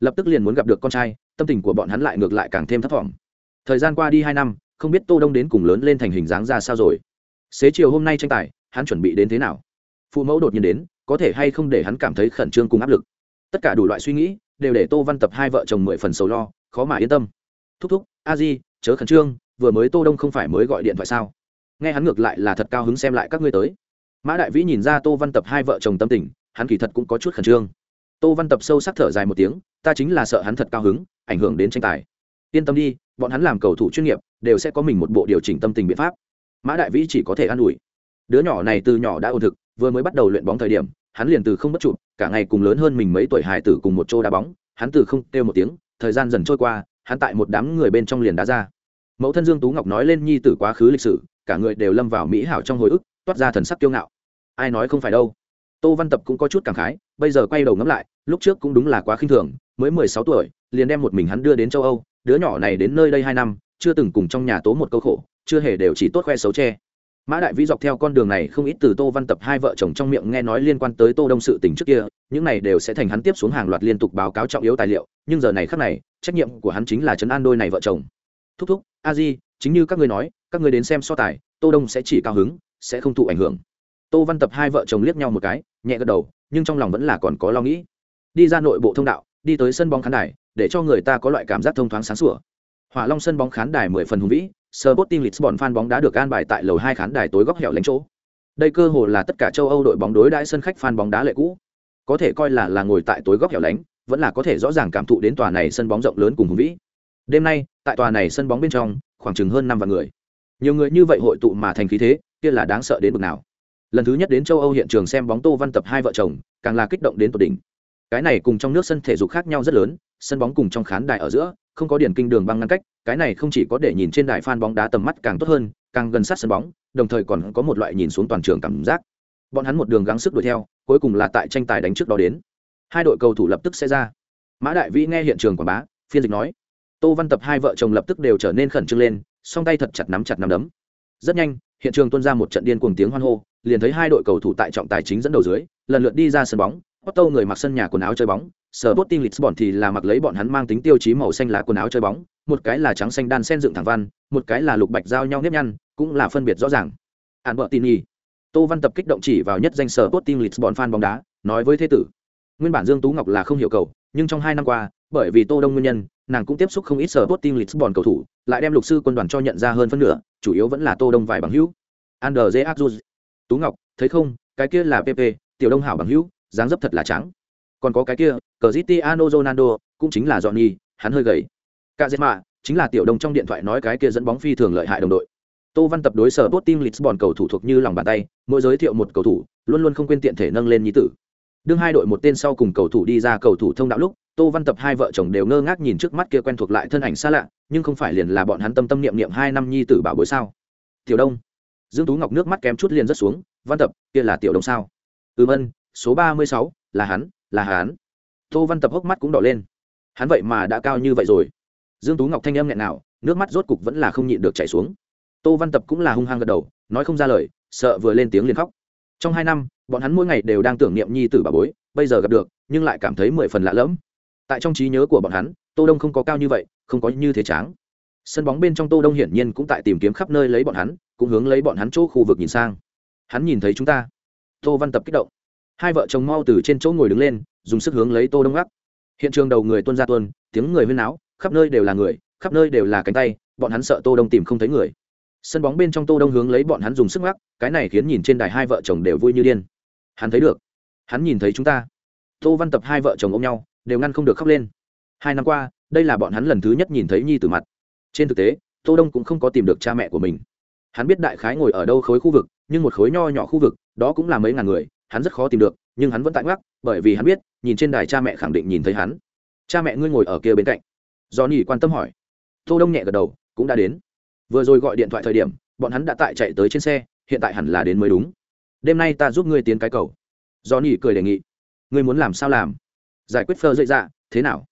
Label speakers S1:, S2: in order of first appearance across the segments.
S1: lập tức liền muốn gặp được con trai, tâm tình của bọn hắn lại ngược lại càng thêm thấp thỏm. Thời gian qua đi hai năm, không biết tô đông đến cùng lớn lên thành hình dáng ra sao rồi. Xế chiều hôm nay tranh tài, hắn chuẩn bị đến thế nào? Phụ mẫu đột nhiên đến, có thể hay không để hắn cảm thấy khẩn trương cùng áp lực? Tất cả đủ loại suy nghĩ, đều để tô văn tập hai vợ chồng mười phần sầu lo, khó mà yên tâm. Thúc thúc, a di, chớ khẩn trương, vừa mới tô đông không phải mới gọi điện thoại sao? Nghe hắn ngược lại là thật cao hứng xem lại các ngươi tới. Mã đại vĩ nhìn ra tô văn tập hai vợ chồng tâm tình, hắn kỳ thật cũng có chút khẩn trương tô văn tập sâu sắc thở dài một tiếng, ta chính là sợ hắn thật cao hứng, ảnh hưởng đến tranh tài. Yên tâm đi, bọn hắn làm cầu thủ chuyên nghiệp, đều sẽ có mình một bộ điều chỉnh tâm tình biện pháp. Mã đại vĩ chỉ có thể an ủi. Đứa nhỏ này từ nhỏ đã ổn thực, vừa mới bắt đầu luyện bóng thời điểm, hắn liền từ không bất chụp, cả ngày cùng lớn hơn mình mấy tuổi hài tử cùng một chỗ đá bóng, hắn từ không kêu một tiếng, thời gian dần trôi qua, hắn tại một đám người bên trong liền đá ra. Mẫu thân dương tú ngọc nói lên nhi tử quá khứ lịch sử, cả người đều lâm vào mỹ hảo trong hồi ức, toát ra thần sắc kiêu ngạo. Ai nói không phải đâu. Tô văn tập cũng có chút cảm khái, bây giờ quay đầu ngẫm lại lúc trước cũng đúng là quá khinh thường, mới mười sáu tuổi, liền đem một mình hắn đưa đến châu âu, đứa nhỏ này đến nơi đây hai năm, chưa từng cùng trong nhà tố một câu khổ, chưa hề đều chỉ tốt khoe xấu che. Mã đại vĩ dọc theo con đường này không ít từ tô văn tập hai vợ chồng trong miệng nghe nói liên quan tới tô đông sự tình trước kia, những này đều sẽ thành hắn tiếp xuống hàng loạt liên tục báo cáo trọng yếu tài liệu, nhưng giờ này khác này, trách nhiệm của hắn chính là chấn an đôi này vợ chồng. Thúc thúc, a di, chính như các ngươi nói, các ngươi đến xem so tài, tô đông sẽ chỉ cao hứng, sẽ không thụ ảnh hưởng. Tô văn tập hai vợ chồng liếc nhau một cái, nhẹ gật đầu, nhưng trong lòng vẫn là còn có lo nghĩ đi ra nội bộ thông đạo đi tới sân bóng khán đài để cho người ta có loại cảm giác thông thoáng sáng sủa hỏa long sân bóng khán đài mười phần hùng vĩ Sporting Lisbon fan bóng đá được an bài tại lầu hai khán đài tối góc hẻo lánh chỗ. Đây cơ hồ là tất cả châu Âu đội bóng đối đãi sân khách fan bóng đá lệ cũ. Có thể coi là là ngồi tại tối góc hẻo lánh, vẫn là có thể rõ ràng cảm thụ đến tòa này sân bóng rộng lớn cùng hùng vĩ. Đêm nay, tại tòa này sân bóng bên trong, khoảng chừng hơn năm vạn người. Nhiều người như vậy hội tụ mà thành khí thế, kia là đáng sợ đến mức nào. Lần thứ nhất đến châu Âu hiện trường xem bóng Tô Văn tập hai vợ chồng, càng là kích động đến tột đỉnh. Cái này cùng trong nước sân thể dục khác nhau rất lớn, sân bóng cùng trong khán đài ở giữa, không có điển kinh đường băng ngăn cách cái này không chỉ có để nhìn trên đài phan bóng đá tầm mắt càng tốt hơn càng gần sát sân bóng đồng thời còn có một loại nhìn xuống toàn trường cảm giác. Bọn hắn một đường gắng sức đuổi theo cuối cùng là tại tranh tài đánh trước đó đến. Hai đội cầu thủ lập tức sẽ ra. Mã đại vĩ nghe hiện trường quảng bá phiên dịch nói tô văn tập hai vợ chồng lập tức đều trở nên khẩn trương lên song tay thật chặt nắm chặt nắm đấm. Rất nhanh hiện trường tuôn ra một trận điên cuồng tiếng hoan hô liền thấy hai đội cầu thủ tại trọng tài chính dẫn đầu dưới lần lượt đi ra sân bóng Otto người mặc sân nhà quần áo chơi bóng, Sporting Lisbon thì là mặc lấy bọn hắn mang tính tiêu chí màu xanh lá quần áo chơi bóng, một cái là trắng xanh đan sen dựng thẳng văn, một cái là lục bạch giao nhau nếp nhăn, cũng là phân biệt rõ ràng. Albertini. vợ tin. Tô Văn tập kích động chỉ vào nhất danh Sporting Lisbon fan bóng đá, nói với thế tử. Nguyên bản Dương Tú Ngọc là không hiểu cầu, nhưng trong hai năm qua, bởi vì Tô Đông nguyên nhân, nàng cũng tiếp xúc không ít Sporting Lisbon cầu thủ, lại đem lục sư quân đoàn cho nhận ra hơn phân nửa, chủ yếu vẫn là Tô Đông vài bằng hữu. Andre Azuz. Tú Ngọc, thấy không, cái kia là PP, tiểu Đông hảo bằng hữu, dáng dấp thật là trắng. Còn có cái kia, Cristiano Ronaldo, cũng chính là Johnny, hắn hơi gầy. Cả dệt mạ chính là tiểu đồng trong điện thoại nói cái kia dẫn bóng phi thường lợi hại đồng đội. Tô văn tập đối sở tốt team lisbon cầu thủ thuộc như lòng bàn tay, mỗi giới thiệu một cầu thủ, luôn luôn không quên tiện thể nâng lên nhí tử. Đương hai đội một tên sau cùng cầu thủ đi ra cầu thủ thông đạo lúc, tô văn tập hai vợ chồng đều ngơ ngác nhìn trước mắt kia quen thuộc lại thân ảnh xa lạ, nhưng không phải liền là bọn hắn tâm tâm niệm niệm hai năm nhi tử bảo bối sao? Tiểu đông. Dương tú ngọc nước mắt kém chút liền rất xuống, văn tập, kia là tiểu đông sao? Ừm ân số ba mươi sáu, là hắn là hắn. Tô văn tập hốc mắt cũng đỏ lên. Hắn vậy mà đã cao như vậy rồi. Dương tú ngọc thanh âm nghẹn nào nước mắt rốt cục vẫn là không nhịn được chảy xuống. Tô văn tập cũng là hung hăng gật đầu, nói không ra lời, sợ vừa lên tiếng liền khóc. Trong hai năm, bọn hắn mỗi ngày đều đang tưởng niệm nhi tử bà bối, bây giờ gặp được, nhưng lại cảm thấy mười phần lạ lẫm. Tại trong trí nhớ của bọn hắn, tô đông không có cao như vậy, không có như thế tráng. Sân bóng bên trong tô đông hiển nhiên cũng tại tìm kiếm khắp nơi lấy bọn hắn, cũng hướng lấy bọn hắn chỗ khu vực nhìn sang. Hắn nhìn thấy chúng ta. Tô văn tập kích động hai vợ chồng mau từ trên chỗ ngồi đứng lên, dùng sức hướng lấy tô đông gác. Hiện trường đầu người tuân ra tuân tiếng người huyên náo, khắp nơi đều là người, khắp nơi đều là cánh tay, bọn hắn sợ tô đông tìm không thấy người. Sân bóng bên trong tô đông hướng lấy bọn hắn dùng sức gác, cái này khiến nhìn trên đài hai vợ chồng đều vui như điên. Hắn thấy được. Hắn nhìn thấy chúng ta. Tô văn tập hai vợ chồng ôm nhau, đều ngăn không được khóc lên. Hai năm qua, đây là bọn hắn lần thứ nhất nhìn thấy nhi từ mặt. Trên thực tế, tô đông cũng không có tìm được cha mẹ của mình. Hắn biết đại khái ngồi ở đâu khối khu vực, nhưng một khối nho nhỏ khu vực, đó cũng là mấy ngàn người, hắn rất khó tìm được nhưng hắn vẫn tại ngắc, bởi vì hắn biết, nhìn trên đài cha mẹ khẳng định nhìn thấy hắn. Cha mẹ ngươi ngồi ở kia bên cạnh. Do nhỉ quan tâm hỏi. Tô đông nhẹ gật đầu, cũng đã đến. Vừa rồi gọi điện thoại thời điểm, bọn hắn đã tại chạy tới trên xe, hiện tại hẳn là đến mới đúng. Đêm nay ta giúp ngươi tiến cái cầu. Do nhỉ cười đề nghị. Ngươi muốn làm sao làm? Giải quyết phơ dậy dạ thế nào?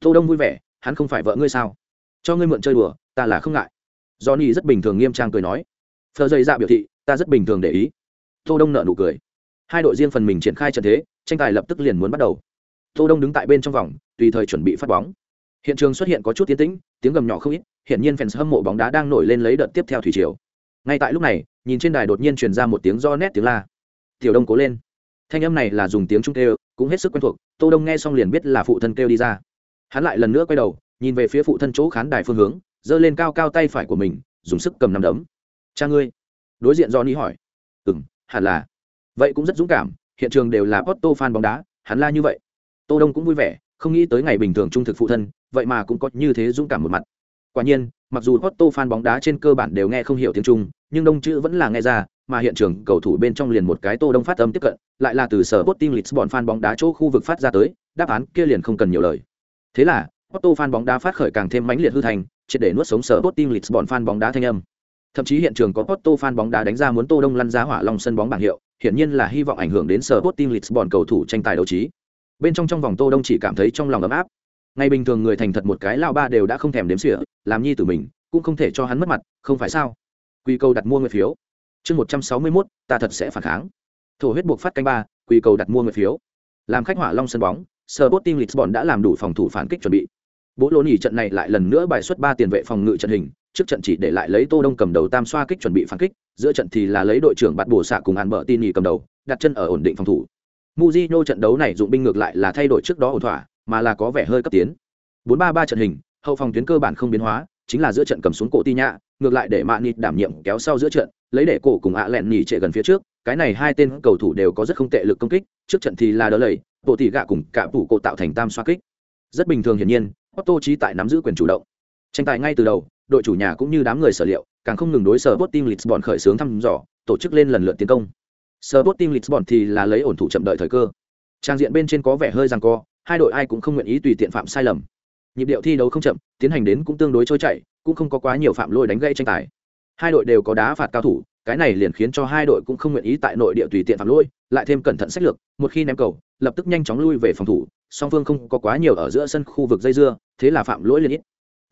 S1: Tô đông vui vẻ, hắn không phải vợ ngươi sao? Cho ngươi mượn chơi đùa, ta là không ngại. Do nhỉ rất bình thường nghiêm trang cười nói. Phơ dậy dạ biểu thị, ta rất bình thường để ý. Tô đông nợ nụ cười hai đội riêng phần mình triển khai trận thế, tranh tài lập tức liền muốn bắt đầu. Tô đông đứng tại bên trong vòng, tùy thời chuẩn bị phát bóng. Hiện trường xuất hiện có chút tiến tĩnh, tiếng gầm nhỏ không ít hiện nhiên fans hâm mộ bóng đá đang nổi lên lấy đợt tiếp theo thủy triều. Ngay tại lúc này, nhìn trên đài đột nhiên truyền ra một tiếng do nét tiếng la. Tiểu đông cố lên. Thanh âm này là dùng tiếng trung kêu, cũng hết sức quen thuộc, tô đông nghe xong liền biết là phụ thân kêu đi ra. Hắn lại lần nữa quay đầu, nhìn về phía phụ thân chỗ khán đài phương hướng, giơ lên cao cao tay phải của mình, dùng sức cầm nắm đấm. Cha ngươi? Đối diện do ni hỏi. Ừ hẳn là vậy cũng rất dũng cảm hiện trường đều là Otto fan bóng đá hắn la như vậy tô đông cũng vui vẻ không nghĩ tới ngày bình thường trung thực phụ thân vậy mà cũng có như thế dũng cảm một mặt quả nhiên mặc dù Otto fan bóng đá trên cơ bản đều nghe không hiểu tiếng Trung, nhưng đông chữ vẫn là nghe ra, mà hiện trường cầu thủ bên trong liền một cái Tô Đông phát âm tiếp cận, lại là từ sở Sporting Lisbon fan bóng đá chỗ khu vực phát ra tới, đáp án kia liền không cần nhiều lời. Thế là, Otto fan bóng đá phát khởi càng thêm mãnh liệt hư thành, triệt để nuốt sống sở Sporting Lisbon fan bóng đá thanh âm. Thậm chí hiện trường có Porto fan bóng đá đánh ra muốn Tô Đông lăn ra hỏa long sân bóng bảng hiệu, hiển nhiên là hy vọng ảnh hưởng đến Sporting Lisbon cầu thủ tranh tài đấu trí. Bên trong trong vòng Tô Đông chỉ cảm thấy trong lòng ấm áp. Ngày bình thường người thành thật một cái lao ba đều đã không thèm đếm xỉa, làm nhi tử mình, cũng không thể cho hắn mất mặt không phải sao? Quy cầu đặt mua người phiếu. Chương một trăm sáu mươi mốt ta thật sẽ phản kháng. Thổ huyết buộc phát canh ba quy cầu đặt mua người phiếu. Làm khách hỏa long sân bóng Sporting lisbon đã làm đủ phòng thủ phản kích chuẩn bị. Bố lô nhỉ trận này lại lần nữa bài xuất ba tiền vệ phòng ngự trận hình trước trận chỉ để lại lấy tô đông cầm đầu tam xoa kích chuẩn bị phản kích, giữa trận thì là lấy đội trưởng bạt bổ xạ cùng an bờ tin nhì cầm đầu, đặt chân ở ổn định phòng thủ. Muzino trận đấu này dụng binh ngược lại là thay đổi trước đó ổn thỏa, mà là có vẻ hơi cấp tiến. 4-3-3 trận hình, hậu phòng tuyến cơ bản không biến hóa, chính là giữa trận cầm xuống cổ ti nhạ ngược lại để mạ nịt đảm nhiệm kéo sau giữa trận, lấy để cổ cùng ạ lẹn nhỉ trệ gần phía trước, cái này hai tên cầu thủ đều có rất không tệ lực công kích, trước trận thì là đỡ lầy bộ tỷ gạ cùng cả phủ cổ tạo thành tam xoa kích. Rất bình thường hiển nhiên Otto trí tại nắm giữ quyền chủ động. Tranh tài ngay từ đầu đội chủ nhà cũng như đám người sở liệu, càng không ngừng đối sở Sporting Lisbon khởi xướng thăm dò, tổ chức lên lần lượt tiến công. Sporting Lisbon thì là lấy ổn thủ chậm đợi thời cơ. Trang diện bên trên có vẻ hơi giằng co, hai đội ai cũng không nguyện ý tùy tiện phạm sai lầm. Nhịp điệu thi đấu không chậm, tiến hành đến cũng tương đối trôi chảy, cũng không có quá nhiều phạm lỗi đánh gãy tranh tài. Hai đội đều có đá phạt cao thủ, cái này liền khiến cho hai đội cũng không nguyện ý tại nội địa tùy tiện phạm lỗi, lại thêm cẩn thận sách lược, một khi ném cầu, lập tức nhanh chóng lui về phòng thủ, song phương không có quá nhiều ở giữa sân khu vực dây dưa, thế là phạm lỗi liền ít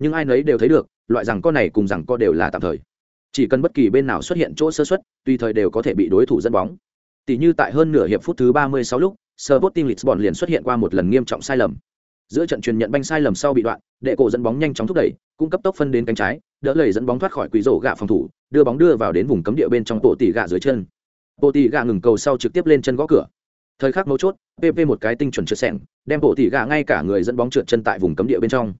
S1: nhưng ai nấy đều thấy được, loại rằng con này cùng rằng co đều là tạm thời. Chỉ cần bất kỳ bên nào xuất hiện chỗ sơ xuất tùy thời đều có thể bị đối thủ dẫn bóng. Tỷ như tại hơn nửa hiệp phút thứ 36 lúc, Sporting Lisbon liền xuất hiện qua một lần nghiêm trọng sai lầm. Giữa trận truyền nhận banh sai lầm sau bị đoạn, đệ cổ dẫn bóng nhanh chóng thúc đẩy, cung cấp tốc phân đến cánh trái, đỡ lầy dẫn bóng thoát khỏi quỷ rổ gạ phòng thủ, đưa bóng đưa vào đến vùng cấm địa bên trong bộ tỷ gạ dưới chân. Bộ tỷ gạ ngừng cầu sau trực tiếp lên chân gõ cửa. Thời khắc mấu chốt pp một cái tinh chuẩn trượt sẻng đem bộ tỷ gạ ngay cả người dẫn bóng trượt chân tại vùng cấm địa bên trong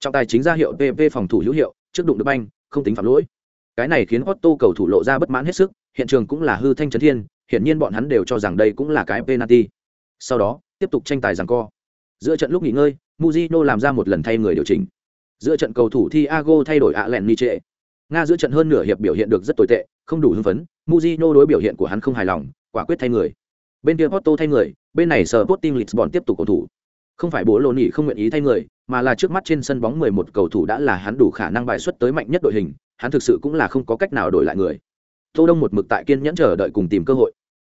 S1: trọng tài chính ra hiệu pp phòng thủ hữu hiệu, trước đụng được banh, không tính phạm lỗi. Cái này khiến Otto cầu thủ lộ ra bất mãn hết sức, hiện trường cũng là hư thanh trấn thiên, hiển nhiên bọn hắn đều cho rằng đây cũng là cái penalty. Sau đó, tiếp tục tranh tài rằng co. Giữa trận lúc nghỉ ngơi muzino làm ra một lần thay người điều chỉnh. Giữa trận cầu thủ thiago thay đổi ạ lẹn niche nga giữa trận hơn nửa hiệp biểu hiện được rất tồi tệ, không đủ hưng phấn muzino đối biểu hiện của hắn không hài lòng, quả quyết thay người. Bên kia porto thay người, bên này sở Sporting Lisbon tiếp tục cầu thủ không phải bố lô nỉ không nguyện ý thay người mà là trước mắt trên sân bóng 11 cầu thủ đã là hắn đủ khả năng bài xuất tới mạnh nhất đội hình hắn thực sự cũng là không có cách nào đổi lại người tô đông một mực tại kiên nhẫn chờ đợi cùng tìm cơ hội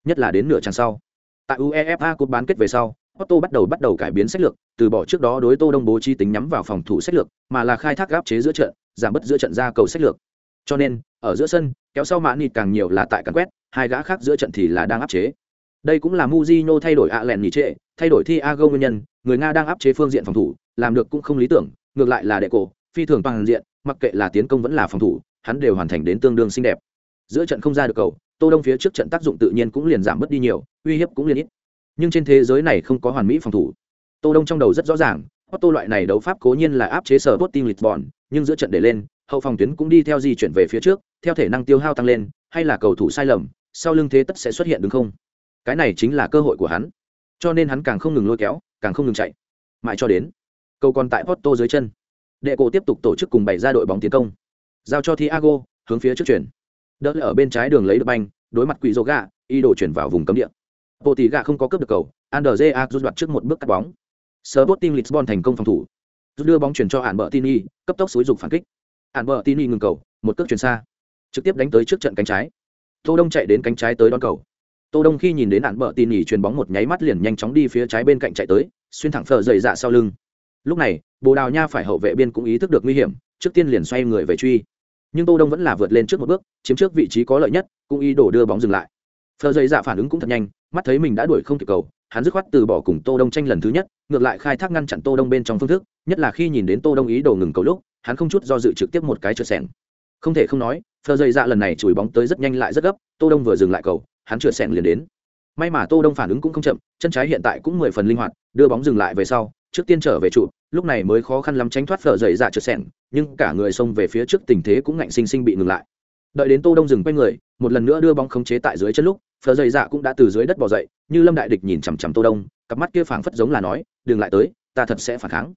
S1: nhất là đến nửa trang sau tại uefa cúp bán kết về sau Otto bắt đầu bắt đầu cải biến sách lược, từ bỏ trước đó đối Tô Đông bố trí tính nhắm vào phòng thủ sách lược, mà là khai thác gáp chế giữa trận, giảm bớt giữa trận ra cầu sách lược. Cho nên, ở giữa sân, kéo sau mã nịt càng nhiều là tại càn quét, hai gã khác giữa trận thì là đang áp chế. Đây cũng là Mujino thay đổi Allen nghỉ trệ, thay đổi Thiago nguyên nhân, người Nga đang áp chế phương diện phòng thủ, làm được cũng không lý tưởng, ngược lại là đệ cổ, phi thường toàn diện, mặc kệ là tiến công vẫn là phòng thủ, hắn đều hoàn thành đến tương đương xinh đẹp. Giữa trận không ra được cầu, Tô Đông phía trước trận tác dụng tự nhiên cũng liền giảm bớt đi nhiều, uy hiếp cũng liền ít nhưng trên thế giới này không có hoàn mỹ phòng thủ tô đông trong đầu rất rõ ràng Otto loại này đấu pháp cố nhiên là áp chế sở Sporting Lisbon, nhưng giữa trận để lên, hậu phòng tuyến cũng đi theo di chuyển về phía trước, theo thể năng tiêu hao tăng lên, hay là cầu thủ sai lầm, sau lưng thế tất sẽ xuất hiện đúng không? Cái này chính là cơ hội của hắn. Cho nên hắn càng không ngừng lôi kéo, càng không ngừng chạy. Mãi cho đến cầu còn tại Porto dưới chân. Đệ cổ tiếp tục tổ chức cùng bảy ra đội bóng tiến công. Giao cho Thiago, hướng phía trước chuyển. Đỡ ở bên trái đường lấy được banh, đối mặt Quỷ Zoga, ý đồ chuyển vào vùng cấm địa. Bộ tỷ gạ không có cướp được cầu, Andrzej rút đoạt trước một bước cắt bóng. Sporting Lisbon thành công phòng thủ. Rút đưa bóng chuyển cho Albertini, cấp tốc xúi dục phản kích. Albertini ngừng cầu, một cước chuyển xa, trực tiếp đánh tới trước trận cánh trái. Tô Đông chạy đến cánh trái tới đón cầu. Tô Đông khi nhìn đến Albertini chuyền bóng một nháy mắt liền nhanh chóng đi phía trái bên cạnh chạy tới, xuyên thẳng phở dày dạ sau lưng. Lúc này, Bồ Đào Nha phải hậu vệ biên cũng ý thức được nguy hiểm, trước tiên liền xoay người về truy. Nhưng Tô Đông vẫn là vượt lên trước một bước, chiếm trước vị trí có lợi nhất, cũng ý đổ đưa bóng dừng lại. Phở dày dạ phản ứng cũng thật nhanh, mắt thấy mình đã đuổi không kịp cầu hắn dứt khoát từ bỏ cùng tô đông tranh lần thứ nhất ngược lại khai thác ngăn chặn tô đông bên trong phương thức nhất là khi nhìn đến tô đông ý đồ ngừng cầu lúc hắn không chút do dự trực tiếp một cái trượt sẻng không thể không nói phờ dậy dạ lần này chùi bóng tới rất nhanh lại rất gấp tô đông vừa dừng lại cầu hắn chửa sẹn liền đến. May mà tô đông phản ứng cũng không chậm, chân trái hiện tại cũng mười phần linh hoạt, đưa bóng dừng lại về sau, trước tiên trở về trụ, lúc này mới khó khăn lắm tránh thoát phở dậy dạ trượt sẹn nhưng cả người xông về phía trước tình thế cũng ngạnh sinh sinh bị ngừng lại. Đợi đến tô đông dừng quay người, một lần nữa đưa bóng khống chế tại dưới chân lúc, phở dậy dạ cũng đã từ dưới đất bò dậy, như lâm đại địch nhìn chằm chằm tô đông, cặp mắt kia phảng phất giống là nói, đừng lại tới, ta thật sẽ phản kháng.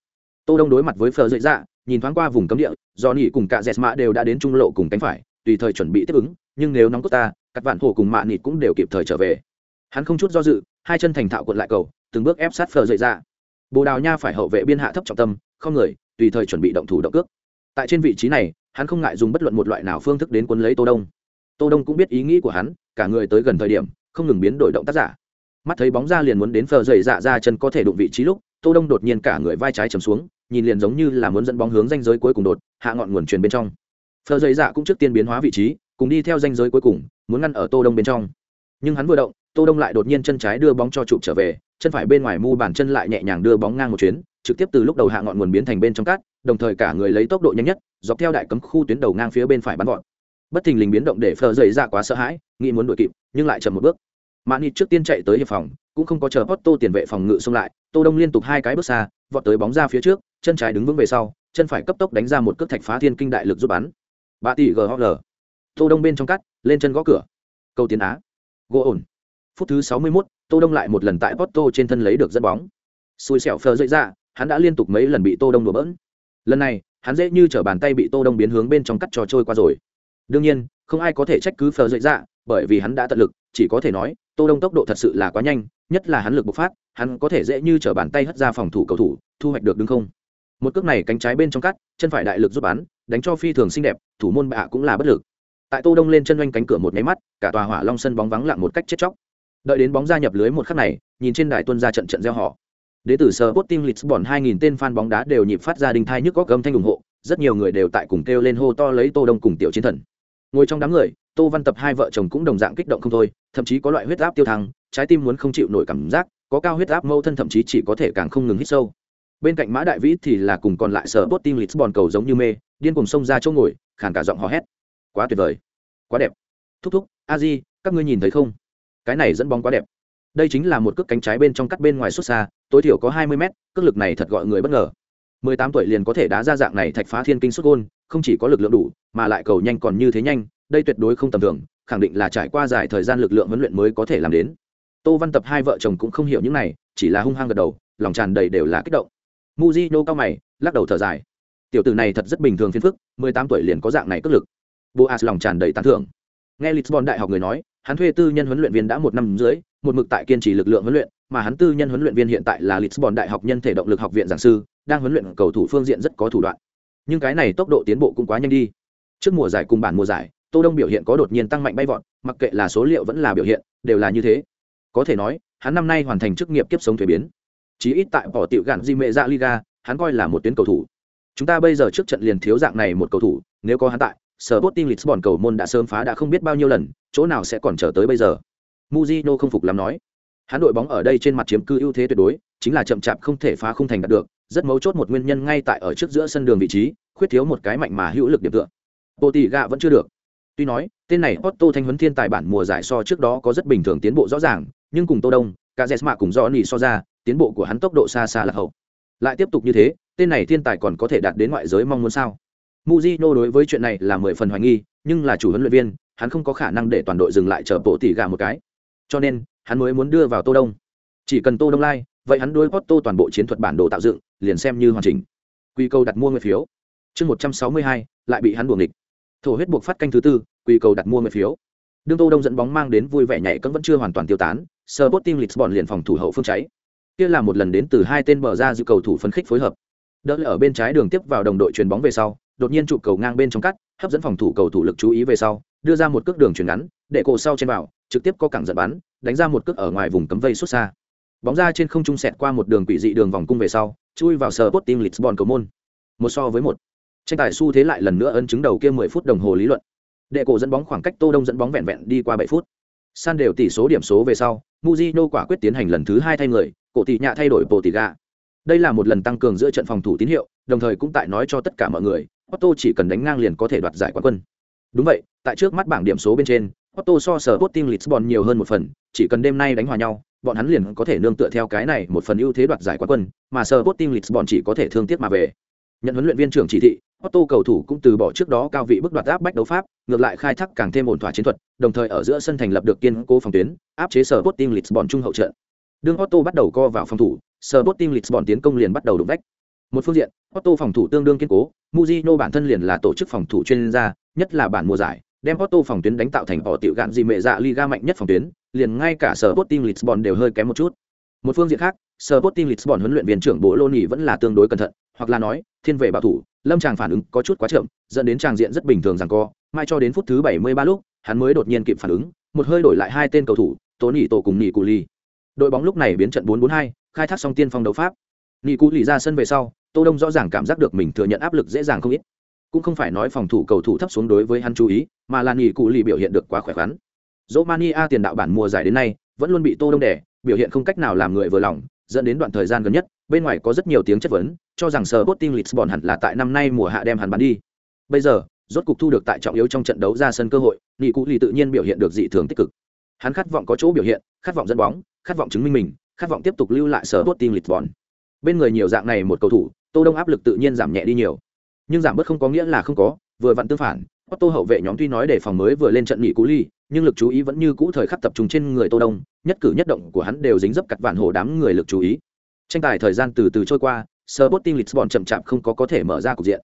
S1: Tô đông đối mặt với phở dậy dạ nhìn thoáng qua vùng cấm địa do nhị cùng cả dẹt mã đều đã đến trung lộ cùng cánh phải, tùy thời chuẩn bị tiếp ứng, nhưng nếu nóng cốt ta các vạn hồ cùng mạ nịt cũng đều kịp thời trở về. Hắn không chút do dự, hai chân thành thạo cuộn lại cầu, từng bước ép sát phờ dậy ra. Bồ đào nha phải hậu vệ biên hạ thấp trọng tâm, không người, tùy thời chuẩn bị động thủ động cước. Tại trên vị trí này, hắn không ngại dùng bất luận một loại nào phương thức đến quân lấy tô đông. Tô đông cũng biết ý nghĩ của hắn, cả người tới gần thời điểm, không ngừng biến đổi động tác giả. Mắt thấy bóng ra liền muốn đến phờ dậy dạ ra chân có thể đụng vị trí lúc, tô đông đột nhiên cả người vai trái chầm xuống, nhìn liền giống như là muốn dẫn bóng hướng danh giới cuối cùng đột, hạ ngọn nguồn truyền bên trong. Phờ dậy dạ cũng trước tiên biến hóa vị trí cùng đi theo danh giới cuối cùng, muốn ngăn ở tô đông bên trong. Nhưng hắn vừa động, tô đông lại đột nhiên chân trái đưa bóng cho trụ trở về, chân phải bên ngoài mu bàn chân lại nhẹ nhàng đưa bóng ngang một chuyến, trực tiếp từ lúc đầu hạ ngọn nguồn biến thành bên trong cát, đồng thời cả người lấy tốc độ nhanh nhất, dọc theo đại cấm khu tuyến đầu ngang phía bên phải bắn gọn bất thình lình biến động để phờ dày ra quá sợ hãi, nghĩ muốn đuổi kịp, nhưng lại chậm một bước. Mạn trước tiên chạy tới hiệp phòng, cũng không có chờ Otto tiền vệ phòng ngự xông lại, tô đông liên tục hai cái bước xa, vọt tới bóng ra phía trước, chân trái đứng vững về sau, chân phải cấp tốc đánh ra một cước thạch phá thiên kinh đại lực giúp bắn. Ba tỷ ghl tô đông bên trong cắt lên chân gõ cửa. Câu tiến á. Gỗ ổn. Phút thứ 61, tô đông lại một lần tại Porto trên thân lấy được dẫn bóng. Xui xẻo phờ dậy ra hắn đã liên tục mấy lần bị tô đông đùa bỡn. Lần này hắn dễ như trở bàn tay bị tô đông biến hướng bên trong cắt trò trôi qua rồi. Đương nhiên không ai có thể trách cứ phờ dậy ra bởi vì hắn đã tận lực chỉ có thể nói tô đông tốc độ thật sự là quá nhanh nhất là hắn lực bộc phát hắn có thể dễ như trở bàn tay hất ra phòng thủ cầu thủ thu hoạch được đứng không. Một cước này cánh trái bên trong cắt chân phải đại lực giúp bắn đánh cho phi thường xinh đẹp thủ môn bạ cũng là bất lực tại tô đông lên chân doanh cánh cửa một máy mắt cả tòa hỏa long sân bóng vắng lặng một cách chết chóc đợi đến bóng ra nhập lưới một khắc này nhìn trên đài tuân ra trận trận gieo họ Đế tử Sporting Lisbon 2000 tên fan bóng đá đều nhịp phát ra đình thai nhức có âm thanh ủng hộ, rất nhiều người đều tại cùng kêu lên hô to lấy Tô Đông cùng tiểu chiến thần. Ngồi trong đám người, Tô Văn Tập hai vợ chồng cũng đồng dạng kích động không thôi, thậm chí có loại huyết áp tiêu thăng, trái tim muốn không chịu nổi cảm giác, có cao huyết áp mâu thân thậm chí chỉ có thể càng không ngừng hít sâu. Bên cạnh Mã Đại Vĩ thì là cùng còn lại Sporting Lisbon cầu giống như mê, điên cùng xông ra chỗ ngồi, khàn cả giọng hò hét. Quá tuyệt vời, quá đẹp. Thúc thúc, A Di, các ngươi nhìn thấy không? Cái này dẫn bóng quá đẹp. Đây chính là một cước cánh trái bên trong cắt bên ngoài xuất xa tối thiểu có hai mươi mét cước lực này thật gọi người bất ngờ. Mười tám tuổi liền có thể đá ra dạng này thạch phá thiên kinh xuất gôn không chỉ có lực lượng đủ mà lại cầu nhanh còn như thế nhanh đây tuyệt đối không tầm thường khẳng định là trải qua dài thời gian lực lượng huấn luyện mới có thể làm đến. Tô văn tập hai vợ chồng cũng không hiểu những này chỉ là hung hăng gật đầu lòng tràn đầy đều là kích động. Muzino cao mày lắc đầu thở dài. Tiểu tử này thật rất bình thường phiền phức mười tám tuổi liền có dạng này cất lực boas lòng tràn đầy tán thưởng. Nghe lisbon đại học người nói, hắn thuê tư nhân huấn luyện viên đã một năm dưới, một mực tại kiên trì lực lượng huấn luyện, mà hắn tư nhân huấn luyện viên hiện tại là lisbon đại học nhân thể động lực học viện giảng sư, đang huấn luyện cầu thủ phương diện rất có thủ đoạn. Nhưng cái này tốc độ tiến bộ cũng quá nhanh đi. Trước mùa giải cùng bản mùa giải, tô đông biểu hiện có đột nhiên tăng mạnh bay vọt, mặc kệ là số liệu vẫn là biểu hiện, đều là như thế. Có thể nói, hắn năm nay hoàn thành chức nghiệp kiếp sống thuế biến. Chí ít tại bỏ tiểu gạn di mệ dạ liga, hắn coi là một tuyến cầu thủ. Chúng ta bây giờ trước trận liền thiếu dạng này một cầu thủ, nếu có hắn tại sở lisbon cầu môn đã sớm phá đã không biết bao nhiêu lần, chỗ nào sẽ còn chờ tới bây giờ? Mujino không phục lắm nói. Hắn đội bóng ở đây trên mặt chiếm cư ưu thế tuyệt đối, chính là chậm chạp không thể phá không thành đạt được, rất mấu chốt một nguyên nhân ngay tại ở trước giữa sân đường vị trí, khuyết thiếu một cái mạnh mà hữu lực điểm tựa. Potiga gạ vẫn chưa được. Tuy nói, tên này otto thanh huấn thiên tài bản mùa giải so trước đó có rất bình thường tiến bộ rõ ràng, nhưng cùng tô đông Cazeema cùng Johnny so ra, tiến bộ của hắn tốc độ xa xa là hậu. Lại tiếp tục như thế, tên này thiên tài còn có thể đạt đến ngoại giới mong muốn sao? Mujino đối với chuyện này là mười phần hoài nghi, nhưng là chủ huấn luyện viên, hắn không có khả năng để toàn đội dừng lại chờ bộ tỷ gà một cái. Cho nên, hắn mới muốn đưa vào Tô Đông. Chỉ cần Tô Đông lai, vậy hắn đối Porto toàn bộ chiến thuật bản đồ tạo dựng, liền xem như hoàn chỉnh. Quy cầu đặt mua người phiếu. Chương 162, lại bị hắn buộc địch. Thổ huyết buộc phát canh thứ tư, quy cầu đặt mua người phiếu. Đương Tô Đông dẫn bóng mang đến vui vẻ nhảy cẫng vẫn chưa hoàn toàn tiêu tán, Sporting Lisbon liền phòng thủ hậu phương cháy. Kia là một lần đến từ hai tên bờ ra dự cầu thủ phấn khích phối hợp. Đỡ ở bên trái đường tiếp vào đồng đội chuyền bóng về sau, đột nhiên chụp cầu ngang bên trong cắt hấp dẫn phòng thủ cầu thủ lực chú ý về sau đưa ra một cước đường chuyển ngắn để cổ sau trên vào trực tiếp có cẳng giật bắn đánh ra một cước ở ngoài vùng cấm vây xuất xa. Bóng ra trên không trung sẹt qua một đường quỷ dị đường vòng cung về sau chui vào sờ bot team lisbon cầu môn. Một so với một. Tranh tài xu thế lại lần nữa ấn chứng đầu kia mười phút đồng hồ lý luận. Đệ cổ dẫn bóng khoảng cách tô đông dẫn bóng vẹn vẹn đi qua bảy phút. San đều tỷ số điểm số về sau Mujino quả quyết tiến hành lần thứ hai thay người, cổ tỷ nhạ thay đổi bộ tỷ gà. Đây là một lần tăng cường giữa trận phòng thủ tín hiệu, đồng thời cũng tại nói cho tất cả mọi người, Otto chỉ cần đánh ngang liền có thể đoạt giải quán quân. Đúng vậy, tại trước mắt bảng điểm số bên trên, Otto so sở Sporting Lisbon nhiều hơn một phần, chỉ cần đêm nay đánh hòa nhau, bọn hắn liền có thể nương tựa theo cái này một phần ưu thế đoạt giải quán quân, mà sở Sporting Lisbon chỉ có thể thương tiếc mà về. Nhận huấn luyện viên trưởng chỉ thị, Otto cầu thủ cũng từ bỏ trước đó cao vị bức đoạt áp bách đấu pháp, ngược lại khai thác càng thêm ổn thỏa chiến thuật, đồng thời ở giữa sân thành lập được kiên cố phòng tuyến, áp chế sở Sporting Lisbon trung hậu trận. Đương Otto bắt đầu co vào phòng thủ, sở Sporting Lisbon tiến công liền bắt đầu đụng vách. Một phương diện, Porto phòng thủ tương đương kiên cố, Mujino bản thân liền là tổ chức phòng thủ chuyên gia, nhất là bản mùa giải, đem Porto phòng tuyến đánh tạo thành bỏ tiểu gạn gì mẹ dạ Liga mạnh nhất phòng tuyến, liền ngay cả sở Sporting Lisbon đều hơi kém một chút. Một phương diện khác, sở Sporting Lisbon huấn luyện viên trưởng Bộ Loni vẫn là tương đối cẩn thận, hoặc là nói, thiên về bảo thủ, Lâm Tràng phản ứng có chút quá chậm, dẫn đến tràng diện rất bình thường rằng co, mai cho đến phút thứ 73 lúc, hắn mới đột nhiên kịp phản ứng, một hơi đổi lại hai tên cầu thủ, Tố Nỉ Tổ cùng Nỉ Cù Ly. Đội bóng lúc này biến trận 4-4-2, khai thác xong tiên phong đấu pháp. Nỉ Cù Ly ra sân về sau, Tô Đông rõ ràng cảm giác được mình thừa nhận áp lực dễ dàng không ít. Cũng không phải nói phòng thủ cầu thủ thấp xuống đối với hắn chú ý, mà là nghỉ cụ lì biểu hiện được quá khỏe khoắn. Romania tiền đạo bản mùa giải đến nay, vẫn luôn bị Tô Đông đè, biểu hiện không cách nào làm người vừa lòng, dẫn đến đoạn thời gian gần nhất, bên ngoài có rất nhiều tiếng chất vấn, cho rằng Sporting Lisbon hẳn là tại năm nay mùa hạ đem hắn bán đi. Bây giờ, rốt cục thu được tại trọng yếu trong trận đấu ra sân cơ hội, nghỉ cụ Lì tự nhiên biểu hiện được dị thường tích cực. Hắn khát vọng có chỗ biểu hiện, khát vọng dẫn bóng, khát vọng chứng minh mình, khát vọng tiếp tục lưu lại Sporting Lisbon. Bên người nhiều dạng này một cầu thủ, Tô Đông áp lực tự nhiên giảm nhẹ đi nhiều. Nhưng giảm bớt không có nghĩa là không có, vừa vặn tương phản, Otto hậu vệ nhóm tuy nói để phòng mới vừa lên trận Nị Cú ly, nhưng lực chú ý vẫn như cũ thời khắc tập trung trên người Tô Đông, nhất cử nhất động của hắn đều dính dấp cặt vạn hồ đám người lực chú ý. Tranh tài thời gian từ từ trôi qua, Sporting Lisbon chậm chạp không có có thể mở ra cục diện.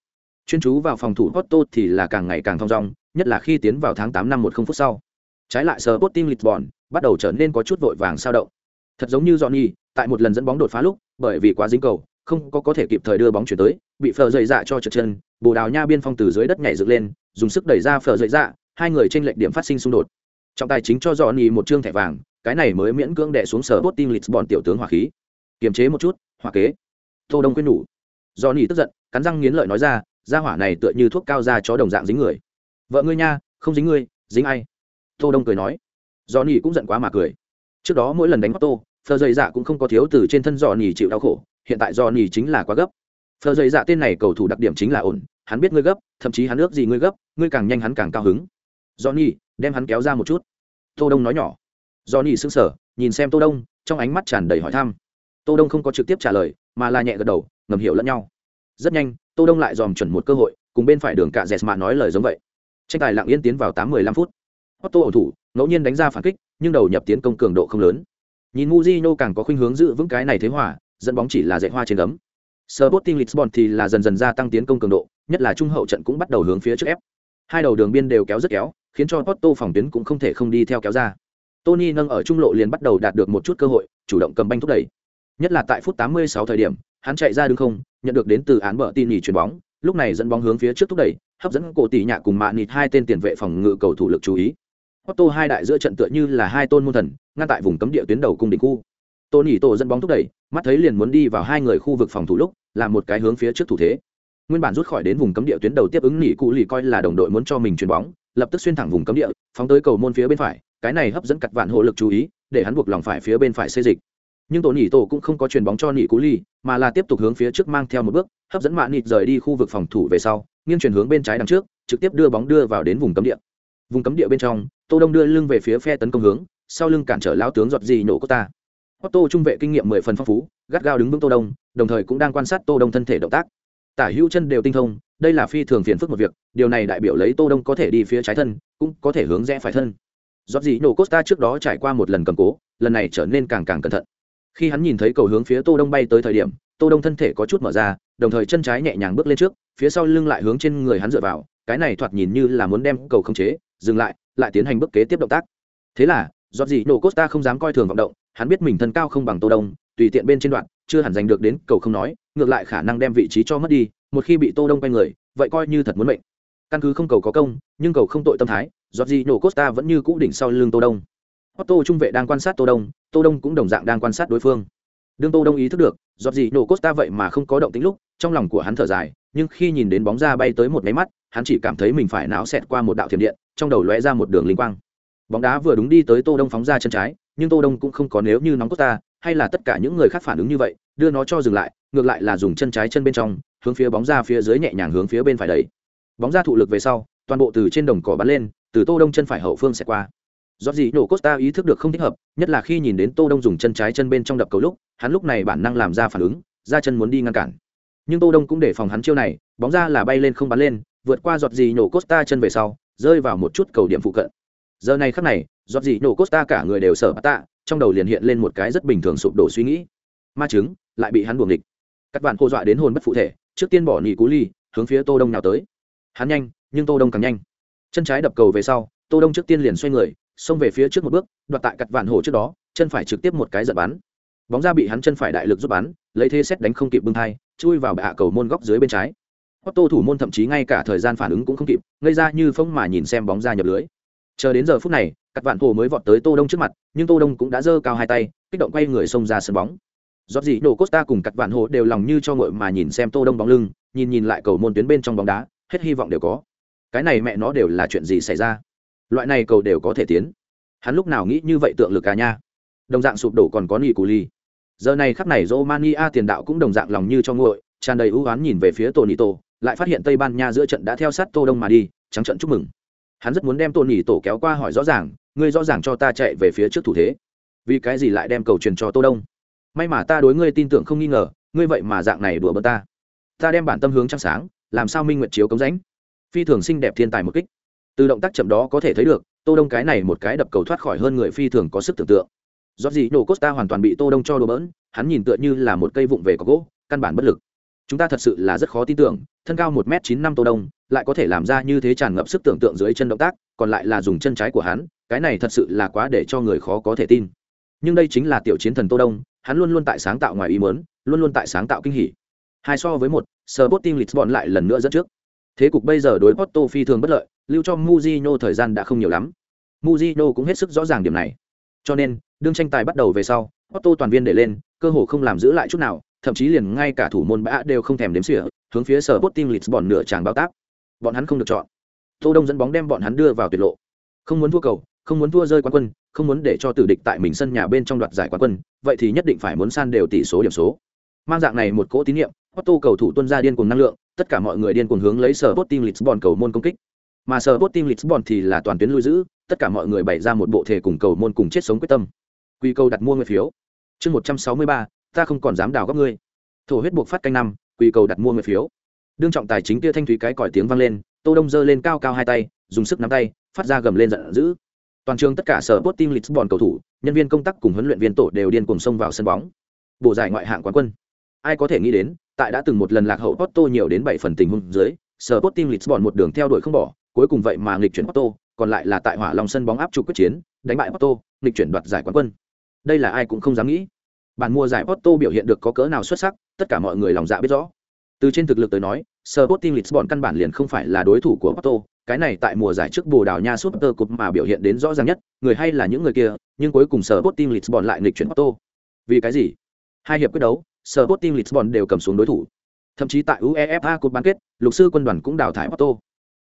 S1: Chuyên chú vào phòng thủ Porto thì là càng ngày càng thong dong, nhất là khi tiến vào tháng 8 năm 10 phút sau. Trái lại Sporting Lisbon bắt đầu trở nên có chút vội vàng sao động. Thật giống như Johnny, tại một lần dẫn bóng đột phá lúc, bởi vì quá dính cầu, không có có thể kịp thời đưa bóng chuyển tới, bị phở dậy dạ cho trượt chân, Bồ Đào Nha biên phong từ dưới đất nhảy dựng lên, dùng sức đẩy ra phở dậy dạ, hai người trên lệch điểm phát sinh xung đột. Trọng tài chính cho Johnny một trương thẻ vàng, cái này mới miễn cưỡng đè xuống sở Sporting Lisbon tiểu tướng hỏa khí. Kiềm chế một chút, hỏa kế. Tô đông quyên nhủ. Do nhì tức giận cắn răng nghiến lợi nói ra gia hỏa này tựa như thuốc cao ra chó đồng dạng dính người. Vợ ngươi nha không dính ngươi dính ai? Tô đông cười nói. Do nhì cũng giận quá mà cười. Trước đó mỗi lần đánh tô phờ dày dạ cũng không có thiếu từ trên thân dò nhì chịu đau khổ hiện tại Johnny chính là quá gấp. Phờ dày dạ tên này cầu thủ đặc điểm chính là ổn, hắn biết ngươi gấp, thậm chí hắn ước gì ngươi gấp, ngươi càng nhanh hắn càng cao hứng. Do đem hắn kéo ra một chút. Tô đông nói nhỏ. Do sững sờ, nhìn xem tô đông, trong ánh mắt tràn đầy hỏi thăm. Tô đông không có trực tiếp trả lời, mà là nhẹ gật đầu, ngầm hiểu lẫn nhau. Rất nhanh, tô đông lại dòm chuẩn một cơ hội, cùng bên phải đường cạ dẹt mà nói lời giống vậy. Tranh tài lặng yên tiến vào tám mười lăm phút. Otto ổn thủ, ngẫu nhiên đánh ra phản kích, nhưng đầu nhập tiến công cường độ không lớn. Nhìn Mujino càng có khuynh hướng giữ vững cái này thế hòa dẫn bóng chỉ là dạy hoa trên gấm. Sporting Lisbon thì là dần dần gia tăng tiến công cường độ, nhất là trung hậu trận cũng bắt đầu hướng phía trước ép. Hai đầu đường biên đều kéo rất kéo, khiến cho Otto phòng tuyến cũng không thể không đi theo kéo ra. Tony nâng ở trung lộ liền bắt đầu đạt được một chút cơ hội, chủ động cầm banh thúc đẩy. Nhất là tại phút 86 thời điểm, hắn chạy ra đứng không, nhận được đến từ án bờ tin nhỉ chuyển bóng, lúc này dẫn bóng hướng phía trước thúc đẩy, hấp dẫn cổ tỷ nhạ cùng mạ nịt hai tên tiền vệ phòng ngự cầu thủ lực chú ý. Otto hai đại giữa trận tựa như là hai tôn môn thần, ngăn tại vùng cấm địa tuyến đầu cung đỉnh khu. Tô Nhĩ tổ dẫn bóng thúc đẩy, mắt thấy liền muốn đi vào hai người khu vực phòng thủ lúc, làm một cái hướng phía trước thủ thế. Nguyên bản rút khỏi đến vùng cấm địa tuyến đầu tiếp ứng nỉ cụ lì coi là đồng đội muốn cho mình chuyền bóng, lập tức xuyên thẳng vùng cấm địa, phóng tới cầu môn phía bên phải, cái này hấp dẫn cặt vạn hộ lực chú ý, để hắn buộc lòng phải phía bên phải xây dịch. Nhưng tổ Nhĩ tổ cũng không có chuyền bóng cho nị cú ly mà là tiếp tục hướng phía trước mang theo một bước, hấp dẫn Mạn nịt rời đi khu vực phòng thủ về sau, nghiêng chuyển hướng bên trái đằng trước, trực tiếp đưa bóng đưa vào đến vùng cấm địa. Vùng cấm địa bên trong, tô đông đưa lưng về phía phe tấn công hướng, sau lưng cản trở lão tướng giọt gì nổ costa otto trung vệ kinh nghiệm mười phần phong phú, gắt gao đứng vững tô đông, đồng thời cũng đang quan sát tô đông thân thể động tác. Tả hữu chân đều tinh thông, đây là phi thường phiền phức một việc, điều này đại biểu lấy tô đông có thể đi phía trái thân, cũng có thể hướng rẽ phải thân. Giọt gì nổ costa trước đó trải qua một lần cầm cố, lần này trở nên càng càng cẩn thận. Khi hắn nhìn thấy cầu hướng phía tô đông bay tới thời điểm, tô đông thân thể có chút mở ra, đồng thời chân trái nhẹ nhàng bước lên trước, phía sau lưng lại hướng trên người hắn dựa vào, cái này thoạt nhìn như là muốn đem cầu khống chế, dừng lại lại tiến hành bước kế tiếp động tác. Thế là, giọt gì nổ costa không dám coi thường vọng động hắn biết mình thân cao không bằng tô đông tùy tiện bên trên đoạn chưa hẳn giành được đến cầu không nói ngược lại khả năng đem vị trí cho mất đi một khi bị tô đông quay người vậy coi như thật muốn mệnh căn cứ không cầu có công nhưng cầu không tội tâm thái giọt gì nổ costa vẫn như cũ đỉnh sau lưng tô đông Otto trung vệ đang quan sát Tô Đông, Tô Đông cũng đồng dạng đang quan sát đối phương. Đương Tô Đông ý thức được, giọt gì nổ Costa vậy mà không có động tĩnh lúc, trong lòng của hắn thở dài, nhưng khi nhìn đến bóng ra bay tới một cái mắt, hắn chỉ cảm thấy mình phải não xẹt qua một đạo thiểm điện, trong đầu lóe ra một đường linh quang. Bóng đá vừa đúng đi tới Tô Đông phóng ra chân trái, nhưng tô đông cũng không có nếu như nóng costa hay là tất cả những người khác phản ứng như vậy, đưa nó cho dừng lại, ngược lại là dùng chân trái chân bên trong, hướng phía bóng ra phía dưới nhẹ nhàng hướng phía bên phải đẩy. Bóng ra thụ lực về sau, toàn bộ từ trên đồng cỏ bắn lên, từ tô đông chân phải hậu phương sẽ qua. Do gì nổ costa ý thức được không thích hợp, nhất là khi nhìn đến tô đông dùng chân trái chân bên trong đập cầu lúc, hắn lúc này bản năng làm ra phản ứng, ra chân muốn đi ngăn cản. Nhưng tô đông cũng để phòng hắn chiêu này, bóng ra là bay lên không bắn lên, vượt qua giọt gì nổ costa chân về sau, rơi vào một chút cầu điểm phụ cận giờ này khắc này, giọt gì nổ costa cả người đều sợ tạ, trong đầu liền hiện lên một cái rất bình thường sụp đổ suy nghĩ. Ma chứng lại bị hắn buồng địch các bạn cô dọa đến hồn bất phụ thể, trước tiên bỏ nỉ cú ly, hướng phía tô đông nào tới. Hắn nhanh, nhưng tô đông càng nhanh. Chân trái đập cầu về sau, tô đông trước tiên liền xoay người, xông về phía trước một bước, đoạt tại cặt vạn hổ trước đó, chân phải trực tiếp một cái giật bắn. Bóng ra bị hắn chân phải đại lực giúp bắn, lấy thế xét đánh không kịp bưng thai chui vào bệ hạ cầu môn góc dưới bên trái. Otto thủ môn thậm chí ngay cả thời gian phản ứng cũng không kịp, ngây ra như phong mà nhìn xem bóng ra nhập lưới chờ đến giờ phút này cặt vạn hồ mới vọt tới tô đông trước mặt nhưng tô đông cũng đã giơ cao hai tay kích động quay người xông ra sân bóng. Giọt gì nổ costa cùng cặt vạn hồ đều lòng như cho ngội mà nhìn xem tô đông bóng lưng nhìn nhìn lại cầu môn tuyến bên trong bóng đá hết hy vọng đều có. Cái này mẹ nó đều là chuyện gì xảy ra? Loại này cầu đều có thể tiến. Hắn lúc nào nghĩ như vậy tượng lực cả nha? Đồng dạng sụp đổ còn có nỉ cù ly. Giờ này khắp này romania tiền đạo cũng đồng dạng lòng như cho nguội tràn đầy ưu oán nhìn về phía tổ nito, tổ lại phát hiện tây ban nha giữa trận đã theo sát tô đông mà đi trắng trận chúc mừng hắn rất muốn đem tôn nỉ tổ kéo qua hỏi rõ ràng, ngươi rõ ràng cho ta chạy về phía trước thủ thế. Vì cái gì lại đem cầu truyền cho tô đông? May mà ta đối ngươi tin tưởng không nghi ngờ, ngươi vậy mà dạng này đùa bỡn ta. Ta đem bản tâm hướng trăng sáng, làm sao minh nguyệt chiếu cống rãnh? Phi thường xinh đẹp thiên tài một kích. Từ động tác chậm đó có thể thấy được, tô đông cái này một cái đập cầu thoát khỏi hơn người phi thường có sức tưởng tượng. Do gì nổ costa hoàn toàn bị tô đông cho đùa bỡn, hắn nhìn tựa như là một cây vụng về có gỗ, căn bản bất lực chúng ta thật sự là rất khó tin tưởng, thân cao một m chín năm tô đông, lại có thể làm ra như thế tràn ngập sức tưởng tượng dưới chân động tác, còn lại là dùng chân trái của hắn, cái này thật sự là quá để cho người khó có thể tin. Nhưng đây chính là tiểu chiến thần tô đông, hắn luôn luôn tại sáng tạo ngoài ý muốn, luôn luôn tại sáng tạo kinh hỉ. Hai so với một, Sporting Lisbon lại lần nữa dẫn trước. Thế cục bây giờ đối Porto phi thường bất lợi, lưu cho Mujino thời gian đã không nhiều lắm. Mujino cũng hết sức rõ ràng điểm này. Cho nên, đương tranh tài bắt đầu về sau, Porto toàn viên để lên, cơ hồ không làm giữ lại chút nào thậm chí liền ngay cả thủ môn bã đều không thèm đếm xỉa, hướng phía sở Sporting Lisbon nửa tràng bao tác bọn hắn không được chọn. Tô đông dẫn bóng đem bọn hắn đưa vào tuyệt lộ. Không muốn thua cầu, không muốn thua rơi quán quân, không muốn để cho tử địch tại mình sân nhà bên trong đoạt giải quán quân, vậy thì nhất định phải muốn san đều tỷ số điểm số. Mang dạng này một cỗ tín nhiệm Otto cầu thủ tuân ra điên cuồng năng lượng, tất cả mọi người điên cuồng hướng lấy sở Sporting Lisbon cầu môn công kích. Mà sở Sporting Lisbon thì là toàn tuyến lui giữ, tất cả mọi người bày ra một bộ thể cùng cầu môn cùng chết sống quyết tâm. Quy câu đặt mua người phiếu. Chương một trăm sáu mươi ba ta không còn dám đào góc ngươi. Thổ huyết buộc phát canh năm quy cầu đặt mua người phiếu. Đương trọng tài chính kia thanh thúy cái còi tiếng vang lên, tô đông giơ lên cao cao hai tay, dùng sức nắm tay, phát ra gầm lên giận dữ. Toàn trường tất cả sở bot team lisbon cầu thủ, nhân viên công tác cùng huấn luyện viên tổ đều điên cuồng xông vào sân bóng. Bộ giải ngoại hạng quán quân. Ai có thể nghĩ đến, tại đã từng một lần lạc hậu Porto nhiều đến bảy phần tình huống dưới, sở bot team lisbon một đường theo đuổi không bỏ, cuối cùng vậy mà nghịch chuyển Porto, còn lại là tại hỏa long sân bóng áp trụ quyết chiến, đánh bại Porto, nghịch chuyển đoạt giải quán quân. Đây là ai cũng không dám nghĩ bản mua giải Porto biểu hiện được có cỡ nào xuất sắc tất cả mọi người lòng dạ biết rõ từ trên thực lực tới nói Sporting Lisbon căn bản liền không phải là đối thủ của Porto, cái này tại mùa giải trước Bồ Đào Nha Super Cup mà biểu hiện đến rõ ràng nhất, người hay là những người kia, nhưng cuối cùng Sporting Lisbon lại nghịch chuyển Porto. Vì cái gì? Hai hiệp quyết đấu, Sporting Lisbon đều cầm xuống đối thủ. Thậm chí tại UEFA Cup bán kết, lục sư quân đoàn cũng đào thải Porto.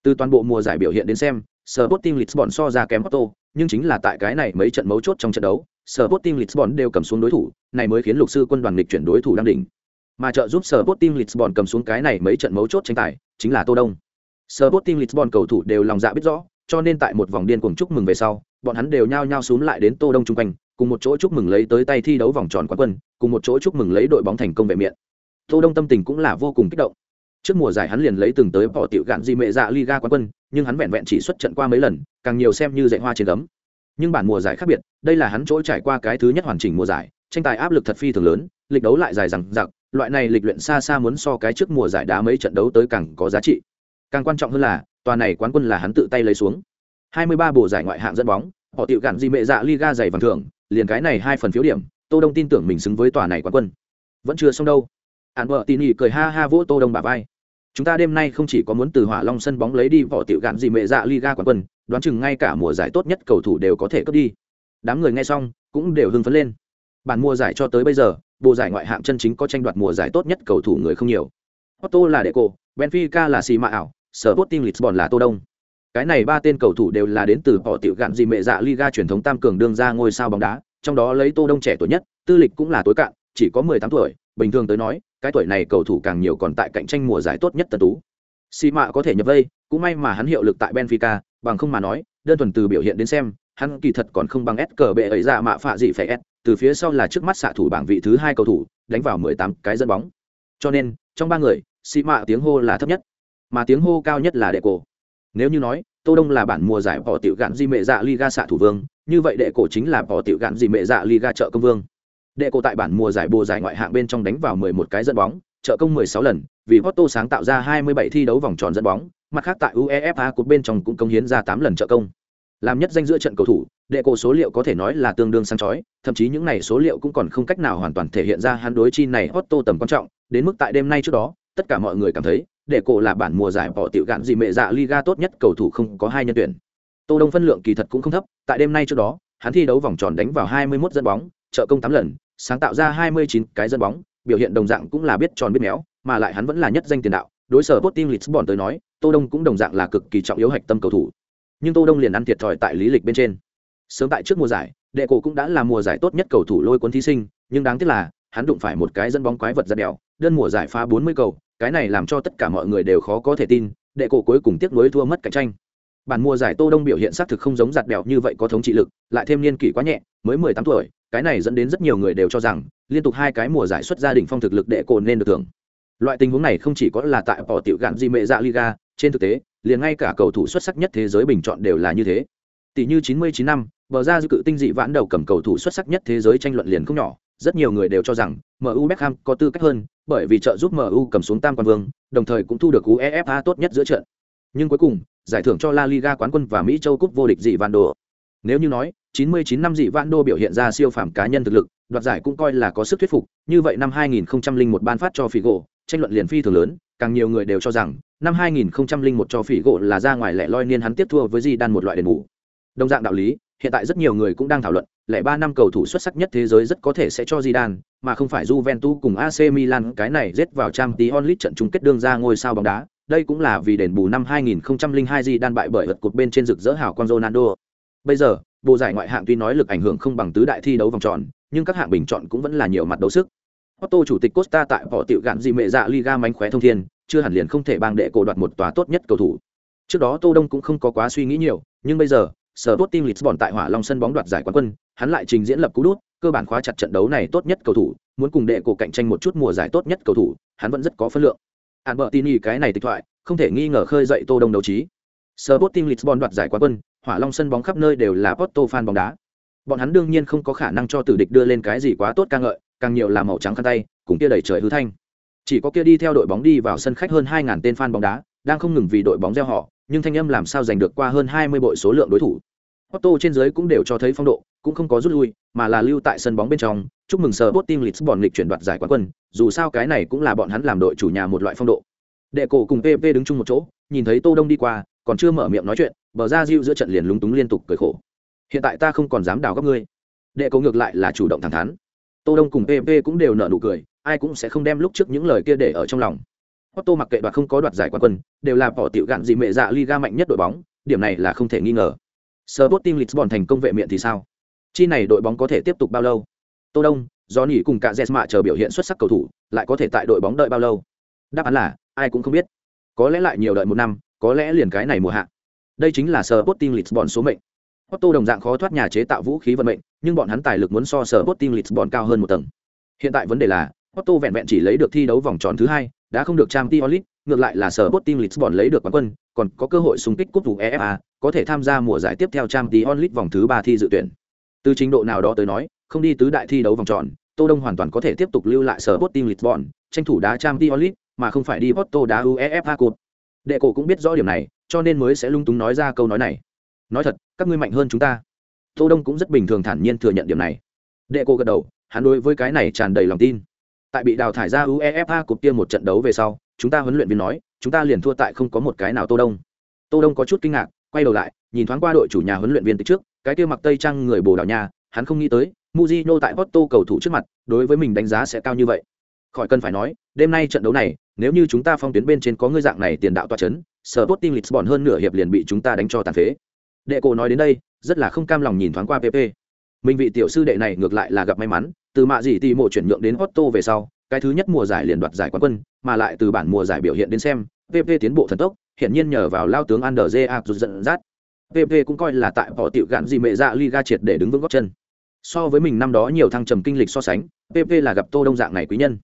S1: Từ toàn bộ mùa giải biểu hiện đến xem, Sporting Lisbon so ra kém Porto, nhưng chính là tại cái này mấy trận mấu chốt trong trận đấu, Sporting Lisbon đều cầm xuống đối thủ, này mới khiến lục sư quân đoàn nghịch chuyển đối thủ đang đỉnh. Mà trợ giúp Sporting Lisbon cầm xuống cái này mấy trận mấu chốt tranh tài, chính là Tô Đông. Sporting Lisbon cầu thủ đều lòng dạ biết rõ, cho nên tại một vòng điên cuồng chúc mừng về sau, bọn hắn đều nhao nhao xuống lại đến Tô Đông trung quanh, cùng một chỗ chúc mừng lấy tới tay thi đấu vòng tròn quán quân, cùng một chỗ chúc mừng lấy đội bóng thành công vệ miện. Tô Đông tâm tình cũng là vô cùng kích động. Trước mùa giải hắn liền lấy từng tới bỏ tiểu gạn di mẹ dạ Liga quán quân, nhưng hắn vẹn vẹn chỉ xuất trận qua mấy lần, càng nhiều xem như dạy hoa trên gấm. Nhưng bản mùa giải khác biệt, đây là hắn trỗi trải qua cái thứ nhất hoàn chỉnh mùa giải, tranh tài áp lực thật phi thường lớn, lịch đấu lại dài dằng dặc, loại này lịch luyện xa xa muốn so cái trước mùa giải đá mấy trận đấu tới càng có giá trị. Càng quan trọng hơn là, tòa này quán quân là hắn tự tay lấy xuống. 23 bộ giải ngoại hạng dẫn bóng, họ tiểu gạn gì mẹ dạ Liga dày vàng thưởng, liền cái này hai phần phiếu điểm, Tô Đông tin tưởng mình xứng với tòa này quán quân. Vẫn chưa xong đâu. Án vợ tin nhị cười ha ha vỗ Tô Đông bả vai. Chúng ta đêm nay không chỉ có muốn từ Hỏa Long sân bóng lấy đi vỏ tiểu gạn gì mẹ dạ Liga quán quân, đoán chừng ngay cả mùa giải tốt nhất cầu thủ đều có thể cướp đi. Đám người nghe xong, cũng đều hưng phấn lên. Bản mùa giải cho tới bây giờ, bộ giải ngoại hạng chân chính có tranh đoạt mùa giải tốt nhất cầu thủ người không nhiều. Otto là Deco, Benfica là Sima ảo, Sporting Lisbon là Tô Đông. Cái này ba tên cầu thủ đều là đến từ họ tiểu gạn gì mẹ dạ Liga truyền thống tam cường đương ra ngôi sao bóng đá, trong đó lấy tô đông trẻ tuổi nhất tư lịch cũng là tối cạn chỉ có mười tám tuổi bình thường tới nói cái tuổi này cầu thủ càng nhiều còn tại cạnh tranh mùa giải tốt nhất tân tú. Xì mạ có thể nhập vây, cũng may mà hắn hiệu lực tại benfica, bằng không mà nói, đơn thuần từ biểu hiện đến xem, hắn kỳ thật còn không bằng s cờ bệ ấy ra mạ phạ gì phải s, từ phía sau là trước mắt xạ thủ bảng vị thứ hai cầu thủ, đánh vào mười tám cái dẫn bóng. Cho nên, trong ba người, xì mạ tiếng hô là thấp nhất, mà tiếng hô cao nhất là đệ cổ. Nếu như nói, tô đông là bản mùa giải bỏ tiểu gạn di mệ dạ liga xạ thủ vương, như vậy đệ cổ chính là bỏ tiểu gạn di mệ dạ liga trợ công vương đệ cổ tại bản mùa giải bồ giải ngoại hạng bên trong đánh vào 11 cái dẫn bóng trợ công 16 lần vì Porto sáng tạo ra 27 thi đấu vòng tròn dẫn bóng mặt khác tại UEFA Cup bên trong cũng công hiến ra 8 lần trợ công làm nhất danh giữa trận cầu thủ đệ cổ số liệu có thể nói là tương đương sáng chói thậm chí những này số liệu cũng còn không cách nào hoàn toàn thể hiện ra hắn đối chi này Porto tầm quan trọng đến mức tại đêm nay trước đó tất cả mọi người cảm thấy Đệ cổ là bản mùa giải bỏ tiểu gạn gì mẹ dạ Liga tốt nhất cầu thủ không có hai nhân tuyển. Tô Đông phân lượng kỳ thật cũng không thấp, tại đêm nay trước đó, hắn thi đấu vòng tròn đánh vào 21 dẫn bóng, trợ công 8 lần, sáng tạo ra 29 cái dân bóng, biểu hiện đồng dạng cũng là biết tròn biết méo, mà lại hắn vẫn là nhất danh tiền đạo. Đối sở Sporting Lisbon tới nói, Tô Đông cũng đồng dạng là cực kỳ trọng yếu hạch tâm cầu thủ. Nhưng Tô Đông liền ăn thiệt thòi tại lý lịch bên trên. Sớm tại trước mùa giải, đệ cổ cũng đã là mùa giải tốt nhất cầu thủ lôi cuốn thí sinh, nhưng đáng tiếc là hắn đụng phải một cái dân bóng quái vật ra đèo, đơn mùa giải phá 40 cầu, cái này làm cho tất cả mọi người đều khó có thể tin đệ cổ cuối cùng tiếc nuối thua mất cạnh tranh bản mùa giải tô đông biểu hiện xác thực không giống giặt bèo như vậy có thống trị lực lại thêm niên kỷ quá nhẹ mới mười tám tuổi cái này dẫn đến rất nhiều người đều cho rằng liên tục hai cái mùa giải xuất gia đình phong thực lực đệ cồn nên được thưởng loại tình huống này không chỉ có là tại bỏ tiểu gạn di mệ dạ liga trên thực tế liền ngay cả cầu thủ xuất sắc nhất thế giới bình chọn đều là như thế tỷ như 99 năm bờ ra dư cự tinh dị vãn đầu cầm cầu thủ xuất sắc nhất thế giới tranh luận liền không nhỏ rất nhiều người đều cho rằng MU Beckham có tư cách hơn, bởi vì trợ giúp MU cầm xuống tam quan vương, đồng thời cũng thu được UEFA tốt nhất giữa trận. Nhưng cuối cùng, giải thưởng cho La Liga quán quân và Mỹ châu cúp vô địch dị Van Đồ. Nếu như nói, 99 năm dị Van Đô biểu hiện ra siêu phàm cá nhân thực lực, đoạt giải cũng coi là có sức thuyết phục, như vậy năm 2001 ban phát cho Figo, tranh luận liền phi thường lớn, càng nhiều người đều cho rằng, năm 2001 cho Figo là ra ngoài lẻ loi niên hắn tiếp thua với Zidane một loại đền bù. Đồng dạng đạo lý, hiện tại rất nhiều người cũng đang thảo luận, lẻ ba năm cầu thủ xuất sắc nhất thế giới rất có thể sẽ cho Zidane, mà không phải Juventus cùng AC Milan cái này rớt vào Champions League trận chung kết đương ra ngôi sao bóng đá. Đây cũng là vì đền bù năm 2002 Zidane bại bởi vật cột bên trên rực rỡ hào quang Ronaldo. Bây giờ, bộ giải ngoại hạng tuy nói lực ảnh hưởng không bằng tứ đại thi đấu vòng tròn, nhưng các hạng bình chọn cũng vẫn là nhiều mặt đấu sức. Otto chủ tịch Costa tại bỏ tiểu gạn gì mẹ dạ Liga mánh khóe thông thiên, chưa hẳn liền không thể bang đệ cổ đoạt một tòa tốt nhất cầu thủ. Trước đó Tô Đông cũng không có quá suy nghĩ nhiều, nhưng bây giờ, sở tốt team Lisbon tại Hỏa Long sân bóng đoạt giải quán quân, hắn lại trình diễn lập cú đút, cơ bản khóa chặt trận đấu này tốt nhất cầu thủ, muốn cùng đệ cổ cạnh tranh một chút mùa giải tốt nhất cầu thủ, hắn vẫn rất có phân lượng. Albertini cái này tịch thoại, không thể nghi ngờ khơi dậy Tô Đông đấu trí. Sporting Lisbon đoạt giải quán quân, Hỏa Long sân bóng khắp nơi đều là Porto fan bóng đá. Bọn hắn đương nhiên không có khả năng cho tử địch đưa lên cái gì quá tốt ca ngợi, càng nhiều là màu trắng khăn tay, cùng kia đầy trời hư thanh. Chỉ có kia đi theo đội bóng đi vào sân khách hơn 2000 tên fan bóng đá, đang không ngừng vì đội bóng reo họ, nhưng thanh âm làm sao giành được qua hơn 20 bội số lượng đối thủ. Porto trên dưới cũng đều cho thấy phong độ, cũng không có rút lui, mà là lưu tại sân bóng bên trong, chúc mừng sở Sporting Lisbon lịch chuyển đoạt giải quán quân, dù sao cái này cũng là bọn hắn làm đội chủ nhà một loại phong độ. Đệ cổ cùng PP đứng chung một chỗ, nhìn thấy Tô Đông đi qua, còn chưa mở miệng nói chuyện, bờ ra Diu giữa trận liền lúng túng liên tục cười khổ. Hiện tại ta không còn dám đào góc ngươi. Đệ cầu ngược lại là chủ động thẳng thắn. Tô Đông cùng PP cũng đều nở nụ cười, ai cũng sẽ không đem lúc trước những lời kia để ở trong lòng. Otto mặc kệ đoạt không có đoạt giải quán quân, đều là bỏ tiểu gạn gì mẹ dạ Liga mạnh nhất đội bóng, điểm này là không thể nghi ngờ. Sporting Lisbon thành công vệ miệng thì sao? Chi này đội bóng có thể tiếp tục bao lâu? Tô Đông, Johnny cùng cả Jesma chờ biểu hiện xuất sắc cầu thủ, lại có thể tại đội bóng đợi bao lâu? Đáp án là ai cũng không biết. Có lẽ lại nhiều đợi một năm, có lẽ liền cái này mùa hạ. Đây chính là Sporting Lisbon số mệnh. Otto đồng dạng khó thoát nhà chế tạo vũ khí vận mệnh, nhưng bọn hắn tài lực muốn so Sporting Lisbon cao hơn một tầng. Hiện tại vấn đề là, Otto vẹn vẹn chỉ lấy được thi đấu vòng tròn thứ hai, đã không được Champions League, ngược lại là Sporting Lisbon lấy được quán quân, còn có cơ hội xung kích cúp UEFA, có thể tham gia mùa giải tiếp theo Champions League vòng thứ ba thi dự tuyển. Từ trình độ nào đó tới nói, không đi tứ đại thi đấu vòng tròn, Tô Đông hoàn toàn có thể tiếp tục lưu lại sở Sporting Lisbon, tranh thủ đá Champions League, mà không phải đi Porto đá UEFA Cup. Đệ cổ cũng biết rõ điểm này, cho nên mới sẽ lung túng nói ra câu nói này. Nói thật, các ngươi mạnh hơn chúng ta. Tô Đông cũng rất bình thường thản nhiên thừa nhận điểm này. Đệ cô gật đầu, hắn đối với cái này tràn đầy lòng tin. Tại bị đào thải ra UEFA Cup kia một trận đấu về sau, chúng ta huấn luyện viên nói, chúng ta liền thua tại không có một cái nào Tô Đông. Tô Đông có chút kinh ngạc, quay đầu lại, nhìn thoáng qua đội chủ nhà huấn luyện viên từ trước, cái kia mặc tây trang người Bồ Đào Nha, hắn không nghĩ tới, muzino tại Porto cầu thủ trước mặt, đối với mình đánh giá sẽ cao như vậy. Khỏi cần phải nói, đêm nay trận đấu này, nếu như chúng ta phong tuyến bên trên có người dạng này tiền đạo toa chấn, Sporting Lisbon hơn nửa hiệp liền bị chúng ta đánh cho tàn phế. Đệ cổ nói đến đây, rất là không cam lòng nhìn thoáng qua PP. mình vị tiểu sư đệ này ngược lại là gặp may mắn từ mạ gì tỷ mộ chuyển nhượng đến Otto về sau cái thứ nhất mùa giải liền đoạt giải quán quân mà lại từ bản mùa giải biểu hiện đến xem pp tiến bộ thần tốc hiện nhiên nhờ vào lao tướng Ander J. dẫn dắt pp cũng coi là tại bỏ tiểu gạn gì mẹ dạ liga triệt để đứng vững gót chân so với mình năm đó nhiều thăng trầm kinh lịch so sánh pp là gặp tô đông dạng này quý nhân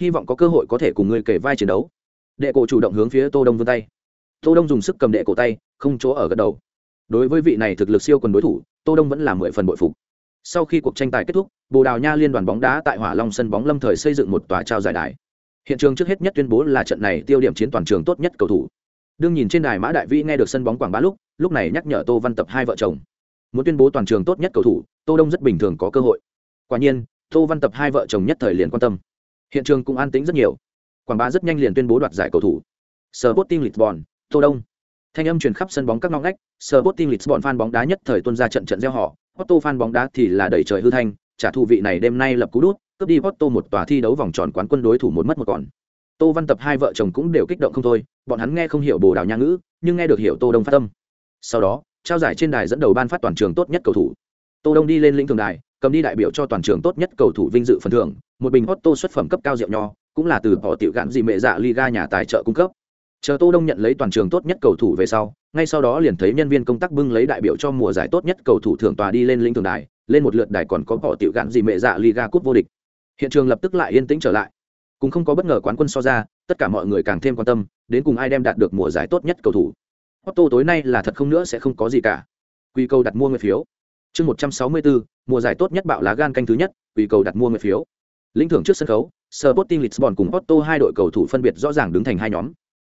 S1: hy vọng có cơ hội có thể cùng người kể vai chiến đấu đệ cổ chủ động hướng phía tô đông vươn tay tô đông dùng sức cầm đệ cổ tay không chỗ ở gật đầu. Đối với vị này thực lực siêu quần đối thủ tô đông vẫn là mười phần bội phục. Sau khi cuộc tranh tài kết thúc bồ đào nha liên đoàn bóng đá tại hỏa long sân bóng lâm thời xây dựng một tòa trao giải đài. Hiện trường trước hết nhất tuyên bố là trận này tiêu điểm chiến toàn trường tốt nhất cầu thủ. Đương nhìn trên đài mã đại vĩ nghe được sân bóng quảng bá lúc lúc này nhắc nhở tô văn tập hai vợ chồng. Muốn tuyên bố toàn trường tốt nhất cầu thủ tô đông rất bình thường có cơ hội. Quả nhiên tô văn tập hai vợ chồng nhất thời liền quan tâm. Hiện trường cũng an tĩnh rất nhiều. Quảng bá rất nhanh liền tuyên bố đoạt giải cầu thủ. Sporting Lisbon, Tô Đông. Thanh âm truyền khắp sân bóng các ngóc ngách, Sporting Lisbon fan bóng đá nhất thời tuôn ra trận trận reo hò, Porto fan bóng đá thì là đẩy trời hư thanh, trả thù vị này đêm nay lập cú đút, cướp đi Porto một tòa thi đấu vòng tròn quán quân đối thủ một mất một còn. Tô Văn Tập hai vợ chồng cũng đều kích động không thôi, bọn hắn nghe không hiểu Bồ Đào Nha ngữ, nhưng nghe được hiểu Tô Đông phát tâm. Sau đó, trao giải trên đài dẫn đầu ban phát toàn trường tốt nhất cầu thủ. Tô Đông đi lên lĩnh thường đài, cầm đi đại biểu cho toàn trường tốt nhất cầu thủ vinh dự phần thưởng, một bình Porto xuất phẩm cấp cao rượu nho, cũng là từ bỏ tiểu gạn gì mẹ dạ Liga nhà tài trợ cung cấp. Chờ Tô Đông nhận lấy toàn trường tốt nhất cầu thủ về sau, ngay sau đó liền thấy nhân viên công tác bưng lấy đại biểu cho mùa giải tốt nhất cầu thủ thưởng tòa đi lên lĩnh thường đài, lên một lượt đài còn có bỏ tiểu gạn gì mẹ dạ Liga cúp vô địch. Hiện trường lập tức lại yên tĩnh trở lại. Cũng không có bất ngờ quán quân so ra, tất cả mọi người càng thêm quan tâm, đến cùng ai đem đạt được mùa giải tốt nhất cầu thủ. Otto tối nay là thật không nữa sẽ không có gì cả. Quy cầu đặt mua người phiếu. Chương 164, mùa giải tốt nhất bạo lá gan canh thứ nhất, quy cầu đặt mua người phiếu. Lĩnh thưởng trước sân khấu, Sporting Lisbon cùng Otto hai đội cầu thủ phân biệt rõ ràng đứng thành hai nhóm.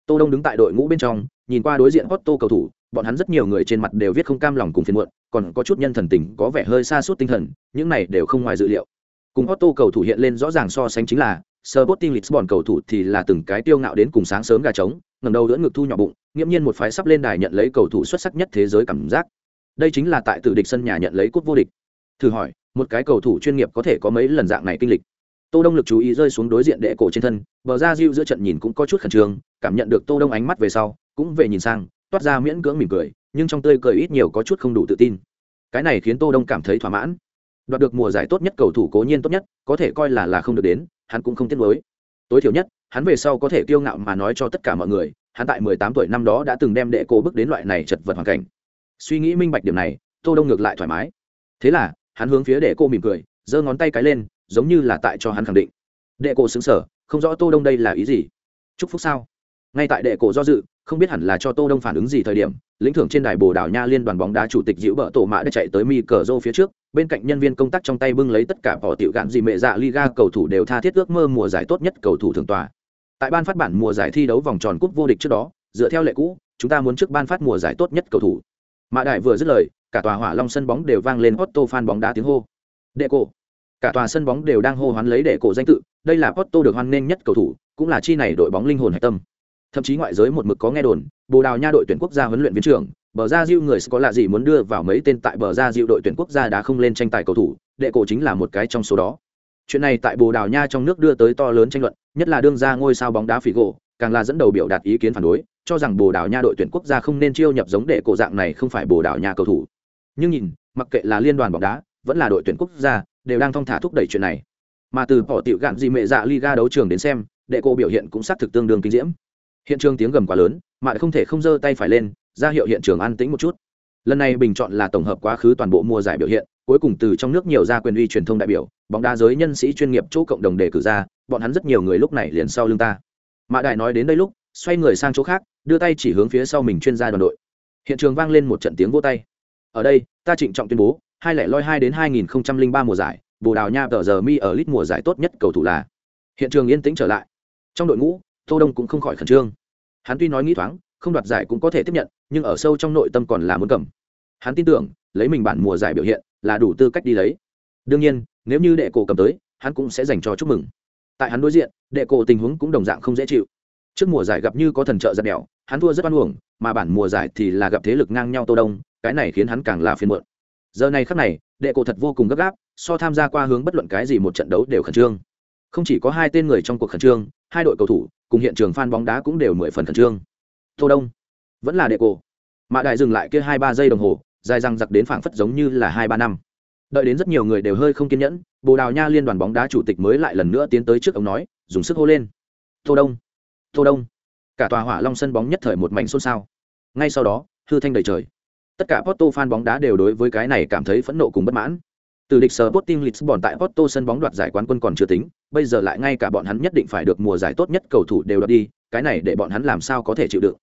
S1: Tô Đông đứng tại đội ngũ bên trong, nhìn qua đối diện Otto cầu thủ, bọn hắn rất nhiều người trên mặt đều viết không cam lòng cùng phiền muộn, còn có chút nhân thần tình có vẻ hơi xa suốt tinh thần, những này đều không ngoài dự liệu. Cùng Otto cầu thủ hiện lên rõ ràng so sánh chính là Sporting Lisbon cầu thủ thì là từng cái tiêu ngạo đến cùng sáng sớm gà trống, ngẩng đầu đỡ ngực thu nhỏ bụng, nghiêm nhiên một phái sắp lên đài nhận lấy cầu thủ xuất sắc nhất thế giới cảm giác. Đây chính là tại tự địch sân nhà nhận lấy cúp vô địch. Thử hỏi, một cái cầu thủ chuyên nghiệp có thể có mấy lần dạng này kinh lịch? Tô Đông lực chú ý rơi xuống đối diện đệ cổ trên thân, bờ ra Diu giữa trận nhìn cũng có chút khẩn trương, cảm nhận được Tô Đông ánh mắt về sau, cũng về nhìn sang, toát ra miễn cưỡng mỉm cười, nhưng trong tươi cười ít nhiều có chút không đủ tự tin. Cái này khiến Tô Đông cảm thấy thỏa mãn. Đoạt được mùa giải tốt nhất cầu thủ cố nhiên tốt nhất, có thể coi là là không được đến, hắn cũng không tiếc nuối. Tối thiểu nhất, hắn về sau có thể kiêu ngạo mà nói cho tất cả mọi người, hắn tại 18 tuổi năm đó đã từng đem đệ cổ bước đến loại này chật vật hoàn cảnh. Suy nghĩ minh bạch điểm này, Tô Đông ngược lại thoải mái. Thế là, hắn hướng phía đệ cô mỉm cười, giơ ngón tay cái lên, giống như là tại cho hắn khẳng định đệ cô xứng sở không rõ tô đông đây là ý gì chúc phúc sao ngay tại đệ cổ do dự, không biết hẳn là cho tô đông phản ứng gì thời điểm, lĩnh thưởng trên đài bồ đào nha liên đoàn bóng đá chủ tịch diễu bợ tổ mã đã chạy tới mi cờ rô phía trước, bên cạnh nhân viên công tác trong tay bưng lấy tất cả bỏ tiểu gạn gì mẹ dạ liga cầu thủ đều tha thiết ước mơ mùa giải tốt nhất cầu thủ thường tòa. Tại ban phát bản mùa giải thi đấu vòng tròn cúp vô địch trước đó, dựa theo lệ cũ, chúng ta muốn trước ban phát mùa giải tốt nhất cầu thủ. Mã đại vừa dứt lời, cả tòa hỏa long sân bóng đều vang lên otto fan bóng đá tiếng hô. Đệ cổ. Cả tòa sân bóng đều đang hô hoán lấy đệ cổ danh tự, đây là Otto được hoan nghênh nhất cầu thủ, cũng là chi này đội bóng linh hồn hạch tâm thậm chí ngoại giới một mực có nghe đồn, bồ đào nha đội tuyển quốc gia huấn luyện viên trưởng, bờ ra diêu người có lạ gì muốn đưa vào mấy tên tại bờ ra diêu đội tuyển quốc gia đã không lên tranh tài cầu thủ, đệ cổ chính là một cái trong số đó. Chuyện này tại bồ đào nha trong nước đưa tới to lớn tranh luận, nhất là đương ra ngôi sao bóng đá phỉ gỗ, càng là dẫn đầu biểu đạt ý kiến phản đối, cho rằng bồ đào nha đội tuyển quốc gia không nên chiêu nhập giống đệ cổ dạng này không phải bồ đào nha cầu thủ. Nhưng nhìn, mặc kệ là liên đoàn bóng đá, vẫn là đội tuyển quốc gia, đều đang thong thả thúc đẩy chuyện này. Mà từ bỏ tiểu gạn gì mẹ dạ liga đấu trường đến xem, đệ cổ biểu hiện cũng xác thực tương đương kinh diễm hiện trường tiếng gầm quá lớn mạn không thể không giơ tay phải lên, ra hiệu hiện trường an tĩnh một chút. Lần này bình chọn là tổng hợp quá khứ toàn bộ mùa giải biểu hiện, cuối cùng từ trong nước nhiều ra quyền uy truyền thông đại biểu, bóng đá giới nhân sĩ chuyên nghiệp chỗ cộng đồng đề cử ra, bọn hắn rất nhiều người lúc này liền sau lưng ta. Mạ đại nói đến đây lúc, xoay người sang chỗ khác, đưa tay chỉ hướng phía sau mình chuyên gia đoàn đội. Hiện trường vang lên một trận tiếng vô tay. Ở đây, ta trịnh trọng tuyên bố, hai lẻ loi hai đến hai nghìn không trăm linh ba mùa giải, bồ đào nha tờ giờ mi ở lít mùa giải tốt nhất cầu thủ là. Hiện trường yên tĩnh trở lại. Trong đội ngũ tô đông cũng không khỏi khẩn trương. Hắn tuy nói nghĩ thoáng, không đoạt giải cũng có thể tiếp nhận, nhưng ở sâu trong nội tâm còn là muốn cầm. Hắn tin tưởng, lấy mình bản mùa giải biểu hiện, là đủ tư cách đi lấy. Đương nhiên, nếu như đệ cổ cầm tới, hắn cũng sẽ dành cho chúc mừng. Tại hắn đối diện, đệ cổ tình huống cũng đồng dạng không dễ chịu. Trước mùa giải gặp như có thần trợ giật đèo, hắn thua rất oan uổng, mà bản mùa giải thì là gặp thế lực ngang nhau tô đông, cái này khiến hắn càng là phiền muộn. Giờ này khắc này, đệ cổ thật vô cùng gấp gáp, so tham gia qua hướng bất luận cái gì một trận đấu đều khẩn trương không chỉ có hai tên người trong cuộc khẩn trương, hai đội cầu thủ cùng hiện trường f bóng đá cũng đều mười phần khẩn trương. Tô đông, vẫn là đệ cổ mạ đại dừng lại kia hai ba giây đồng hồ, dài răng giặc đến phảng phất giống như là hai ba năm. Đợi đến rất nhiều người đều hơi không kiên nhẫn, bồ đào nha liên đoàn bóng đá chủ tịch mới lại lần nữa tiến tới trước ông nói, dùng sức hô lên. Tô đông tô đông. Cả tòa hỏa long sân bóng nhất thời một mảnh xôn xao. Ngay sau đó, hư thanh đầy trời. Tất cả Porto fan bóng đá đều đối với cái này cảm thấy phẫn nộ cùng bất mãn. Từ địch sở Sporting Lisbon tại Porto sân bóng đoạt giải quán quân còn chưa tính bây giờ lại ngay cả bọn hắn nhất định phải được mùa giải tốt nhất cầu thủ đều đoạt đi, cái này để bọn hắn làm sao có thể chịu đựng?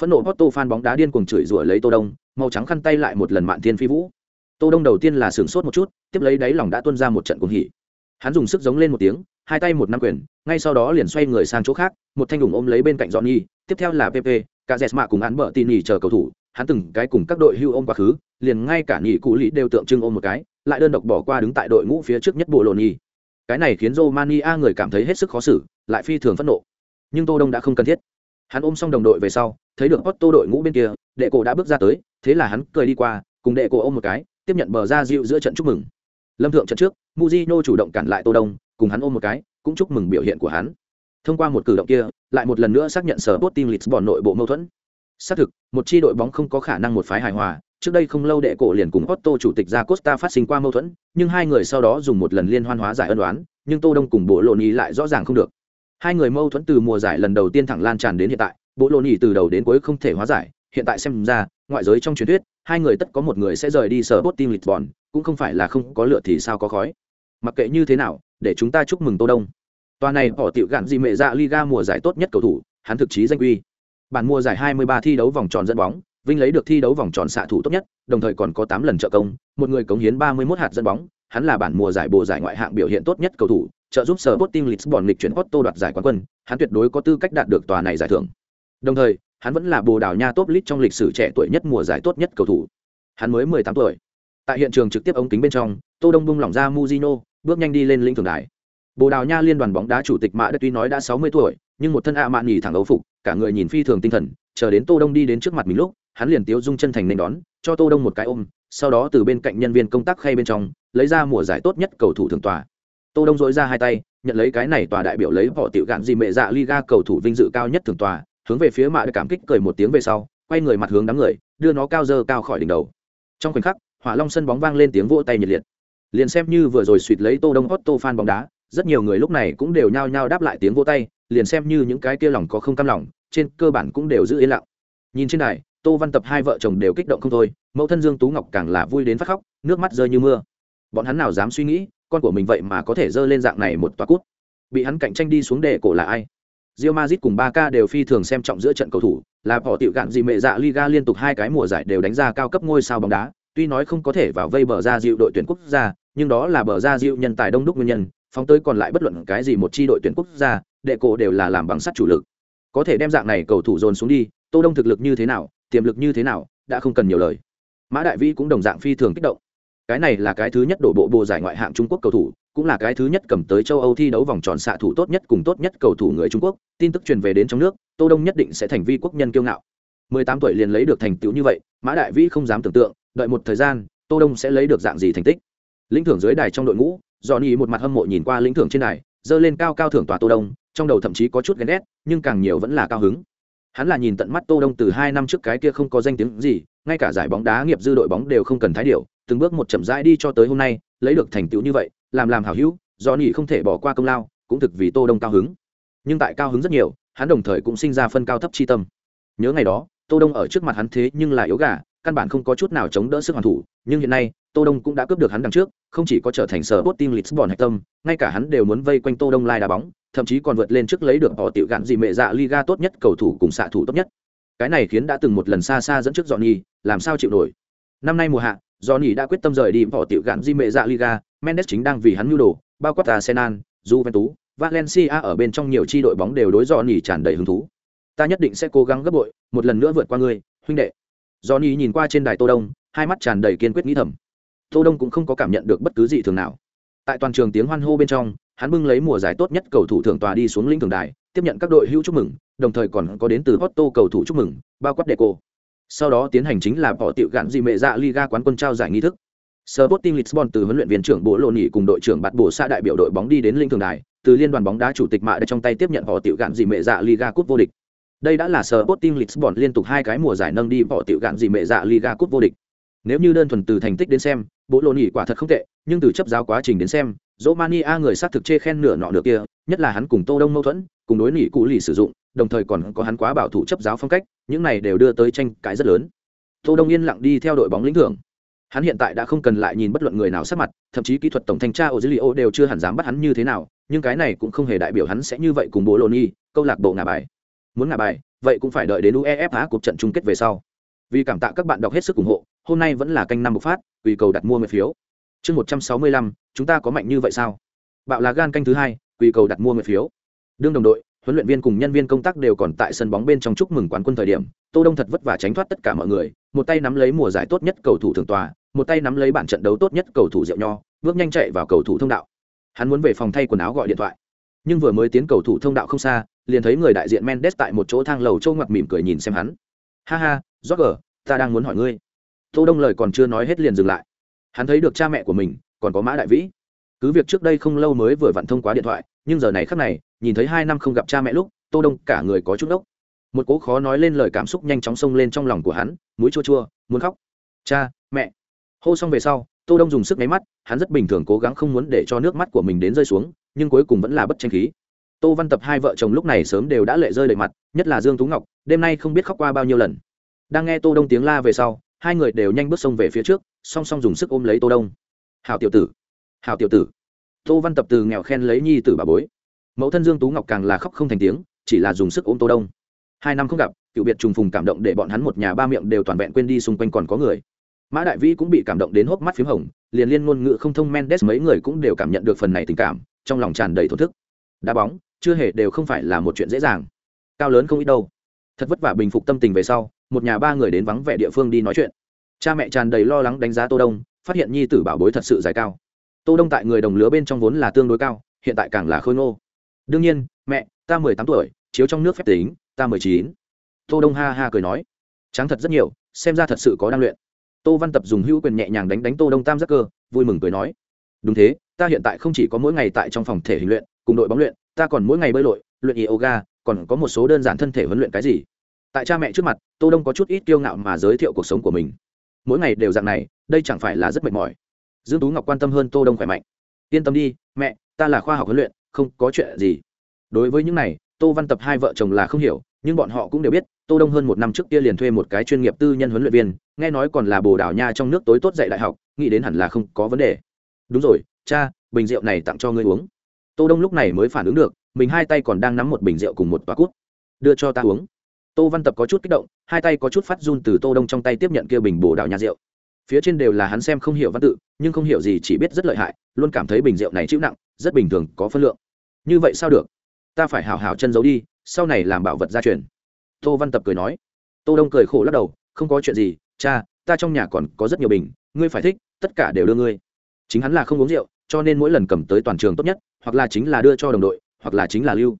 S1: Phẫn nộ Porto fan bóng đá điên cuồng chửi rủa lấy Tô Đông, màu trắng khăn tay lại một lần mạn thiên phi vũ. Tô Đông đầu tiên là sửng sốt một chút, tiếp lấy đáy lòng đã tuôn ra một trận cuồng hỉ. Hắn dùng sức giống lên một tiếng, hai tay một năm quyền, ngay sau đó liền xoay người sang chỗ khác, một thanh đùng ôm lấy bên cạnh Johnny, tiếp theo là PP cả cùng án bợ tin nhỉ chờ cầu thủ, hắn từng cái cùng các đội hưu ôm quá khứ, liền ngay cả nhị cụ lý đều tượng trưng ôm một cái, lại đơn độc bỏ qua đứng tại đội ngũ phía trước nhất bộ lộn nhì cái này khiến Romania người cảm thấy hết sức khó xử, lại phi thường phẫn nộ. Nhưng tô đông đã không cần thiết. Hắn ôm xong đồng đội về sau, thấy được Otto đội ngũ bên kia, đệ cổ đã bước ra tới, thế là hắn cười đi qua, cùng đệ cổ ôm một cái, tiếp nhận bờ ra dịu giữa trận chúc mừng. Lâm thượng trận trước muzino chủ động cản lại tô đông, cùng hắn ôm một cái, cũng chúc mừng biểu hiện của hắn. Thông qua một cử động kia, lại một lần nữa xác nhận sở tốt team lisbon nội bộ mâu thuẫn. Xác thực, một chi đội bóng không có khả năng một phái hài hòa trước đây không lâu đệ cổ liền cùng Otto chủ tịch ra Costa phát sinh qua mâu thuẫn, nhưng hai người sau đó dùng một lần liên hoan hóa giải ân oán, nhưng Tô Đông cùng Bộ Lộn Nhĩ lại rõ ràng không được. Hai người mâu thuẫn từ mùa giải lần đầu tiên thẳng lan tràn đến hiện tại, Bộ Lộn Nhĩ từ đầu đến cuối không thể hóa giải, hiện tại xem ra, ngoại giới trong truyền thuyết, hai người tất có một người sẽ rời đi sở Sporting Lisbon, cũng không phải là không có lựa thì sao có khói. Mặc kệ như thế nào, để chúng ta chúc mừng Tô Đông. Toàn này bỏ tiểu gạn gì mẹ dạ Liga mùa giải tốt nhất cầu thủ, hắn thực chí danh uy. Bản mùa giải 23 thi đấu vòng tròn dẫn bóng, Vinh lấy được thi đấu vòng tròn xạ thủ tốt nhất, đồng thời còn có 8 lần trợ công, một người cống hiến 31 hạt dẫn bóng, hắn là bản mùa giải bộ giải ngoại hạng biểu hiện tốt nhất cầu thủ, trợ giúp Sporting Lisbon lịch chuyển Otto đoạt giải quán quân, hắn tuyệt đối có tư cách đạt được tòa này giải thưởng. Đồng thời, hắn vẫn là Bồ Đào Nha top league trong lịch sử trẻ tuổi nhất mùa giải tốt nhất cầu thủ. Hắn mới 18 tuổi. Tại hiện trường trực tiếp ống kính bên trong, Tô Đông bung lỏng ra Mujino, bước nhanh đi lên lĩnh thưởng đài. Bồ Đào Nha liên đoàn bóng đá chủ tịch Mã Đất tuy nói đã 60 tuổi, nhưng một thân ạ mạn nhì thẳng ấu phục, cả người nhìn phi thường tinh thần, chờ đến Tô Đông đi đến trước mặt mình lúc, hắn liền tiếu dung chân thành nên đón, cho tô đông một cái ôm, sau đó từ bên cạnh nhân viên công tác khay bên trong, lấy ra mùa giải tốt nhất cầu thủ thường tòa. Tô đông dối ra hai tay, nhận lấy cái này tòa đại biểu lấy họ tiểu gạn gì mẹ dạ liga cầu thủ vinh dự cao nhất thường tòa, hướng về phía mạ cảm kích cười một tiếng về sau, quay người mặt hướng đám người, đưa nó cao dơ cao khỏi đỉnh đầu. Trong khoảnh khắc, hỏa long sân bóng vang lên tiếng vỗ tay nhiệt liệt. Liền xem như vừa rồi suýt lấy tô đông otto fan bóng đá, rất nhiều người lúc này cũng đều nhao nhao đáp lại tiếng vỗ tay, liền xem như những cái kia lòng có không cam lòng, trên cơ bản cũng đều giữ yên lặng. Nhìn trên này tô văn tập hai vợ chồng đều kích động không thôi mẫu thân dương tú ngọc càng là vui đến phát khóc nước mắt rơi như mưa. Bọn hắn nào dám suy nghĩ con của mình vậy mà có thể dơ lên dạng này một toa cút. Bị hắn cạnh tranh đi xuống đề cổ là ai? Real Madrid cùng Barca đều phi thường xem trọng giữa trận cầu thủ, là bỏ tiểu gạn gì mẹ dạ Liga liên tục hai cái mùa giải đều đánh ra cao cấp ngôi sao bóng đá, tuy nói không có thể vào vây bờ ra dịu đội tuyển quốc gia, nhưng đó là bờ ra dịu nhân tài đông đúc nguyên nhân, phóng tới còn lại bất luận cái gì một chi đội tuyển quốc gia, đệ cổ đều là làm bằng sắt chủ lực. Có thể đem dạng này cầu thủ dồn xuống đi, Tô Đông thực lực như thế nào, tiềm lực như thế nào, đã không cần nhiều lời. Mã đại vĩ cũng đồng dạng phi thường kích động. Cái này là cái thứ nhất đổ bộ bộ giải ngoại hạng trung quốc cầu thủ, cũng là cái thứ nhất cầm tới châu âu thi đấu vòng tròn xạ thủ tốt nhất cùng tốt nhất cầu thủ người trung quốc, tin tức truyền về đến trong nước, tô đông nhất định sẽ thành vi quốc nhân kiêu ngạo. 18 tuổi liền lấy được thành tựu như vậy, mã đại vĩ không dám tưởng tượng, đợi một thời gian, tô đông sẽ lấy được dạng gì thành tích. Lĩnh thưởng dưới đài trong đội ngũ, johnny một mặt hâm mộ nhìn qua lĩnh thưởng trên đài dơ lên cao cao thưởng tòa tô đông, trong đầu thậm chí có chút ghen ghét, nhưng càng nhiều vẫn là cao hứng. Hắn là nhìn tận mắt Tô Đông từ hai năm trước cái kia không có danh tiếng gì, ngay cả giải bóng đá nghiệp dư đội bóng đều không cần thái điều, từng bước một chậm rãi đi cho tới hôm nay, lấy được thành tựu như vậy, làm làm hảo hữu, do nhị không thể bỏ qua công lao, cũng thực vì Tô Đông cao hứng. Nhưng tại cao hứng rất nhiều, hắn đồng thời cũng sinh ra phân cao thấp chi tâm. Nhớ ngày đó, Tô Đông ở trước mặt hắn thế nhưng là yếu gà, căn bản không có chút nào chống đỡ sức hoàn thủ, nhưng hiện nay, Tô Đông cũng đã cướp được hắn đằng trước, không chỉ có trở thành sở bot team Lisbon hạch tâm, ngay cả hắn đều muốn vây quanh Tô Đông lai đá bóng, thậm chí còn vượt lên trước lấy được họ tiểu gạn gì mẹ dạ Liga tốt nhất cầu thủ cùng xạ thủ tốt nhất. Cái này khiến đã từng một lần xa xa dẫn trước Johnny, làm sao chịu nổi. Năm nay mùa hạ, Johnny đã quyết tâm rời đi họ tiểu gạn gì mẹ dạ Liga, Mendes chính đang vì hắn nhu đồ, bao quát Arsenal, Juventus, Valencia ở bên trong nhiều chi đội bóng đều đối Johnny tràn đầy hứng thú. Ta nhất định sẽ cố gắng gấp bội, một lần nữa vượt qua ngươi, huynh đệ. Johnny nhìn qua trên đài Tô Đông, hai mắt tràn đầy kiên quyết nghĩ thầm. Tô Đông cũng không có cảm nhận được bất cứ gì thường nào. Tại toàn trường tiếng hoan hô bên trong, hắn bưng lấy mùa giải tốt nhất cầu thủ thưởng tòa đi xuống lĩnh thưởng đài, tiếp nhận các đội hữu chúc mừng, đồng thời còn có đến từ Porto cầu thủ chúc mừng, bao quát Deco. Sau đó tiến hành chính là bỏ tiểu gạn gì mẹ dạ Liga quán quân trao giải nghi thức. Sporting Lisbon từ huấn luyện viên trưởng Bộ Lô cùng đội trưởng Bạt Bổ xã đại biểu đội bóng đi đến linh thường đài, từ liên đoàn bóng đá chủ tịch mạ đã trong tay tiếp nhận bỏ tiểu gạn gì mẹ dạ Liga cúp vô địch. Đây đã là Sporting Lisbon liên tục hai cái mùa giải nâng đi bỏ tiểu gạn gì mẹ dạ Liga cúp vô địch. Nếu như đơn thuần từ thành tích đến xem, Bộ Lô quả thật không tệ, nhưng từ chấp giáo quá trình đến xem Romania người xác thực chê khen nửa nọ nửa kia, nhất là hắn cùng Tô Đông mâu thuẫn, cùng đối nỉ cụ lì sử dụng, đồng thời còn có hắn quá bảo thủ chấp giáo phong cách, những này đều đưa tới tranh cãi rất lớn. Tô Đông yên lặng đi theo đội bóng lĩnh thưởng. Hắn hiện tại đã không cần lại nhìn bất luận người nào sát mặt, thậm chí kỹ thuật tổng thanh tra Ozilio đều chưa hẳn dám bắt hắn như thế nào, nhưng cái này cũng không hề đại biểu hắn sẽ như vậy cùng bố Loni câu lạc bộ ngả bài. Muốn ngả bài, vậy cũng phải đợi đến UEFA cuộc trận chung kết về sau. Vì cảm tạ các bạn đọc hết sức ủng hộ, hôm nay vẫn là canh năm bộc phát, vì cầu đặt mua mười phiếu. Chương một trăm sáu mươi lăm, chúng ta có mạnh như vậy sao? Bạo là gan canh thứ hai, tùy cầu đặt mua nguyện phiếu. Đương đồng đội, huấn luyện viên cùng nhân viên công tác đều còn tại sân bóng bên trong chúc mừng quán quân thời điểm, Tô Đông thật vất vả tránh thoát tất cả mọi người, một tay nắm lấy mùa giải tốt nhất cầu thủ thường tòa, một tay nắm lấy bản trận đấu tốt nhất cầu thủ rượu Nho, bước nhanh chạy vào cầu thủ thông đạo. Hắn muốn về phòng thay quần áo gọi điện thoại, nhưng vừa mới tiến cầu thủ thông đạo không xa, liền thấy người đại diện Mendes tại một chỗ thang lầu trâu ngoặt mỉm cười nhìn xem hắn. Ha ha, Roger, ta đang muốn hỏi ngươi. Tô Đông lời còn chưa nói hết liền dừng lại. Hắn thấy được cha mẹ của mình, còn có Mã Đại Vĩ. Cứ việc trước đây không lâu mới vừa vặn thông qua điện thoại, nhưng giờ này khắc này, nhìn thấy hai năm không gặp cha mẹ lúc, Tô Đông cả người có chút đốc. Một cố khó nói lên lời cảm xúc nhanh chóng xông lên trong lòng của hắn, mũi chua chua, muốn khóc. Cha, mẹ. Hô xong về sau, Tô Đông dùng sức máy mắt, hắn rất bình thường cố gắng không muốn để cho nước mắt của mình đến rơi xuống, nhưng cuối cùng vẫn là bất tranh khí tô văn tập hai vợ chồng lúc này sớm đều đã lệ rơi đầy mặt nhất là dương tú ngọc đêm nay không biết khóc qua bao nhiêu lần đang nghe tô đông tiếng la về sau hai người đều nhanh bước sông về phía trước, song song dùng sức ôm lấy tô đông. Hảo tiểu tử, hảo tiểu tử. Tô văn tập từ nghèo khen lấy nhi tử bà bối. Mẫu thân dương tú ngọc càng là khóc không thành tiếng, chỉ là dùng sức ôm tô đông. Hai năm không gặp, cựu biệt trùng phùng cảm động để bọn hắn một nhà ba miệng đều toàn vẹn quên đi xung quanh còn có người. Mã đại vĩ cũng bị cảm động đến hốc mắt p h í m hồng, liền liên ngôn ngữ không thông mendes mấy người cũng đều cảm nhận được phần này tình cảm, trong lòng tràn đầy thổn thức. Đá bóng, chưa hề đều không phải là một chuyện dễ dàng. Cao lớn không ít đâu. Thật vất vả bình phục tâm tình về sau một nhà ba người đến vắng vẻ địa phương đi nói chuyện. Cha mẹ tràn đầy lo lắng đánh giá tô đông, phát hiện nhi tử bảo bối thật sự dài cao. Tô đông tại người đồng lứa bên trong vốn là tương đối cao, hiện tại càng là khôi ngô. Đương nhiên, mẹ, ta mười tám tuổi, chiếu trong nước phép tính, ta mười chín. Tô đông ha ha cười nói. Trắng thật rất nhiều, xem ra thật sự có đang luyện. Tô văn tập dùng hữu quyền nhẹ nhàng đánh đánh tô đông tam giác cơ, vui mừng cười nói. Đúng thế, ta hiện tại không chỉ có mỗi ngày tại trong phòng thể hình luyện, cùng đội bóng luyện, ta còn mỗi ngày bơi lội, luyện yoga, còn có một số đơn giản thân thể huấn luyện cái gì? Tại cha mẹ trước mặt, tô đông có chút ít kiêu ngạo mà giới thiệu cuộc sống của mình. Mỗi ngày đều dạng này, đây chẳng phải là rất mệt mỏi. Dương tú ngọc quan tâm hơn tô đông khỏe mạnh. Yên tâm đi, mẹ, ta là khoa học huấn luyện, không có chuyện gì. Đối với những này, tô văn tập hai vợ chồng là không hiểu, nhưng bọn họ cũng đều biết, tô đông hơn một năm trước kia liền thuê một cái chuyên nghiệp tư nhân huấn luyện viên, nghe nói còn là bồ đào nha trong nước tối tốt dạy đại học, nghĩ đến hẳn là không có vấn đề. Đúng rồi, cha, bình rượu này tặng cho ngươi uống. Tô đông lúc này mới phản ứng được, mình hai tay còn đang nắm một bình rượu cùng một toa cút. Đưa cho ta uống tô văn tập có chút kích động, hai tay có chút phát run từ tô đông trong tay tiếp nhận kia bình bồ đào nhà rượu. Phía trên đều là hắn xem không hiểu văn tự, nhưng không hiểu gì chỉ biết rất lợi hại, luôn cảm thấy bình rượu này chịu nặng, rất bình thường, có phân lượng. Như vậy sao được? Ta phải hào hào chân giấu đi, sau này làm bảo vật gia truyền. Tô văn tập cười nói. Tô đông cười khổ lắc đầu, không có chuyện gì, cha, ta trong nhà còn có rất nhiều bình, ngươi phải thích, tất cả đều đưa ngươi. Chính hắn là không uống rượu, cho nên mỗi lần cầm tới toàn trường tốt nhất, hoặc là chính là đưa cho đồng đội, hoặc là chính là lưu.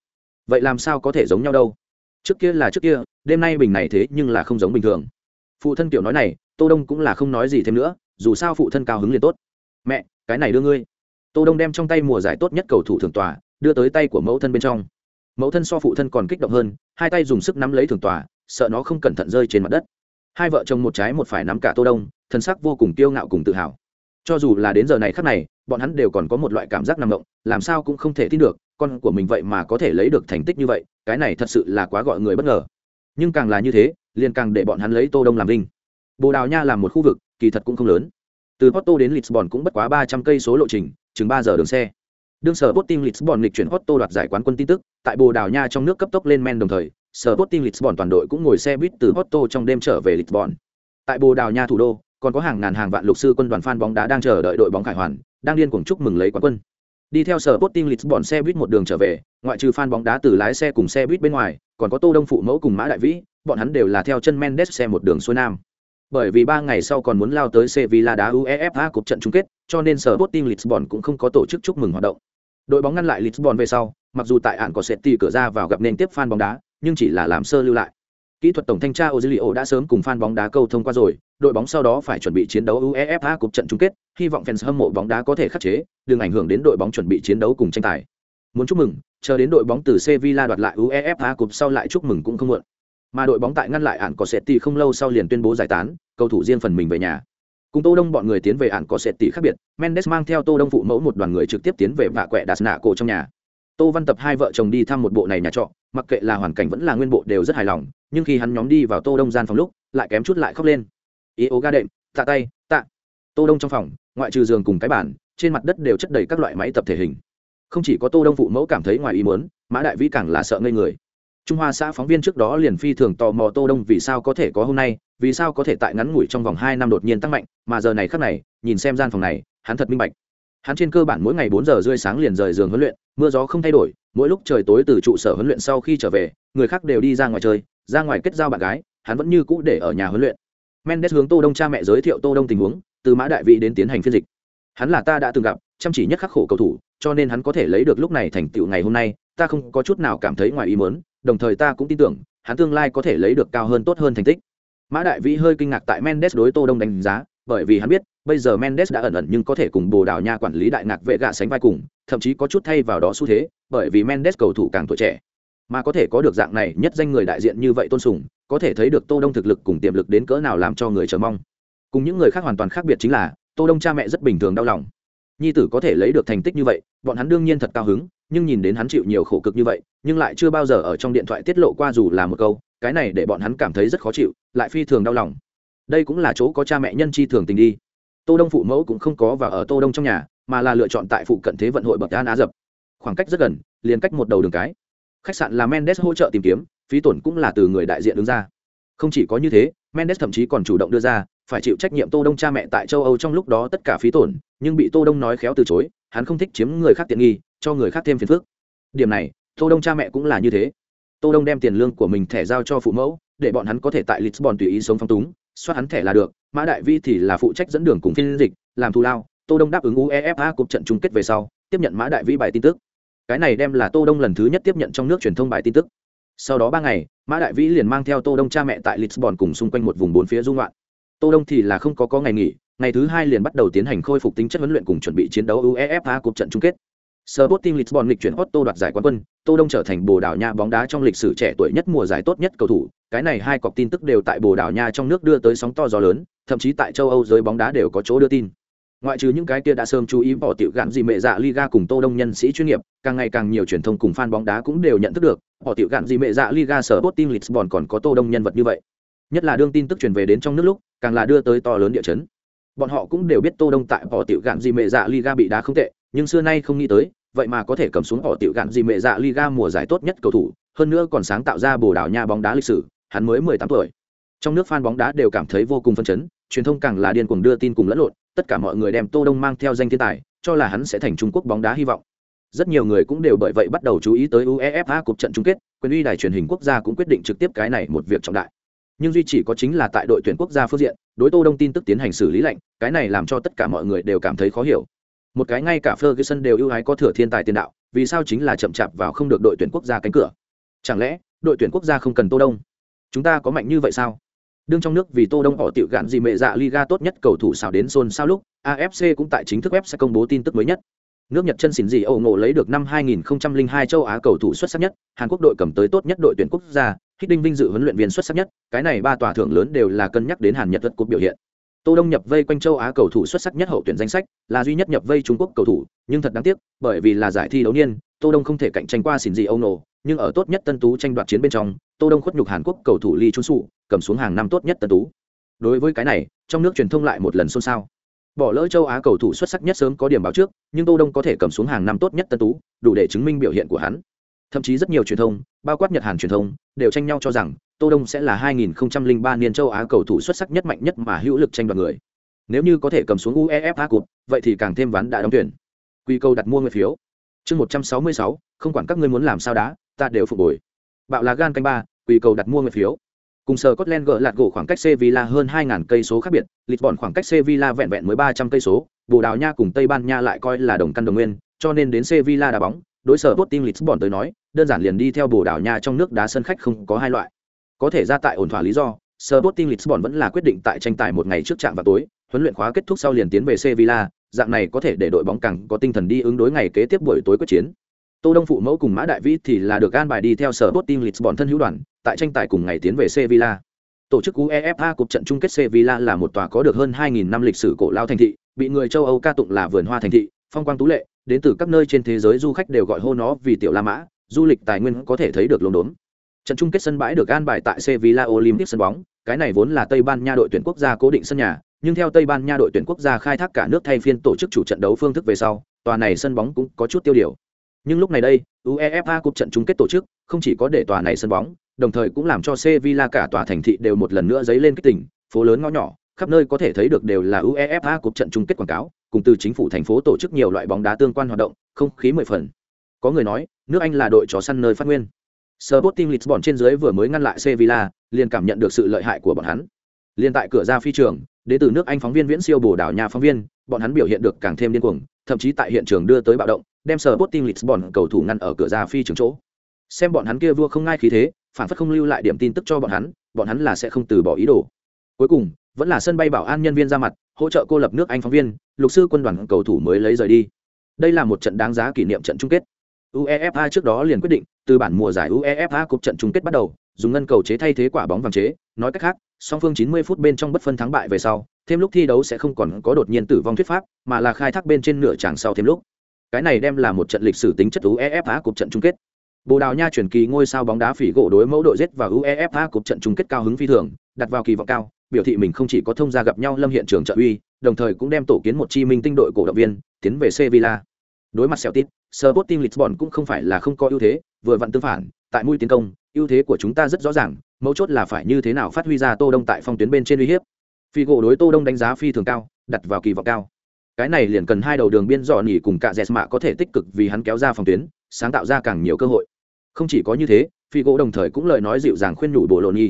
S1: Vậy làm sao có thể giống nhau đâu? Trước kia là trước kia, đêm nay bình này thế nhưng là không giống bình thường. Phụ thân kiểu nói này, tô đông cũng là không nói gì thêm nữa, dù sao phụ thân cao hứng liền tốt. Mẹ, cái này đưa ngươi. Tô đông đem trong tay mùa giải tốt nhất cầu thủ thường tòa, đưa tới tay của mẫu thân bên trong. Mẫu thân so phụ thân còn kích động hơn, hai tay dùng sức nắm lấy thường tòa, sợ nó không cẩn thận rơi trên mặt đất. Hai vợ chồng một trái một phải nắm cả tô đông, thân sắc vô cùng kiêu ngạo cùng tự hào. Cho dù là đến giờ này khắc này, bọn hắn đều còn có một loại cảm giác nằm động, làm sao cũng không thể tin được con của mình vậy mà có thể lấy được thành tích như vậy cái này thật sự là quá gọi người bất ngờ nhưng càng là như thế liền càng để bọn hắn lấy tô đông làm linh. bồ đào nha là một khu vực kỳ thật cũng không lớn từ porto đến lisbon cũng bất quá ba trăm cây số lộ trình chừng ba giờ đường xe đương sở Sporting Lisbon lịch chuyển Porto đoạt giải quán quân tin tức, tại Bồ Đào Nha trong nước cấp tốc lên men đồng thời, sở Sporting Lisbon toàn đội cũng ngồi xe buýt từ Porto trong đêm trở về Lisbon. Tại Bồ Đào Nha thủ đô, còn có hàng ngàn hàng vạn lục sư quân đoàn fan bóng đá đang chờ đợi đội bóng khải hoàn, đang điên cuồng chúc mừng lấy quán quân. Đi theo sở Sporting Lisbon xe buýt một đường trở về, ngoại trừ fan bóng đá từ lái xe cùng xe buýt bên ngoài, còn có Tô Đông phụ mẫu cùng Mã Đại Vĩ, bọn hắn đều là theo chân Mendes xe một đường xuôi nam. Bởi vì ba ngày sau còn muốn lao tới Sevilla đá UEFA cuộc trận chung kết, cho nên sở Sporting Lisbon cũng không có tổ chức chúc mừng hoạt động. Đội bóng ngăn lại Lisbon về sau, mặc dù tại ản có City cửa ra vào gặp nên tiếp fan bóng đá, nhưng chỉ là làm sơ lưu lại. Kỹ thuật tổng thanh tra Ozilio đã sớm cùng fan bóng đá câu thông qua rồi, đội bóng sau đó phải chuẩn bị chiến đấu UEFA Cup trận chung kết, hy vọng fans hâm mộ bóng đá có thể khắc chế, đừng ảnh hưởng đến đội bóng chuẩn bị chiến đấu cùng tranh tài. Muốn chúc mừng, chờ đến đội bóng từ Sevilla đoạt lại UEFA Cup sau lại chúc mừng cũng không muộn. Mà đội bóng tại ngăn lại ản có City không lâu sau liền tuyên bố giải tán, cầu thủ riêng phần mình về nhà. cùng tô đông bọn người tiến về ạn có sệt tỷ khác biệt mendes mang theo tô đông phụ mẫu một đoàn người trực tiếp tiến về vạ quẹ đạt nạ cổ trong nhà tô văn tập hai vợ chồng đi thăm một bộ này nhà trọ mặc kệ là hoàn cảnh vẫn là nguyên bộ đều rất hài lòng nhưng khi hắn nhóm đi vào tô đông gian phòng lúc lại kém chút lại khóc lên ý ố ga đệm, tạ tay, tạ. Tô đông trong phòng, ngoại trừ giường cùng cái bàn, trên mặt đất đều chất đầy các loại máy tập thể hình. Không chỉ có tô đông phụ mẫu cảm thấy ngoài ý muốn, mã đại vĩ càng là sợ ngây người. Trung hoa xã phóng viên trước đó liền phi thường tò mò tô đông vì sao có thể có hôm nay, vì sao có thể tại ngắn ngủi trong vòng hai năm đột nhiên tăng mạnh, mà giờ này khắc này, nhìn xem gian phòng này, hắn thật minh bạch. Hắn trên cơ bản mỗi ngày bốn giờ rưỡi sáng liền rời giường huấn luyện, mưa gió không thay đổi, mỗi lúc trời tối từ trụ sở huấn luyện sau khi trở về, người khác đều đi ra ngoài chơi, ra ngoài kết giao bạn gái, hắn vẫn như cũ để ở nhà huấn luyện mendes hướng tô đông cha mẹ giới thiệu tô đông tình huống, từ mã đại vị đến tiến hành phiên dịch. Hắn là ta đã từng gặp, chăm chỉ nhất khắc khổ cầu thủ, cho nên hắn có thể lấy được lúc này thành tựu ngày hôm nay, ta không có chút nào cảm thấy ngoài ý muốn, đồng thời ta cũng tin tưởng, hắn tương lai có thể lấy được cao hơn tốt hơn thành tích. Mã đại vĩ hơi kinh ngạc tại mendes đối tô đông đánh giá, bởi vì hắn biết, bây giờ mendes đã ẩn ẩn nhưng có thể cùng bồ đào nha quản lý đại ngạc vệ gạ sánh vai cùng, thậm chí có chút thay vào đó xu thế, bởi vì mendes cầu thủ càng tuổi trẻ. Mà có thể có được dạng này, nhất danh người đại diện như vậy tôn sùng có thể thấy được tô đông thực lực cùng tiềm lực đến cỡ nào làm cho người chờ mong. Cùng những người khác hoàn toàn khác biệt chính là, tô đông cha mẹ rất bình thường đau lòng. Nhi tử có thể lấy được thành tích như vậy, bọn hắn đương nhiên thật cao hứng, nhưng nhìn đến hắn chịu nhiều khổ cực như vậy, nhưng lại chưa bao giờ ở trong điện thoại tiết lộ qua dù là một câu, cái này để bọn hắn cảm thấy rất khó chịu, lại phi thường đau lòng. Đây cũng là chỗ có cha mẹ nhân chi thường tình đi. Tô đông phụ mẫu cũng không có và ở tô đông trong nhà, mà là lựa chọn tại phụ cận thế vận hội bậc an á dập khoảng cách rất gần, liền cách một đầu đường cái. Khách sạn là mendes hỗ trợ tìm kiếm phí tổn cũng là từ người đại diện đứng ra. Không chỉ có như thế, mendes thậm chí còn chủ động đưa ra, phải chịu trách nhiệm tô đông cha mẹ tại châu âu trong lúc đó tất cả phí tổn, nhưng bị tô đông nói khéo từ chối, hắn không thích chiếm người khác tiện nghi, cho người khác thêm phiền phức. Điểm này, tô đông cha mẹ cũng là như thế. Tô đông đem tiền lương của mình thẻ giao cho phụ mẫu, để bọn hắn có thể tại lisbon tùy ý sống phong túng, soát hắn thẻ là được, mã đại vi thì là phụ trách dẫn đường cùng phiên dịch, làm thù lao. Tô đông đáp ứng uefa cuộc trận chung kết về sau, tiếp nhận mã đại vi bài tin tức. Cái này đem là tô đông lần thứ nhất tiếp nhận trong nước truyền thông bài tin tức sau đó ba ngày mã đại vĩ liền mang theo tô đông cha mẹ tại lisbon cùng xung quanh một vùng bốn phía dung loạn tô đông thì là không có có ngày nghỉ ngày thứ hai liền bắt đầu tiến hành khôi phục tính chất huấn luyện cùng chuẩn bị chiến đấu uefa cuộc trận chung kết. Sporting Lisbon lịch chuyển Otto đoạt giải quán quân, Tô Đông trở thành Bồ Đào Nha bóng đá trong lịch sử trẻ tuổi nhất mùa giải tốt nhất cầu thủ, cái này hai cọc tin tức đều tại Bồ Đào Nha trong nước đưa tới sóng to gió lớn, thậm chí tại châu Âu giới bóng đá đều có chỗ đưa tin. Ngoại trừ những cái kia đã sớm chú ý bỏ tiểu gạn gì mẹ dạ Liga cùng Tô Đông nhân sĩ chuyên nghiệp, càng ngày càng nhiều truyền thông cùng fan bóng đá cũng đều nhận thức được, bỏ tiểu gạn gì mẹ dạ Liga sở đội team Lisbon còn có Tô Đông nhân vật như vậy. Nhất là đương tin tức truyền về đến trong nước lúc, càng là đưa tới to lớn địa chấn. Bọn họ cũng đều biết Tô Đông tại bỏ tiểu gạn gì mẹ dạ Liga bị đá không tệ, nhưng xưa nay không nghĩ tới, vậy mà có thể cầm xuống bỏ tiểu gạn gì mẹ dạ Liga mùa giải tốt nhất cầu thủ, hơn nữa còn sáng tạo ra Bồ đảo Nha bóng đá lịch sử, hắn mới 18 tuổi. Trong nước fan bóng đá đều cảm thấy vô cùng phấn chấn, truyền thông càng là điên cuồng đưa tin cùng lẫn lộn, tất cả mọi người đem Tô Đông mang theo danh thiên tài, cho là hắn sẽ thành Trung Quốc bóng đá hy vọng. Rất nhiều người cũng đều bởi vậy bắt đầu chú ý tới UEFA cuộc trận chung kết, quyền uy đài truyền hình quốc gia cũng quyết định trực tiếp cái này một việc trọng đại. Nhưng duy chỉ có chính là tại đội tuyển quốc gia phương diện, đối Tô Đông tin tức tiến hành xử lý lệnh, cái này làm cho tất cả mọi người đều cảm thấy khó hiểu một cái ngay cả Ferguson đều ưu ái có thừa thiên tài tiền đạo, vì sao chính là chậm chạp vào không được đội tuyển quốc gia cánh cửa? Chẳng lẽ đội tuyển quốc gia không cần Tô Đông? Chúng ta có mạnh như vậy sao? Đương trong nước vì Tô Đông họ tiểu gạn gì mẹ dạ Liga tốt nhất cầu thủ xào đến xôn sao lúc, AFC cũng tại chính thức web sẽ công bố tin tức mới nhất. Nước Nhật chân xỉn gì Âu ngộ lấy được năm 2002 châu Á cầu thủ xuất sắc nhất, Hàn Quốc đội cầm tới tốt nhất đội tuyển quốc gia, Hít Đinh vinh dự huấn luyện viên xuất sắc nhất, cái này ba tòa thưởng lớn đều là cân nhắc đến Hàn Nhật vật cuộc biểu hiện. Tô Đông nhập vây quanh châu Á cầu thủ xuất sắc nhất hậu tuyển danh sách, là duy nhất nhập vây Trung Quốc cầu thủ, nhưng thật đáng tiếc, bởi vì là giải thi đấu niên, Tô Đông không thể cạnh tranh qua xỉn gì Ono, nhưng ở tốt nhất tân tú tranh đoạt chiến bên trong, Tô Đông khuất nhục Hàn Quốc cầu thủ Lee Chun Soo, cầm xuống hàng năm tốt nhất tân tú. Đối với cái này, trong nước truyền thông lại một lần xôn xao. Bỏ lỡ châu Á cầu thủ xuất sắc nhất sớm có điểm báo trước, nhưng Tô Đông có thể cầm xuống hàng năm tốt nhất tân tú, đủ để chứng minh biểu hiện của hắn. Thậm chí rất nhiều truyền thông, bao quát Nhật Hàn truyền thông, đều tranh nhau cho rằng Tô Đông sẽ là 2003 niên châu Á cầu thủ xuất sắc nhất mạnh nhất mà hữu lực tranh đoạt người. Nếu như có thể cầm xuống UEFA Cup, vậy thì càng thêm ván đã đóng tuyển. Quy câu đặt mua người phiếu. Chương 166, không quản các ngươi muốn làm sao đá, ta đều phục hồi. Bạo là gan canh ba, quỳ cầu đặt mua người phiếu. Cùng sở Scotland gỡ lạt gỗ khoảng cách Sevilla hơn 2000 cây số khác biệt, Lisbon khoảng cách Sevilla vẹn vẹn mới 300 cây số, Bồ Đào Nha cùng Tây Ban Nha lại coi là đồng căn đồng nguyên, cho nên đến Sevilla đá bóng, đối sở Sporting Lisbon tới nói, đơn giản liền đi theo Bồ Đào Nha trong nước đá sân khách không có hai loại. Có thể ra tại ổn thỏa lý do, Sở Sporting Lisbon vẫn là quyết định tại tranh tài một ngày trước trạm vào tối, huấn luyện khóa kết thúc sau liền tiến về Sevilla, dạng này có thể để đội bóng càng có tinh thần đi ứng đối ngày kế tiếp buổi tối quyết chiến. Tô Đông phụ mẫu cùng Mã Đại Vĩ thì là được an bài đi theo sở Botín, Lisbon thân hữu đoàn, tại tranh tài cùng ngày tiến về Sevilla. Tổ chức UEFA cuộc trận chung kết Sevilla là một tòa có được hơn 2000 năm lịch sử cổ lao thành thị, bị người châu Âu ca tụng là vườn hoa thành thị, phong quang tú lệ, đến từ các nơi trên thế giới du khách đều gọi hô nó vì tiểu La Mã, du lịch tài nguyên có thể thấy được lốm đốm. Trận chung kết sân bãi được an bài tại Sevilla Olympic sân bóng, cái này vốn là Tây Ban Nha đội tuyển quốc gia cố định sân nhà, nhưng theo Tây Ban Nha đội tuyển quốc gia khai thác cả nước thay phiên tổ chức chủ trận đấu phương thức về sau, tòa này sân bóng cũng có chút tiêu điều. Nhưng lúc này đây, UEFA Cup trận chung kết tổ chức, không chỉ có để tòa này sân bóng, đồng thời cũng làm cho Sevilla cả tòa thành thị đều một lần nữa dấy lên cái tỉnh, phố lớn ngõ nhỏ, khắp nơi có thể thấy được đều là UEFA Cup trận chung kết quảng cáo, cùng từ chính phủ thành phố tổ chức nhiều loại bóng đá tương quan hoạt động, không khí mười phần. Có người nói, nước Anh là đội chó săn nơi phát nguyên. Sporting Lisbon trên dưới vừa mới ngăn lại Sevilla, liền cảm nhận được sự lợi hại của bọn hắn. Liên tại cửa ra phi trường, đến từ nước Anh phóng viên Viễn Siêu Bồ đảo nhà phóng viên, bọn hắn biểu hiện được càng thêm điên cuồng, thậm chí tại hiện trường đưa tới bạo động, đem Sporting Lisbon cầu thủ ngăn ở cửa ra phi trường chỗ. Xem bọn hắn kia vua không ngai khí thế, phản phất không lưu lại điểm tin tức cho bọn hắn, bọn hắn là sẽ không từ bỏ ý đồ. Cuối cùng, vẫn là sân bay bảo an nhân viên ra mặt, hỗ trợ cô lập nước Anh phóng viên, lục sư quân đoàn cầu thủ mới lấy rời đi. Đây là một trận đáng giá kỷ niệm trận chung kết. UEFA trước đó liền quyết định, từ bản mùa giải UEFA Cup trận chung kết bắt đầu, dùng ngân cầu chế thay thế quả bóng vàng chế, nói cách khác, song phương 90 phút bên trong bất phân thắng bại về sau, thêm lúc thi đấu sẽ không còn có đột nhiên tử vong thuyết pháp, mà là khai thác bên trên nửa chặng sau thêm lúc. Cái này đem là một trận lịch sử tính chất UEFA cuộc trận chung kết. Bồ Đào Nha chuyển kỳ ngôi sao bóng đá phỉ gỗ đối mẫu đội z và UEFA cuộc trận chung kết cao hứng phi thường, đặt vào kỳ vọng cao, biểu thị mình không chỉ có thông gia gặp nhau lâm hiện trường trợ uy, đồng thời cũng đem tổ kiến một chi minh tinh đội cổ động viên, tiến về Sevilla. Đối mặt Celtic, Sporting Lisbon cũng không phải là không có ưu thế, vừa vặn tương phản, tại mũi tiến công, ưu thế của chúng ta rất rõ ràng, mấu chốt là phải như thế nào phát huy ra Tô Đông tại phong tuyến bên trên uy hiếp. Figo đối Tô Đông đánh giá phi thường cao, đặt vào kỳ vọng cao. Cái này liền cần hai đầu đường biên dọn nghỉ cùng cả dẹt mạ có thể tích cực vì hắn kéo ra phòng tuyến, sáng tạo ra càng nhiều cơ hội. Không chỉ có như thế, phi gỗ đồng thời cũng lời nói dịu dàng khuyên nhủ Bologna.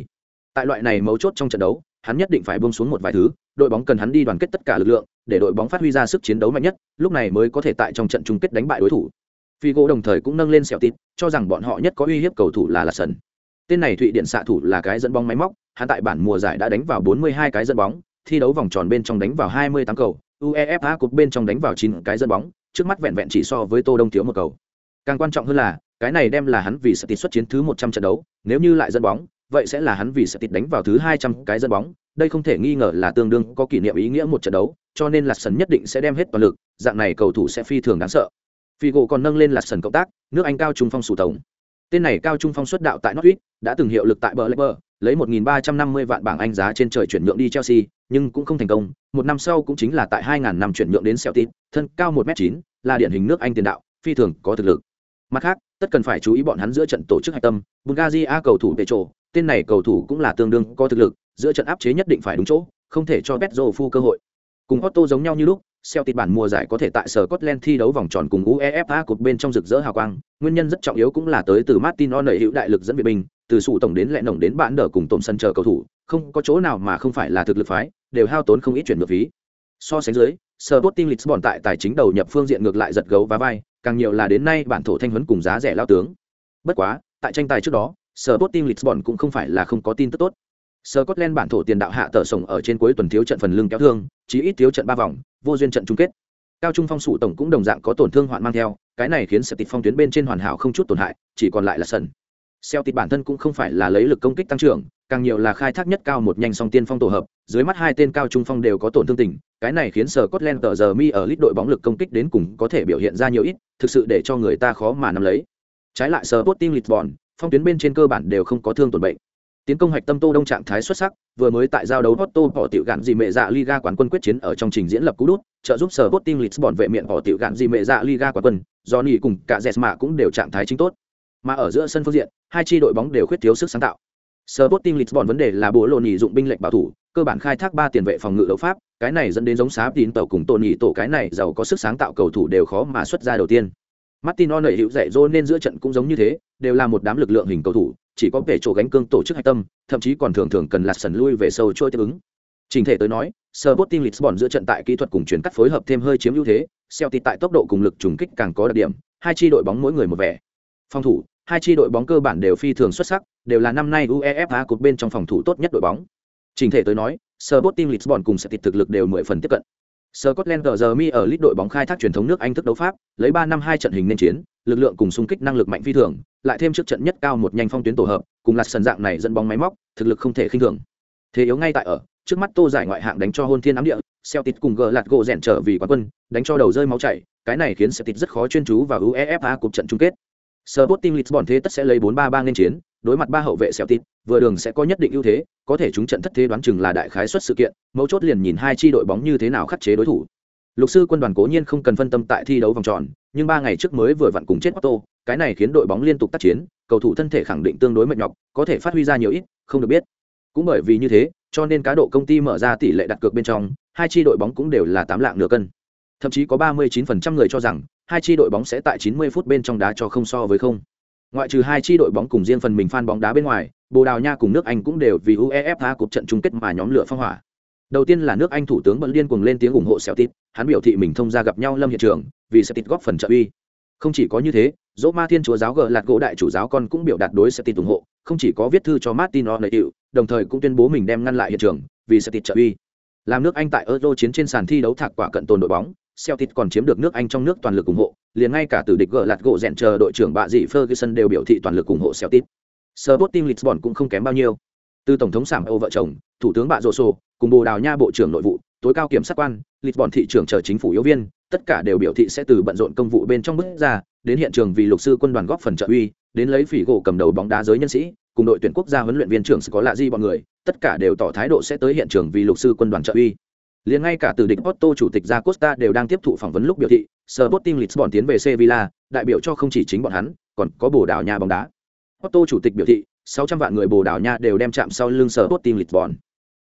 S1: Tại loại này mấu chốt trong trận đấu, hắn nhất định phải buông xuống một vài thứ, đội bóng cần hắn đi đoàn kết tất cả lực lượng, để đội bóng phát huy ra sức chiến đấu mạnh nhất, lúc này mới có thể tại trong trận chung kết đánh bại đối thủ. phi gỗ đồng thời cũng nâng lên sẹo tít, cho rằng bọn họ nhất có uy hiếp cầu thủ là lạt sần Tên này Thụy Điện xạ thủ là cái dẫn bóng máy móc, hắn tại bản mùa giải đã đánh vào 42 cái dẫn bóng, thi đấu vòng tròn bên trong đánh vào 28 cầu, UEFA cuộc bên trong đánh vào 9 cái dẫn bóng, trước mắt vẹn vẹn chỉ so với Tô Đông thiếu một cầu. Càng quan trọng hơn là, cái này đem là hắn vì sẽ tịt xuất chiến thứ 100 trận đấu, nếu như lại dẫn bóng, vậy sẽ là hắn vì sẽ tịt đánh vào thứ 200 cái dẫn bóng, đây không thể nghi ngờ là tương đương có kỷ niệm ý nghĩa một trận đấu, cho nên là sẩn nhất định sẽ đem hết toàn lực, dạng này cầu thủ sẽ phi thường đáng sợ. Figo còn nâng lên là sẩn cộng tác, nước Anh cao trung phong sủ tổng. Tên này cao trung phong xuất đạo tại Norwich, đã từng hiệu lực tại Blackburn, lấy 1.350 vạn bảng Anh giá trên trời chuyển nhượng đi Chelsea, nhưng cũng không thành công. Một năm sau cũng chính là tại 2.000 năm chuyển nhượng đến Celtic, thân cao 1m9, là điển hình nước Anh tiền đạo, phi thường có thực lực. Mặt khác, tất cần phải chú ý bọn hắn giữa trận tổ chức hạch tâm, Bulgaria cầu thủ Petro, tên này cầu thủ cũng là tương đương có thực lực, giữa trận áp chế nhất định phải đúng chỗ, không thể cho Petro phu cơ hội. Cùng Otto giống nhau như lúc, Celtic bản mùa giải có thể tại Scotland thi đấu vòng tròn cùng UEFA Cup bên trong rực rỡ hào quang, nguyên nhân rất trọng yếu cũng là tới từ Martin O'Neill hữu đại lực dẫn viện binh, từ sụ tổng đến lẹ nổng đến bạn đỡ cùng tổn sân chờ cầu thủ, không có chỗ nào mà không phải là thực lực phái, đều hao tốn không ít chuyển ngược phí. So sánh dưới, Sporting Lisbon tại tài chính đầu nhập phương diện ngược lại giật gấu và vai, càng nhiều là đến nay bản thổ thanh huấn cùng giá rẻ lao tướng. Bất quá, tại tranh tài trước đó, Sporting Lisbon cũng không phải là không có tin tức tốt. Scotland bản thổ tiền đạo hạ tờ sổng ở trên cuối tuần thiếu trận phần lưng kéo thương, chỉ ít thiếu trận ba vòng, vô duyên trận chung kết. Cao trung phong sụ tổng cũng đồng dạng có tổn thương hoạn mang theo, cái này khiến Celtic phong tuyến bên trên hoàn hảo không chút tổn hại, chỉ còn lại là sân. Celtic bản thân cũng không phải là lấy lực công kích tăng trưởng, càng nhiều là khai thác nhất cao một nhanh song tiên phong tổ hợp, dưới mắt hai tên cao trung phong đều có tổn thương tình, cái này khiến Scotland tờ giờ mi ở lít đội bóng lực công kích đến cùng có thể biểu hiện ra nhiều ít, thực sự để cho người ta khó mà nắm lấy. Trái lại Sporting Lisbon, phong tuyến bên trên cơ bản đều không có thương tổn bệnh. Tiến công hoạch tâm Tô Đông trạng thái xuất sắc, vừa mới tại giao đấu Porto bỏ tiểu gạn gì mẹ dạ Liga quán quân quyết chiến ở trong trình diễn lập cú đút, trợ giúp sở Sporting Lisbon vệ miệng bỏ tiểu gạn gì mẹ dạ Liga quán quân, Johnny cùng cả Jesma cũng đều trạng thái chính tốt. Mà ở giữa sân phương diện, hai chi đội bóng đều khuyết thiếu sức sáng tạo. Sporting Lisbon vấn đề là bộ lộn nhị dụng binh lệnh bảo thủ, cơ bản khai thác ba tiền vệ phòng ngự đấu pháp, cái này dẫn đến giống xá tín tàu cùng Tony tổ cái này giàu có sức sáng tạo cầu thủ đều khó mà xuất ra đầu tiên. Martino nảy hữu dạy dỗ nên giữa trận cũng giống như thế, đều là một đám lực lượng hình cầu thủ, chỉ có vẻ chỗ gánh cương tổ chức hạch tâm, thậm chí còn thường thường cần lạt sần lui về sâu trôi tiếp ứng. Trình thể tới nói, Sporting Lisbon giữa trận tại kỹ thuật cùng chuyển cắt phối hợp thêm hơi chiếm ưu thế, Celtic tại tốc độ cùng lực trùng kích càng có đặc điểm, hai chi đội bóng mỗi người một vẻ. Phòng thủ, hai chi đội bóng cơ bản đều phi thường xuất sắc, đều là năm nay UEFA Cup bên trong phòng thủ tốt nhất đội bóng. Trình thể tới nói, Sporting Lisbon cùng sẽ Celtic thực lực đều mười phần tiếp cận. Scotland giờ mi ở lít đội bóng khai thác truyền thống nước Anh thức đấu pháp, lấy 3 năm 2 trận hình nên chiến, lực lượng cùng xung kích năng lực mạnh phi thường, lại thêm trước trận nhất cao một nhanh phong tuyến tổ hợp, cùng là sân dạng này dẫn bóng máy móc, thực lực không thể khinh thường. thế yếu ngay tại ở trước mắt tô giải ngoại hạng đánh cho hôn thiên ám địa Celtic cùng gờ lạt gỗ rèn trở vì quán quân đánh cho đầu rơi máu chảy cái này khiến Celtic rất khó chuyên chú vào UEFA cuộc trận chung kết Sporting Lisbon thế tất sẽ lấy 4-3-3 lên chiến đối mặt ba hậu vệ Celtic vừa đường sẽ có nhất định ưu thế có thể chúng trận thất thế đoán chừng là đại khái suất sự kiện mấu chốt liền nhìn hai chi đội bóng như thế nào khắc chế đối thủ. Lục sư quân đoàn cố nhiên không cần phân tâm tại thi đấu vòng tròn nhưng ba ngày trước mới vừa vặn cùng chết Otto, cái này khiến đội bóng liên tục tác chiến cầu thủ thân thể khẳng định tương đối mệt nhọc có thể phát huy ra nhiều ít không được biết. Cũng bởi vì như thế cho nên cá độ công ty mở ra tỷ lệ đặt cược bên trong hai chi đội bóng cũng đều là tám lạng nửa cân. Thậm chí có 39% người cho rằng hai chi đội bóng sẽ tại 90 phút bên trong đá cho không so với không. Ngoại trừ hai chi đội bóng cùng riêng phần mình fan bóng đá bên ngoài bồ đào nha cùng nước anh cũng đều vì uefa cuộc trận chung kết mà nhóm lửa phong hỏa. Đầu tiên là nước anh thủ tướng bận liên cùng lên tiếng ủng hộ Celtic, hắn biểu thị mình thông ra gặp nhau lâm hiện trường vì Celtic góp phần trợ uy. Không chỉ có như thế dỗ ma thiên chúa giáo gờ lạt gỗ đại chủ giáo con cũng biểu đạt đối Celtic ủng hộ không chỉ có viết thư cho martin O'Neill, đồng thời cũng tuyên bố mình đem ngăn lại hiện trường vì Celtic trợ uy. Làm nước anh tại euro chiến trên sàn thi đấu thạc quả cận tồn đội bóng Celtic còn chiếm được nước Anh trong nước toàn lực ủng hộ, liền ngay cả từ địch gỡ lạt gỗ rèn chờ đội trưởng bạ dị Ferguson đều biểu thị toàn lực ủng hộ Celtic. Sporting Lisbon cũng không kém bao nhiêu. Từ tổng thống Sảng Âu vợ chồng, thủ tướng bạ Rosso, cùng Bồ Đào Nha bộ trưởng nội vụ, tối cao kiểm sát quan, Lisbon thị trưởng chờ chính phủ yếu viên, tất cả đều biểu thị sẽ từ bận rộn công vụ bên trong bước ra, đến hiện trường vì lục sư quân đoàn góp phần trợ uy, đến lấy phỉ gỗ cầm đầu bóng đá giới nhân sĩ, cùng đội tuyển quốc gia huấn luyện viên trưởng có lạ gì bọn người, tất cả đều tỏ thái độ sẽ tới hiện trường vì lục sư quân đoàn trợ uy liền ngay cả từ địch Otto chủ tịch Jacosta đều đang tiếp thụ phỏng vấn lúc biểu thị, Sporting Lisbon tiến về Sevilla, đại biểu cho không chỉ chính bọn hắn, còn có Bồ Đào Nha bóng đá. Otto chủ tịch biểu thị, 600 vạn người Bồ Đào Nha đều đem chạm sau lưng Sporting Lisbon.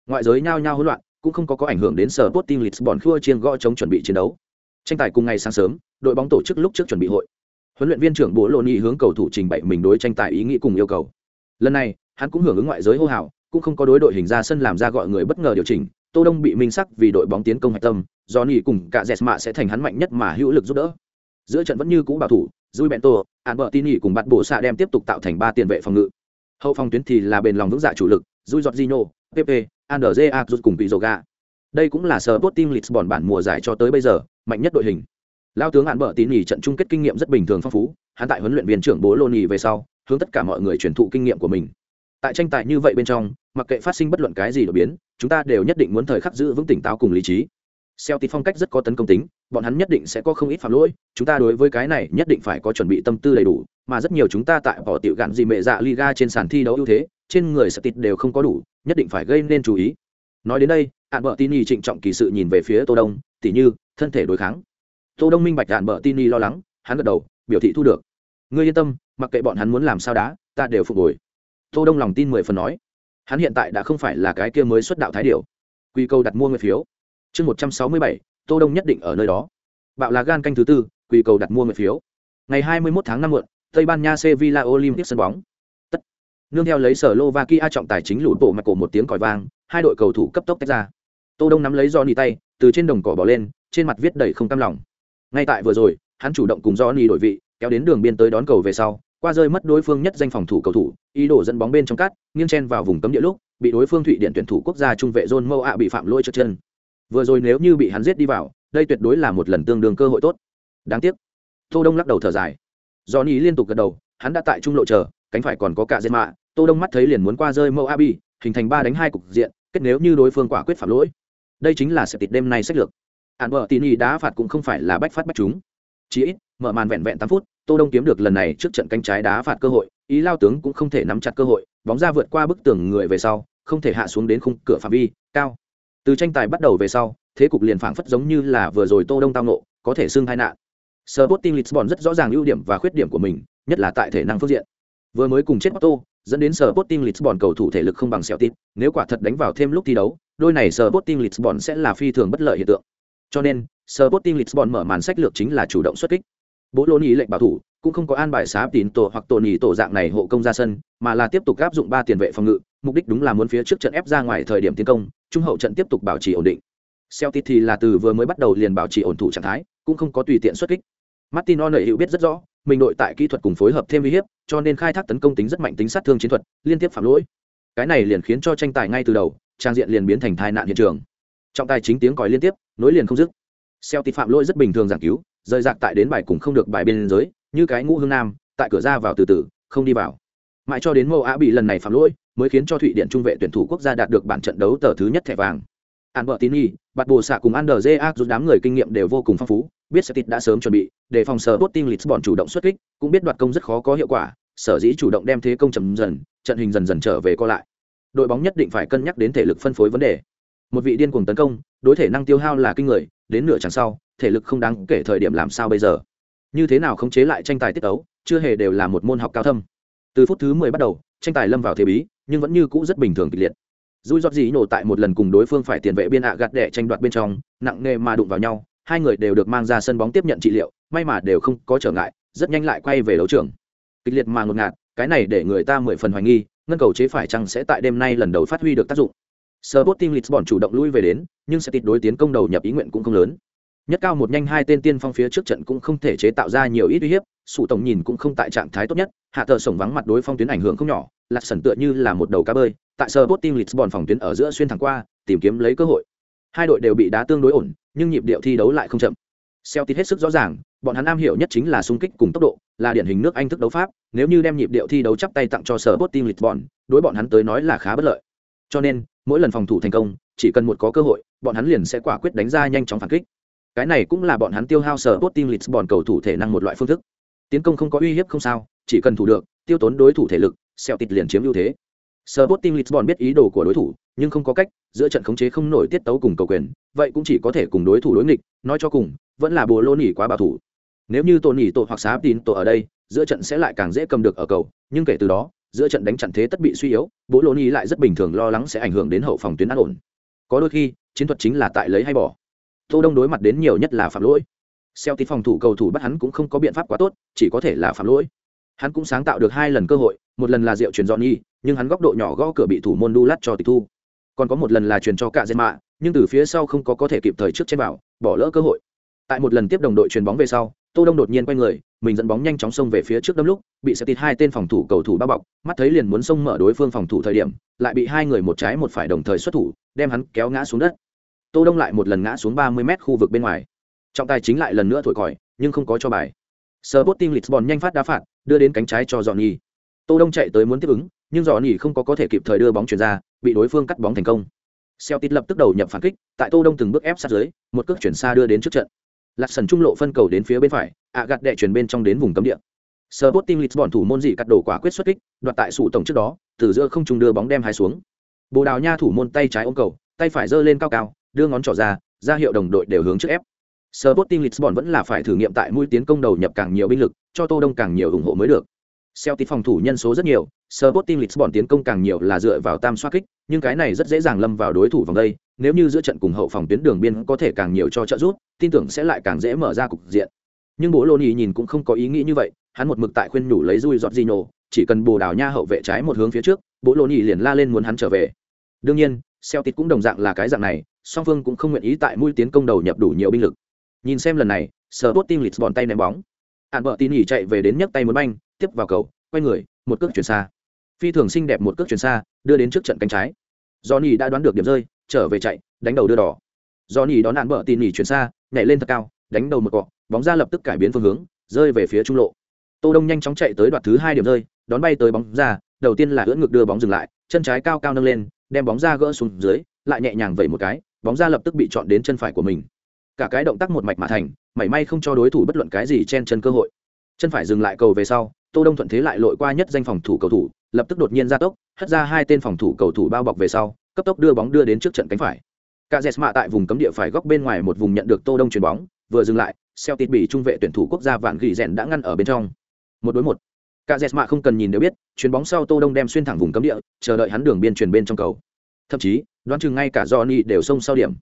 S1: Ngoại giới nhao nhao hỗn loạn, cũng không có có ảnh hưởng đến Sporting Lisbon khua chiên gõ chống chuẩn bị chiến đấu. Tranh tài cùng ngày sáng sớm, đội bóng tổ chức lúc trước chuẩn bị hội. Huấn luyện viên trưởng Bồ Lô hướng cầu thủ trình bày mình đối tranh tài ý nghĩ cùng yêu cầu. Lần này, hắn cũng hưởng ứng ngoại giới hô hào, cũng không có đối đội hình ra sân làm ra gọi người bất ngờ điều chỉnh, Tô Đông bị minh sắc vì đội bóng tiến công hạch tâm, Johnny cùng cả Jesma sẽ thành hắn mạnh nhất mà hữu lực giúp đỡ. Giữa trận vẫn như cũ bảo thủ, Rui Bento, Albertini cùng bạn bổ xạ đem tiếp tục tạo thành ba tiền vệ phòng ngự. Hậu phòng tuyến thì là bền lòng vững dạ chủ lực, Rui Jorginho, Pepe, Andrzej Ayew cùng Pizoga. Đây cũng là Sporting Lisbon bản mùa giải cho tới bây giờ, mạnh nhất đội hình. Lao tướng Albertini trận chung kết kinh nghiệm rất bình thường phong phú, hắn tại huấn luyện viên trưởng Bố Loni về sau, hướng tất cả mọi người truyền thụ kinh nghiệm của mình. Tại tranh tài như vậy bên trong, mặc kệ phát sinh bất luận cái gì đổi biến, chúng ta đều nhất định muốn thời khắc giữ vững tỉnh táo cùng lý trí Celtic phong cách rất có tấn công tính, bọn hắn nhất định sẽ có không ít phạm lỗi, chúng ta đối với cái này nhất định phải có chuẩn bị tâm tư đầy đủ, mà rất nhiều chúng ta tại bỏ tiểu gạn gì mẹ dạ Liga trên sàn thi đấu ưu thế, trên người Celtic đều không có đủ, nhất định phải gây nên chú ý. Nói đến đây, anh bợ tin y trịnh trọng kỳ sự nhìn về phía Tô Đông, tỉ như thân thể đối kháng. Tô Đông minh bạch anh bợ tin y lo lắng, hắn gật đầu, biểu thị thu được. Ngươi yên tâm, mặc kệ bọn hắn muốn làm sao đá, ta đều phục hồi. Tô Đông lòng tin mười phần nói hắn hiện tại đã không phải là cái kia mới xuất đạo thái điểu, quy câu đặt mua người phiếu. Chương một trăm sáu mươi bảy tô đông nhất định ở nơi đó. Bạo là gan canh thứ tư quy cầu đặt mua người phiếu. Ngày hai mươi 21 tháng năm muộn tây ban nha sevilla olympic sân bóng. Tất. Nương theo lấy sở slovakia trọng tài chính lụt bộ mặt cổ một tiếng còi vang hai đội cầu thủ cấp tốc tách ra. Tô đông nắm lấy do nỉ tay từ trên đồng cỏ bỏ lên trên mặt viết đầy không cam lòng. Ngay tại vừa rồi hắn chủ động cùng do nỉ đổi vị kéo đến đường biên tới đón cầu về sau qua rơi mất đối phương nhất danh phòng thủ cầu thủ, ý đồ dẫn bóng bên trong cát, nghiêng chen vào vùng cấm địa lúc, bị đối phương thụy điện tuyển thủ quốc gia trung vệ john mâu ạ bị phạm lỗi trước chân. Vừa rồi nếu như bị hắn giết đi vào, đây tuyệt đối là một lần tương đương cơ hội tốt. Đáng tiếc. Tô đông lắc đầu thở dài. Do liên tục gật đầu, hắn đã tại trung lộ chờ, cánh phải còn có cả dệt mạ tô đông mắt thấy liền muốn qua rơi mâu a bị, hình thành ba đánh hai cục diện, kết nếu như đối phương quả quyết phạm lỗi. Đây chính là sẽ tịt đêm nay sách lược. Hạn vợ tín ý đá phạt cũng không phải là bách phát bách chúng. Chỉ ít, mở màn vẹn vẹn tám phút tô đông kiếm được lần này trước trận cánh trái đá phạt cơ hội, ý lao tướng cũng không thể nắm chặt cơ hội, bóng ra vượt qua bức tường người về sau, không thể hạ xuống đến khung cửa phạm vi, cao. Từ tranh tài bắt đầu về sau, thế cục liền phảng phất giống như là vừa rồi tô đông tao nộ có thể xưng tai nạn. Sporting Lisbon rất rõ ràng ưu điểm và khuyết điểm của mình, nhất là tại thể năng phương diện. Vừa mới cùng chết Otto dẫn đến Sporting Lisbon cầu thủ thể lực không bằng Celtic nếu quả thật đánh vào thêm lúc thi đấu, đôi này Sporting Lisbon sẽ là phi thường bất lợi hiện tượng. Cho nên, Sporting Lisbon mở màn sách lược chính là chủ động xuất kích bố lô ý lệnh bảo thủ, cũng không có an bài xá tín tổ hoặc tổ nhì tổ dạng này hộ công ra sân, mà là tiếp tục áp dụng ba tiền vệ phòng ngự, mục đích đúng là muốn phía trước trận ép ra ngoài thời điểm tiến công, trung hậu trận tiếp tục bảo trì ổn định. Celtic thì là từ vừa mới bắt đầu liền bảo trì ổn thủ trạng thái, cũng không có tùy tiện xuất kích. Martino nợ hiểu biết rất rõ, mình đội tại kỹ thuật cùng phối hợp thêm uy hiếp, cho nên khai thác tấn công tính rất mạnh tính sát thương chiến thuật, liên tiếp phạm lỗi. Cái này liền khiến cho tranh tài ngay từ đầu, trang diện liền biến thành tai nạn hiện trường. Trọng tài chính tiếng còi liên tiếp, nối liền không dứt. Celtic phạm lỗi rất bình thường giảng cứu rời rạc tại đến bài cùng không được bài bên giới như cái ngũ hương nam tại cửa ra vào từ từ không đi vào mãi cho đến mô á bị lần này phạm lỗi mới khiến cho thụy điện trung vệ tuyển thủ quốc gia đạt được bản trận đấu tờ thứ nhất thẻ vàng an bờ tín nhi bạt bồ xạ cùng Ander J rút đám người kinh nghiệm đều vô cùng phong phú, biết Celtic đã sớm chuẩn bị, để phòng sở Sporting Lisbon chủ động xuất kích, cũng biết đoạt công rất khó có hiệu quả, sở dĩ chủ động đem thế công chậm dần, trận hình dần dần trở về co lại. Đội bóng nhất định phải cân nhắc đến thể lực phân phối vấn đề. Một vị điên cuồng tấn công, đối thể năng tiêu hao là kinh người, đến nửa chẳng sau, thể lực không đáng kể thời điểm làm sao bây giờ? Như thế nào khống chế lại tranh tài tiết ấu chưa hề đều là một môn học cao thâm. Từ phút thứ 10 bắt đầu, tranh tài lâm vào thế bí, nhưng vẫn như cũ rất bình thường kịch liệt dùi dọt gì nổ tại một lần cùng đối phương phải tiền vệ biên ạ gạt đẻ tranh đoạt bên trong nặng nề mà đụng vào nhau hai người đều được mang ra sân bóng tiếp nhận trị liệu may mà đều không có trở ngại rất nhanh lại quay về đấu trường kịch liệt mà ngột ngạt cái này để người ta mười phần hoài nghi ngân cầu chế phải chăng sẽ tại đêm nay lần đầu phát huy được tác dụng Sporting Lisbon chủ động lui về đến, nhưng sẽ tịt đối tiến công đầu nhập ý nguyện cũng không lớn. Nhất cao một nhanh hai tên tiên phong phía trước trận cũng không thể chế tạo ra nhiều ít uy hiếp, sủ tổng nhìn cũng không tại trạng thái tốt nhất, hạ tờ sổng vắng mặt đối phong tuyến ảnh hưởng không nhỏ, lạc sần tựa như là một đầu cá bơi, tại Sporting lisbon phòng tuyến ở giữa xuyên thẳng qua tìm kiếm lấy cơ hội hai đội đều bị đá tương đối ổn nhưng nhịp điệu thi đấu lại không chậm Celtic hết sức rõ ràng, bọn hắn am hiểu nhất chính là xung kích cùng tốc độ, là điển hình nước Anh thức đấu pháp, nếu như đem nhịp điệu thi đấu chắp tay tặng cho Sporting Lisbon, đối bọn hắn tới nói là khá bất lợi. Cho nên, mỗi lần phòng thủ thành công, chỉ cần một có cơ hội, bọn hắn liền sẽ quả quyết đánh ra nhanh chóng phản kích. Cái này cũng là bọn hắn tiêu hao sở Sporting Lisbon cầu thủ thể năng một loại phương thức. Tiến công không có uy hiếp không sao, chỉ cần thủ được, tiêu tốn đối thủ thể lực, Celtic liền chiếm ưu thế. Sporting Lisbon biết ý đồ của đối thủ, nhưng không có cách, giữa trận khống chế không nổi tiết tấu cùng cầu quyền, vậy cũng chỉ có thể cùng đối thủ đối nghịch, nói cho cùng, vẫn là bồ lô nỉ quá bảo thủ. Nếu như tổ nỉ tổ hoặc xá tín tổ ở đây, giữa trận sẽ lại càng dễ cầm được ở cầu, nhưng kể từ đó, giữa trận đánh chặn thế tất bị suy yếu, bố lô ni lại rất bình thường lo lắng sẽ ảnh hưởng đến hậu phòng tuyến an ổn. Có đôi khi, chiến thuật chính là tại lấy hay bỏ. Tô Đông đối mặt đến nhiều nhất là phạm lỗi. Celtic phòng thủ cầu thủ bắt hắn cũng không có biện pháp quá tốt, chỉ có thể là phạm lỗi. Hắn cũng sáng tạo được hai lần cơ hội, một lần là diệu chuyển y nhưng hắn góc độ nhỏ gõ cửa bị thủ môn đu lát cho tịch thu còn có một lần là truyền cho cả dên mạ nhưng từ phía sau không có có thể kịp thời trước trên bảo bỏ lỡ cơ hội tại một lần tiếp đồng đội truyền bóng về sau, tô đông đột nhiên quay người, mình dẫn bóng nhanh chóng xông về phía trước đâm lúc, bị sẽ tịt hai tên phòng thủ cầu thủ bao bọc, mắt thấy liền muốn xông mở đối phương phòng thủ thời điểm, lại bị hai người một trái một phải đồng thời xuất thủ, đem hắn kéo ngã xuống đất. Tô đông lại một lần ngã xuống ba mươi mét khu vực bên ngoài. Trọng tài chính lại lần nữa thổi còi, nhưng không có cho bài. Sporting Lisbon nhanh phát đá phạt, đưa đến cánh trái cho Johnny. Tô đông chạy tới muốn tiếp ứng, nhưng Johnny không có có thể kịp thời đưa bóng chuyển ra, bị đối phương cắt bóng thành công. Celtic lập tức đầu nhập phản kích, tại tô đông từng bước ép sát dưới một cước chuyển xa đưa đến trước trận lạc sần trung lộ phân cầu đến phía bên phải ạ gạt đệ chuyển bên trong đến vùng cấm địa. Sơ bốt tim lịch lisbon thủ môn dị cắt đổ quả quyết xuất kích đoạt tại sụ tổng trước đó từ giữa không trung đưa bóng đem hai xuống. Bồ đào nha thủ môn tay trái ôm cầu tay phải giơ lên cao cao đưa ngón trỏ ra ra hiệu đồng đội đều hướng trước ép. Sơ bốt tim lịch lisbon vẫn là phải thử nghiệm tại mũi tiến công đầu nhập càng nhiều binh lực cho tô đông càng nhiều ủng hộ mới được. Celtic phòng thủ nhân số rất nhiều, Sporting Lisbon tiến công càng nhiều là dựa vào tam xoá kích, nhưng cái này rất dễ dàng lâm vào đối thủ vòng đây, nếu như giữa trận cùng hậu phòng tuyến đường biên có thể càng nhiều cho trợ giúp, tin tưởng sẽ lại càng dễ mở ra cục diện. Nhưng Bố Loni nhìn cũng không có ý nghĩ như vậy, hắn một mực tại khuyên nhủ lấy Rui Jorginho, chỉ cần Bồ Đào Nha hậu vệ trái một hướng phía trước, Bố Loni liền la lên muốn hắn trở về. Đương nhiên, Celtic cũng đồng dạng là cái dạng này, song phương cũng không nguyện ý tại mũi tiến công đầu nhập đủ nhiều binh lực. Nhìn xem lần này, Sporting Lisbon tay ném bóng. Hàn Bợ tin nghỉ chạy về đến nhấc tay muốn banh, tiếp vào cầu quay người một cước chuyển xa phi thường xinh đẹp một cước chuyển xa đưa đến trước trận cánh trái do đã đoán được điểm rơi trở về chạy, đánh đầu đưa đỏ. Do nỉ đón nạn bờ tỉ nỉ chuyển xa, nhảy lên thật cao, đánh đầu một cọ, bóng ra lập tức cải biến phương hướng, rơi về phía trung lộ. Tô đông nhanh chóng chạy tới đoạt thứ hai điểm rơi, đón bay tới bóng ra, đầu tiên là ưỡn ngực đưa bóng dừng lại, chân trái cao cao nâng lên, đem bóng ra gỡ xuống dưới, lại nhẹ nhàng vẩy một cái, bóng ra lập tức bị chọn đến chân phải của mình. Cả cái động tác một mạch mà thành, mảy may không cho đối thủ bất luận cái gì chen chân cơ hội. Chân phải dừng lại cầu về sau, tô đông thuận thế lại lội qua nhất danh phòng thủ cầu thủ, lập tức đột nhiên ra tốc, hất ra hai tên phòng thủ cầu thủ bao bọc về sau cấp tốc đưa bóng đưa đến trước trận cánh phải. Cazeema tại vùng cấm địa phải góc bên ngoài một vùng nhận được tô đông chuyền bóng, vừa dừng lại, Celtic bị trung vệ tuyển thủ quốc gia vạn gỉ rèn đã ngăn ở bên trong. Một đối một. Cazeema không cần nhìn đều biết, chuyền bóng sau tô đông đem xuyên thẳng vùng cấm địa, chờ đợi hắn đường biên truyền bên trong cầu. Thậm chí, đoán chừng ngay cả johnny đều xông sau điểm.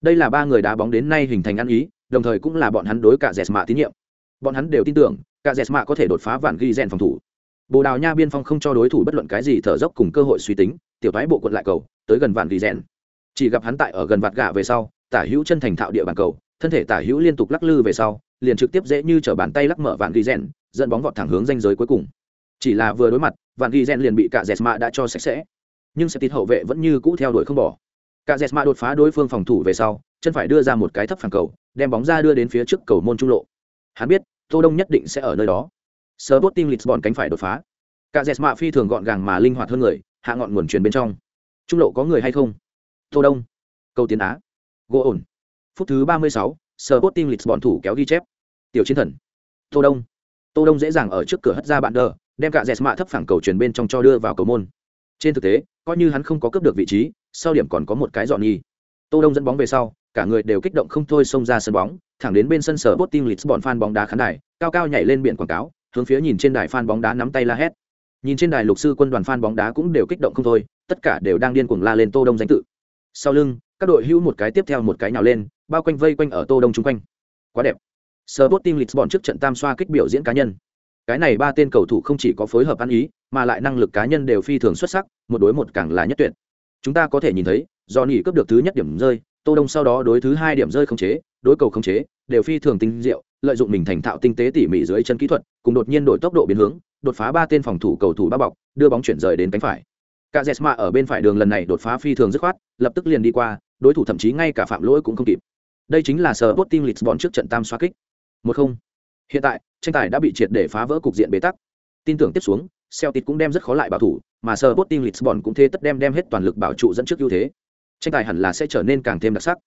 S1: Đây là ba người đá bóng đến nay hình thành ăn ý, đồng thời cũng là bọn hắn đối cả tín nhiệm. Bọn hắn đều tin tưởng Cazeema có thể đột phá vạn ghi rèn phòng thủ. Bồ đào nha biên phong không cho đối thủ bất luận cái gì thở dốc cùng cơ hội suy tính tiểu thoái bộ quận lại cầu, tới gần vạn ghi rèn. Chỉ gặp hắn tại ở gần vạt gạ về sau, tả hữu chân thành thạo địa bàn cầu, thân thể tả hữu liên tục lắc lư về sau, liền trực tiếp dễ như t bàn tay lắc mở vạn ghi rèn, dẫn bóng vọt thẳng hướng danh giới cuối cùng. Chỉ là vừa đối mặt, vạn ghi rèn liền bị cả dẹt mạ đã cho sạch sẽ. Nhưng sẽ tít hậu vệ vẫn như cũ theo đuổi không bỏ. Cả dẹt mạ đột phá đối phương phòng thủ về sau, chân phải đưa ra một cái thấp phản cầu, đem bóng ra đưa đến phía trước cầu môn trung lộ. Hắn biết, tô đông nhất định sẽ ở nơi đó. Sớm bốt tim lịch bọn cánh phải đột phá. Cả dẹt mạ phi thường gọn gàng mà linh hoạt hơn người hạ ngọn nguồn truyền bên trong. Trung lộ có người hay không? Tô đông. Câu tiến á. Gỗ ổn. Phút thứ ba mươi sáu sờ bốt tim lịch bọn thủ kéo ghi chép. Tiểu chiến thần. Tô đông. Tô đông dễ dàng ở trước cửa hất ra bạn đờ, đem cả dẹt mạ thấp phẳng cầu truyền bên trong cho đưa vào cầu môn. Trên thực tế, coi như hắn không có cướp được vị trí, sau điểm còn có một cái dọn nhi tô đông dẫn bóng về sau, cả người đều kích động không thôi xông ra sân bóng, thẳng đến bên sân sở bot team lisbon fan bóng đá khán đài, cao cao nhảy lên biển quảng cáo, hướng phía nhìn trên đài fan bóng đá nắm tay la hét nhìn trên đài lục sư quân đoàn fan bóng đá cũng đều kích động không thôi, tất cả đều đang điên cuồng la lên tô đông danh tự. Sau lưng, các đội hữu một cái tiếp theo một cái nào lên, bao quanh vây quanh ở tô đông chung quanh. Quá đẹp. Sở bot team lisbon trước trận tam xoa kích biểu diễn cá nhân. Cái này ba tên cầu thủ không chỉ có phối hợp ăn ý, mà lại năng lực cá nhân đều phi thường xuất sắc, một đối một càng là nhất tuyệt. Chúng ta có thể nhìn thấy do nghỉ cướp được thứ nhất điểm rơi, tô đông sau đó đối thứ hai điểm rơi không chế, đối cầu không chế, đều phi thường tinh diệu, lợi dụng mình thành thạo tinh tế tỉ mỉ dưới chân kỹ thuật, cùng đột nhiên đổi tốc độ biến hướng đột phá ba tên phòng thủ cầu thủ bao bọc đưa bóng chuyển rời đến cánh phải cả jesma ở bên phải đường lần này đột phá phi thường dứt khoát lập tức liền đi qua đối thủ thậm chí ngay cả phạm lỗi cũng không kịp đây chính là sở bot team lisbon trước trận tam xoa kích một không hiện tại tranh tài đã bị triệt để phá vỡ cục diện bế tắc tin tưởng tiếp xuống Celtic cũng đem rất khó lại bảo thủ, mà Sporting Lisbon cũng thế tất đem đem hết toàn lực bảo trụ dẫn trước ưu thế. Tranh tài hẳn là sẽ trở nên càng thêm đặc sắc.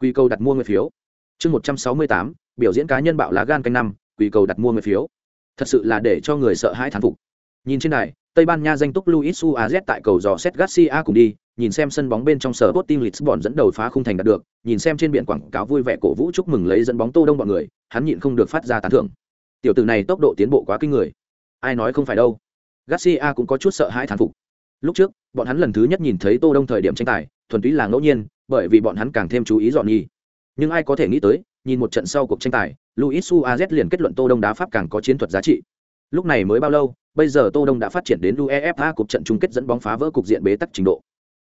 S1: Quy cầu đặt mua người phiếu. Chương 168, biểu diễn cá nhân bạo lá gan canh năm, quy cầu đặt mua người phiếu. Thật sự là để cho người sợ hãi thán phục. Nhìn trên này, Tây Ban Nha danh túc Luis Suarez tại cầu dò set Garcia cùng đi, nhìn xem sân bóng bên trong sở Sporting Lisbon dẫn đầu phá khung thành đạt được, nhìn xem trên biển quảng cáo vui vẻ cổ vũ chúc mừng lấy dẫn bóng Tô Đông bọn người, hắn nhịn không được phát ra tán thưởng. Tiểu tử này tốc độ tiến bộ quá kinh người. Ai nói không phải đâu garcia cũng có chút sợ hãi thán phục lúc trước bọn hắn lần thứ nhất nhìn thấy tô đông thời điểm tranh tài thuần túy là ngẫu nhiên bởi vì bọn hắn càng thêm chú ý dọn nhi nhưng ai có thể nghĩ tới nhìn một trận sau cuộc tranh tài luis suarez liền kết luận tô đông đá pháp càng có chiến thuật giá trị. Lúc này mới bao lâu, bây giờ tô đông đã phát triển đến uefa cục trận chung kết dẫn bóng phá vỡ cục diện bế tắc trình độ.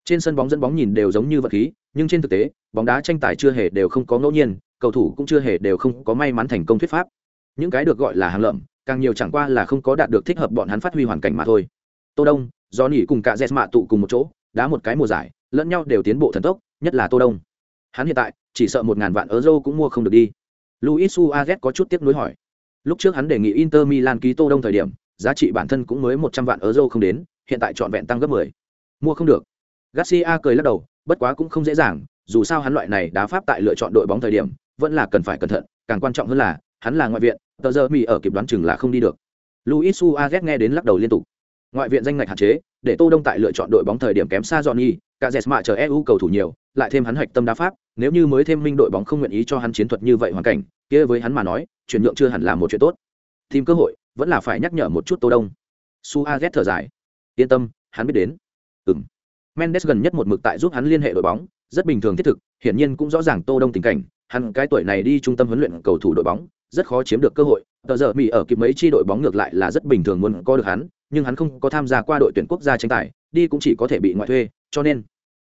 S1: Trên sân bóng dẫn bóng nhìn đều giống như vật khí, nhưng trên thực tế, bóng đá tranh tài chưa hề đều không có ngẫu nhiên, cầu thủ cũng chưa hề đều không có may mắn thành công thuyết pháp. Những cái được gọi là hàng lợm, càng nhiều chẳng qua là không có đạt được thích hợp bọn hắn phát huy hoàn cảnh mà thôi. Tô đông do nỉ cùng cả jet mạ tụ cùng một chỗ, đá một cái mùa giải, lẫn nhau đều tiến bộ thần tốc, nhất là tô đông. Hắn hiện tại, chỉ sợ một ngàn vạn euro cũng mua không được đi luis suarez có chút tiếc nuối hỏi. Lúc trước hắn đề nghị inter milan ký tô đông thời điểm, giá trị bản thân cũng mới một trăm vạn euro không đến, hiện tại trọn vẹn tăng gấp mười. Mua không được. Garcia cười lắc đầu, bất quá cũng không dễ dàng, dù sao hắn loại này đá pháp tại lựa chọn đội bóng thời điểm, vẫn là cần phải cẩn thận, càng quan trọng hơn là, hắn là ngoại viện, tờ giờ mì ở kịp đoán chừng là không đi được. Luis suarez nghe đến lắc đầu liên tục. Ngoại viện danh ngạch hạn chế, để tô đông tại lựa chọn đội bóng thời điểm kém xa johnny cả jesma chờ eu cầu thủ nhiều, lại thêm hắn hoạch tâm đá pháp nếu như mới thêm minh đội bóng không nguyện ý cho hắn chiến thuật như vậy hoàn cảnh, kia với hắn mà nói, chuyển nhượng chưa hẳn là một chuyện tốt. Tìm cơ hội, vẫn là phải nhắc nhở một chút tô đông. Suarez thở dài. Yên tâm, hắn biết đến. Ừm. Mendes gần nhất một mực tại giúp hắn liên hệ đội bóng, rất bình thường thiết thực, hiển nhiên cũng rõ ràng tô đông tình cảnh. Hắn cái tuổi này đi trung tâm huấn luyện cầu thủ đội bóng, rất khó chiếm được cơ hội. Tờ giờ mỹ ở kịp mấy chi đội bóng ngược lại là rất bình thường muốn có được hắn, nhưng hắn không có tham gia qua đội tuyển quốc gia tranh tài, đi cũng chỉ có thể bị ngoại thuê, cho nên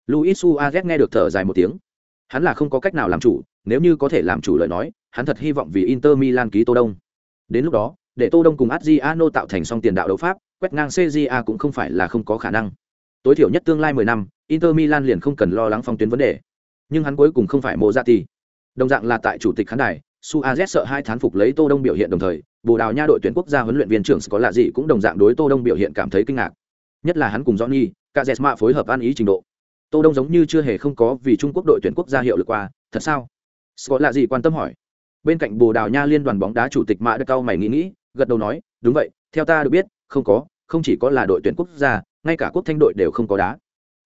S1: luis suarez nghe được thở dài một tiếng hắn là không có cách nào làm chủ, nếu như có thể làm chủ lời nói, hắn thật hy vọng vì inter milan ký tô đông. Đến lúc đó, để tô đông cùng adriano tạo thành song tiền đạo đấu pháp, quét ngang cja cũng không phải là không có khả năng. Tối thiểu nhất tương lai 10 năm, inter milan liền không cần lo lắng phong tuyến vấn đề. Nhưng hắn cuối cùng không phải mộ đồng dạng là tại chủ tịch khán đài, Suarez sợ hai thán phục lấy tô đông biểu hiện đồng thời, bồ đào nha đội tuyển quốc gia huấn luyện viên trưởng có lạ gì cũng đồng dạng đối tô đông biểu hiện cảm thấy kinh ngạc. Nhất là hắn cùng johnny cả jesma phối hợp ăn ý trình độ tô đông giống như chưa hề không có vì trung quốc đội tuyển quốc gia hiệu lực qua, thật sao? Scott là gì quan tâm hỏi. Bên cạnh bồ đào nha liên đoàn bóng đá chủ tịch mã đức cao mày nghĩ nghĩ, gật đầu nói, đúng vậy, theo ta được biết, không có, không chỉ có là đội tuyển quốc gia, ngay cả quốc thanh đội đều không có đá.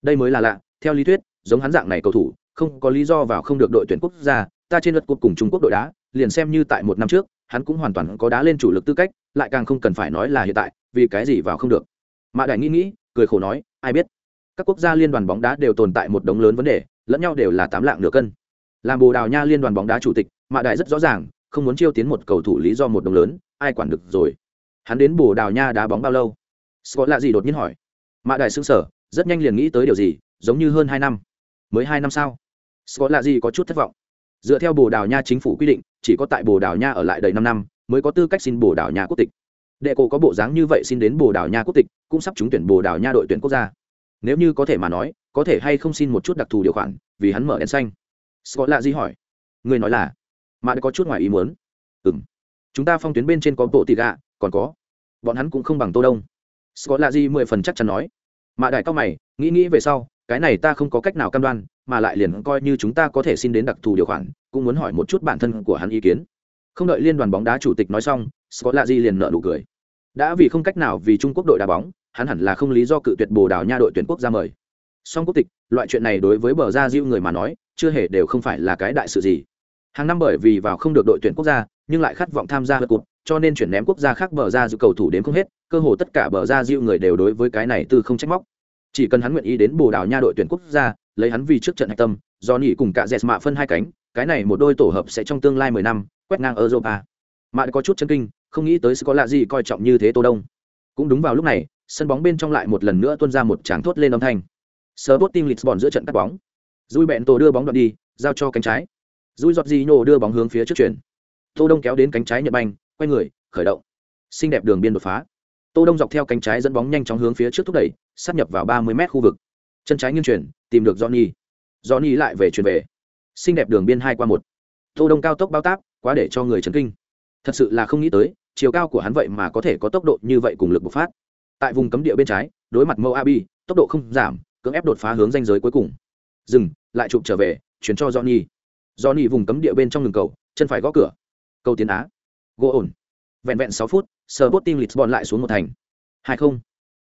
S1: Đây mới là lạ, theo lý thuyết, giống hắn dạng này cầu thủ, không có lý do vào không được đội tuyển quốc gia, ta trên luật cuộc cùng trung quốc đội đá, liền xem như tại một năm trước, hắn cũng hoàn toàn có đá lên chủ lực tư cách, lại càng không cần phải nói là hiện tại, vì cái gì vào không được. Mạ đại nghĩ nghĩ, cười khổ nói, ai biết? Các quốc gia liên đoàn bóng đá đều tồn tại một đống lớn vấn đề, lẫn nhau đều là tám lạng nửa cân. Làm bồ đào nha liên đoàn bóng đá chủ tịch, mạ đại rất rõ ràng, không muốn chiêu tiến một cầu thủ lý do một đồng lớn, ai quản được rồi. Hắn đến bồ đào nha đá bóng bao lâu? Scott lạ gì đột nhiên hỏi. Mạ đại xứng sở rất nhanh liền nghĩ tới điều gì, giống như hơn hai năm. Mới hai năm sao? Scott lạ gì có chút thất vọng. Dựa theo bồ đào nha chính phủ quy định, chỉ có tại bồ đào nha ở lại đầy năm năm, mới có tư cách xin bồ đào nha quốc tịch. Đệ cổ có bộ dáng như vậy xin đến bồ đào nha quốc tịch, cũng sắp trúng tuyển bồ đào nha đội tuyển quốc gia nếu như có thể mà nói, có thể hay không xin một chút đặc thù điều khoản, vì hắn mở đèn xanh. Scott lạ gì hỏi. Người nói là, mà có chút ngoài ý muốn. Ừ m chúng ta phong tuyến bên trên có bộ tị gạ, còn có. Bọn hắn cũng không bằng tô đông. Scott lạ gì mười phần chắc chắn nói. Mà đại cao mày, nghĩ nghĩ về sau, cái này ta không có cách nào cam đoan, mà lại liền coi như chúng ta có thể xin đến đặc thù điều khoản, cũng muốn hỏi một chút bản thân của hắn ý kiến. Không đợi liên đoàn bóng đá chủ tịch nói xong, scott lạ gì liền nợ nụ cười. Đã vì không cách nào vì trung quốc đội đá bóng hắn hẳn là không lý do cự tuyệt bồ đào nha đội tuyển quốc gia mời. Song quốc tịch loại chuyện này đối với bờ gia diêu người mà nói chưa hề đều không phải là cái đại sự gì. Hàng năm bởi vì vào không được đội tuyển quốc gia nhưng lại khát vọng tham gia hợp cuộc, cho nên chuyển ném quốc gia khác bờ ra dự cầu thủ đến không hết cơ hồ tất cả bờ ra diêu người đều đối với cái này từ không trách móc. Chỉ cần hắn nguyện ý đến bồ đào nha đội tuyển quốc gia lấy hắn vì trước trận hạch tâm do nhỉ cùng cả dẹt mạ phân hai cánh cái này một đôi tổ hợp sẽ trong tương lai mười năm quét ngang europa. Mạ có chút chân kinh không nghĩ tới sẽ có lạ gì coi trọng như thế tô đông. Cũng đúng vào lúc này sân bóng bên trong lại một lần nữa tuôn ra một tràng thốt lên âm thanh Sporting Lisbon giữa trận cắt bóng. Rui bẹn tổ đưa bóng đoạn đi, giao cho cánh trái. Rui giọt gì nổ đưa bóng hướng phía trước chuyển. Tô Đông kéo đến cánh trái nhận banh, quay người, khởi động. Xinh đẹp đường biên đột phá. Tô Đông dọc theo cánh trái dẫn bóng nhanh chóng hướng phía trước thúc đẩy, sát nhập vào 30m khu vực. Chân trái nghiêng chuyển, tìm được Johnny. Johnny lại về chuyển về. Xinh đẹp đường biên hai qua một. Tô Đông cao tốc bao tác, quá để cho người chấn kinh. Thật sự là không nghĩ tới, chiều cao của hắn vậy mà có thể có tốc độ như vậy cùng lực bộc phát. Tại vùng cấm địa bên trái, đối mặt Moabi, tốc độ không giảm, cưỡng ép đột phá hướng danh giới cuối cùng. Dừng lại chụp trở về chuyển cho johnny. Johnny vùng cấm địa bên trong ngừng cầu chân phải gõ cửa. Cầu tiến á. Gỗ ổn. Vẹn vẹn sáu phút sờ bốt tim lisbon lại xuống một thành. hai không.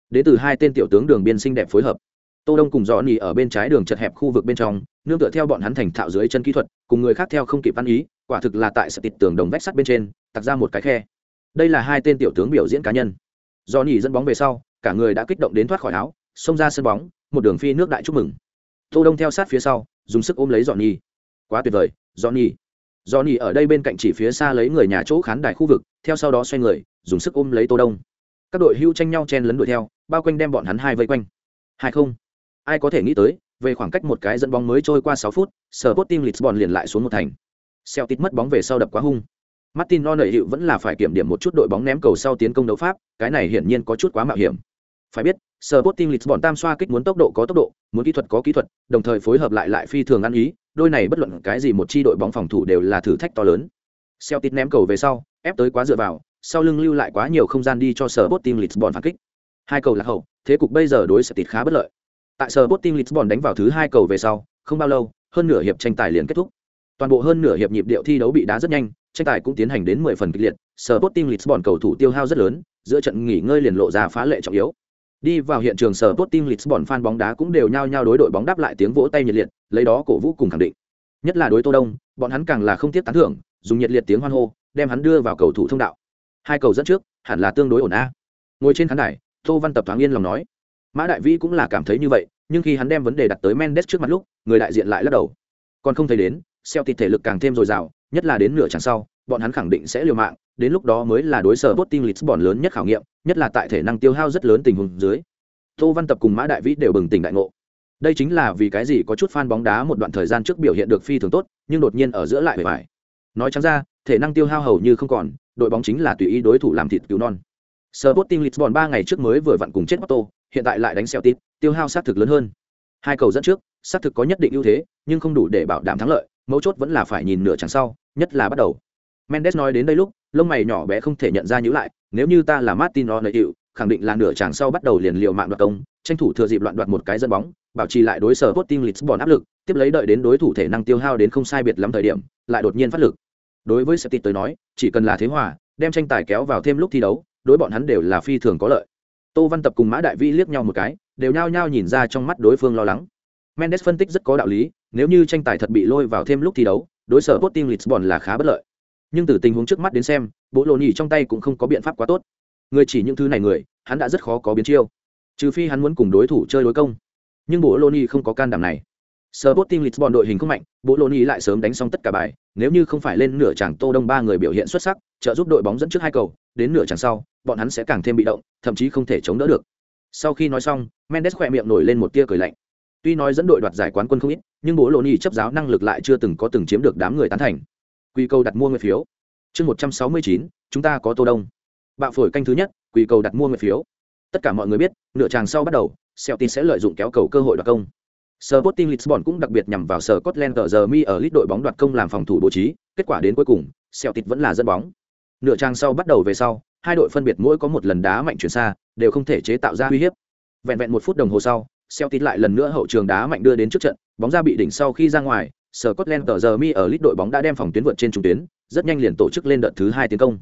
S1: Đến từ hai tên tiểu tướng đường biên xinh đẹp phối hợp. Tô đông cùng johnny ở bên trái đường chật hẹp khu vực bên trong nương tựa theo bọn hắn thành thạo dưới chân kỹ thuật cùng người khác theo không kịp ăn ý quả thực là tại sự tịt tường đồng vách sắt bên trên tặc ra một cái khe. Đây là hai tên tiểu tướng biểu diễn cá nhân johnny dẫn bóng về sau, cả người đã kích động đến thoát khỏi áo, xông ra sân bóng, một đường phi nước đại chúc mừng. Tô đông theo sát phía sau, dùng sức ôm lấy dọn nhi quá tuyệt vời dọn nhi dọn nhi ở đây bên cạnh chỉ phía xa lấy người nhà chỗ khán đài khu vực, theo sau đó xoay người, dùng sức ôm lấy tô đông. Các đội hưu tranh nhau chen lấn đuổi theo, bao quanh đem bọn hắn hai vây quanh. Hai không. Ai có thể nghĩ tới, về khoảng cách một cái dẫn bóng mới trôi qua sáu phút, Sporting Lisbon liền lại xuống một thành. Celtic mất bóng về sau đập quá hung. Martin lo nợ hiệu vẫn là phải kiểm điểm một chút đội bóng ném cầu sau tiến công đấu pháp cái này hiển nhiên có chút quá mạo hiểm phải biết Sporting Lisbon tam xoa kích muốn tốc độ có tốc độ, muốn kỹ thuật có kỹ thuật, đồng thời phối hợp lại lại phi thường ăn ý, đôi này bất luận cái gì một chi đội bóng phòng thủ đều là thử thách to lớn. Celtic ném cầu về sau, ép tới quá dựa vào, sau lưng lưu lại quá nhiều không gian đi cho Sporting Lisbon phản kích. Hai cầu là hậu, thế cục bây giờ đối Celtic khá bất lợi. Tại Sporting Lisbon đánh vào thứ hai cầu về sau, không bao lâu, hơn nửa hiệp tranh tài liền kết thúc. Toàn bộ hơn nửa hiệp nhịp điệu thi đấu bị đá rất nhanh, tranh tài cũng tiến hành đến 10 phần kịch liệt, Sporting Lisbon cầu thủ tiêu hao rất lớn, giữa trận nghỉ ngơi liền lộ ra phá lệ trọng yếu. Đi vào hiện trường Sporting Lisbon fan bóng đá cũng đều nhao nhao đối đội bóng đáp lại tiếng vỗ tay nhiệt liệt, lấy đó cổ vũ cùng khẳng định. Nhất là đối Tô Đông, bọn hắn càng là không tiếc tán thưởng, dùng nhiệt liệt tiếng hoan hô, đem hắn đưa vào cầu thủ thông đạo. Hai cầu dẫn trước, hẳn là tương đối ổn a. Ngồi trên khán đài, Tô Văn Tập thoáng yên lòng nói. Mã Đại Vĩ cũng là cảm thấy như vậy, nhưng khi hắn đem vấn đề đặt tới Mendes trước mặt lúc, người đại diện lại lắc đầu. Còn không thấy đến, Celtic thể lực càng thêm dồi dào, nhất là đến nửa chặng sau, bọn hắn khẳng định sẽ liều mạng, đến lúc đó mới là đối sở Sporting Lisbon lớn nhất khảo nghiệm, nhất là tại thể năng tiêu hao rất lớn tình huống dưới. Tô Văn Tập cùng Mã Đại Vĩ đều bừng tỉnh đại ngộ. Đây chính là vì cái gì có chút fan bóng đá một đoạn thời gian trước biểu hiện được phi thường tốt, nhưng đột nhiên ở giữa lại bề bại. Nói trắng ra, thể năng tiêu hao hầu như không còn, đội bóng chính là tùy ý đối thủ làm thịt cứu non. Sporting Lisbon 3 ngày trước mới vừa vặn cùng chết Porto, hiện tại lại đánh Celtic, tiêu hao sát thực lớn hơn. Hai cầu dẫn trước, sát thực có nhất định ưu thế, nhưng không đủ để bảo đảm thắng lợi, mấu chốt vẫn là phải nhìn nửa chẳng sau, nhất là bắt đầu. Mendes nói đến đây lúc, lông mày nhỏ bé không thể nhận ra nhíu lại, nếu như ta là Martin O'Neill, khẳng định là nửa chặng sau bắt đầu liền liều mạng đoạt công, tranh thủ thừa dịp loạn đoạt một cái dẫn bóng, bảo trì lại đối sở Sporting Lisbon áp lực, tiếp lấy đợi đến đối thủ thể năng tiêu hao đến không sai biệt lắm thời điểm, lại đột nhiên phát lực. Đối với Septit tới nói, chỉ cần là thế hòa, đem tranh tài kéo vào thêm lúc thi đấu, đối bọn hắn đều là phi thường có lợi. Tô Văn Tập cùng Mã Đại Vi liếc nhau một cái, đều nhao nhao nhìn ra trong mắt đối phương lo lắng. Mendes phân tích rất có đạo lý, nếu như tranh tài thật bị lôi vào thêm lúc thi đấu, đối sở Sporting Lisbon là khá bất lợi. Nhưng từ tình huống trước mắt đến xem bộ lộ nhì trong tay cũng không có biện pháp quá tốt. Người chỉ những thứ này người hắn đã rất khó có biến chiêu. Trừ phi hắn muốn cùng đối thủ chơi đối công. Nhưng bộ lộ nhì không có can đảm này. Sporting Lisbon đội hình không mạnh, Bộ Lô Nhì lại sớm đánh xong tất cả bài, nếu như không phải lên nửa chẳng Tô Đông ba người biểu hiện xuất sắc, trợ giúp đội bóng dẫn trước hai cầu, đến nửa chẳng sau, bọn hắn sẽ càng thêm bị động, thậm chí không thể chống đỡ được. Sau khi nói xong, Mendes khỏe miệng nổi lên một tia cười lạnh. Tuy nói dẫn đội đoạt giải quán quân không ít, nhưng bố Lô Nhì chấp giáo năng lực lại chưa từng có từng chiếm được đám người tán thành. Quy cầu đặt mua người phiếu. Chương một trăm sáu mươi chín chúng ta có tô đông. Bạo phổi canh thứ nhất quy cầu đặt mua người phiếu. Tất cả mọi người biết nửa tràng sau bắt đầu Celtic sẽ lợi dụng kéo cầu cơ hội đoạt công. Sporting Lisbon cũng đặc biệt nhằm vào sở Scotland ở giờ mi ở lít đội bóng đoạt công làm phòng thủ bố trí, kết quả đến cuối cùng, Celtic vẫn là dẫn bóng. Nửa trang sau bắt đầu về sau, hai đội phân biệt mỗi có một lần đá mạnh chuyển xa đều không thể chế tạo ra uy hiếp. Vẹn vẹn một phút đồng hồ sau Celtic lại lần nữa hậu trường đá mạnh đưa đến trước trận, bóng ra bị đỉnh sau khi ra ngoài, Scotland tờ giờ mi ở lít đội bóng đã đem phòng tuyến vượt trên trung tuyến, rất nhanh liền tổ chức lên đợt thứ hai tiến công.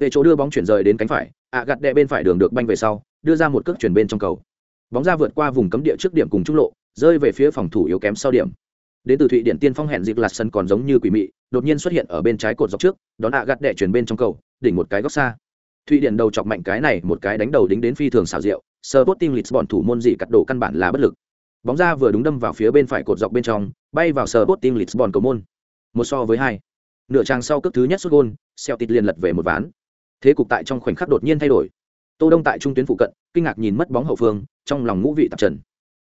S1: Về chỗ đưa bóng chuyển rời đến cánh phải, ạ gạt đệ bên phải đường được banh về sau, đưa ra một cước chuyển bên trong cầu. Bóng ra vượt qua vùng cấm địa trước điểm cùng trung lộ, rơi về phía phòng thủ yếu kém sau điểm. Đến từ thụy điển tiên phong hẹn dịp lạt sân còn giống như quỷ mị, đột nhiên xuất hiện ở bên trái cột dọc trước, đón ạ gạt đệ chuyển bên trong cầu, đỉnh một cái góc xa. Thụy điển đầu chọc mạnh cái này, một cái đánh đầu đính đến phi thường xảo diệu Sporting tim lisbon thủ môn gì cắt đổ căn bản là bất lực. Bóng ra vừa đúng đâm vào phía bên phải cột dọc bên trong, bay vào Sporting tim lisbon cầu môn. Một so với hai. Nửa trang sau cước thứ nhất sút gôn, Celtic tịt liền lật về một ván. Thế cục tại trong khoảnh khắc đột nhiên thay đổi. Tô đông tại trung tuyến phụ cận, kinh ngạc nhìn mất bóng hậu phương, trong lòng ngũ vị tạp trần.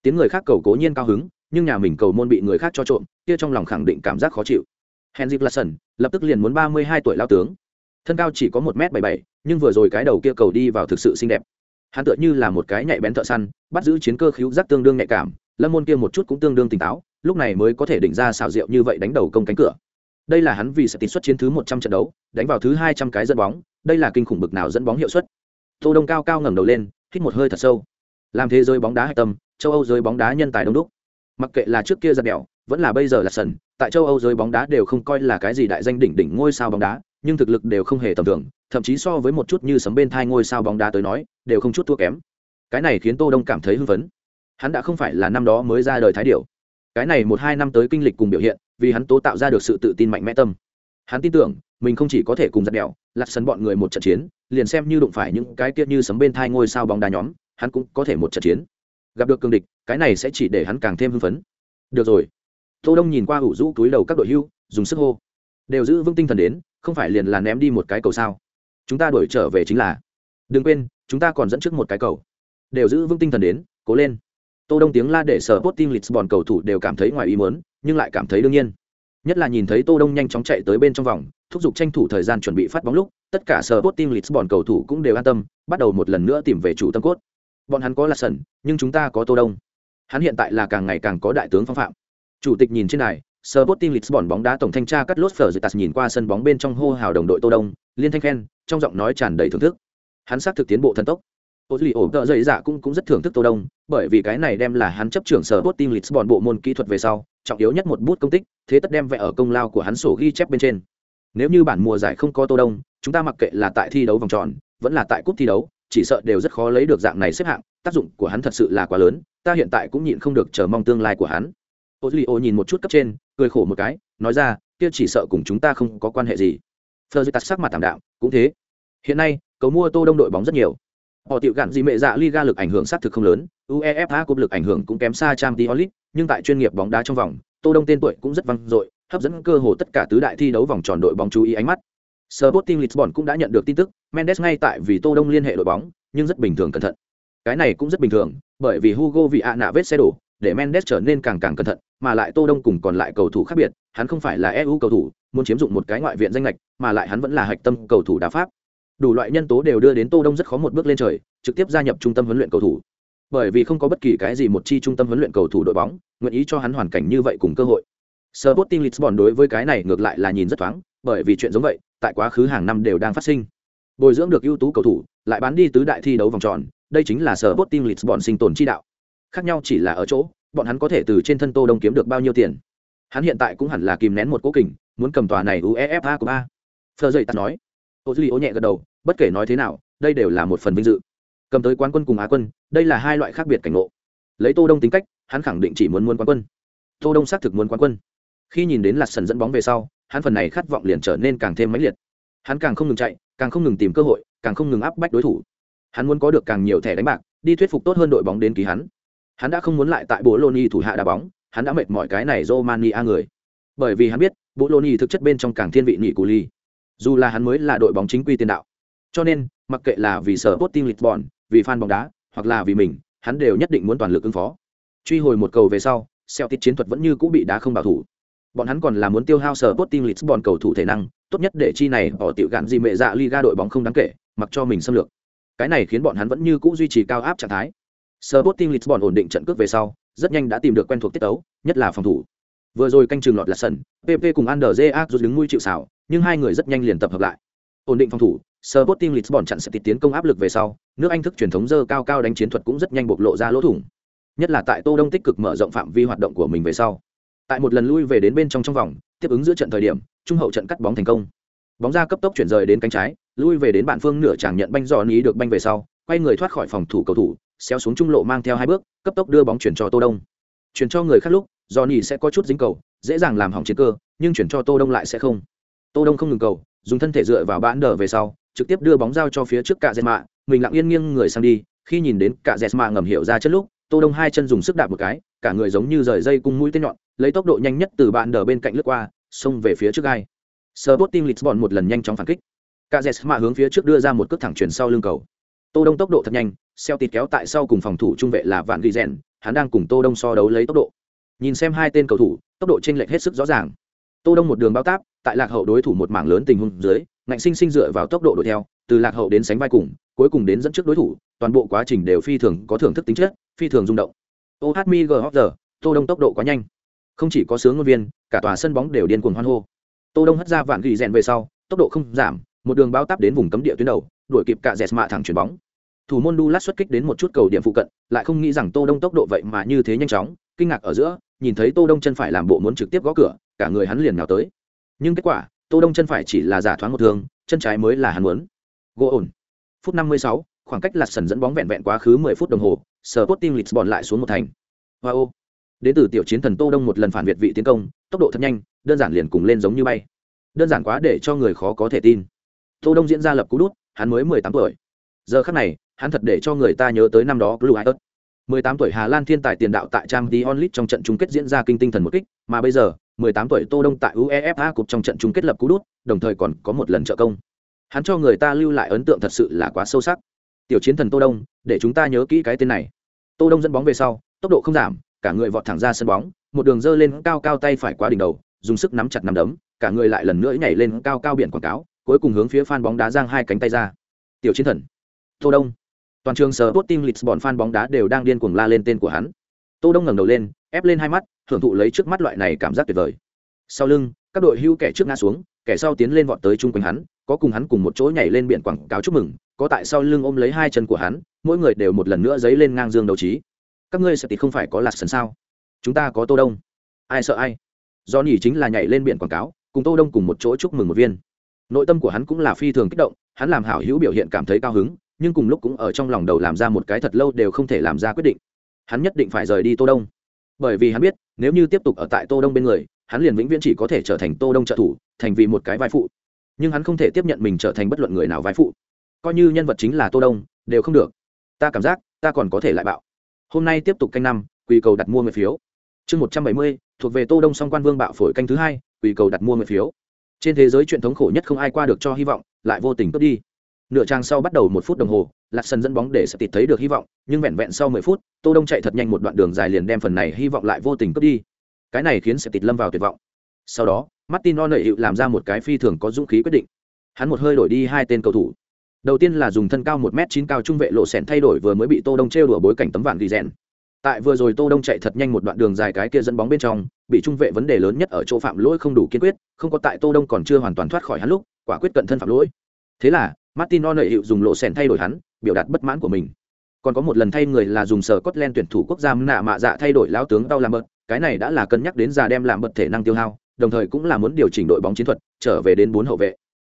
S1: Tiếng người khác cầu cố nhiên cao hứng, nhưng nhà mình cầu môn bị người khác cho trộm, kia trong lòng khẳng định cảm giác khó chịu. Henrik Larsson, lập tức liền muốn ba mươi hai tuổi lao tướng. Thân cao chỉ có một m bảy bảy, nhưng vừa rồi cái đầu kia cầu đi vào thực sự xinh đẹp hắn tựa như là một cái nhạy bén thợ săn, bắt giữ chiến cơ khíu giác tương đương nhạy cảm, lâm môn kia một chút cũng tương đương tỉnh táo, lúc này mới có thể đỉnh ra xào rượu như vậy đánh đầu công cánh cửa. Đây là hắn vì sẽ tịt xuất chiến thứ một trăm trận đấu, đánh vào thứ hai trăm cái dẫn bóng, đây là kinh khủng bực nào dẫn bóng hiệu suất. Tô đông cao cao ngẩng đầu lên, hít một hơi thật sâu. Làm thế giới bóng đá hạch tâm, châu âu giới bóng đá nhân tài đông đúc. Mặc kệ là trước kia giặt đèo vẫn là bây giờ là sần, tại châu âu giới bóng đá đều không coi là cái gì đại danh đỉnh đỉnh ngôi sao bóng đá, nhưng thực lực đều không hề tầm thường thậm chí so với một chút như sấm bên thai ngôi sao bóng đá tới nói, đều không chút thua kém. Cái này khiến tô đông cảm thấy hưng phấn. Hắn đã không phải là năm đó mới ra đời thái điểu. Cái này một hai năm tới kinh lịch cùng biểu hiện, vì hắn tố tạo ra được sự tự tin mạnh mẽ tâm. Hắn tin tưởng, mình không chỉ có thể cùng giặt đèo lặt sân bọn người một trận chiến, liền xem như đụng phải những cái kia như sấm bên thai ngôi sao bóng đá nhóm, hắn cũng có thể một trận chiến. Gặp được cương địch, cái này sẽ chỉ để hắn càng thêm hưng phấn. Được rồi. Tô đông nhìn qua ủ rũ túi đầu các đội hưu, dùng sức hô. Đều giữ vững tinh thần đến, không phải liền là ném đi một cái cầu sao chúng ta đuổi trở về chính là đừng quên chúng ta còn dẫn trước một cái cầu. Đều giữ vững tinh thần đến cố lên. Tô đông tiếng la để sở bot team lisbon cầu thủ đều cảm thấy ngoài ý muốn nhưng lại cảm thấy đương nhiên. Nhất là nhìn thấy tô đông nhanh chóng chạy tới bên trong vòng thúc giục tranh thủ thời gian chuẩn bị phát bóng lúc tất cả sở bot team lisbon cầu thủ cũng đều an tâm bắt đầu một lần nữa tìm về chủ tâm cốt. Bọn hắn có là sẩn nhưng chúng ta có tô đông. Hắn hiện tại là càng ngày càng có đại tướng phong phạm. Chủ tịch nhìn trên này sở botin Lisbon bóng đá tổng thanh tra cắt lốt phở dự tạt nhìn qua sân bóng bên trong hô hào đồng đội Tô Đông, liên thanh khen, trong giọng nói tràn đầy thưởng thức. Hắn xác thực tiến bộ thần tốc. Ozilio tợ dậy dạ cũng cũng rất thưởng thức Tô Đông, bởi vì cái này đem là hắn chấp trưởng sở bot team Lisbon bộ môn kỹ thuật về sau, trọng yếu nhất một bút công tích, thế tất đem vẽ ở công lao của hắn sổ ghi chép bên trên. Nếu như bản mùa giải không có Tô Đông, chúng ta mặc kệ là tại thi đấu vòng tròn, vẫn là tại cúp thi đấu, chỉ sợ đều rất khó lấy được dạng này xếp hạng, tác dụng của hắn thật sự là quá lớn, ta hiện tại cũng nhịn không được chờ mong tương lai của hắn. Ozilio nhìn một chút cấp trên, cười khổ một cái, nói ra, kia chỉ sợ cùng chúng ta không có quan hệ gì. Fleur sắc mặt tạm đạo, cũng thế. Hiện nay, cầu mua Tô Đông đội bóng rất nhiều. Họ tiểu gạn gì mẹ dạ Liga lực ảnh hưởng sát thực không lớn, UEFA cúp lực ảnh hưởng cũng kém xa Champions League, nhưng tại chuyên nghiệp bóng đá trong vòng, Tô Đông tên tuổi cũng rất vang dội, hấp dẫn cơ hồ tất cả tứ đại thi đấu vòng tròn đội bóng chú ý ánh mắt. Sporting Lisbon cũng đã nhận được tin tức, Mendes ngay tại vì Tô Đông liên hệ đội bóng, nhưng rất bình thường cẩn thận. Cái này cũng rất bình thường, bởi vì Hugo vì ạ nạ vết xe đổ, để Mendes trở nên càng càng cẩn thận, mà lại Tô Đông cùng còn lại cầu thủ khác biệt, hắn không phải là EU cầu thủ, muốn chiếm dụng một cái ngoại viện danh lệch, mà lại hắn vẫn là hạch tâm cầu thủ đá pháp. Đủ loại nhân tố đều đưa đến Tô Đông rất khó một bước lên trời, trực tiếp gia nhập trung tâm huấn luyện cầu thủ. Bởi vì không có bất kỳ cái gì một chi trung tâm huấn luyện cầu thủ đội bóng, nguyện ý cho hắn hoàn cảnh như vậy cùng cơ hội. Sporting Lisbon đối với cái này ngược lại là nhìn rất thoáng, bởi vì chuyện giống vậy, tại quá khứ hàng năm đều đang phát sinh. Bồi dưỡng được ưu tú cầu thủ, lại bán đi tứ đại thi đấu vòng tròn, đây chính là Sporting Lisbon sinh tồn chi đạo khác nhau chỉ là ở chỗ bọn hắn có thể từ trên thân tô đông kiếm được bao nhiêu tiền hắn hiện tại cũng hẳn là kìm nén một cố kình muốn cầm tòa này uefa của ba phờ dậy ta nói ô duy ô nhẹ gật đầu bất kể nói thế nào, đây đều là một phần vinh dự. Cầm tới quán quân cùng á quân, đây là hai loại khác biệt cảnh ngộ. Lấy tô đông tính cách, hắn khẳng định chỉ muốn muốn quán quân. Tô đông xác thực muốn quán quân. Khi nhìn đến lạt sần dẫn bóng về sau, hắn phần này khát vọng liền trở nên càng thêm mãnh liệt. Hắn càng không ngừng chạy, càng không ngừng tìm cơ hội, càng không ngừng áp bách đối thủ. Hắn muốn có được càng nhiều thẻ đánh bạc, đi thuyết phục tốt hơn đội bóng đến ký hắn. Hắn đã không muốn lại tại bologna thủ hạ đá bóng, hắn đã mệt mỏi cái này romania người. Bởi vì hắn biết, bologna thực chất bên trong càng thiên vị nhị cù ly dù là hắn mới là đội bóng chính quy tiền đạo cho nên mặc kệ là vì sở tốt team lisbon vì fan bóng đá hoặc là vì mình hắn đều nhất định muốn toàn lực ứng phó truy hồi một cầu về sau Celtic chiến thuật vẫn như cũ bị đá không bảo thủ bọn hắn còn là muốn tiêu hao sở tốt team lisbon cầu thủ thể năng tốt nhất để chi này bỏ tiểu gạn gì mẹ dạ liga đội bóng không đáng kể mặc cho mình xâm lược cái này khiến bọn hắn vẫn như cũ duy trì cao áp trạng thái Sporting Lisbon ổn định trận cước về sau, rất nhanh đã tìm được quen thuộc tiết tấu, nhất là phòng thủ. Vừa rồi canh chừng lọt là sân, PP cùng Anderlecht rút đứng mũi chịu sào, nhưng hai người rất nhanh liền tập hợp lại. Ổn định phòng thủ, Sporting Lisbon chặn sẽ tiến công áp lực về sau, nước Anh thức truyền thống dơ cao cao đánh chiến thuật cũng rất nhanh bộc lộ ra lỗ thủng. Nhất là tại Tô Đông tích cực mở rộng phạm vi hoạt động của mình về sau. Tại một lần lui về đến bên trong trong vòng, tiếp ứng giữa trận thời điểm, trung hậu trận cắt bóng thành công. Bóng ra cấp tốc chuyển rời đến cánh trái, lui về đến bản phương nửa chẳng nhận banh giò ní được banh về sau, quay người thoát khỏi phòng thủ cầu thủ, xéo xuống trung lộ mang theo hai bước, cấp tốc đưa bóng chuyển cho Tô Đông. Chuyển cho người khác lúc, Johnny sẽ có chút dính cầu, dễ dàng làm hỏng chiến cơ, nhưng chuyển cho Tô Đông lại sẽ không. Tô Đông không ngừng cầu, dùng thân thể dựa vào bán đỡ về sau, trực tiếp đưa bóng giao cho phía trước cả mạ mình lặng yên nghiêng người sang đi, khi nhìn đến cả mạ ngầm hiểu ra chất lúc, Tô Đông hai chân dùng sức đạp một cái, cả người giống như rời dây cung mũi tên nhọn, lấy tốc độ nhanh nhất từ bạn đờ bên cạnh lướt qua, xông về phía trước gai. Sporting Lisbon một lần nhanh chóng phản kích. Cả mạ hướng phía trước đưa ra một cước thẳng chuyển sau lưng cầu. Tô Đông tốc độ thật nhanh, xeo tịt kéo tại sau cùng phòng thủ trung vệ là Vạn Ghi Rèn, hắn đang cùng Tô Đông so đấu lấy tốc độ. Nhìn xem hai tên cầu thủ, tốc độ chênh lệch hết sức rõ ràng. Tô Đông một đường bao táp, tại lạc hậu đối thủ một mảng lớn tình huống dưới, ngạnh sinh sinh dựa vào tốc độ đuổi theo, từ lạc hậu đến sánh vai cùng, cuối cùng đến dẫn trước đối thủ, toàn bộ quá trình đều phi thường có thưởng thức tính chất, phi thường rung động. OHMG giờ, Tô Đông tốc độ quá nhanh. Không chỉ có sướng ngôn viên, cả tòa sân bóng đều điên cuồng hoan hô. Tô Đông hất ra vạn gỉ rèn về sau, tốc độ không giảm, một đường bao táp đến vùng cấm địa tuyến đầu, đuổi kịp cả Jesma thẳng chuyển bóng. Thủ môn Dulas xuất kích đến một chút cầu điểm phụ cận, lại không nghĩ rằng Tô Đông tốc độ vậy mà như thế nhanh chóng, kinh ngạc ở giữa, nhìn thấy Tô Đông chân phải làm bộ muốn trực tiếp gõ cửa, cả người hắn liền nhào tới. Nhưng kết quả, Tô Đông chân phải chỉ là giả thoáng một thương, chân trái mới là hắn muốn. Gỗ ổn. Phút 56, khoảng cách lạt sần dẫn bóng vẹn vẹn quá khứ 10 phút đồng hồ, Sporting Lisbon lại xuống một thành. Wow. Đến từ tiểu chiến thần Tô Đông một lần phản việt vị tiến công, tốc độ thật nhanh, đơn giản liền cùng lên giống như bay. Đơn giản quá để cho người khó có thể tin. Tô Đông diễn ra lập cú đút, hắn mới 18 tuổi. Giờ khắc này, hắn thật để cho người ta nhớ tới năm đó Blue Eyes. 18 tuổi Hà Lan thiên tài tiền đạo tại Champions League trong trận chung kết diễn ra kinh tinh thần một kích, mà bây giờ, 18 tuổi Tô Đông tại UEFA Cup trong trận chung kết lập cú đút, đồng thời còn có một lần trợ công. Hắn cho người ta lưu lại ấn tượng thật sự là quá sâu sắc. Tiểu chiến thần Tô Đông, để chúng ta nhớ kỹ cái tên này. Tô Đông dẫn bóng về sau, tốc độ không giảm, cả người vọt thẳng ra sân bóng, một đường dơ lên cao cao tay phải quá đỉnh đầu, dùng sức nắm chặt nắm đấm, cả người lại lần nữa nhảy lên cao cao biển quảng cáo, cuối cùng hướng phía fan bóng đá giang hai cánh tay ra. Tiểu chiến thần, Tô Đông. Toàn trường sở Sporting Lisbon fan bóng đá đều đang điên cuồng la lên tên của hắn. Tô Đông ngẩng đầu lên, ép lên hai mắt, thưởng thụ lấy trước mắt loại này cảm giác tuyệt vời. Sau lưng, các đội hưu kẻ trước ngã xuống, kẻ sau tiến lên vọt tới chung quanh hắn, có cùng hắn cùng một chỗ nhảy lên biển quảng cáo chúc mừng, có tại sau lưng ôm lấy hai chân của hắn, mỗi người đều một lần nữa dấy lên ngang dương đầu trí. Các ngươi sẽ thì không phải có lạt sần sao? Chúng ta có Tô Đông. Ai sợ ai? Do nhỉ chính là nhảy lên biển quảng cáo, cùng Tô Đông cùng một chỗ chúc mừng một viên. Nội tâm của hắn cũng là phi thường kích động, hắn làm hảo hữu biểu hiện cảm thấy cao hứng, nhưng cùng lúc cũng ở trong lòng đầu làm ra một cái thật lâu đều không thể làm ra quyết định hắn nhất định phải rời đi tô đông. Bởi vì hắn biết, nếu như tiếp tục ở tại tô đông bên người, hắn liền vĩnh viễn chỉ có thể trở thành tô đông trợ thủ, thành vì một cái vai phụ. Nhưng hắn không thể tiếp nhận mình trở thành bất luận người nào vai phụ. Coi như nhân vật chính là tô đông, đều không được. Ta cảm giác, ta còn có thể lại bạo. Hôm nay tiếp tục canh năm, quỳ cầu đặt mua người phiếu. Chương một trăm bảy mươi, thuộc về tô đông song quan vương bạo phổi canh thứ hai, quỳ cầu đặt mua người phiếu. Trên thế giới truyền thống khổ nhất không ai qua được cho hy vọng, lại vô tình cướp đi nửa trang sau bắt đầu một phút đồng hồ, lạc sân dẫn bóng để sẽ tịt thấy được hy vọng, nhưng vẹn vẹn sau mười phút, tô đông chạy thật nhanh một đoạn đường dài liền đem phần này hy vọng lại vô tình cướp đi. Cái này khiến sẽ tịt lâm vào tuyệt vọng. Sau đó, martin o nợ hiệu làm ra một cái phi thường có dũng khí quyết định. Hắn một hơi đổi đi hai tên cầu thủ. Đầu tiên là dùng thân cao một m chín cao trung vệ lộ sẻn thay đổi vừa mới bị tô đông trêu đùa bối cảnh tấm vạn ghi rèn. Tại vừa rồi tô đông chạy thật nhanh một đoạn đường dài cái kia dẫn bóng bên trong, bị trung vệ vấn đề lớn nhất ở chỗ phạm lỗi không đủ kiên quyết, không có tại tô đông còn chưa hoàn toàn thoát khỏi hắn lúc, quả quyết cận thân phạm lỗi. Thế là martin o nợ hiệu dùng lộ sẻn thay đổi hắn biểu đạt bất mãn của mình còn có một lần thay người là dùng sở Scotland tuyển thủ quốc gia nạ mạ dạ thay đổi lão tướng đau làm bật, cái này đã là cân nhắc đến già đem làm bật thể năng tiêu hao, đồng thời cũng là muốn điều chỉnh đội bóng chiến thuật, trở về đến bốn hậu vệ.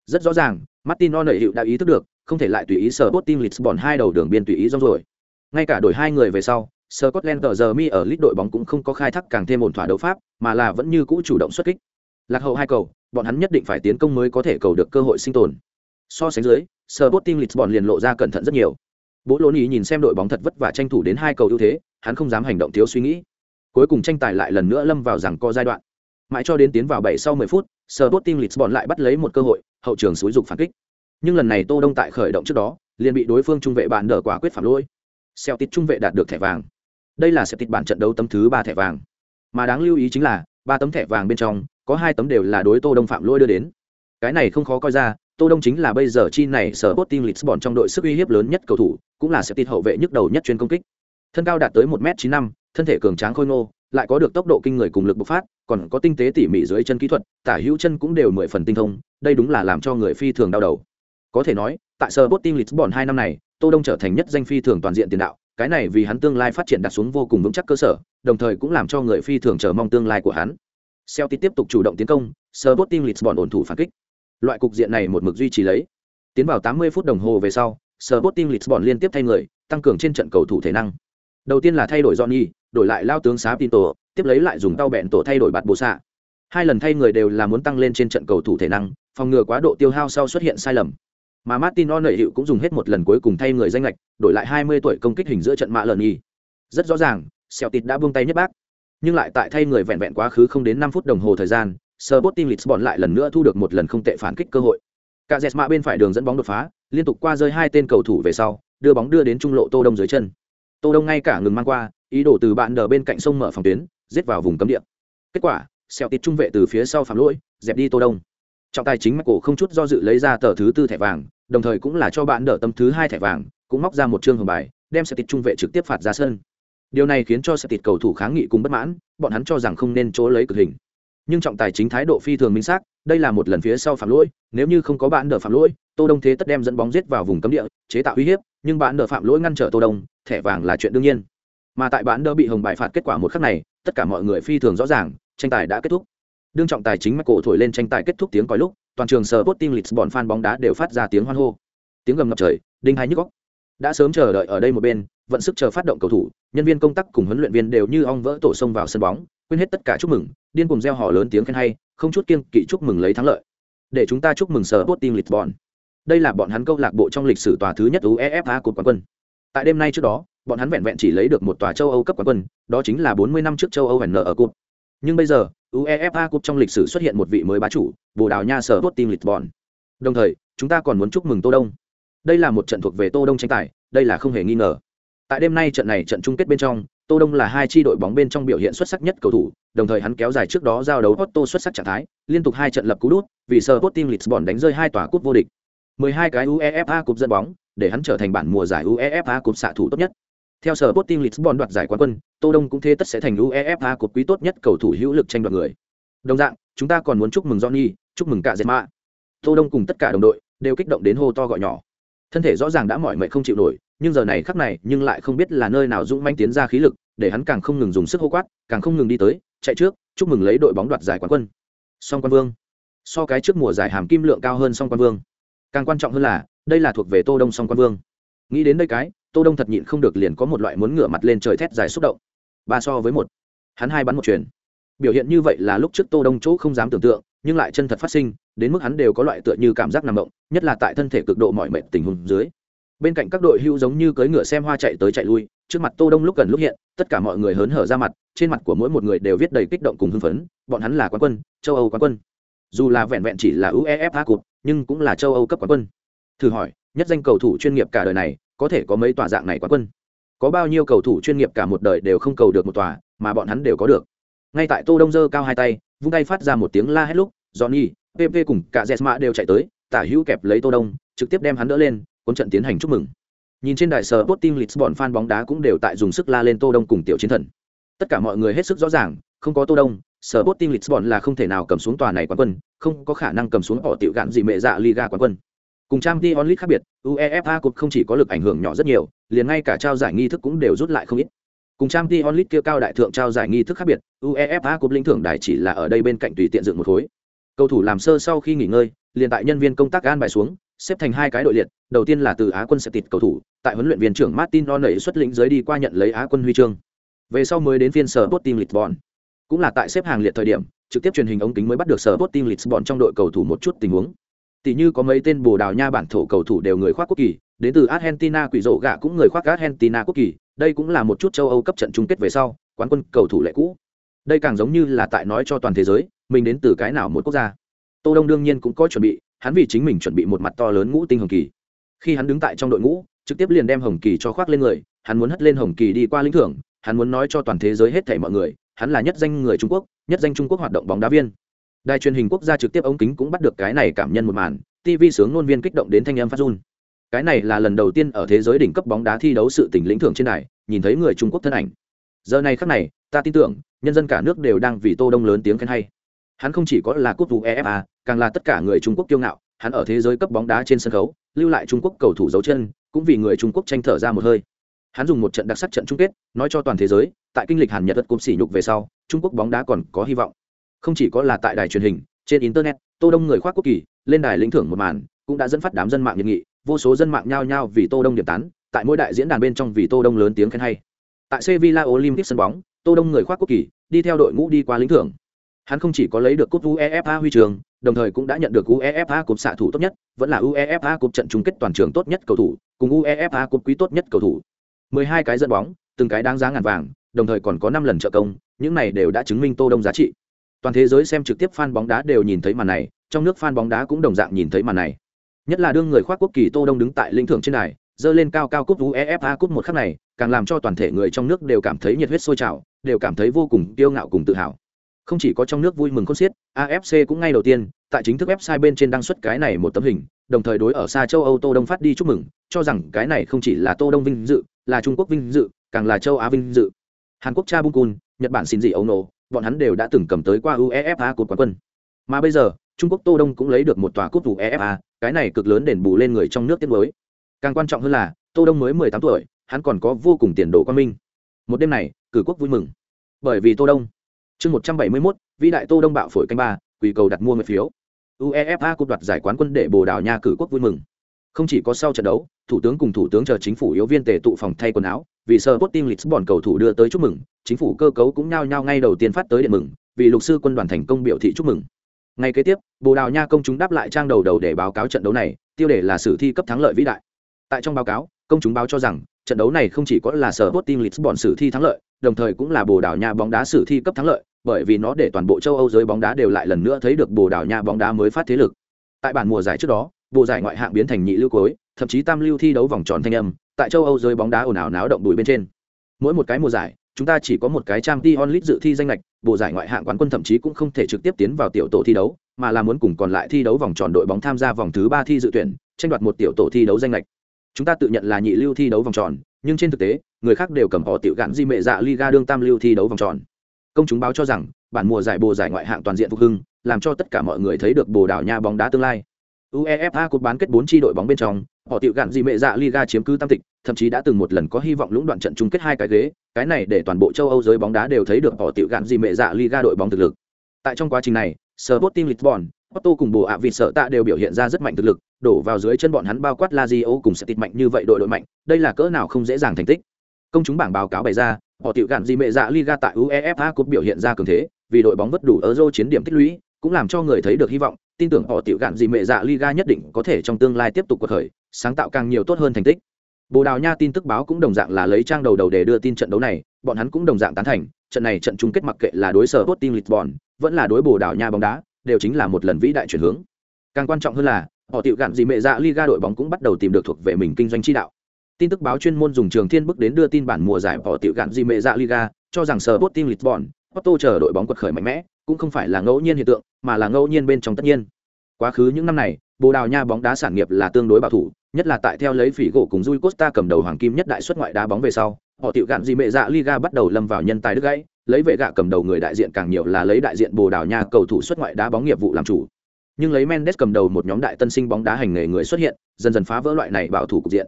S1: Rất rõ ràng, Martin O'Neill đã ý thức được, không thể lại tùy ý sở Sporting Lisbon hai đầu đường biên tùy ý rong rồi. Ngay cả đổi hai người về sau, Scotland giờ mi ở lít đội bóng cũng không có khai thác càng thêm ổn thỏa đấu pháp, mà là vẫn như cũ chủ động xuất kích. Lạc hậu hai cầu, bọn hắn nhất định phải tiến công mới có thể cầu được cơ hội sinh tồn. So sánh dưới, Sporting Lisbon liền lộ ra cẩn thận rất nhiều. Bố Lôn ý nhìn xem đội bóng thật vất vả tranh thủ đến hai cầu ưu thế, hắn không dám hành động thiếu suy nghĩ. Cuối cùng tranh tài lại lần nữa lâm vào rằng co giai đoạn. Mãi cho đến tiến vào 7 sau 10 phút, Sporting Lisbon lại bắt lấy một cơ hội, hậu trường xúi dục phản kích. Nhưng lần này Tô Đông tại khởi động trước đó, liền bị đối phương trung vệ bạn đỡ quả quyết phạm lỗi. Celtic trung vệ đạt được thẻ vàng. Đây là Celtic bản trận đấu tấm thứ 3 thẻ vàng. Mà đáng lưu ý chính là, ba tấm thẻ vàng bên trong, có hai tấm đều là đối Tô Đông phạm lỗi đưa đến. Cái này không khó coi ra, Tô Đông chính là bây giờ chi này sở team Lisbon trong đội sức uy hiếp lớn nhất cầu thủ, cũng là sẽ tịt hậu vệ nhức đầu nhất chuyên công kích. Thân cao đạt tới 1m95, thân thể cường tráng khôi ngô, lại có được tốc độ kinh người cùng lực bộc phát, còn có tinh tế tỉ mỉ dưới chân kỹ thuật, tả hữu chân cũng đều mười phần tinh thông, đây đúng là làm cho người phi thường đau đầu. Có thể nói, tại Sporting Lisbon hai năm này, Tô Đông trở thành nhất danh phi thường toàn diện tiền đạo, cái này vì hắn tương lai phát triển đặt xuống vô cùng vững chắc cơ sở, đồng thời cũng làm cho người phi thường chờ mong tương lai của hắn. Celtic tiếp tục chủ động tiến công, Sporting Lisbon ổn thủ phản kích. Loại cục diện này một mực duy trì lấy. Tiến vào 80 phút đồng hồ về sau, Sporting Lisbon liên tiếp thay người, tăng cường trên trận cầu thủ thể năng. Đầu tiên là thay đổi Johnny, đổi lại lao tướng Sá Pinto, tiếp lấy lại dùng tao bẹn tổ thay đổi bạt bồ xạ. Hai lần thay người đều là muốn tăng lên trên trận cầu thủ thể năng, phòng ngừa quá độ tiêu hao sau xuất hiện sai lầm. Mà Martin O'Neill hiệu cũng dùng hết một lần cuối cùng thay người danh lệch, đổi lại 20 tuổi công kích hình giữa trận mạ lần y. Rất rõ ràng, Celtic đã buông tay nhất bác. Nhưng lại tại thay người vẹn vẹn quá khứ không đến 5 phút đồng hồ thời gian, Sporting Lisbon lại lần nữa thu được một lần không tệ phản kích cơ hội. Cazeema bên phải đường dẫn bóng đột phá, liên tục qua rơi hai tên cầu thủ về sau, đưa bóng đưa đến trung lộ Tô Đông dưới chân. Tô Đông ngay cả ngừng mang qua, ý đồ từ bạn đờ bên cạnh sông mở phòng tuyến, giết vào vùng cấm địa. Kết quả, Celtic trung vệ từ phía sau phạm lỗi, dẹp đi Tô Đông. Trọng tài chính Michael không chút do dự lấy ra tờ thứ tư thẻ vàng, đồng thời cũng là cho bạn đỡ tâm thứ hai thẻ vàng, cũng móc ra một chương hồng bài, đem Celtic trung vệ trực tiếp phạt ra sân. Điều này khiến cho Celtic cầu thủ kháng nghị cùng bất mãn, bọn hắn cho rằng không nên chỗ lấy cực hình. Nhưng trọng tài chính thái độ phi thường minh xác, đây là một lần phía sau phạm lỗi, nếu như không có bạn đỡ phạm lỗi, Tô Đông thế tất đem dẫn bóng giết vào vùng cấm địa, chế tạo uy hiếp, nhưng bạn đỡ phạm lỗi ngăn trở Tô Đông, thẻ vàng là chuyện đương nhiên. Mà tại bạn đỡ bị hồng bại phạt kết quả một khắc này, tất cả mọi người phi thường rõ ràng, tranh tài đã kết thúc. Đương trọng tài chính Michael thổi lên tranh tài kết thúc tiếng còi lúc, toàn trường sờ bốt tim lịch Lisbon fan bóng đá đều phát ra tiếng hoan hô. Tiếng gầm ngập trời, đinh hai nhức góc Đã sớm chờ đợi ở đây một bên, vận sức chờ phát động cầu thủ, nhân viên công tác cùng huấn luyện viên đều như ong vỡ tổ xông vào sân bóng, quên hết tất cả chúc mừng, điên cuồng reo hò lớn tiếng khen hay, không chút kiêng kỵ chúc mừng lấy thắng lợi. Để chúng ta chúc mừng Sporting Lisbon. Đây là bọn hắn câu lạc bộ trong lịch sử tòa thứ nhất UEFA cột quán quân. Tại đêm nay trước đó, bọn hắn vẹn vẹn chỉ lấy được một tòa châu Âu cấp quán quân, đó chính là 40 năm trước châu Âu VN ở cột. Nhưng bây giờ, UEFA Cup trong lịch sử xuất hiện một vị mới bá chủ, Bồ Đào Nha sở Sporting Lisbon. Đồng thời, chúng ta còn muốn chúc mừng Tô Đông. Đây là một trận thuộc về Tô Đông tranh tài, đây là không hề nghi ngờ. Tại đêm nay trận này trận chung kết bên trong, Tô Đông là hai chi đội bóng bên trong biểu hiện xuất sắc nhất cầu thủ, đồng thời hắn kéo dài trước đó giao đấu Otto xuất sắc trạng thái, liên tục hai trận lập cú đút, vì sở Sporting Lisbon đánh rơi hai tòa cúp vô địch. 12 cái UEFA Cúp dẫn bóng, để hắn trở thành bản mùa giải UEFA Cúp xạ thủ tốt nhất. Theo sở Sporting Lisbon đoạt giải quán quân, Tô Đông cũng thế tất sẽ thành UEFA Cúp quý tốt nhất cầu thủ hữu lực tranh đoạt người. Đồng dạng, chúng ta còn muốn chúc mừng Johnny, chúc mừng cả Zema. Tô Đông cùng tất cả đồng đội đều kích động đến hô to gọi nhỏ. Thân thể rõ ràng đã mỏi mệt không chịu nổi, nhưng giờ này khắc này, nhưng lại không biết là nơi nào dũng mãnh tiến ra khí lực, để hắn càng không ngừng dùng sức hô quát, càng không ngừng đi tới, chạy trước, chúc mừng lấy đội bóng đoạt giải quán quân. Song Quan Vương. So cái trước mùa giải hàm kim lượng cao hơn Song Quan Vương. Càng quan trọng hơn là, đây là thuộc về Tô Đông Song Quan Vương. Nghĩ đến đây cái, tô đông thật nhịn không được liền có một loại muốn ngửa mặt lên trời thét dài xúc động ba so với một hắn hai bắn một truyền biểu hiện như vậy là lúc trước tô đông chỗ không dám tưởng tượng nhưng lại chân thật phát sinh đến mức hắn đều có loại tựa như cảm giác nằm động nhất là tại thân thể cực độ mỏi mệt tình huống dưới bên cạnh các đội hưu giống như cưỡi ngựa xem hoa chạy tới chạy lui, trước mặt tô đông lúc gần lúc hiện, tất cả mọi người hớn hở ra mặt, trên mặt của mỗi một người đều viết đầy kích động cùng hưng phấn, bọn hắn là quán quân, châu âu quán quân. Dù là vẹn vẹn chỉ là uefa cụt nhưng cũng là châu âu cấp quán quân. Thử hỏi, nhất danh cầu thủ chuyên nghiệp cả đời này, có thể có mấy tòa dạng này quán quân? Có bao nhiêu cầu thủ chuyên nghiệp cả một đời đều không cầu được một tòa, mà bọn hắn đều có được? Ngay tại tô đông giơ cao hai tay, vung tay phát ra một tiếng la hét lúc, johnny pp cùng cả jesma đều chạy tới, tả hữu kẹp lấy tô đông, trực tiếp đem hắn đỡ lên cuốn trận tiến hành chúc mừng nhìn trên đài sở Sporting Lisbon fan bóng đá cũng đều tại dùng sức la lên Tô Đông cùng tiểu chiến thần. Tất cả mọi người hết sức rõ ràng, không có Tô Đông, sở Sporting Lisbon là không thể nào cầm xuống tòa này quán quân, không có khả năng cầm xuống họ tiểu gạn gì mẹ dạ Liga quán quân. Cùng Champions League khác biệt, UEFA Cup không chỉ có lực ảnh hưởng nhỏ rất nhiều, liền ngay cả trao giải nghi thức cũng đều rút lại không ít. Cùng Champions League kia cao đại thượng trao giải nghi thức khác biệt, UEFA Cup lĩnh thưởng đài chỉ là ở đây bên cạnh tùy tiện dựng một khối. Cầu thủ làm sơ sau khi nghỉ ngơi, liền tại nhân viên công tác gan bài xuống, xếp thành hai cái đội liệt, đầu tiên là từ Á quân sẽ tịt cầu thủ, tại huấn luyện viên trưởng Martin O'Neill xuất lĩnh dưới đi qua nhận lấy Á quân huy chương. Về sau mới đến phiên sở Sporting Lisbon. Cũng là tại xếp hàng liệt thời điểm, trực tiếp truyền hình ống kính mới bắt được sở Sporting Lisbon trong đội cầu thủ một chút tình huống. Tỷ như có mấy tên Bồ Đào Nha bản thổ cầu thủ đều người khoác quốc kỳ, đến từ Argentina quỷ rổ gạ cũng người khoác Argentina quốc kỳ, đây cũng là một chút châu Âu cấp trận chung kết về sau, quán quân cầu thủ lệ cũ. Đây càng giống như là tại nói cho toàn thế giới, mình đến từ cái nào một quốc gia. Tô Đông đương nhiên cũng có chuẩn bị, hắn vì chính mình chuẩn bị một mặt to lớn ngũ tinh hồng kỳ. Khi hắn đứng tại trong đội ngũ, trực tiếp liền đem hồng kỳ cho khoác lên người, hắn muốn hất lên hồng kỳ đi qua lĩnh thưởng, hắn muốn nói cho toàn thế giới hết thảy mọi người, hắn là nhất danh người Trung Quốc, nhất danh Trung Quốc hoạt động bóng đá viên. Đài truyền hình quốc gia trực tiếp ống kính cũng bắt được cái này cảm nhân một màn tv sướng ngôn viên kích động đến thanh âm phát run. Cái này là lần đầu tiên ở thế giới đỉnh cấp bóng đá thi đấu sự tỉnh lĩnh thưởng trên đài nhìn thấy người trung quốc thân ảnh. Giờ này khắc này ta tin tưởng nhân dân cả nước đều đang vì tô đông lớn tiếng khen hay. Hắn không chỉ có là cúp vụ efa càng là tất cả người trung quốc kiêu ngạo hắn ở thế giới cấp bóng đá trên sân khấu lưu lại trung quốc cầu thủ dấu chân, cũng vì người trung quốc tranh thở ra một hơi. Hắn dùng một trận đặc sắc trận chung kết, nói cho toàn thế giới, tại kinh lịch hàn nhật đất cúp sỉ nhục về sau, trung quốc bóng đá còn có hy vọng. Không chỉ có là tại đài truyền hình, trên internet, tô đông người khoác quốc kỳ, lên đài lĩnh thưởng một màn, cũng đã dẫn phát đám dân mạng nhiệt nghị, vô số dân mạng nhao nhao vì tô đông điểm tán, tại mỗi đại diễn đàn bên trong vì tô đông lớn tiếng khen hay. Tại sevilla olympic sân bóng, tô đông người khoác quốc kỳ, đi theo đội ngũ đi qua lĩnh thưởng. Hắn không chỉ có lấy được cúp uefa huy trường đồng thời cũng đã nhận được uefa Cup xạ thủ tốt nhất, vẫn là uefa Cup trận chung kết toàn trường tốt nhất cầu thủ, cùng uefa Cup quý tốt nhất cầu thủ. 12 cái dẫn bóng, từng cái đáng giá ngàn vàng, đồng thời còn có 5 lần trợ công, những này đều đã chứng minh tô đông giá trị. Toàn thế giới xem trực tiếp fan bóng đá đều nhìn thấy màn này, trong nước fan bóng đá cũng đồng dạng nhìn thấy màn này. Nhất là đương người khoác quốc kỳ tô đông đứng tại lĩnh thưởng trên này dơ lên cao cao cúp uefa cúp một khắc này, càng làm cho toàn thể người trong nước đều cảm thấy nhiệt huyết sôi trào, đều cảm thấy vô cùng kiêu ngạo cùng tự hào. Không chỉ có trong nước vui mừng khôn xiết afc cũng ngay đầu tiên tại chính thức website bên trên đăng xuất cái này một tấm hình đồng thời đối ở xa châu âu tô đông phát đi chúc mừng cho rằng cái này không chỉ là tô đông vinh dự là trung quốc vinh dự càng là châu á vinh dự. Hàn quốc cha bung Kun, nhật bản xin gì âu bọn hắn đều đã từng cầm tới qua uefa cột quán quân. Mà bây giờ trung quốc tô đông cũng lấy được một tòa cúp uefa cái này cực lớn đền bù lên người trong nước tiết mới. Càng quan trọng hơn là tô đông mới mười tám tuổi hắn còn có vô cùng tiền đồ quan minh. Một đêm này cử quốc vui mừng. Bởi vì tô đông chương một trăm bảy mươi 171, vĩ đại tô đông bạo phổi canh ba quỳ cầu đặt mua người phiếu. Uefa cúp đoạt giải quán quân để bồ đào nha cử quốc vui mừng. Không chỉ có sau trận đấu thủ tướng cùng thủ tướng chờ chính phủ yếu viên tề tụ phòng thay quần áo vì sơ Sporting Lisbon cầu thủ đưa tới chúc mừng chính phủ cơ cấu cũng nhao nhao ngay đầu tiên phát tới điện mừng vì lục sư quân đoàn thành công biểu thị chúc mừng. Ngay kế tiếp bồ đào nha công chúng đáp lại trang đầu đầu để báo cáo trận đấu này tiêu đề là sử thi cấp thắng lợi vĩ đại. Tại trong báo cáo công chúng báo cho rằng trận đấu này không chỉ có là sở bot team lisbon sử thi thắng lợi đồng thời cũng là bồ đào nha bóng đá sử thi cấp thắng lợi bởi vì nó để toàn bộ châu âu giới bóng đá đều lại lần nữa thấy được bồ đào nha bóng đá mới phát thế lực. Tại bản mùa giải trước đó bộ giải ngoại hạng biến thành nhị lưu cuối, thậm chí tam lưu thi đấu vòng tròn thanh âm tại châu âu giới bóng đá ồn ào náo động đùi bên trên. Mỗi một cái mùa giải chúng ta chỉ có một cái trang League dự thi danh lệch bộ giải ngoại hạng quán quân thậm chí cũng không thể trực tiếp tiến vào tiểu tổ thi đấu mà là muốn cùng còn lại thi đấu vòng tròn đội bóng tham gia vòng thứ ba thi dự tuyển tranh đoạt một tiểu tổ thi đấu danh lệch chúng ta tự nhận là nhị lưu thi đấu vòng tròn nhưng trên thực tế người khác đều cầm họ tiểu gạn di mệ dạ liga đương tam lưu thi đấu vòng tròn công chúng báo cho rằng bản mùa giải bồ giải ngoại hạng toàn diện phục hưng làm cho tất cả mọi người thấy được bồ đảo nha bóng đá tương lai uefa cột bán kết bốn chi đội bóng bên trong họ tiệu gạn gì mệ dạ liga chiếm cứ tam tịch thậm chí đã từng một lần có hy vọng lũng đoạn trận chung kết hai cái ghế cái này để toàn bộ châu âu giới bóng đá đều thấy được họ tiệu gạn gì mệ dạ liga đội bóng thực lực tại trong quá trình này Sporting Lisbon, Otto cùng bộ ạ vịt sợ tạ đều biểu hiện ra rất mạnh thực lực, đổ vào dưới chân bọn hắn bao quát Lazio cùng sẽ tịt mạnh như vậy đội đội mạnh, đây là cỡ nào không dễ dàng thành tích. Công chúng bảng báo cáo bày ra, họ tiểu gạn gì mẹ dạ Liga tại UEFA Cup biểu hiện ra cường thế, vì đội bóng vất đủ Euro chiến điểm tích lũy, cũng làm cho người thấy được hy vọng, tin tưởng họ tiểu gạn gì mẹ dạ Liga nhất định có thể trong tương lai tiếp tục quật khởi, sáng tạo càng nhiều tốt hơn thành tích. Bồ Đào Nha tin tức báo cũng đồng dạng là lấy trang đầu đầu để đưa tin trận đấu này, bọn hắn cũng đồng dạng tán thành, trận này trận chung kết mặc kệ là đối sở Sporting Lisbon, vẫn là đối Bồ Đào Nha bóng đá, đều chính là một lần vĩ đại chuyển hướng. Càng quan trọng hơn là, họ tiểu gạn gì mẹ dạ Liga đội bóng cũng bắt đầu tìm được thuộc về mình kinh doanh chi đạo. Tin tức báo chuyên môn dùng Trường Thiên bức đến đưa tin bản mùa giải họ tiểu gạn di mẹ dạ Liga, cho rằng sở Sporting Lisbon, otto chờ đội bóng quật khởi mạnh mẽ, cũng không phải là ngẫu nhiên hiện tượng, mà là ngẫu nhiên bên trong tất nhiên. Quá khứ những năm này, Bồ Đào Nha bóng đá sản nghiệp là tương đối bảo thủ, nhất là tại theo lấy phỉ gỗ cùng Rui Costa cầm đầu hoàng kim nhất đại xuất ngoại đá bóng về sau, họ tiểu gạn gì mẹ dạ Liga bắt đầu lâm vào nhân tài đứt gãy, lấy vệ gạ cầm đầu người đại diện càng nhiều là lấy đại diện Bồ Đào Nha cầu thủ xuất ngoại đá bóng nghiệp vụ làm chủ. Nhưng lấy Mendes cầm đầu một nhóm đại tân sinh bóng đá hành nghề người xuất hiện, dần dần phá vỡ loại này bảo thủ cục diện.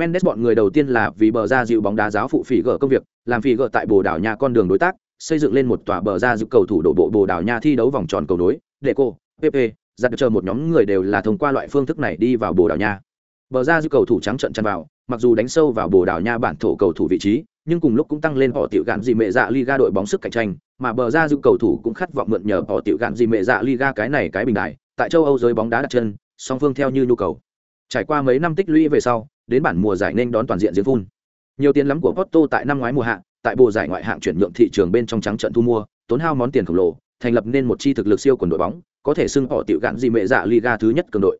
S1: Mendes bọn người đầu tiên là vì bờ ra dịu bóng đá giáo phụ phỉ gỡ công việc, làm phỉ gỡ tại Bồ Đào Nha con đường đối tác, xây dựng lên một tòa bờ ra dịu cầu thủ đổ bộ Bồ Đào Nha thi đấu vòng tròn cầu nối, để cô, PP, giặt chờ một nhóm người đều là thông qua loại phương thức này đi vào Bồ Đào Nha. Bờ ra dịu cầu thủ trắng trận chăn vào, mặc dù đánh sâu vào Bồ Đào Nha bản thổ cầu thủ vị trí, nhưng cùng lúc cũng tăng lên họ tiểu gạn gì mẹ dạ Liga đội bóng sức cạnh tranh, mà bờ ra dịu cầu thủ cũng khát vọng mượn nhờ họ tiểu gạn gì mẹ dạ Liga cái này cái bình đại, tại châu Âu giới bóng đá đặt chân, song phương theo như nhu cầu. Trải qua mấy năm tích lũy về sau, đến bản mùa giải nên đón toàn diện diễn phun. Nhiều tiền lắm của Porto tại năm ngoái mùa hạ, tại bộ giải ngoại hạng chuyển nhượng thị trường bên trong trắng trận thu mua, tốn hao món tiền khổng lồ, thành lập nên một chi thực lực siêu quần đội bóng, có thể xưng họ tiểu gạn gì mẹ dạ Liga thứ nhất cường đội.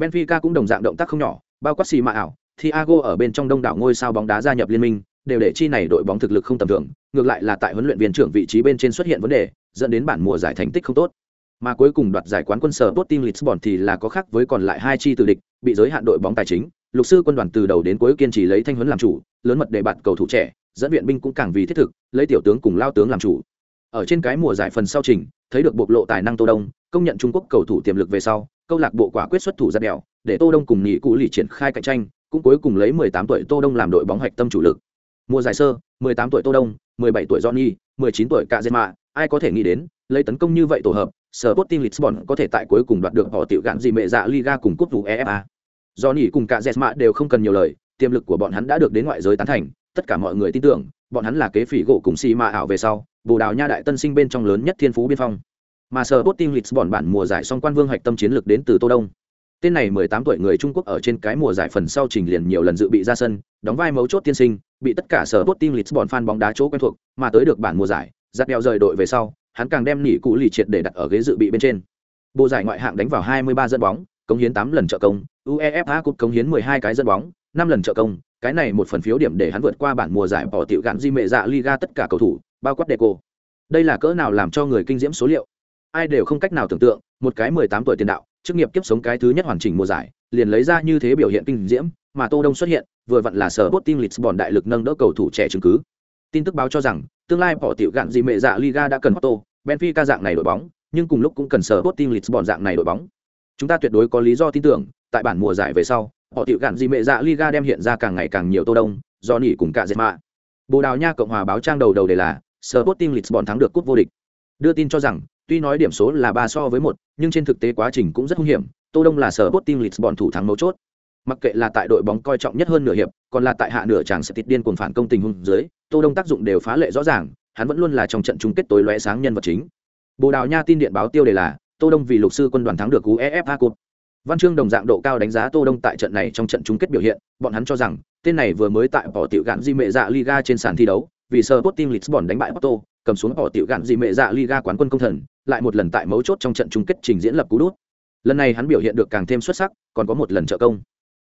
S1: Benfica cũng đồng dạng động tác không nhỏ, bao quát xì mạ ảo, Thiago ở bên trong đông đảo ngôi sao bóng đá gia nhập liên minh, đều để chi này đội bóng thực lực không tầm thường, ngược lại là tại huấn luyện viên trưởng vị trí bên trên xuất hiện vấn đề, dẫn đến bản mùa giải thành tích không tốt. Mà cuối cùng đoạt giải quán quân sở Sporting Lisbon thì là có khác với còn lại hai chi từ địch, bị giới hạn đội bóng tài chính, lục sư quân đoàn từ đầu đến cuối kiên trì lấy thanh huấn làm chủ, lớn mật để bạt cầu thủ trẻ, dẫn viện binh cũng càng vì thiết thực, lấy tiểu tướng cùng lao tướng làm chủ. Ở trên cái mùa giải phần sau trình, thấy được bộc lộ tài năng Tô Đông, công nhận Trung Quốc cầu thủ tiềm lực về sau, câu lạc bộ quả quyết xuất thủ ra đèo để tô đông cùng nhị cụ lì triển khai cạnh tranh cũng cuối cùng lấy 18 tuổi tô đông làm đội bóng hoạch tâm chủ lực mùa giải sơ 18 tuổi tô đông 17 tuổi johnny 19 tuổi cả dệt ai có thể nghĩ đến lấy tấn công như vậy tổ hợp Sporting Lisbon có thể tại cuối cùng đoạt được họ tiểu gạn gì mẹ dạ Liga cùng cúp UEFA do nỉ cùng cả Jesma đều không cần nhiều lời, tiềm lực của bọn hắn đã được đến ngoại giới tán thành, tất cả mọi người tin tưởng, bọn hắn là kế phỉ gỗ cùng xì mạ ảo về sau, Bồ Đào Nha đại tân sinh bên trong lớn nhất thiên phú biên phong. Mà Sporting Lisbon bản mùa giải song quan vương hoạch tâm chiến lược đến từ Tô Đông. Tên này 18 tuổi người Trung Quốc ở trên cái mùa giải phần sau trình liền nhiều lần dự bị ra sân, đóng vai mấu chốt tiên sinh, bị tất cả Sporting Lisbon fan bóng đá chỗ quen thuộc, mà tới được bản mùa giải, giặt đeo rời đội về sau, hắn càng đem nỉ cụ lì triệt để đặt ở ghế dự bị bên trên. Bộ giải ngoại hạng đánh vào 23 dẫn bóng, cống hiến 8 lần trợ công, UEFA Cup cống hiến 12 cái dẫn bóng, 5 lần trợ công, cái này một phần phiếu điểm để hắn vượt qua bản mùa giải bỏ tiểu gạn di mệ dạ Liga tất cả cầu thủ, bao quát Deco. Đây là cỡ nào làm cho người kinh diễm số liệu. Ai đều không cách nào tưởng tượng, một cái 18 tuổi tiền đạo, chức nghiệp kiếp sống cái thứ nhất hoàn chỉnh mùa giải, liền lấy ra như thế biểu hiện kinh diễm, mà Tô Đông xuất hiện, vừa vặn là sở Sporting Lisbon đại lực nâng đỡ cầu thủ trẻ chứng cứ. Tin tức báo cho rằng, tương lai bỏ tiểu gạn Di mẹ dạ Liga đã cần Porto Benfica dạng này đội bóng, nhưng cùng lúc cũng cần sở Sporting Lisbon dạng này đội bóng. Chúng ta tuyệt đối có lý do tin tưởng, tại bản mùa giải về sau, họ tiệu gạn gì mẹ dạ Liga đem hiện ra càng ngày càng nhiều Tô Đông, do nỉ cùng cả dệt mạ. Bồ Đào Nha Cộng hòa báo trang đầu đầu đề là Sporting Lisbon thắng được cúp vô địch. Đưa tin cho rằng, tuy nói điểm số là ba so với một, nhưng trên thực tế quá trình cũng rất hung hiểm, Tô Đông là Sporting Lisbon thủ thắng mấu chốt. Mặc kệ là tại đội bóng coi trọng nhất hơn nửa hiệp, còn là tại hạ nửa chàng sẽ tịt điên cuồng phản công tình huống dưới, Tô Đông tác dụng đều phá lệ rõ ràng, hắn vẫn luôn là trong trận chung kết tối lóe sáng nhân vật chính. Bồ Đào Nha tin điện báo tiêu đề là Tô Đông vì lục sư quân đoàn thắng được UEFA Cup. Văn chương đồng dạng độ cao đánh giá Tô Đông tại trận này trong trận chung kết biểu hiện, bọn hắn cho rằng tên này vừa mới tại bỏ tiểu gạn di mệ dạ Liga trên sàn thi đấu, vì Sporting Lisbon đánh bại Porto, cầm xuống bỏ tiểu gạn di mệ dạ Liga quán quân công thần, lại một lần tại mấu chốt trong trận chung kết trình diễn lập cú đút. Lần này hắn biểu hiện được càng thêm xuất sắc, còn có một lần trợ công.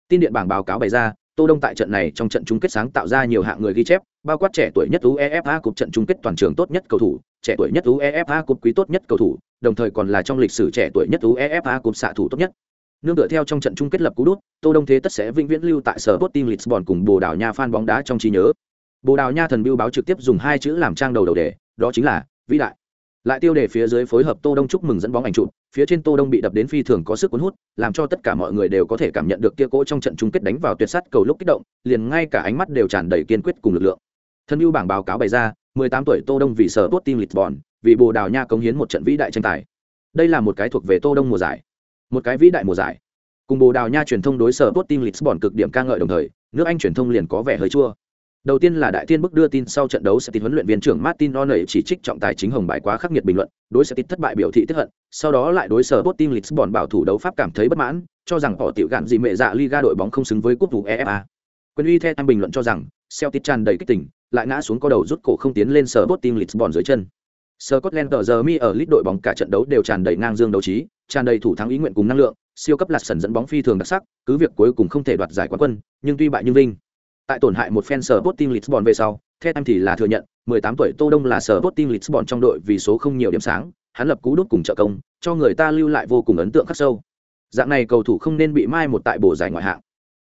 S1: Tin điện bảng báo cáo bày ra, Tô Đông tại trận này trong trận chung kết sáng tạo ra nhiều hạng người ghi chép, bao quát trẻ tuổi nhất UEFA cúp trận chung kết toàn trường tốt nhất cầu thủ, trẻ tuổi nhất UEFA cúp quý tốt nhất cầu thủ, đồng thời còn là trong lịch sử trẻ tuổi nhất UEFA cúp xạ thủ tốt nhất. Nương tựa theo trong trận chung kết lập cú đút, Tô Đông thế tất sẽ vĩnh viễn lưu tại sở Sporting Lisbon cùng Bồ Đào Nha fan bóng đá trong trí nhớ. Bồ Đào Nha thần bưu báo trực tiếp dùng hai chữ làm trang đầu đầu đề, đó chính là vĩ đại lại tiêu đề phía dưới phối hợp tô đông chúc mừng dẫn bóng ảnh chụp phía trên tô đông bị đập đến phi thường có sức cuốn hút làm cho tất cả mọi người đều có thể cảm nhận được kia cỗ trong trận chung kết đánh vào tuyệt sắt cầu lúc kích động liền ngay cả ánh mắt đều tràn đầy kiên quyết cùng lực lượng thân ưu bảng báo cáo bày ra 18 tuổi tô đông vì sở tốt team lisbon vì bồ đào nha cống hiến một trận vĩ đại tranh tài. Đây là một cái thuộc về tô đông mùa giải. Một cái vĩ đại mùa giải. Cùng bồ đào nha truyền thông đối sở tốt team lisbon cực điểm ca ngợi đồng thời nước anh truyền thông liền có vẻ hơi chua. Đầu tiên là đại tiên bức đưa tin sau trận đấu sẽ tin huấn luyện viên trưởng Martin O'Neill chỉ trích trọng tài chính hồng bài quá khắc nghiệt bình luận, đối sẽ thất bại biểu thị tức hận, sau đó lại đối sở Sporting Lisbon bảo thủ đấu pháp cảm thấy bất mãn, cho rằng họ tiểu gạn dị mẹ dạ Liga đội bóng không xứng với cúp vụ EFA. Quyền uy theo bình luận cho rằng, Celtic tràn đầy kích tình, lại ngã xuống có đầu rút cổ không tiến lên sở Sporting Lisbon dưới chân. Scotland tờ giờ mi ở lít đội bóng cả trận đấu đều tràn đầy ngang dương đấu trí, tràn đầy thủ thắng ý nguyện cùng năng lượng, siêu cấp lạt sần dẫn bóng phi thường đặc sắc, cứ việc cuối cùng không thể đoạt giải quán quân, nhưng tuy bại nhưng vinh tại tổn hại một fan sở Sporting Lisbon về sau, theo em thì là thừa nhận, 18 tuổi Tô Đông là sở Sporting Lisbon trong đội vì số không nhiều điểm sáng, hắn lập cú đút cùng trợ công, cho người ta lưu lại vô cùng ấn tượng khắc sâu. Dạng này cầu thủ không nên bị mai một tại bổ giải ngoại hạng.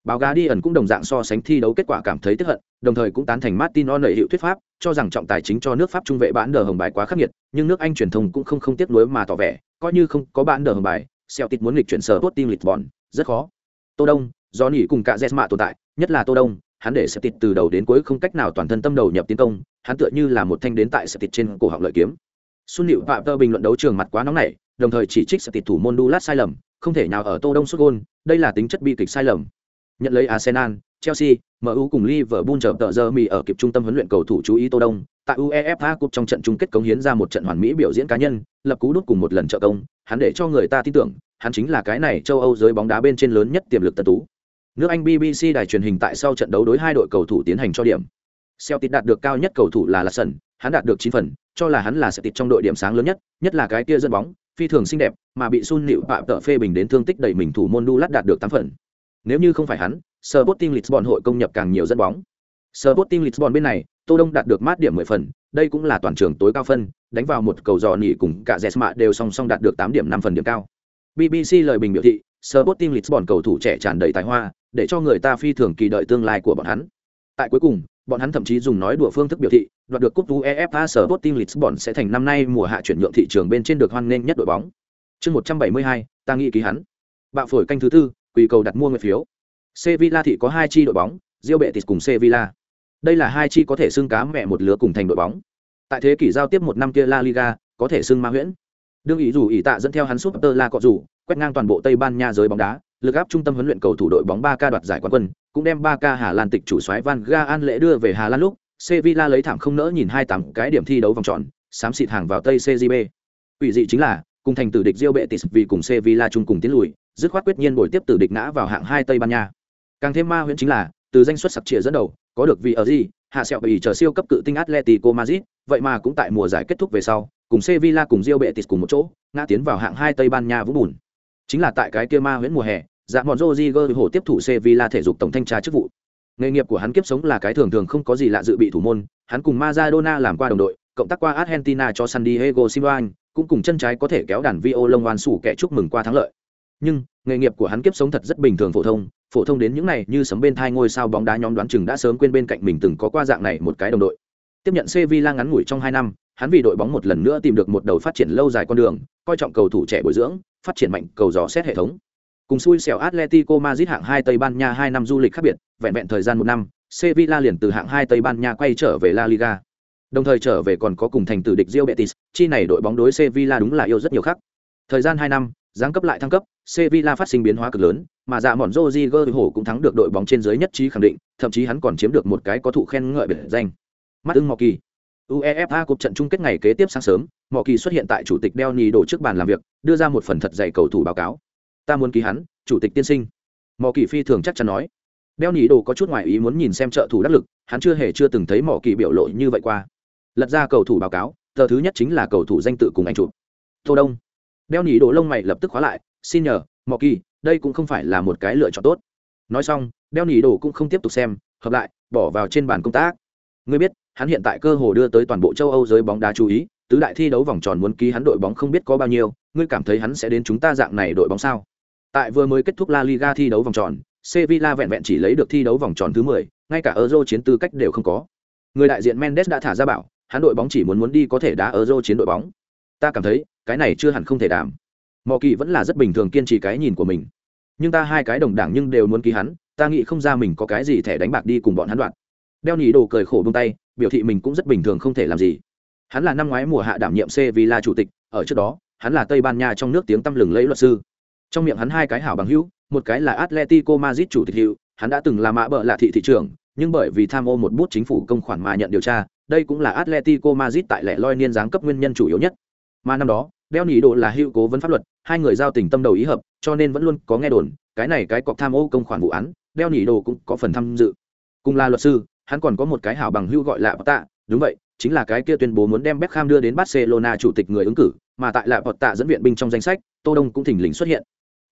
S1: Báo Guardian cũng đồng dạng so sánh thi đấu kết quả cảm thấy tức hận, đồng thời cũng tán thành Martin O'Neill hiệu thuyết pháp, cho rằng trọng tài chính cho nước Pháp trung vệ bán đờ hồng bài quá khắc nghiệt, nhưng nước Anh truyền thông cũng không không tiếc nuối mà tỏ vẻ, coi như không có bán đờ hồng bài, Celtic muốn nghịch chuyển sở Sporting Lisbon, rất khó. Tô Đông, do nỉ cùng cả Jesma tồn tại, nhất là Tô Đông, hắn để Septit từ đầu đến cuối không cách nào toàn thân tâm đầu nhập tiến công, hắn tựa như là một thanh đến tại Septit trên cổ họng lợi kiếm. Xuân Nữu Phạm Tơ bình luận đấu trường mặt quá nóng nảy, đồng thời chỉ trích Septit thủ môn Dulac sai lầm, không thể nào ở Tô Đông sút gol, đây là tính chất bi kịch sai lầm. Nhận lấy Arsenal, Chelsea, MU cùng Liverpool chờ tợ giờ mì ở kịp trung tâm huấn luyện cầu thủ chú ý Tô Đông, tại UEFA Cup trong trận chung kết cống hiến ra một trận hoàn mỹ biểu diễn cá nhân, lập cú đút cùng một lần trợ công, hắn để cho người ta tin tưởng, hắn chính là cái này châu Âu giới bóng đá bên trên lớn nhất tiềm lực tân tú. Nước Anh BBC đài truyền hình tại sau trận đấu đối hai đội cầu thủ tiến hành cho điểm. Celtic đạt được cao nhất cầu thủ là Lasson, hắn đạt được 9 phần, cho là hắn là Celtic trong đội điểm sáng lớn nhất, nhất là cái kia dẫn bóng, phi thường xinh đẹp, mà bị Sun Nịu Phạm tợ phê bình đến thương tích đẩy mình thủ môn Dulat đạt được 8 phần. Nếu như không phải hắn, Sporting Lisbon hội công nhập càng nhiều dẫn bóng. Sporting Lisbon bên này, Tô Đông đạt được mát điểm 10 phần, đây cũng là toàn trường tối cao phân, đánh vào một cầu dò nỉ cùng cả Jesma đều song song đạt được 8 điểm 5 phần điểm cao. BBC lời bình biểu thị, Sporting Lisbon cầu thủ trẻ tràn đầy tài hoa, để cho người ta phi thường kỳ đợi tương lai của bọn hắn. Tại cuối cùng, bọn hắn thậm chí dùng nói đùa phương thức biểu thị, đoạt được cúp UEFA Sporting Lisbon sẽ thành năm nay mùa hạ chuyển nhượng thị trường bên trên được hoan nghênh nhất đội bóng. Chương 172, ta nghĩ ký hắn. Bạo phổi canh thứ tư, Quy cầu đặt mua người phiếu. Sevilla thị có hai chi đội bóng, Real Betis cùng Sevilla. Đây là hai chi có thể xưng cá mẹ một lứa cùng thành đội bóng. Tại thế kỷ giao tiếp một năm kia La Liga, có thể xưng ma huyễn. Đương ý dù ý tạ dẫn theo hắn suốt. Tơ La cọ rủ, quét ngang toàn bộ Tây Ban Nha giới bóng đá, lực áp trung tâm huấn luyện cầu thủ đội bóng 3K đoạt giải quán quân, cũng đem 3K Hà Lan tịch chủ soái Van Gaal lễ đưa về Hà Lan lúc, Sevilla lấy thảm không nỡ nhìn 28 cái điểm thi đấu vòng tròn, xám xịt hàng vào Tây CJB. Quỷ dị chính là, cùng thành tử địch Real Betis vì cùng Sevilla chung cùng tiến lùi, dứt khoát quyết nhiên bồi tiếp từ địch ngã vào hạng 2 Tây Ban Nha. Càng thêm ma huyễn chính là, từ danh xuất sặc trịa dẫn đầu, có được vì ở gì, hạ sẹo bị chờ siêu cấp cự tinh Atletico Madrid, vậy mà cũng tại mùa giải kết thúc về sau, cùng Sevilla cùng Real Betis cùng một chỗ, ngã tiến vào hạng 2 Tây Ban Nha vũng bùn. Chính là tại cái kia ma huyễn mùa hè, dạ bọn Roger hổ tiếp thủ Sevilla thể dục tổng thanh tra chức vụ. Nghề nghiệp của hắn kiếp sống là cái thường thường không có gì lạ dự bị thủ môn, hắn cùng Maradona làm qua đồng đội, cộng tác qua Argentina cho San Diego Simeone, cũng cùng chân trái có thể kéo đàn violon oan sủ kẻ chúc mừng qua thắng lợi. Nhưng, nghề nghiệp của hắn kiếp sống thật rất bình thường phổ thông, phổ thông đến những này như sấm bên thai ngôi sao bóng đá nhóm đoán chừng đã sớm quên bên cạnh mình từng có qua dạng này một cái đồng đội. Tiếp nhận Sevilla ngắn ngủi trong hai năm, hắn vì đội bóng một lần nữa tìm được một đầu phát triển lâu dài con đường, coi trọng cầu thủ trẻ bồi dưỡng, phát triển mạnh cầu dò xét hệ thống. Cùng xui xẻo Atletico Madrid hạng hai Tây Ban Nha hai năm du lịch khác biệt, vẹn vẹn thời gian một năm, Sevilla liền từ hạng hai Tây Ban Nha quay trở về La Liga. Đồng thời trở về còn có cùng thành tử địch Real Betis, chi này đội bóng đối Sevilla đúng là yêu rất nhiều khác. Thời gian hai năm, giáng cấp lại thăng cấp, Sevilla phát sinh biến hóa cực lớn, mà dạ mọn Rodriguez hổ cũng thắng được đội bóng trên dưới nhất trí khẳng định, thậm chí hắn còn chiếm được một cái có thụ khen ngợi biệt danh. Mắt ưng Mọ Kỳ. UEFA cuộc trận chung kết ngày kế tiếp sáng sớm, Mọ Kỳ xuất hiện tại chủ tịch Delny đổ trước bàn làm việc, đưa ra một phần thật dày cầu thủ báo cáo. Ta muốn ký hắn, chủ tịch tiên sinh. Mọ Kỳ phi thường chắc chắn nói. Delny đổ có chút ngoài ý muốn nhìn xem trợ thủ đắc lực, hắn chưa hề chưa từng thấy Mọ Kỳ biểu lộ như vậy qua. Lật ra cầu thủ báo cáo, tờ thứ nhất chính là cầu thủ danh tự cùng anh chụp. Tô Đông. Delny đổ lông mày lập tức khóa lại, xin nhờ, Mọ Kỳ, đây cũng không phải là một cái lựa chọn tốt. Nói xong đeo nỉ đổ cũng không tiếp tục xem hợp lại bỏ vào trên bàn công tác. Ngươi biết hắn hiện tại cơ hồ đưa tới toàn bộ châu âu giới bóng đá chú ý tứ đại thi đấu vòng tròn muốn ký hắn đội bóng không biết có bao nhiêu ngươi cảm thấy hắn sẽ đến chúng ta dạng này đội bóng sao? Tại vừa mới kết thúc la liga thi đấu vòng tròn sevilla vẹn vẹn chỉ lấy được thi đấu vòng tròn thứ mười, ngay cả euro chiến tư cách đều không có. Người đại diện mendes đã thả ra bảo hắn đội bóng chỉ muốn muốn đi có thể đá euro chiến đội bóng ta cảm thấy, cái này chưa hẳn không thể đảm mò kỳ vẫn là rất bình thường kiên trì cái nhìn của mình. Nhưng ta hai cái đồng đảng nhưng đều muốn ký hắn, ta nghĩ không ra mình có cái gì thẻ đánh bạc đi cùng bọn hắn đoạn đeo nhì đồ cười khổ bông tay, biểu thị mình cũng rất bình thường không thể làm gì. Hắn là năm ngoái mùa hạ đảm nhiệm c vì là chủ tịch, ở trước đó, hắn là tây ban nha trong nước tiếng tăm lừng lấy luật sư. Trong miệng hắn hai cái hảo bằng hữu, một cái là atletico madrid chủ tịch hữu, hắn đã từng là mã bợ lạ thị thị trưởng, nhưng bởi vì tham ô một bút chính phủ công khoản mà nhận điều tra, đây cũng là atletico madrid tại lẻ loi niên giáng cấp nguyên nhân chủ yếu nhất mà năm đó đeo nỉ độ là hữu cố vấn pháp luật hai người giao tình tâm đầu ý hợp cho nên vẫn luôn có nghe đồn cái này cái cọc tham ô công khoản vụ án đeo nỉ đồ cũng có phần tham dự cùng là luật sư hắn còn có một cái hảo bằng hữu gọi là Bọt tạ đúng vậy chính là cái kia tuyên bố muốn đem Beckham đưa đến Barcelona chủ tịch người ứng cử, mà tại lại tạ dẫn viện binh trong danh sách, Tô Đông cũng thỉnh lình xuất hiện.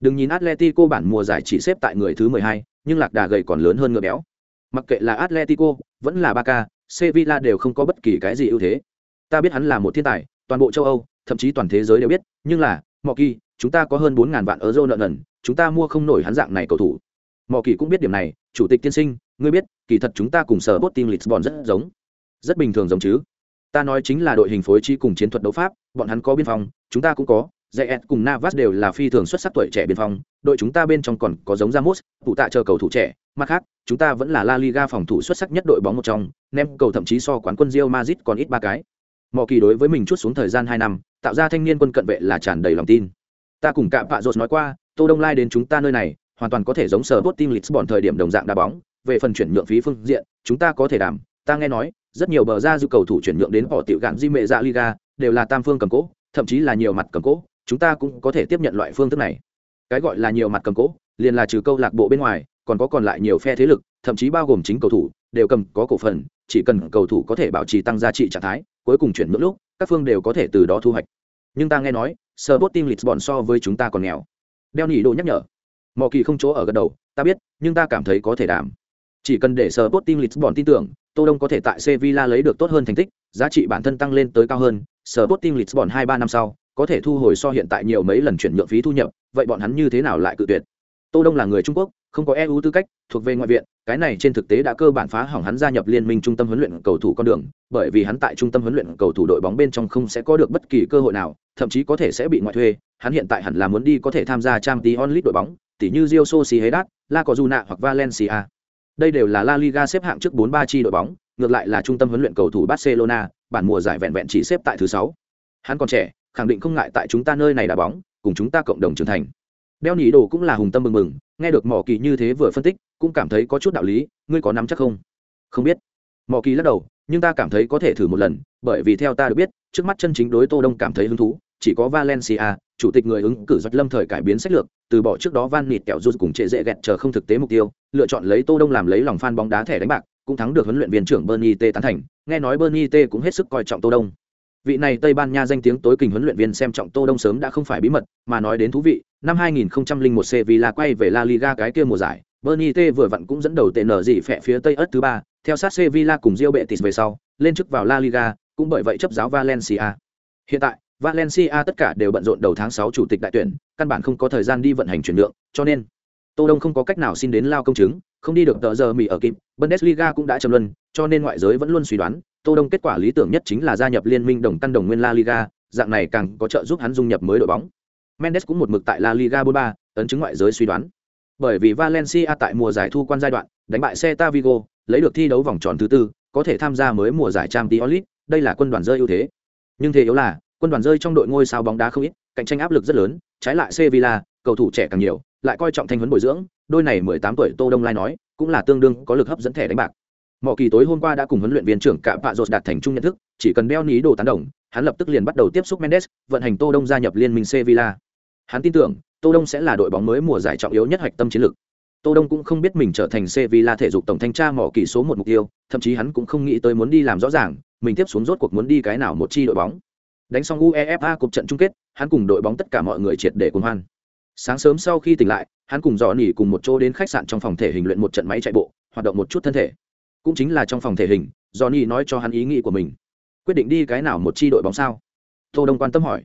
S1: Đừng nhìn Atletico bản mùa giải chỉ xếp tại người thứ 12, nhưng lạc đà gầy còn lớn hơn ngựa béo. Mặc kệ là Atletico, vẫn là Barca, Sevilla đều không có bất kỳ cái gì ưu thế. Ta biết hắn là một thiên tài, toàn bộ châu Âu, thậm chí toàn thế giới đều biết, nhưng là, Mọ Kỳ, chúng ta có hơn bốn ngàn vạn euro nợ nần, chúng ta mua không nổi hắn dạng này cầu thủ. Mọ Kỳ cũng biết điểm này, chủ tịch tiên sinh, ngươi biết, kỳ thật chúng ta cùng sở Sporting Lisbon rất giống. Rất bình thường giống chứ. Ta nói chính là đội hình phối trí cùng chiến thuật đấu pháp, bọn hắn có biên phòng, chúng ta cũng có, Zayet cùng Navas đều là phi thường xuất sắc tuổi trẻ biên phòng, đội chúng ta bên trong còn có giống Ramos, thủ tạ chờ cầu thủ trẻ, mặt khác, chúng ta vẫn là La Liga phòng thủ xuất sắc nhất đội bóng một trong, nem cầu thậm chí so quán quân Real Madrid còn ít ba cái mọi Kỳ đối với mình chút xuống thời gian hai năm, tạo ra thanh niên quân cận vệ là tràn đầy lòng tin. Ta cùng cạm bạ rột nói qua, Tô Đông Lai đến chúng ta nơi này, hoàn toàn có thể giống sở Sporting Lisbon thời điểm đồng dạng đá bóng, về phần chuyển nhượng phí phương diện, chúng ta có thể đảm, ta nghe nói, rất nhiều bờ ra dư cầu thủ chuyển nhượng đến họ tiểu gạn di mệ dạ Liga, đều là tam phương cầm cố, thậm chí là nhiều mặt cầm cố, chúng ta cũng có thể tiếp nhận loại phương thức này. Cái gọi là nhiều mặt cầm cố, liền là trừ câu lạc bộ bên ngoài, còn có còn lại nhiều phe thế lực, thậm chí bao gồm chính cầu thủ, đều cầm có cổ phần, chỉ cần cầu thủ có thể bảo trì tăng giá trị trạng thái, cuối cùng chuyển ngưỡng lúc, các phương đều có thể từ đó thu hoạch. Nhưng ta nghe nói, Sporting Lisbon so với chúng ta còn nghèo. Đeo nhị đồ nhắc nhở. mò kỳ không chỗ ở gần đầu, ta biết, nhưng ta cảm thấy có thể đảm. Chỉ cần để Sporting Lisbon tin tưởng, Tô Đông có thể tại Sevilla lấy được tốt hơn thành tích, giá trị bản thân tăng lên tới cao hơn, Sporting Lisbon 2-3 năm sau, có thể thu hồi so hiện tại nhiều mấy lần chuyển nhượng phí thu nhập, vậy bọn hắn như thế nào lại cự tuyệt? Tô Đông là người Trung Quốc, không có EU tư cách, thuộc về ngoại viện, cái này trên thực tế đã cơ bản phá hỏng hắn gia nhập liên minh trung tâm huấn luyện cầu thủ con đường, bởi vì hắn tại trung tâm huấn luyện cầu thủ đội bóng bên trong không sẽ có được bất kỳ cơ hội nào, thậm chí có thể sẽ bị ngoại thuê, hắn hiện tại hẳn là muốn đi có thể tham gia Champions League đội bóng, tỉ như Real Sociedad, La Cojuna hoặc Valencia. Đây đều là La Liga xếp hạng trước 4-3 chi đội bóng, ngược lại là trung tâm huấn luyện cầu thủ Barcelona, bản mùa giải vẹn vẹn chỉ xếp tại thứ 6. Hắn còn trẻ, khẳng định không ngại tại chúng ta nơi này đá bóng, cùng chúng ta cộng đồng trưởng thành. Đeo nhị đồ cũng là hùng tâm mừng mừng, nghe được Mỏ Kỳ như thế vừa phân tích, cũng cảm thấy có chút đạo lý, ngươi có nắm chắc không? Không biết. Mỏ Kỳ lắc đầu, nhưng ta cảm thấy có thể thử một lần, bởi vì theo ta được biết, trước mắt chân chính đối Tô Đông cảm thấy hứng thú, chỉ có Valencia, chủ tịch người ứng cử Doanh Lâm thời cải biến sách lược, từ bỏ trước đó Van Nịt kẹo rút cùng trệ dễ gẹt chờ không thực tế mục tiêu, lựa chọn lấy Tô Đông làm lấy lòng fan bóng đá thẻ đánh bạc, cũng thắng được huấn luyện viên trưởng Bernie T tán thành, nghe nói Bernie T cũng hết sức coi trọng Tô Đông. Vị này Tây Ban Nha danh tiếng tối kình huấn luyện viên xem trọng Tô Đông sớm đã không phải bí mật, mà nói đến thú vị, năm 2001 Sevilla quay về La Liga cái kia mùa giải, Bernie T vừa vặn cũng dẫn đầu tệ nở gì phẹ phía Tây ớt thứ ba, theo sát Sevilla cùng Real Betis về sau, lên chức vào La Liga, cũng bởi vậy chấp giáo Valencia. Hiện tại, Valencia tất cả đều bận rộn đầu tháng 6 chủ tịch đại tuyển, căn bản không có thời gian đi vận hành chuyển nhượng, cho nên Tô Đông không có cách nào xin đến lao công chứng, không đi được tờ giờ Mỹ ở kịp, Bundesliga cũng đã trầm luân, cho nên ngoại giới vẫn luôn suy đoán, Tô Đông kết quả lý tưởng nhất chính là gia nhập liên minh đồng căn đồng nguyên La Liga, dạng này càng có trợ giúp hắn dung nhập mới đội bóng. Mendes cũng một mực tại La Liga 43, ấn chứng ngoại giới suy đoán. Bởi vì Valencia tại mùa giải thu quan giai đoạn, đánh bại Celta Vigo, lấy được thi đấu vòng tròn thứ tư, có thể tham gia mới mùa giải Champions League, đây là quân đoàn rơi ưu thế. Nhưng thế yếu là, quân đoàn rơi trong đội ngôi sao bóng đá không ít, cạnh tranh áp lực rất lớn, trái lại Sevilla, cầu thủ trẻ càng nhiều, lại coi trọng thanh huấn bồi dưỡng, đôi này 18 tuổi Tô Đông Lai nói, cũng là tương đương có lực hấp dẫn thẻ đánh bạc. Mọi kỳ tối hôm qua đã cùng huấn luyện viên trưởng cả Pạ dột đạt thành chung nhận thức, chỉ cần beo ní đồ tán đồng, hắn lập tức liền bắt đầu tiếp xúc Mendes, vận hành Tô Đông gia nhập liên minh Sevilla. Hắn tin tưởng, Tô Đông sẽ là đội bóng mới mùa giải trọng yếu nhất hoạch tâm chiến lược. Tô Đông cũng không biết mình trở thành Sevilla thể dục tổng thanh tra mỏ kỳ số một mục tiêu, thậm chí hắn cũng không nghĩ tới muốn đi làm rõ ràng, mình tiếp xuống rốt cuộc muốn đi cái nào một chi đội bóng. Đánh xong UEFA cuộc trận chung kết, hắn cùng đội bóng tất cả mọi người triệt để cuồng hoan. Sáng sớm sau khi tỉnh lại, hắn cùng dò nỉ cùng một chỗ đến khách sạn trong phòng thể hình luyện một trận máy chạy bộ, hoạt động một chút thân thể. Cũng chính là trong phòng thể hình, johnny nói cho hắn ý nghĩ của mình. Quyết định đi cái nào một chi đội bóng sao? Tô Đông quan tâm hỏi.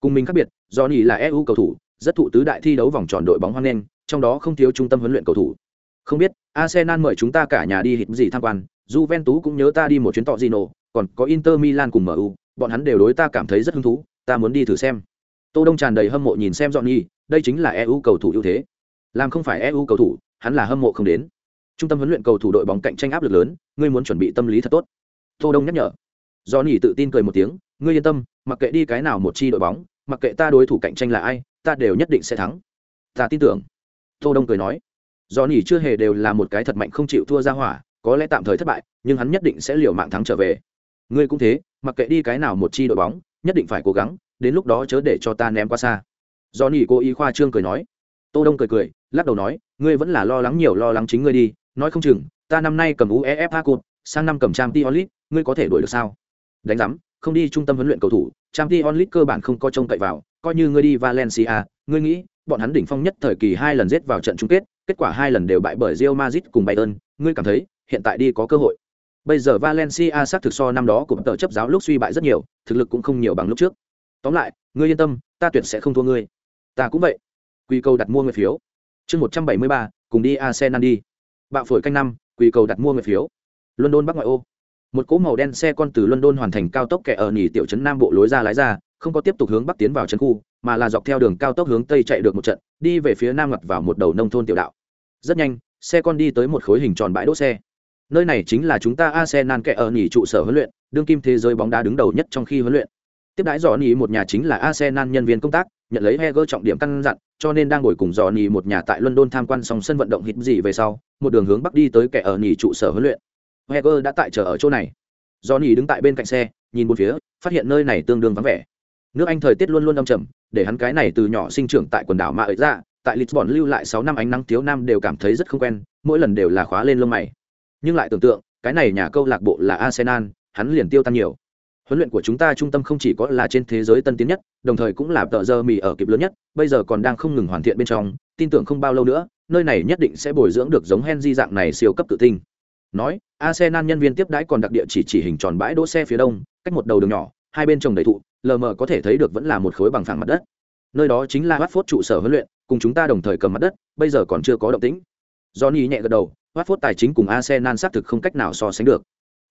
S1: Cùng mình khác biệt, johnny là EU cầu thủ, rất thụ tứ đại thi đấu vòng tròn đội bóng hoan nghênh, trong đó không thiếu trung tâm huấn luyện cầu thủ. Không biết, Arsenal mời chúng ta cả nhà đi hít gì tham quan, Juventus cũng nhớ ta đi một chuyến tọ Gino, còn có Inter Milan cùng MU, bọn hắn đều đối ta cảm thấy rất hứng thú, ta muốn đi thử xem. Tô Đông tràn đầy hâm mộ nhìn xem Johnny, đây chính là EU cầu thủ ưu thế. Làm không phải EU cầu thủ, hắn là hâm mộ không đến. Trung tâm huấn luyện cầu thủ đội bóng cạnh tranh áp lực lớn, ngươi muốn chuẩn bị tâm lý thật tốt. Tô Đông nhắc nhở. Do Johnny tự tin cười một tiếng, ngươi yên tâm, mặc kệ đi cái nào một chi đội bóng, mặc kệ ta đối thủ cạnh tranh là ai, ta đều nhất định sẽ thắng. Ta tin tưởng tô đông cười nói do nỉ chưa hề đều là một cái thật mạnh không chịu thua ra hỏa có lẽ tạm thời thất bại nhưng hắn nhất định sẽ liều mạng thắng trở về ngươi cũng thế mặc kệ đi cái nào một chi đội bóng nhất định phải cố gắng đến lúc đó chớ để cho ta ném qua xa do nỉ cô ý khoa trương cười nói tô đông cười cười lắc đầu nói ngươi vẫn là lo lắng nhiều lo lắng chính ngươi đi nói không chừng ta năm nay cầm uefa cột sang năm cầm trang t onlit ngươi có thể đuổi được sao đánh giám không đi trung tâm huấn luyện cầu thủ trang t onlit cơ bản không có trông cậy vào coi như ngươi đi valencia ngươi nghĩ bọn hắn đỉnh phong nhất thời kỳ hai lần giết vào trận chung kết, kết quả hai lần đều bại bởi Real Madrid cùng Bayern, ngươi cảm thấy, hiện tại đi có cơ hội. Bây giờ Valencia xác thực so năm đó cũng tờ chấp giáo lúc suy bại rất nhiều, thực lực cũng không nhiều bằng lúc trước. Tóm lại, ngươi yên tâm, ta tuyệt sẽ không thua ngươi. Ta cũng vậy. Quy cầu đặt mua người phiếu. Chương 173, cùng đi Arsenal đi. Bạo phổi canh năm, quy cầu đặt mua người phiếu. London Bắc ngoại ô. Một cỗ màu đen xe con từ London hoàn thành cao tốc kẻ ở nhì tiểu trấn Nam bộ lối ra lái ra, không có tiếp tục hướng bắc tiến vào trấn khu, mà là dọc theo đường cao tốc hướng tây chạy được một trận đi về phía nam ngặt vào một đầu nông thôn tiểu đạo rất nhanh xe con đi tới một khối hình tròn bãi đỗ xe nơi này chính là chúng ta arsenal kẻ ở nghỉ trụ sở huấn luyện đương kim thế giới bóng đá đứng đầu nhất trong khi huấn luyện tiếp đãi dò nỉ một nhà chính là arsenal nhân viên công tác nhận lấy heger trọng điểm căn dặn cho nên đang ngồi cùng dò nỉ một nhà tại london tham quan xong sân vận động hít gì về sau một đường hướng bắc đi tới kẻ ở nghỉ trụ sở huấn luyện. Heger đã tại chờ ở chỗ này. Do nhì đứng tại bên cạnh xe, nhìn một phía, phát hiện nơi này tương đương vắng vẻ. Nước anh thời tiết luôn luôn đông trầm, để hắn cái này từ nhỏ sinh trưởng tại quần đảo mà ấy ra tại lisbon lưu lại sáu năm ánh nắng thiếu nam đều cảm thấy rất không quen, mỗi lần đều là khóa lên lông mày. Nhưng lại tưởng tượng, cái này nhà câu lạc bộ là arsenal, hắn liền tiêu tan nhiều. Huấn luyện của chúng ta trung tâm không chỉ có là trên thế giới tân tiến nhất, đồng thời cũng là tờ giờ mì ở kịp lớn nhất, bây giờ còn đang không ngừng hoàn thiện bên trong, tin tưởng không bao lâu nữa nơi này nhất định sẽ bồi dưỡng được giống henry dạng này siêu cấp tự tinh nói, arsenal nhân viên tiếp đãi còn đặc địa chỉ chỉ hình tròn bãi đỗ xe phía đông, cách một đầu đường nhỏ, hai bên trồng đầy thụ, lờ mờ có thể thấy được vẫn là một khối bằng phẳng mặt đất. Nơi đó chính là Watford trụ sở huấn luyện, cùng chúng ta đồng thời cầm mặt đất, bây giờ còn chưa có động tĩnh. Johnny nhẹ gật đầu, Watford tài chính cùng arsenal xác thực không cách nào so sánh được.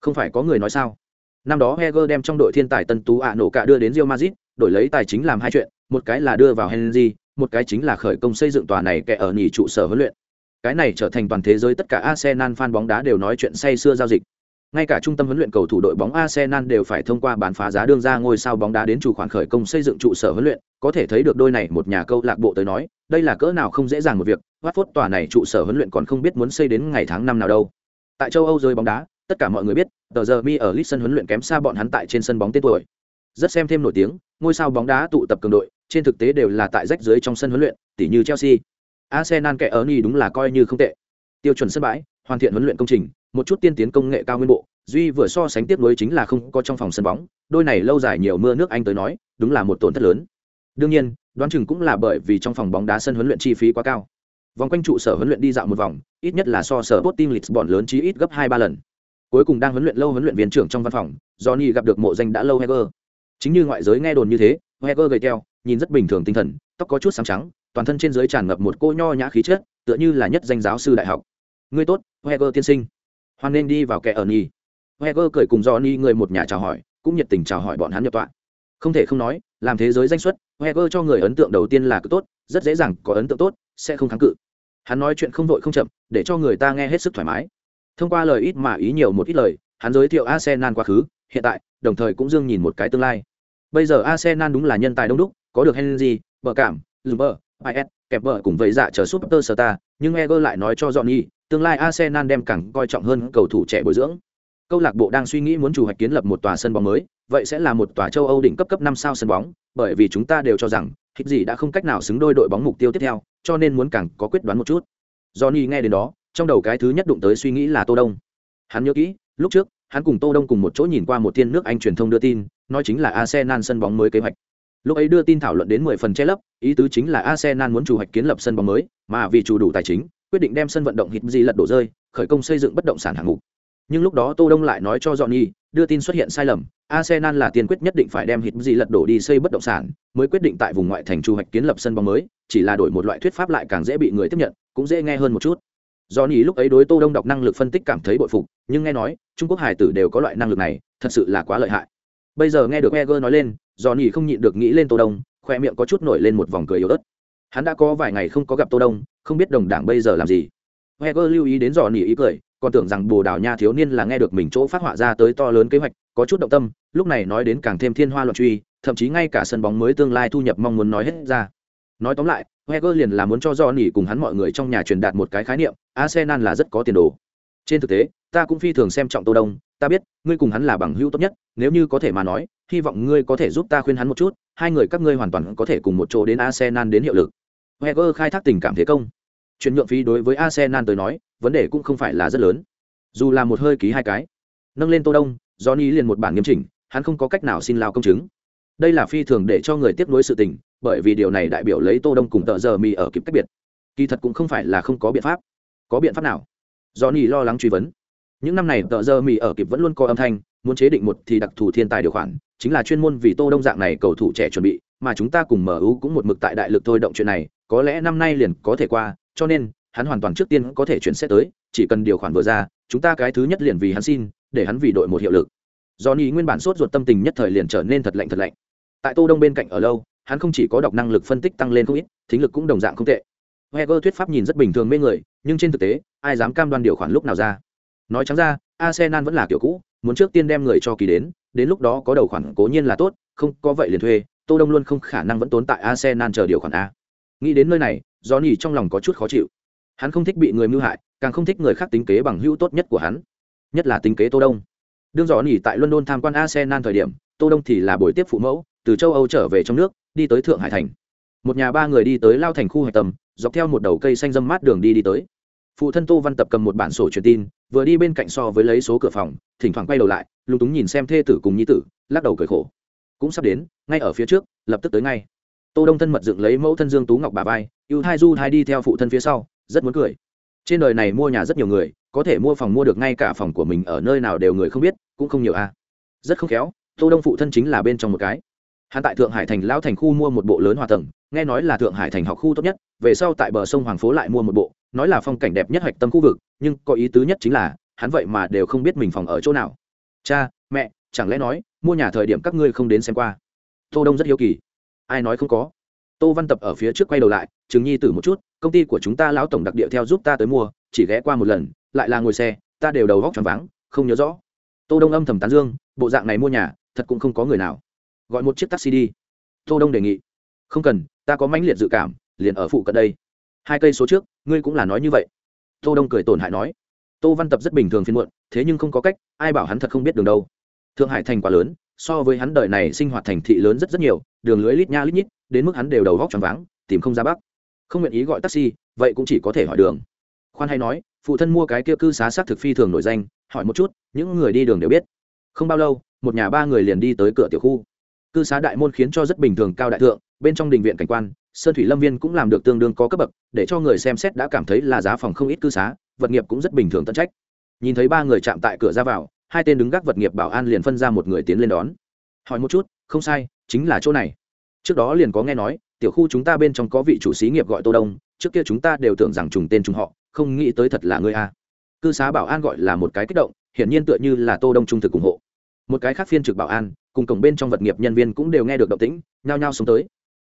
S1: Không phải có người nói sao? Năm đó heger đem trong đội thiên tài tân tú ạ nổ cả đưa đến Real Madrid, đổi lấy tài chính làm hai chuyện, một cái là đưa vào henry một cái chính là khởi công xây dựng tòa này kẻ ở nhì trụ sở huấn luyện cái này trở thành toàn thế giới tất cả arsenal fan bóng đá đều nói chuyện say xưa giao dịch ngay cả trung tâm huấn luyện cầu thủ đội bóng Arsenal đều phải thông qua bán phá giá đương ra ngôi sao bóng đá đến chủ khoản khởi công xây dựng trụ sở huấn luyện, có thể thấy được đôi này một nhà câu lạc bộ tới nói, đây là cỡ nào không dễ dàng một việc, Watford tòa này trụ sở huấn luyện còn không biết muốn xây đến ngày tháng năm nào đâu. Tại châu Âu rơi bóng đá, tất cả mọi người biết, tờ giờ mi ở Leeds sân huấn luyện kém xa bọn hắn tại trên sân bóng tên tuổi. Rất xem thêm nổi tiếng, ngôi sao bóng đá tụ tập cường đội, trên thực tế đều là tại rách dưới trong sân huấn luyện, tỉ như Chelsea. Arsenal kẻ ở nhì đúng là coi như không tệ. Tiêu chuẩn sân bãi, hoàn thiện huấn luyện công trình, một chút tiên tiến công nghệ cao nguyên bộ, duy vừa so sánh tiếp nối chính là không có trong phòng sân bóng đôi này lâu dài nhiều mưa nước anh tới nói đúng là một tổn thất lớn đương nhiên đoán chừng cũng là bởi vì trong phòng bóng đá sân huấn luyện chi phí quá cao vòng quanh trụ sở huấn luyện đi dạo một vòng ít nhất là so sở bot team lisbon lớn chí ít gấp hai ba lần cuối cùng đang huấn luyện lâu huấn luyện viên trưởng trong văn phòng johnny gặp được mộ danh đã lâu heger chính như ngoại giới nghe đồn như thế heger gầy teo nhìn rất bình thường tinh thần, tóc có chút sáng trắng, toàn thân trên dưới tràn ngập một cô nho nhã khí chất, tựa như là nhất danh giáo sư đại học. Ngươi tốt heger tiên sinh. Hoan nên đi vào kẻ ở nhì. Heger cười cùng johnny người một nhà chào hỏi, cũng nhiệt tình chào hỏi bọn hắn nhập tọa. Không thể không nói, làm thế giới danh xuất heger cho người ấn tượng đầu tiên là cực tốt, rất dễ dàng có ấn tượng tốt, sẽ không kháng cự. Hắn nói chuyện không vội không chậm, để cho người ta nghe hết sức thoải mái. Thông qua lời ít mà ý nhiều một ít lời, hắn giới thiệu arsenal quá khứ, hiện tại, đồng thời cũng dương nhìn một cái tương lai. Bây giờ arsenal đúng là nhân tài đông đúc có được henry bờ cảm lumber is kẹp vợ cùng với dạ chờ super star nhưng Eger lại nói cho Johnny, tương lai Arsenal đem càng coi trọng hơn cầu thủ trẻ bồi dưỡng. Câu lạc bộ đang suy nghĩ muốn chủ hoạch kiến lập một tòa sân bóng mới vậy sẽ là một tòa châu âu đỉnh cấp cấp năm sao sân bóng bởi vì chúng ta đều cho rằng hít gì đã không cách nào xứng đôi đội bóng mục tiêu tiếp theo cho nên muốn càng có quyết đoán một chút. Johnny nghe đến đó trong đầu cái thứ nhất đụng tới suy nghĩ là tô đông. Hắn nhớ kỹ lúc trước hắn cùng tô đông cùng một chỗ nhìn qua một thiên nước anh truyền thông đưa tin nói chính là arsenal sân bóng mới kế hoạch lúc ấy đưa tin thảo luận đến mười phần che lấp, ý tứ chính là arsenal muốn chủ hoạch kiến lập sân bóng mới, mà vì chủ đủ tài chính, quyết định đem sân vận động hít gì lật đổ rơi, khởi công xây dựng bất động sản hạng mục. Nhưng lúc đó tô đông lại nói cho johnny, đưa tin xuất hiện sai lầm, arsenal là tiền quyết nhất định phải đem hít gì lật đổ đi xây bất động sản, mới quyết định tại vùng ngoại thành chủ hoạch kiến lập sân bóng mới, chỉ là đổi một loại thuyết pháp lại càng dễ bị người tiếp nhận, cũng dễ nghe hơn một chút. Johnny lúc ấy đối tô đông đọc năng lực phân tích cảm thấy bội phục, nhưng nghe nói, trung quốc hải tử đều có loại năng lực này, thật sự là quá lợi hại. Bây giờ nghe được eger nói lên johnny không nhịn được nghĩ lên tô đông khoe miệng có chút nổi lên một vòng cười yếu ớt. Hắn đã có vài ngày không có gặp tô đông không biết đồng đảng bây giờ làm gì. Heger lưu ý đến dò ý cười, còn tưởng rằng bồ đào nha thiếu niên là nghe được mình chỗ phát họa ra tới to lớn kế hoạch có chút động tâm lúc này nói đến càng thêm thiên hoa luận truy thậm chí ngay cả sân bóng mới tương lai thu nhập mong muốn nói hết ra. Nói tóm lại heger liền là muốn cho do cùng hắn mọi người trong nhà truyền đạt một cái khái niệm arsenal là rất có tiền đồ trên thực tế, ta cũng phi thường xem trọng tô đông, ta biết, ngươi cùng hắn là bằng hữu tốt nhất, nếu như có thể mà nói, hy vọng ngươi có thể giúp ta khuyên hắn một chút, hai người các ngươi hoàn toàn có thể cùng một chỗ đến arsenal đến hiệu lực. Heger khai thác tình cảm thế công. Chuyển nhượng phí đối với arsenal tới nói, vấn đề cũng không phải là rất lớn. Dù là một hơi ký hai cái, nâng lên tô đông, johnny liền một bản nghiêm chỉnh, hắn không có cách nào xin lao công chứng. Đây là phi thường để cho người tiếp nối sự tình, bởi vì điều này đại biểu lấy tô đông cùng tợ giờ mì ở kịp cách biệt. Kỳ thật cũng không phải là không có biện pháp. Có biện pháp nào? Johnny lo lắng truy vấn. Những năm này tợ giờ mì ở kịp vẫn luôn có âm thanh, muốn chế định một thì đặc thù thiên tài điều khoản, chính là chuyên môn vì tô đông dạng này cầu thủ trẻ chuẩn bị, mà chúng ta cùng mu cũng một mực tại đại lực thôi động chuyện này, có lẽ năm nay liền có thể qua, cho nên, hắn hoàn toàn trước tiên có thể chuyển xét tới, chỉ cần điều khoản vừa ra, chúng ta cái thứ nhất liền vì hắn xin, để hắn vì đội một hiệu lực. Do nguyên bản sốt ruột tâm tình nhất thời liền trở nên thật lạnh thật lạnh. Tại tô đông bên cạnh ở lâu, hắn không chỉ có đọc năng lực phân tích tăng lên không ít, thính lực cũng đồng dạng không tệ. Heger thuyết pháp nhìn rất bình thường mê người nhưng trên thực tế, ai dám cam đoan điều khoản lúc nào ra? Nói trắng ra, arsenal vẫn là kiểu cũ, muốn trước tiên đem người cho kỳ đến đến lúc đó có đầu khoản cố nhiên là tốt, không có vậy liền thuê, tô đông luôn không khả năng vẫn tốn tại arsenal chờ điều khoản a. Nghĩ đến nơi này do nhỉ trong lòng có chút khó chịu. Hắn không thích bị người mưu hại, càng không thích người khác tính kế bằng hữu tốt nhất của hắn, nhất là tính kế tô đông. Đương dò nỉ tại london tham quan arsenal thời điểm, tô đông thì là buổi tiếp phụ mẫu, từ châu âu trở về trong nước, đi tới thượng hải thành. Một nhà ba người đi tới lao thành khu hải tầm, dọc theo một đầu cây xanh dâm mát đường đi đi tới phụ thân tô văn tập cầm một bản sổ truyền tin, vừa đi bên cạnh so với lấy số cửa phòng, thỉnh thoảng quay đầu lại, lúng túng nhìn xem thê tử cùng nhi tử, lắc đầu cười khổ. Cũng sắp đến, ngay ở phía trước, lập tức tới ngay. Tô đông thân mật dựng lấy mẫu thân dương tú ngọc bà vai, ưu Thai du Thai đi theo phụ thân phía sau, rất muốn cười. Trên đời này mua nhà rất nhiều người, có thể mua phòng mua được ngay cả phòng của mình ở nơi nào đều người không biết, cũng không nhiều a à. rất không khéo, tô đông phụ thân chính là bên trong một cái. Hắn tại thượng hải thành lão thành khu mua một bộ lớn hòa tầng, nghe nói là thượng hải thành học khu tốt nhất, về sau tại bờ sông hoàng phố lại mua một bộ nói là phong cảnh đẹp nhất hoạch tâm khu vực, nhưng có ý tứ nhất chính là, hắn vậy mà đều không biết mình phòng ở chỗ nào. Cha, mẹ, chẳng lẽ nói, mua nhà thời điểm các ngươi không đến xem qua? Tô đông rất hiếu kỳ. Ai nói không có? Tô văn tập ở phía trước quay đầu lại chứng nhi tử một chút, công ty của chúng ta lão tổng đặc địa theo giúp ta tới mua, chỉ ghé qua một lần, lại là ngồi xe, ta đều đầu góc tròn váng, không nhớ rõ. Tô đông âm thầm tán dương, bộ dạng này mua nhà, thật cũng không có người nào. Gọi một chiếc taxi đi. Tô đông đề nghị. Không cần, ta có mãnh liệt dự cảm, liền ở phụ cận đây hai cây số trước, ngươi cũng là nói như vậy. Tô đông cười tổn hại nói. Tô văn tập rất bình thường phiên muộn, thế nhưng không có cách, ai bảo hắn thật không biết đường đâu. Thượng hải thành quá lớn, so với hắn đời này sinh hoạt thành thị lớn rất rất nhiều, đường lưới lít nha lít nhít, đến mức hắn đều đầu góc tròn váng, tìm không ra bắc không nguyện ý gọi taxi, vậy cũng chỉ có thể hỏi đường. Khoan hay nói, phụ thân mua cái kia cư xá xác thực phi thường nổi danh, hỏi một chút, những người đi đường đều biết. Không bao lâu, một nhà ba người liền đi tới cửa tiểu khu. Cư xá đại môn khiến cho rất bình thường cao đại thượng, bên trong đình viện cảnh quan sơn thủy lâm viên cũng làm được tương đương có cấp bậc, để cho người xem xét đã cảm thấy là giá phòng không ít cư xá, vật nghiệp cũng rất bình thường tận trách. Nhìn thấy ba người chạm tại cửa ra vào, hai tên đứng gác vật nghiệp bảo an liền phân ra một người tiến lên đón. Hỏi một chút, không sai, chính là chỗ này. Trước đó liền có nghe nói, tiểu khu chúng ta bên trong có vị chủ xí nghiệp gọi tô đông, trước kia chúng ta đều tưởng rằng trùng tên trùng họ, không nghĩ tới thật là ngươi a. Cư xá bảo an gọi là một cái kích động, hiển nhiên tựa như là tô đông trung thực ủng hộ. Một cái khác phiên trực bảo an, cùng cổng bên trong vật nghiệp nhân viên cũng đều nghe được động tĩnh, nhao nhao xuống tới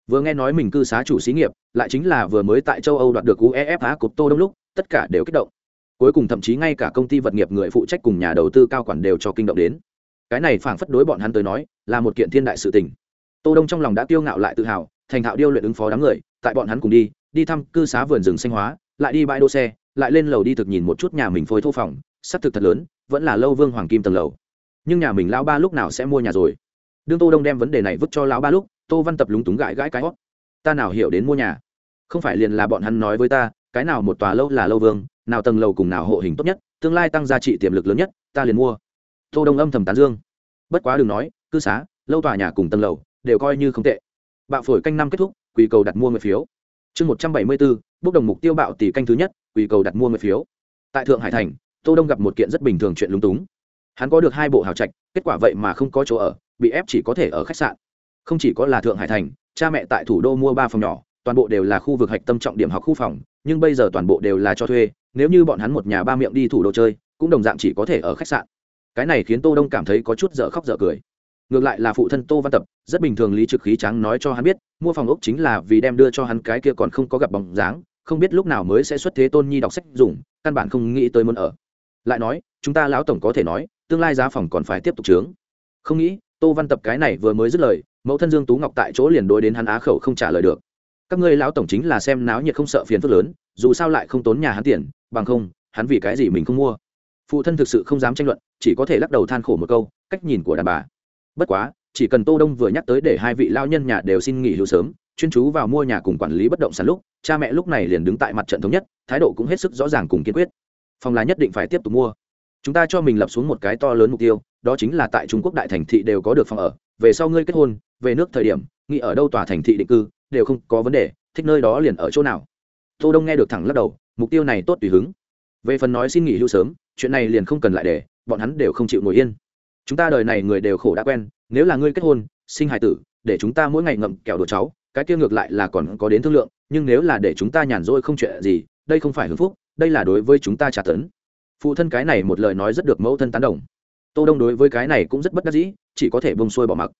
S1: vừa nghe nói mình cư xá chủ xí nghiệp, lại chính là vừa mới tại châu âu đoạt được uefa cục tô đông lúc, tất cả đều kích động. Cuối cùng thậm chí ngay cả công ty vật nghiệp người phụ trách cùng nhà đầu tư cao quản đều cho kinh động đến. Cái này phảng phất đối bọn hắn tới nói, là một kiện thiên đại sự tình. Tô đông trong lòng đã kiêu ngạo lại tự hào, thành thạo điêu luyện ứng phó đám người, tại bọn hắn cùng đi đi thăm cư xá vườn rừng xanh hóa, lại đi bãi đỗ xe, lại lên lầu đi thực nhìn một chút nhà mình phôi thô phòng sắp thực thật lớn, vẫn là lâu vương hoàng kim tầng lầu. Nhưng nhà mình lão ba lúc nào sẽ mua nhà rồi? Đương tô đông đem vấn đề này vứt cho lão ba lúc tô văn tập lúng túng gãi gãi cái hót. Ta nào hiểu đến mua nhà? Không phải liền là bọn hắn nói với ta, cái nào một tòa lâu là lâu vương, nào tầng lầu cùng nào hộ hình tốt nhất, tương lai tăng giá trị tiềm lực lớn nhất, ta liền mua. Tô đông âm thầm tán dương. Bất quá đừng nói, cư xá, lâu tòa nhà cùng tầng lầu, đều coi như không tệ. Bạo phổi canh năm kết thúc, quỳ cầu đặt mua người phiếu. Chương một trăm bảy mươi bốn bốc đồng mục tiêu bạo tỷ canh thứ nhất, quỳ cầu đặt mua người phiếu. Tại thượng hải thành, tô đông gặp một kiện rất bình thường chuyện lúng túng. Hắn có được hai bộ hào trạch, kết quả vậy mà không có chỗ ở, bị ép chỉ có thể ở khách sạn không chỉ có là thượng hải thành, cha mẹ tại thủ đô mua ba phòng nhỏ, toàn bộ đều là khu vực hạch tâm trọng điểm học khu phòng, nhưng bây giờ toàn bộ đều là cho thuê, nếu như bọn hắn một nhà ba miệng đi thủ đô chơi, cũng đồng dạng chỉ có thể ở khách sạn. Cái này khiến tô đông cảm thấy có chút dở khóc dở cười. Ngược lại là phụ thân tô văn tập, rất bình thường lý trực khí trắng nói cho hắn biết, mua phòng ốc chính là vì đem đưa cho hắn cái kia còn không có gặp bóng dáng, không biết lúc nào mới sẽ xuất thế tôn nhi đọc sách dùng, căn bản không nghĩ tới muốn ở. Lại nói, chúng ta lão tổng có thể nói, tương lai giá phòng còn phải tiếp tục trướng. Không nghĩ tô văn tập cái này vừa mới dứt lời, mẫu thân dương tú ngọc tại chỗ liền đối đến hắn á khẩu không trả lời được. Các ngươi lão tổng chính là xem náo nhiệt không sợ phiền phức lớn, dù sao lại không tốn nhà hắn tiền, bằng không, hắn vì cái gì mình không mua. Phụ thân thực sự không dám tranh luận, chỉ có thể lắc đầu than khổ một câu, cách nhìn của đàn bà. Bất quá, chỉ cần tô đông vừa nhắc tới để hai vị lao nhân nhà đều xin nghỉ hưu sớm, chuyên chú vào mua nhà cùng quản lý bất động sản lúc, cha mẹ lúc này liền đứng tại mặt trận thống nhất, thái độ cũng hết sức rõ ràng cùng kiên quyết. Phòng là nhất định phải tiếp tục mua. Chúng ta cho mình lập xuống một cái to lớn mục tiêu đó chính là tại trung quốc đại thành thị đều có được phòng ở, về sau ngươi kết hôn, về nước thời điểm, nghĩ ở đâu tòa thành thị định cư, đều không có vấn đề, thích nơi đó liền ở chỗ nào. Tô đông nghe được thẳng lắc đầu, mục tiêu này tốt tùy hứng. Về phần nói xin nghỉ hưu sớm, chuyện này liền không cần lại để, bọn hắn đều không chịu ngồi yên. Chúng ta đời này người đều khổ đã quen, nếu là ngươi kết hôn, sinh hài tử, để chúng ta mỗi ngày ngậm kẹo đồ cháu, cái kia ngược lại là còn có đến thương lượng, nhưng nếu là để chúng ta nhàn rỗi không chuyện gì, đây không phải hưng phúc, đây là đối với chúng ta trả tấn. Phụ thân cái này một lời nói rất được mẫu thân tán đồng tô đông đối với cái này cũng rất bất đắc dĩ chỉ có thể bông xuôi bỏ mặc.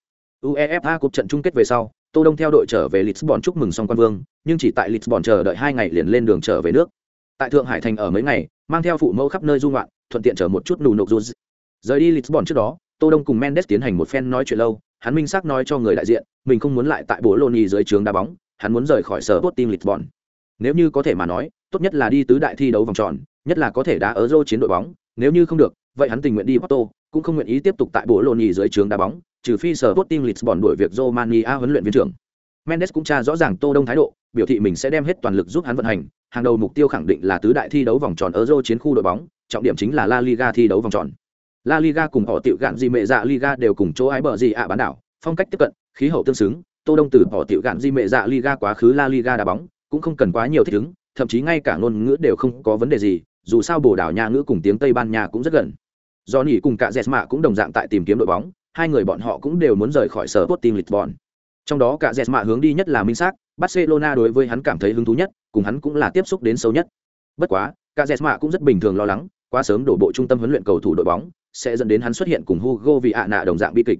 S1: Uefa cuộc trận chung kết về sau tô đông theo đội trở về lisbon chúc mừng xong quan vương nhưng chỉ tại lisbon chờ đợi hai ngày liền lên đường trở về nước. Tại thượng hải thành ở mấy ngày mang theo phụ mẫu khắp nơi du ngoạn thuận tiện chờ một chút nụ nộp du. rời đi lisbon trước đó tô đông cùng mendes tiến hành một phen nói chuyện lâu hắn minh xác nói cho người đại diện mình không muốn lại tại bố loni dưới trường đá bóng hắn muốn rời khỏi sở tốt team lisbon. Nếu như có thể mà nói tốt nhất là đi tứ đại thi đấu vòng tròn nhất là có thể đá ở Euro chiến đội bóng, nếu như không được, vậy hắn tình nguyện đi Porto, cũng không nguyện ý tiếp tục tại bộ lộn nhì dưới trường đá bóng, trừ phi sở Sporting Lisbon đuổi việc Romania huấn luyện viên trưởng. Mendes cũng tra rõ ràng Tô Đông thái độ, biểu thị mình sẽ đem hết toàn lực giúp hắn vận hành, hàng đầu mục tiêu khẳng định là tứ đại thi đấu vòng tròn ở Euro chiến khu đội bóng, trọng điểm chính là La Liga thi đấu vòng tròn. La Liga cùng họ tiểu gạn gì mẹ dạ Liga đều cùng chỗ ái bờ gì ạ bán đảo, phong cách tiếp cận, khí hậu tương xứng, Tô Đông từ họ tiểu gạn gì mẹ dạ Liga quá khứ La Liga đá bóng, cũng không cần quá nhiều thích ứng, thậm chí ngay cả ngôn ngữ đều không có vấn đề gì, dù sao bồ đào nha ngữ cùng tiếng tây ban nha cũng rất gần do nỉ cùng cả jesma cũng đồng dạng tại tìm kiếm đội bóng hai người bọn họ cũng đều muốn rời khỏi sở tốt team lisbon. Trong đó cả jesma hướng đi nhất là minh xác barcelona đối với hắn cảm thấy hứng thú nhất cùng hắn cũng là tiếp xúc đến sâu nhất. Bất quá cả jesma cũng rất bình thường lo lắng quá sớm đổ bộ trung tâm huấn luyện cầu thủ đội bóng sẽ dẫn đến hắn xuất hiện cùng hugo vì ạ nạ đồng dạng bi kịch.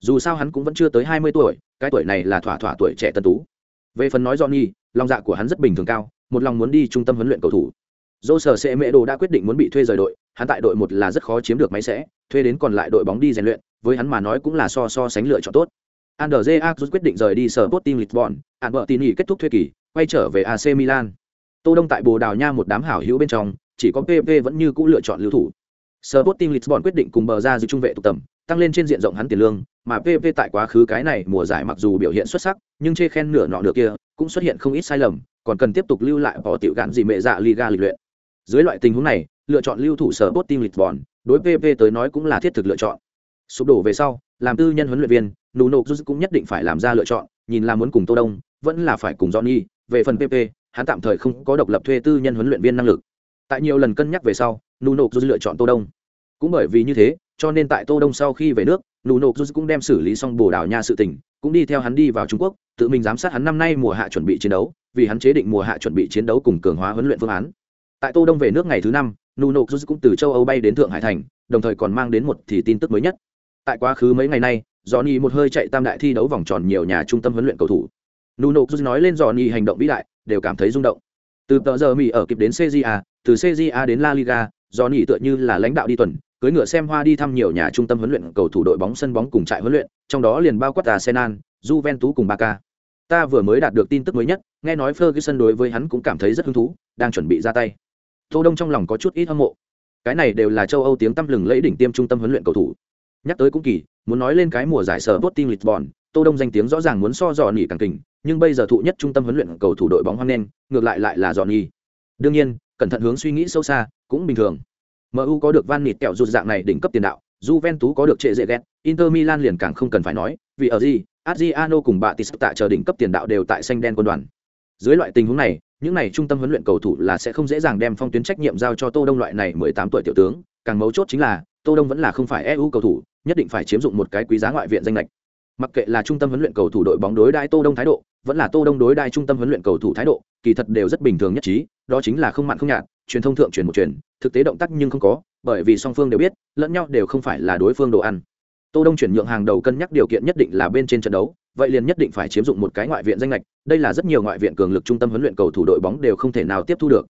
S1: Dù sao hắn cũng vẫn chưa tới hai mươi tuổi cái tuổi này là thỏa thỏa tuổi trẻ tân tú. Về phần nói Johnny, lòng dạ của hắn rất bình thường cao, một lòng muốn đi trung tâm huấn luyện cầu thủ. Dô sở sẽ mẹ đồ đã quyết định muốn bị thuê rời đội, hắn tại đội một là rất khó chiếm được máy sẽ, thuê đến còn lại đội bóng đi rèn luyện, với hắn mà nói cũng là so so sánh lựa chọn tốt. Andre Ayew quyết định rời đi sở Sporting Lisbon, Albertini kết thúc thuê kỳ, quay trở về AC Milan. Tô Đông tại Bồ Đào Nha một đám hảo hữu bên trong, chỉ có PP vẫn như cũ lựa chọn lưu thủ. Sporting Lisbon quyết định cùng bờ ra giữ trung vệ tụ tầm, tăng lên trên diện rộng hắn tiền lương, mà PP tại quá khứ cái này mùa giải mặc dù biểu hiện xuất sắc, nhưng chê khen nửa nọ nửa kia, cũng xuất hiện không ít sai lầm, còn cần tiếp tục lưu lại bỏ tiểu gạn gì mẹ dạ Liga lịch luyện. Dưới loại tình huống này, lựa chọn lưu thủ sở bot team Lisbon, đối PP tới nói cũng là thiết thực lựa chọn. Sụp đổ về sau, làm tư nhân huấn luyện viên, Nuno Juz cũng nhất định phải làm ra lựa chọn, nhìn là muốn cùng Tô Đông, vẫn là phải cùng Johnny, về phần PP, hắn tạm thời không có độc lập thuê tư nhân huấn luyện viên năng lực. Tại nhiều lần cân nhắc về sau, Nuno Juz lựa chọn Tô Đông. Cũng bởi vì như thế, cho nên tại Tô Đông sau khi về nước, Nuno Juz cũng đem xử lý xong Bồ Đào Nha sự tình, cũng đi theo hắn đi vào Trung Quốc, tự mình giám sát hắn năm nay mùa hạ chuẩn bị chiến đấu, vì hắn chế định mùa hạ chuẩn bị chiến đấu cùng cường hóa huấn luyện phương án. Tại Tô Đông về nước ngày thứ năm, Nuno Juz cũng từ châu Âu bay đến Thượng Hải thành, đồng thời còn mang đến một thì tin tức mới nhất. Tại quá khứ mấy ngày nay, Johnny một hơi chạy tam đại thi đấu vòng tròn nhiều nhà trung tâm huấn luyện cầu thủ. Nuno Juz nói lên Johnny hành động vĩ đại, đều cảm thấy rung động. Từ tờ giờ Mỹ ở kịp đến CJA, từ CJA đến La Liga, Johnny tựa như là lãnh đạo đi tuần, cưới ngựa xem hoa đi thăm nhiều nhà trung tâm huấn luyện cầu thủ đội bóng sân bóng cùng trại huấn luyện, trong đó liền bao quát Arsenal, Juventus cùng Barca. Ta vừa mới đạt được tin tức mới nhất, nghe nói Ferguson đối với hắn cũng cảm thấy rất hứng thú, đang chuẩn bị ra tay. Tô Đông trong lòng có chút ít hâm mộ. Cái này đều là châu Âu tiếng tăm lừng lẫy đỉnh tiêm trung tâm huấn luyện cầu thủ. Nhắc tới cũng kỳ, muốn nói lên cái mùa giải sở Sporting Lisbon, Tô Đông danh tiếng rõ ràng muốn so dò nỉ càng kình, nhưng bây giờ thụ nhất trung tâm huấn luyện cầu thủ đội bóng hoang nên, ngược lại lại là dò nỉ. Đương nhiên, cẩn thận hướng suy nghĩ sâu xa, cũng bình thường. MU có được Van Nịt kẹo rụt dạng này đỉnh cấp tiền đạo, Juventus có được trệ dễ ghét, Inter Milan liền càng không cần phải nói, vì ở gì, Adriano cùng Batista chờ đỉnh cấp tiền đạo đều tại xanh đen quân đoàn. Dưới loại tình huống này, những này trung tâm huấn luyện cầu thủ là sẽ không dễ dàng đem phong tuyến trách nhiệm giao cho Tô Đông loại này 18 tuổi tiểu tướng, càng mấu chốt chính là, Tô Đông vẫn là không phải EU cầu thủ, nhất định phải chiếm dụng một cái quý giá ngoại viện danh lệch. Mặc kệ là trung tâm huấn luyện cầu thủ đội bóng đối đai Tô Đông thái độ, vẫn là Tô Đông đối đai trung tâm huấn luyện cầu thủ thái độ, kỳ thật đều rất bình thường nhất trí, đó chính là không mặn không nhạt, truyền thông thượng truyền một truyền, thực tế động tác nhưng không có, bởi vì song phương đều biết, lẫn nhau đều không phải là đối phương đồ ăn. Tô Đông chuyển nhượng hàng đầu cân nhắc điều kiện nhất định là bên trên trận đấu, vậy liền nhất định phải chiếm dụng một cái ngoại viện danh lệch, đây là rất nhiều ngoại viện cường lực trung tâm huấn luyện cầu thủ đội bóng đều không thể nào tiếp thu được.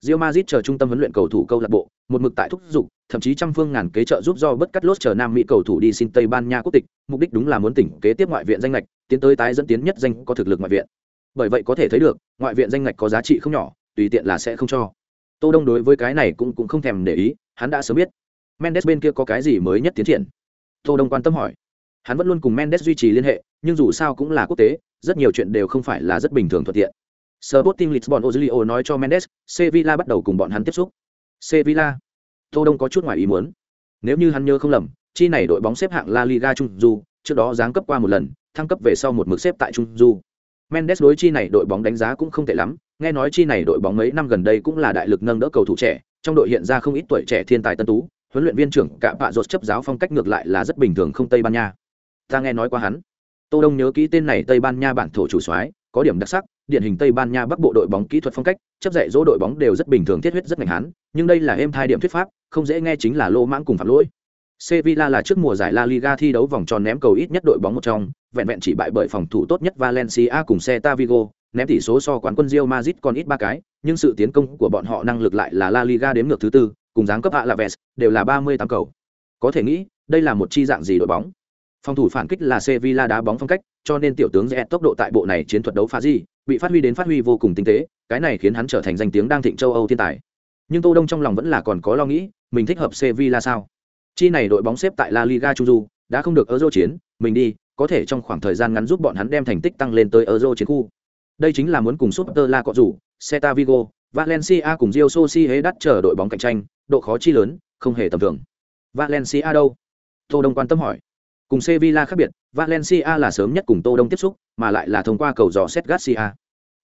S1: Real Madrid chờ trung tâm huấn luyện cầu thủ câu lạc bộ, một mực tại thúc dục, thậm chí trăm phương ngàn kế trợ giúp do bất cắt lốt chờ Nam Mỹ cầu thủ đi xin Tây Ban Nha quốc tịch, mục đích đúng là muốn tỉnh kế tiếp ngoại viện danh lệch, tiến tới tái dẫn tiến nhất danh có thực lực ngoại viện. Bởi vậy có thể thấy được, ngoại viện danh lệch có giá trị không nhỏ, tùy tiện là sẽ không cho. Tô Đông đối với cái này cũng cũng không thèm để ý, hắn đã sớm biết. Mendes bên kia có cái gì mới nhất tiến triển? Tô Đông quan tâm hỏi. Hắn vẫn luôn cùng Mendes duy trì liên hệ, nhưng dù sao cũng là quốc tế, rất nhiều chuyện đều không phải là rất bình thường thuận tiện. Sporting Lisbon Ozilio nói cho Mendes, Sevilla bắt đầu cùng bọn hắn tiếp xúc. Sevilla. Tô Đông có chút ngoài ý muốn. Nếu như hắn nhớ không lầm, chi này đội bóng xếp hạng La Liga Trung Du, trước đó giáng cấp qua một lần, thăng cấp về sau một mực xếp tại Trung Du. Mendes đối chi này đội bóng đánh giá cũng không tệ lắm, nghe nói chi này đội bóng mấy năm gần đây cũng là đại lực nâng đỡ cầu thủ trẻ, trong đội hiện ra không ít tuổi trẻ thiên tài tân tú, huấn luyện viên trưởng cả bạ rột chấp giáo phong cách ngược lại là rất bình thường không Tây Ban Nha. Ta nghe nói qua hắn. Tô Đông nhớ kỹ tên này Tây Ban Nha bản thổ chủ soái, có điểm đặc sắc, điển hình Tây Ban Nha Bắc bộ đội bóng kỹ thuật phong cách, chấp dạy dỗ đội bóng đều rất bình thường thiết huyết rất mạnh hán, nhưng đây là êm thai điểm thuyết pháp, không dễ nghe chính là lô mãng cùng phạm lỗi. Sevilla là trước mùa giải La Liga thi đấu vòng tròn ném cầu ít nhất đội bóng một trong, vẹn vẹn chỉ bại bởi phòng thủ tốt nhất Valencia cùng Celta Vigo, ném tỷ số so quán quân Real Madrid còn ít ba cái, nhưng sự tiến công của bọn họ năng lực lại là La Liga đếm ngược thứ tư, cùng dáng cấp hạ là Alaves, đều là 38 cầu. Có thể nghĩ, đây là một chi dạng gì đội bóng. Phòng thủ phản kích là Sevilla đá bóng phong cách, cho nên tiểu tướng Zet tốc độ tại bộ này chiến thuật đấu phá gì, bị phát huy đến phát huy vô cùng tinh tế, cái này khiến hắn trở thành danh tiếng đang thịnh châu Âu thiên tài. Nhưng Tô Đông trong lòng vẫn là còn có lo nghĩ, mình thích hợp Sevilla sao? Chi này đội bóng xếp tại La Liga Trung Du, đã không được Euro chiến, mình đi, có thể trong khoảng thời gian ngắn giúp bọn hắn đem thành tích tăng lên tới Euro chiến khu. Đây chính là muốn cùng Super La cọ rủ, Celta Vigo, Valencia cùng Real Sociedad chờ đội bóng cạnh tranh, độ khó chi lớn, không hề tầm thường. Valencia đâu? Tô Đông quan tâm hỏi. Cùng Sevilla khác biệt, Valencia là sớm nhất cùng Tô Đông tiếp xúc, mà lại là thông qua cầu dò xét Garcia.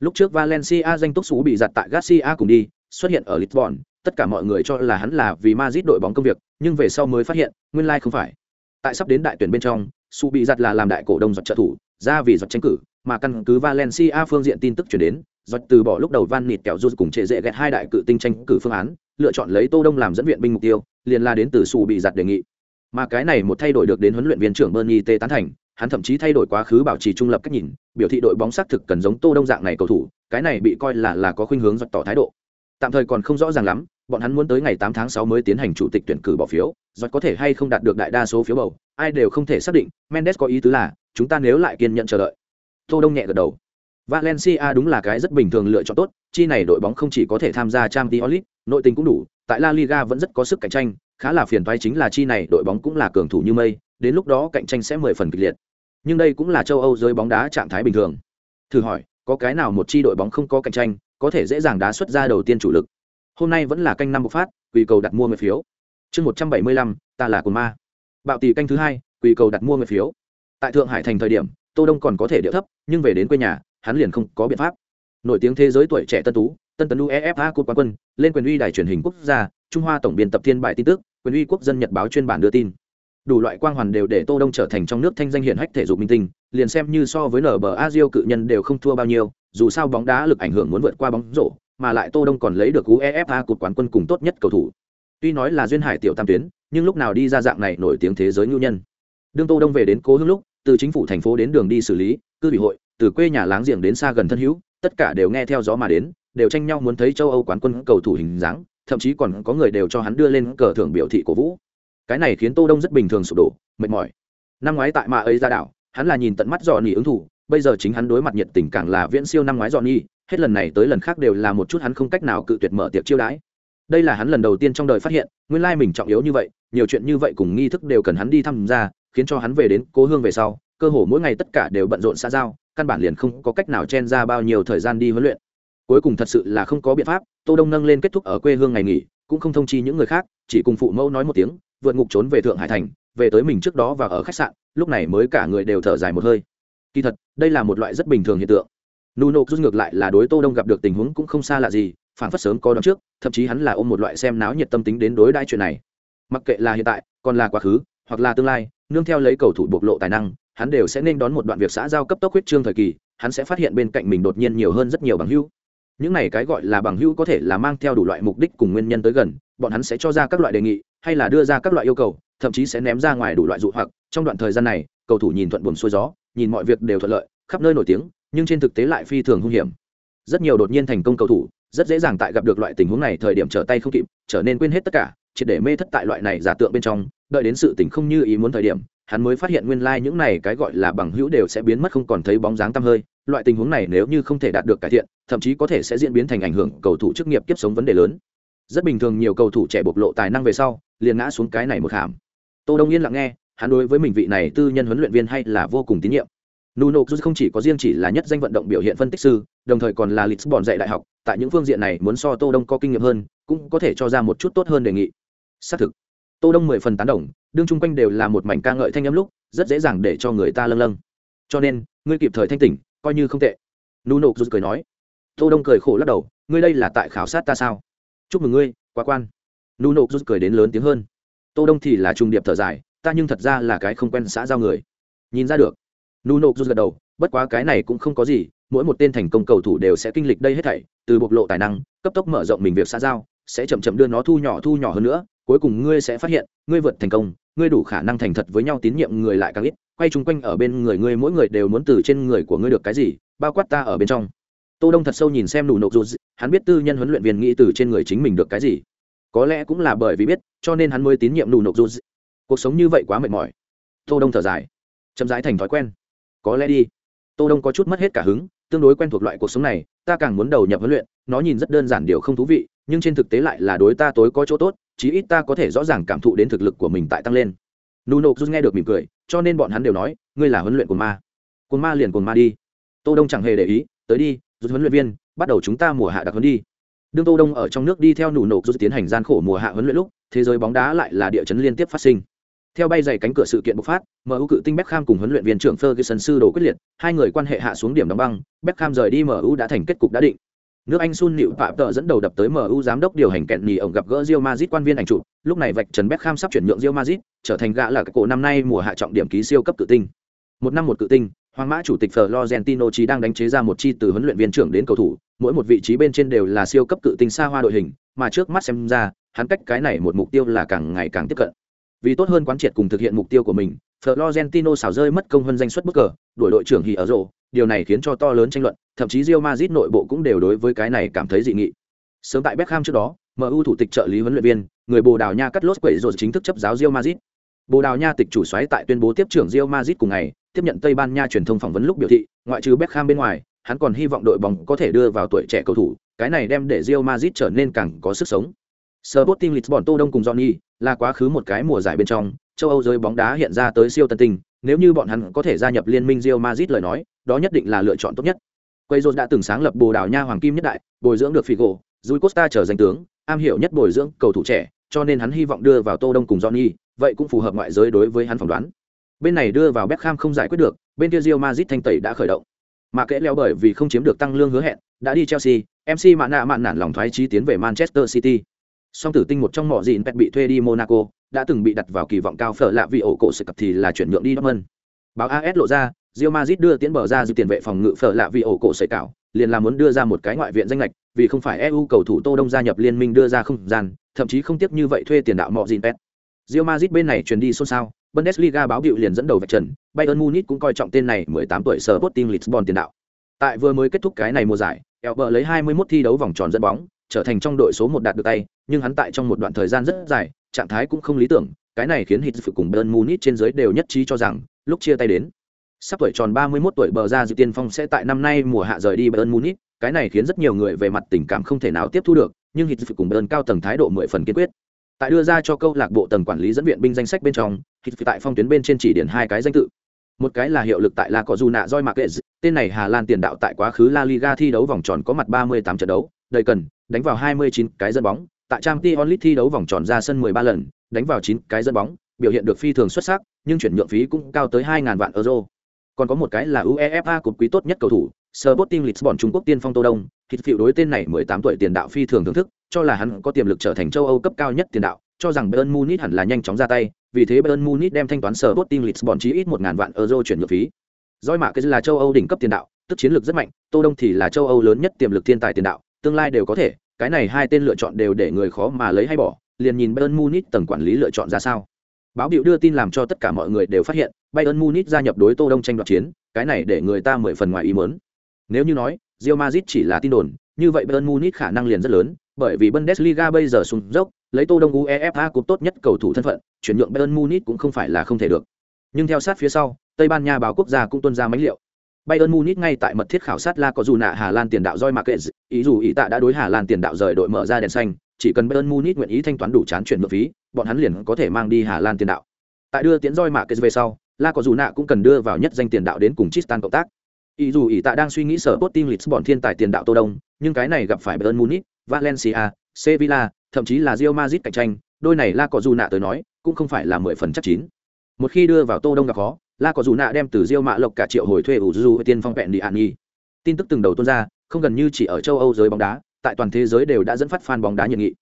S1: Lúc trước Valencia danh túc sú bị giật tại Garcia cùng đi, xuất hiện ở Lisbon, tất cả mọi người cho là hắn là vì Madrid đội bóng công việc, nhưng về sau mới phát hiện, nguyên lai like không phải. Tại sắp đến đại tuyển bên trong, Su bị giật là làm đại cổ đông giật trợ thủ, ra vì giật tranh cử, mà căn cứ Valencia phương diện tin tức truyền đến, giật từ bỏ lúc đầu Van Nịt kẹo rút cùng trệ dễ gẹt hai đại cự tinh tranh cử phương án, lựa chọn lấy Tô Đông làm dẫn viện binh mục tiêu, liền là đến từ Su bị giật đề nghị. Mà cái này một thay đổi được đến huấn luyện viên trưởng Bernie T tán thành, hắn thậm chí thay đổi quá khứ bảo trì trung lập cách nhìn biểu thị đội bóng xác thực cần giống tô đông dạng này cầu thủ cái này bị coi là là có khuynh hướng giọt tỏ thái độ. Tạm thời còn không rõ ràng lắm bọn hắn muốn tới ngày 8 tháng 6 mới tiến hành chủ tịch tuyển cử bỏ phiếu giật có thể hay không đạt được đại đa số phiếu bầu ai đều không thể xác định mendes có ý tứ là chúng ta nếu lại kiên nhẫn chờ đợi. Tô đông nhẹ gật đầu. Valencia đúng là cái rất bình thường lựa chọn tốt chi này đội bóng không chỉ có thể tham gia Champions League, nội tình cũng đủ tại la liga vẫn rất có sức cạnh tranh, khá là phiền toái chính là chi này đội bóng cũng là cường thủ như mây, đến lúc đó cạnh tranh sẽ mười phần kịch liệt. Nhưng đây cũng là châu âu giới bóng đá trạng thái bình thường. Thử hỏi, có cái nào một chi đội bóng không có cạnh tranh, có thể dễ dàng đá xuất ra đầu tiên chủ lực? Hôm nay vẫn là canh năm bộc phát quy cầu đặt mua người phiếu. Chương một trăm bảy mươi lăm, ta là cồn ma. Bạo tỷ canh thứ hai quy cầu đặt mua người phiếu. Tại thượng hải thành thời điểm, tô đông còn có thể điệu thấp, nhưng về đến quê nhà, hắn liền không có biện pháp. Nổi tiếng thế giới tuổi trẻ tân tú tân tấn uefa cúp quán quân, lên quyền uy đài truyền hình quốc gia, trung hoa tổng biên tập thiên bại tin tức, quyền uy quốc dân nhật báo chuyên bản đưa tin. Đủ loại quang hoàn đều để tô đông trở thành trong nước thanh danh hiển hách thể dục minh tinh, liền xem như so với nở bờ a cự nhân đều không thua bao nhiêu, dù sao bóng đá lực ảnh hưởng muốn vượt qua bóng rổ, mà lại tô đông còn lấy được uefa cột quán quân cùng tốt nhất cầu thủ. Tuy nói là duyên hải tiểu tam tuyến, nhưng lúc nào đi ra dạng này nổi tiếng thế giới nhu nhân. Đương tô đông về đến cố hương lúc, từ chính phủ thành phố đến đường đi xử lý, cư ủy hội, từ quê nhà láng giềng đến xa gần thân hữu, tất cả đều nghe theo gió mà đến đều tranh nhau muốn thấy châu âu quán quân cầu thủ hình dáng, thậm chí còn có người đều cho hắn đưa lên cờ thưởng biểu thị cổ vũ. Cái này khiến tô đông rất bình thường sụp đổ, mệt mỏi. Năm ngoái tại mạ ấy ra đảo, hắn là nhìn tận mắt dò nhị ứng thủ, bây giờ chính hắn đối mặt nhiệt tình càng là viễn siêu năm ngoái dò nhị hết lần này tới lần khác đều là một chút hắn không cách nào cự tuyệt mở tiệc chiêu đãi. Đây là hắn lần đầu tiên trong đời phát hiện, nguyên lai mình trọng yếu như vậy, nhiều chuyện như vậy cùng nghi thức đều cần hắn đi tham gia khiến cho hắn về đến cố hương về sau, cơ hồ mỗi ngày tất cả đều bận rộn xa giao, căn bản liền không có cách nào chen ra bao nhiêu thời gian đi huấn luyện cuối cùng thật sự là không có biện pháp, tô đông nâng lên kết thúc ở quê hương ngày nghỉ, cũng không thông chi những người khác, chỉ cùng phụ mẫu nói một tiếng, vượt ngục trốn về thượng hải thành, về tới mình trước đó và ở khách sạn, lúc này mới cả người đều thở dài một hơi. Kỳ thật, đây là một loại rất bình thường hiện tượng. Nuno rút ngược lại là đối tô đông gặp được tình huống cũng không xa lạ gì, phản phất sớm có đón trước, thậm chí hắn là ôm một loại xem náo nhiệt tâm tính đến đối đãi chuyện này. Mặc kệ là hiện tại, còn là quá khứ, hoặc là tương lai, nương theo lấy cầu thủ bộc lộ tài năng, hắn đều sẽ nên đón một đoạn việc xã giao cấp tốc huyết trương thời kỳ, hắn sẽ phát hiện bên cạnh mình đột nhiên nhiều hơn rất nhiều bằng hữu những này cái gọi là bằng hữu có thể là mang theo đủ loại mục đích cùng nguyên nhân tới gần, bọn hắn sẽ cho ra các loại đề nghị, hay là đưa ra các loại yêu cầu, thậm chí sẽ ném ra ngoài đủ loại dụ hoặc. Trong đoạn thời gian này, cầu thủ nhìn thuận buồn xuôi gió, nhìn mọi việc đều thuận lợi, khắp nơi nổi tiếng, nhưng trên thực tế lại phi thường hung hiểm. Rất nhiều đột nhiên thành công cầu thủ, rất dễ dàng tại gặp được loại tình huống này, thời điểm trở tay không kịp, trở nên quên hết tất cả chỉ để mê thất tại loại này giả tượng bên trong, đợi đến sự tình không như ý muốn thời điểm hắn mới phát hiện nguyên lai những này cái gọi là bằng hữu đều sẽ biến mất không còn thấy bóng dáng tăm hơi. Loại tình huống này nếu như không thể đạt được cải thiện thậm chí có thể sẽ diễn biến thành ảnh hưởng cầu thủ chức nghiệp kiếp sống vấn đề lớn. Rất bình thường nhiều cầu thủ trẻ bộc lộ tài năng về sau liền ngã xuống cái này một hàm. Tô đông yên lặng nghe hắn đối với mình vị này tư nhân huấn luyện viên hay là vô cùng tín nhiệm. Nuno Cruz không chỉ có riêng chỉ là nhất danh vận động biểu hiện phân tích sư, đồng thời còn là Lisbon dạy đại học, tại những phương diện này muốn so Tô Đông có kinh nghiệm hơn, cũng có thể cho ra một chút tốt hơn đề nghị. Xác thực, Tô Đông mười phần tán đồng, đương chung quanh đều là một mảnh ca ngợi thanh âm lúc, rất dễ dàng để cho người ta lâng lâng. Cho nên, ngươi kịp thời thanh tỉnh, coi như không tệ. Nuno Cruz cười nói. Tô Đông cười khổ lắc đầu, ngươi đây là tại khảo sát ta sao? Chúc mừng ngươi, quá quan. Nộ Cruz cười đến lớn tiếng hơn. Tô Đông thì là trung điệp thở dài, ta nhưng thật ra là cái không quen xã giao người. Nhìn ra được nuno rút gật đầu bất quá cái này cũng không có gì mỗi một tên thành công cầu thủ đều sẽ kinh lịch đây hết thảy từ bộc lộ tài năng cấp tốc mở rộng mình việc xã giao sẽ chậm chậm đưa nó thu nhỏ thu nhỏ hơn nữa cuối cùng ngươi sẽ phát hiện, ngươi vượt thành công, ngươi đủ khả năng thành thật với nhau tín nhiệm người lại càng ít, quay chung quanh ở bên người ngươi mỗi người đều muốn từ trên người của ngươi được cái gì, bao quát ta ở bên trong. Tô đông thật sâu nhìn xem nụ nộp dù hắn biết tư nhân huấn luyện viên nghĩ từ trên người chính mình được cái gì. Có lẽ cũng là bởi vì biết, cho nên hắn mới tín nhiệm nụ nộp dù cuộc sống như vậy quá mệt mỏi. Tô đông thở dài, chậm rãi thành thói quen. Có lẽ đi. Tô đông có chút mất hết cả hứng, tương đối quen thuộc loại cuộc sống này, ta càng muốn đầu nhập huấn luyện, nó nhìn rất đơn giản điều không thú vị nhưng trên thực tế lại là đối ta tối có chỗ tốt chí ít ta có thể rõ ràng cảm thụ đến thực lực của mình tại tăng lên. Nuno rút nghe được mỉm cười cho nên bọn hắn đều nói ngươi là huấn luyện của ma. Cồn ma liền cồn ma đi. Tô đông chẳng hề để ý tới đi rút huấn luyện viên bắt đầu chúng ta mùa hạ đặc huấn đi. Đương tô đông ở trong nước đi theo nụ nổ rút tiến hành gian khổ mùa hạ huấn luyện lúc thế giới bóng đá lại là địa chấn liên tiếp phát sinh. Theo bay dày cánh cửa sự kiện bộc phát, MU cự tinh Beckham cùng huấn luyện viên trưởng Ferguson sư đồ quyết liệt, hai người quan hệ hạ xuống điểm đóng băng, Beckham rời đi MU đã thành kết cục đã định. Nước Anh Sun nịu Phạm Tợ dẫn đầu đập tới MU giám đốc điều hành kẹn nhì ổng gặp gỡ Real Madrid quan viên ảnh chụp, lúc này vạch trần Beckham sắp chuyển nhượng Real Madrid, trở thành gã là cái cổ năm nay mùa hạ trọng điểm ký siêu cấp cự tinh. Một năm một cự tinh, Hoàng Mã chủ tịch Florentino chỉ đang đánh chế ra một chi từ huấn luyện viên trưởng đến cầu thủ, mỗi một vị trí bên trên đều là siêu cấp cự tinh xa hoa đội hình, mà trước mắt xem ra, hắn cách cái này một mục tiêu là càng ngày càng tiếp cận. Vì tốt hơn quán triệt cùng thực hiện mục tiêu của mình, Florentino xảo rơi mất công hơn danh suất bất cờ, đuổi đội trưởng hì ở rổ, điều này khiến cho to lớn tranh luận, thậm chí Real Madrid nội bộ cũng đều đối với cái này cảm thấy dị nghị. Sớm tại Beckham trước đó, MU thủ tịch trợ lý huấn luyện viên, người Bồ Đào Nha cắt lốt quậy rồi chính thức chấp giáo Real Madrid. Bồ Đào Nha tịch chủ xoáy tại tuyên bố tiếp trưởng Real Madrid cùng ngày, tiếp nhận Tây Ban Nha truyền thông phỏng vấn lúc biểu thị, ngoại trừ Beckham bên ngoài, hắn còn hy vọng đội bóng có thể đưa vào tuổi trẻ cầu thủ, cái này đem để Real Madrid trở nên càng có sức sống. Sporting Lisbon Tô Đông cùng Johnny là quá khứ một cái mùa giải bên trong, châu Âu giới bóng đá hiện ra tới siêu tân tình. nếu như bọn hắn có thể gia nhập liên minh Real Madrid lời nói, đó nhất định là lựa chọn tốt nhất. Quayzon đã từng sáng lập Bồ Đào Nha Hoàng Kim nhất đại, bồi dưỡng được Figo, Rui Costa trở danh tướng, am hiểu nhất bồi dưỡng cầu thủ trẻ, cho nên hắn hy vọng đưa vào Tô Đông cùng Johnny, vậy cũng phù hợp ngoại giới đối với hắn phỏng đoán. Bên này đưa vào Beckham không giải quyết được, bên kia Real Madrid thanh tẩy đã khởi động. Mà kẽ leo bởi vì không chiếm được tăng lương hứa hẹn, đã đi Chelsea, MC Mạn nạ mạn nản lòng thoái chí tiến về Manchester City. Song tử tinh một trong mỏ dịn pet bị thuê đi Monaco, đã từng bị đặt vào kỳ vọng cao phở lạ vì ổ cổ sự cập thì là chuyển nhượng đi Dortmund. Báo AS lộ ra, Real Madrid đưa tiến bờ ra dư tiền vệ phòng ngự phở lạ vì ổ cổ sợi cảo, liền là muốn đưa ra một cái ngoại viện danh lệch, vì không phải EU cầu thủ Tô Đông gia nhập liên minh đưa ra không gian, thậm chí không tiếc như vậy thuê tiền đạo mọ gìn pet. Real Madrid bên này truyền đi xôn xao, Bundesliga báo biểu liền dẫn đầu vạch trần, Bayern Munich cũng coi trọng tên này 18 tuổi Sporting Lisbon tiền đạo. Tại vừa mới kết thúc cái này mùa giải, Elber lấy 21 thi đấu vòng tròn dẫn bóng, trở thành trong đội số 1 đạt được tay, nhưng hắn tại trong một đoạn thời gian rất dài, trạng thái cũng không lý tưởng, cái này khiến Hitz cùng Bayern Munich trên dưới đều nhất trí cho rằng, lúc chia tay đến, sắp tuổi tròn 31 tuổi bờ ra dự tiên phong sẽ tại năm nay mùa hạ rời đi Bayern Munich, cái này khiến rất nhiều người về mặt tình cảm không thể nào tiếp thu được, nhưng Hitz cùng Bayern cao tầng thái độ 10 phần kiên quyết. Tại đưa ra cho câu lạc bộ tầng quản lý dẫn viện binh danh sách bên trong, Hitz tại phong tuyến bên trên chỉ điển hai cái danh tự. Một cái là hiệu lực tại La Cojuna Joy Marquez, tên này Hà Lan tiền đạo tại quá khứ La Liga thi đấu vòng tròn có mặt 38 trận đấu, đầy cần, đánh vào 29 cái dẫn bóng, tại Champions League thi đấu vòng tròn ra sân 13 lần, đánh vào 9 cái dẫn bóng, biểu hiện được phi thường xuất sắc, nhưng chuyển nhượng phí cũng cao tới 2000 vạn euro. Còn có một cái là UEFA cột quý tốt nhất cầu thủ, Sporting Lisbon Trung Quốc tiên phong Tô Đông, thịt phiệu đối tên này 18 tuổi tiền đạo phi thường thưởng thức, cho là hắn có tiềm lực trở thành châu Âu cấp cao nhất tiền đạo, cho rằng Bayern Munich hẳn là nhanh chóng ra tay, vì thế Bayern Munich đem thanh toán Sporting Lisbon chí ít 1000 vạn euro chuyển nhượng phí. Doi mạ cái là châu Âu đỉnh cấp tiền đạo, tức chiến lược rất mạnh, Tô Đông thì là châu Âu lớn nhất tiềm lực thiên tài tiền đạo, tương lai đều có thể, cái này hai tên lựa chọn đều để người khó mà lấy hay bỏ, liền nhìn Bayern Munich tầng quản lý lựa chọn ra sao. Báo biểu đưa tin làm cho tất cả mọi người đều phát hiện, Bayern Munich gia nhập đối Tô Đông tranh đoạt chiến, cái này để người ta mười phần ngoài ý muốn. Nếu như nói, Real Madrid chỉ là tin đồn, như vậy Bayern Munich khả năng liền rất lớn, bởi vì Bundesliga bây giờ sụn dốc, lấy Tô Đông UEFA cúp tốt nhất cầu thủ thân phận, chuyển nhượng Bayern Munich cũng không phải là không thể được. Nhưng theo sát phía sau, Tây Ban Nha báo quốc gia cũng tuân ra mấy liệu. Bayern Munich ngay tại mật thiết khảo sát La có dù nạ Hà Lan tiền đạo Joy Marquez, ý dù ý tạ đã đối Hà Lan tiền đạo rời đội mở ra đèn xanh, chỉ cần Bayern Munich nguyện ý thanh toán đủ chán chuyển nhượng phí, bọn hắn liền có thể mang đi Hà Lan tiền đạo. Tại đưa tiến roi mạ kia về sau, La có dù nạ cũng cần đưa vào nhất danh tiền đạo đến cùng Tristan cộng tác. Ý dù ý tạ đang suy nghĩ sở Sporting Lisbon thiên tài tiền đạo Tô Đông, nhưng cái này gặp phải Bayern Munich, Valencia, Sevilla, thậm chí là Real Madrid cạnh tranh, đôi này La có dù nạ tới nói, cũng không phải là mười phần chắc chín. Một khi đưa vào Tô Đông gặp khó, La có dù nạ đem từ Real Mạ Lộc cả triệu hồi thuê Uzu tiên phong vẹn đi an nhi. Tin tức từng đầu tuôn ra, không gần như chỉ ở châu Âu giới bóng đá, tại toàn thế giới đều đã dẫn phát fan bóng đá nhiệt nghị.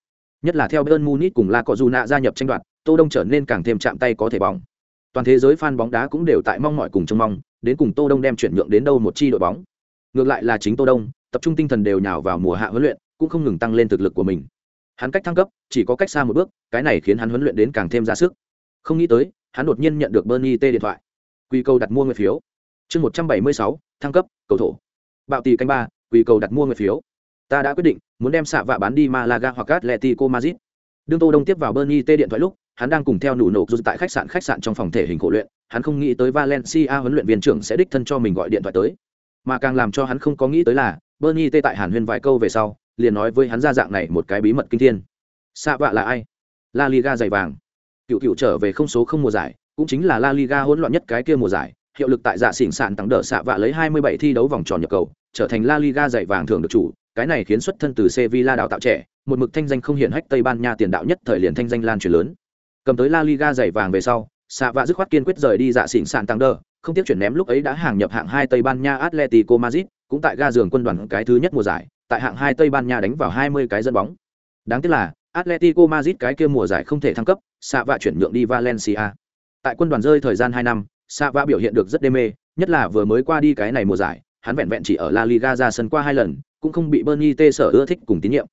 S1: Nhất là theo Bayern Munich cùng La có gia nhập tranh đoạt, Tô Đông trở nên càng thêm chạm tay có thể bóng. Toàn thế giới fan bóng đá cũng đều tại mong mỏi cùng trông mong, đến cùng Tô Đông đem chuyển nhượng đến đâu một chi đội bóng. Ngược lại là chính Tô Đông, tập trung tinh thần đều nhào vào mùa hạ huấn luyện, cũng không ngừng tăng lên thực lực của mình. Hắn cách thăng cấp, chỉ có cách xa một bước, cái này khiến hắn huấn luyện đến càng thêm ra sức. Không nghĩ tới, hắn đột nhiên nhận được Bernie T điện thoại. Quy cầu đặt mua người phiếu. Chương một trăm bảy mươi sáu thăng cấp, cầu thủ. Bạo tỷ canh ba, quy cầu đặt mua người phiếu. Ta đã quyết định, muốn đem xạ vạ bán đi Malaga hoặc Atletico Madrid. Đương Tô Đông tiếp vào Bernie T điện thoại lúc, hắn đang cùng theo nụ nổ dù tại khách sạn khách sạn trong phòng thể hình khổ luyện, hắn không nghĩ tới Valencia huấn luyện viên trưởng sẽ đích thân cho mình gọi điện thoại tới. Mà càng làm cho hắn không có nghĩ tới là, Bernie T tại Hàn Huyên vài câu về sau, liền nói với hắn ra dạng này một cái bí mật kinh thiên. Xạ vạ là ai? La Liga giày vàng. Cựu cựu trở về không số không mùa giải, cũng chính là La Liga hỗn loạn nhất cái kia mùa giải, hiệu lực tại dạ xỉn sạn tăng đỡ xạ vạ lấy 27 thi đấu vòng tròn nhập cầu, trở thành La Liga giày vàng thường được chủ, cái này khiến xuất thân từ Sevilla đào tạo trẻ, một mực thanh danh không hiển hách Tây Ban Nha tiền đạo nhất thời liền thanh danh lan truyền lớn. Cầm tới La Liga giày vàng về sau, Sạ vạ dứt khoát kiên quyết rời đi dạ xỉn sạn tăng đỡ, không tiếc chuyển ném lúc ấy đã hàng nhập hạng hai Tây Ban Nha Atletico Madrid, cũng tại ga giường quân đoàn cái thứ nhất mùa giải, tại hạng hai Tây Ban Nha đánh vào 20 cái dẫn bóng. Đáng tiếc là Atletico Madrid cái kia mùa giải không thể thăng cấp, Sạ vạ chuyển nhượng đi Valencia. Tại quân đoàn rơi thời gian 2 năm, Sạ vạ biểu hiện được rất đê mê, nhất là vừa mới qua đi cái này mùa giải, hắn vẹn vẹn chỉ ở La Liga ra sân qua hai lần, cũng không bị Bernie T sở ưa thích cùng tín nhiệm.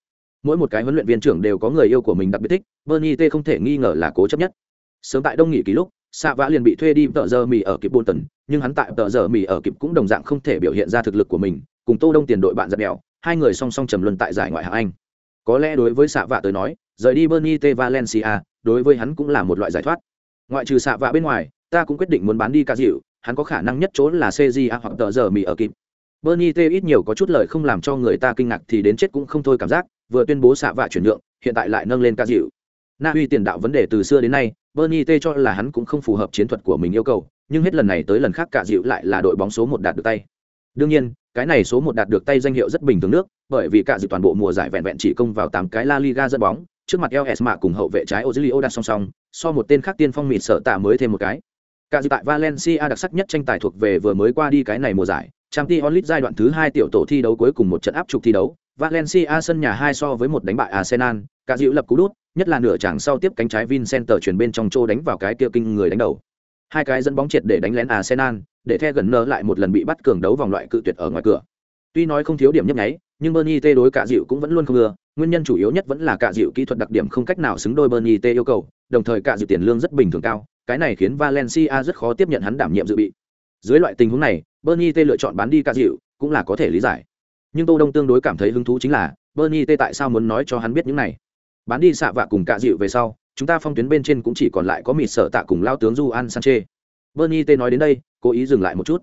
S1: Mỗi một cái huấn luyện viên trưởng đều có người yêu của mình đặc biệt thích, Bernie T không thể nghi ngờ là cố chấp nhất. sớm tại đông nghỉ ký lúc Sạ vã liền bị thuê đi tợ giờ mì ở kịp bồn tần nhưng hắn tại tợ giờ mì ở kịp cũng đồng dạng không thể biểu hiện ra thực lực của mình cùng tô đông tiền đội bạn giật đèo hai người song song trầm luân tại giải ngoại hạng anh có lẽ đối với Sạ Vã tới nói rời đi bernie t valencia đối với hắn cũng là một loại giải thoát ngoại trừ Sạ Vã bên ngoài ta cũng quyết định muốn bán đi cả dịu hắn có khả năng nhất chỗ là cja hoặc tờ giờ mì ở kịp bernie t ít nhiều có chút lời không làm cho người ta kinh ngạc thì đến chết cũng không thôi cảm giác, vừa tuyên bố xạ vạ chuyển nhượng, hiện tại lại nâng lên ca dịu. Na uy tiền đạo vấn đề từ xưa đến nay, bernie t cho là hắn cũng không phù hợp chiến thuật của mình yêu cầu, nhưng hết lần này tới lần khác cả dịu lại là đội bóng số một đạt được tay. Đương nhiên, cái này số một đạt được tay danh hiệu rất bình thường nước, bởi vì cả dịu toàn bộ mùa giải vẹn vẹn chỉ công vào tám cái la liga dẫn bóng, trước mặt El Esma cùng hậu vệ trái ozilio đặt song song, so một tên khác tiên phong mịt sợ tạ mới thêm một cái. Cả dịu tại valencia đặc sắc nhất tranh tài thuộc về vừa mới qua đi cái này mùa giải trang League giai đoạn thứ hai tiểu tổ thi đấu cuối cùng một trận áp trục thi đấu valencia sân nhà hai so với một đánh bại arsenal cả dịu lập cú đút nhất là nửa chàng sau tiếp cánh trái Vincent chuyển bên trong chỗ đánh vào cái kia kinh người đánh đầu. Hai cái dẫn bóng triệt để đánh lén Arsenal, để The gần nở lại một lần bị bắt cường đấu vòng loại cự tuyệt ở ngoài cửa. Tuy nói không thiếu điểm nhấp nháy, nhưng Bernie T đối cả dịu cũng vẫn luôn không ngừa, nguyên nhân chủ yếu nhất vẫn là cả dịu kỹ thuật đặc điểm không cách nào xứng đôi Bernie T yêu cầu, đồng thời cả dịu tiền lương rất bình thường cao, cái này khiến Valencia rất khó tiếp nhận hắn đảm nhiệm dự bị. Dưới loại tình huống này, Bernie T lựa chọn bán đi cả dịu, cũng là có thể lý giải. Nhưng Tô Đông tương đối cảm thấy hứng thú chính là, Bernie T tại sao muốn nói cho hắn biết những này? Bán đi xạ vạ cùng cả dịu về sau chúng ta phong tuyến bên trên cũng chỉ còn lại có mịt sợ tạ cùng lao tướng du an sanche bernie t nói đến đây cố ý dừng lại một chút.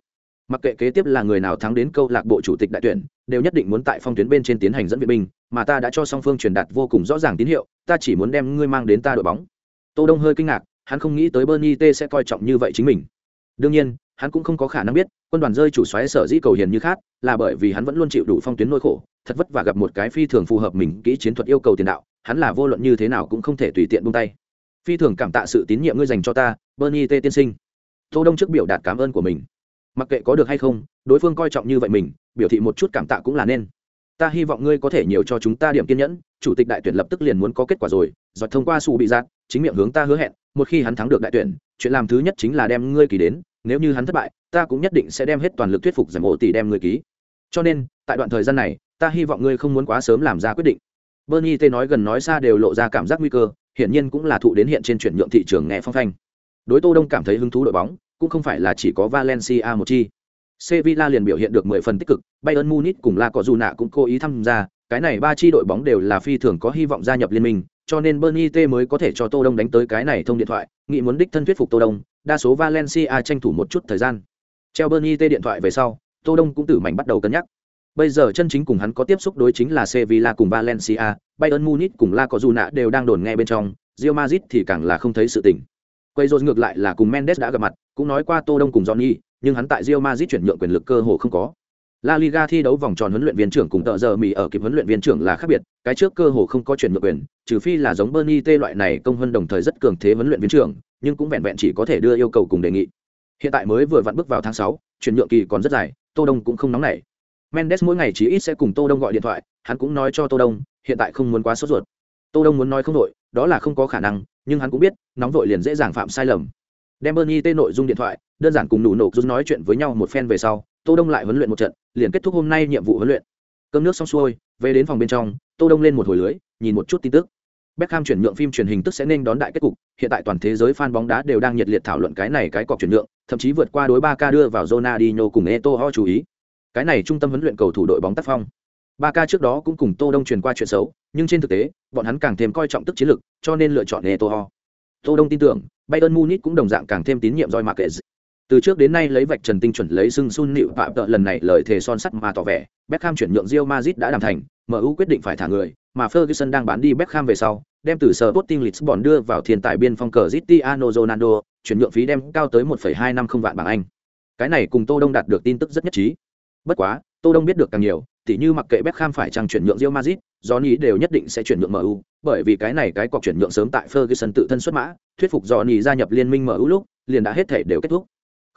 S1: Mặc kệ kế tiếp là người nào thắng đến câu lạc bộ chủ tịch đại tuyển đều nhất định muốn tại phong tuyến bên trên tiến hành dẫn viện binh mà ta đã cho song phương truyền đạt vô cùng rõ ràng tín hiệu ta chỉ muốn đem ngươi mang đến ta đội bóng. Tô đông hơi kinh ngạc hắn không nghĩ tới bernie t sẽ coi trọng như vậy chính mình. Đương nhiên hắn cũng không có khả năng biết, quân đoàn rơi chủ xoáy sở dĩ cầu hiền như khác là bởi vì hắn vẫn luôn chịu đủ phong tuyến nỗi khổ, thật vất và gặp một cái phi thường phù hợp mình kỹ chiến thuật yêu cầu tiền đạo, hắn là vô luận như thế nào cũng không thể tùy tiện buông tay. Phi thường cảm tạ sự tín nhiệm ngươi dành cho ta, bernie t tiên sinh. Tô đông trước biểu đạt cảm ơn của mình. Mặc kệ có được hay không, đối phương coi trọng như vậy mình, biểu thị một chút cảm tạ cũng là nên. Ta hy vọng ngươi có thể nhiều cho chúng ta điểm kiên nhẫn, chủ tịch đại tuyển lập tức liền muốn có kết quả rồi, giọt thông qua su bị giạt, chính miệng hướng ta hứa hẹn, một khi hắn thắng được đại tuyển, chuyện làm thứ nhất chính là đem ngươi kỳ đến nếu như hắn thất bại, ta cũng nhất định sẽ đem hết toàn lực thuyết phục giải mộ tỷ đem ngươi ký. Cho nên, tại đoạn thời gian này, ta hy vọng ngươi không muốn quá sớm làm ra quyết định. Bernie t nói gần nói xa đều lộ ra cảm giác nguy cơ, hiển nhiên cũng là thụ đến hiện trên chuyển nhượng thị trường nghe phong phanh. Đối tô đông cảm thấy hứng thú đội bóng, cũng không phải là chỉ có valencia một chi. Sevilla liền biểu hiện được mười phần tích cực, bayern munich cùng la cọ dù nạ cũng cố ý tham gia, cái này ba chi đội bóng đều là phi thường có hy vọng gia nhập liên minh, cho nên bernie t mới có thể cho tô đông đánh tới cái này thông điện thoại nghĩ muốn đích thân thuyết phục tô đông đa số valencia tranh thủ một chút thời gian treo bernie t điện thoại về sau tô đông cũng tử mảnh bắt đầu cân nhắc Bây giờ chân chính cùng hắn có tiếp xúc đối chính là Sevilla cùng Valencia, Bayern Munich cùng La Cojuna đều đang đồn nghe bên trong, Real Madrid thì càng là không thấy sự tình. Quay rồi ngược lại là cùng Mendes đã gặp mặt, cũng nói qua Tô Đông cùng Johnny, nhưng hắn tại Real Madrid chuyển nhượng quyền lực cơ hồ không có. La Liga thi đấu vòng tròn huấn luyện viên trưởng cùng tợ giờ mì ở kịp huấn luyện viên trưởng là khác biệt, cái trước cơ hồ không có chuyển nhượng quyền, trừ phi là giống Bernie T loại này công hơn đồng thời rất cường thế huấn luyện viên trưởng, nhưng cũng vẹn vẹn chỉ có thể đưa yêu cầu cùng đề nghị. Hiện tại mới vừa vặn bước vào tháng 6, chuyển nhượng kỳ còn rất dài, Tô Đông cũng không nóng nảy. Mendes mỗi ngày chỉ ít sẽ cùng Tô Đông gọi điện thoại, hắn cũng nói cho Tô Đông, hiện tại không muốn quá sốt ruột. Tô Đông muốn nói không đổi, đó là không có khả năng, nhưng hắn cũng biết, nóng vội liền dễ dàng phạm sai lầm. Đem Bernie tên nội dung điện thoại, đơn giản cùng nụ nổ rút nói chuyện với nhau một phen về sau, Tô Đông lại huấn luyện một trận, liền kết thúc hôm nay nhiệm vụ huấn luyện. Cơm nước xong xuôi, về đến phòng bên trong, Tô Đông lên một hồi lưới, nhìn một chút tin tức. Beckham chuyển nhượng phim truyền hình tức sẽ nên đón đại kết cục, hiện tại toàn thế giới fan bóng đá đều đang nhiệt liệt thảo luận cái này cái cọc chuyển nhượng, thậm chí vượt qua đối 3K đưa vào Ronaldinho cùng Eto'o chú ý cái này trung tâm huấn luyện cầu thủ đội bóng tác phong ba ca trước đó cũng cùng tô đông truyền qua chuyện xấu nhưng trên thực tế bọn hắn càng thêm coi trọng tức chiến lược cho nên lựa chọn Eto'o. tô đông tin tưởng bayern munich cũng đồng dạng càng thêm tín nhiệm roi marquez từ trước đến nay lấy vạch trần tinh chuẩn lấy sưng sun nịu phạm tợ lần này lời thề son sắt mà tỏ vẻ Beckham chuyển nhượng Real Madrid đã đàm thành MU quyết định phải thả người mà Ferguson đang bán đi Beckham về sau đem từ Sporting Lisbon đưa vào thiên tài biên phong cờ Cristiano Ronaldo chuyển nhượng phí đem cao tới 1,250 vạn bảng Anh cái này cùng Tô Đông đạt được tin tức rất nhất trí Bất quá, Tô Đông biết được càng nhiều, tỉ như mặc kệ Beckham phải chăng chuyển nhượng Real Madrid, Johnny đều nhất định sẽ chuyển nhượng MU, bởi vì cái này cái cọc chuyển nhượng sớm tại Ferguson tự thân xuất mã, thuyết phục Johnny gia nhập liên minh MU lúc, liền đã hết thể đều kết thúc.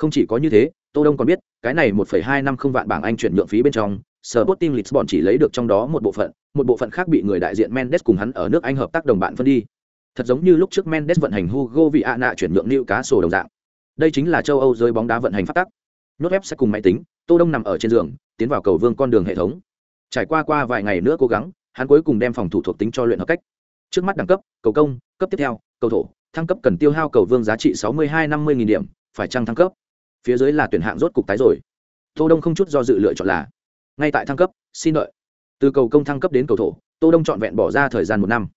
S1: Không chỉ có như thế, Tô Đông còn biết, cái này 1.250 vạn bảng Anh chuyển nhượng phí bên trong, Sporting Lisbon chỉ lấy được trong đó một bộ phận, một bộ phận khác bị người đại diện Mendes cùng hắn ở nước Anh hợp tác đồng bạn phân đi. Thật giống như lúc trước Mendes vận hành Hugo Viana chuyển nhượng Newcastle đồng dạng. Đây chính là châu Âu giới bóng đá vận hành phát tắc. Nốt ép sẽ cùng máy tính, tô đông nằm ở trên giường tiến vào cầu vương con đường hệ thống trải qua qua vài ngày nữa cố gắng hắn cuối cùng đem phòng thủ thuộc tính cho luyện hợp cách trước mắt đẳng cấp cầu công cấp tiếp theo cầu thổ thăng cấp cần tiêu hao cầu vương giá trị sáu mươi hai năm mươi nghìn điểm phải chăng thăng cấp phía dưới là tuyển hạng rốt cục tái rồi. Tô đông không chút do dự lựa chọn là, ngay tại thăng cấp, xin đợi. Từ cầu công thăng cấp đến cầu thổ, tô đông chọn vẹn bỏ ra thời gian một năm.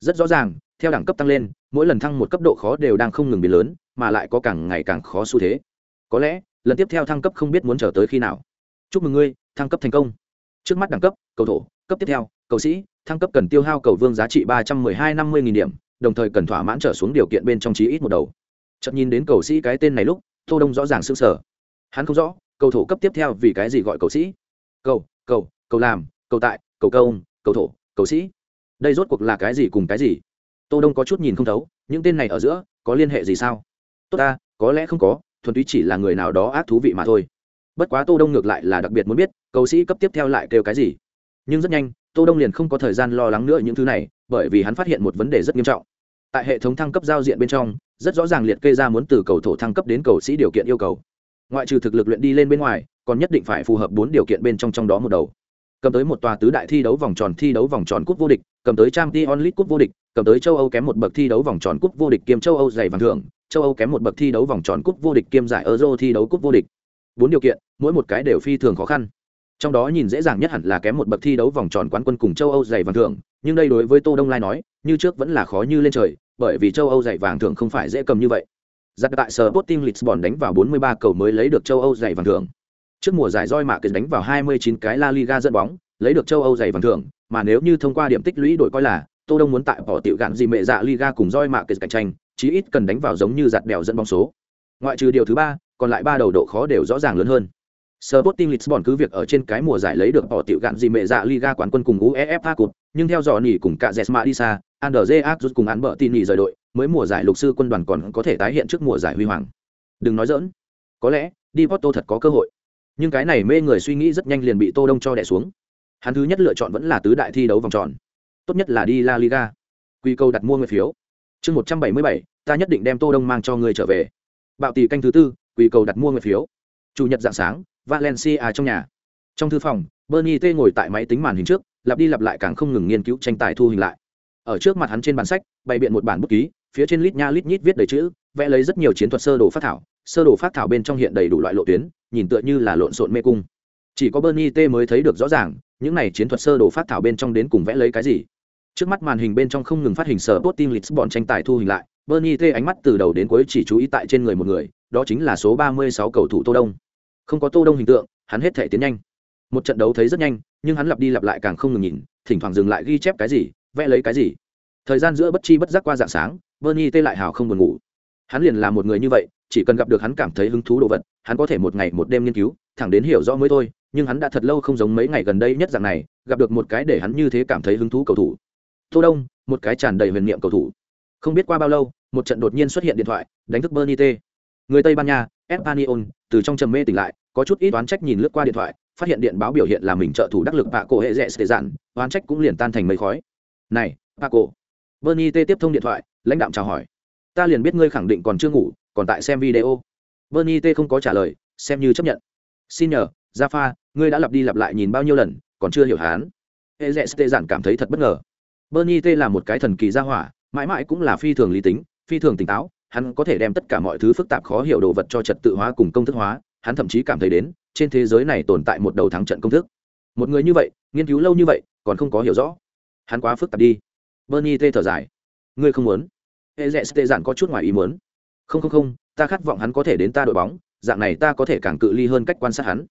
S1: Rất rõ ràng, theo đẳng cấp tăng lên, mỗi lần thăng một cấp độ khó đều đang không ngừng biến lớn, mà lại có càng ngày càng khó xu thế. Có lẽ, lần tiếp theo thăng cấp không biết muốn chờ tới khi nào. Chúc mừng ngươi, thăng cấp thành công. Trước mắt đẳng cấp, cầu thổ, cấp tiếp theo, cầu sĩ, thăng cấp cần tiêu hao cầu vương giá trị ba trăm mười hai năm mươi nghìn điểm, đồng thời cần thỏa mãn trở xuống điều kiện bên trong chí ít một đầu. Chậm nhìn đến cầu sĩ cái tên này lúc tô đông rõ ràng sững sờ. Hắn không rõ, cầu thổ cấp tiếp theo vì cái gì gọi cầu sĩ? Cầu cầu cầu làm, cầu tại, cầu công, cầu thổ, cầu sĩ. Đây rốt cuộc là cái gì cùng cái gì? Tô đông có chút nhìn không thấu, những tên này ở giữa, có liên hệ gì sao? Tốt ta, có lẽ không có, thuần túy chỉ là người nào đó ác thú vị mà thôi. Bất quá tô đông ngược lại là đặc biệt muốn biết, cầu sĩ cấp tiếp theo lại kêu cái gì. Nhưng rất nhanh, tô đông liền không có thời gian lo lắng nữa những thứ này, bởi vì hắn phát hiện một vấn đề rất nghiêm trọng. Tại hệ thống thăng cấp giao diện bên trong rất rõ ràng liệt kê ra muốn từ cầu thổ thăng cấp đến cầu sĩ điều kiện yêu cầu. Ngoại trừ thực lực luyện đi lên bên ngoài, còn nhất định phải phù hợp bốn điều kiện bên trong trong đó một đầu. Cầm tới một tòa tứ đại thi đấu vòng tròn thi đấu vòng tròn cúp vô địch, cầm tới trang t onlit cúp vô địch, cầm tới châu âu kém một bậc thi đấu vòng tròn cúp vô địch kiêm châu âu dày vàng thưởng, châu âu kém một bậc thi đấu vòng tròn cúp vô địch kiêm giải euro thi đấu cúp vô địch. Bốn điều kiện, mỗi một cái đều phi thường khó khăn. Trong đó nhìn dễ dàng nhất hẳn là kém một bậc thi đấu vòng tròn quán quân cùng châu âu dày vàng thưởng, nhưng đây đối với tô đông lai nói, như trước vẫn là khó như lên trời bởi vì châu âu giải vàng thường không phải dễ cầm như vậy giặc tại sở Sporting Lisbon đánh vào 43 cầu mới lấy được châu âu giải vàng thường. trước mùa giải roi mạ kết đánh vào 29 cái La Liga dẫn bóng lấy được châu âu giải vàng thường. mà nếu như thông qua điểm tích lũy đội coi là tô đông muốn tại bỏ tiểu gạn gì mẹ dạ Liga cùng roi mạ kết cạnh tranh chí ít cần đánh vào giống như giặt bèo dẫn bóng số ngoại trừ điều thứ ba còn lại ba đầu độ khó đều rõ ràng lớn hơn Sporting Lisbon cứ việc ở trên cái mùa giải lấy được họ tiểu gạn gì mẹ dạ Liga quán quân cùng UEFA Cup, nhưng theo dõi nỉ cùng cả Jesma đi xa, Andrzej Agut cùng án bợ tin nỉ rời đội, mới mùa giải lục sư quân đoàn còn có thể tái hiện trước mùa giải huy hoàng. Đừng nói giỡn. Có lẽ, đi Porto thật có cơ hội. Nhưng cái này mê người suy nghĩ rất nhanh liền bị Tô Đông cho đè xuống. Hắn thứ nhất lựa chọn vẫn là tứ đại thi đấu vòng tròn. Tốt nhất là đi La Liga. Quy câu đặt mua người phiếu. Chương 177, ta nhất định đem Tô Đông mang cho người trở về. Bạo tỷ canh thứ tư, quy cầu đặt mua người phiếu. Chủ nhật dạng sáng, Valencia trong nhà. Trong thư phòng, Bernie T ngồi tại máy tính màn hình trước, lặp đi lặp lại càng không ngừng nghiên cứu tranh tài thu hình lại. Ở trước mặt hắn trên bàn sách, bày biện một bản bút ký, phía trên lít nha lít nhít viết đầy chữ, vẽ lấy rất nhiều chiến thuật sơ đồ phát thảo, sơ đồ phát thảo bên trong hiện đầy đủ loại lộ tuyến, nhìn tựa như là lộn xộn mê cung. Chỉ có Bernie T mới thấy được rõ ràng, những này chiến thuật sơ đồ phát thảo bên trong đến cùng vẽ lấy cái gì. Trước mắt màn hình bên trong không ngừng phát hình sở Sporting Lisbon tranh tài thu hình lại, Bernie T ánh mắt từ đầu đến cuối chỉ chú ý tại trên người một người, đó chính là số 36 cầu thủ Tô Đông không có tô đông hình tượng hắn hết thể tiến nhanh một trận đấu thấy rất nhanh nhưng hắn lặp đi lặp lại càng không ngừng nhìn thỉnh thoảng dừng lại ghi chép cái gì vẽ lấy cái gì? Thời gian giữa bất chi bất giác qua dạng sáng, bernie tê lại hào không buồn ngủ. Hắn liền là một người như vậy, chỉ cần gặp được hắn cảm thấy hứng thú đồ vật, hắn có thể một ngày một đêm nghiên cứu, thẳng đến hiểu rõ mới thôi, nhưng hắn đã thật lâu không giống mấy ngày gần đây nhất dạng này, gặp được một cái để hắn như thế cảm thấy hứng thú cầu thủ. Tô đông, một cái tràn đầy huyền niệm cầu thủ. Không biết qua bao lâu, một trận đột nhiên xuất hiện điện thoại, đánh thức bernie tê người tây ban nha, espanyol, từ trong trầm mê tỉnh lại, có chút ít oán trách nhìn lướt qua điện thoại, phát hiện điện báo biểu hiện là mình trợ thủ đắc lực bạ cổ hệ rẽ sệ dạn oán trách cũng liền tan thành mây khói này, Paco. bernie T tiếp thông điện thoại, lãnh đạo chào hỏi. Ta liền biết ngươi khẳng định còn chưa ngủ, còn tại xem video. Bernie T không có trả lời, xem như chấp nhận. Xin nhờ ra pha ngươi đã lặp đi lặp lại nhìn bao nhiêu lần, còn chưa hiểu hán hệ dẹ sệ giản cảm thấy thật bất ngờ. Bernie T là một cái thần kỳ gia hỏa, mãi mãi cũng là phi thường lý tính, phi thường tỉnh táo. Hắn có thể đem tất cả mọi thứ phức tạp khó hiểu đồ vật cho trật tự hóa cùng công thức hóa. Hắn thậm chí cảm thấy đến, trên thế giới này tồn tại một đầu thắng trận công thức. Một người như vậy, nghiên cứu lâu như vậy, còn không có hiểu rõ hắn quá phức tạp đi. Bernie tê thở dài. Ngươi không muốn. Hệ rẽ tê giản có chút ngoài ý muốn. Không không không, ta khát vọng hắn có thể đến ta đội bóng, dạng này ta có thể càng cự ly hơn cách quan sát hắn.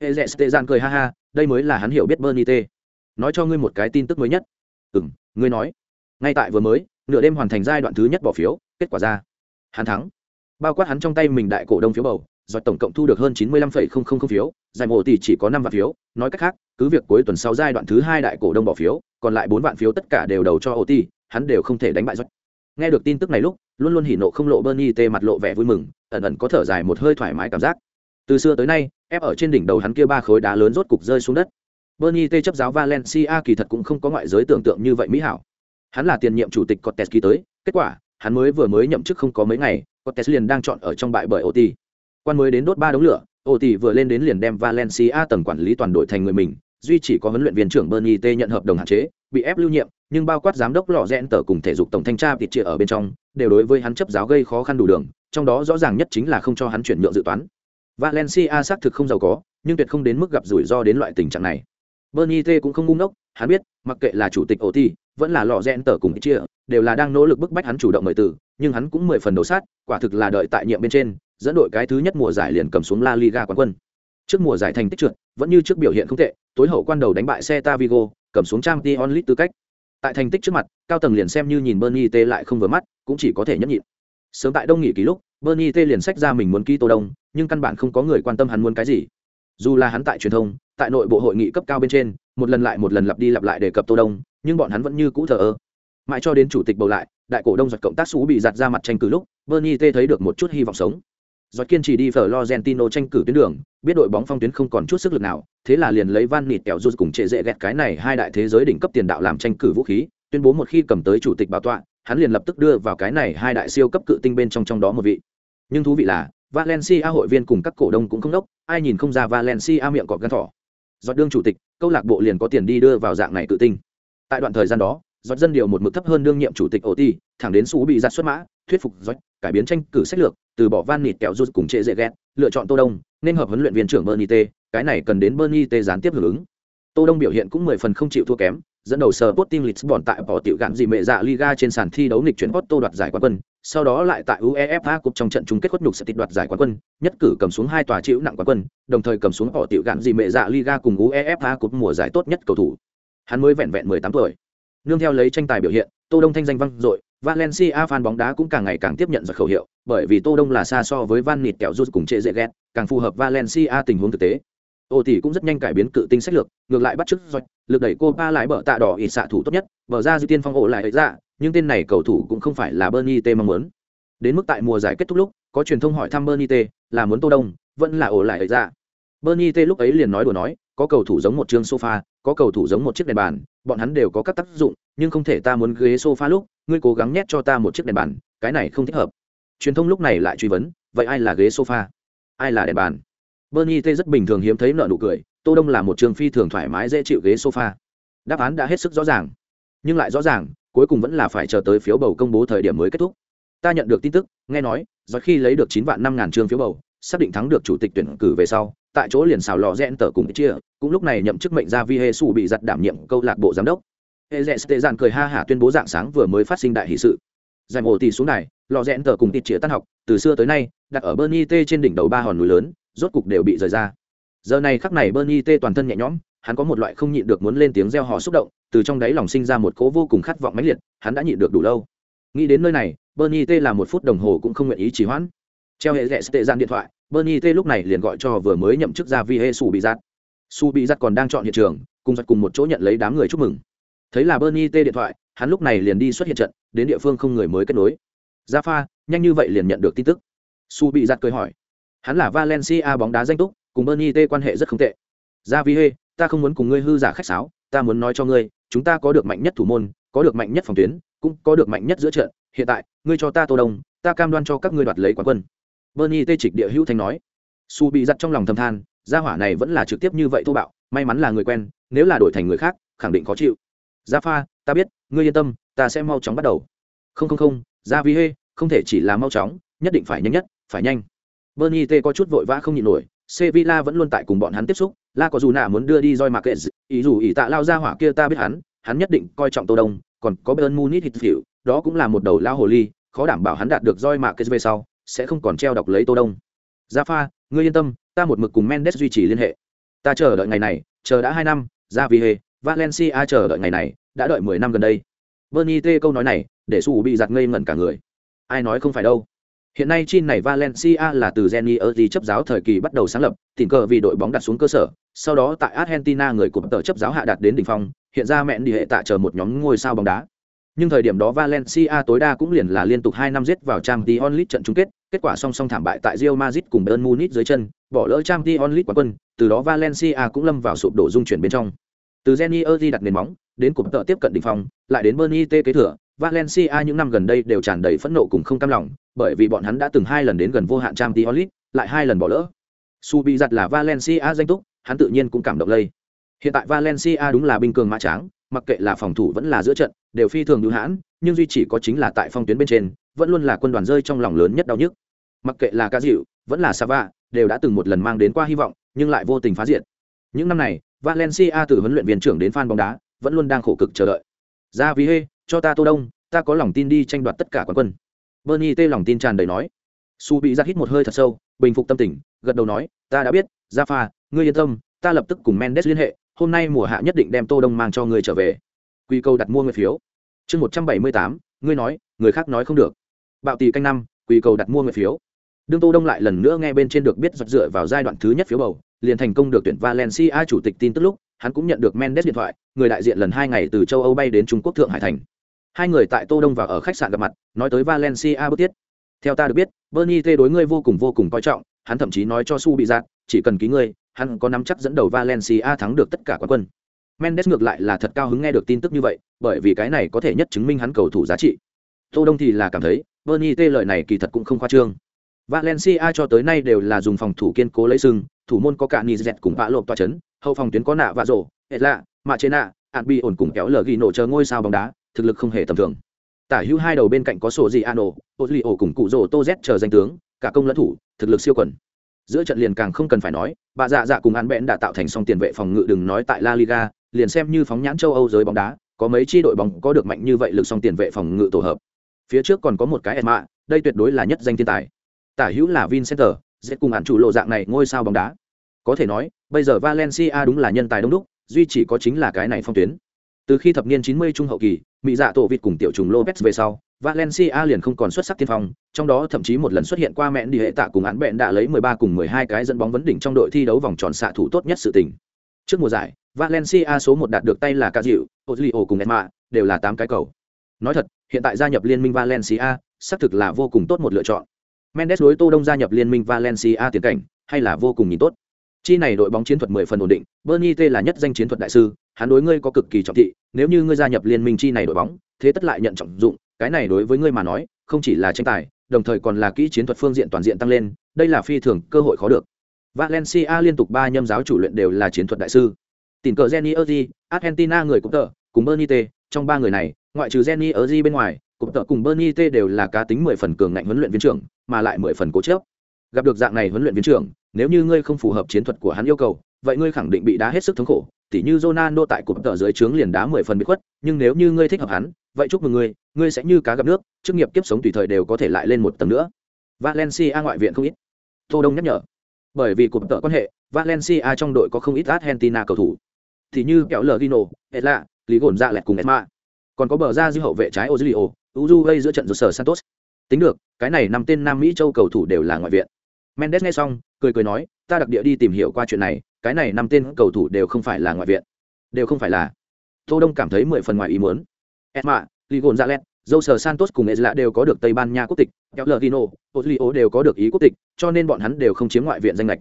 S1: Hệ rẽ tê giản cười ha ha, đây mới là hắn hiểu biết bernie tê. Nói cho ngươi một cái tin tức mới nhất. Ừ m ngươi nói. Ngay tại vừa mới, nửa đêm hoàn thành giai đoạn thứ nhất bỏ phiếu, kết quả ra. Hắn thắng. Bao quát hắn trong tay mình đại cổ đông phiếu bầu giọt tổng cộng thu được hơn chín mươi lăm phẩy không không không phiếu giải mộ tỷ chỉ có năm vạn phiếu. Nói cách khác cứ việc cuối tuần sau giai đoạn thứ hai đại cổ đông bỏ phiếu còn lại bốn vạn phiếu tất cả đều đầu cho OT, hắn đều không thể đánh bại giọt. nghe được tin tức này lúc luôn luôn hỉ nộ không lộ bernie tê mặt lộ vẻ vui mừng ẩn ẩn có thở dài một hơi thoải mái cảm giác. Từ xưa tới nay ép ở trên đỉnh đầu hắn kia ba khối đá lớn rốt cục rơi xuống đất. Bernie tê chấp giáo valencia kỳ thật cũng không có ngoại giới tưởng tượng như vậy mỹ hảo. Hắn là tiền nhiệm chủ tịch cortes ký tới kết quả hắn mới vừa mới nhậm chức không có mấy ngày cortes liền đang chọn ở trong bại bởi oti quan mới đến đốt ba đống lửa oti vừa lên đến liền đem valencia tầng quản lý toàn đội thành người mình, duy chỉ có huấn luyện viên trưởng bernie t nhận hợp đồng hạn chế, bị ép lưu nhiệm, nhưng bao quát giám đốc lò rẽn tờ cùng thể dục tổng thanh tra thịt chia ở bên trong, đều đối với hắn chấp giáo gây khó khăn đủ đường, trong đó rõ ràng nhất chính là không cho hắn chuyển nhượng dự toán. Valencia xác thực không giàu có, nhưng tuyệt không đến mức gặp rủi ro đến loại tình trạng này. Bernie t cũng không ngu ngốc, hắn biết, mặc kệ là chủ tịch ổ ti vẫn là lò rẽn tờ cùng thịt chia đều là đang nỗ lực bức bách hắn chủ động mời từ, nhưng hắn cũng mười phần đầu sát, quả thực là đợi tại nhiệm bên trên dẫn đội cái thứ nhất mùa giải liền cầm xuống la liga quán quân. Trước mùa giải thành tích trượt vẫn như trước biểu hiện không tệ tối hậu quan đầu đánh bại Celta Vigo, cầm xuống Champions League tư cách. Tại thành tích trước mặt cao tầng liền xem như nhìn bernie t lại không vừa mắt cũng chỉ có thể nhẫn nhịn. Sớm tại đông nghỉ kỳ lúc bernie t liền sách ra mình muốn ký tô đông nhưng căn bản không có người quan tâm hắn muốn cái gì. Dù là hắn tại truyền thông tại nội bộ hội nghị cấp cao bên trên một lần lại một lần lặp đi lặp lại đề cập tô đông nhưng bọn hắn vẫn như cũ thờ ơ. Mãi cho đến chủ tịch bầu lại đại cổ đông giật cộng tác sú bị giặt ra mặt tranh cử lúc bernie t thấy được một chút hy vọng sống giọt kiên trì đi Florentino tranh cử tuyến đường, biết đội bóng phong tuyến không còn chút sức lực nào, thế là liền lấy Van Nịt kẹo rút cùng trệ dễ ghét cái này hai đại thế giới đỉnh cấp tiền đạo làm tranh cử vũ khí, tuyên bố một khi cầm tới chủ tịch bảo tọa, hắn liền lập tức đưa vào cái này hai đại siêu cấp cự tinh bên trong trong đó một vị. Nhưng thú vị là, Valencia hội viên cùng các cổ đông cũng không đốc, ai nhìn không ra Valencia miệng cọp gan thỏ. Giọt đương chủ tịch, câu lạc bộ liền có tiền đi đưa vào dạng này cự tinh. Tại đoạn thời gian đó, giọt dân điều một mực thấp hơn đương nhiệm chủ tịch OT, thẳng đến sú bị giật xuất mã thuyết phục giọt cải biến tranh cử sách lược từ bỏ van nịt kẹo rút cùng trệ dễ ghét lựa chọn tô đông nên hợp huấn luyện viên trưởng bernie t cái này cần đến bernie t gián tiếp hưởng ứng tô đông biểu hiện cũng mười phần không chịu thua kém dẫn đầu sở Sporting Lisbon tại bỏ tiểu gạn gì mẹ dạ Liga trên sàn thi đấu nghịch chuyển Porto đoạt giải quán quân, sau đó lại tại UEFA Cup trong trận chung kết khuất nhục sẽ tịch đoạt giải quán quân, nhất cử cầm xuống hai tòa chịu nặng quán quân, đồng thời cầm xuống bỏ tiểu gạn gì mẹ dạ Liga cùng UEFA Cup mùa giải tốt nhất cầu thủ. Hắn mới vẹn vẹn 18 tuổi nương theo lấy tranh tài biểu hiện tô đông thanh danh vang dội valencia fan bóng đá cũng càng ngày càng tiếp nhận giật khẩu hiệu, bởi vì tô đông là xa so với van nịt kẹo rút cùng trệ dễ ghét càng phù hợp valencia tình huống thực tế. Ô tỷ cũng rất nhanh cải biến cự tinh sách lược, ngược lại bắt chước doanh lực đẩy cô ba lại bờ tạ đỏ ít xạ thủ tốt nhất, bờ ra dư tiên phong ổ lại ấy ra, nhưng tên này cầu thủ cũng không phải là bernie t mong muốn. Đến mức tại mùa giải kết thúc lúc, có truyền thông hỏi thăm bernie t là muốn tô đông, vẫn là ổ lại ấy ra. Bernie t lúc ấy liền nói đùa nói, có cầu thủ giống một chương sofa, có cầu thủ giống một chiếc đèn bàn, bọn hắn đều có các tác dụng, nhưng không thể ta muốn ghế sofa lúc ngươi cố gắng nhét cho ta một chiếc đèn bàn, cái này không thích hợp. Truyền thông lúc này lại truy vấn, vậy ai là ghế sofa? Ai là đèn bàn? Bernie t rất bình thường hiếm thấy nợ nụ cười, tô đông là một trường phi thường thoải mái dễ chịu ghế sofa. Đáp án đã hết sức rõ ràng. Nhưng lại rõ ràng, cuối cùng vẫn là phải chờ tới phiếu bầu công bố thời điểm mới kết thúc. Ta nhận được tin tức, nghe nói do khi lấy được chín vạn năm ngàn trương phiếu bầu, xác định thắng được chủ tịch tuyển cử về sau, tại chỗ liền xào lò rẽn tờ cùng chia, cũng lúc này nhậm chức mệnh ra vi hê sủ bị giặt đảm nhiệm câu lạc bộ giám đốc hệ rẽ tệ dạn cười ha hả tuyên bố dạng sáng vừa mới phát sinh đại hỷ sự. Giải mổ tỷ xuống này lò rẽn tờ cùng tịt chĩa tan học, từ xưa tới nay, đặt ở bernie t trên đỉnh đầu ba hòn núi lớn, rốt cục đều bị rời ra. Giờ này khắc này bernie t toàn thân nhẹ nhõm, hắn có một loại không nhịn được muốn lên tiếng reo hò xúc động, từ trong đáy lòng sinh ra một cố vô cùng khát vọng mãnh liệt, hắn đã nhịn được đủ lâu. Nghĩ đến nơi này, bernie t là một phút đồng hồ cũng không nguyện ý trì hoãn. Treo hệ rẽ tệ dạn điện thoại, bernie t lúc này liền gọi cho vừa mới nhậm chức ra vi hê Sù bị giặt. Su bị giặt còn đang chọn hiện trường, cùng giặt cùng một chỗ nhận lấy đám người chúc mừng thấy là bernie t điện thoại, hắn lúc này liền đi xuất hiện trận, đến địa phương không người mới kết nối. Ra pha nhanh như vậy liền nhận được tin tức. Su bị giặt cười hỏi. Hắn là valencia bóng đá danh túc, cùng bernie t quan hệ rất không tệ. Ra vi hê, ta không muốn cùng ngươi hư giả khách sáo, ta muốn nói cho ngươi, chúng ta có được mạnh nhất thủ môn, có được mạnh nhất phòng tuyến, cũng có được mạnh nhất giữa trận. Hiện tại, ngươi cho ta tô đông, ta cam đoan cho các ngươi đoạt lấy quán quân. Bernie tê trịch địa hữu thanh nói. Su bị giặt trong lòng thầm than, gia hỏa này vẫn là trực tiếp như vậy thô bạo, may mắn là người quen, nếu là đổi thành người khác, khẳng định khó chịu gia pha, ta biết, ngươi yên tâm, ta sẽ mau chóng bắt đầu. Không không không, gia vi hê, không thể chỉ là mau chóng, nhất định phải nhanh nhất, phải nhanh. Bernie tê có chút vội vã không nhịn nổi sevilla vẫn luôn tại cùng bọn hắn tiếp xúc, la có dù nạ muốn đưa đi roi mạc kệ ý dù ý tạ lao ra hỏa kia ta biết hắn hắn nhất định coi trọng tô đông, còn có bern munich hít phiểu đó cũng là một đầu lao hồ ly, khó đảm bảo hắn đạt được roi mạc kệ về sau, sẽ không còn treo đọc lấy tô đông. Gia pha, ngươi yên tâm, ta một mực cùng mendes duy trì liên hệ. Ta chờ đợi ngày này, chờ đã hai năm, gia vi hê valencia chờ đợi ngày này đã đợi mười năm gần đây. Bernie t câu nói này để su bị giật ngây ngẩn cả người. Ai nói không phải đâu. Hiện nay chin này valencia là từ jenny erdi chấp giáo thời kỳ bắt đầu sáng lập tình cờ vì đội bóng đặt xuống cơ sở sau đó tại argentina người của tờ chấp giáo hạ đạt đến đỉnh phong hiện ra mẹn đi hệ tạ chờ một nhóm ngôi sao bóng đá. Nhưng thời điểm đó Valencia tối đa cũng liền là liên tục 2 năm giết vào Champions League trận chung kết, kết quả song song thảm bại tại Real Madrid cùng Bayern Munich dưới chân, bỏ lỡ Champions League quán quân, từ đó Valencia cũng lâm vào sụp đổ dung chuyển bên trong. Từ Jenny Erdi đặt nền móng, đến cụm tợ tiếp cận đỉnh phong, lại đến Bernie T kế thừa, Valencia những năm gần đây đều tràn đầy phẫn nộ cùng không cam lòng, bởi vì bọn hắn đã từng hai lần đến gần vô hạn Champions League, lại hai lần bỏ lỡ. Su bị giật là Valencia danh túc, hắn tự nhiên cũng cảm động lây. Hiện tại Valencia đúng là binh cường mã tráng, mặc kệ là phòng thủ vẫn là giữa trận đều phi thường hữu hãn nhưng duy chỉ có chính là tại phong tuyến bên trên vẫn luôn là quân đoàn rơi trong lòng lớn nhất đau nhức mặc kệ là ca dịu vẫn là sava đều đã từng một lần mang đến qua hy vọng nhưng lại vô tình phá diệt những năm này, valencia từ huấn luyện viên trưởng đến fan bóng đá, vẫn luôn đang khổ cực chờ đợi. Ra vì hê, cho ta tô đông, ta có lòng tin đi tranh đoạt tất cả quán quân. Bernie tê lòng tin tràn đầy nói. Su bị ra hít một hơi thật sâu, bình phục tâm tình, gật đầu nói, ta đã biết ra pha, ngươi yên tâm, ta lập tức cùng mendes liên hệ, hôm nay mùa hạ nhất định đem tô đông mang cho ngươi trở về. Quy câu đặt mua người phiếu. Chương một trăm bảy mươi tám, ngươi nói, người khác nói không được. Bạo tỷ canh năm, quy cầu đặt mua người phiếu. Đương tô đông lại lần nữa nghe bên trên được biết giật dựa vào giai đoạn thứ nhất phiếu bầu liền thành công được tuyển valencia chủ tịch tin tức lúc, hắn cũng nhận được mendes điện thoại, người đại diện lần hai ngày từ châu âu bay đến trung quốc thượng hải thành. Hai người tại tô đông và ở khách sạn gặp mặt, nói tới valencia bất tiết theo ta được biết, bernie t đối ngươi vô cùng vô cùng coi trọng, hắn thậm chí nói cho su bị giạt chỉ cần ký ngươi, hắn có nắm chắc dẫn đầu valencia thắng được tất cả quán quân. Mendes ngược lại là thật cao hứng nghe được tin tức như vậy, bởi vì cái này có thể nhất chứng minh hắn cầu thủ giá trị. Tô đông thì là cảm thấy, bernie t lời này kỳ thật cũng không khoa trương. Valencia cho tới nay đều là dùng phòng thủ kiên cố lấy sừng thủ môn có cả nizet cùng vã lộp toa chấn, hậu phòng tuyến có nạ vạ rổ hệ lạ, mạ chế nạ, ạn bi ổn cùng kéo lờ ghi nổ chờ ngôi sao bóng đá, thực lực không hề tầm thường. Tả hữu hai đầu bên cạnh có sổ gì ô ozli ổ cùng cụ rổ tô z chờ danh tướng, cả công lẫn thủ, thực lực siêu quần. Giữa trận liền càng không cần phải nói, bà dạ dạ cùng an bẽn đã tạo thành song tiền vệ phòng ngự đừng nói tại la liga, liền xem như phóng nhãn châu âu giới bóng đá, có mấy chi đội bóng có được mạnh như vậy lực song tiền vệ phòng ngự tổ hợp. Phía trước còn có một cái edma đây tuyệt đối là nhất danh thiên tài. Tả hữu là vincenter dễ cùng ạn chủ lộ dạng này ngôi sao bóng đá. Có thể nói, bây giờ valencia đúng là nhân tài đông đúc, duy chỉ có chính là cái này phong tuyến. Từ khi thập niên 90 trung hậu kỳ, mỹ dạ tổ vịt cùng tiểu trùng lopez về sau, valencia liền không còn xuất sắc tiên phong, trong đó thậm chí một lần xuất hiện qua mẹn đi hệ tạ cùng án bẹn đã lấy 13 cùng 12 cái dẫn bóng vấn đỉnh trong đội thi đấu vòng tròn xạ thủ tốt nhất sự tình. Trước mùa giải, valencia số một đạt được tay là ca dịu ozlio cùng emma đều là tám cái cầu. Nói thật, hiện tại gia nhập liên minh valencia, xác thực là vô cùng tốt một lựa chọn mendes đối tô đông gia nhập liên minh valencia tiền cảnh, hay là vô cùng nhìn tốt. Chi này đội bóng chiến thuật mười phần ổn định bernie t là nhất danh chiến thuật đại sư, hắn đối ngươi có cực kỳ trọng thị, nếu như ngươi gia nhập liên minh chi này đội bóng, thế tất lại nhận trọng dụng, cái này đối với ngươi mà nói, không chỉ là tranh tài, đồng thời còn là kỹ chiến thuật phương diện toàn diện tăng lên, đây là phi thường cơ hội khó được. Valencia liên tục ba nhâm giáo chủ luyện đều là chiến thuật đại sư. Tỉnh cờ jenny argentina người cũng tờ, cùng bernie t trong ba người này, ngoại trừ jenny bên ngoài cụm tợ cùng bernie t đều là cá tính mười phần cường ngạnh huấn luyện viên trưởng, mà lại mười phần cố chớp gặp được dạng này huấn luyện viên trưởng, nếu như ngươi không phù hợp chiến thuật của hắn yêu cầu, vậy ngươi khẳng định bị đá hết sức thống khổ. Tỉ như Ronaldo tại cụm tợ dưới trướng liền đá mười phần bị khuất, nhưng nếu như ngươi thích hợp hắn, vậy chúc mừng ngươi ngươi sẽ như cá gặp nước, chức nghiệp kiếp sống tùy thời đều có thể lại lên một tầng nữa. Valencia ngoại viện không ít. Tô đông nhắc nhở. Bởi vì cụm tợ quan hệ, valencia trong đội có không ít argentina cầu thủ. Thì như kẹo lờ gino etla lý gồn ra lẹt cùng esma còn có bờ ra dư hậu vệ trái ozilio, uzu giữa trận sở santos. Tính được, cái này năm tên nam mỹ châu cầu thủ đều là ngoại viện. Mendes nghe xong, cười cười nói, ta đặc địa đi tìm hiểu qua chuyện này, cái này năm tên cầu thủ đều không phải là ngoại viện. Đều không phải là. Tô đông cảm thấy mười phần ngoài ý muốn. Esma ligon zalet dâu santos cùng ezla đều có được tây ban nha quốc tịch kéo lờ gino đều có được ý quốc tịch, cho nên bọn hắn đều không chiếm ngoại viện danh lệch.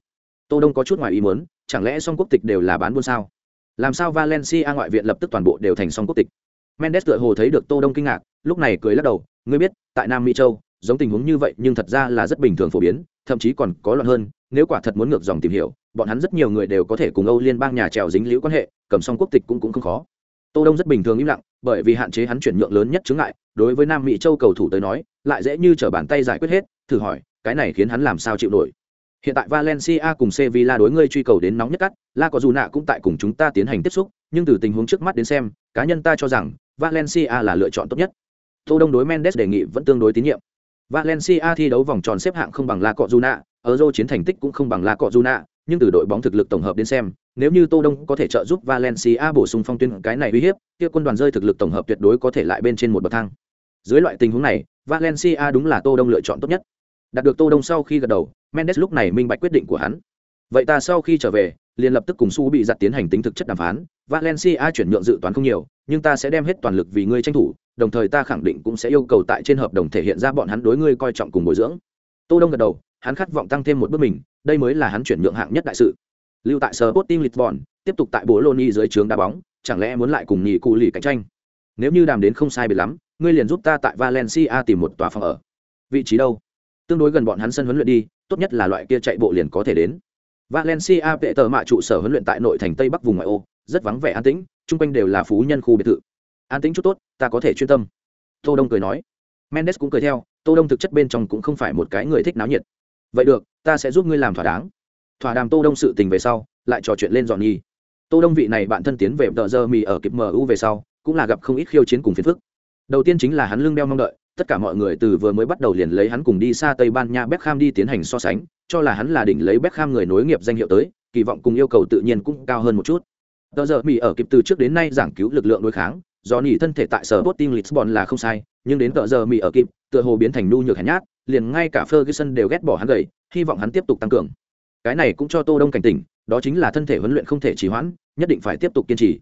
S1: Tô đông có chút ngoài ý muốn, chẳng lẽ song quốc tịch đều là bán buôn sao? Làm sao valencia ngoại viện lập tức toàn bộ đều thành song quốc tịch? Mendes tựa hồ thấy được tô đông kinh ngạc, lúc này cười lắc đầu, ngươi biết, tại nam mỹ châu, giống tình huống như vậy nhưng thật ra là rất bình thường phổ biến, thậm chí còn có loạn hơn, nếu quả thật muốn ngược dòng tìm hiểu, bọn hắn rất nhiều người đều có thể cùng âu liên bang nhà trèo dính liễu quan hệ, cầm xong quốc tịch cũng cũng không khó. Tô đông rất bình thường im lặng, bởi vì hạn chế hắn chuyển nhượng lớn nhất chứng ngại, đối với nam mỹ châu cầu thủ tới nói, lại dễ như trở bàn tay giải quyết hết, thử hỏi, cái này khiến hắn làm sao chịu nổi? Hiện tại valencia cùng sevilla đối ngươi truy cầu đến nóng nhất cắt, la có dù nạ cũng tại cùng chúng ta tiến hành tiếp xúc, nhưng từ tình huống trước mắt đến xem, cá nhân ta cho rằng valencia là lựa chọn tốt nhất tô đông đối mendes đề nghị vẫn tương đối tín nhiệm Valencia thi đấu vòng tròn xếp hạng không bằng La Cọjuna, Euro chiến thành tích cũng không bằng La Cọjuna, nhưng từ đội bóng thực lực tổng hợp đến xem, nếu như Tô Đông có thể trợ giúp Valencia bổ sung phong tuyến cái này uy hiếp, kia quân đoàn rơi thực lực tổng hợp tuyệt đối có thể lại bên trên một bậc thang. Dưới loại tình huống này, Valencia đúng là Tô Đông lựa chọn tốt nhất. Đạt được Tô Đông sau khi gật đầu, Mendes lúc này minh bạch quyết định của hắn. Vậy ta sau khi trở về, liền lập tức cùng Su bị giặt tiến hành tính thực chất đàm phán, Valencia chuyển nhượng dự toán không nhiều, nhưng ta sẽ đem hết toàn lực vì ngươi tranh thủ, đồng thời ta khẳng định cũng sẽ yêu cầu tại trên hợp đồng thể hiện ra bọn hắn đối ngươi coi trọng cùng bồi dưỡng. Tô đông gật đầu hắn khát vọng tăng thêm một bước mình đây mới là hắn chuyển nhượng hạng nhất đại sự. Lưu tại sở Sporting Lisbon tiếp tục tại bố Loni dưới trướng đá bóng chẳng lẽ muốn lại cùng nhị cụ lì cạnh tranh? Nếu như đàm đến không sai biệt lắm ngươi liền giúp ta tại Valencia tìm một tòa phòng ở. Vị trí đâu? Tương đối gần bọn hắn sân huấn luyện đi tốt nhất là loại kia chạy bộ liền có thể đến. Valencia vệ tờ mạ trụ sở huấn luyện tại nội thành Tây Bắc vùng ngoại ô, rất vắng vẻ an tĩnh chung quanh đều là phú nhân khu biệt thự. An tĩnh chút tốt ta có thể chuyên tâm. Tô đông cười nói. Mendes cũng cười theo tô đông thực chất bên trong cũng không phải một cái người thích náo nhiệt. Vậy được ta sẽ giúp ngươi làm thỏa đáng. Thỏa đàm tô đông sự tình về sau lại trò chuyện lên dọn nhi tô đông vị này bạn thân tiến về tờ giờ mì ở kịp mu về sau cũng là gặp không ít khiêu chiến cùng phiền phức. Đầu tiên chính là hắn lưng đeo mong đợi tất cả mọi người từ vừa mới bắt đầu liền lấy hắn cùng đi xa tây ban nha beckham đi tiến hành so sánh cho là hắn là đỉnh lấy beckham người nối nghiệp danh hiệu tới kỳ vọng cùng yêu cầu tự nhiên cũng cao hơn một chút tờ giờ mì ở kịp từ trước đến nay giảng cứu lực lượng đối kháng do nỉ thân thể tại sở Sporting Lisbon là không sai, nhưng đến tờ giờ mì ở kịp, tựa hồ biến thành nu nhược hèn nhát, liền ngay cả Ferguson đều ghét bỏ hắn gầy, hy vọng hắn tiếp tục tăng cường. Cái này cũng cho Tô Đông cảnh tỉnh, đó chính là thân thể huấn luyện không thể trì hoãn, nhất định phải tiếp tục kiên trì.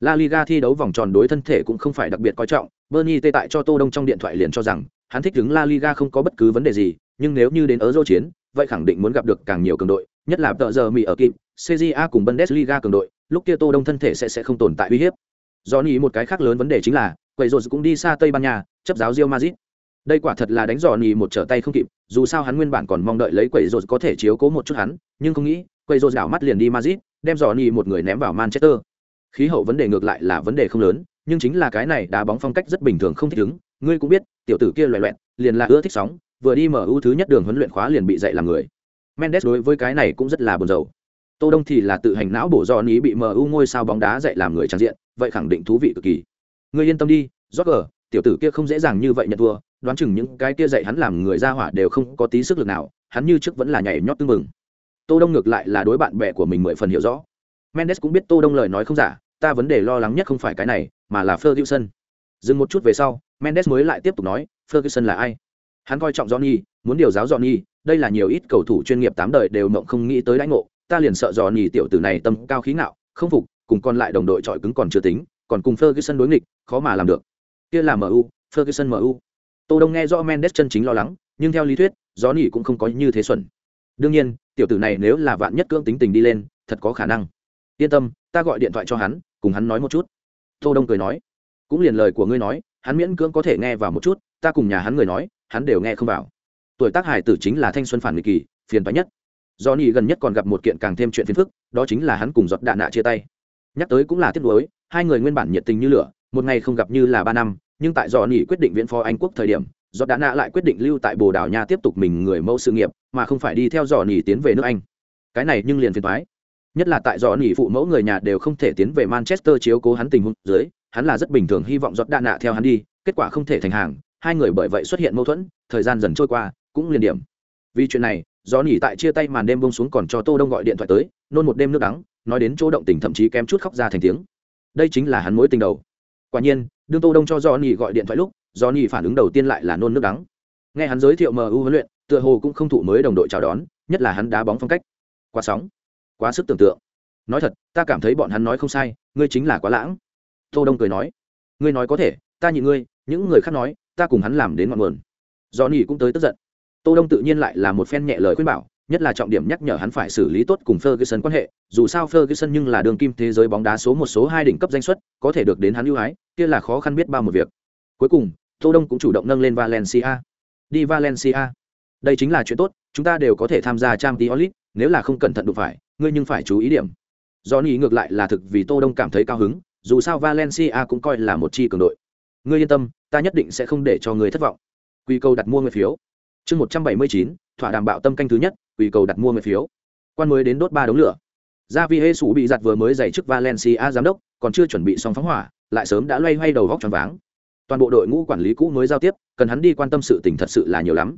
S1: La Liga thi đấu vòng tròn đối thân thể cũng không phải đặc biệt coi trọng, Bernie tê tại cho Tô Đông trong điện thoại liền cho rằng, hắn thích đứng La Liga không có bất cứ vấn đề gì, nhưng nếu như đến ở dô chiến, vậy khẳng định muốn gặp được càng nhiều cường đội, nhất là tờ giờ Mỹ ở kịp, CJA cùng Bundesliga cường đội, lúc kia Tô Đông thân thể sẽ sẽ không tồn tại uy hiếp. Do nghĩ một cái khác lớn vấn đề chính là, quầy rồi cũng đi xa Tây Ban Nha, chấp giáo Real Madrid. Đây quả thật là đánh dò nhì một trở tay không kịp, dù sao hắn nguyên bản còn mong đợi lấy quầy rồi có thể chiếu cố một chút hắn, nhưng không nghĩ, quầy rồi đảo mắt liền đi Madrid, đem dò nhì một người ném vào Manchester. Khí hậu vấn đề ngược lại là vấn đề không lớn, nhưng chính là cái này đá bóng phong cách rất bình thường không thích ứng, ngươi cũng biết, tiểu tử kia loè loẹt, liền là ưa thích sóng, vừa đi mở ưu thứ nhất đường huấn luyện khóa liền bị dạy làm người. Mendes đối với cái này cũng rất là buồn rầu. Tô Đông thì là tự hành não bổ do ý bị MU ngôi sao bóng đá dạy làm người trang diện, vậy khẳng định thú vị cực kỳ. người yên tâm đi, Roger, tiểu tử kia không dễ dàng như vậy nhận thua, đoán chừng những cái kia dạy hắn làm người ra hỏa đều không có tí sức lực nào, hắn như trước vẫn là nhảy nhót tương mừng. Tô Đông ngược lại là đối bạn bè của mình mười phần hiểu rõ. Mendes cũng biết Tô Đông lời nói không giả, ta vấn đề lo lắng nhất không phải cái này, mà là Ferguson. Dừng một chút về sau, Mendes mới lại tiếp tục nói, Ferguson là ai? Hắn coi trọng Johnny, muốn điều giáo Johnny, đây là nhiều ít cầu thủ chuyên nghiệp tám đời đều mộng không nghĩ tới lãnh ngộ, ta liền sợ Johnny tiểu tử này tâm cao khí ngạo, không phục, cùng còn lại đồng đội trọi cứng còn chưa tính, còn cùng Ferguson đối nghịch, khó mà làm được. Kia là MU, Ferguson MU. Tô Đông nghe rõ Mendes chân chính lo lắng, nhưng theo lý thuyết, Johnny cũng không có như thế xuẩn. Đương nhiên, tiểu tử này nếu là vạn nhất cưỡng tính tình đi lên, thật có khả năng. Yên tâm, ta gọi điện thoại cho hắn, cùng hắn nói một chút. Tô Đông cười nói, cũng liền lời của ngươi nói, hắn miễn cưỡng có thể nghe vào một chút, ta cùng nhà hắn người nói, hắn đều nghe không vào. Tuổi tác hải tử chính là thanh xuân phản nghịch kỳ phiền toái nhất. Do nỉ gần nhất còn gặp một kiện càng thêm chuyện phiền phức đó chính là hắn cùng giọt đạn nạ chia tay. Nhắc tới cũng là tiếc nuối hai người nguyên bản nhiệt tình như lửa một ngày không gặp như là ba năm nhưng tại do nỉ quyết định viễn phó anh quốc thời điểm giọt đạn nạ lại quyết định lưu tại bồ đào nha tiếp tục mình người mẫu sự nghiệp mà không phải đi theo dò nỉ tiến về nước anh. Cái này nhưng liền phiền toái. Nhất là tại do nỉ phụ mẫu người nhà đều không thể tiến về manchester chiếu cố hắn tình huống dưới hắn là rất bình thường hy vọng giọt đạn nạ theo hắn đi kết quả không thể thành hàng hai người bởi vậy xuất hiện mâu thuẫn, thời gian dần trôi qua, cũng liền điểm. Vì chuyện này do nhỉ tại chia tay màn đêm bông xuống còn cho tô đông gọi điện thoại tới, nôn một đêm nước đắng, nói đến chỗ động tình thậm chí kém chút khóc ra thành tiếng. Đây chính là hắn mối tình đầu. Quả nhiên, đương tô đông cho do nhỉ gọi điện thoại lúc do nhỉ phản ứng đầu tiên lại là nôn nước đắng. Nghe hắn giới thiệu mu huấn luyện, tựa hồ cũng không thụ mới đồng đội chào đón, nhất là hắn đá bóng phong cách. Quá sóng, quá sức tưởng tượng. Nói thật, ta cảm thấy bọn hắn nói không sai, ngươi chính là quá lãng. Tô đông cười nói, ngươi nói có thể, ta nhịn ngươi, những người khác nói ta cùng hắn làm đến ngọn nguồn do nhỉ cũng tới tức giận tô đông tự nhiên lại là một phen nhẹ lời khuyên bảo nhất là trọng điểm nhắc nhở hắn phải xử lý tốt cùng Ferguson quan hệ, dù sao Ferguson nhưng là đường kim thế giới bóng đá số một số hai đỉnh cấp danh suất, có thể được đến hắn ưu ái, kia là khó khăn biết bao một việc. Cuối cùng, Tô Đông cũng chủ động nâng lên Valencia. Đi Valencia. Đây chính là chuyện tốt, chúng ta đều có thể tham gia Champions League, nếu là không cẩn thận đụng phải, ngươi nhưng phải chú ý điểm. Johnny ngược lại là thực vì Tô Đông cảm thấy cao hứng, dù sao Valencia cũng coi là một chi cường đội. Ngươi yên tâm, ta nhất định sẽ không để cho ngươi thất vọng. Quy cầu đặt mua người phiếu. Chương một trăm bảy mươi chín thỏa đảm bảo tâm canh thứ nhất Quy cầu đặt mua người phiếu. Quan mới đến đốt ba đống lửa. Gia vi hê sủ bị giặt vừa mới giày chức valencia giám đốc còn chưa chuẩn bị xong phóng hỏa lại sớm đã loay hoay đầu vóc tròn váng. Toàn bộ đội ngũ quản lý cũ mới giao tiếp cần hắn đi quan tâm sự tình thật sự là nhiều lắm.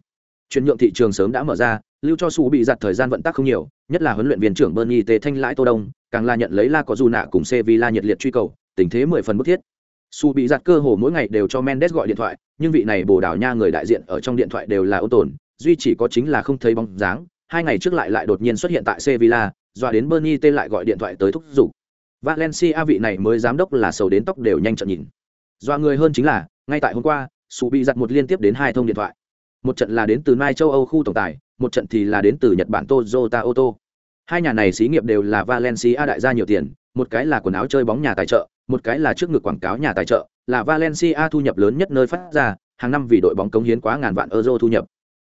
S1: Chuyển nhượng thị trường sớm đã mở ra lưu cho sủ bị giặt thời gian vận tắc không nhiều nhất là huấn luyện viên trưởng bernie Tê thanh lãi tô đông càng là nhận lấy la có dù nạ cùng sevilla nhiệt liệt truy cầu tình thế mười phần bức thiết su bị giặt cơ hồ mỗi ngày đều cho mendes gọi điện thoại, nhưng vị này bồ đào nha người đại diện ở trong điện thoại đều là ô tồn, duy chỉ có chính là không thấy bóng dáng. Hai ngày trước lại lại đột nhiên xuất hiện tại sevilla, dọa đến bernie tên lại gọi điện thoại tới thúc giục. Valencia vị này mới giám đốc là sầu đến tóc đều nhanh chậm nhìn. Dọa người hơn chính là, ngay tại hôm qua, su bị giặt một liên tiếp đến hai thông điện thoại. Một trận là đến từ mai châu âu khu tổng tài, một trận thì là đến từ nhật bản toyota auto. Hai nhà này xí nghiệp đều là valencia đại gia nhiều tiền, một cái là quần áo chơi bóng nhà tài trợ một cái là trước ngực quảng cáo nhà tài trợ, là Valencia thu nhập lớn nhất nơi phát ra, hàng năm vì đội bóng cống hiến quá ngàn vạn euro thu nhập.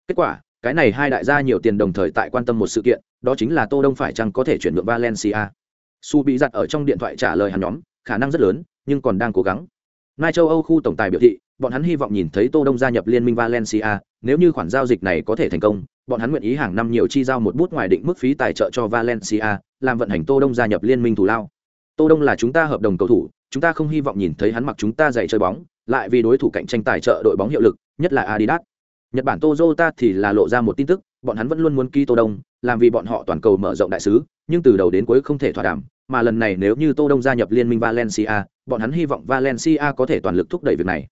S1: Kết quả, cái này hai đại gia nhiều tiền đồng thời tại quan tâm một sự kiện, đó chính là Tô Đông phải chăng có thể chuyển nhượng Valencia. su bị giật ở trong điện thoại trả lời hắn nhóm khả năng rất lớn nhưng còn đang cố gắng Mai châu Âu khu tổng tài biểu thị, bọn hắn hy vọng nhìn thấy Tô Đông gia nhập liên minh Valencia, nếu như khoản giao dịch này có thể thành công, bọn hắn nguyện ý hàng năm nhiều chi giao một bút ngoài định mức phí tài trợ cho Valencia, làm vận hành Tô Đông gia nhập liên minh thủ lao. Tô Đông là chúng ta hợp đồng cầu thủ, chúng ta không hy vọng nhìn thấy hắn mặc chúng ta giày chơi bóng, lại vì đối thủ cạnh tranh tài trợ đội bóng hiệu lực, nhất là Adidas. Nhật Bản Toyota thì là lộ ra một tin tức, bọn hắn vẫn luôn muốn ký Tô Đông, làm vì bọn họ toàn cầu mở rộng đại sứ, nhưng từ đầu đến cuối không thể thỏa đàm, mà lần này nếu như Tô Đông gia nhập liên minh Valencia, bọn hắn hy vọng Valencia có thể toàn lực thúc đẩy việc này.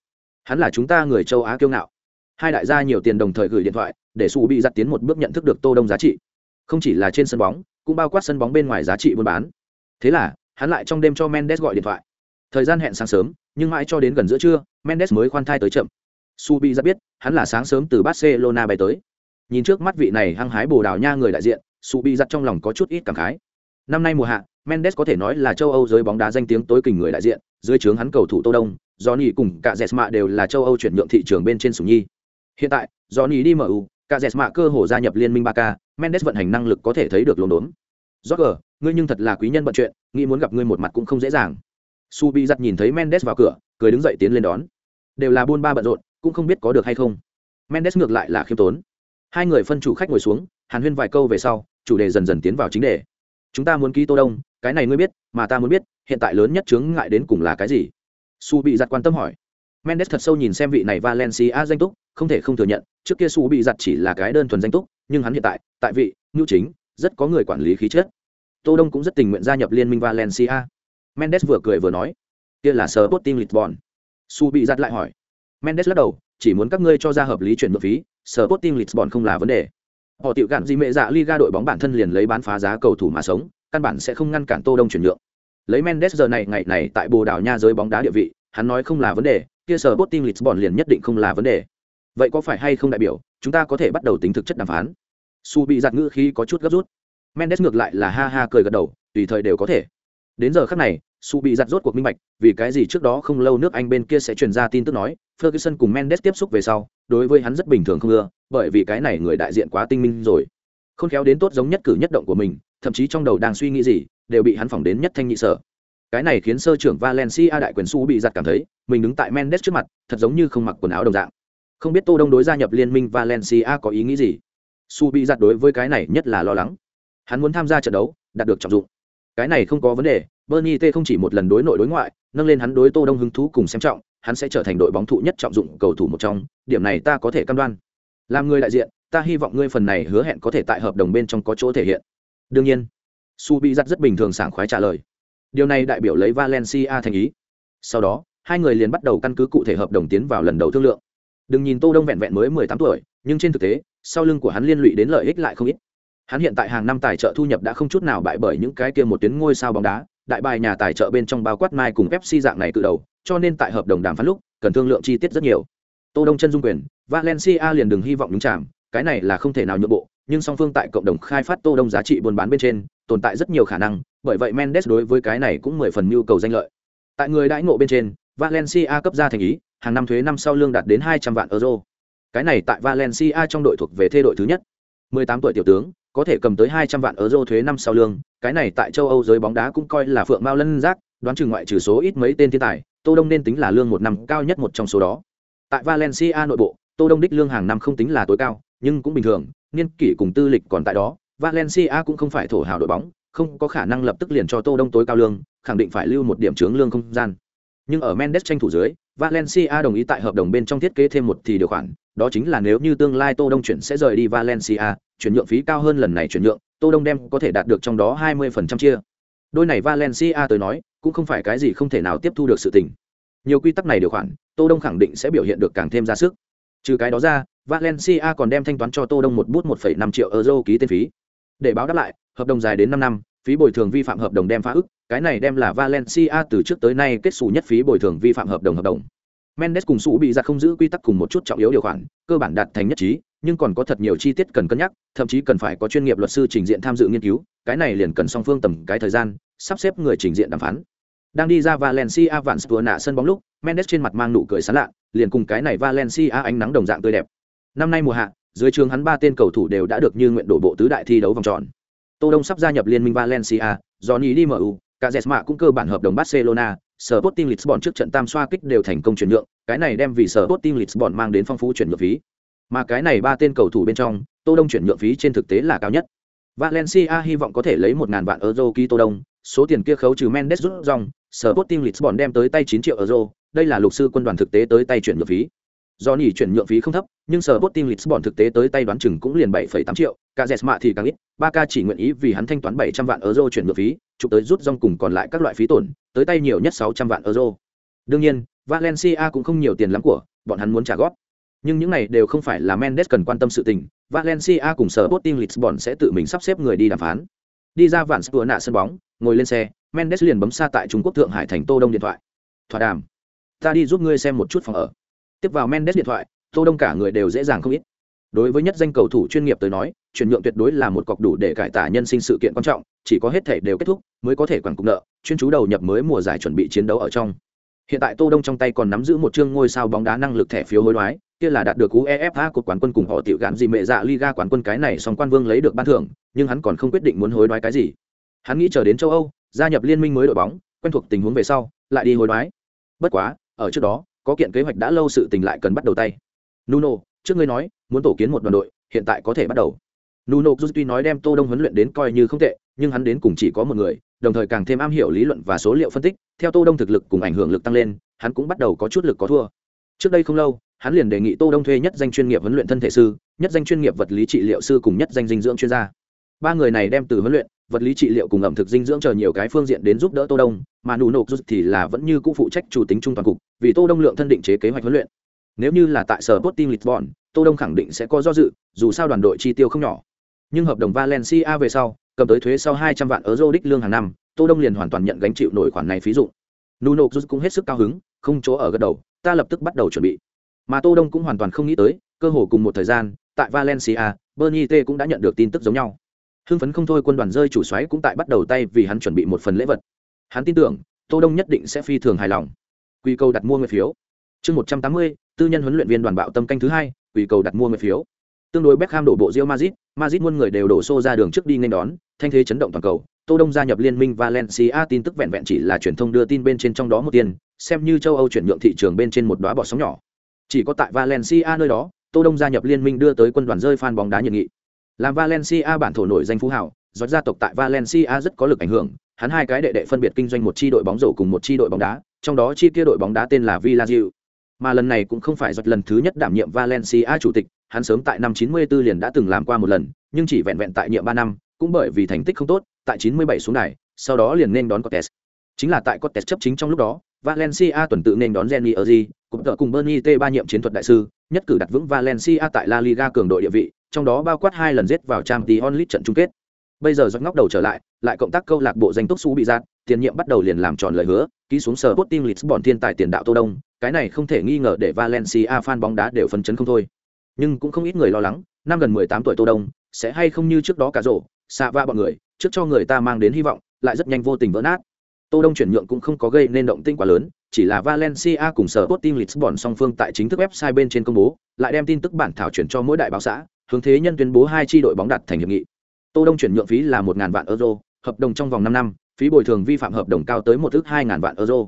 S1: Hắn là chúng ta người châu Á kiêu ngạo. Hai đại gia nhiều tiền đồng thời gửi điện thoại, để Su bị giật tiến một bước nhận thức được Tô Đông giá trị. Không chỉ là trên sân bóng, cũng bao quát sân bóng bên ngoài giá trị buôn bán. Thế là, hắn lại trong đêm cho Mendes gọi điện thoại. Thời gian hẹn sáng sớm, nhưng mãi cho đến gần giữa trưa, Mendes mới khoan thai tới chậm. Su bị biết, hắn là sáng sớm từ Barcelona bay tới. Nhìn trước mắt vị này hăng hái Bồ Đào Nha người đại diện, Su bị giật trong lòng có chút ít cảm khái. Năm nay mùa hạ, Mendes có thể nói là châu Âu giới bóng đá danh tiếng tối kình người đại diện, dưới trướng hắn cầu thủ Tô Đông, Johnny cùng cả Jesma đều là châu Âu chuyển nhượng thị trường bên trên sủng nhi. Hiện tại, Johnny đi MU, cả Jesma cơ hồ gia nhập liên minh Barca, Mendes vận hành năng lực có thể thấy được lồn đốn. Roger, ngươi nhưng thật là quý nhân bận chuyện, nghĩ muốn gặp ngươi một mặt cũng không dễ dàng. su bị giặt nhìn thấy Mendes vào cửa, cười đứng dậy tiến lên đón. Đều là buôn ba bận rộn, cũng không biết có được hay không. Mendes ngược lại là khiêm tốn. Hai người phân chủ khách ngồi xuống, hàn huyên vài câu về sau, chủ đề dần dần tiến vào chính đề. Chúng ta muốn ký Tô Đông, cái này ngươi biết mà ta muốn biết hiện tại lớn nhất chướng ngại đến cùng là cái gì su bị giặt quan tâm hỏi mendes thật sâu nhìn xem vị này valencia danh túc không thể không thừa nhận trước kia su bị giặt chỉ là cái đơn thuần danh túc nhưng hắn hiện tại tại vị ngưu chính rất có người quản lý khí chất tô đông cũng rất tình nguyện gia nhập liên minh valencia mendes vừa cười vừa nói kia là Sporting lisbon su bị giật lại hỏi mendes lắc đầu chỉ muốn các ngươi cho ra hợp lý chuyển nhượng phí Sporting lisbon không là vấn đề họ tiểu gạn gì mẹ dạ liga đội bóng bản thân liền lấy bán phá giá cầu thủ mà sống căn bản sẽ không ngăn cản Tô Đông chuyển nhượng. Lấy Mendes giờ này ngày này tại Bồ Đào Nha giới bóng đá địa vị, hắn nói không là vấn đề, kia Sporting Lisbon liền nhất định không là vấn đề. Vậy có phải hay không đại biểu, chúng ta có thể bắt đầu tính thực chất đàm phán? Su bị giật ngữ khí có chút gấp rút. Mendes ngược lại là ha ha cười gật đầu, tùy thời đều có thể. Đến giờ khắc này, Su bị giật rốt cuộc minh bạch, vì cái gì trước đó không lâu nước Anh bên kia sẽ truyền ra tin tức nói, Ferguson cùng Mendes tiếp xúc về sau, đối với hắn rất bình thường không ưa, bởi vì cái này người đại diện quá tinh minh rồi. Không khéo đến tốt giống nhất cử nhất động của mình, thậm chí trong đầu đang suy nghĩ gì đều bị hắn phỏng đến nhất thanh nhị sở cái này khiến sơ trưởng valencia đại quyền su bị giặt cảm thấy mình đứng tại mendes trước mặt thật giống như không mặc quần áo đồng dạng không biết tô đông đối gia nhập liên minh valencia có ý nghĩ gì su bị giặt đối với cái này nhất là lo lắng hắn muốn tham gia trận đấu, đạt được trọng dụng. Cái này không có vấn đề, bernie t không chỉ một lần đối nội đối ngoại, nâng lên hắn đối tô đông hứng thú cùng xem trọng, hắn sẽ trở thành đội bóng thụ nhất trọng dụng cầu thủ một trong, điểm này ta có thể cam đoan. Làm người đại diện, ta hy vọng ngươi phần này hứa hẹn có thể tại hợp đồng bên trong có chỗ thể hiện. Đương nhiên, su bị giặt rất bình thường sảng khoái trả lời. Điều này đại biểu lấy valencia thành ý. Sau đó, hai người liền bắt đầu căn cứ cụ thể hợp đồng tiến vào lần đầu thương lượng. Đừng nhìn tô đông vẹn vẹn mới mười tám tuổi, nhưng trên thực tế, sau lưng của hắn liên lụy đến lợi ích lại không ít hắn hiện tại hàng năm tài trợ thu nhập đã không chút nào bại bởi những cái kia một tuyến ngôi sao bóng đá, đại bài nhà tài trợ bên trong bao quát mai cùng pepsi dạng này cự đầu, cho nên tại hợp đồng đàm phán lúc, cần thương lượng chi tiết rất nhiều. Tô đông chân dung quyền, valencia liền đừng hy vọng nhúng chạm cái này là không thể nào nhượng bộ, nhưng song phương tại cộng đồng khai phát tô đông giá trị buôn bán bên trên, tồn tại rất nhiều khả năng, bởi vậy mendes đối với cái này cũng mười phần nhu cầu danh lợi. Tại người đãi ngộ bên trên, valencia cấp ra thành ý, hàng năm thuế năm sau lương đạt đến hai trăm vạn euro. Cái này tại valencia trong đội thuộc về thê đội thứ nhất. 18 tuổi tiểu tướng có thể cầm tới hai trăm vạn euro thuế năm sau lương, cái này tại châu âu giới bóng đá cũng coi là phượng mao lân rác. đoán chừng ngoại trừ số ít mấy tên thiên tài, tô đông nên tính là lương một năm cao nhất một trong số đó tại valencia nội bộ, tô đông đích lương hàng năm không tính là tối cao, nhưng cũng bình thường, niên kỷ cùng tư lịch còn tại đó, valencia cũng không phải thổ hào đội bóng, không có khả năng lập tức liền cho tô đông tối cao lương, khẳng định phải lưu một điểm trướng lương không gian nhưng ở mendes tranh thủ dưới, valencia đồng ý tại hợp đồng bên trong thiết kế thêm một thì điều khoản, đó chính là nếu như tương lai tô đông chuyển sẽ rời đi valencia chuyển nhượng phí cao hơn lần này chuyển nhượng tô đông đem có thể đạt được trong đó 20% chia đôi này valencia tới nói cũng không phải cái gì không thể nào tiếp thu được sự tình nhiều quy tắc này điều khoản tô đông khẳng định sẽ biểu hiện được càng thêm ra sức trừ cái đó ra Valencia còn đem thanh toán cho Tô Đông một bút 1,5 triệu euro ký tên phí. Để báo đáp lại, hợp đồng dài đến 5 năm, phí bồi thường vi phạm hợp đồng đem phá ức, cái này đem là Valencia từ trước tới nay kết sủ nhất phí bồi thường vi phạm hợp đồng hợp đồng. Mendes cùng Sủ bị giật không giữ quy tắc cùng một chút trọng yếu điều khoản, cơ bản đạt thành nhất trí, nhưng còn có thật nhiều chi tiết cần cân nhắc, thậm chí cần phải có chuyên nghiệp luật sư trình diện tham dự nghiên cứu, cái này liền cần song phương tầm cái thời gian, sắp xếp người trình diện đàm phán. Đang đi ra Valencia vạn nạ sân bóng lúc, Mendes trên mặt mang nụ cười sảng lạ, liền cùng cái này Valencia ánh nắng đồng dạng tươi đẹp năm nay mùa hạ dưới trường hắn ba tên cầu thủ đều đã được như nguyện đổ bộ tứ đại thi đấu vòng tròn Tô Đông sắp gia nhập liên minh Valencia, Johnny đi MU, cả cũng cơ bản hợp đồng Barcelona, Sporting Lisbon trước trận tam xoa kích đều thành công chuyển nhượng, cái này đem vì Sporting Lisbon mang đến phong phú chuyển nhượng phí. Mà cái này ba tên cầu thủ bên trong, Tô Đông chuyển nhượng phí trên thực tế là cao nhất. Valencia hy vọng có thể lấy 1000 vạn euro ký Tô Đông, số tiền kia khấu trừ Mendes rút dòng, Sporting Lisbon đem tới tay 9 triệu euro, đây là lục sư quân đoàn thực tế tới tay chuyển nhượng phí. Do nhỉ chuyển nhượng phí không thấp, nhưng Sporting Lisbon thực tế tới tay đoán chừng cũng liền 7,8 triệu, cả thì càng ít, Barca chỉ nguyện ý vì hắn thanh toán 700 vạn euro chuyển nhượng phí, chụp tới rút dòng cùng còn lại các loại phí tổn, tới tay nhiều nhất 600 vạn euro. Đương nhiên, Valencia cũng không nhiều tiền lắm của, bọn hắn muốn trả góp. Nhưng những này đều không phải là Mendes cần quan tâm sự tình, Valencia cùng Sporting Lisbon sẽ tự mình sắp xếp người đi đàm phán. Đi ra vạn Spur nạ sân bóng, ngồi lên xe, Mendes liền bấm xa tại Trung Quốc Thượng Hải thành Tô Đông điện thoại. Thỏa đàm. Ta đi giúp ngươi xem một chút phòng ở. Tiếp vào Mendes điện thoại, Tô Đông cả người đều dễ dàng không ít. Đối với nhất danh cầu thủ chuyên nghiệp tới nói, chuyển nhượng tuyệt đối là một cọc đủ để cải tả nhân sinh sự kiện quan trọng, chỉ có hết thể đều kết thúc mới có thể quản cục nợ, chuyên chú đầu nhập mới mùa giải chuẩn bị chiến đấu ở trong. Hiện tại Tô Đông trong tay còn nắm giữ một chương ngôi sao bóng đá năng lực thẻ phiếu hối đoái, kia là đạt được UEFA cột quán quân cùng họ tiểu gạn gì mẹ dạ Liga quán quân cái này song quan vương lấy được ban thưởng, nhưng hắn còn không quyết định muốn hối đoái cái gì. Hắn nghĩ chờ đến châu Âu, gia nhập liên minh mới đội bóng, quen thuộc tình huống về sau, lại đi hối đoái. Bất quá, ở trước đó, có kiện kế hoạch đã lâu sự tình lại cần bắt đầu tay. Nuno, trước ngươi nói, muốn tổ kiến một đoàn đội, hiện tại có thể bắt đầu. Nuno tuy nói đem Tô Đông huấn luyện đến coi như không tệ, nhưng hắn đến cùng chỉ có một người, đồng thời càng thêm am hiểu lý luận và số liệu phân tích, theo Tô Đông thực lực cùng ảnh hưởng lực tăng lên, hắn cũng bắt đầu có chút lực có thua. Trước đây không lâu, hắn liền đề nghị Tô Đông thuê nhất danh chuyên nghiệp huấn luyện thân thể sư, nhất danh chuyên nghiệp vật lý trị liệu sư cùng nhất danh dinh dưỡng chuyên gia. Ba người này đem từ huấn luyện, vật lý trị liệu cùng ẩm thực dinh dưỡng chờ nhiều cái phương diện đến giúp đỡ Tô Đông, mà nụ nộp rút thì là vẫn như cũ phụ trách chủ tính trung toàn cục, vì Tô Đông lượng thân định chế kế hoạch huấn luyện. Nếu như là tại sở Sporting Lisbon, Tô Đông khẳng định sẽ có do dự, dù sao đoàn đội chi tiêu không nhỏ. Nhưng hợp đồng Valencia về sau, cầm tới thuế sau 200 vạn euro đích lương hàng năm, Tô Đông liền hoàn toàn nhận gánh chịu nổi khoản này phí dụng. Nuno Cruz cũng hết sức cao hứng, không chỗ ở gật đầu, ta lập tức bắt đầu chuẩn bị. Mà Tô Đông cũng hoàn toàn không nghĩ tới, cơ hồ cùng một thời gian, tại Valencia, Bernie T cũng đã nhận được tin tức giống nhau. Hưng phấn không thôi quân đoàn rơi chủ soái cũng tại bắt đầu tay vì hắn chuẩn bị một phần lễ vật. Hắn tin tưởng, Tô Đông nhất định sẽ phi thường hài lòng. Quy cầu đặt mua người phiếu. Chương 180, tư nhân huấn luyện viên đoàn bạo tâm canh thứ hai, quy cầu đặt mua người phiếu. Tương đối Beckham đổ bộ Real Madrid, Madrid muôn người đều đổ xô ra đường trước đi nên đón, thanh thế chấn động toàn cầu. Tô Đông gia nhập liên minh Valencia tin tức vẹn vẹn chỉ là truyền thông đưa tin bên trên trong đó một tiền, xem như châu Âu chuyển nhượng thị trường bên trên một đóa bọ sóng nhỏ. Chỉ có tại Valencia nơi đó, Tô Đông gia nhập liên minh đưa tới quân đoàn rơi fan bóng đá nhiệt nghị. Làm Valencia bản thổ nổi danh phú hào, giót gia tộc tại Valencia rất có lực ảnh hưởng, hắn hai cái đệ đệ phân biệt kinh doanh một chi đội bóng rổ cùng một chi đội bóng đá, trong đó chi kia đội bóng đá tên là Villarreal. Mà lần này cũng không phải giọt lần thứ nhất đảm nhiệm Valencia chủ tịch, hắn sớm tại năm 94 liền đã từng làm qua một lần, nhưng chỉ vẹn vẹn tại nhiệm 3 năm, cũng bởi vì thành tích không tốt, tại 97 xuống này, sau đó liền nên đón Cortes. Chính là tại Cortes chấp chính trong lúc đó, Valencia tuần tự nên đón Jenny Erzi, cũng tự cùng Bernie T3 nhiệm chiến thuật đại sư, nhất cử đặt vững Valencia tại La Liga cường đội địa vị, trong đó bao quát hai lần giết vào Champions League trận chung kết. Bây giờ giật ngóc đầu trở lại, lại cộng tác câu lạc bộ danh túc su bị giạt, tiền nhiệm bắt đầu liền làm tròn lời hứa, ký xuống sở Sporting Lisbon thiên tài tiền đạo Tô Đông, cái này không thể nghi ngờ để Valencia fan bóng đá đều phấn chấn không thôi. Nhưng cũng không ít người lo lắng, năm gần 18 tuổi Tô Đông sẽ hay không như trước đó cả rổ, xạ va bọn người, trước cho người ta mang đến hy vọng, lại rất nhanh vô tình vỡ nát. Tô Đông chuyển nhượng cũng không có gây nên động tĩnh quá lớn, chỉ là Valencia cùng sở Sporting Lisbon song phương tại chính thức website bên trên công bố, lại đem tin tức bản thảo chuyển cho mỗi đại báo xã, hướng thế nhân tuyên bố hai chi đội bóng đặt thành hiệp nghị. Tô Đông chuyển nhượng phí là 1000 vạn euro, hợp đồng trong vòng 5 năm, phí bồi thường vi phạm hợp đồng cao tới một ước 2000 vạn euro.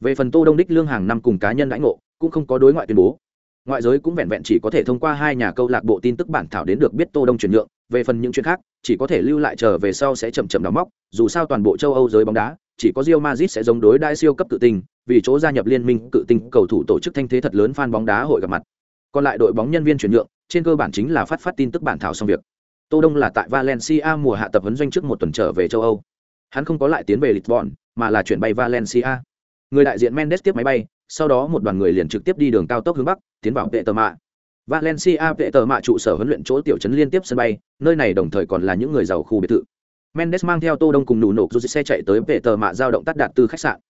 S1: Về phần Tô Đông đích lương hàng năm cùng cá nhân đãi ngộ, cũng không có đối ngoại tuyên bố. Ngoại giới cũng vẹn vẹn chỉ có thể thông qua hai nhà câu lạc bộ tin tức bản thảo đến được biết Tô Đông chuyển nhượng, về phần những chuyện khác, chỉ có thể lưu lại chờ về sau sẽ chậm chậm đóng móc, dù sao toàn bộ châu Âu giới bóng đá, chỉ có Real Madrid sẽ giống đối đại siêu cấp tự tình, vì chỗ gia nhập liên minh cự tinh cầu thủ tổ chức thanh thế thật lớn fan bóng đá hội gặp mặt. Còn lại đội bóng nhân viên chuyển nhượng, trên cơ bản chính là phát phát tin tức bản thảo xong việc. Tô Đông là tại Valencia mùa hạ tập huấn doanh trước một tuần trở về châu Âu. Hắn không có lại tiến về Lisbon, mà là chuyển bay Valencia. Người đại diện Mendes tiếp máy bay, sau đó một đoàn người liền trực tiếp đi đường cao tốc hướng bắc, tiến vào Vệ Tờ Mạ. Valencia Vệ Tờ Mạ trụ sở huấn luyện chỗ tiểu trấn liên tiếp sân bay, nơi này đồng thời còn là những người giàu khu biệt thự. Mendes mang theo Tô Đông cùng nụ nổ rút xe chạy tới Vệ Tờ Mạ giao động tắt đạt từ khách sạn.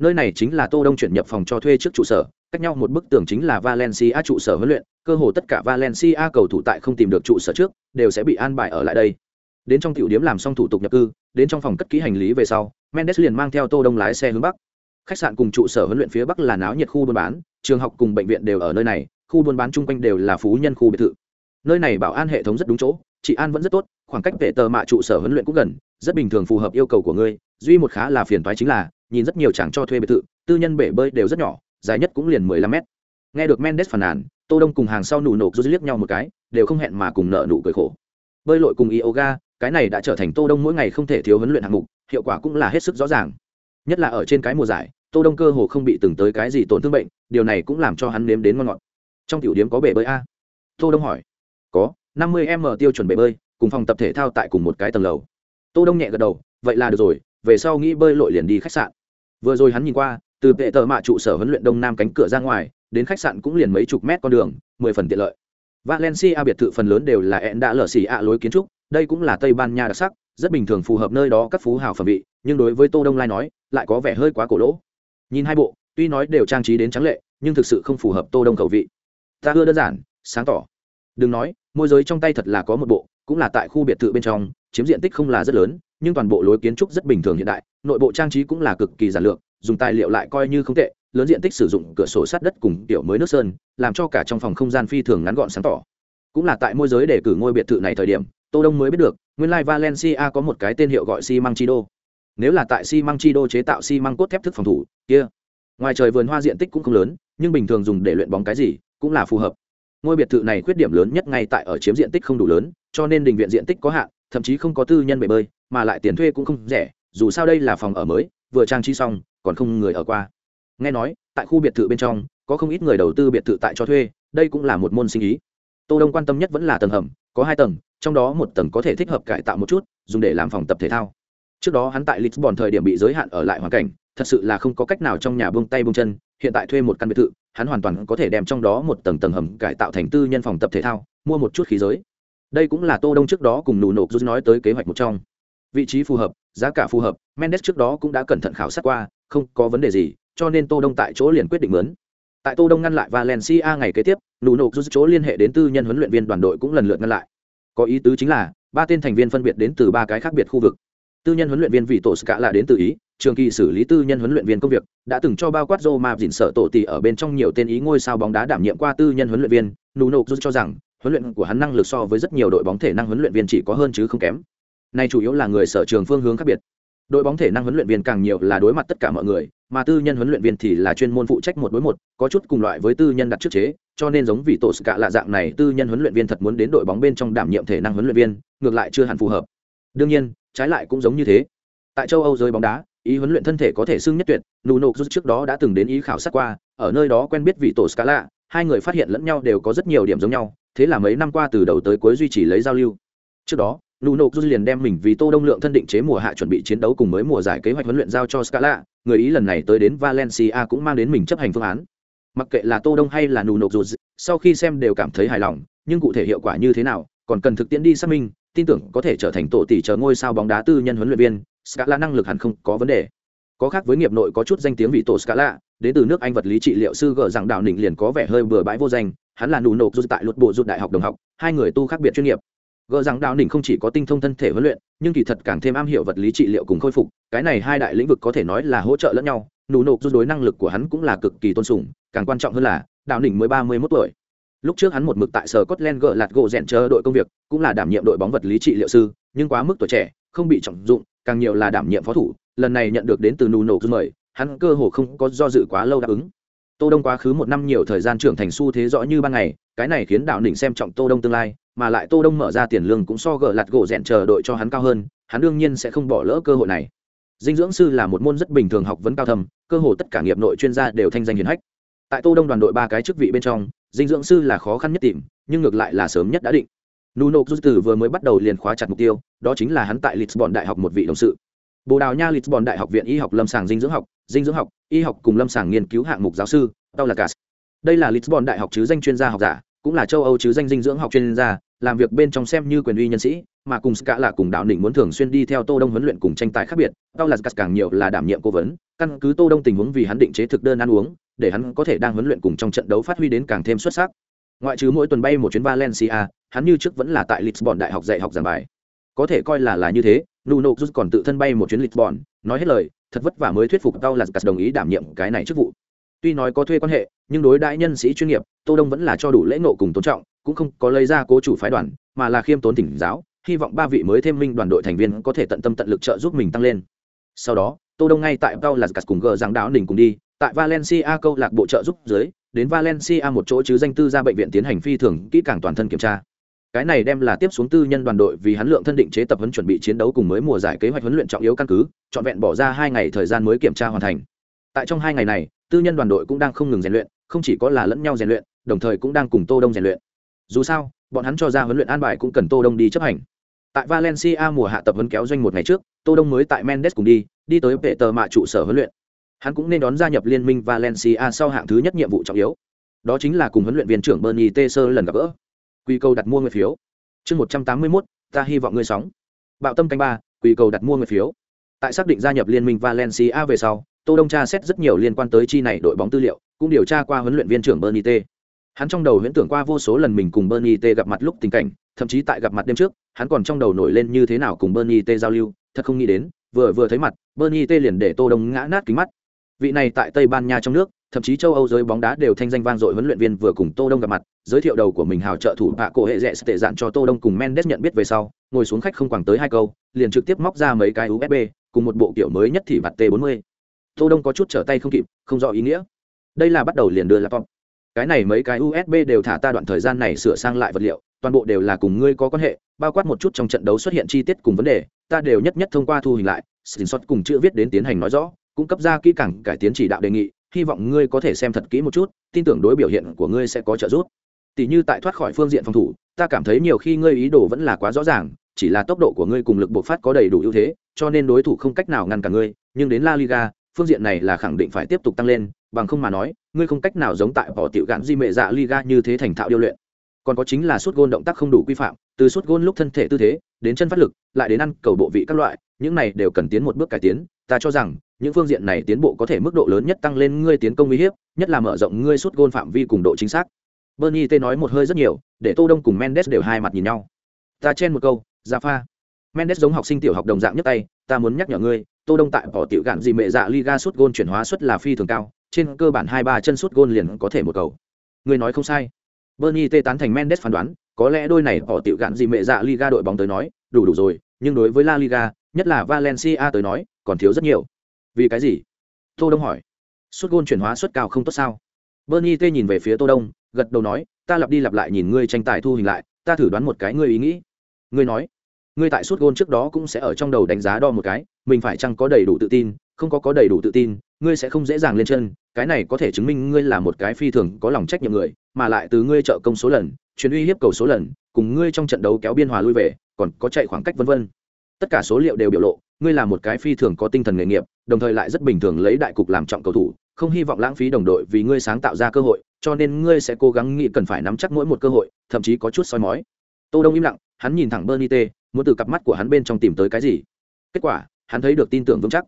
S1: Nơi này chính là Tô Đông chuyển nhập phòng cho thuê trước trụ sở, cách nhau một bức tường chính là Valencia trụ sở huấn luyện, cơ hồ tất cả Valencia cầu thủ tại không tìm được trụ sở trước, đều sẽ bị an bài ở lại đây. Đến trong tiểu điểm làm xong thủ tục nhập cư, đến trong phòng cất kỹ hành lý về sau, Mendes liền mang theo Tô Đông lái xe hướng bắc. Khách sạn cùng trụ sở huấn luyện phía bắc là náo nhiệt khu buôn bán, trường học cùng bệnh viện đều ở nơi này, khu buôn bán chung quanh đều là phú nhân khu biệt thự. Nơi này bảo an hệ thống rất đúng chỗ, chị an vẫn rất tốt, khoảng cách vệ tờ mạ trụ sở huấn luyện cũng gần, rất bình thường phù hợp yêu cầu của ngươi, duy một khá là phiền toái chính là, nhìn rất nhiều chàng cho thuê biệt thự, tư nhân bể bơi đều rất nhỏ, dài nhất cũng liền mười lăm mét. Nghe được mendes phàn nàn, tô đông cùng hàng sau nụ nộp rút liếc nhau một cái, đều không hẹn mà cùng nợ nụ cười khổ. Bơi lội cùng yoga, cái này đã trở thành tô đông mỗi ngày không thể thiếu huấn luyện hạng mục, hiệu quả cũng là hết sức rõ ràng. Nhất là ở trên cái mùa giải, tô đông cơ hồ không bị từng tới cái gì tổn thương bệnh, điều này cũng làm cho hắn nếm đến ngon ngọt. Trong tiểu điểm có bể bơi a? Tô đông hỏi. Có năm mươi m tiêu chuẩn bể bơi, cùng phòng tập thể thao tại cùng một cái tầng lầu. Tô đông nhẹ gật đầu, vậy là được rồi, về sau nghĩ bơi lội liền đi khách sạn. Vừa rồi hắn nhìn qua, từ vệ tờ mạ trụ sở huấn luyện đông nam cánh cửa ra ngoài, đến khách sạn cũng liền mấy chục mét con đường, mười phần tiện lợi. Valencia biệt thự phần lớn đều là ẹn đã lở xì ạ lối kiến trúc, đây cũng là tây ban nha đặc sắc, rất bình thường phù hợp nơi đó các phú hào phẩm vị, nhưng đối với tô đông lai nói, lại có vẻ hơi quá cổ lỗ. Nhìn hai bộ, tuy nói đều trang trí đến trắng lệ, nhưng thực sự không phù hợp tô đông khẩu vị. Ta ưa đơn giản, sáng tỏ. Đừng nói môi giới trong tay thật là có một bộ, cũng là tại khu biệt thự bên trong, chiếm diện tích không là rất lớn, nhưng toàn bộ lối kiến trúc rất bình thường hiện đại, nội bộ trang trí cũng là cực kỳ giản lược, dùng tài liệu lại coi như không tệ, lớn diện tích sử dụng cửa sổ sát đất cùng kiểu mới nước sơn, làm cho cả trong phòng không gian phi thường ngắn gọn sáng tỏ. Cũng là tại môi giới để cử ngôi biệt thự này thời điểm, tô đông mới biết được, nguyên lai valencia có một cái tên hiệu gọi xi măng chi đô nếu là tại xi măng chi đô chế tạo xi măng cốt thép thức phòng thủ, kia, ngoài trời vườn hoa diện tích cũng không lớn, nhưng bình thường dùng để luyện bóng cái gì, cũng là phù hợp ngôi biệt thự này khuyết điểm lớn nhất ngay tại ở chiếm diện tích không đủ lớn, cho nên đình viện diện tích có hạn, thậm chí không có tư nhân bể bơi, mà lại tiền thuê cũng không rẻ, dù sao đây là phòng ở mới, vừa trang trí xong, còn không người ở qua. Nghe nói, tại khu biệt thự bên trong, có không ít người đầu tư biệt thự tại cho thuê, đây cũng là một môn sinh ý. Tô đông quan tâm nhất vẫn là tầng hầm, có hai tầng, trong đó một tầng có thể thích hợp cải tạo một chút, dùng để làm phòng tập thể thao. Trước đó hắn tại lisbon thời điểm bị giới hạn ở lại hoàn cảnh, thật sự là không có cách nào trong nhà buông tay buông chân, hiện tại thuê một căn biệt thự hắn hoàn toàn có thể đem trong đó một tầng tầng hầm cải tạo thành tư nhân phòng tập thể thao, mua một chút khí giới. Đây cũng là tô đông trước đó cùng nụ nộp rút nói tới kế hoạch một trong. Vị trí phù hợp, giá cả phù hợp, mendes trước đó cũng đã cẩn thận khảo sát qua, không có vấn đề gì, cho nên tô đông tại chỗ liền quyết định mướn. Tại tô đông ngăn lại valencia ngày kế tiếp, nụ nộp rút chỗ liên hệ đến tư nhân huấn luyện viên đoàn đội cũng lần lượt ngăn lại. Có ý tứ chính là, ba tên thành viên phân biệt đến từ ba cái khác biệt khu vực. Tư nhân huấn luyện viên vị tổ ska là đến từ ý trường kỳ xử lý tư nhân huấn luyện viên công việc, đã từng cho bao quát roma dỉn sở tổ tỷ ở bên trong nhiều tên ý ngôi sao bóng đá đảm nhiệm qua tư nhân huấn luyện viên. Nuno rút cho rằng, huấn luyện của hắn năng lực so với rất nhiều đội bóng thể năng huấn luyện viên chỉ có hơn chứ không kém. Nay chủ yếu là người sở trường phương hướng khác biệt. Đội bóng thể năng huấn luyện viên càng nhiều là đối mặt tất cả mọi người, mà tư nhân huấn luyện viên thì là chuyên môn phụ trách một đối một, có chút cùng loại với tư nhân đặt trước chế, cho nên giống vị tổ cả lạ dạng này, tư nhân huấn luyện viên thật muốn đến đội bóng bên trong đảm nhiệm thể năng huấn luyện viên, ngược lại chưa hẳn phù hợp. Đương nhiên, trái lại cũng giống như thế. Tại châu âu giới bóng đá ý huấn luyện thân thể có thể xưng nhất tuyệt nuno rút trước đó đã từng đến ý khảo sát qua, ở nơi đó quen biết vị tổ scala, hai người phát hiện lẫn nhau đều có rất nhiều điểm giống nhau, thế là mấy năm qua từ đầu tới cuối duy trì lấy giao lưu. Trước đó nuno rút liền đem mình vì tô đông lượng thân định chế mùa hạ chuẩn bị chiến đấu cùng mới mùa giải kế hoạch huấn luyện giao cho scala, người ý lần này tới đến valencia cũng mang đến mình chấp hành phương án. Mặc kệ là tô đông hay là nuno rút, sau khi xem đều cảm thấy hài lòng, nhưng cụ thể hiệu quả như thế nào, còn cần thực tiễn đi xác minh, tin tưởng có thể trở thành tổ tỷ chờ ngôi sao bóng đá tư nhân huấn luyện viên scala năng lực hẳn không có vấn đề. Có khác với nghiệp nội có chút danh tiếng vị tổ scala, đến từ nước anh vật lý trị liệu sư gờ rằng đạo nỉnh liền có vẻ hơi bừa bãi vô danh, hắn là nụ nộp rút tại luật bộ rút đại học đồng học, hai người tu khác biệt chuyên nghiệp. Gờ rằng đạo nỉnh không chỉ có tinh thông thân thể huấn luyện, nhưng kỳ thật càng thêm am hiểu vật lý trị liệu cùng khôi phục, cái này hai đại lĩnh vực có thể nói là hỗ trợ lẫn nhau, nụ nộp rút đối năng lực của hắn cũng là cực kỳ tôn sùng, càng quan trọng hơn là, đạo nỉnh mới ba mươi mốt tuổi. Lúc trước hắn một mực tại sở Scotland gỡ lạt gỗ rèn chờ đội công việc, cũng là đảm nhiệm đội bóng vật lý trị liệu sư, nhưng quá mức tuổi trẻ, không bị trọng dụng càng nhiều là đảm nhiệm phó thủ, lần này nhận được đến từ nù nổ mời, hắn cơ hồ không có do dự quá lâu đáp ứng. Tô đông quá khứ một năm nhiều thời gian trưởng thành xu thế rõ như ban ngày, cái này khiến đạo đỉnh xem trọng tô đông tương lai, mà lại tô đông mở ra tiền lương cũng so gỡ lạt gỗ rèn chờ đội cho hắn cao hơn, hắn đương nhiên sẽ không bỏ lỡ cơ hội này. Dinh dưỡng sư là một môn rất bình thường học vấn cao thầm cơ hồ tất cả nghiệp nội chuyên gia đều thanh danh hiển hách. Tại tô đông đoàn đội ba cái chức vị bên trong, dinh dưỡng sư là khó khăn nhất tìm, nhưng ngược lại là sớm nhất đã định nuno từ vừa mới bắt đầu liền khóa chặt mục tiêu, đó chính là hắn tại lisbon đại học một vị đồng sự. Bồ đào nha lisbon đại học viện y học lâm sàng dinh dưỡng học, dinh dưỡng học, y học cùng lâm sàng nghiên cứu hạng mục giáo sư, tao là cas đây là lisbon đại học chứ danh chuyên gia học giả, cũng là châu âu chứ danh dinh dưỡng học chuyên gia, làm việc bên trong xem như quyền uy nhân sĩ, mà cùng cả là cùng đạo định muốn thường xuyên đi theo tô đông huấn luyện cùng tranh tài khác biệt, tao là cas càng nhiều là đảm nhiệm cố vấn, căn cứ tô đông tình huống vì hắn định chế thực đơn ăn uống, để hắn có thể đang huấn luyện cùng trong trận đấu phát huy đến càng thêm xuất sắc ngoại trừ mỗi tuần bay một chuyến valencia, hắn như trước vẫn là tại lisbon đại học dạy học giảng bài. Có thể coi là là như thế, nuno rút còn tự thân bay một chuyến lisbon. Nói hết lời, thật vất vả mới thuyết phục tao là đồng ý đảm nhiệm cái này chức vụ. Tuy nói có thuê quan hệ, nhưng đối đại nhân sĩ chuyên nghiệp, tô đông vẫn là cho đủ lễ ngộ cùng tôn trọng, cũng không có lấy ra cố chủ phái đoàn, mà là khiêm tốn thỉnh giáo, hy vọng ba vị mới thêm minh đoàn đội thành viên có thể tận tâm tận lực trợ giúp mình tăng lên. Sau đó tô đông ngay tại Pau là cùng gờ rằng đáo đỉnh cùng đi, tại valencia câu lạc bộ trợ giúp dưới, đến valencia một chỗ chứ danh tư ra bệnh viện tiến hành phi thường kỹ càng toàn thân kiểm tra. Cái này đem là tiếp xuống tư nhân đoàn đội vì hắn lượng thân định chế tập huấn chuẩn bị chiến đấu cùng mới mùa giải kế hoạch huấn luyện trọng yếu căn cứ chọn vẹn bỏ ra hai ngày thời gian mới kiểm tra hoàn thành. Tại trong hai ngày này, tư nhân đoàn đội cũng đang không ngừng rèn luyện, không chỉ có là lẫn nhau rèn luyện, đồng thời cũng đang cùng tô đông rèn luyện. Dù sao, bọn hắn cho ra huấn luyện an bài cũng cần tô đông đi chấp hành tại valencia mùa hạ tập huấn kéo doanh một ngày trước tô đông mới tại mendes cùng đi đi tới vệ tờ mạ trụ sở huấn luyện. Hắn cũng nên đón gia nhập liên minh valencia sau hạng thứ nhất nhiệm vụ trọng yếu. Đó chính là cùng huấn luyện viên trưởng bernie t lần gặp gỡ. Quy cầu đặt mua người phiếu. Chương một trăm tám mươi 181, ta hy vọng ngươi sóng. Bạo tâm canh ba quy cầu đặt mua người phiếu. Tại xác định gia nhập liên minh valencia về sau tô đông tra xét rất nhiều liên quan tới chi này đội bóng tư liệu cũng điều tra qua huấn luyện viên trưởng bernie t. Hắn trong đầu huyễn tưởng qua vô số lần mình cùng bernie t gặp mặt lúc tình cảnh thậm chí tại gặp mặt đêm trước, hắn còn trong đầu nổi lên như thế nào cùng bernie t giao lưu, thật không nghĩ đến, vừa vừa thấy mặt, bernie t liền để tô đông ngã nát kính mắt. Vị này tại tây ban nha trong nước, thậm chí châu âu giới bóng đá đều thanh danh vang dội huấn luyện viên vừa cùng tô đông gặp mặt, giới thiệu đầu của mình hào trợ thủ bạ cổ hệ rẽ tệ dạn cho tô đông cùng mendes nhận biết về sau, ngồi xuống khách không quẳng tới hai câu, liền trực tiếp móc ra mấy cái usb cùng một bộ kiểu mới nhất thì bạt t 40 tô đông có chút trở tay không kịp, không rõ ý nghĩa. Đây là bắt đầu liền đưa laptop. Cái này mấy cái usb đều thả ta đoạn thời gian này sửa sang lại vật liệu toàn bộ đều là cùng ngươi có quan hệ, bao quát một chút trong trận đấu xuất hiện chi tiết cùng vấn đề, ta đều nhất nhất thông qua thu hình lại, screenshot cùng chữ viết đến tiến hành nói rõ, cung cấp ra kỹ càng cải tiến chỉ đạo đề nghị, hy vọng ngươi có thể xem thật kỹ một chút, tin tưởng đối biểu hiện của ngươi sẽ có trợ giúp. Tỷ như tại thoát khỏi phương diện phòng thủ, ta cảm thấy nhiều khi ngươi ý đồ vẫn là quá rõ ràng, chỉ là tốc độ của ngươi cùng lực bộc phát có đầy đủ ưu thế, cho nên đối thủ không cách nào ngăn cả ngươi, nhưng đến la liga, phương diện này là khẳng định phải tiếp tục tăng lên, bằng không mà nói, ngươi không cách nào giống tại bỏ tiểu gạn di mệ dạ liga như thế thành thạo điêu luyện còn có chính là suốt gôn động tác không đủ quy phạm, từ suốt gôn lúc thân thể tư thế, đến chân phát lực, lại đến ăn cầu bộ vị các loại, những này đều cần tiến một bước cải tiến. Ta cho rằng, những phương diện này tiến bộ có thể mức độ lớn nhất tăng lên ngươi tiến công uy hiếp, nhất là mở rộng ngươi suốt gôn phạm vi cùng độ chính xác. Bernie t nói một hơi rất nhiều, để tô đông cùng mendes đều hai mặt nhìn nhau. Ta chen một câu ra pha mendes giống học sinh tiểu học đồng dạng nhất tay, ta muốn nhắc nhở ngươi, tô đông tại bỏ tiểu gạn gì mẹ dạ liga suốt gôn chuyển hóa suất là phi thường cao, trên cơ bản hai ba chân suốt gôn liền có thể một cầu. Ngươi nói không sai bernie Tê tán thành mendes phán đoán, có lẽ đôi này họ tiểu gạn gì mẹ dạ liga đội bóng tới nói, đủ đủ rồi, nhưng đối với la liga, nhất là valencia tới nói, còn thiếu rất nhiều. Vì cái gì? Tô đông hỏi. Suất gôn chuyển hóa suất cao không tốt sao? Bernie Tê nhìn về phía tô đông, gật đầu nói, ta lặp đi lặp lại nhìn ngươi tranh tài thu hình lại, ta thử đoán một cái ngươi ý nghĩ. Ngươi nói, ngươi tại suất gôn trước đó cũng sẽ ở trong đầu đánh giá đo một cái, mình phải chăng có đầy đủ tự tin không có có đầy đủ tự tin, ngươi sẽ không dễ dàng lên chân, cái này có thể chứng minh ngươi là một cái phi thường có lòng trách nhiệm người, mà lại từ ngươi trợ công số lần chuyến uy hiếp cầu số lần, cùng ngươi trong trận đấu kéo biên hòa lui về, còn có chạy khoảng cách vân vân. Tất cả số liệu đều biểu lộ, ngươi là một cái phi thường có tinh thần nghề nghiệp, đồng thời lại rất bình thường lấy đại cục làm trọng cầu thủ, không hy vọng lãng phí đồng đội vì ngươi sáng tạo ra cơ hội, cho nên ngươi sẽ cố gắng nghĩ cần phải nắm chắc mỗi một cơ hội, thậm chí có chút soi mói. Tô đông im lặng, hắn nhìn thẳng bernie t muốn từ cặp mắt của hắn bên trong tìm tới cái gì? Kết quả, hắn thấy được tin tưởng vững chắc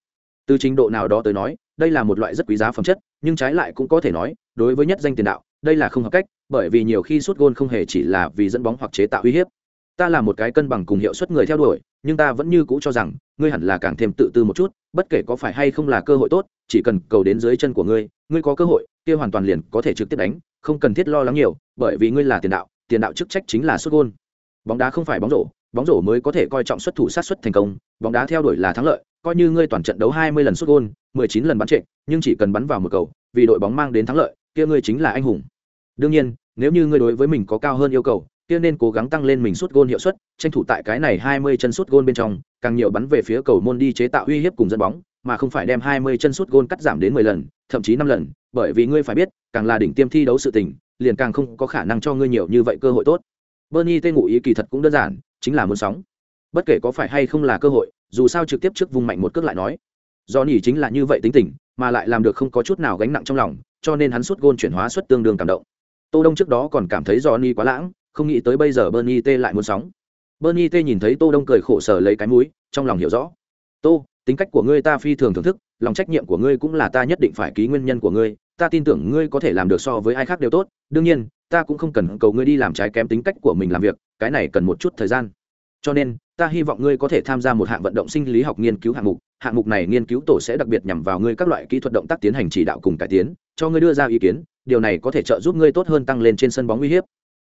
S1: từ trình độ nào đó tới nói, đây là một loại rất quý giá phẩm chất, nhưng trái lại cũng có thể nói, đối với nhất danh tiền đạo, đây là không hợp cách, bởi vì nhiều khi suốt gôn không hề chỉ là vì dẫn bóng hoặc chế tạo uy hiếp. Ta là một cái cân bằng cùng hiệu suất người theo đuổi, nhưng ta vẫn như cũ cho rằng, ngươi hẳn là càng thêm tự tư một chút, bất kể có phải hay không là cơ hội tốt, chỉ cần cầu đến dưới chân của ngươi ngươi có cơ hội, kia hoàn toàn liền có thể trực tiếp đánh, không cần thiết lo lắng nhiều, bởi vì ngươi là tiền đạo tiền đạo chức trách chính là xuất gôn. Bóng đá không phải bóng rổ bóng rổ mới có thể coi trọng xuất thủ sát xuất thành công, bóng đá theo đuổi là thắng lợi coi như ngươi toàn trận đấu hai mươi lần xuất gôn, mười chín lần bắn trệ, nhưng chỉ cần bắn vào một cầu, vì đội bóng mang đến thắng lợi, kia ngươi chính là anh hùng. Đương nhiên, nếu như ngươi đối với mình có cao hơn yêu cầu, kia nên cố gắng tăng lên mình sút gôn hiệu suất, tranh thủ tại cái này hai mươi chân sút gôn bên trong, càng nhiều bắn về phía cầu môn đi chế tạo uy hiếp cùng dẫn bóng, mà không phải đem hai mươi chân sút gôn cắt giảm đến mười lần, thậm chí năm lần, bởi vì ngươi phải biết, càng là đỉnh tiêm thi đấu sự tình, liền càng không có khả năng cho ngươi nhiều như vậy cơ hội tốt. Bernie tên ngụ ý kỳ thật cũng đơn giản, chính là muốn sóng. Bất kể có phải hay không là cơ hội dù sao trực tiếp trước vung mạnh một cước lại nói. Do nhỉ chính là như vậy tính tình, mà lại làm được không có chút nào gánh nặng trong lòng, cho nên hắn suốt gôn chuyển hóa suất tương đương cảm động. Tô đông trước đó còn cảm thấy do Johnny quá lãng, không nghĩ tới bây giờ bernie t lại muốn sóng. Bernie t nhìn thấy tô đông cười khổ sở lấy cái mũi, trong lòng hiểu rõ. Tô, tính cách của ngươi ta phi thường thưởng thức, lòng trách nhiệm của ngươi cũng là ta nhất định phải ký nguyên nhân của ngươi, ta tin tưởng ngươi có thể làm được so với ai khác đều tốt, đương nhiên, ta cũng không cần cầu ngươi đi làm trái kém tính cách của mình làm việc, cái này cần một chút thời gian cho nên, ta hy vọng ngươi có thể tham gia một hạng vận động sinh lý học nghiên cứu hạng mục. Hạng mục này nghiên cứu tổ sẽ đặc biệt nhằm vào ngươi các loại kỹ thuật động tác tiến hành chỉ đạo cùng cải tiến, cho ngươi đưa ra ý kiến. Điều này có thể trợ giúp ngươi tốt hơn tăng lên trên sân bóng uy hiếp.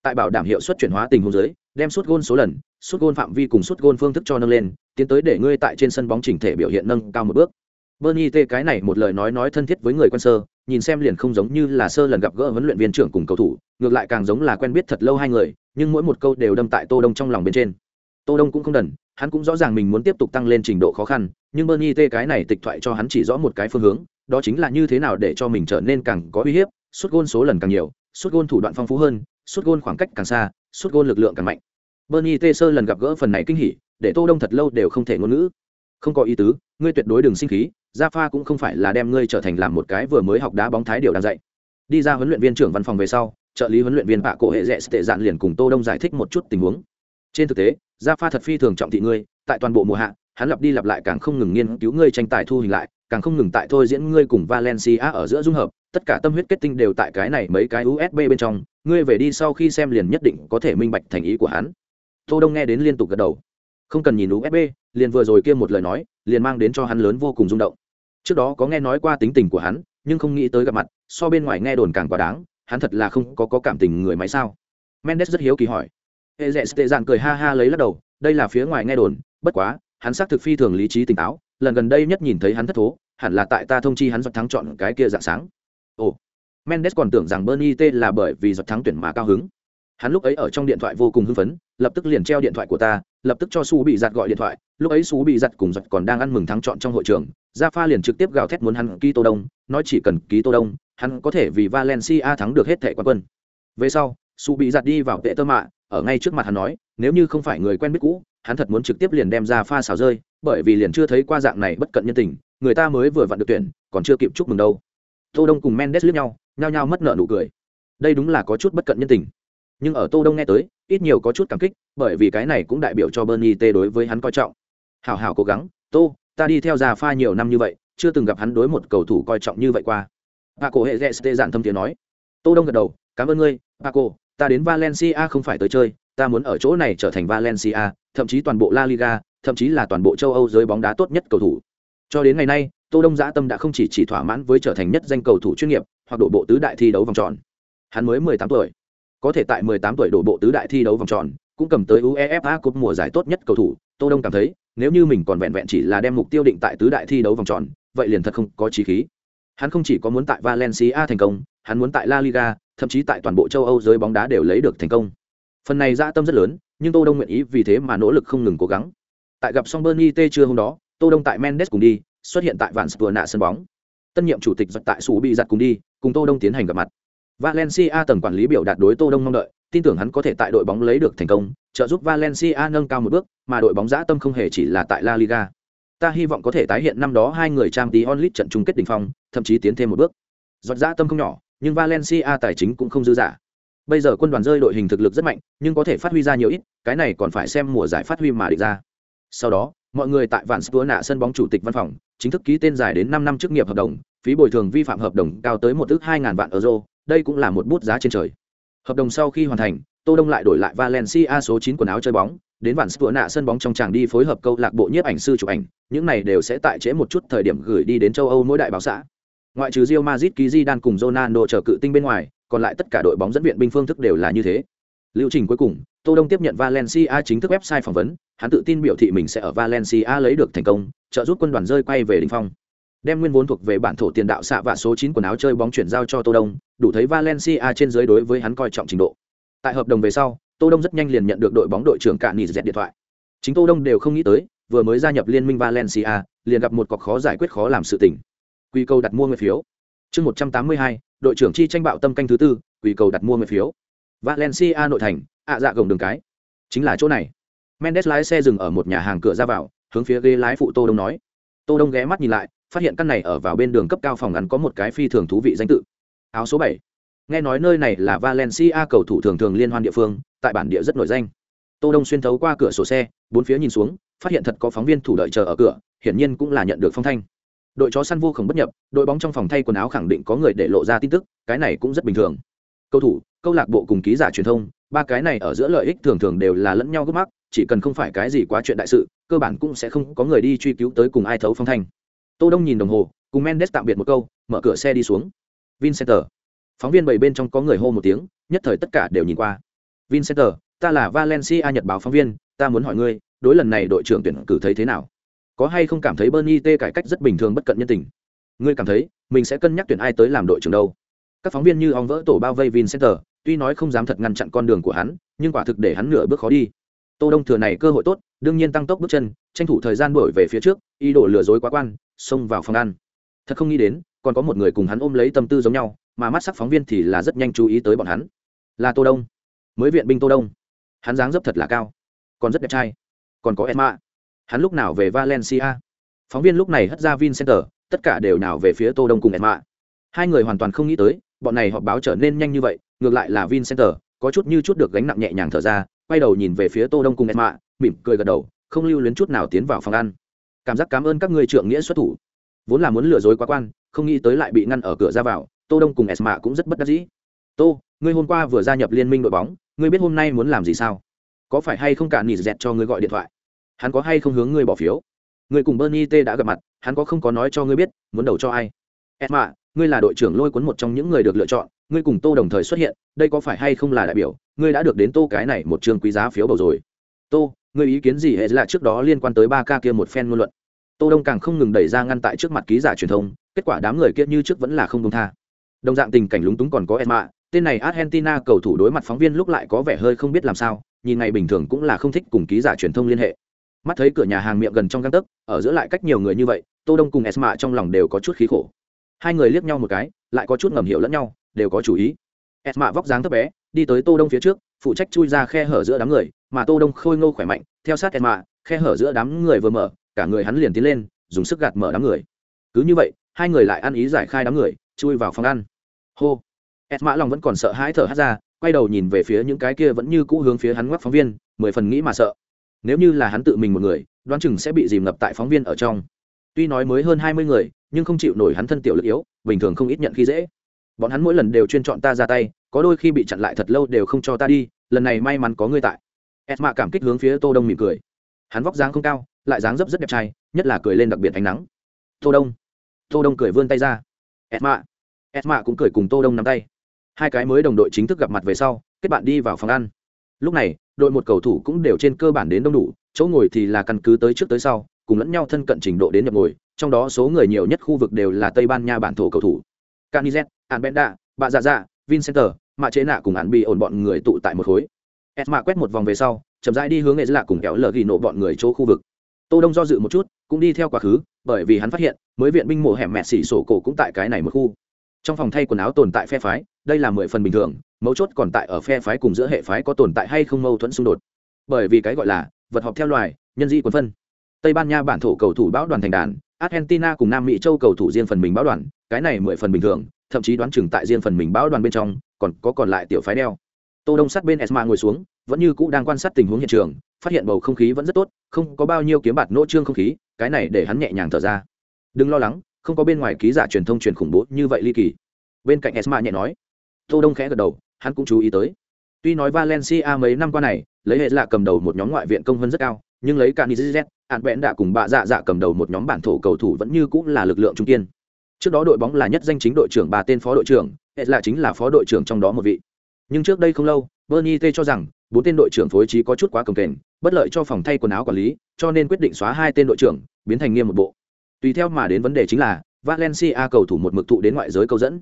S1: Tại bảo đảm hiệu suất chuyển hóa tình huống dưới, đem suốt gôn số lần suốt gôn phạm vi cùng suốt gôn phương thức cho nâng lên, tiến tới để ngươi tại trên sân bóng chỉnh thể biểu hiện nâng cao một bước. Bernie t cái này một lời nói nói thân thiết với người quân sơ, nhìn xem liền không giống như là sơ lần gặp gỡ huấn luyện viên trưởng cùng cầu thủ, ngược lại càng giống là quen biết thật lâu hai người, nhưng mỗi một câu đều đâm tại tô đông trong lòng bên trên tô đông cũng không đần, hắn cũng rõ ràng mình muốn tiếp tục tăng lên trình độ khó khăn, nhưng bernie t cái này tịch thoại cho hắn chỉ rõ một cái phương hướng, đó chính là như thế nào để cho mình trở nên càng có uy hiếp suốt gôn số lần càng nhiều suốt gôn thủ đoạn phong phú hơn suốt gôn khoảng cách càng xa suốt gôn lực lượng càng mạnh. Bernie t sơ lần gặp gỡ phần này kinh hỉ, để tô đông thật lâu đều không thể ngôn ngữ. Không có ý tứ, ngươi tuyệt đối đừng sinh khí gia pha cũng không phải là đem ngươi trở thành làm một cái vừa mới học đá bóng thái điều đang dạy. Đi ra huấn luyện viên trưởng văn phòng về sau, trợ lý huấn luyện viên bạ cổ hệ rẽ tệ dạn liền cùng tô đông giải thích một chút tình huống trên thực tế gia pha thật phi thường trọng thị ngươi tại toàn bộ mùa hạ hắn lặp đi lặp lại càng không ngừng nghiên cứu ngươi tranh tài thu hình lại càng không ngừng tại thôi diễn ngươi cùng valencia ở giữa dung hợp tất cả tâm huyết kết tinh đều tại cái này mấy cái usb bên trong ngươi về đi sau khi xem liền nhất định có thể minh bạch thành ý của hắn. Tô đông nghe đến liên tục gật đầu. Không cần nhìn usb liền vừa rồi kia một lời nói liền mang đến cho hắn lớn vô cùng rung động. Trước đó có nghe nói qua tính tình của hắn nhưng không nghĩ tới gặp mặt so bên ngoài nghe đồn càng quá đáng hắn thật là không có, có cảm tình người máy sao? Mendes rất hiếu kỳ hỏi hệ dẹ tệ dạn cười ha ha lấy lắc đầu, đây là phía ngoài nghe đồn, bất quá, hắn xác thực phi thường lý trí tỉnh táo, lần gần đây nhất nhìn thấy hắn thất thố, hẳn là tại ta thông chi hắn giật thắng chọn cái kia dạng sáng. Ồ, mendes còn tưởng rằng bernie t là bởi vì giật thắng tuyển mà cao hứng. Hắn lúc ấy ở trong điện thoại vô cùng hưng phấn, lập tức liền treo điện thoại của ta, lập tức cho su bị giặt gọi điện thoại, lúc ấy su bị giặt cùng giật còn đang ăn mừng thắng chọn trong hội trường ra pha liền trực tiếp gào thét muốn hắn ký tô đông, nói chỉ cần ký tô đông, hắn có thể vì valencia thắng được hết thẻ quán quân. Về sau su bị giặt đi vào tệ tơ mạ, ở ngay trước mặt hắn nói, nếu như không phải người quen biết cũ, hắn thật muốn trực tiếp liền đem ra pha xào rơi, bởi vì liền chưa thấy qua dạng này bất cận nhân tình, người ta mới vừa vặn được tuyển, còn chưa kịp chúc mừng đâu. Tô đông cùng mendes liếc nhau, nhao nhao mất nợ nụ cười. Đây đúng là có chút bất cận nhân tình. Nhưng ở tô đông nghe tới, ít nhiều có chút cảm kích, bởi vì cái này cũng đại biểu cho bernie t đối với hắn coi trọng. Hảo hảo cố gắng, tô, ta đi theo già pha nhiều năm như vậy, chưa từng gặp hắn đối một cầu thủ coi trọng như vậy qua. Bà cổ hệ ghé tê giản thâm tiếng nói. Tô đông gật đầu, cảm ơn ngươi bà cổ ta đến valencia không phải tới chơi, ta muốn ở chỗ này trở thành valencia, thậm chí toàn bộ la liga, thậm chí là toàn bộ châu âu giới bóng đá tốt nhất cầu thủ. Cho đến ngày nay, tô đông dã tâm đã không chỉ chỉ thỏa mãn với trở thành nhất danh cầu thủ chuyên nghiệp, hoặc đổ bộ tứ đại thi đấu vòng tròn. Hắn mới 18 tuổi. Có thể tại 18 tuổi đổ bộ tứ đại thi đấu vòng tròn, cũng cầm tới uefa cúp mùa giải tốt nhất cầu thủ. Tô đông cảm thấy, nếu như mình còn vẹn vẹn chỉ là đem mục tiêu định tại tứ đại thi đấu vòng tròn, vậy liền thật không có chí khí. Hắn không chỉ có muốn tại valencia thành công, hắn muốn tại la liga thậm chí tại toàn bộ châu âu giới bóng đá đều lấy được thành công. Phần này dã tâm rất lớn, nhưng tô đông nguyện ý vì thế mà nỗ lực không ngừng cố gắng. Tại gặp xong bernie t chưa hôm đó, tô đông tại mendes cùng đi, xuất hiện tại vạn Spurna sân bóng. Tân nhiệm chủ tịch giật tại Sú bị giật cùng đi, cùng tô đông tiến hành gặp mặt. Valencia tầng quản lý biểu đạt đối tô đông mong đợi, tin tưởng hắn có thể tại đội bóng lấy được thành công, trợ giúp valencia nâng cao một bước, mà đội bóng dã tâm không hề chỉ là tại la liga. Ta hy vọng có thể tái hiện năm đó hai người trang tí onlit trận chung kết đỉnh phong, thậm chí tiến thêm một bước. Giọt dã tâm không nhỏ nhưng valencia tài chính cũng không dư giả bây giờ quân đoàn rơi đội hình thực lực rất mạnh, nhưng có thể phát huy ra nhiều ít, cái này còn phải xem mùa giải phát huy mà định ra. Sau đó, mọi người tại vạn spur nạ sân bóng chủ tịch văn phòng, chính thức ký tên dài đến năm năm chức nghiệp hợp đồng, phí bồi thường vi phạm hợp đồng cao tới một ước hai ngàn vạn euro, đây cũng là một bút giá trên trời. Hợp đồng sau khi hoàn thành, tô đông lại đổi lại valencia số chín quần áo chơi bóng, đến vạn spur nạ sân bóng trong tràng đi phối hợp câu lạc bộ nhiếp ảnh sư chụp ảnh, những này đều sẽ tại trễ một chút thời điểm gửi đi đến châu âu mỗi đại báo xã ngoại trừ Real Madrid ký Zidane đan cùng Ronaldo chờ cự tinh bên ngoài, còn lại tất cả đội bóng dẫn viện binh phương thức đều là như thế. Lưu trình cuối cùng, tô đông tiếp nhận valencia chính thức website phỏng vấn, hắn tự tin biểu thị mình sẽ ở valencia lấy được thành công, trợ giúp quân đoàn rơi quay về đỉnh phong. Đem nguyên vốn thuộc về bản thổ tiền đạo xạ và số 9 quần áo chơi bóng chuyển giao cho tô đông, đủ thấy valencia trên dưới đối với hắn coi trọng trình độ. Tại hợp đồng về sau, tô đông rất nhanh liền nhận được đội bóng đội trưởng cạn nỉ dẹt điện thoại. Chính tô đông đều không nghĩ tới, vừa mới gia nhập liên minh valencia, liền gặp một cọc khó giải quyết khó làm sự tình quy cầu đặt mua người phiếu. Chương 182, đội trưởng chi tranh bạo tâm canh thứ tư quy cầu đặt mua người phiếu. Valencia nội thành ạ dạ gồng đường cái. Chính là chỗ này. Mendes lái xe dừng ở một nhà hàng cửa ra vào hướng phía ghế lái phụ tô đông nói. Tô đông ghé mắt nhìn lại phát hiện căn này ở vào bên đường cấp cao phòng ngắn có một cái phi thường thú vị danh tự. Áo số bảy. Nghe nói nơi này là valencia cầu thủ thường thường liên hoan địa phương tại bản địa rất nổi danh. Tô đông xuyên thấu qua cửa sổ xe bốn phía nhìn xuống phát hiện thật có phóng viên thủ đợi chờ ở cửa hiển nhiên cũng là nhận được phong thanh đội chó săn vô khổng bất nhập, đội bóng trong phòng thay quần áo khẳng định có người để lộ ra tin tức, cái này cũng rất bình thường. Cầu thủ, câu lạc bộ cùng ký giả truyền thông, ba cái này ở giữa lợi ích thường thường đều là lẫn nhau gấp mắc, chỉ cần không phải cái gì quá chuyện đại sự, cơ bản cũng sẽ không có người đi truy cứu tới cùng ai thấu phong thanh. Tô đông nhìn đồng hồ, cùng mendes tạm biệt một câu, mở cửa xe đi xuống. Vincenter. Phóng viên bảy bên trong có người hô một tiếng, nhất thời tất cả đều nhìn qua. Vincenter, ta là valencia nhật báo phóng viên, ta muốn hỏi ngươi, đối lần này đội trưởng tuyển cử thấy thế nào? Có hay không cảm thấy bernie t cải cách rất bình thường bất cận nhân tình? Ngươi cảm thấy, mình sẽ cân nhắc tuyển ai tới làm đội trưởng đâu? Các phóng viên như ong vỡ tổ bao vây vincenter, tuy nói không dám thật ngăn chặn con đường của hắn, nhưng quả thực để hắn nửa bước khó đi. Tô đông thừa này cơ hội tốt, đương nhiên tăng tốc bước chân, tranh thủ thời gian đổi về phía trước, ý đồ lừa dối quá quan, xông vào phòng ăn. Thật không nghĩ đến, còn có một người cùng hắn ôm lấy tâm tư giống nhau, mà mắt sắc phóng viên thì là rất nhanh chú ý tới bọn hắn. Là tô đông. Mới viện binh tô đông. Hắn dáng dấp thật là cao. Còn rất đẹp trai. Còn có emma hắn lúc nào về valencia? Phóng viên lúc này hất ra vincenter, tất cả đều nào về phía tô đông cùng emma hai người hoàn toàn không nghĩ tới, bọn này họp báo trở nên nhanh như vậy, ngược lại là vincenter, có chút như chút được gánh nặng nhẹ nhàng thở ra, quay đầu nhìn về phía tô đông cùng emma mỉm cười gật đầu, không lưu luyến chút nào tiến vào phòng ăn. Cảm giác cảm ơn các ngươi trưởng nghĩa xuất thủ. Vốn là muốn lừa dối quá quan, không nghĩ tới lại bị ngăn ở cửa ra vào, tô đông cùng esma cũng rất bất đắc dĩ. Tô, ngươi hôm qua vừa gia nhập liên minh đội bóng, ngươi biết hôm nay muốn làm gì sao? Có phải hay không cả nỉ dẹt cho ngươi gọi điện thoại? Hắn có hay không hướng ngươi bỏ phiếu? Người cùng bernie t đã gặp mặt hắn có không có nói cho ngươi biết muốn đầu cho ai? Edma ngươi là đội trưởng lôi cuốn một trong những người được lựa chọn ngươi cùng tô đồng thời xuất hiện đây có phải hay không là đại biểu ngươi đã được đến tô cái này một trường quý giá phiếu bầu rồi? Tô ngươi ý kiến gì hệ là trước đó liên quan tới ba ca kia một phen ngôn luận? Tô đông càng không ngừng đẩy ra ngăn tại trước mặt ký giả truyền thông kết quả đám người kia như trước vẫn là không công tha. Đồng dạng tình cảnh lúng túng còn có edma tên này Argentina cầu thủ đối mặt phóng viên lúc lại có vẻ hơi không biết làm sao, nhìn ngày bình thường cũng là không thích cùng ký giả truyền thông liên hệ. Mắt thấy cửa nhà hàng miệng gần trong găng tấc, ở giữa lại cách nhiều người như vậy, Tô Đông cùng Esma trong lòng đều có chút khí khổ. Hai người liếc nhau một cái, lại có chút ngầm hiểu lẫn nhau, đều có chủ ý. Esma vóc dáng thấp bé, đi tới Tô Đông phía trước, phụ trách chui ra khe hở giữa đám người, mà Tô Đông khôi ngô khỏe mạnh, theo sát Esma, khe hở giữa đám người vừa mở, cả người hắn liền tiến lên, dùng sức gạt mở đám người. Cứ như vậy, hai người lại ăn ý giải khai đám người, chui vào phòng ăn hô esma lòng vẫn còn sợ hãi thở hát ra quay đầu nhìn về phía những cái kia vẫn như cũ hướng phía hắn ngoắc phóng viên mười phần nghĩ mà sợ nếu như là hắn tự mình một người, đoán chừng sẽ bị dìm ngập tại phóng viên ở trong. Tuy nói mới hơn hai mươi người, nhưng không chịu nổi hắn thân tiểu lực yếu, bình thường không ít nhận khi dễ. Bọn hắn mỗi lần đều chuyên chọn ta ra tay, có đôi khi bị chặn lại thật lâu đều không cho ta đi, lần này may mắn có ngươi tại. Ed cảm kích hướng phía tô đông mỉm cười. Hắn vóc dáng không cao, lại dáng dấp rất đẹp trai, nhất là cười lên đặc biệt ánh nắng. Tô đông. Tô đông cười vươn tay ra. Ed mạ esma cũng cười cùng tô đông nắm tay. Hai cái mới đồng đội chính thức gặp mặt về sau, kết bạn đi vào phòng ăn. Lúc này đội một cầu thủ cũng đều trên cơ bản đến đông đủ, chỗ ngồi thì là căn cứ tới trước tới sau, cùng lẫn nhau thân cận trình độ đến nhập ngồi, trong đó số người nhiều nhất khu vực đều là tây ban nha bản thổ cầu thủ. Canizet albenda bà dạ dạ vincenter mạ chế nạ cùng án bị ổn bọn người tụ tại một khối. Esma quét một vòng về sau, chậm rãi đi hướng nghệ lạ cùng kéo lờ ghi nổ bọn người chỗ khu vực. Tô đông do dự một chút, cũng đi theo quá khứ, bởi vì hắn phát hiện, mới viện binh mộ hẻm mẹ xỉ sổ cổ cũng tại cái này một khu. Trong phòng thay quần áo tồn tại phe phái, đây là mười phần bình thường mấu chốt còn tại ở phe phái cùng giữa hệ phái có tồn tại hay không mâu thuẫn xung đột. Bởi vì cái gọi là vật họp theo loài, nhân di quần phân. Tây ban nha bản thổ cầu thủ bão đoàn thành đàn, argentina cùng nam mỹ châu cầu thủ riêng phần mình bão đoàn, cái này mười phần bình thường, thậm chí đoán chừng tại riêng phần mình bão đoàn bên trong, còn có còn lại tiểu phái đeo. Tô đông sát bên esma ngồi xuống, vẫn như cũ đang quan sát tình huống hiện trường, phát hiện bầu không khí vẫn rất tốt, không có bao nhiêu kiếm bạt nỗ trương không khí, cái này để hắn nhẹ nhàng thở ra. Đừng lo lắng, không có bên ngoài ký giả truyền thông truyền khủng bố như vậy ly kỳ. Bên cạnh esma nhẹ nói. Tô đông khẽ gật đầu hắn cũng chú ý tới. Tuy nói valencia mấy năm qua này, lấy hệ lạ cầm đầu một nhóm ngoại viện công hơn rất cao, nhưng lấy cả nizet ạn đã cùng bạ dạ dạ cầm đầu một nhóm bản thổ cầu thủ vẫn như cũng là lực lượng trung kiên. Trước đó đội bóng là nhất danh chính đội trưởng ba tên phó đội trưởng, hệ lạ chính là phó đội trưởng trong đó một vị. Nhưng trước đây không lâu bernie t cho rằng bốn tên đội trưởng phối trí có chút quá cồng kềnh, bất lợi cho phòng thay quần áo quản lý, cho nên quyết định xóa hai tên đội trưởng, biến thành nghiêm một bộ. Tùy theo mà đến vấn đề chính là, Valencia cầu thủ một mực tụ đến ngoại giới câu dẫn.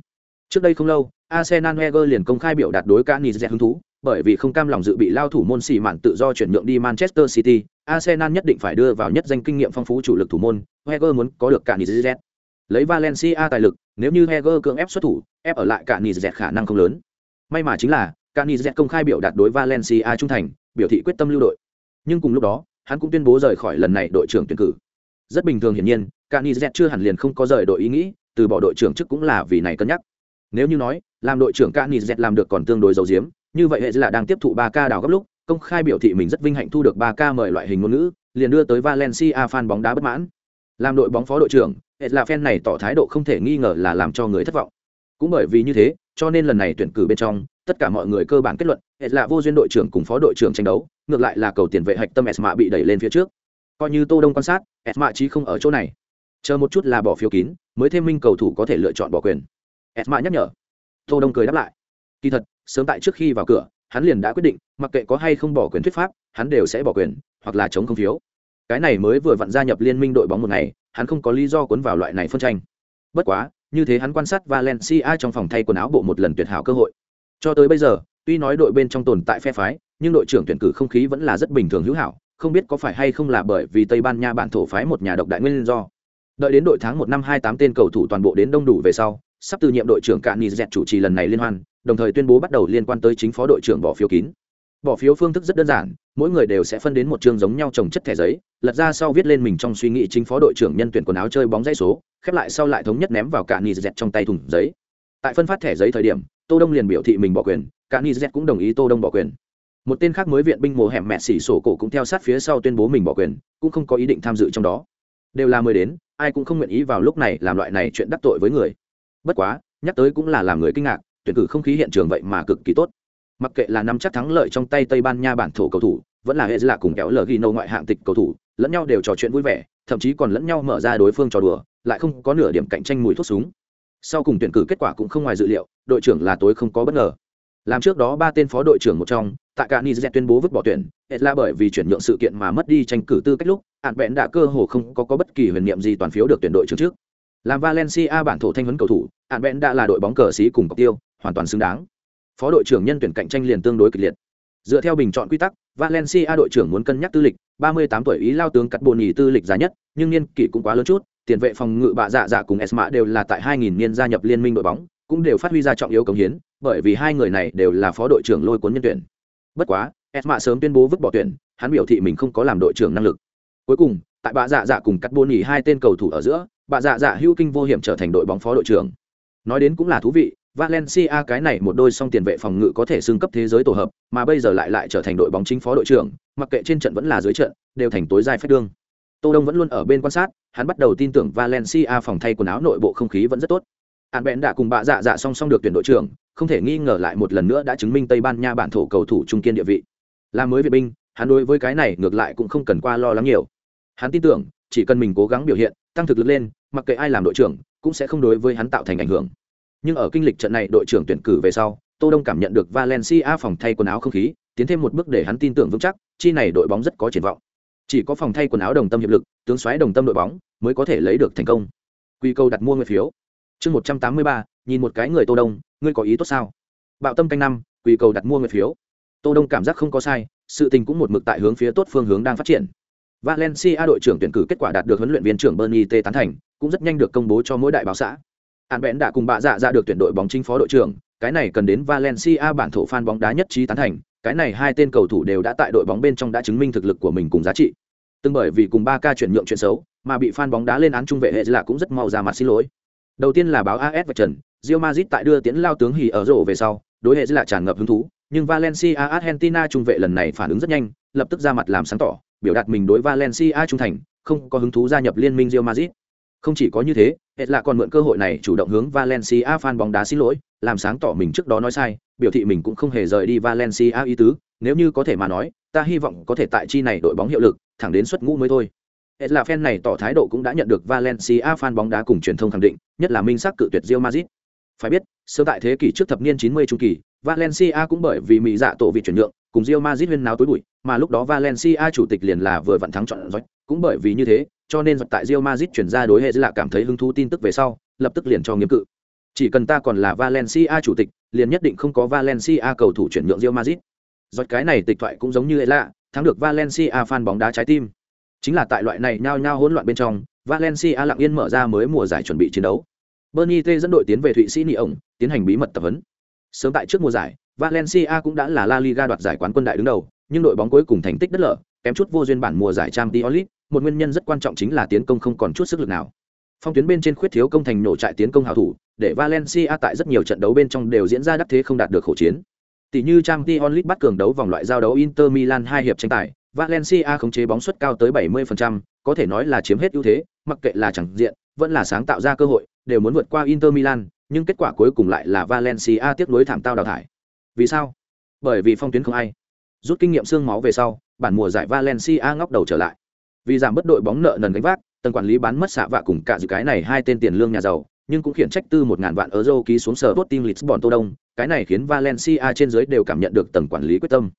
S1: Trước đây không lâu, Arsenal Wenger liền công khai biểu đạt đối Canizet hứng thú, bởi vì không cam lòng dự bị lao thủ môn xỉ mạn tự do chuyển nhượng đi Manchester City, Arsenal nhất định phải đưa vào nhất danh kinh nghiệm phong phú chủ lực thủ môn, Wenger muốn có được Canizet. Lấy Valencia tài lực, nếu như Wenger cưỡng ép xuất thủ, ép ở lại Canizet khả năng không lớn. May mà chính là, Canizet công khai biểu đạt đối Valencia trung thành, biểu thị quyết tâm lưu đội. Nhưng cùng lúc đó, hắn cũng tuyên bố rời khỏi lần này đội trưởng tuyển cử. Rất bình thường hiển nhiên, Canizet chưa hẳn liền không có rời đội ý nghĩ, từ bỏ đội trưởng chức cũng là vì này cân nhắc. Nếu như nói, làm đội trưởng ca nhỉ dẹt làm được còn tương đối dầu diếm, như vậy hệ là đang tiếp thụ ba ca đào gấp lúc, công khai biểu thị mình rất vinh hạnh thu được ba ca mời loại hình ngôn ngữ, liền đưa tới Valencia fan bóng đá bất mãn. Làm đội bóng phó đội trưởng, hệ là fan này tỏ thái độ không thể nghi ngờ là làm cho người thất vọng. Cũng bởi vì như thế, cho nên lần này tuyển cử bên trong, tất cả mọi người cơ bản kết luận, hệ là vô duyên đội trưởng cùng phó đội trưởng tranh đấu, ngược lại là cầu tiền vệ hạch tâm Esma bị đẩy lên phía trước. Coi như Tô Đông quan sát, Esma chí không ở chỗ này chờ một chút là bỏ phiếu kín mới thêm minh cầu thủ có thể lựa chọn bỏ quyền esma nhắc nhở. Tô đông cười đáp lại. Kỳ thật, sớm tại trước khi vào cửa, hắn liền đã quyết định, mặc kệ có hay không bỏ quyền thuyết pháp, hắn đều sẽ bỏ quyền, hoặc là chống không phiếu. Cái này mới vừa vặn gia nhập liên minh đội bóng một ngày, hắn không có lý do cuốn vào loại này phân tranh. Bất quá, như thế hắn quan sát valencia trong phòng thay quần áo bộ một lần tuyệt hảo cơ hội. Cho tới bây giờ, tuy nói đội bên trong tồn tại phe phái, nhưng đội trưởng tuyển cử không khí vẫn là rất bình thường hữu hảo, không biết có phải hay không là bởi vì tây ban nha bản thổ phái một nhà độc đại nguyên do. Đợi đến đội tháng một năm hai tám tên cầu thủ toàn bộ đến đông đủ về sau sắp từ nhiệm đội trưởng cạn Dẹt chủ trì lần này liên hoan, đồng thời tuyên bố bắt đầu liên quan tới chính phó đội trưởng bỏ phiếu kín. Bỏ phiếu phương thức rất đơn giản, mỗi người đều sẽ phân đến một chương giống nhau trồng chất thẻ giấy, lật ra sau viết lên mình trong suy nghĩ chính phó đội trưởng nhân tuyển quần áo chơi bóng dây số, khép lại sau lại thống nhất ném vào cả dẹt trong tay thùng giấy. Tại phân phát thẻ giấy thời điểm, tô đông liền biểu thị mình bỏ quyền cả dẹt cũng đồng ý tô đông bỏ quyền. Một tên khác mới viện binh mùa hẻm mẹ xỉ sổ cổ cũng theo sát phía sau tuyên bố mình bỏ quyền, cũng không có ý định tham dự trong đó. Đều là mới đến, ai cũng không nguyện ý vào lúc này làm loại này chuyện đắc tội với người bất quá nhắc tới cũng là làm người kinh ngạc tuyển cử không khí hiện trường vậy mà cực kỳ tốt. Mặc kệ là nắm chắc thắng lợi trong tay tây ban nha bản thổ cầu thủ vẫn là hệ là cùng kéo lờ ghi nâu ngoại hạng tịch cầu thủ lẫn nhau đều trò chuyện vui vẻ thậm chí còn lẫn nhau mở ra đối phương trò đùa lại không có nửa điểm cạnh tranh mùi thuốc súng. Sau cùng tuyển cử kết quả cũng không ngoài dự liệu đội trưởng là tối không có bất ngờ. Làm trước đó ba tên phó đội trưởng một trong tại cả niger tuyên bố vứt bỏ tuyển hết là bởi vì chuyển nhượng sự kiện mà mất đi tranh cử tư cách lúc ạn vẹn đã cơ hồ không có, có bất kỳ huyền niệm gì toàn phiếu được tuyển đội trưởng trước làm valencia bản thổ thanh huấn cầu thủ hạn bẽn đã là đội bóng cờ xí cùng cọc tiêu, hoàn toàn xứng đáng. Phó đội trưởng nhân tuyển cạnh tranh liền tương đối kịch liệt. Dựa theo bình chọn quy tắc, valencia đội trưởng muốn cân nhắc tư lịch 38 tuổi ý lao tướng cắt bồn nhì tư lịch giá nhất, nhưng niên kỷ cũng quá lớn chút, tiền vệ phòng ngự bạ dạ dạ cùng esma đều là tại 2000 niên gia nhập liên minh đội bóng, cũng đều phát huy ra trọng yếu cống hiến, bởi vì hai người này đều là phó đội trưởng lôi cuốn nhân tuyển. Bất quá, esma sớm tuyên bố vứt bỏ tuyển, hắn biểu thị mình không có làm đội trưởng năng lực. Cuối cùng, tại bạ dạ dạ cùng cắt bồn nhì hai tên cầu thủ ở giữa Bà dạ dạ hưu kinh vô hiểm trở thành đội bóng phó đội trưởng nói đến cũng là thú vị Valencia cái này một đôi song tiền vệ phòng ngự có thể xưng cấp thế giới tổ hợp, mà bây giờ lại lại trở thành đội bóng chính phó đội trưởng, mặc kệ trên trận vẫn là dưới trận, đều thành tối dài phách đương. Tô Đông vẫn luôn ở bên quan sát, hắn bắt đầu tin tưởng Valencia phòng thay quần áo nội bộ không khí vẫn rất tốt. Án Bén đã cùng bà dạ dạ song song được tuyển đội trưởng, không thể nghi ngờ lại một lần nữa đã chứng minh Tây Ban Nha bản thổ cầu thủ trung kiên địa vị. Là mới vệ binh, hắn đối với cái này ngược lại cũng không cần qua lo lắng nhiều. Hắn tin tưởng, chỉ cần mình cố gắng biểu hiện, tăng thực lực lên, mặc kệ ai làm đội trưởng, cũng sẽ không đối với hắn tạo thành ảnh hưởng. Nhưng ở kinh lịch trận này đội trưởng tuyển cử về sau tô đông cảm nhận được valencia phòng thay quần áo không khí tiến thêm một bước để hắn tin tưởng vững chắc chi này đội bóng rất có triển vọng. Chỉ có phòng thay quần áo đồng tâm hiệp lực tướng xoáy đồng tâm đội bóng mới có thể lấy được thành công. Quy câu đặt mua người phiếu. Chương một trăm tám mươi ba nhìn một cái người tô đông ngươi có ý tốt sao? Bạo tâm canh năm quy cầu đặt mua người phiếu. Tô đông cảm giác không có sai sự tình cũng một mực tại hướng phía tốt phương hướng đang phát triển. Valencia đội trưởng tuyển cử kết quả đạt được huấn luyện viên trưởng bernie t tán thành cũng rất nhanh được công bố cho mỗi đại báo xã Án bẽn đã cùng bạ dạ dạ được tuyển đội bóng chính phó đội trưởng, cái này cần đến Valencia bản thổ fan bóng đá nhất trí tán thành, cái này hai tên cầu thủ đều đã tại đội bóng bên trong đã chứng minh thực lực của mình cùng giá trị. Từng bởi vì cùng ba ca chuyển nhượng chuyện xấu, mà bị fan bóng đá lên án trung vệ hệ là cũng rất mau ra mặt xin lỗi. Đầu tiên là báo AS và Trần, Real Madrid tại đưa tiến lao tướng hỉ ở rổ về sau, đối hệ là tràn ngập hứng thú, nhưng Valencia Argentina trung vệ lần này phản ứng rất nhanh, lập tức ra mặt làm sáng tỏ, biểu đạt mình đối Valencia trung thành, không có hứng thú gia nhập liên minh Real Madrid. Không chỉ có như thế, hết là còn mượn cơ hội này chủ động hướng Valencia fan bóng đá xin lỗi, làm sáng tỏ mình trước đó nói sai, biểu thị mình cũng không hề rời đi Valencia ý tứ, nếu như có thể mà nói, ta hy vọng có thể tại chi này đội bóng hiệu lực, thẳng đến xuất ngũ mới thôi. Hết là fan này tỏ thái độ cũng đã nhận được Valencia fan bóng đá cùng truyền thông khẳng định, nhất là minh sắc cự tuyệt Real Madrid. Phải biết, sớm tại thế kỷ trước thập niên 90 trung kỳ, Valencia cũng bởi vì mỹ dạ tổ vị chuyển nhượng, cùng Real Madrid huyên náo tối bụi, mà lúc đó Valencia chủ tịch liền là vừa vận thắng chọn rồi, cũng bởi vì như thế, cho nên tại Real Madrid chuyển ra đối hệ lạ cảm thấy hứng thú tin tức về sau, lập tức liền cho nghiêm cự. Chỉ cần ta còn là Valencia chủ tịch, liền nhất định không có Valencia cầu thủ chuyển nhượng Real Madrid. Giọt cái này tịch thoại cũng giống như lạ, thắng được Valencia fan bóng đá trái tim. Chính là tại loại này nhao nhao hỗn loạn bên trong, Valencia lặng yên mở ra mới mùa giải chuẩn bị chiến đấu. Bernie T dẫn đội tiến về Thụy Sĩ Nị ổng, tiến hành bí mật tập huấn. Sớm tại trước mùa giải, Valencia cũng đã là La Liga đoạt giải quán quân đại đứng đầu, nhưng đội bóng cuối cùng thành tích đất lở, kém chút vô duyên bản mùa giải Champions League, một nguyên nhân rất quan trọng chính là tiến công không còn chút sức lực nào. Phong tuyến bên trên khuyết thiếu công thành nổ trại tiến công hào thủ, để Valencia tại rất nhiều trận đấu bên trong đều diễn ra đắc thế không đạt được khổ chiến. Tỷ như Champions League bắt cường đấu vòng loại giao đấu Inter Milan hai hiệp tranh tài, Valencia khống chế bóng suất cao tới 70%, có thể nói là chiếm hết ưu thế, mặc kệ là chẳng diện, vẫn là sáng tạo ra cơ hội, đều muốn vượt qua Inter Milan, nhưng kết quả cuối cùng lại là Valencia tiếp nối thảm tao đào thải. Vì sao? Bởi vì phong tuyến không ai. Rút kinh nghiệm xương máu về sau, bản mùa giải Valencia ngóc đầu trở lại. Vì giảm bất đội bóng nợ nần gánh vác, tầng quản lý bán mất xạ vạ cùng cả dự cái này hai tên tiền lương nhà giàu, nhưng cũng khiển trách tư một ngàn vạn euro ký xuống sở tốt team Lisbon Tô Đông, cái này khiến Valencia trên dưới đều cảm nhận được tầng quản lý quyết tâm.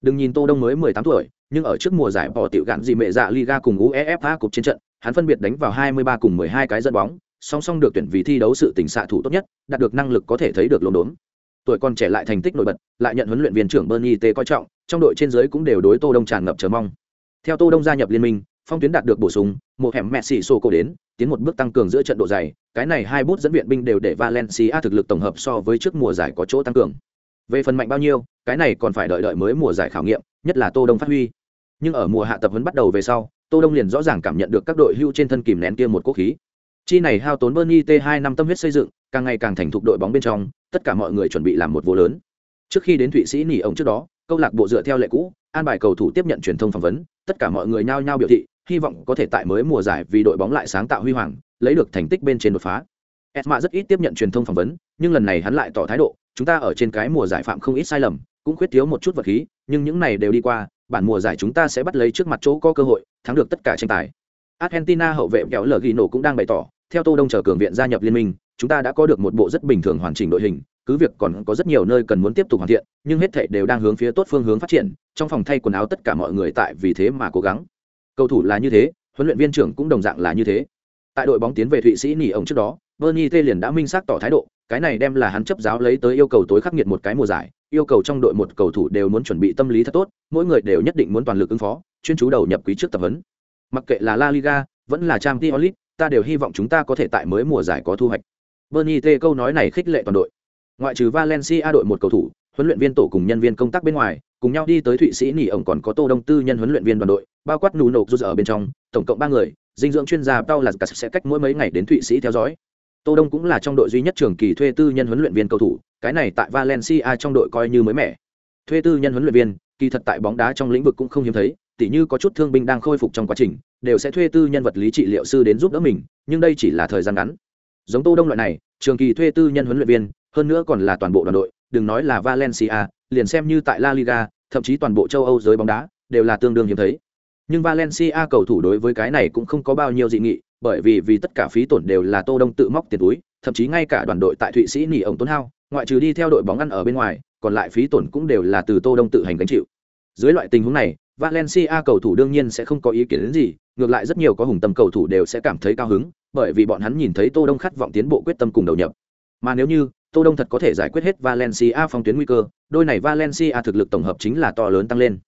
S1: Đừng nhìn Tô Đông mới 18 tuổi, nhưng ở trước mùa giải bỏ tiểu gạn gì mẹ dạ Liga cùng UEFA cục trên trận, hắn phân biệt đánh vào 23 cùng 12 cái dẫn bóng, song song được tuyển vì thi đấu sự tình xạ thủ tốt nhất, đạt được năng lực có thể thấy được lồn đốn. Tuổi còn trẻ lại thành tích nổi bật, lại nhận huấn luyện viên trưởng Bernie T coi trọng, trong đội trên dưới cũng đều đối Tô Đông tràn ngập chờ mong. Theo Tô Đông gia nhập liên minh, phong tuyến đạt được bổ sung, một hẻm Messi sô cổ đến, tiến một bước tăng cường giữa trận độ dày, cái này hai bút dẫn viện binh đều để Valencia thực lực tổng hợp so với trước mùa giải có chỗ tăng cường. Về phần mạnh bao nhiêu, cái này còn phải đợi đợi mới mùa giải khảo nghiệm, nhất là Tô Đông phát huy. Nhưng ở mùa hạ tập huấn bắt đầu về sau, Tô Đông liền rõ ràng cảm nhận được các đội hưu trên thân kìm nén kia một quốc khí. Chi này hao tốn Bernie T2 năm tâm huyết xây dựng, càng ngày càng thành thục đội bóng bên trong, tất cả mọi người chuẩn bị làm một vô lớn. Trước khi đến Thụy Sĩ nghỉ ông trước đó, câu lạc bộ dựa theo lệ cũ, an bài cầu thủ tiếp nhận truyền thông phỏng vấn, tất cả mọi người nhao nhao biểu thị, hy vọng có thể tại mới mùa giải vì đội bóng lại sáng tạo huy hoàng, lấy được thành tích bên trên đột phá. Esma rất ít tiếp nhận truyền thông phỏng vấn, nhưng lần này hắn lại tỏ thái độ, chúng ta ở trên cái mùa giải phạm không ít sai lầm, cũng khuyết thiếu một chút vật khí, nhưng những này đều đi qua, bản mùa giải chúng ta sẽ bắt lấy trước mặt chỗ có cơ hội, thắng được tất cả tranh tài. Argentina hậu vệ kéo lở cũng đang bày tỏ, theo Tô Đông chờ cường viện gia nhập liên minh, chúng ta đã có được một bộ rất bình thường hoàn chỉnh đội hình, cứ việc còn có rất nhiều nơi cần muốn tiếp tục hoàn thiện, nhưng hết thảy đều đang hướng phía tốt phương hướng phát triển, trong phòng thay quần áo tất cả mọi người tại vì thế mà cố gắng. Cầu thủ là như thế, huấn luyện viên trưởng cũng đồng dạng là như thế. Tại đội bóng tiến về Thụy Sĩ nghỉ ông trước đó, Bernie T liền đã minh xác tỏ thái độ, cái này đem là hắn chấp giáo lấy tới yêu cầu tối khắc nghiệt một cái mùa giải, yêu cầu trong đội một cầu thủ đều muốn chuẩn bị tâm lý thật tốt, mỗi người đều nhất định muốn toàn lực ứng phó, chuyên chú đầu nhập quý trước tập huấn. Mặc kệ là La Liga, vẫn là Champions League, ta đều hy vọng chúng ta có thể tại mới mùa giải có thu hoạch. Bernie T câu nói này khích lệ toàn đội. Ngoại trừ Valencia đội một cầu thủ, huấn luyện viên tổ cùng nhân viên công tác bên ngoài, cùng nhau đi tới Thụy Sĩ nỉ ổng còn có Tô Đông Tư nhân huấn luyện viên đoàn đội, bao quát nụ nộp rút ở bên trong, tổng cộng ba người, dinh dưỡng chuyên gia tao là sẽ cách mỗi mấy ngày đến Thụy Sĩ theo dõi. Tô Đông cũng là trong đội duy nhất trường kỳ thuê tư nhân huấn luyện viên cầu thủ, cái này tại Valencia trong đội coi như mới mẻ. Thuê tư nhân huấn luyện viên, kỳ thật tại bóng đá trong lĩnh vực cũng không hiếm thấy, tỉ như có chút thương binh đang khôi phục trong quá trình, đều sẽ thuê tư nhân vật lý trị liệu sư đến giúp đỡ mình, nhưng đây chỉ là thời gian ngắn. Giống Tô Đông loại này, trường kỳ thuê tư nhân huấn luyện viên, hơn nữa còn là toàn bộ đoàn đội, đừng nói là Valencia, liền xem như tại La Liga, thậm chí toàn bộ châu Âu giới bóng đá, đều là tương đương hiếm thấy. Nhưng Valencia cầu thủ đối với cái này cũng không có bao nhiêu dị nghị, bởi vì vì tất cả phí tổn đều là Tô Đông tự móc tiền túi, thậm chí ngay cả đoàn đội tại Thụy Sĩ nỉ ổng tốn hao, ngoại trừ đi theo đội bóng ăn ở bên ngoài, còn lại phí tổn cũng đều là từ Tô Đông tự hành gánh chịu. Dưới loại tình huống này, Valencia cầu thủ đương nhiên sẽ không có ý kiến đến gì, ngược lại rất nhiều có hùng tâm cầu thủ đều sẽ cảm thấy cao hứng, bởi vì bọn hắn nhìn thấy Tô Đông khát vọng tiến bộ quyết tâm cùng đầu nhập. Mà nếu như Tô Đông thật có thể giải quyết hết Valencia phong tuyến nguy cơ, đôi này Valencia thực lực tổng hợp chính là to lớn tăng lên.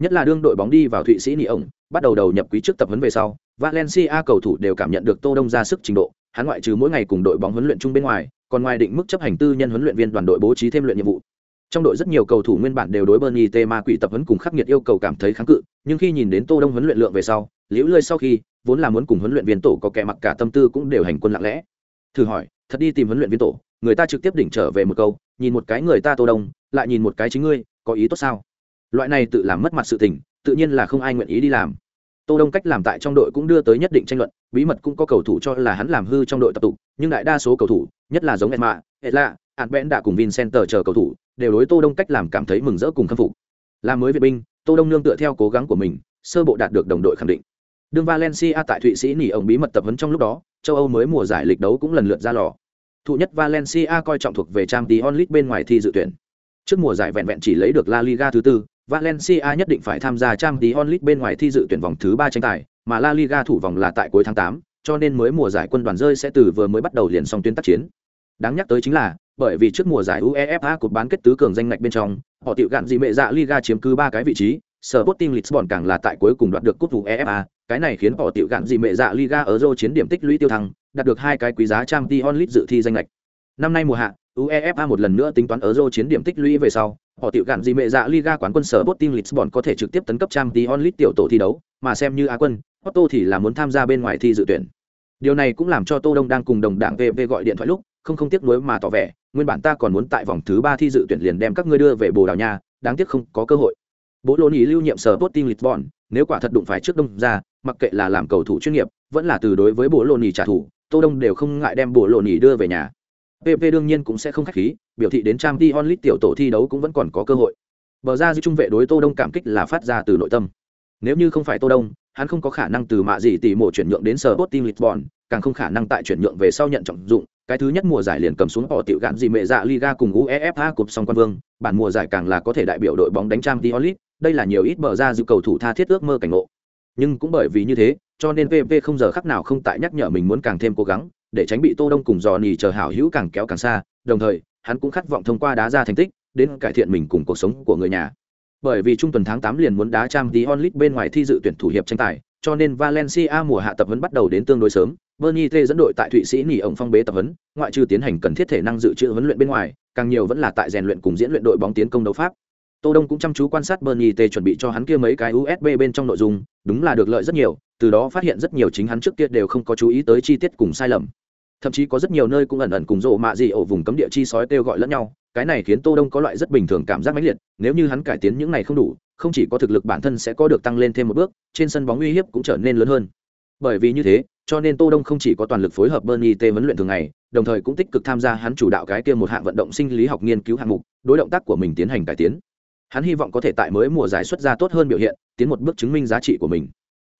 S1: Nhất là đương đội bóng đi vào Thụy Sĩ nỉ ổng, bắt đầu đầu nhập quý trước tập huấn về sau, Valencia cầu thủ đều cảm nhận được Tô Đông ra sức trình độ, hắn ngoại trừ mỗi ngày cùng đội bóng huấn luyện chung bên ngoài, còn ngoài định mức chấp hành tư nhân huấn luyện viên đoàn đội bố trí thêm luyện nhiệm vụ. Trong đội rất nhiều cầu thủ nguyên bản đều đối Bernie T ma quỷ tập huấn cùng khắc nghiệt yêu cầu cảm thấy kháng cự, nhưng khi nhìn đến Tô Đông huấn luyện lượng về sau, liễu lơi sau khi, vốn là muốn cùng huấn luyện viên tổ có kẻ mặc cả tâm tư cũng đều hành quân lặng lẽ. Thử hỏi, thật đi tìm huấn luyện viên tổ, người ta trực tiếp đỉnh trở về một câu, nhìn một cái người ta Tô Đông, lại nhìn một cái chính ngươi, có ý tốt sao? Loại này tự làm mất mặt sự tình, tự nhiên là không ai nguyện ý đi làm. Tô đông cách làm tại trong đội cũng đưa tới nhất định tranh luận bí mật cũng có cầu thủ cho là hắn làm hư trong đội tập tụ nhưng đại đa số cầu thủ nhất là giống edma edla ạn bẽn đã cùng vincenter chờ cầu thủ đều đối tô đông cách làm cảm thấy mừng rỡ cùng khâm phục. Làm mới vệ binh tô đông nương tựa theo cố gắng của mình sơ bộ đạt được đồng đội khẳng định. Đương valencia tại thụy sĩ nỉ ông bí mật tập huấn trong lúc đó châu âu mới mùa giải lịch đấu cũng lần lượt ra lò thụ nhất valencia coi trọng thuộc về trang tí onlit bên ngoài thi dự tuyển trước mùa giải vẹn vẹn chỉ lấy được la liga thứ tư Valencia nhất định phải tham gia Champions League bên ngoài thi dự tuyển vòng thứ 3 tranh tài, mà La Liga thủ vòng là tại cuối tháng 8, cho nên mới mùa giải quân đoàn rơi sẽ từ vừa mới bắt đầu liền xong tuyến tác chiến. Đáng nhắc tới chính là, bởi vì trước mùa giải UEFA cuộc bán kết tứ cường danh ngạch bên trong, họ tiểu gạn gì mẹ dạ Liga chiếm cứ 3 cái vị trí, Sporting Lisbon càng là tại cuối cùng đoạt được cúp UEFA, cái này khiến họ tiểu gạn gì mẹ dạ Liga ở Euro chiến điểm tích lũy tiêu thăng, đạt được hai cái quý giá Champions League dự thi danh lệch. Năm nay mùa hạ, UEFA một lần nữa tính toán Euro chiến điểm tích lũy về sau, họ tiểu gạn gì mẹ dạ Liga quán quân sở Sporting Lisbon có thể trực tiếp tấn cấp Champions League tiểu tổ thi đấu, mà xem như Á quân, Otto thì là muốn tham gia bên ngoài thi dự tuyển. Điều này cũng làm cho Tô Đông đang cùng đồng đảng VV gọi điện thoại lúc, không không tiếc nuối mà tỏ vẻ, nguyên bản ta còn muốn tại vòng thứ ba thi dự tuyển liền đem các ngươi đưa về Bồ Đào Nha, đáng tiếc không có cơ hội. Bố lô nhí lưu nhiệm sở Sporting Lisbon, nếu quả thật đụng phải trước đông ra, mặc kệ là làm cầu thủ chuyên nghiệp, vẫn là từ đối với bố lô nhí trả thù, Tô Đông đều không ngại đem bố lô nhí đưa về nhà. PP đương nhiên cũng sẽ không khách khí, biểu thị đến trang t onlit tiểu tổ thi đấu cũng vẫn còn có cơ hội. Bờ ra giữ trung vệ đối Tô Đông cảm kích là phát ra từ nội tâm. Nếu như không phải Tô Đông, hắn không có khả năng từ mạ gì tỷ mộ chuyển nhượng đến sở Sporting Lisbon, càng không khả năng tại chuyển nhượng về sau nhận trọng dụng, cái thứ nhất mùa giải liền cầm xuống họ tiểu gạn gì mẹ dạ Liga cùng UEFA cup song quan vương, bản mùa giải càng là có thể đại biểu đội bóng đánh Champions League, đây là nhiều ít mở ra dự cầu thủ tha thiết ước mơ cảnh ngộ. Nhưng cũng bởi vì như thế, cho nên VV không giờ khắc nào không tại nhắc nhở mình muốn càng thêm cố gắng, để tránh bị Tô Đông cùng dò nỉ chờ hảo hữu càng kéo càng xa, đồng thời, hắn cũng khát vọng thông qua đá ra thành tích, đến cải thiện mình cùng cuộc sống của người nhà. Bởi vì trung tuần tháng 8 liền muốn đá Champions League bên ngoài thi dự tuyển thủ hiệp tranh tài, cho nên Valencia mùa hạ tập huấn bắt đầu đến tương đối sớm, Bernie T dẫn đội tại Thụy Sĩ nghỉ ổng phong bế tập huấn, ngoại trừ tiến hành cần thiết thể năng dự trữ huấn luyện bên ngoài, càng nhiều vẫn là tại rèn luyện cùng diễn luyện đội bóng tiến công đấu pháp. Tô Đông cũng chăm chú quan sát Bernie T chuẩn bị cho hắn kia mấy cái USB bên trong nội dung, đúng là được lợi rất nhiều, từ đó phát hiện rất nhiều chính hắn trước kia đều không có chú ý tới chi tiết cùng sai lầm. Thậm chí có rất nhiều nơi cũng ẩn ẩn cùng rộ mạ gì ở vùng cấm địa chi sói kêu gọi lẫn nhau, cái này khiến Tô Đông có loại rất bình thường cảm giác mãnh liệt, nếu như hắn cải tiến những này không đủ, không chỉ có thực lực bản thân sẽ có được tăng lên thêm một bước, trên sân bóng uy hiếp cũng trở nên lớn hơn. Bởi vì như thế, cho nên Tô Đông không chỉ có toàn lực phối hợp Bernie T huấn luyện thường ngày, đồng thời cũng tích cực tham gia hắn chủ đạo cái kia một hạng vận động sinh lý học nghiên cứu hạng mục, đối động tác của mình tiến hành cải tiến. Hắn hy vọng có thể tại mới mùa giải xuất ra tốt hơn biểu hiện, tiến một bước chứng minh giá trị của mình.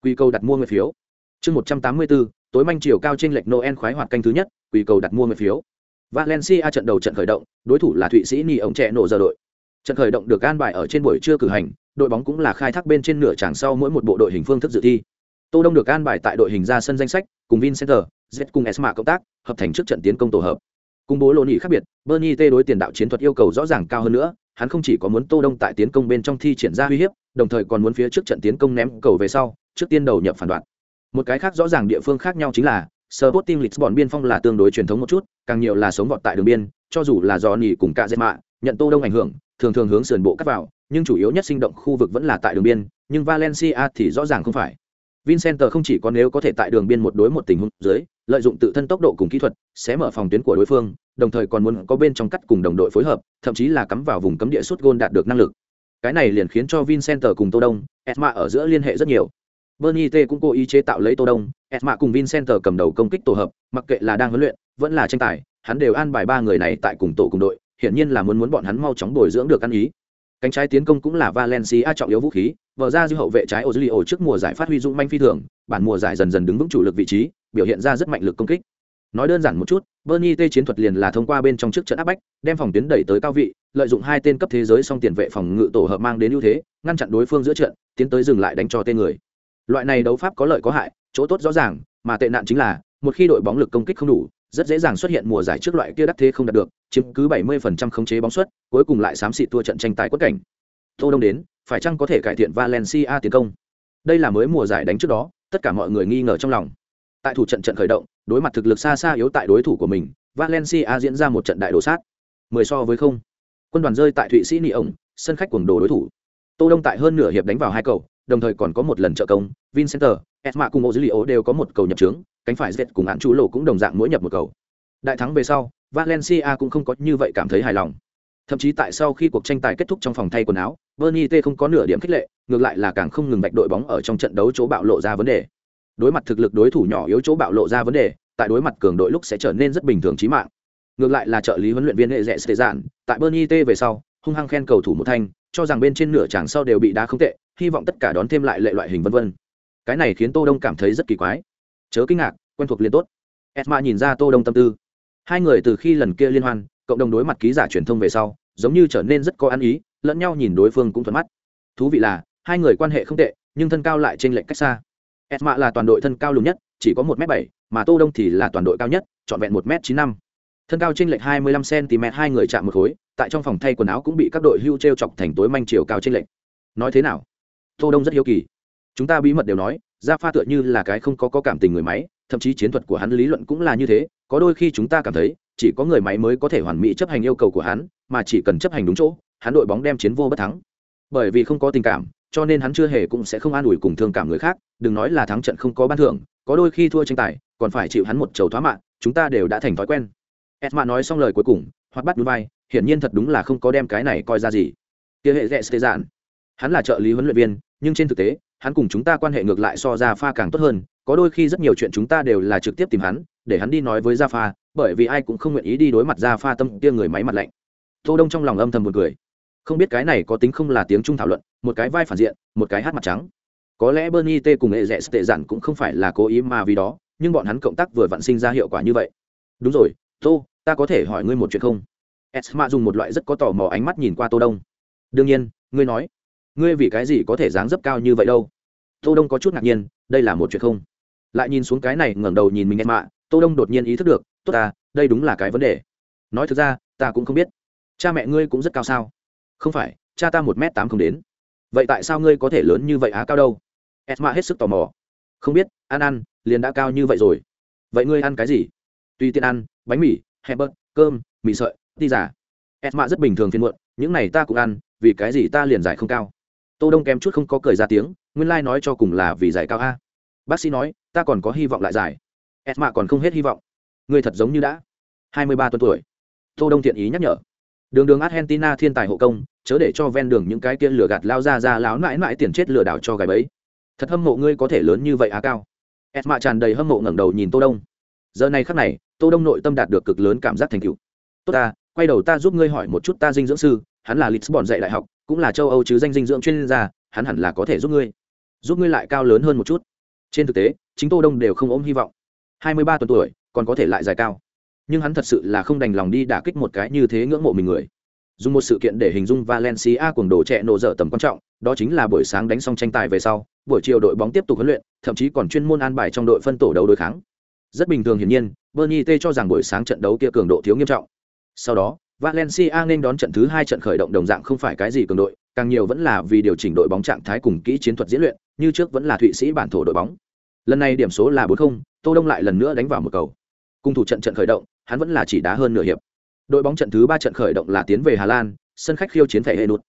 S1: Quy cầu đặt mua người phiếu. Chương 184, tối manh chiều cao trên lệch Noel khoái hoạt canh thứ nhất, quy cầu đặt mua người phiếu. Valencia trận đầu trận khởi động, đối thủ là Thụy Sĩ Nỉ ống trẻ nổ giờ đội. Trận khởi động được an bài ở trên buổi trưa cử hành, đội bóng cũng là khai thác bên trên nửa tràng sau mỗi một bộ đội hình phương thức dự thi. Tô Đông được an bài tại đội hình ra sân danh sách, cùng Vincenter, Z cùng Esma cộng tác, hợp thành trước trận tiến công tổ hợp. Cùng bố lô nhị khác biệt, Bernie T đối tiền đạo chiến thuật yêu cầu rõ ràng cao hơn nữa, hắn không chỉ có muốn Tô Đông tại tiến công bên trong thi triển ra uy hiếp, đồng thời còn muốn phía trước trận tiến công ném cầu về sau, trước tiên đầu nhập phản đoạn. Một cái khác rõ ràng địa phương khác nhau chính là, Sporting Lisbon biên phong là tương đối truyền thống một chút, càng nhiều là sống vọt tại đường biên, cho dù là do nhỉ cùng cả dệt mạ, nhận Tô Đông ảnh hưởng, thường thường hướng sườn bộ cắt vào, nhưng chủ yếu nhất sinh động khu vực vẫn là tại đường biên, nhưng Valencia thì rõ ràng không phải. Vincenter không chỉ có nếu có thể tại đường biên một đối một tình huống dưới, lợi dụng tự thân tốc độ cùng kỹ thuật, sẽ mở phòng tuyến của đối phương, đồng thời còn muốn có bên trong cắt cùng đồng đội phối hợp, thậm chí là cắm vào vùng cấm địa sút gôn đạt được năng lực. Cái này liền khiến cho Vincenter cùng Tô Đông, Esma ở giữa liên hệ rất nhiều. Bernie T cũng cố ý chế tạo lấy Tô Đông, Esma cùng Vincenter cầm đầu công kích tổ hợp, mặc kệ là đang huấn luyện, vẫn là tranh tài, hắn đều an bài ba người này tại cùng tổ cùng đội, hiển nhiên là muốn muốn bọn hắn mau chóng bồi dưỡng được ăn ý. Cánh trái tiến công cũng là Valencia trọng yếu vũ khí, vở ra dư hậu vệ trái Ozilio trước mùa giải phát huy dũng manh phi thường, bản mùa giải dần dần đứng vững chủ lực vị trí, biểu hiện ra rất mạnh lực công kích. Nói đơn giản một chút, Bernie T chiến thuật liền là thông qua bên trong trước trận áp bách, đem phòng tuyến đẩy tới cao vị, lợi dụng hai tên cấp thế giới song tiền vệ phòng ngự tổ hợp mang đến ưu thế, ngăn chặn đối phương giữa trận, tiến tới dừng lại đánh cho tên người. Loại này đấu pháp có lợi có hại, chỗ tốt rõ ràng, mà tệ nạn chính là, một khi đội bóng lực công kích không đủ, rất dễ dàng xuất hiện mùa giải trước loại kia đắc thế không đạt được, chiếm cứ 70% khống chế bóng suất, cuối cùng lại xám xịt thua trận tranh tài quất cảnh. Tô Đông đến, phải chăng có thể cải thiện Valencia tiến công? Đây là mới mùa giải đánh trước đó, tất cả mọi người nghi ngờ trong lòng. Tại thủ trận trận khởi động, đối mặt thực lực xa xa yếu tại đối thủ của mình, Valencia diễn ra một trận đại đổ sát. 10 so với không. Quân đoàn rơi tại Thụy Sĩ Nị ổng, sân khách cuồng đồ đối thủ. Tô Đông tại hơn nửa hiệp đánh vào hai cầu, đồng thời còn có một lần trợ công, Vincenter, Esma cùng Ozilio đều có một cầu nhập trướng, cánh phải dệt cùng án chú lộ cũng đồng dạng mỗi nhập một cầu. Đại thắng về sau, Valencia cũng không có như vậy cảm thấy hài lòng. Thậm chí tại sau khi cuộc tranh tài kết thúc trong phòng thay quần áo, Bernie T không có nửa điểm khích lệ, ngược lại là càng không ngừng vạch đội bóng ở trong trận đấu chỗ bạo lộ ra vấn đề. Đối mặt thực lực đối thủ nhỏ yếu chỗ bạo lộ ra vấn đề, tại đối mặt cường đội lúc sẽ trở nên rất bình thường trí mạng. Ngược lại là trợ lý huấn luyện viên hệ sệt dạn, tại Bernie T về sau, hung hăng khen cầu thủ một thanh, cho rằng bên trên nửa chàng sau đều bị đá không tệ, hy vọng tất cả đón thêm lại lệ loại hình vân vân. Cái này khiến Tô Đông cảm thấy rất kỳ quái. Chớ kinh ngạc, quen thuộc liền tốt. Esma nhìn ra Tô Đông tâm tư. Hai người từ khi lần kia liên hoan, cộng đồng đối mặt ký giả truyền thông về sau, giống như trở nên rất có ăn ý, lẫn nhau nhìn đối phương cũng thuận mắt. Thú vị là, hai người quan hệ không tệ, nhưng thân cao lại trên lệch cách xa. Esma là toàn đội thân cao lùn nhất, chỉ có 1m7, mà Tô Đông thì là toàn đội cao nhất, trọn vẹn 1m95. Thân cao chênh lệch 25 cm hai người chạm một khối, tại trong phòng thay quần áo cũng bị các đội hưu treo chọc thành tối manh chiều cao chênh lệch. Nói thế nào? Tô Đông rất hiếu kỳ. Chúng ta bí mật đều nói, Gia Pha tựa như là cái không có có cảm tình người máy, thậm chí chiến thuật của hắn lý luận cũng là như thế, có đôi khi chúng ta cảm thấy, chỉ có người máy mới có thể hoàn mỹ chấp hành yêu cầu của hắn, mà chỉ cần chấp hành đúng chỗ, hắn đội bóng đem chiến vô bất thắng. Bởi vì không có tình cảm, cho nên hắn chưa hề cũng sẽ không an ủi cùng thương cảm người khác, đừng nói là thắng trận không có ban thưởng, có đôi khi thua tranh tài, còn phải chịu hắn một chầu thoá mạng, chúng ta đều đã thành thói quen. Esma nói xong lời cuối cùng, hoặc bắt núi vai, hiển nhiên thật đúng là không có đem cái này coi ra gì. Kia hệ rẽ xê giản, hắn là trợ lý huấn luyện viên, nhưng trên thực tế, hắn cùng chúng ta quan hệ ngược lại so ra pha càng tốt hơn, có đôi khi rất nhiều chuyện chúng ta đều là trực tiếp tìm hắn, để hắn đi nói với Gia Pha, bởi vì ai cũng không nguyện ý đi đối mặt Gia Pha tâm kia người máy mặt lạnh. Tô Đông trong lòng âm thầm buồn cười. Không biết cái này có tính không là tiếng trung thảo luận, một cái vai phản diện, một cái hát mặt trắng. Có lẽ Bernie T cùng Eze tệ giản cũng không phải là cố ý mà vì đó, nhưng bọn hắn cộng tác vừa vặn sinh ra hiệu quả như vậy. Đúng rồi, tô ta có thể hỏi ngươi một chuyện không? Esma dùng một loại rất có tò mò ánh mắt nhìn qua tô đông. Đương nhiên ngươi nói. Ngươi vì cái gì có thể dáng dấp cao như vậy đâu? Tô đông có chút ngạc nhiên đây là một chuyện không? Lại nhìn xuống cái này ngẩng đầu nhìn mình esma tô đông đột nhiên ý thức được tốt ta đây đúng là cái vấn đề. Nói thực ra ta cũng không biết. Cha mẹ ngươi cũng rất cao sao? Không phải, cha ta một m tám không đến. Vậy tại sao ngươi có thể lớn như vậy á cao đâu? Esma hết sức tò mò. Không biết, ăn ăn, liền đã cao như vậy rồi. Vậy ngươi ăn cái gì? Tùy tiện ăn, bánh mì hẹ bớt cơm, mì sợi đi giả esma rất bình thường phiên muộn, những này ta cũng ăn, vì cái gì ta liền giải không cao? Tô đông kém chút không có cười ra tiếng, nguyên lai、like、nói nói cho cùng là vì giải cao a. Bác sĩ nói, ta còn có hy vọng lại giải. Esma còn không hết hy vọng. Ngươi thật giống như đã. Hai mươi ba tuần tuổi. Tô đông thiện ý nhắc nhở đường đường argentina thiên tài hộ công, chớ để cho ven đường những cái kia lừa gạt lao ra ra láo mãi mãi tiền chết lừa đảo cho gái bấy. Thật hâm mộ ngươi có thể lớn như vậy á cao. Esma tràn đầy hâm mộ ngẩng đầu nhìn tô đông. Giờ này khắc này, tô đông nội tâm đạt được cực lớn cảm giác thành tựu. Tốt ta, quay đầu ta giúp ngươi hỏi một chút ta dinh dưỡng sư, hắn là lisbon dạy đại học, cũng là châu âu chứ danh dinh dưỡng chuyên gia, hắn hẳn là có thể giúp ngươi. Giúp ngươi lại cao lớn hơn một chút. Trên thực tế, chính tô đông đều không ôm hy vọng. Hai mươi ba tuần tuổi, còn có thể lại dài cao nhưng hắn thật sự là không đành lòng đi đả kích một cái như thế ngưỡng mộ mình người. Dùng một sự kiện để hình dung valencia cuồng đồ trẻ nổ dở tầm quan trọng, đó chính là buổi sáng đánh xong tranh tài về sau, buổi chiều đội bóng tiếp tục huấn luyện, thậm chí còn chuyên môn an bài trong đội phân tổ đấu đối kháng. Rất bình thường hiển nhiên bernie t cho rằng buổi sáng trận đấu kia cường độ thiếu nghiêm trọng. Sau đó, valencia nên đón trận thứ hai trận khởi động đồng dạng không phải cái gì cường đội, càng nhiều vẫn là vì điều chỉnh đội bóng trạng thái cùng kỹ chiến thuật diễn luyện, như trước vẫn là thụy sĩ bản thổ đội bóng. Lần này điểm số là bốn không, tô đông lại lần nữa đánh vào một cầu. Cung thủ trận trận khởi động hắn vẫn là chỉ đá hơn nửa hiệp. Đội bóng trận thứ ba trận khởi động là tiến về hà lan sân khách khiêu chiến phải hệ nút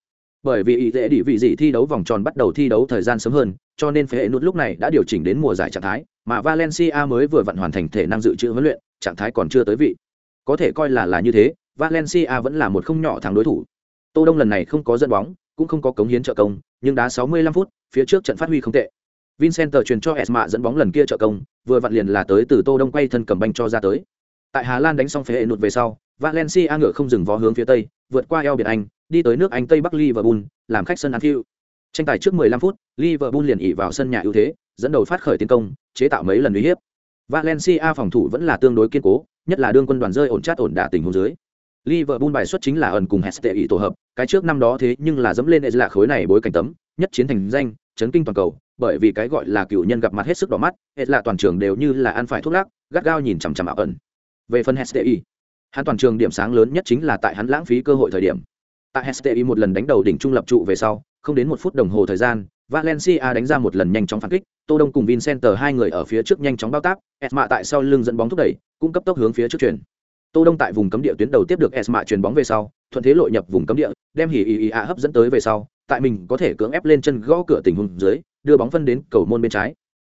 S1: bởi vì ý dễ đi vị dị thi đấu vòng tròn bắt đầu thi đấu thời gian sớm hơn cho nên phải hệ nút lúc này đã điều chỉnh đến mùa giải trạng thái mà valencia mới vừa vận hoàn thành thể năng dự trữ huấn luyện trạng thái còn chưa tới vị. Có thể coi là là như thế valencia vẫn là một không nhỏ thắng đối thủ. Tô đông lần này không có dẫn bóng cũng không có cống hiến trợ công nhưng đá 65 phút phía trước trận phát huy không tệ. Vincent truyền cho Esma dẫn bóng lần kia trợ công, vừa vặn liền là tới từ Tô Đông quay thân cầm banh cho ra tới. Tại Hà Lan đánh xong phế hệ nụt về sau, Valencia ngựa không dừng vó hướng phía tây, vượt qua eo biển Anh, đi tới nước Anh Tây Bắc Liverpool, làm khách sân Anfield. Tranh tài trước 15 phút, Liverpool liền ỉ vào sân nhà ưu thế, dẫn đầu phát khởi tiến công, chế tạo mấy lần uy hiếp. Valencia phòng thủ vẫn là tương đối kiên cố, nhất là đương quân đoàn rơi ổn chát ổn đả tình huống dưới. Liverpool bài xuất chính là ẩn cùng Hestey tổ hợp, cái trước năm đó thế nhưng là dẫm lên là khối này bối cảnh tấm, nhất chiến thành danh, chấn kinh toàn cầu, bởi vì cái gọi là cựu nhân gặp mặt hết sức đỏ mắt, hết là toàn trường đều như là ăn phải thuốc lắc, gắt gao nhìn chằm chằm ảo ẩn. Về phần HSTI, hắn toàn trường điểm sáng lớn nhất chính là tại hắn lãng phí cơ hội thời điểm. Tại HSTI một lần đánh đầu đỉnh trung lập trụ về sau, không đến một phút đồng hồ thời gian, Valencia đánh ra một lần nhanh chóng phản kích, Tô Đông cùng Vincenter hai người ở phía trước nhanh chóng bao tác, Esma tại sau lưng dẫn bóng thúc đẩy, cũng cấp tốc hướng phía trước chuyển. Tô Đông tại vùng cấm địa tuyến đầu tiếp được Esma chuyền bóng về sau, thuận thế lội nhập vùng cấm địa, đem hỉ ý ý a hấp dẫn tới về sau, tại mình có thể cưỡng ép lên chân gõ cửa tình huống dưới, đưa bóng phân đến cầu môn bên trái.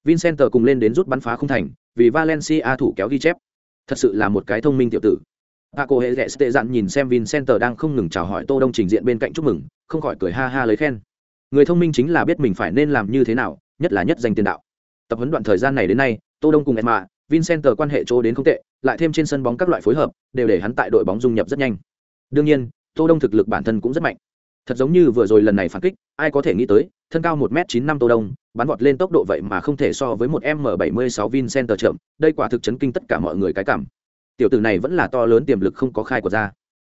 S1: Vincenter cùng lên đến rút bắn phá không thành, vì Valencia thủ kéo ghi chép. Thật sự là một cái thông minh tiểu tử. Paco Hezete dặn nhìn xem Vincenter đang không ngừng chào hỏi Tô Đông trình diện bên cạnh chúc mừng, không khỏi cười ha ha lấy khen. Người thông minh chính là biết mình phải nên làm như thế nào, nhất là nhất danh tiền đạo. Tập huấn đoạn thời gian này đến nay, Tô Đông cùng Emma, Vincenter quan hệ chỗ đến không tệ, lại thêm trên sân bóng các loại phối hợp, đều để hắn tại đội bóng dung nhập rất nhanh. Đương nhiên, Tô Đông thực lực bản thân cũng rất mạnh. Thật giống như vừa rồi lần này phản kích, ai có thể nghĩ tới, thân cao một m chín năm Tô Đông, bắn vọt lên tốc độ vậy mà không thể so với một M76 Vincenter chậm, đây quả thực chấn kinh tất cả mọi người cái cảm. Tiểu tử này vẫn là to lớn tiềm lực không có khai của ra.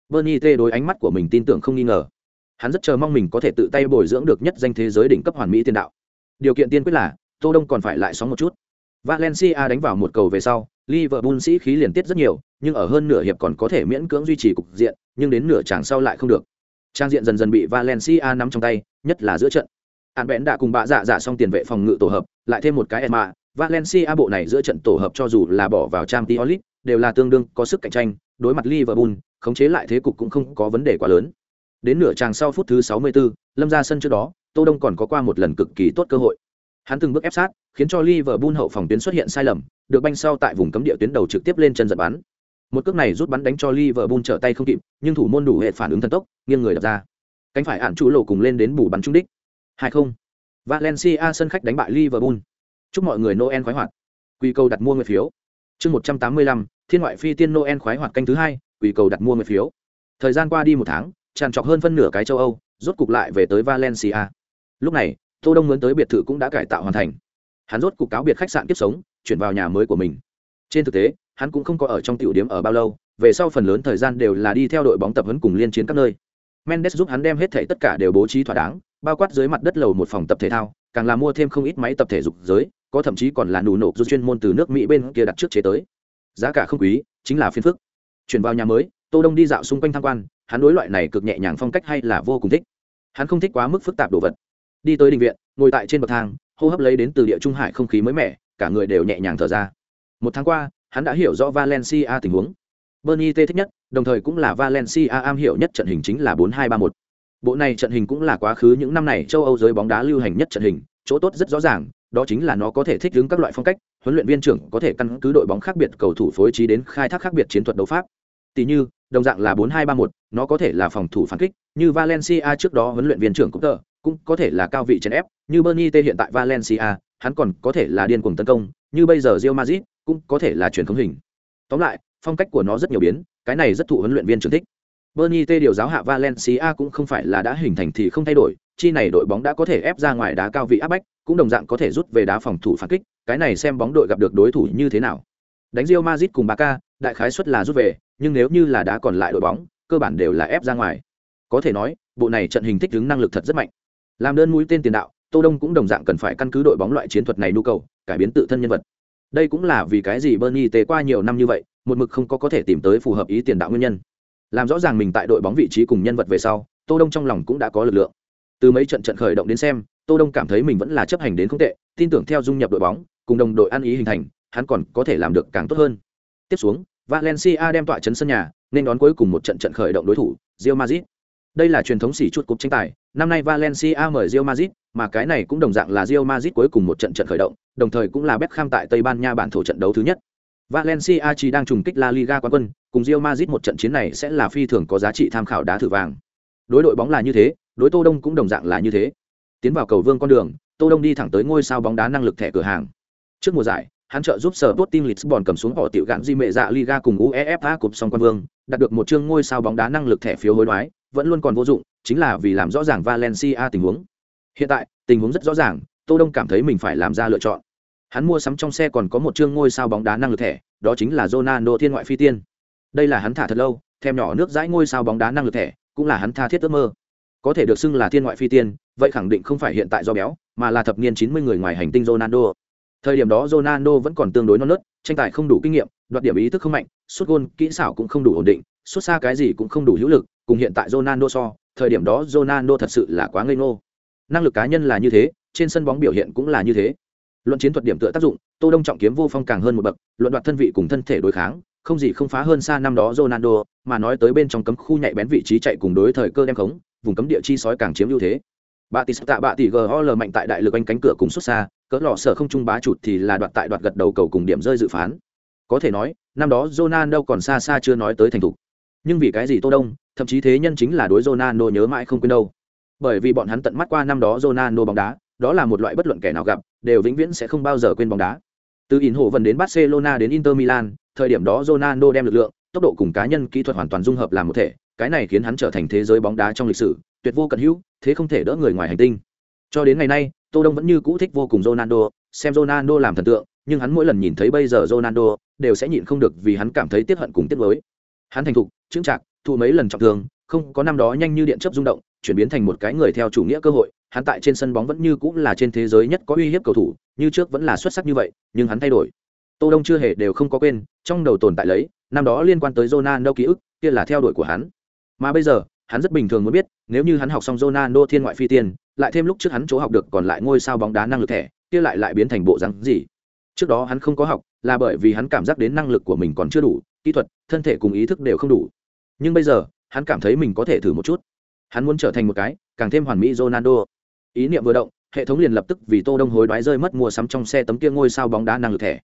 S1: Bernie T đối ánh mắt của mình tin tưởng không nghi ngờ. Hắn rất chờ mong mình có thể tự tay bồi dưỡng được nhất danh thế giới đỉnh cấp hoàn mỹ tiên đạo. Điều kiện tiên quyết là, Tô Đông còn phải lại sóng một chút. Valencia đánh vào một cầu về sau, Liverpool sĩ khí liền tiết rất nhiều, nhưng ở hơn nửa hiệp còn có thể miễn cưỡng duy trì cục diện, nhưng đến nửa chặng sau lại không được. Trang diện dần dần bị Valencia nắm trong tay, nhất là giữa trận an bẽn đã cùng bạ dạ dạ xong tiền vệ phòng ngự tổ hợp, lại thêm một cái Emma, Valencia bộ này giữa trận tổ hợp cho dù là bỏ vào trang League, đều là tương đương có sức cạnh tranh, đối mặt Liverpool, khống chế lại thế cục cũng không có vấn đề quá lớn. Đến nửa tràng sau phút thứ 64, Lâm ra sân trước đó, Tô Đông còn có qua một lần cực kỳ tốt cơ hội. Hắn từng bước ép sát, khiến cho Liverpool hậu phòng tuyến xuất hiện sai lầm, được banh sau tại vùng cấm địa tuyến đầu trực tiếp lên chân giật bắn. Một cước này rút bắn đánh cho Liverpool trở tay không kịp, nhưng thủ môn đủ hệ phản ứng thần tốc, nghiêng người đập ra. Cánh phải ản chủ lộ cùng lên đến bù bắn trúng đích. 2-0. Valencia sân khách đánh bại Liverpool. Chúc mọi người Noel khoái hoạt. Quy cầu đặt mua người phiếu. Chương 185, Thiên ngoại phi tiên Noel khoái hoạt canh thứ hai, quy cầu đặt mua người phiếu. Thời gian qua đi một tháng, tràn trọc hơn phân nửa cái châu Âu, rốt cục lại về tới Valencia. Lúc này, Tô Đông muốn tới biệt thự cũng đã cải tạo hoàn thành. Hắn rốt cục cáo biệt khách sạn kiếp sống, chuyển vào nhà mới của mình. Trên thực tế, hắn cũng không có ở trong tiểu điểm ở bao lâu, về sau phần lớn thời gian đều là đi theo đội bóng tập huấn cùng liên chiến các nơi. Mendes giúp hắn đem hết thảy tất cả đều bố trí thỏa đáng, bao quát dưới mặt đất lầu một phòng tập thể thao, càng là mua thêm không ít máy tập thể dục giới, có thậm chí còn là nụ nộp du chuyên môn từ nước Mỹ bên kia đặt trước chế tới. Giá cả không quý, chính là phiên phức. Chuyển vào nhà mới, Tô Đông đi dạo xung quanh tham quan, hắn đối loại này cực nhẹ nhàng phong cách hay là vô cùng thích. Hắn không thích quá mức phức tạp đồ vật. Đi tới đình viện, ngồi tại trên bậc thang, hô hấp lấy đến từ địa trung hải không khí mới mẻ, cả người đều nhẹ nhàng thở ra. Một tháng qua, hắn đã hiểu rõ Valencia tình huống. Bernie T thích nhất, đồng thời cũng là Valencia am hiểu nhất trận hình chính là 4-2-3-1. Bộ này trận hình cũng là quá khứ những năm này châu Âu giới bóng đá lưu hành nhất trận hình, chỗ tốt rất rõ ràng, đó chính là nó có thể thích ứng các loại phong cách, huấn luyện viên trưởng có thể căn cứ đội bóng khác biệt cầu thủ phối trí đến khai thác khác biệt chiến thuật đấu pháp. Tỷ như, đồng dạng là 4-2-3-1, nó có thể là phòng thủ phản kích, như Valencia trước đó huấn luyện viên trưởng cũng tờ, cũng có thể là cao vị chèn ép, như Bernie T hiện tại Valencia, hắn còn có thể là điên cuồng tấn công, như bây giờ Real Madrid, cũng có thể là chuyển thống hình. Tóm lại, phong cách của nó rất nhiều biến, cái này rất thụ huấn luyện viên trưởng thích. Bernie T điều giáo hạ Valencia cũng không phải là đã hình thành thì không thay đổi, chi này đội bóng đã có thể ép ra ngoài đá cao vị áp bách, cũng đồng dạng có thể rút về đá phòng thủ phản kích, cái này xem bóng đội gặp được đối thủ như thế nào. Đánh Real Madrid cùng Barca, đại khái suất là rút về, nhưng nếu như là đá còn lại đội bóng, cơ bản đều là ép ra ngoài. Có thể nói, bộ này trận hình thích ứng năng lực thật rất mạnh. Làm đơn mũi tên tiền đạo, Tô Đông cũng đồng dạng cần phải căn cứ đội bóng loại chiến thuật này nhu cầu, cải biến tự thân nhân vật. Đây cũng là vì cái gì Bernie T qua nhiều năm như vậy, một mực không có có thể tìm tới phù hợp ý tiền đạo nguyên nhân làm rõ ràng mình tại đội bóng vị trí cùng nhân vật về sau, tô đông trong lòng cũng đã có lực lượng. Từ mấy trận trận khởi động đến xem, tô đông cảm thấy mình vẫn là chấp hành đến không tệ, tin tưởng theo dung nhập đội bóng, cùng đồng đội ăn ý hình thành, hắn còn có thể làm được càng tốt hơn. Tiếp xuống, valencia đem tọa chấn sân nhà, nên đón cuối cùng một trận trận khởi động đối thủ, real madrid. Đây là truyền thống xỉ chuột cúp tranh tài, năm nay valencia mời real madrid, mà cái này cũng đồng dạng là real madrid cuối cùng một trận trận khởi động, đồng thời cũng là beckham tại tây ban nha bản thổ trận đấu thứ nhất. Valencia chỉ đang trùng kích La Liga quán quân, cùng Real Madrid một trận chiến này sẽ là phi thường có giá trị tham khảo đá thử vàng. Đối đội bóng là như thế, đối Tô Đông cũng đồng dạng là như thế. Tiến vào cầu vương con đường, Tô Đông đi thẳng tới ngôi sao bóng đá năng lực thẻ cửa hàng. Trước mùa giải, hắn trợ giúp Sporting Lisbon cầm xuống họ tiểu gạn di mệ dạ Liga cùng UEFA Cup song quan vương, đạt được một chương ngôi sao bóng đá năng lực thẻ phiếu hối đoái, vẫn luôn còn vô dụng, chính là vì làm rõ ràng Valencia tình huống. Hiện tại, tình huống rất rõ ràng, Tô Đông cảm thấy mình phải làm ra lựa chọn. Hắn mua sắm trong xe còn có một chương ngôi sao bóng đá năng lực thẻ, đó chính là Ronaldo thiên ngoại phi tiên. Đây là hắn thả thật lâu, thêm nhỏ nước dãi ngôi sao bóng đá năng lực thẻ, cũng là hắn tha thiết ước mơ. Có thể được xưng là thiên ngoại phi tiên, vậy khẳng định không phải hiện tại do béo, mà là thập niên 90 người ngoài hành tinh Ronaldo. Thời điểm đó Ronaldo vẫn còn tương đối non nớt, tranh tài không đủ kinh nghiệm, đoạt điểm ý thức không mạnh, sút gôn, kỹ xảo cũng không đủ ổn định, sút xa cái gì cũng không đủ hữu lực, cùng hiện tại Ronaldo so, thời điểm đó Ronaldo thật sự là quá ngây ngô. Năng lực cá nhân là như thế, trên sân bóng biểu hiện cũng là như thế luận chiến thuật điểm tựa tác dụng tô đông trọng kiếm vô phong càng hơn một bậc luận đoạt thân vị cùng thân thể đối kháng không gì không phá hơn xa năm đó Ronaldo, mà nói tới bên trong cấm khu nhạy bén vị trí chạy cùng đối thời cơ đem khống, vùng cấm địa chi sói càng chiếm ưu thế. Bạ tỷ tạ bạ tỷ GOL mạnh tại đại lực anh cánh cửa cùng xuất xa, cỡ lọ sở không trung bá chụt thì là đoạt tại đoạt gật đầu cầu cùng điểm rơi dự phán. Có thể nói, năm đó Ronaldo còn xa xa chưa nói tới thành thủ. Nhưng vì cái gì Tô Đông, thậm chí thế nhân chính là đối Ronaldo nhớ mãi không quên đâu. Bởi vì bọn hắn tận mắt qua năm đó Ronaldo bóng đá, đó là một loại bất luận kẻ nào gặp đều vĩnh viễn sẽ không bao giờ quên bóng đá. Từ in hộ vần đến barcelona đến inter milan, thời điểm đó ronaldo đem lực lượng, tốc độ cùng cá nhân kỹ thuật hoàn toàn dung hợp làm một thể, cái này khiến hắn trở thành thế giới bóng đá trong lịch sử, tuyệt vô cận hữu, thế không thể đỡ người ngoài hành tinh. Cho đến ngày nay, tô đông vẫn như cũ thích vô cùng ronaldo, xem ronaldo làm thần tượng, nhưng hắn mỗi lần nhìn thấy bây giờ ronaldo, đều sẽ nhịn không được vì hắn cảm thấy tiếc hận cùng tiếc nuối. Hắn thành thục, chững chạc, thụ mấy lần trọng thương, không có năm đó nhanh như điện chớp rung động chuyển biến thành một cái người theo chủ nghĩa cơ hội hắn tại trên sân bóng vẫn như cũng là trên thế giới nhất có uy hiếp cầu thủ, như trước vẫn là xuất sắc như vậy, nhưng hắn thay đổi. Tô Đông chưa hề đều không có quên, trong đầu tồn tại lấy, năm đó liên quan tới Ronaldo ký ức, kia là theo đuổi của hắn. Mà bây giờ, hắn rất bình thường muốn biết, nếu như hắn học xong Ronaldo thiên ngoại phi tiên, lại thêm lúc trước hắn chỗ học được còn lại ngôi sao bóng đá năng lực thẻ, kia lại lại biến thành bộ dáng gì? Trước đó hắn không có học, là bởi vì hắn cảm giác đến năng lực của mình còn chưa đủ, kỹ thuật, thân thể cùng ý thức đều không đủ. Nhưng bây giờ, hắn cảm thấy mình có thể thử một chút. Hắn muốn trở thành một cái càng thêm hoàn mỹ Ronaldo. Ý niệm vừa động, hệ thống liền lập tức vì tô đông hối đoái rơi mất mua sắm trong xe tấm kia ngôi sao bóng đá năng lực thẻ.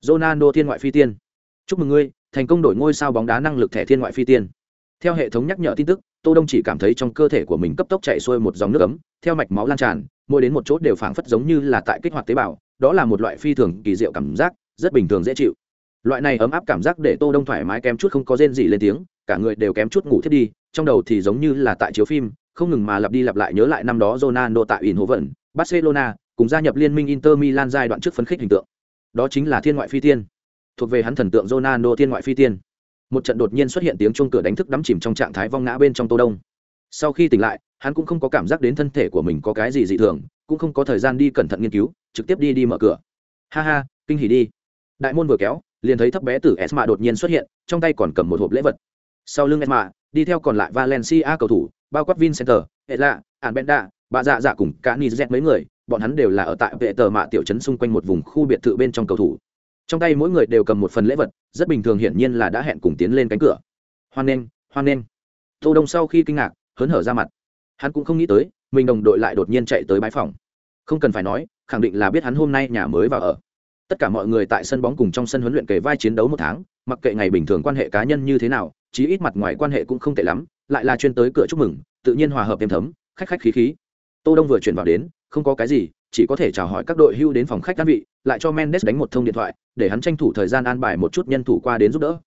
S1: Ronaldo thiên ngoại phi tiên. Chúc mừng ngươi, thành công đổi ngôi sao bóng đá năng lực thẻ thiên ngoại phi tiên. Theo hệ thống nhắc nhở tin tức, tô đông chỉ cảm thấy trong cơ thể của mình cấp tốc chạy xuôi một dòng nước ấm, theo mạch máu lan tràn, mỗi đến một chỗ đều phảng phất giống như là tại kích hoạt tế bào, đó là một loại phi thường kỳ diệu cảm giác, rất bình thường dễ chịu. Loại này ấm áp cảm giác để tô đông thoải mái kém chút không có rên gì lên tiếng, cả người đều kém chút ngủ thiết đi trong đầu thì giống như là tại chiếu phim không ngừng mà lặp đi lặp lại nhớ lại năm đó Ronaldo tại Eindhoven, Barcelona, cùng gia nhập liên minh Inter Milan giai đoạn trước phấn khích hình tượng. Đó chính là thiên ngoại phi tiên. thuộc về hắn thần tượng Ronaldo thiên ngoại phi tiên. Một trận đột nhiên xuất hiện tiếng chuông cửa đánh thức đắm chìm trong trạng thái vong ngã bên trong Tô Đông. Sau khi tỉnh lại, hắn cũng không có cảm giác đến thân thể của mình có cái gì dị thường, cũng không có thời gian đi cẩn thận nghiên cứu, trực tiếp đi đi mở cửa. Ha ha, kinh hỉ đi. Đại môn vừa kéo, liền thấy thấp bé tử Esma đột nhiên xuất hiện, trong tay còn cầm một hộp lễ vật. Sau lưng Esma, đi theo còn lại Valencia cầu thủ, bao quát Vincenter, Etla, Albenda, bà dạ dạ cùng cả Nizet mấy người, bọn hắn đều là ở tại vệ tờ mạ tiểu trấn xung quanh một vùng khu biệt thự bên trong cầu thủ. Trong tay mỗi người đều cầm một phần lễ vật rất bình thường hiển nhiên là đã hẹn cùng tiến lên cánh cửa. Hoan nghênh hoan nghênh. Tô đông sau khi kinh ngạc hớn hở ra mặt. Hắn cũng không nghĩ tới mình đồng đội lại đột nhiên chạy tới bãi phòng. Không cần phải nói khẳng định là biết hắn hôm nay nhà mới vào ở. Tất cả mọi người tại sân bóng cùng trong sân huấn luyện kề vai chiến đấu một tháng mặc kệ ngày bình thường quan hệ cá nhân như thế nào chí ít mặt ngoài quan hệ cũng không tệ lắm lại là chuyên tới cửa chúc mừng tự nhiên hòa hợp êm thấm khách khách khí khí. Tô đông vừa chuyển vào đến không có cái gì chỉ có thể chào hỏi các đội hưu đến phòng khách các vị, lại cho mendes đánh một thông điện thoại để hắn tranh thủ thời gian an bài một chút nhân thủ qua đến giúp đỡ.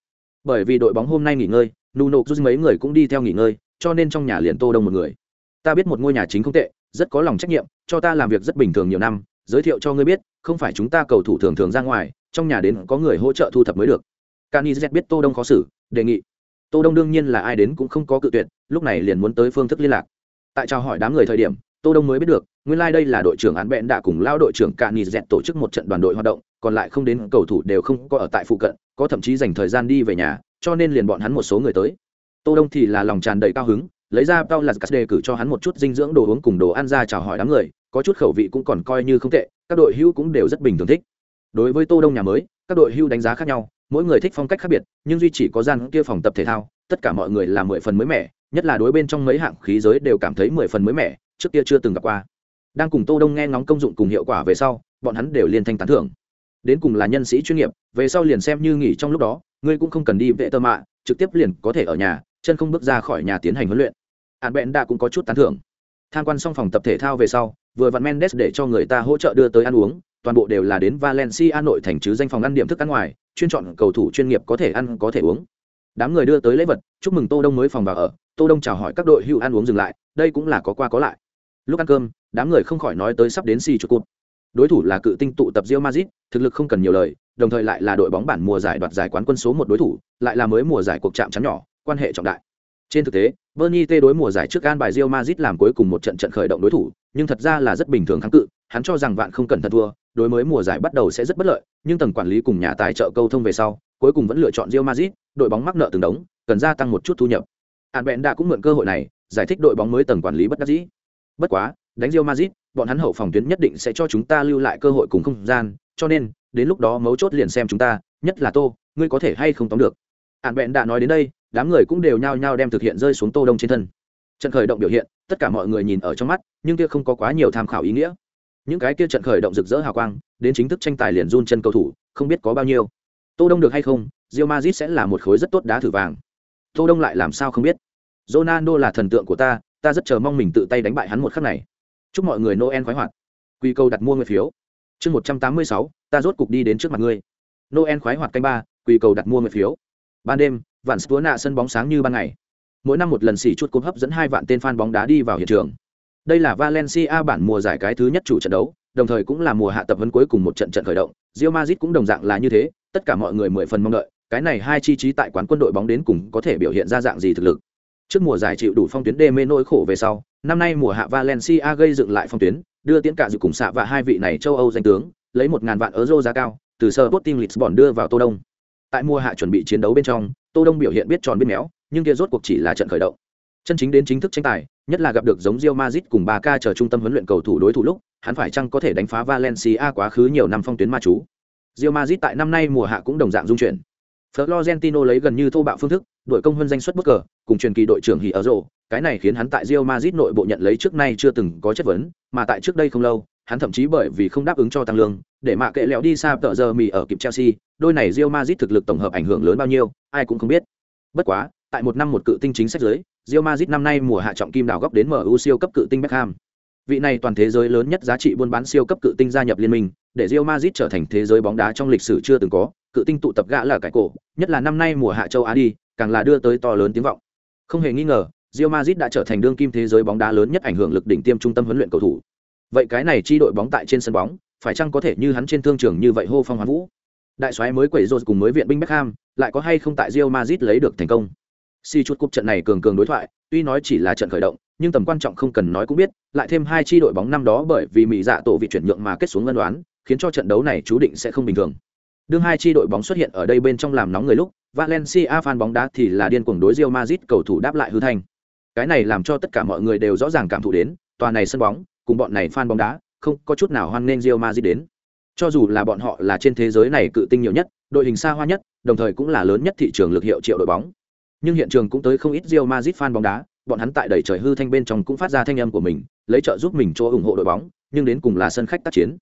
S1: Bởi vì đội bóng hôm nay nghỉ ngơi nuno rút mấy người cũng đi theo nghỉ ngơi cho nên trong nhà liền tô đông một người. Ta biết một ngôi nhà chính không tệ rất có lòng trách nhiệm cho ta làm việc rất bình thường nhiều năm giới thiệu cho ngươi biết không phải chúng ta cầu thủ thường thường ra ngoài trong nhà đến có người hỗ trợ thu thập mới được. Canizet biết tô đông khó xử đề nghị tô đông đương nhiên là ai đến cũng không có cự tuyệt, lúc này liền muốn tới phương thức liên lạc. Tại chào hỏi đám người thời điểm, tô đông mới biết được, nguyên lai like đây là đội trưởng án bẹn đã cùng lao đội trưởng cạn nịt dẹt tổ chức một trận đoàn đội hoạt động, còn lại không đến cầu thủ đều không có ở tại phụ cận, có thậm chí dành thời gian đi về nhà, cho nên liền bọn hắn một số người tới. Tô đông thì là lòng tràn đầy cao hứng, lấy ra tao là đề cử cho hắn một chút dinh dưỡng đồ uống cùng đồ ăn ra chào hỏi đám người, có chút khẩu vị cũng còn coi như không tệ, các đội hưu cũng đều rất bình thường thích. Đối với tô đông nhà mới, các đội hưu đánh giá khác nhau mỗi người thích phong cách khác biệt, nhưng duy chỉ có gian kia phòng tập thể thao, tất cả mọi người là mười phần mới mẻ, nhất là đối bên trong mấy hạng khí giới đều cảm thấy mười phần mới mẻ, trước kia chưa từng gặp qua. Đang cùng tô đông nghe ngóng công dụng cùng hiệu quả về sau, bọn hắn đều liên thanh tán thưởng. Đến cùng là nhân sĩ chuyên nghiệp, về sau liền xem như nghỉ trong lúc đó, ngươi cũng không cần đi vệ tơ mạ, trực tiếp liền có thể ở nhà, chân không bước ra khỏi nhà tiến hành huấn luyện. Hạn bẹn đã cũng có chút tán thưởng. Tham quan xong phòng tập thể thao về sau, vừa vặn mendes để cho người ta hỗ trợ đưa tới ăn uống, toàn bộ đều là đến valencia nội thành chứ danh phòng ăn điểm thức ăn ngoài chuyên chọn cầu thủ chuyên nghiệp có thể ăn, có thể uống. Đám người đưa tới lễ vật, chúc mừng tô đông mới phòng vào ở. Tô đông chào hỏi các đội hữu ăn uống dừng lại, đây cũng là có qua có lại. Lúc ăn cơm, đám người không khỏi nói tới sắp đến si chuột cụt đối thủ là cự tinh tụ tập Real Madrid, thực lực không cần nhiều lời, đồng thời lại là đội bóng bản mùa giải đoạt giải quán quân số một đối thủ, lại là mới mùa giải cuộc chạm chắn nhỏ, quan hệ trọng đại. Trên thực tế Bernie T đối mùa giải trước an bài Real Madrid làm cuối cùng một trận trận khởi động đối thủ, nhưng thật ra là rất bình thường kháng cự, hắn cho rằng vạn không cần thật thua đối mới mùa giải bắt đầu sẽ rất bất lợi nhưng tầng quản lý cùng nhà tài trợ câu thông về sau cuối cùng vẫn lựa chọn Real Madrid đội bóng mắc nợ từng đống cần gia tăng một chút thu nhập Hàn Bện đã cũng mượn cơ hội này giải thích đội bóng mới tầng quản lý bất đắc dĩ bất quá đánh Real Madrid, bọn hắn hậu phòng tuyến nhất định sẽ cho chúng ta lưu lại cơ hội cùng không gian, cho nên, đến lúc đó mấu chốt liền xem chúng ta, nhất là Tô, ngươi có thể hay không tóm được. Hàn Bện đã nói đến đây, đám người cũng đều nhao nhao đem thực hiện rơi xuống Tô Đông trên thân. Trận khởi động biểu hiện, tất cả mọi người nhìn ở trong mắt, nhưng kia không có quá nhiều tham khảo ý nghĩa. Những cái kia trận khởi động rực rỡ hào quang, đến chính thức tranh tài liền run chân cầu thủ, không biết có bao nhiêu. Tô Đông được hay không, Real Madrid sẽ là một khối rất tốt đá thử vàng. Tô Đông lại làm sao không biết. Ronaldo là thần tượng của ta, ta rất chờ mong mình tự tay đánh bại hắn một khắc này. Chúc mọi người noel khoái hoạt. Quy câu đặt mua người phiếu. Chương một trăm tám mươi sáu ta rốt cục đi đến trước mặt ngươi. Noel khoái hoạt canh ba quy cầu đặt mua người phiếu. Ban đêm vạn spúa nạ sân bóng sáng như ban ngày. Mỗi năm một lần xỉ chút cúp hấp dẫn hai vạn tên fan bóng đá đi vào hiện trường đây là valencia bản mùa giải cái thứ nhất chủ trận đấu đồng thời cũng là mùa hạ tập vấn cuối cùng một trận trận khởi động Real Madrid cũng đồng dạng là như thế tất cả mọi người mười phần mong đợi cái này hai chi trí tại quán quân đội bóng đến cùng có thể biểu hiện ra dạng gì thực lực trước mùa giải chịu đủ phong tuyến đê mê nỗi khổ về sau năm nay mùa hạ valencia gây dựng lại phong tuyến đưa tiến cả dự cùng xạ và hai vị này châu âu danh tướng lấy một ngàn vạn euro giá cao từ sơ Sporting Lisbon đưa vào Tô Đông. Tại mùa hạ chuẩn bị chiến đấu bên trong, Tô Đông biểu hiện biết tròn biết méo, nhưng kia rốt cuộc chỉ là trận khởi động. Chân chính đến chính thức tranh tài, nhất là gặp được giống Real Madrid cùng Barca chờ trung tâm huấn luyện cầu thủ đối thủ lúc, hắn phải chăng có thể đánh phá Valencia quá khứ nhiều năm phong tuyến ma chú. Real Madrid tại năm nay mùa hạ cũng đồng dạng dung chuyển. Florentino lấy gần như thô bạo phương thức, đội công hơn danh xuất bất cờ, cùng truyền kỳ đội trưởng Hỉ ở rổ, cái này khiến hắn tại Real Madrid nội bộ nhận lấy trước nay chưa từng có chất vấn, mà tại trước đây không lâu, hắn thậm chí bởi vì không đáp ứng cho tăng lương, để mạ kệ lẹo đi xa tợ giờ mì ở kịp Chelsea, đôi này Real Madrid thực lực tổng hợp ảnh hưởng lớn bao nhiêu, ai cũng không biết. Bất quá, tại một năm một cự tinh chính sách giới, Real Madrid năm nay mùa hạ trọng kim đào góc đến MU siêu cấp cự tinh Beckham. Vị này toàn thế giới lớn nhất giá trị buôn bán siêu cấp cự tinh gia nhập liên minh, để Real Madrid trở thành thế giới bóng đá trong lịch sử chưa từng có, cự tinh tụ tập gã là cái cổ, nhất là năm nay mùa hạ châu Á đi, càng là đưa tới to lớn tiếng vọng. Không hề nghi ngờ, Real Madrid đã trở thành đương kim thế giới bóng đá lớn nhất ảnh hưởng lực đỉnh tiêm trung tâm huấn luyện cầu thủ. Vậy cái này chi đội bóng tại trên sân bóng, phải chăng có thể như hắn trên thương trường như vậy hô phong hoán vũ? Đại soái mới quẩy rột cùng mới viện binh Beckham, lại có hay không tại Real Madrid lấy được thành công. Si chút cúp trận này cường cường đối thoại, tuy nói chỉ là trận khởi động, nhưng tầm quan trọng không cần nói cũng biết, lại thêm hai chi đội bóng năm đó bởi vì mỹ dạ tổ vị chuyển nhượng mà kết xuống ngân đoán, khiến cho trận đấu này chú định sẽ không bình thường. Đương hai chi đội bóng xuất hiện ở đây bên trong làm nóng người lúc, Valencia fan bóng đá thì là điên cuồng đối Real Madrid cầu thủ đáp lại hư thành. Cái này làm cho tất cả mọi người đều rõ ràng cảm thụ đến, tòa này sân bóng, cùng bọn này fan bóng đá, không có chút nào hoan nghênh Real Madrid đến. Cho dù là bọn họ là trên thế giới này cự tinh nhiều nhất, đội hình xa hoa nhất, đồng thời cũng là lớn nhất thị trường lực hiệu triệu đội bóng. Nhưng hiện trường cũng tới không ít Real Madrid fan bóng đá, bọn hắn tại đầy trời hư thanh bên trong cũng phát ra thanh âm của mình, lấy trợ giúp mình cho ủng hộ đội bóng, nhưng đến cùng là sân khách tác chiến.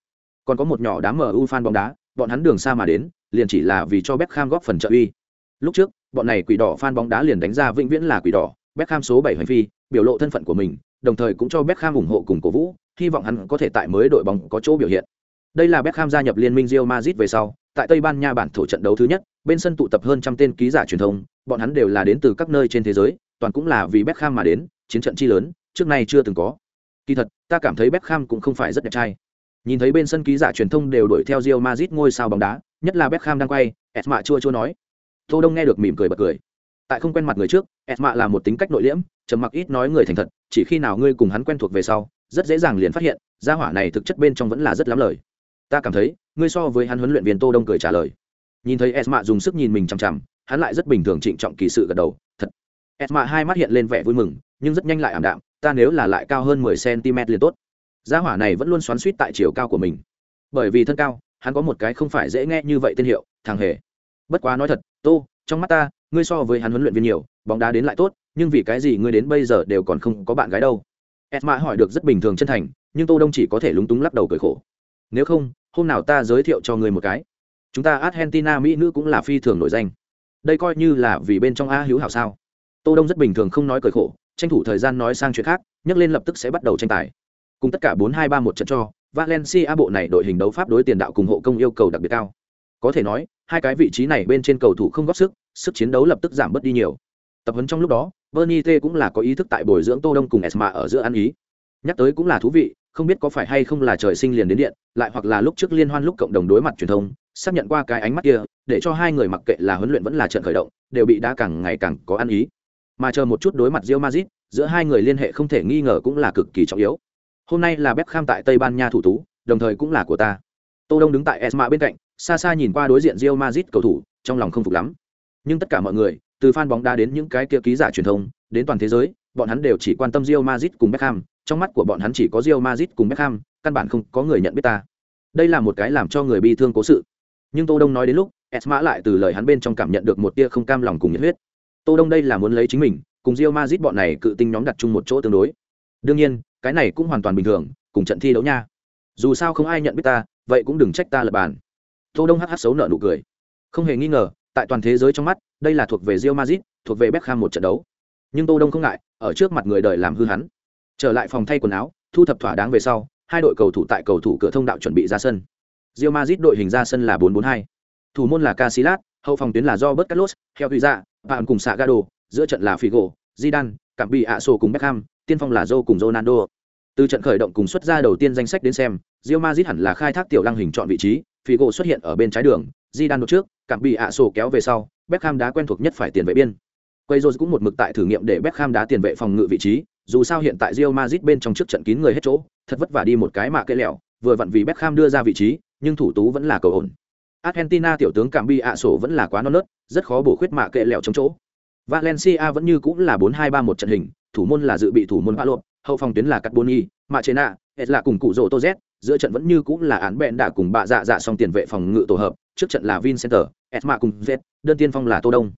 S1: Còn có một nhỏ đám MU fan bóng đá, bọn hắn đường xa mà đến, liền chỉ là vì cho Beckham góp phần trợ uy. Lúc trước, bọn này quỷ đỏ fan bóng đá liền đánh ra vĩnh viễn là quỷ đỏ, Beckham số 7 hành phi, biểu lộ thân phận của mình, đồng thời cũng cho Beckham ủng hộ cùng cổ vũ, hy vọng hắn có thể tại mới đội bóng có chỗ biểu hiện. Đây là Beckham gia nhập liên minh Real Madrid về sau, tại Tây Ban Nha bản thổ trận đấu thứ nhất, bên sân tụ tập hơn trăm tên ký giả truyền thông, bọn hắn đều là đến từ các nơi trên thế giới, toàn cũng là vì Beckham mà đến, chiến trận chi lớn, trước nay chưa từng có. Kỳ thật, ta cảm thấy Beckham cũng không phải rất đẹp trai. Nhìn thấy bên sân ký giả truyền thông đều đuổi theo Real Madrid ngôi sao bóng đá, nhất là Beckham đang quay, Esma chua chua nói. Tô Đông nghe được mỉm cười bật cười. Tại không quen mặt người trước, Esma là một tính cách nội liễm, trầm mặc ít nói người thành thật, chỉ khi nào ngươi cùng hắn quen thuộc về sau, rất dễ dàng liền phát hiện, gia hỏa này thực chất bên trong vẫn là rất lắm lời. Ta cảm thấy, ngươi so với hắn huấn luyện viên Tô Đông cười trả lời. Nhìn thấy Esma dùng sức nhìn mình chằm chằm, hắn lại rất bình thường trịnh trọng kỳ sự gật đầu, thật. Esma hai mắt hiện lên vẻ vui mừng, nhưng rất nhanh lại ảm đạm, ta nếu là lại cao hơn 10 cm liền tốt. Gia hỏa này vẫn luôn xoắn suýt tại chiều cao của mình. Bởi vì thân cao, hắn có một cái không phải dễ nghe như vậy tên hiệu, thằng hề. Bất quá nói thật, Tô, trong mắt ta, ngươi so với hắn huấn luyện viên nhiều, bóng đá đến lại tốt, nhưng vì cái gì ngươi đến bây giờ đều còn không có bạn gái đâu? Esma hỏi được rất bình thường chân thành, nhưng Tô Đông chỉ có thể lúng túng lắc đầu cười khổ. Nếu không, hôm nào ta giới thiệu cho người một cái. Chúng ta Argentina mỹ nữ cũng là phi thường nổi danh. Đây coi như là vì bên trong a hữu hảo sao? Tô Đông rất bình thường không nói cười khổ, tranh thủ thời gian nói sang chuyện khác, nhấc lên lập tức sẽ bắt đầu tranh tài. Cùng tất cả 4-2-3 một trận cho, Valencia bộ này đội hình đấu pháp đối tiền đạo cùng hộ công yêu cầu đặc biệt cao. Có thể nói, hai cái vị trí này bên trên cầu thủ không góp sức, sức chiến đấu lập tức giảm bớt đi nhiều. Tập huấn trong lúc đó, Bernie T cũng là có ý thức tại bồi dưỡng Tô Đông cùng Esma ở giữa ăn ý. Nhắc tới cũng là thú vị, không biết có phải hay không là trời sinh liền đến điện, lại hoặc là lúc trước liên hoan lúc cộng đồng đối mặt truyền thông, xác nhận qua cái ánh mắt kia, để cho hai người mặc kệ là huấn luyện vẫn là trận khởi động, đều bị đá càng ngày càng có ăn ý. Mà chờ một chút đối mặt Real Madrid, giữa hai người liên hệ không thể nghi ngờ cũng là cực kỳ trọng yếu. Hôm nay là Beckham tại Tây Ban Nha thủ tú, đồng thời cũng là của ta. Tô Đông đứng tại Esma bên cạnh, xa xa nhìn qua đối diện Real Madrid cầu thủ, trong lòng không phục lắm. Nhưng tất cả mọi người, từ fan bóng đá đến những cái kia ký giả truyền thông, đến toàn thế giới, bọn hắn đều chỉ quan tâm Real Madrid cùng Beckham, trong mắt của bọn hắn chỉ có Real Madrid cùng Beckham, căn bản không có người nhận biết ta. Đây là một cái làm cho người bi thương cố sự. Nhưng Tô Đông nói đến lúc, Esma lại từ lời hắn bên trong cảm nhận được một tia không cam lòng cùng nhiệt huyết. Tô Đông đây là muốn lấy chính mình, cùng Real Madrid bọn này cự tinh nhóm đặt chung một chỗ tương đối. Đương nhiên, cái này cũng hoàn toàn bình thường, cùng trận thi đấu nha. Dù sao không ai nhận biết ta, vậy cũng đừng trách ta là bàn. Tô Đông hắc hắc xấu nợ nụ cười. Không hề nghi ngờ, tại toàn thế giới trong mắt, đây là thuộc về Real Madrid, thuộc về Beckham một trận đấu. Nhưng Tô Đông không ngại, ở trước mặt người đời làm hư hắn. Trở lại phòng thay quần áo, thu thập thỏa đáng về sau, hai đội cầu thủ tại cầu thủ cửa thông đạo chuẩn bị ra sân. Real Madrid đội hình ra sân là 4-4-2. Thủ môn là Casillas, hậu phòng tuyến là Robert Carlos, theo tùy ra, bạn cùng Sagado, giữa trận là Figo, Zidane, cảm bị ạ sổ cùng Beckham, tiên phong là Joe cùng Ronaldo. Từ trận khởi động cùng xuất ra đầu tiên danh sách đến xem, Real Madrid hẳn là khai thác tiểu lăng hình chọn vị trí, Figo xuất hiện ở bên trái đường, Zidane đột trước, cảm bị ạ sổ kéo về sau, Beckham đá quen thuộc nhất phải tiền vệ biên. Quay rồi cũng một mực tại thử nghiệm để Beckham đá tiền vệ phòng ngự vị trí, dù sao hiện tại Real Madrid bên trong trước trận kín người hết chỗ, thật vất vả đi một cái mà cây lẹo, vừa vặn vì Beckham đưa ra vị trí, nhưng thủ tú vẫn là cầu ổn. Argentina tiểu tướng Cambi ạ sổ vẫn là quá non nớt, rất khó bổ khuyết mạ kệ lẹo trong chỗ. Valencia vẫn như cũng là 4-2-3-1 trận hình, thủ môn là dự bị thủ môn Palo, hậu phòng tuyến là Carboni, Machena, hết là cùng cụ rổ Tô giữa trận vẫn như cũng là án bện đã cùng bạ dạ dạ song tiền vệ phòng ngự tổ hợp, trước trận là Vincenter, Esma cùng Z, đơn tiên phong là Tô Đông.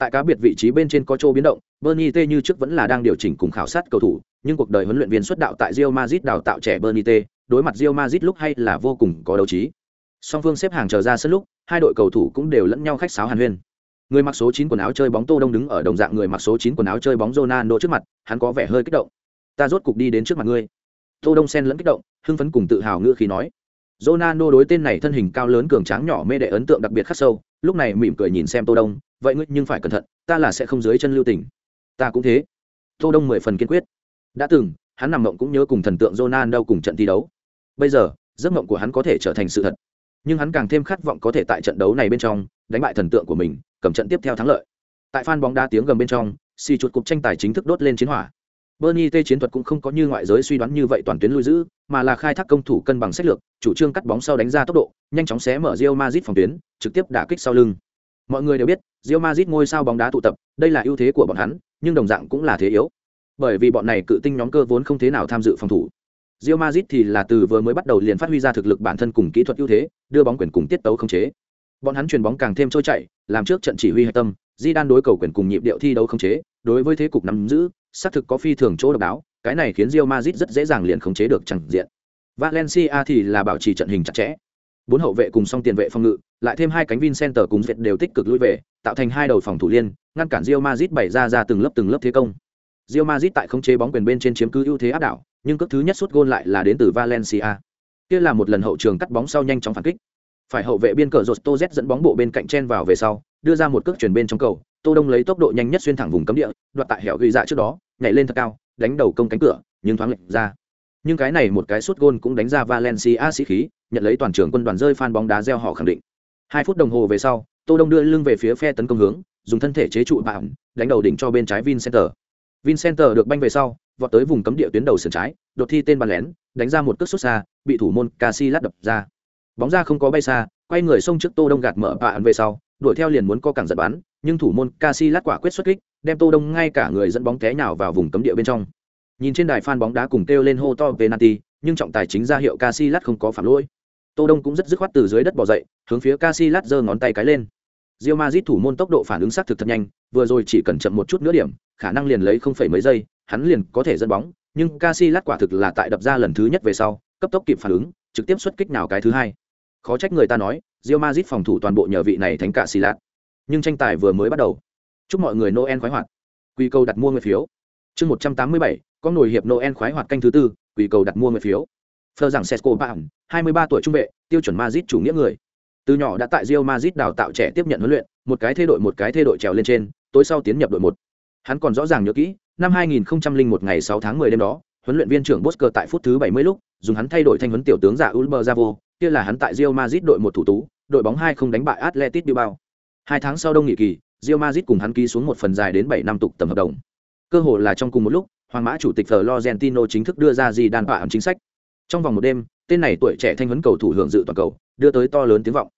S1: Tại cá biệt vị trí bên trên có chỗ biến động, Bernie T như trước vẫn là đang điều chỉnh cùng khảo sát cầu thủ, nhưng cuộc đời huấn luyện viên xuất đạo tại Real Madrid đào tạo trẻ Bernie T, đối mặt Real Madrid lúc hay là vô cùng có đấu trí. Song phương xếp hàng chờ ra sân lúc, hai đội cầu thủ cũng đều lẫn nhau khách sáo hàn huyên. Người mặc số 9 quần áo chơi bóng Tô Đông đứng ở đồng dạng người mặc số 9 quần áo chơi bóng Ronaldo trước mặt, hắn có vẻ hơi kích động. Ta rốt cục đi đến trước mặt ngươi. Tô Đông xen lẫn kích động, hưng phấn cùng tự hào ngữ khí nói. Ronaldo đối tên này thân hình cao lớn cường tráng nhỏ mê đệ ấn tượng đặc biệt khắc sâu, lúc này mỉm cười nhìn xem Tô Đông, vậy ngươi nhưng phải cẩn thận, ta là sẽ không dưới chân lưu tình. Ta cũng thế. Tô Đông mười phần kiên quyết. Đã từng, hắn nằm mộng cũng nhớ cùng thần tượng Ronaldo cùng trận thi đấu. Bây giờ, giấc mộng của hắn có thể trở thành sự thật. nhưng hắn càng thêm khát vọng có thể tại trận đấu này bên trong đánh bại thần tượng của mình cầm trận tiếp theo thắng lợi tại fan bóng đá tiếng gầm bên trong xì chuột cục tranh tài chính thức đốt lên chiến hỏa Bernie T chiến thuật cũng không có như ngoại giới suy đoán như vậy toàn tuyến lui giữ, mà là khai thác công thủ cân bằng sách lược, chủ trương cắt bóng sau đánh ra tốc độ, nhanh chóng xé mở Real Madrid phòng tuyến, trực tiếp đả kích sau lưng. Mọi người đều biết, Real Madrid ngôi sao bóng đá tụ tập, đây là ưu thế của bọn hắn, nhưng đồng dạng cũng là thế yếu. Bởi vì bọn này cự tinh nhóm cơ vốn không thế nào tham dự phòng thủ. Real Madrid thì là từ vừa mới bắt đầu liền phát huy ra thực lực bản thân cùng kỹ thuật ưu thế, đưa bóng quyền cùng tiết tấu khống chế. Bọn hắn chuyền bóng càng thêm trôi chảy, làm trước trận chỉ huy hệ tâm, Di đan đối cầu quyền cùng nhịp điệu thi đấu khống chế, đối với thế cục nắm giữ, xác thực có phi thường chỗ độc đáo, cái này khiến Real Madrid rất dễ dàng liền khống chế được chẳng diện. Valencia thì là bảo trì trận hình chặt chẽ. Bốn hậu vệ cùng song tiền vệ phòng ngự, lại thêm hai cánh Vincenter cùng Việt đều tích cực lui về, tạo thành hai đầu phòng thủ liên, ngăn cản Real Madrid bày ra ra từng lớp từng lớp thế công. Real Madrid tại khống chế bóng quyền bên trên chiếm cứ ưu thế áp đảo, nhưng cước thứ nhất sút gôn lại là đến từ Valencia. Kia là một lần hậu trường cắt bóng sau nhanh chóng phản kích. Phải hậu vệ biên cờ rột Z dẫn bóng bộ bên cạnh chen vào về sau, đưa ra một cước chuyển bên trong cầu, Tô Đông lấy tốc độ nhanh nhất xuyên thẳng vùng cấm địa, đoạt tại hẻo ghi dạ trước đó, nhảy lên thật cao, đánh đầu công cánh cửa, nhưng thoáng lệch ra. Nhưng cái này một cái sút gôn cũng đánh ra Valencia sĩ khí, nhận lấy toàn trường quân đoàn rơi fan bóng đá gieo họ khẳng định. Hai phút đồng hồ về sau, Tô Đông đưa lưng về phía phe tấn công hướng, dùng thân thể chế trụ bạn, đánh đầu đỉnh cho bên trái Vincenter. Vincenter được banh về sau, vọt tới vùng cấm địa tuyến đầu sườn trái, đột thi tên bàn lén, đánh ra một cước sút xa, bị thủ môn Casillas đập ra. Bóng ra không có bay xa, quay người xông trước Tô Đông gạt mở bạn về sau, đuổi theo liền muốn co cẳng giật bắn, nhưng thủ môn Casillas quả quyết xuất kích, đem Tô Đông ngay cả người dẫn bóng té nhào vào vùng cấm địa bên trong. Nhìn trên đài fan bóng đá cùng kêu lên hô to penalty, nhưng trọng tài chính ra hiệu Casillas không có phạm lỗi. Tô Đông cũng rất dứt khoát từ dưới đất bò dậy, hướng phía Casillas giơ ngón tay cái lên. Real Madrid thủ môn tốc độ phản ứng sát thực thật nhanh, vừa rồi chỉ cần chậm một chút nữa điểm, khả năng liền lấy không phải mấy giây, hắn liền có thể dẫn bóng, nhưng Casillas quả thực là tại đập ra lần thứ nhất về sau, cấp tốc kịp phản ứng, trực tiếp xuất kích nào cái thứ hai. Khó trách người ta nói, rio mazit phòng thủ toàn bộ nhờ vị này thánh cả xì Casillas. Nhưng tranh tài vừa mới bắt đầu. Chúc mọi người Noel khoái hoạt. Quy cầu đặt mua người phiếu. Chương 187, có nổi hiệp Noel khoái hoạt canh thứ tư, quy cầu đặt mua người phiếu. Phờ rằng Sesco Bạn, 23 tuổi trung vệ, tiêu chuẩn mazit chủ nghĩa người. Từ nhỏ đã tại rio mazit đào tạo trẻ tiếp nhận huấn luyện, một cái thay đổi một cái thay đổi trèo lên trên, tối sau tiến nhập đội một. Hắn còn rõ ràng nhớ kỹ, năm 2001 ngày 6 tháng 10 đêm đó, huấn luyện viên trưởng Bosker tại phút thứ 70 lúc, dùng hắn thay đổi thanh huấn tiểu tướng giả Ulber Javo kia là hắn tại Real Madrid đội một thủ tú, đội bóng hai không đánh bại Atletico Bilbao. Hai tháng sau đông nghỉ kỳ, Real Madrid cùng hắn ký xuống một phần dài đến 7 năm tục tầm hợp đồng. Cơ hội là trong cùng một lúc, Hoàng Mã chủ tịch Florentino chính thức đưa ra gì đàn tọa chính sách. Trong vòng một đêm, tên này tuổi trẻ thanh huấn cầu thủ hưởng dự toàn cầu, đưa tới to lớn tiếng vọng.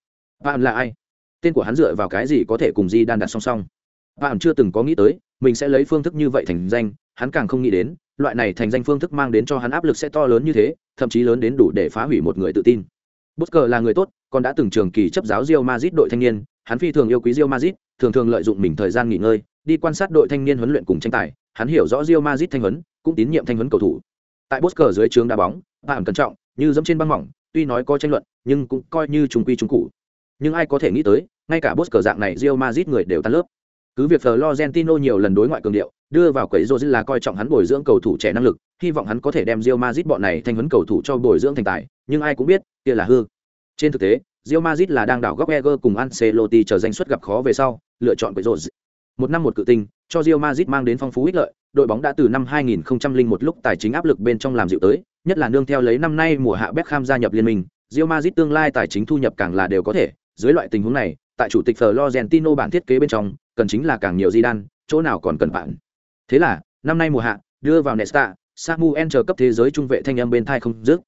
S1: Bạn là ai? Tên của hắn dựa vào cái gì có thể cùng Di đan đặt song song? Bạn chưa từng có nghĩ tới, mình sẽ lấy phương thức như vậy thành danh, hắn càng không nghĩ đến, loại này thành danh phương thức mang đến cho hắn áp lực sẽ to lớn như thế, thậm chí lớn đến đủ để phá hủy một người tự tin. Busker là người tốt, còn đã từng trường kỳ chấp giáo Real Madrid đội thanh niên, hắn phi thường yêu quý Real Madrid, thường thường lợi dụng mình thời gian nghỉ ngơi, đi quan sát đội thanh niên huấn luyện cùng tranh tài, hắn hiểu rõ Real Madrid thanh huấn, cũng tín nhiệm thanh huấn cầu thủ. Tại Busker dưới trướng đá bóng, bạn cẩn trọng, như dẫm trên băng mỏng, tuy nói có tranh luận, nhưng cũng coi như trùng quy trùng cụ. Nhưng ai có thể nghĩ tới, ngay cả Busker dạng này Real Madrid người đều tan lớp. Cứ việc Florentino nhiều lần đối ngoại cường điệu, đưa vào quấy rối là coi trọng hắn bồi dưỡng cầu thủ trẻ năng lực, hy vọng hắn có thể đem Real Madrid bọn này thành huấn cầu thủ cho bồi dưỡng thành tài, nhưng ai cũng biết, kia là hư. Trên thực tế, Real Madrid là đang đảo góc Eger cùng Ancelotti chờ danh suất gặp khó về sau, lựa chọn quấy rối. Một năm một cự tinh, cho Real Madrid mang đến phong phú ích lợi, đội bóng đã từ năm 2001 lúc tài chính áp lực bên trong làm dịu tới, nhất là nương theo lấy năm nay mùa hạ Beckham gia nhập liên minh, Real Madrid tương lai tài chính thu nhập càng là đều có thể, dưới loại tình huống này, tại chủ tịch Florentino bản thiết kế bên trong, cần chính là càng nhiều di đan, chỗ nào còn cần bạn. Thế là, năm nay mùa hạ, đưa vào Nesta, Samuel chờ cấp thế giới trung vệ thanh âm bên thai không dứt.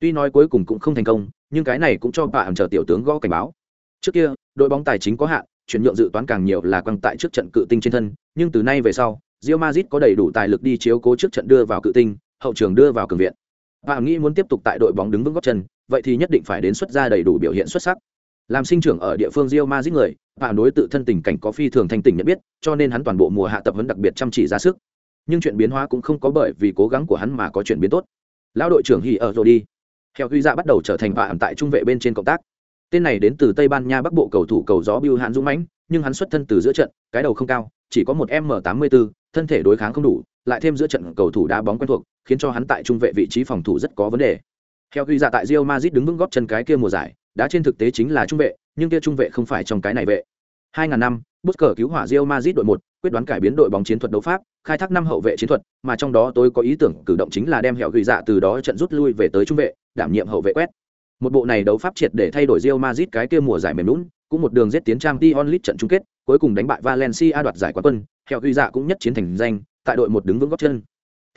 S1: Tuy nói cuối cùng cũng không thành công, nhưng cái này cũng cho bạn chờ tiểu tướng gõ cảnh báo. Trước kia, đội bóng tài chính có hạn, chuyển nhượng dự toán càng nhiều là quăng tại trước trận cự tinh trên thân, nhưng từ nay về sau, Real Madrid có đầy đủ tài lực đi chiếu cố trước trận đưa vào cự tinh, hậu trường đưa vào cường viện. Bạn nghĩ muốn tiếp tục tại đội bóng đứng vững góc chân, vậy thì nhất định phải đến xuất ra đầy đủ biểu hiện xuất sắc. Làm sinh trưởng ở địa phương Real Madrid người, bạn đối tự thân tình cảnh có phi thường thanh tỉnh nhận biết, cho nên hắn toàn bộ mùa hạ tập huấn đặc biệt chăm chỉ ra sức. Nhưng chuyện biến hóa cũng không có bởi vì cố gắng của hắn mà có chuyển biến tốt. Lão đội trưởng Hỉ ở rồi đi. Theo Huy Dạ bắt đầu trở thành bạn tại trung vệ bên trên cộng tác. Tên này đến từ Tây Ban Nha Bắc Bộ cầu thủ cầu gió biêu Hạn dũng mãnh, nhưng hắn xuất thân từ giữa trận, cái đầu không cao, chỉ có một M84, thân thể đối kháng không đủ, lại thêm giữa trận cầu thủ đá bóng quen thuộc, khiến cho hắn tại trung vệ vị trí phòng thủ rất có vấn đề. Theo Huy Dạ tại Real Madrid đứng vững góp chân cái kia mùa giải, đã trên thực tế chính là trung vệ, nhưng kia trung vệ không phải trong cái này vệ. 2000 năm, Busker cứu hỏa Real Madrid đội 1, quyết đoán cải biến đội bóng chiến thuật đấu pháp, khai thác năm hậu vệ chiến thuật, mà trong đó tôi có ý tưởng cử động chính là đem hẻo gửi dạ từ đó trận rút lui về tới trung vệ, đảm nhiệm hậu vệ quét. Một bộ này đấu pháp triệt để thay đổi Real Madrid cái kia mùa giải mềm nhũn, cũng một đường giết tiến trang Dion Lit trận chung kết, cuối cùng đánh bại Valencia đoạt giải quán quân, hẻo gửi dạ cũng nhất chiến thành danh, tại đội một đứng vững gót chân.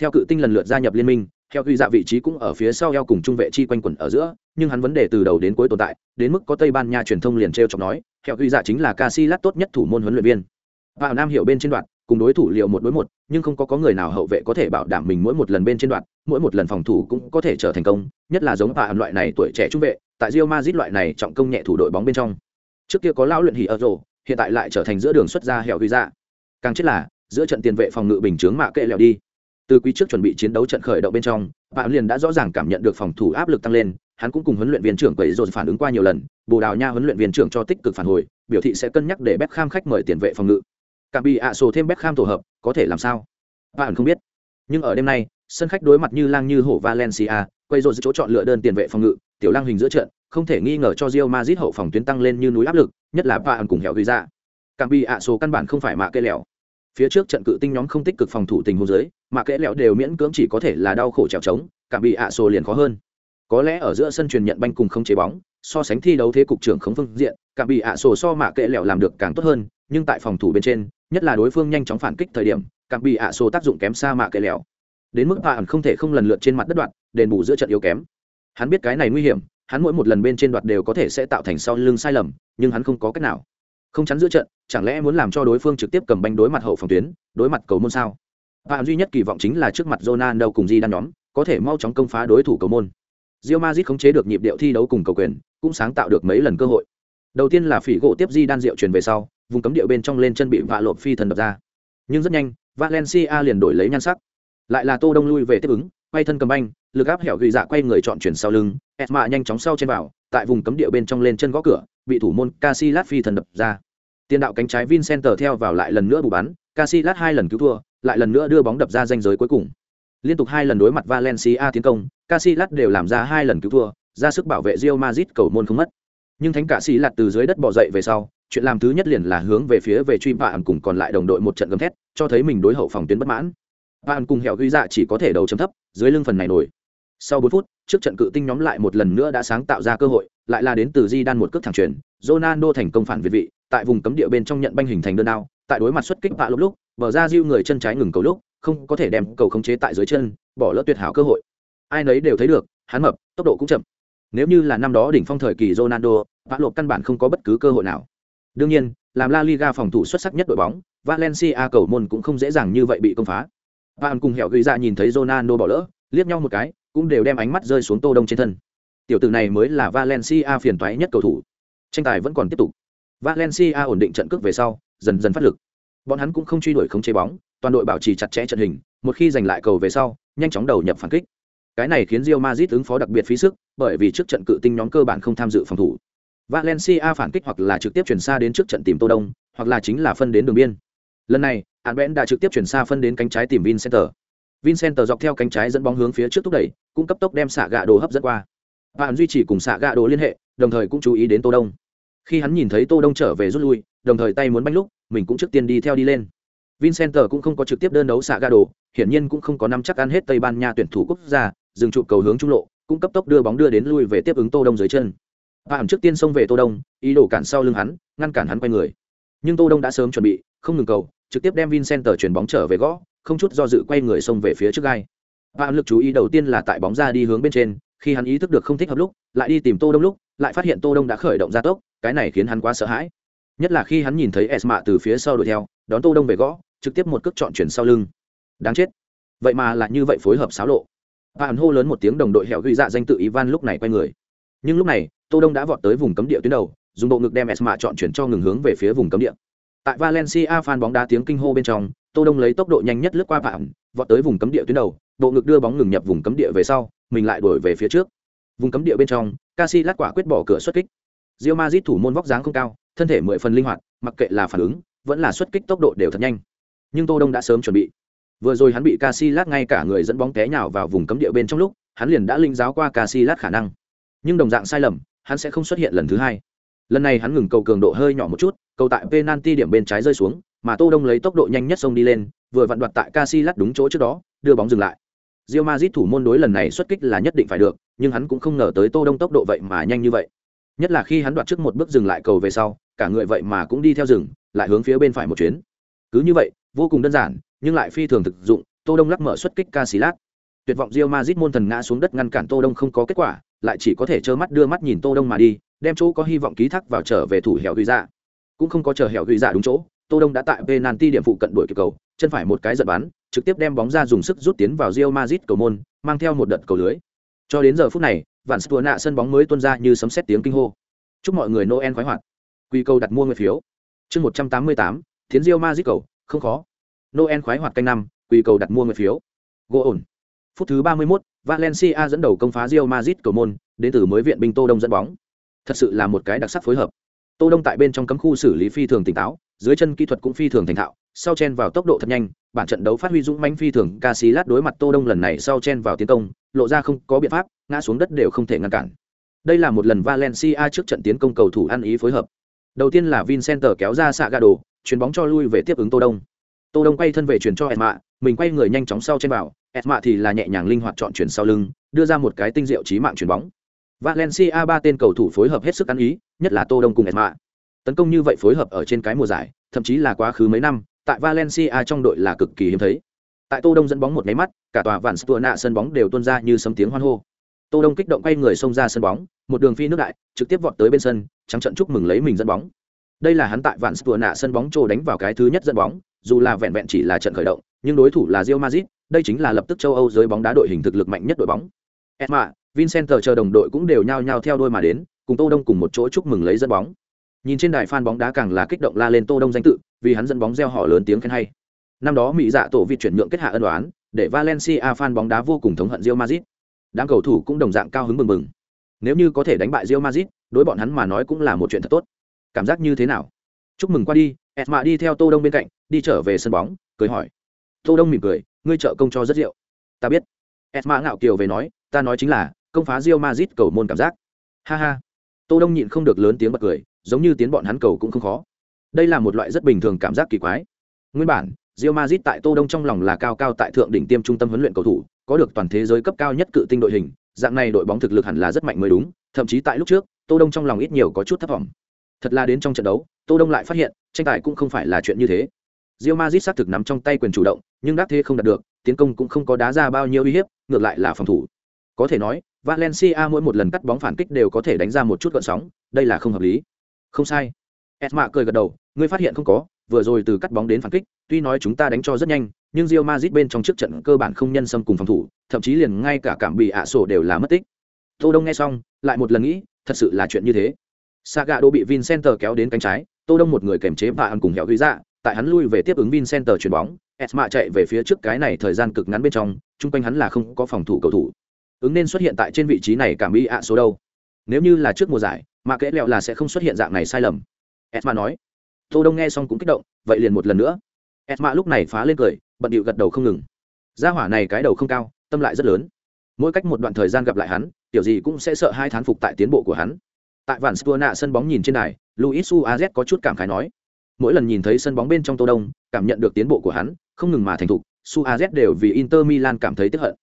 S1: Theo cự tinh lần lượt gia nhập liên minh, theo ghi dạ vị trí cũng ở phía sau eo cùng trung vệ chi quanh quẩn ở giữa, nhưng hắn vấn đề từ đầu đến cuối tồn tại, đến mức có Tây Ban Nha truyền thông liền trêu chọc nói, theo ghi dạ chính là Casillas tốt nhất thủ môn huấn luyện viên. Và Nam hiểu bên trên đoạn, cùng đối thủ liệu một đối một, nhưng không có có người nào hậu vệ có thể bảo đảm mình mỗi một lần bên trên đoạn, mỗi một lần phòng thủ cũng có thể trở thành công, nhất là giống Và loại này tuổi trẻ trung vệ, tại Real Madrid loại này trọng công nhẹ thủ đội bóng bên trong. Trước kia có lão luyện hỉ ở rồ, hiện tại lại trở thành giữa đường xuất ra hẻo ghi ra. Càng chết là, giữa trận tiền vệ phòng ngự bình chướng mạ kệ lèo đi. Từ quý trước chuẩn bị chiến đấu trận khởi động bên trong, bạn liền đã rõ ràng cảm nhận được phòng thủ áp lực tăng lên, hắn cũng cùng huấn luyện viên trưởng quấy rồi phản ứng qua nhiều lần, Bồ Đào Nha huấn luyện viên trưởng cho tích cực phản hồi, biểu thị sẽ cân nhắc để bếp kham khách mời tiền vệ phòng ngự. Cả bị ạ sổ thêm bếp kham tổ hợp, có thể làm sao? Bạn không biết. Nhưng ở đêm nay, sân khách đối mặt như lang như hổ Valencia, quay rồi chỗ chọn lựa đơn tiền vệ phòng ngự, tiểu lang hình giữa trận, không thể nghi ngờ cho Real Madrid hậu phòng tuyến tăng lên như núi áp lực, nhất là Bạn cùng hẻo ghi ra. Cảm bị ạ số căn bản không phải mạ kê lẻo. Phía trước trận cự tinh nhóm không tích cực phòng thủ tình huống dưới, mà kẽ lẹo đều miễn cưỡng chỉ có thể là đau khổ trèo trống, cảm bị ạ số liền khó hơn. Có lẽ ở giữa sân truyền nhận banh cùng không chế bóng, so sánh thi đấu thế cục trưởng không phương diện, cảm bị ạ số so mạ kẽ lẹo làm được càng tốt hơn, nhưng tại phòng thủ bên trên, nhất là đối phương nhanh chóng phản kích thời điểm, cảm bị ạ số tác dụng kém xa mạ kẽ lẹo. Đến mức bạn không thể không lần lượt trên mặt đất đoạn, đền bù giữa trận yếu kém. Hắn biết cái này nguy hiểm, hắn mỗi một lần bên trên đoạt đều có thể sẽ tạo thành sau lưng sai lầm nhưng hắn không có cách nào không chắn giữa trận, chẳng lẽ muốn làm cho đối phương trực tiếp cầm banh đối mặt hậu phòng tuyến, đối mặt cầu môn sao? Bạn duy nhất kỳ vọng chính là trước mặt Ronaldo cùng Di đan nhóm, có thể mau chóng công phá đối thủ cầu môn. Real Madrid khống chế được nhịp điệu thi đấu cùng cầu quyền, cũng sáng tạo được mấy lần cơ hội. Đầu tiên là phỉ gỗ tiếp Di đan rượu truyền về sau, vùng cấm điệu bên trong lên chân bị vạ lộp phi thần đập ra. Nhưng rất nhanh, Valencia liền đổi lấy nhan sắc. Lại là tô đông lui về tiếp ứng, quay thân cầm banh, lực áp hẻo ghi dạ quay người chọn chuyển sau lưng, esma nhanh chóng sau trên vào tại vùng cấm địa bên trong lên chân gõ cửa bị thủ môn Casillas phi thần đập ra. Tiền đạo cánh trái Vincent theo vào lại lần nữa bù bắn Casillas hai lần cứu thua lại lần nữa đưa bóng đập ra ranh giới cuối cùng. Liên tục hai lần đối mặt valencia tiến công Casillas đều làm ra hai lần cứu thua ra sức bảo vệ Real Madrid cầu môn không mất. Nhưng thánh cả sĩ lạt từ dưới đất bò dậy về sau chuyện làm thứ nhất liền là hướng về phía về truy bạn cùng còn lại đồng đội một trận gầm thét cho thấy mình đối hậu phòng tuyến bất mãn. Bạn cùng hẻo ghi dạ chỉ có thể đầu chấm thấp dưới lưng phần này nổi. Sau 4 phút, trước trận cự tinh nhóm lại một lần nữa đã sáng tạo ra cơ hội, lại là đến từ Di Đan một cước thẳng chuyển, Ronaldo thành công phản việt vị, tại vùng cấm địa bên trong nhận banh hình thành đơn đao, tại đối mặt xuất kích vạ lúc lúc, bờ ra Diu người chân trái ngừng cầu lúc, không có thể đem cầu khống chế tại dưới chân, bỏ lỡ tuyệt hảo cơ hội. Ai nấy đều thấy được, hắn mập, tốc độ cũng chậm. Nếu như là năm đó đỉnh phong thời kỳ Ronaldo, vạ lộp căn bản không có bất cứ cơ hội nào. Đương nhiên, làm La Liga phòng thủ xuất sắc nhất đội bóng, Valencia cầu môn cũng không dễ dàng như vậy bị công phá. Bạn cùng hẻo gửi ra dạ nhìn thấy Ronaldo bỏ lỡ, liếc nhau một cái, cũng đều đem ánh mắt rơi xuống tô đông trên thân. Tiểu tử này mới là valencia phiền toái nhất cầu thủ. Tranh tài vẫn còn tiếp tục. Valencia ổn định trận cước về sau dần dần phát lực. Bọn hắn cũng không truy đuổi không chế bóng toàn đội bảo trì chặt chẽ trận hình một khi giành lại cầu về sau nhanh chóng đầu nhập phản kích. Cái này khiến Real Madrid ứng phó đặc biệt phí sức bởi vì trước trận cự tinh nhóm cơ bản không tham dự phòng thủ. Valencia phản kích hoặc là trực tiếp chuyển xa đến trước trận tìm Tô Đông hoặc là chính là phân đến đường biên. Lần này Albert đã trực tiếp chuyển xa phân đến cánh trái tìm Vincenter. Vincent dọc theo cánh trái dẫn bóng hướng phía trước thúc đẩy, cũng cấp tốc đem xạ gạ đồ hấp dẫn qua. Bạn duy trì cùng xạ gạ đồ liên hệ, đồng thời cũng chú ý đến Tô Đông. Khi hắn nhìn thấy Tô Đông trở về rút lui, đồng thời tay muốn banh lúc, mình cũng trước tiên đi theo đi lên. Vincent cũng không có trực tiếp đơn đấu xạ gạ đồ, hiển nhiên cũng không có nắm chắc ăn hết Tây Ban Nha tuyển thủ quốc gia, dừng trụ cầu hướng trung lộ, cũng cấp tốc đưa bóng đưa đến lui về tiếp ứng Tô Đông dưới chân. Bạn trước tiên xông về Tô Đông, ý đồ cản sau lưng hắn, ngăn cản hắn quay người. Nhưng Tô Đông đã sớm chuẩn bị, không ngừng cầu, trực tiếp đem Vincent chuyển bóng trở về gõ, không chút do dự quay người xông về phía trước gai. Và lực chú ý đầu tiên là tại bóng ra đi hướng bên trên, khi hắn ý thức được không thích hợp lúc, lại đi tìm tô đông lúc, lại phát hiện tô đông đã khởi động gia tốc, cái này khiến hắn quá sợ hãi. Nhất là khi hắn nhìn thấy esma từ phía sau đuổi theo, đón tô đông về gõ, trực tiếp một cước chọn chuyển sau lưng. Đáng chết. Vậy mà lại như vậy phối hợp xáo lộ. Và hắn hô lớn một tiếng đồng đội hẻo ghi dạ danh tự ivan lúc này quay người. Nhưng lúc này, tô đông đã vọt tới vùng cấm địa tuyến đầu, dùng bộ ngực đem esma chọn chuyển cho ngừng hướng về phía vùng cấm địa. Tại valencia fan bóng đá tiếng kinh hô bên trong tô đông lấy tốc độ nhanh nhất lướt qua phạm vọt tới vùng cấm địa tuyến đầu, bộ ngực đưa bóng ngừng nhập vùng cấm địa về sau, mình lại đuổi về phía trước. Vùng cấm địa bên trong Casi lát quả quyết bỏ cửa xuất kích. Real Madrid thủ môn vóc dáng không cao, thân thể mười phần linh hoạt, mặc kệ là phản ứng, vẫn là xuất kích tốc độ đều thật nhanh. Nhưng tô đông đã sớm chuẩn bị. Vừa rồi hắn bị Casillas ngay cả người dẫn bóng té nhào vào vùng cấm địa bên trong lúc, hắn liền đã linh giáo qua Casillas khả năng. Nhưng đồng dạng sai lầm, hắn sẽ không xuất hiện lần thứ hai. Lần này hắn ngừng cầu cường độ hơi nhỏ một chút, cầu tại penalty điểm bên trái rơi xuống mà Tô Đông lấy tốc độ nhanh nhất xông đi lên, vừa vặn đoạt tại Casillas đúng chỗ trước đó, đưa bóng dừng lại. Real Madrid thủ môn đối lần này xuất kích là nhất định phải được, nhưng hắn cũng không ngờ tới tô đông tốc độ vậy mà nhanh như vậy nhất là khi hắn đoạt trước một bước dừng lại cầu về sau cả người vậy mà cũng đi theo rừng lại hướng phía bên phải một chuyến cứ như vậy vô cùng đơn giản nhưng lại phi thường thực dụng tô đông lắc mở xuất kích Casillas. tuyệt vọng Real Madrid môn thần ngã xuống đất ngăn cản tô đông không có kết quả lại chỉ có thể trơ mắt đưa mắt nhìn tô đông mà đi đem chỗ có hy vọng ký thác vào trở về thủ hẻo Huy Dạ. cũng không có chờ hẻo Huy Dạ đúng chỗ tô đông đã tại penalty điểm phụ cận đuổi kịp cầu chân phải một cái giật bắn trực tiếp đem bóng ra dùng sức rút tiến vào rio Madrid cầu môn mang theo một đợt cầu lưới. Cho đến giờ phút này vạn stua nạ sân bóng mới tuôn ra như sấm sét tiếng kinh hô. Chúc mọi người noel khoái hoạt. Quy cầu đặt mua người phiếu. Chương một trăm tám mươi tám tiến rio Madrid cầu không khó. Noel khoái hoạt canh năm quy cầu đặt mua người phiếu. Gỗ ổn. Phút thứ ba mươi 31, valencia dẫn đầu công phá rio Madrid cầu môn đến từ mới viện binh tô đông dẫn bóng. Thật sự là một cái đặc sắc phối hợp. Tô đông tại bên trong cấm khu xử lý phi thường tỉnh táo dưới chân kỹ thuật cũng phi thường thành thạo, sau chen vào tốc độ thật nhanh, bản trận đấu phát huy dũng mãnh phi thường ca sĩ lát đối mặt tô đông lần này sau chen vào tiến công, lộ ra không có biện pháp, ngã xuống đất đều không thể ngăn cản. Đây là một lần valencia trước trận tiến công cầu thủ ăn ý phối hợp. Đầu tiên là vincenter kéo ra xạ gà đồ chuyền bóng cho lui về tiếp ứng tô đông. Tô đông quay thân về chuyền cho edma mình quay người nhanh chóng sau chen vào edma thì là nhẹ nhàng linh hoạt chọn chuyển sau lưng, đưa ra một cái tinh diệu trí mạng chuyền bóng. Valencia ba tên cầu thủ phối hợp hết sức ăn ý, nhất là tô đông cùng edma tấn công như vậy phối hợp ở trên cái mùa giải thậm chí là quá khứ mấy năm tại valencia trong đội là cực kỳ hiếm thấy. Tại tô đông dẫn bóng một máy mắt cả tòa vạn stua nạ sân bóng đều tuôn ra như sấm tiếng hoan hô. Tô đông kích động quay người xông ra sân bóng một đường phi nước đại trực tiếp vọt tới bên sân trắng trận chúc mừng lấy mình dẫn bóng. Đây là hắn tại vạn stua nạ sân bóng trồ đánh vào cái thứ nhất dẫn bóng dù là vẹn vẹn chỉ là trận khởi động nhưng đối thủ là Real Madrid đây chính là lập tức châu Âu giới bóng đá đội hình thực lực mạnh nhất đội bóng. Esma, Vincent chờ đồng đội cũng đều nhao nhao theo đôi mà đến cùng tô đông cùng một chỗ chúc mừng lấy dẫn bóng nhìn trên đài fan bóng đá càng là kích động la lên tô đông danh tự, vì hắn dẫn bóng gieo họ lớn tiếng khen hay. Năm đó mỹ dạ tổ vịt chuyển nhượng kết hạ ân đoán để valencia fan bóng đá vô cùng thống hận rio mazit đám cầu thủ cũng đồng dạng cao hứng mừng mừng. Nếu như có thể đánh bại rio mazit đối bọn hắn mà nói cũng là một chuyện thật tốt. Cảm giác như thế nào? Chúc mừng qua đi, Esma đi theo tô đông bên cạnh, đi trở về sân bóng, cười hỏi. Tô đông mỉm cười, ngươi trợ công cho rất rượu. Ta biết. Esma ngạo kiều về nói, ta nói chính là, công phá rio mazit cầu môn cảm giác. Ha ha. Tô đông nhịn không được lớn tiếng bật cười giống như tiến bọn hắn cầu cũng không khó đây là một loại rất bình thường cảm giác kỳ quái nguyên bản Real Madrid tại Tô Đông trong lòng là cao cao tại thượng đỉnh tiêm trung tâm huấn luyện cầu thủ, có được toàn thế giới cấp cao nhất cự tinh đội hình, dạng này đội bóng thực lực hẳn là rất mạnh mới đúng, thậm chí tại lúc trước, Tô Đông trong lòng ít nhiều có chút thất vọng. Thật là đến trong trận đấu, Tô Đông lại phát hiện, tranh tài cũng không phải là chuyện như thế. Real Madrid xác thực nắm trong tay quyền chủ động, nhưng đắc thế không đạt được, tiến công cũng không có đá ra bao nhiêu uy hiếp, ngược lại là phòng thủ. Có thể nói, Valencia mỗi một lần cắt bóng phản kích đều có thể đánh ra một chút gợn sóng, đây là không hợp lý. Không sai. Esma cười gật đầu, ngươi phát hiện không có, vừa rồi từ cắt bóng đến phản kích, tuy nói chúng ta đánh cho rất nhanh, nhưng Real Madrid bên trong trước trận cơ bản không nhân xâm cùng phòng thủ, thậm chí liền ngay cả cảm bị ạ sổ đều là mất tích. Tô Đông nghe xong, lại một lần nghĩ, thật sự là chuyện như thế. Saga bị Vincenter kéo đến cánh trái, Tô Đông một người kềm chế và ăn cùng hẻo ghi ra, tại hắn lui về tiếp ứng Vincenter chuyển bóng, Esma chạy về phía trước cái này thời gian cực ngắn bên trong, chung quanh hắn là không có phòng thủ cầu thủ. Ứng nên xuất hiện tại trên vị trí này cảm bị ạ số đâu. Nếu như là trước mùa giải, mà kẽ lẹo là sẽ không xuất hiện dạng này sai lầm. Esma nói. Tô Đông nghe xong cũng kích động, vậy liền một lần nữa. Esma lúc này phá lên cười bận điệu gật đầu không ngừng. Gia hỏa này cái đầu không cao tâm lại rất lớn. Mỗi cách một đoạn thời gian gặp lại hắn tiểu gì cũng sẽ sợ hai thán phục tại tiến bộ của hắn. Tại vạn spurna sân bóng nhìn trên đài luis suaz có chút cảm khái nói. Mỗi lần nhìn thấy sân bóng bên trong tô đông cảm nhận được tiến bộ của hắn không ngừng mà thành thục suaz đều vì inter milan cảm thấy tức hận.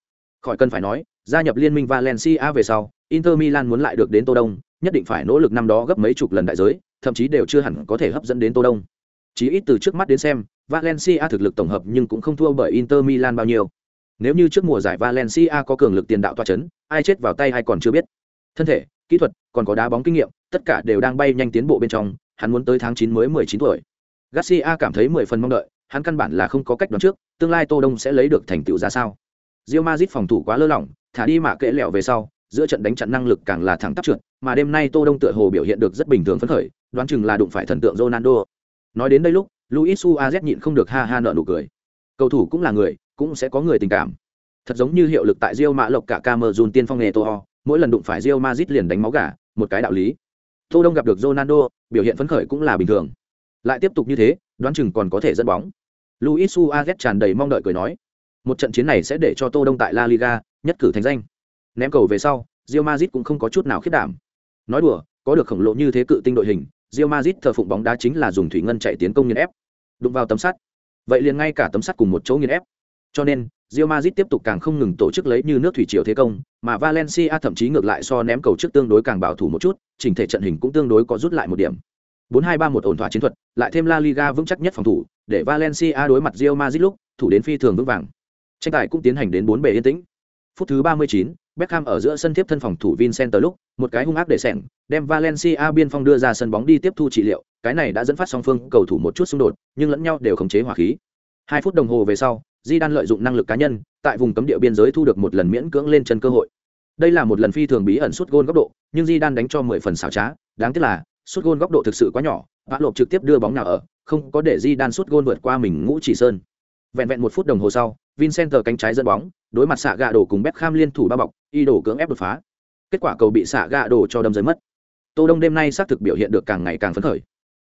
S1: Khỏi cần phải nói gia nhập liên minh valencia về sau inter milan muốn lại được đến tô đông nhất định phải nỗ lực năm đó gấp mấy chục lần đại giới thậm chí đều chưa hẳn có thể hấp dẫn đến tô đông Chỉ ít từ trước mắt đến xem Valencia thực lực tổng hợp nhưng cũng không thua bởi Inter Milan bao nhiêu. Nếu như trước mùa giải Valencia có cường lực tiền đạo tọa chấn, ai chết vào tay ai còn chưa biết. Thân thể, kỹ thuật, còn có đá bóng kinh nghiệm, tất cả đều đang bay nhanh tiến bộ bên trong, hắn muốn tới tháng 9 mới 19 tuổi. Garcia cảm thấy 10 phần mong đợi, hắn căn bản là không có cách đoán trước, tương lai Tô Đông sẽ lấy được thành tựu ra sao. Real Madrid phòng thủ quá lơ lỏng, thả đi mà kệ lẹo về sau, giữa trận đánh chặn năng lực càng là thẳng tắp trượt, mà đêm nay Tô Đông tựa hồ biểu hiện được rất bình thường phấn khởi, đoán chừng là đụng phải thần tượng Ronaldo. Nói đến đây lúc, luis suarez nhịn không được ha ha nở nụ cười. Cầu thủ cũng là người cũng sẽ có người tình cảm. Thật giống như hiệu lực tại real mã lộc cả camerun tiên phong nghề tô mỗi lần đụng phải real madrid liền đánh máu gà một cái đạo lý. Tô đông gặp được ronaldo biểu hiện phấn khởi cũng là bình thường. Lại tiếp tục như thế đoán chừng còn có thể dẫn bóng. Luis suarez tràn đầy mong đợi cười nói một trận chiến này sẽ để cho tô đông tại la liga nhất cử thành danh ném cầu về sau rio mazit cũng không có chút nào khiết đảm nói đùa có được khổng lồ như thế cự tinh đội hình Real Madrid thờ phụng bóng đá chính là dùng thủy ngân chạy tiến công nghiền ép, đụng vào tấm sắt. Vậy liền ngay cả tấm sắt cùng một chỗ nghiền ép. Cho nên, Real Madrid tiếp tục càng không ngừng tổ chức lấy như nước thủy triều thế công, mà Valencia thậm chí ngược lại so ném cầu trước tương đối càng bảo thủ một chút, chỉnh thể trận hình cũng tương đối có rút lại một điểm. 4-2-3-1 ổn thỏa chiến thuật, lại thêm La Liga vững chắc nhất phòng thủ, để Valencia đối mặt Real Madrid lúc, thủ đến phi thường vững vàng. Tranh tài cũng tiến hành đến 4 bề yên tĩnh. Phút thứ 39, Beckham ở giữa sân tiếp thân phòng thủ Vincent lúc, một cái hung ác để sẹn, đem Valencia biên phong đưa ra sân bóng đi tiếp thu trị liệu, cái này đã dẫn phát song phương cầu thủ một chút xung đột, nhưng lẫn nhau đều khống chế hỏa khí. 2 phút đồng hồ về sau, Di Đan lợi dụng năng lực cá nhân, tại vùng cấm địa biên giới thu được một lần miễn cưỡng lên chân cơ hội. Đây là một lần phi thường bí ẩn sút gôn góc độ, nhưng Di Đan đánh cho 10 phần xảo trá, đáng tiếc là sút gôn góc độ thực sự quá nhỏ, Vã Lộp trực tiếp đưa bóng nào ở, không có để Di Đan sút gôn vượt qua mình ngũ chỉ sơn. Vẹn vẹn một phút đồng hồ sau, Vincent cánh trái dẫn bóng, đối mặt xạ gạ đổ cùng Beckham liên thủ ba bọc, y đổ cưỡng ép đột phá. Kết quả cầu bị xạ gạ đổ cho đâm rơi mất. Tô Đông đêm nay xác thực biểu hiện được càng ngày càng phấn khởi.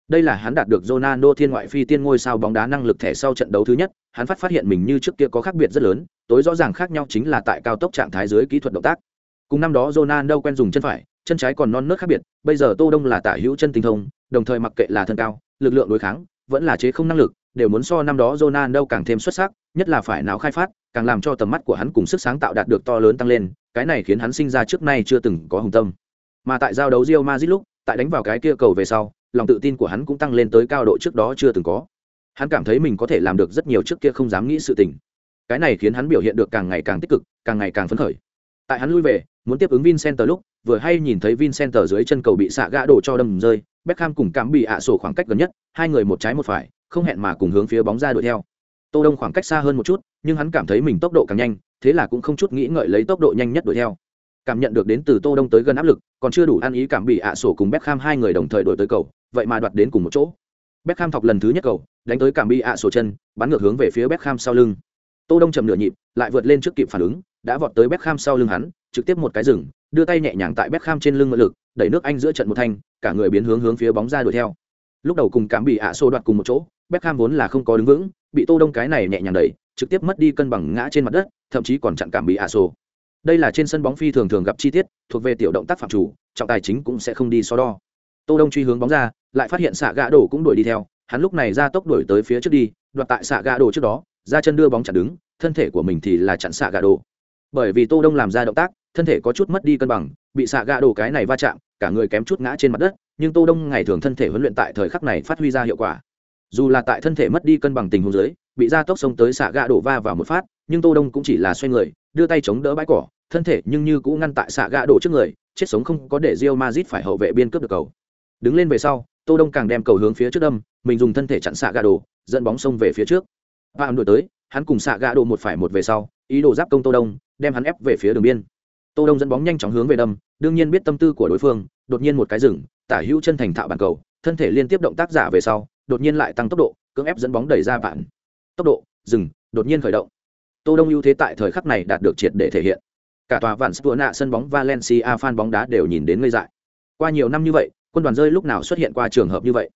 S1: Đây là hắn đạt được Ronaldo thiên ngoại phi tiên ngôi sao bóng đá năng lực thẻ sau trận đấu thứ nhất, hắn phát phát hiện mình như trước kia có khác biệt rất lớn, tối rõ ràng khác nhau chính là tại cao tốc trạng thái dưới kỹ thuật động tác. Cùng năm đó Ronaldo quen dùng chân phải, chân trái còn non nớt khác biệt, bây giờ Tô Đông là tả hữu chân tinh thông, đồng thời mặc kệ là thân cao, lực lượng đối kháng, vẫn là chế không năng lực, đều muốn so năm đó Ronaldo càng thêm xuất sắc, nhất là phải não khai phát, càng làm cho tầm mắt của hắn cùng sức sáng tạo đạt được to lớn tăng lên, cái này khiến hắn sinh ra trước nay chưa từng có hùng tâm. Mà tại giao đấu Real Madrid lúc, tại đánh vào cái kia cầu về sau, lòng tự tin của hắn cũng tăng lên tới cao độ trước đó chưa từng có. Hắn cảm thấy mình có thể làm được rất nhiều trước kia không dám nghĩ sự tình. Cái này khiến hắn biểu hiện được càng ngày càng tích cực, càng ngày càng phấn khởi. Tại hắn lui về, muốn tiếp ứng Vincent lúc, vừa hay nhìn thấy Vincent dưới chân cầu bị xạ gã đổ cho đâm rơi, Beckham cùng cảm bị ạ sổ khoảng cách gần nhất, hai người một trái một phải, không hẹn mà cùng hướng phía bóng ra đuổi theo. Tô Đông khoảng cách xa hơn một chút, nhưng hắn cảm thấy mình tốc độ càng nhanh, thế là cũng không chút nghĩ ngợi lấy tốc độ nhanh nhất đuổi theo. Cảm nhận được đến từ Tô Đông tới gần áp lực, còn chưa đủ ăn ý cảm bị ạ sổ cùng Beckham hai người đồng thời đuổi tới cầu, vậy mà đoạt đến cùng một chỗ. Beckham thọc lần thứ nhất cầu, đánh tới cảm bị ạ sổ chân, bắn ngược hướng về phía Beckham sau lưng. Tô Đông chậm nửa nhịp, lại vượt lên trước kịp phản ứng, đã vọt tới Beckham sau lưng hắn, trực tiếp một cái dừng, đưa tay nhẹ nhàng tại Beckham trên lưng mượn lực, đẩy nước Anh giữa trận một thanh, cả người biến hướng hướng phía bóng ra đuổi theo. Lúc đầu cùng cảm bị ạ sổ đoạt cùng một chỗ, Beckham vốn là không có đứng vững, bị Tô Đông cái này nhẹ nhàng đẩy, trực tiếp mất đi cân bằng ngã trên mặt đất, thậm chí còn chặn cảm bị ạ sổ. Đây là trên sân bóng phi thường thường gặp chi tiết, thuộc về tiểu động tác phạm chủ, trọng tài chính cũng sẽ không đi so đo. Tô Đông truy hướng bóng ra, lại phát hiện xạ gã đổ cũng đuổi đi theo, hắn lúc này ra tốc đuổi tới phía trước đi, đoạt tại xạ gã đổ trước đó, ra chân đưa bóng chặn đứng, thân thể của mình thì là chặn xạ gã đổ. Bởi vì Tô Đông làm ra động tác, thân thể có chút mất đi cân bằng, bị xạ gạ đổ cái này va chạm, cả người kém chút ngã trên mặt đất, nhưng Tô Đông ngày thường thân thể huấn luyện tại thời khắc này phát huy ra hiệu quả. Dù là tại thân thể mất đi cân bằng tình huống dưới, bị ra tốc xông tới xạ gạ đổ va vào một phát, nhưng Tô Đông cũng chỉ là xoay người, đưa tay chống đỡ bãi cỏ, thân thể nhưng như cũng ngăn tại xạ gạ đổ trước người, chết sống không có để Real Madrid phải hậu vệ biên cướp được cầu. Đứng lên về sau, Tô Đông càng đem cầu hướng phía trước đâm, mình dùng thân thể chặn xạ gạ đổ, dẫn bóng xông về phía trước. Phạm đuổi tới, hắn cùng xạ gạ đổ một phải một về sau, ý đồ giáp công Tô Đông, đem hắn ép về phía đường biên. Tô Đông dẫn bóng nhanh chóng hướng về đâm, đương nhiên biết tâm tư của đối phương, đột nhiên một cái dừng, tả hữu chân thành thạo bàn cầu, thân thể liên tiếp động tác giả về sau, đột nhiên lại tăng tốc độ, cưỡng ép dẫn bóng đẩy ra bạn. Tốc độ, dừng, đột nhiên khởi động. Tô Đông ưu thế tại thời khắc này đạt được triệt để thể hiện. Cả tòa vạn nạ sân bóng Valencia fan bóng đá đều nhìn đến ngây dại. Qua nhiều năm như vậy, quân đoàn rơi lúc nào xuất hiện qua trường hợp như vậy?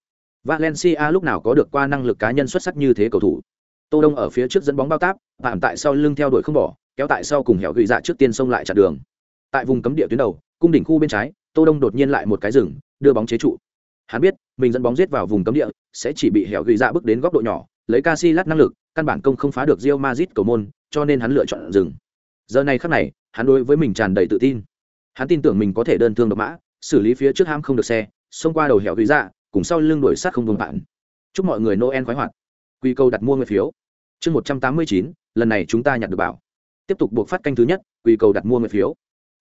S1: Valencia lúc nào có được qua năng lực cá nhân xuất sắc như thế cầu thủ? Tô Đông ở phía trước dẫn bóng bao táp, bạn tại sau lưng theo đuổi không bỏ, kéo tại sau cùng hẻo gửi dạ trước tiên xông lại chặn đường. Tại vùng cấm địa tuyến đầu, cung đỉnh khu bên trái, Tô Đông đột nhiên lại một cái rừng, đưa bóng chế trụ. Hắn biết, mình dẫn bóng giết vào vùng cấm địa, sẽ chỉ bị hẻo gửi dạ bước đến góc độ nhỏ, lấy Casillas năng lực, căn bản công không phá được Real Madrid cầu môn, cho nên hắn lựa chọn dừng. Giờ này khắc này, hắn đối với mình tràn đầy tự tin. Hắn tin tưởng mình có thể đơn thương độc mã, xử lý phía trước ham không được xe, xông qua đầu hẻo gửi dạ, cùng sau lưng đuổi sát không vùng bạn. Chúc mọi người Noel khoái hoạt. Quy câu đặt mua nguyên phiếu. Chương 189, lần này chúng ta nhặt được bảo. Tiếp tục buộc phát canh thứ nhất, quy cầu đặt mua nguyên phiếu.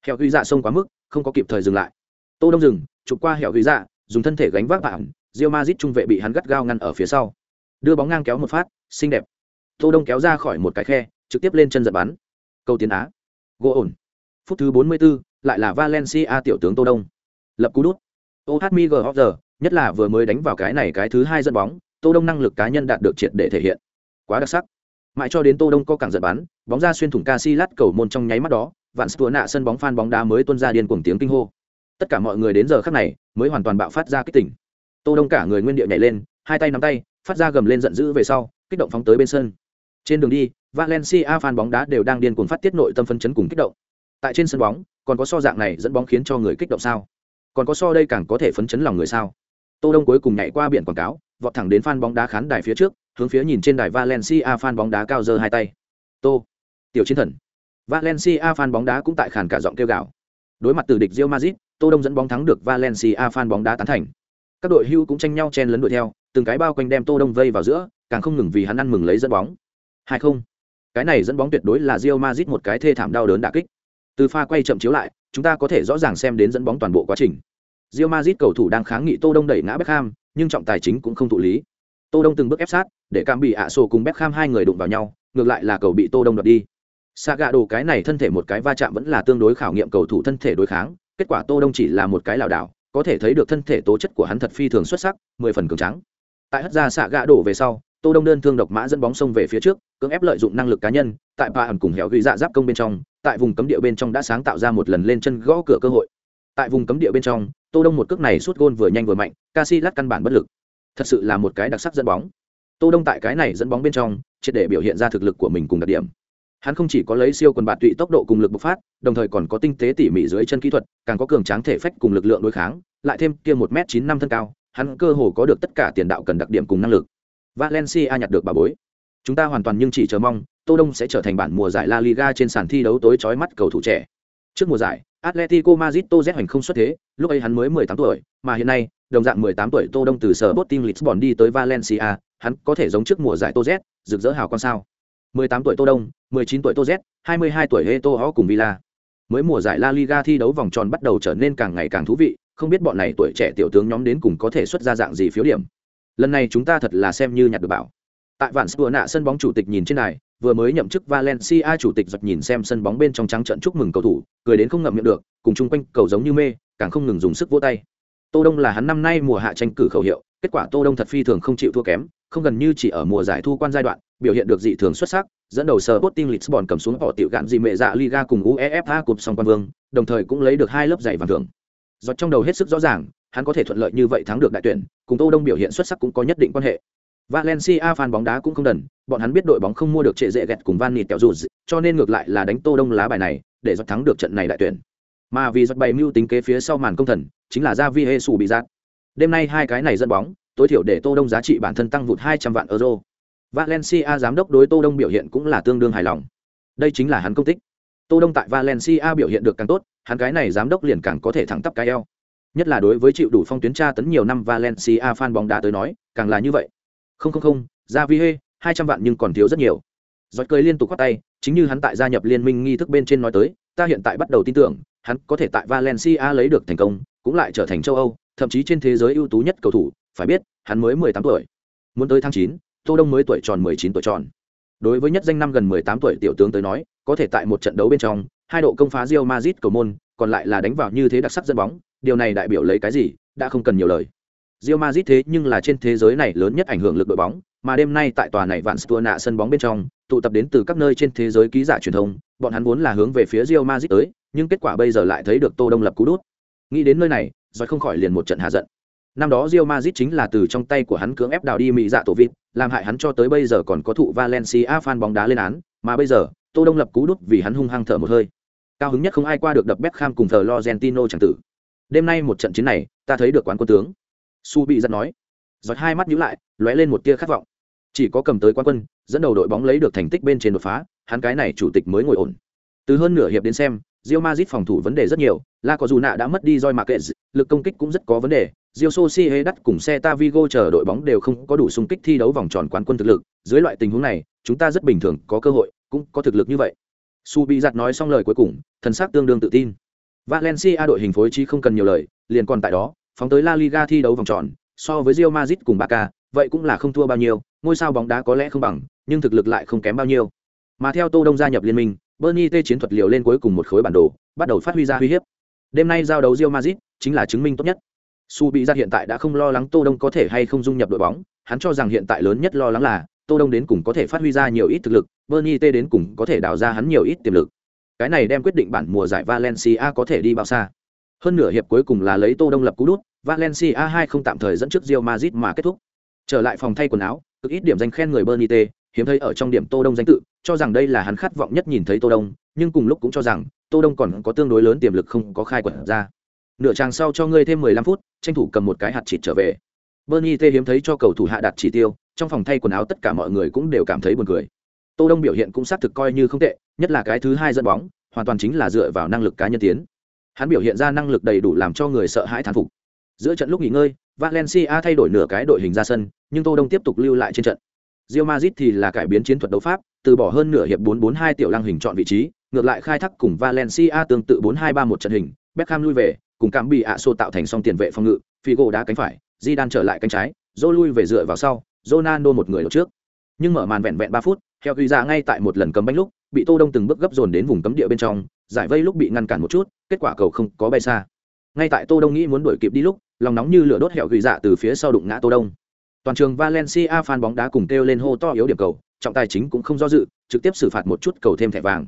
S1: Hẻo gửi dạ xông quá mức, không có kịp thời dừng lại. Tô Đông dừng, chụp qua hẻo gửi dạ, dùng thân thể gánh vác bạn, rio mazit trung vệ bị hắn gắt gao ngăn ở phía sau. Đưa bóng ngang kéo một phát, xinh đẹp. Tô Đông kéo ra khỏi một cái khe, trực tiếp lên chân giật bắn. Câu tiến á. Gỗ ổn. Phút thứ 44, lại là Valencia tiểu tướng Tô Đông. Lập cú đút. OHMG giờ, nhất là vừa mới đánh vào cái này cái thứ hai dẫn bóng, Tô Đông năng lực cá nhân đạt được triệt để thể hiện. Quá đặc sắc. Mãi cho đến Tô Đông có cảng giật bắn, bóng ra xuyên thủng Casillas cầu môn trong nháy mắt đó, vạn Stua nạ sân bóng phan bóng đá mới tuôn ra điên cuồng tiếng kinh hô. Tất cả mọi người đến giờ khắc này mới hoàn toàn bạo phát ra kích tỉnh. Tô Đông cả người nguyên địa nhảy lên, hai tay nắm tay, phát ra gầm lên giận dữ về sau, kích động phóng tới bên sân. Trên đường đi, Valencia fan bóng đá đều đang điên cuồng phát tiết nội tâm phân chấn cùng kích động. Tại trên sân bóng, còn có so dạng này dẫn bóng khiến cho người kích động sao? Còn có so đây càng có thể phấn chấn lòng người sao? Tô Đông cuối cùng nhảy qua biển quảng cáo, vọt thẳng đến fan bóng đá khán đài phía trước, hướng phía nhìn trên đài Valencia fan bóng đá cao giơ hai tay. "Tô, tiểu chiến thần, Valencia fan bóng đá cũng tại khàn cả giọng kêu gào. Đối mặt từ địch Real Madrid, Tô Đông dẫn bóng thắng được Valencia fan bóng đá tán thành. Các đội hưu cũng tranh nhau chen lấn đuổi theo, từng cái bao quanh đem Tô Đông vây vào giữa, càng không ngừng vì hắn ăn mừng lấy dẫn bóng. Hay không? Cái này dẫn bóng tuyệt đối là Real Madrid một cái thê thảm đau đớn đả kích. Từ pha quay chậm chiếu lại, chúng ta có thể rõ ràng xem đến dẫn bóng toàn bộ quá trình. Real Madrid cầu thủ đang kháng nghị Tô Đông đẩy ngã Beckham, nhưng trọng tài chính cũng không thụ lý. Tô Đông từng bước ép sát, để cam bị ạ sổ cùng Beckham hai người đụng vào nhau, ngược lại là cầu bị Tô Đông đoạt đi. Saga đồ cái này thân thể một cái va chạm vẫn là tương đối khảo nghiệm cầu thủ thân thể đối kháng, kết quả Tô Đông chỉ là một cái lảo đảo, có thể thấy được thân thể tố chất của hắn thật phi thường xuất sắc, mười phần cường tráng. Tại hất ra xạ gạ đổ về sau, Tô Đông đơn thương độc mã dẫn bóng sông về phía trước, cưỡng ép lợi dụng năng lực cá nhân, tại ba ẩn cùng héo ghi dạ giáp công bên trong, tại vùng cấm địa bên trong đã sáng tạo ra một lần lên chân gõ cửa cơ hội. Tại vùng cấm địa bên trong, Tô Đông một cước này suốt gôn vừa nhanh vừa mạnh, Casillas căn bản bất lực. Thật sự là một cái đặc sắc dẫn bóng. Tô Đông tại cái này dẫn bóng bên trong, triệt để biểu hiện ra thực lực của mình cùng đặc điểm. Hắn không chỉ có lấy siêu quần bạt tụy tốc độ cùng lực bộc phát, đồng thời còn có tinh tế tỉ mỉ dưới chân kỹ thuật, càng có cường tráng thể phách cùng lực lượng đối kháng, lại thêm kia một m chín năm thân cao, hắn cơ hồ có được tất cả tiền đạo cần đặc điểm cùng năng lực. Valencia nhặt được bà bối. Chúng ta hoàn toàn nhưng chỉ chờ mong, Tô Đông sẽ trở thành bản mùa giải La Liga trên sàn thi đấu tối chói mắt cầu thủ trẻ. Trước mùa giải, Atletico Madrid Tô Z hành không xuất thế, lúc ấy hắn mới 18 tuổi, mà hiện nay, đồng dạng 18 tuổi Tô Đông từ sở Sporting Lisbon đi tới Valencia, hắn có thể giống trước mùa giải Tô Z, rực rỡ hào quang sao. 18 tuổi Tô Đông, 19 tuổi Tô Z, 22 tuổi Eto'o cùng Villa. Mới mùa giải La Liga thi đấu vòng tròn bắt đầu trở nên càng ngày càng thú vị, không biết bọn này tuổi trẻ tiểu tướng nhóm đến cùng có thể xuất ra dạng gì phiếu điểm. Lần này chúng ta thật là xem như nhặt được bảo. Tại Vạn sửa nạ sân bóng chủ tịch nhìn trên này, vừa mới nhậm chức Valencia chủ tịch giật nhìn xem sân bóng bên trong trắng trận chúc mừng cầu thủ, cười đến không ngậm miệng được, cùng chung quanh cầu giống như mê, càng không ngừng dùng sức vỗ tay. Tô Đông là hắn năm nay mùa hạ tranh cử khẩu hiệu, kết quả Tô Đông thật phi thường không chịu thua kém, không gần như chỉ ở mùa giải thu quan giai đoạn, biểu hiện được dị thường xuất sắc, dẫn đầu Sporting Lisbon cầm xuống họ tiểu gạn dị mẹ dạ Liga cùng UEFA Cup song quan vương, đồng thời cũng lấy được hai lớp giày vàng thưởng. Giọt trong đầu hết sức rõ ràng, hắn có thể thuận lợi như vậy thắng được đại tuyển, cùng Tô Đông biểu hiện xuất sắc cũng có nhất định quan hệ. Valencia fan bóng đá cũng không đần, bọn hắn biết đội bóng không mua được trệ dễ gẹt cùng Van Nịt kẹo dù, cho nên ngược lại là đánh Tô Đông lá bài này, để giật thắng được trận này đại tuyển. Mà vì giật bày mưu tính kế phía sau màn công thần, chính là Javi Hesu bị giật. Đêm nay hai cái này dẫn bóng, tối thiểu để Tô Đông giá trị bản thân tăng vụt 200 vạn euro. Valencia giám đốc đối Tô Đông biểu hiện cũng là tương đương hài lòng. Đây chính là hắn công tích. Tô Đông tại Valencia biểu hiện được càng tốt, hắn cái này giám đốc liền càng có thể thẳng tắp cái eo. Nhất là đối với chịu đủ phong tuyến tra tấn nhiều năm Valencia fan bóng đá tới nói, càng là như vậy. Không không không, Ra Ví Hê, hai trăm vạn nhưng còn thiếu rất nhiều. Giọt cười liên tục quát tay, chính như hắn tại gia nhập liên minh nghi thức bên trên nói tới, ta hiện tại bắt đầu tin tưởng, hắn có thể tại Valencia lấy được thành công, cũng lại trở thành châu Âu, thậm chí trên thế giới ưu tú nhất cầu thủ, phải biết, hắn mới 18 tuổi. Muốn tới tháng chín, Tô Đông mới tuổi tròn 19 tuổi tròn. Đối với nhất danh năm gần 18 tuổi tiểu tướng tới nói, có thể tại một trận đấu bên trong, hai độ công phá Real Madrid cầu môn, còn lại là đánh vào như thế đặc sắc dân bóng, điều này đại biểu lấy cái gì, đã không cần nhiều lời. Real Madrid thế nhưng là trên thế giới này lớn nhất ảnh hưởng lực đội bóng, mà đêm nay tại tòa này vạn Stua nạ sân bóng bên trong, tụ tập đến từ các nơi trên thế giới ký giả truyền thông, bọn hắn vốn là hướng về phía Real Madrid tới, nhưng kết quả bây giờ lại thấy được Tô Đông lập cú đút. Nghĩ đến nơi này, rồi không khỏi liền một trận hạ giận. Năm đó Real Madrid chính là từ trong tay của hắn cưỡng ép đào đi mỹ dạ tổ vịt, làm hại hắn cho tới bây giờ còn có thụ Valencia fan bóng đá lên án, mà bây giờ, Tô Đông lập cú đút vì hắn hung hăng thở một hơi. Cao hứng nhất không ai qua được đập Beckham cùng Florentino chẳng tử. Đêm nay một trận chiến này, ta thấy được quán quân tướng. Su bị giật nói. Giọt hai mắt nhíu lại, lóe lên một tia khát vọng. Chỉ có cầm tới quan quân, dẫn đầu đội bóng lấy được thành tích bên trên đột phá, hắn cái này chủ tịch mới ngồi ổn. Từ hơn nửa hiệp đến xem, Real Madrid phòng thủ vấn đề rất nhiều, La có dù nạ đã mất đi roi kệ lực công kích cũng rất có vấn đề. Real Sociedad cùng Celta Vigo chờ đội bóng đều không có đủ xung kích thi đấu vòng tròn quán quân thực lực, dưới loại tình huống này, chúng ta rất bình thường có cơ hội, cũng có thực lực như vậy. Su bị giặt nói xong lời cuối cùng, thần sắc tương đương tự tin. Valencia đội hình phối trí không cần nhiều lời, liền còn tại đó, phóng tới La Liga thi đấu vòng tròn, so với Real Madrid cùng Barca, vậy cũng là không thua bao nhiêu, ngôi sao bóng đá có lẽ không bằng, nhưng thực lực lại không kém bao nhiêu. Mà theo Tô Đông gia nhập liên minh, Bernie T chiến thuật liều lên cuối cùng một khối bản đồ, bắt đầu phát huy ra uy hiếp. Đêm nay giao đấu Real Madrid chính là chứng minh tốt nhất. Su bị ra hiện tại đã không lo lắng Tô Đông có thể hay không dung nhập đội bóng, hắn cho rằng hiện tại lớn nhất lo lắng là Tô Đông đến cùng có thể phát huy ra nhiều ít thực lực, Bernie T đến cùng có thể đào ra hắn nhiều ít tiềm lực. Cái này đem quyết định bản mùa giải Valencia có thể đi bao xa. Hơn nửa hiệp cuối cùng là lấy Tô Đông lập cú đút, Valencia 2 không tạm thời dẫn trước Real Madrid mà kết thúc. Trở lại phòng thay quần áo, cực ít điểm danh khen người Bernite, T, hiếm thấy ở trong điểm Tô Đông danh tự, cho rằng đây là hắn khát vọng nhất nhìn thấy Tô Đông, nhưng cùng lúc cũng cho rằng Tô Đông còn có tương đối lớn tiềm lực không có khai quật ra. Nửa trang sau cho ngươi thêm 15 phút, tranh thủ cầm một cái hạt chít trở về. Bernite T hiếm thấy cho cầu thủ hạ đạt chỉ tiêu, trong phòng thay quần áo tất cả mọi người cũng đều cảm thấy buồn cười. tô đông biểu hiện cũng xác thực coi như không tệ nhất là cái thứ hai dẫn bóng hoàn toàn chính là dựa vào năng lực cá nhân tiến hắn biểu hiện ra năng lực đầy đủ làm cho người sợ hãi thán phục giữa trận lúc nghỉ ngơi valencia thay đổi nửa cái đội hình ra sân nhưng tô đông tiếp tục lưu lại trên trận Real Madrid thì là cải biến chiến thuật đấu pháp, từ bỏ hơn nửa hiệp 4-4-2 tiểu lăng hình chọn vị trí, ngược lại khai thác cùng Valencia tương tự 4-2-3-1 trận hình, Beckham lui về, cùng cảm bị ạ xô tạo thành song tiền vệ phòng ngự, Figo đá cánh phải, Zidane trở lại cánh trái, Zô lui về dựa vào sau, Ronaldo một người đột trước. Nhưng mở màn vẹn vẹn 3 phút, theo ghi ra ngay tại một lần cấm bánh lúc, bị Tô Đông từng bước gấp dồn đến vùng cấm địa bên trong, giải vây lúc bị ngăn cản một chút, kết quả cầu không có bay xa. Ngay tại Tô Đông nghĩ muốn đuổi kịp đi lúc, lòng nóng như lửa đốt hẹo gửi dạ từ phía sau đụng ngã Tô Đông. Toàn trường Valencia fan bóng đá cùng kêu lên hô to yếu điểm cầu, trọng tài chính cũng không do dự, trực tiếp xử phạt một chút cầu thêm thẻ vàng.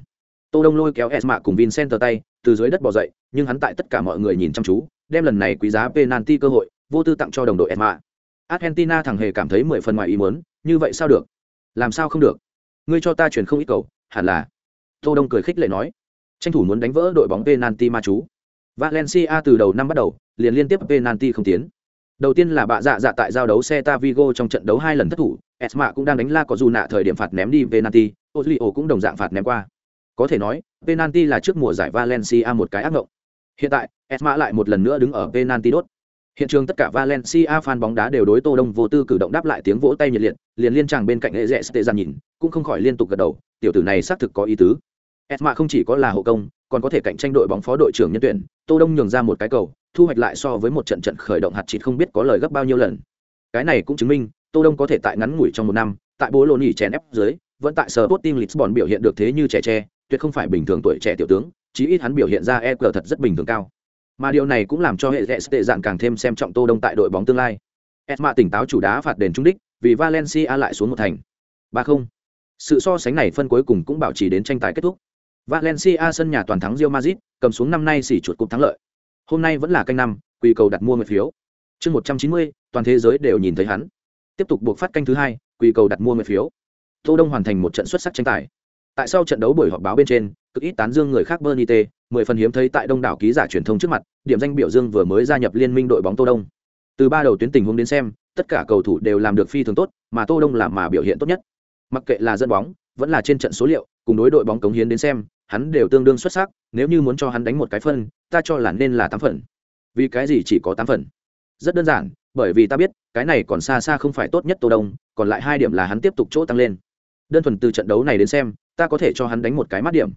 S1: Tô Đông lôi kéo Esma cùng Vincent tay, từ dưới đất bò dậy, nhưng hắn tại tất cả mọi người nhìn chăm chú, đem lần này quý giá penalty cơ hội, vô tư tặng cho đồng đội Esma. Argentina thằng hề cảm thấy mười phần ngoài ý muốn, như vậy sao được? Làm sao không được? Ngươi cho ta chuyển không ít cầu, hẳn là. Tô Đông cười khích lệ nói, tranh thủ muốn đánh vỡ đội bóng penalty ma chú. Valencia từ đầu năm bắt đầu, liền liên tiếp penalty không tiến. Đầu tiên là bạ dạ dạ tại giao đấu Celta Vigo trong trận đấu hai lần thất thủ, Esma cũng đang đánh la có dù nạ thời điểm phạt ném đi penalty, ozlio cũng đồng dạng phạt ném qua. Có thể nói, penalty là trước mùa giải Valencia một cái ác ngộng. Hiện tại, Esma lại một lần nữa đứng ở penalty đốt. Hiện trường tất cả Valencia fan bóng đá đều đối Tô Đông vô tư cử động đáp lại tiếng vỗ tay nhiệt liệt, liền liên chàng bên cạnh hệ rẻ Stezan nhìn, cũng không khỏi liên tục gật đầu, tiểu tử này xác thực có ý tứ. Esma không chỉ có là hộ công, còn có thể cạnh tranh đội bóng phó đội trưởng nhân tuyển, Tô Đông nhường ra một cái cầu, thu hoạch lại so với một trận trận khởi động hạt chịt không biết có lời gấp bao nhiêu lần. Cái này cũng chứng minh, Tô Đông có thể tại ngắn ngủi trong một năm, tại bố lô nhỉ chèn ép dưới, vẫn tại sở Sporting Lisbon biểu hiện được thế như trẻ tre, tuyệt không phải bình thường tuổi trẻ tiểu tướng, chí ít hắn biểu hiện ra EQ thật rất bình thường cao. Mà điều này cũng làm cho hệ rẽ tệ dạng càng thêm xem trọng Tô Đông tại đội bóng tương lai. Esma tỉnh táo chủ đá phạt đền trúng đích, vì Valencia lại xuống một thành. Ba không. Sự so sánh này phân cuối cùng cũng bảo trì đến tranh tài kết thúc. Valencia sân nhà toàn thắng Real Madrid, cầm xuống năm nay xỉ chuột cúp thắng lợi. Hôm nay vẫn là canh năm, quy cầu đặt mua nguyệt phiếu. Chương 190, toàn thế giới đều nhìn thấy hắn. Tiếp tục buộc phát canh thứ hai, quy cầu đặt mua nguyệt phiếu. Tô Đông hoàn thành một trận xuất sắc tranh tài. Tại sau trận đấu buổi họp báo bên trên, cực ít tán dương người khác Bernite, mười phần hiếm thấy tại đông đảo ký giả truyền thông trước mặt, điểm danh biểu dương vừa mới gia nhập liên minh đội bóng Tô Đông. Từ ba đầu tuyến tình huống đến xem, tất cả cầu thủ đều làm được phi thường tốt, mà Tô Đông làm mà biểu hiện tốt nhất. Mặc kệ là dẫn bóng, vẫn là trên trận số liệu, cùng đối đội bóng cống hiến đến xem, hắn đều tương đương xuất sắc, nếu như muốn cho hắn đánh một cái phân, ta cho là nên là tám phần. Vì cái gì chỉ có tám phần? Rất đơn giản, bởi vì ta biết, cái này còn xa xa không phải tốt nhất Tô Đông, còn lại hai điểm là hắn tiếp tục chỗ tăng lên. Đơn thuần từ trận đấu này đến xem, ta có thể cho hắn đánh một cái mắt điểm.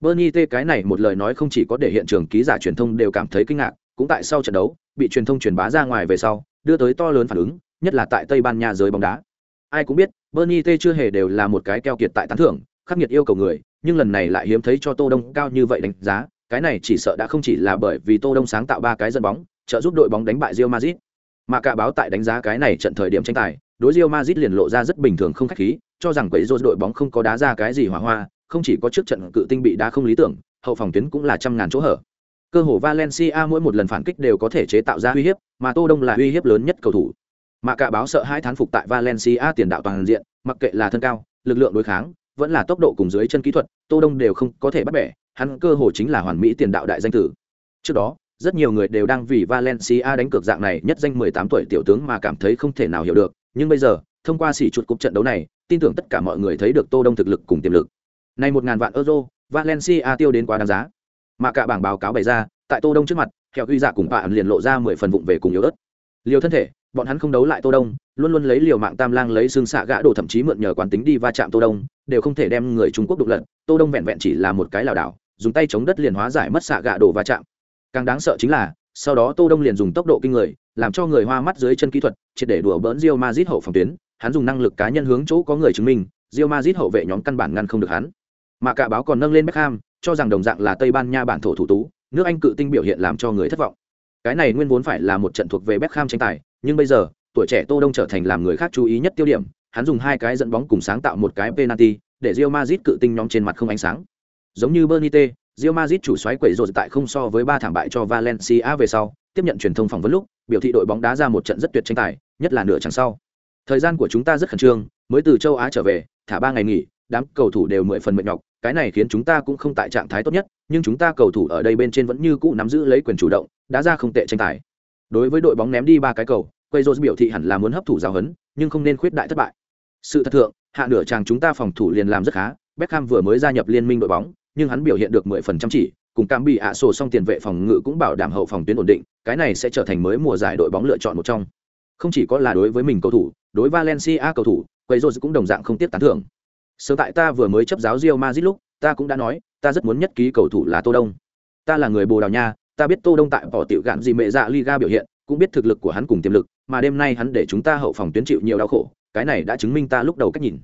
S1: Bernie T cái này một lời nói không chỉ có để hiện trường ký giả truyền thông đều cảm thấy kinh ngạc, cũng tại sau trận đấu, bị truyền thông truyền bá ra ngoài về sau, đưa tới to lớn phản ứng, nhất là tại Tây Ban Nha giới bóng đá. Ai cũng biết, Bernie T chưa hề đều là một cái keo kiệt tại tán thưởng, khắc nghiệt yêu cầu người, nhưng lần này lại hiếm thấy cho Tô Đông cao như vậy đánh giá, cái này chỉ sợ đã không chỉ là bởi vì Tô Đông sáng tạo ba cái dẫn bóng, trợ giúp đội bóng đánh bại Real Madrid, mà cả báo tại đánh giá cái này trận thời điểm tranh tài, đối Real Madrid liền lộ ra rất bình thường không khách khí, cho rằng quấy rối đội bóng không có đá ra cái gì hỏa hoa, không chỉ có trước trận cự tinh bị đá không lý tưởng, hậu phòng tuyến cũng là trăm ngàn chỗ hở. Cơ hồ Valencia mỗi một lần phản kích đều có thể chế tạo ra uy hiếp, mà Tô Đông là uy hiếp lớn nhất cầu thủ. Mà cả báo sợ hai thán phục tại Valencia tiền đạo toàn diện, mặc kệ là thân cao, lực lượng đối kháng, vẫn là tốc độ cùng dưới chân kỹ thuật, Tô Đông đều không có thể bắt bẻ, hắn cơ hồ chính là hoàn mỹ tiền đạo đại danh tử. Trước đó, rất nhiều người đều đang vì Valencia đánh cược dạng này nhất danh 18 tuổi tiểu tướng mà cảm thấy không thể nào hiểu được, nhưng bây giờ, thông qua sỉ chuột cục trận đấu này, tin tưởng tất cả mọi người thấy được Tô Đông thực lực cùng tiềm lực. Này 1000 vạn euro, Valencia tiêu đến quá đáng giá. Mà cả bảng báo cáo bày ra, tại Tô Đông trước mặt, Kèo quy giả dạ cùng bạn liền lộ ra 10 phần vụng về cùng yếu ớt. Liều thân thể, bọn hắn không đấu lại Tô Đông, luôn luôn lấy liều mạng tam lang lấy xương xạ gã đổ thậm chí mượn nhờ quán tính đi va chạm Tô Đông, đều không thể đem người Trung Quốc đụng lật. Tô Đông vẹn vẹn chỉ là một cái lảo đảo, dùng tay chống đất liền hóa giải mất xạ gã đổ va chạm. Càng đáng sợ chính là, sau đó Tô Đông liền dùng tốc độ kinh người, làm cho người hoa mắt dưới chân kỹ thuật, triệt để đùa bỡn Real Madrid hậu phòng tuyến, hắn dùng năng lực cá nhân hướng chỗ có người chứng minh, Real Madrid hậu vệ nhóm căn bản ngăn không được hắn. Mà cả báo còn nâng lên Beckham, cho rằng đồng dạng là Tây Ban Nha bản thổ thủ tú, nước Anh cự tinh biểu hiện làm cho người thất vọng. Cái này nguyên vốn phải là một trận thuộc về Beckham tranh tài, nhưng bây giờ, tuổi trẻ Tô Đông trở thành làm người khác chú ý nhất tiêu điểm, hắn dùng hai cái dẫn bóng cùng sáng tạo một cái penalty, để Real Madrid cự tinh nhóm trên mặt không ánh sáng. Giống như Bernite, Real Madrid chủ soái quẩy rồi tại không so với ba thảm bại cho Valencia về sau, tiếp nhận truyền thông phỏng vấn lúc, biểu thị đội bóng đá ra một trận rất tuyệt tranh tài, nhất là nửa chặng sau. Thời gian của chúng ta rất khẩn trương, mới từ châu Á trở về, thả ba ngày nghỉ, đám cầu thủ đều mười phần mệt nhọc, cái này khiến chúng ta cũng không tại trạng thái tốt nhất, nhưng chúng ta cầu thủ ở đây bên trên vẫn như cũ nắm giữ lấy quyền chủ động, đá ra không tệ tranh tài. Đối với đội bóng ném đi ba cái cầu, Quayzos biểu thị hẳn là muốn hấp thụ giáo huấn, nhưng không nên khuyết đại thất bại. Sự thật thượng, hạ nửa chàng chúng ta phòng thủ liền làm rất khá Beckham vừa mới gia nhập liên minh đội bóng nhưng hắn biểu hiện được 10% chỉ cùng cam bị ạ sổ xong tiền vệ phòng ngự cũng bảo đảm hậu phòng tuyến ổn định cái này sẽ trở thành mới mùa giải đội bóng lựa chọn một trong không chỉ có là đối với mình cầu thủ đối valencia cầu thủ quay cũng đồng dạng không tiếp tán thưởng sớm tại ta vừa mới chấp giáo Real Madrid lúc, ta cũng đã nói, ta rất muốn nhất ký cầu thủ là tô đông. Ta là người bồ đào nha, ta biết tô đông tại bỏ tiểu gạn gì mẹ dạ liga biểu hiện, cũng biết thực lực của hắn cùng tiềm lực, mà đêm nay hắn để chúng ta hậu phòng tuyến chịu nhiều đau khổ, cái này đã chứng minh ta lúc đầu cách nhìn.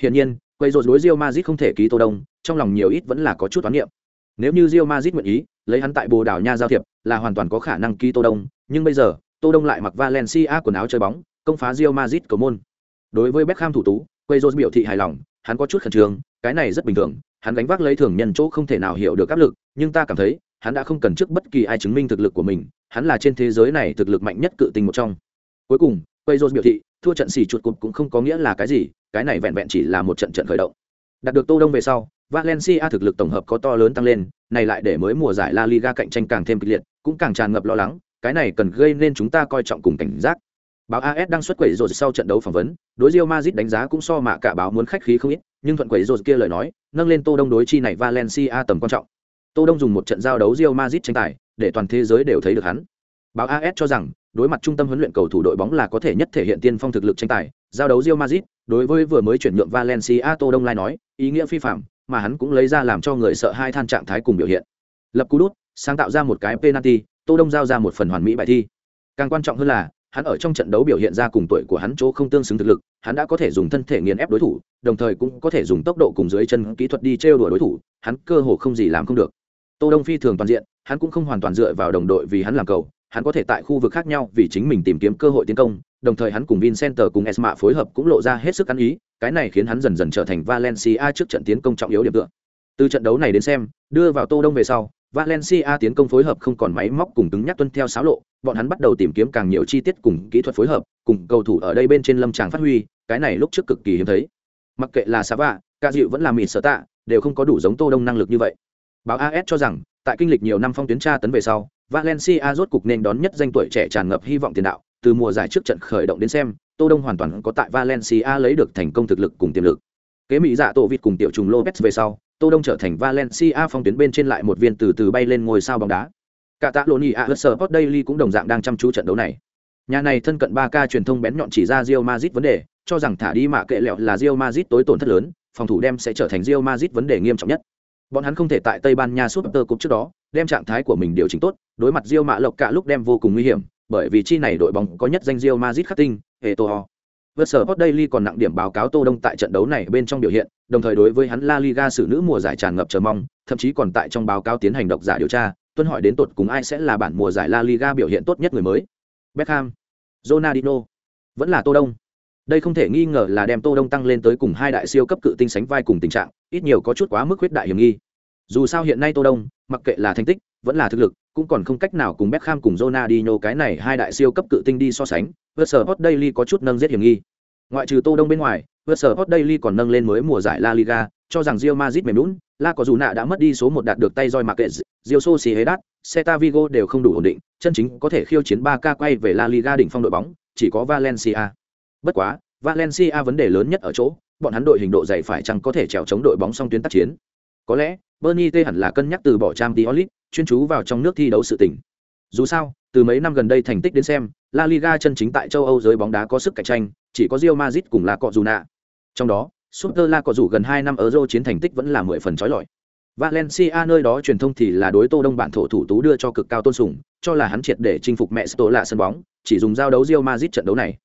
S1: Hiển nhiên quay rồi đối Real Madrid không thể ký tô đông, trong lòng nhiều ít vẫn là có chút toán niệm. Nếu như Real Madrid nguyện ý, lấy hắn tại bồ đào nha giao thiệp, là hoàn toàn có khả năng ký tô đông, nhưng bây giờ, tô đông lại mặc valencia quần áo chơi bóng, công phá Real Madrid cầu môn. Đối với Beckham thủ tú quay rồi biểu thị hài lòng hắn có chút khẩn trương, cái này rất bình thường, hắn gánh vác lấy thường nhân chỗ không thể nào hiểu được áp lực, nhưng ta cảm thấy, hắn đã không cần trước bất kỳ ai chứng minh thực lực của mình, hắn là trên thế giới này thực lực mạnh nhất cự tình một trong. Cuối cùng quay biểu thị, thua trận xì chuột cụt cũng không có nghĩa là cái gì, cái này vẹn vẹn chỉ là một trận trận khởi động. Đạt được tô đông về sau, valencia thực lực tổng hợp có to lớn tăng lên, này lại để mới mùa giải la liga cạnh tranh càng thêm kịch liệt, cũng càng tràn ngập lo lắng, cái này cần gây nên chúng ta coi trọng cùng cảnh giác báo as đang xuất quẩy rồi sau trận đấu phỏng vấn đối Real Madrid đánh giá cũng so mạ cả báo muốn khách khí không ít nhưng thuận quẩy rồi kia lời nói nâng lên tô đông đối chi này valencia tầm quan trọng. Tô đông dùng một trận giao đấu Real Madrid tranh tài để toàn thế giới đều thấy được hắn. Báo as cho rằng đối mặt trung tâm huấn luyện cầu thủ đội bóng là có thể nhất thể hiện tiên phong thực lực tranh tài giao đấu Real Madrid, đối với vừa mới chuyển nhượng valencia tô đông lai nói ý nghĩa phi phàm mà hắn cũng lấy ra làm cho người sợ hai than trạng thái cùng biểu hiện. Lập cú đút sáng tạo ra một cái penalty tô đông giao ra một phần hoàn mỹ bài thi. Càng quan trọng hơn là hắn ở trong trận đấu biểu hiện ra cùng tuổi của hắn chỗ không tương xứng thực lực hắn đã có thể dùng thân thể nghiền ép đối thủ đồng thời cũng có thể dùng tốc độ cùng dưới chân kỹ thuật đi trêu đùa đối thủ hắn cơ hồ không gì làm không được. Tô đông phi thường toàn diện hắn cũng không hoàn toàn dựa vào đồng đội vì hắn làm cầu hắn có thể tại khu vực khác nhau vì chính mình tìm kiếm cơ hội tiến công đồng thời hắn cùng vincenter cùng esma phối hợp cũng lộ ra hết sức ăn ý cái này khiến hắn dần dần trở thành valencia trước trận tiến công trọng yếu điểm tựa. Từ trận đấu này đến xem đưa vào tô đông về sau Valencia tiến công phối hợp không còn máy móc cùng cứng nhắc tuân theo sáo lộ, bọn hắn bắt đầu tìm kiếm càng nhiều chi tiết cùng kỹ thuật phối hợp, cùng cầu thủ ở đây bên trên lâm tràng phát huy, cái này lúc trước cực kỳ hiếm thấy. Mặc kệ là Sava, Ca Dịu vẫn là Mịt Sở Tạ, đều không có đủ giống Tô Đông năng lực như vậy. Báo AS cho rằng, tại kinh lịch nhiều năm phong tuyến tra tấn về sau, Valencia rốt cục nên đón nhất danh tuổi trẻ tràn ngập hy vọng tiền đạo, từ mùa giải trước trận khởi động đến xem, Tô Đông hoàn toàn có tại Valencia lấy được thành công thực lực cùng tiềm lực. Kế mỹ dạ tổ vịt cùng tiểu trùng Lopez về sau, Tô Đông trở thành Valencia phong tuyến bên trên lại một viên từ từ bay lên ngôi sao bóng đá. Cả tạ Loni Sport Daily cũng đồng dạng đang chăm chú trận đấu này. Nhà này thân cận ba k truyền thông bén nhọn chỉ ra Real Madrid vấn đề, cho rằng thả đi mạ kệ lẹo là Real Madrid tối tổn thất lớn, phòng thủ đem sẽ trở thành Real Madrid vấn đề nghiêm trọng nhất. Bọn hắn không thể tại Tây Ban Nha suốt tơ cục trước đó, đem trạng thái của mình điều chỉnh tốt, đối mặt Real Mạ Lộc cả lúc đem vô cùng nguy hiểm, bởi vì chi này đội bóng có nhất danh Real Madrid khắc tinh, Eto'o. Vượt sở Hot Daily còn nặng điểm báo cáo Tô Đông tại trận đấu này bên trong biểu hiện, đồng thời đối với hắn La Liga xử nữ mùa giải tràn ngập chờ mong, thậm chí còn tại trong báo cáo tiến hành độc giả điều tra, tuân hỏi đến tột cùng ai sẽ là bản mùa giải La Liga biểu hiện tốt nhất người mới. Beckham, Ronaldinho, vẫn là Tô Đông. Đây không thể nghi ngờ là đem Tô Đông tăng lên tới cùng hai đại siêu cấp cự tinh sánh vai cùng tình trạng, ít nhiều có chút quá mức huyết đại hiểm nghi. Dù sao hiện nay Tô Đông, mặc kệ là thành tích, vẫn là thực lực, cũng còn không cách nào cùng Beckham cùng Ronaldinho cái này hai đại siêu cấp cự tinh đi so sánh. Versus Hot Daily có chút nâng giết hiểm nghi. Ngoại trừ Tô Đông bên ngoài, Versus Hot Daily còn nâng lên mới mùa giải La Liga, cho rằng Real Madrid mềm nhũn, La có dù nạ đã mất đi số một đạt được tay roi Marquez, Real Sociedad, Celta Vigo đều không đủ ổn định, chân chính có thể khiêu chiến 3K quay về La Liga đỉnh phong đội bóng, chỉ có Valencia. Bất quá, Valencia vấn đề lớn nhất ở chỗ, bọn hắn đội hình độ dày phải chăng có thể trèo chống đội bóng song tuyến tác chiến. Có lẽ, Bernie T hẳn là cân nhắc từ bỏ Champions League, chuyên chú vào trong nước thi đấu sự tình. Dù sao, từ mấy năm gần đây thành tích đến xem, La Liga chân chính tại châu Âu giới bóng đá có sức cạnh tranh, chỉ có Real Madrid cùng La Cojuna. Trong đó, Super có dù gần 2 năm Euro chiến thành tích vẫn là 10 phần chói lọi. Valencia nơi đó truyền thông thì là đối Tô Đông bản thổ thủ tú đưa cho cực cao tôn sùng, cho là hắn triệt để chinh phục mẹ Sto sân bóng, chỉ dùng giao đấu Real Madrid trận đấu này.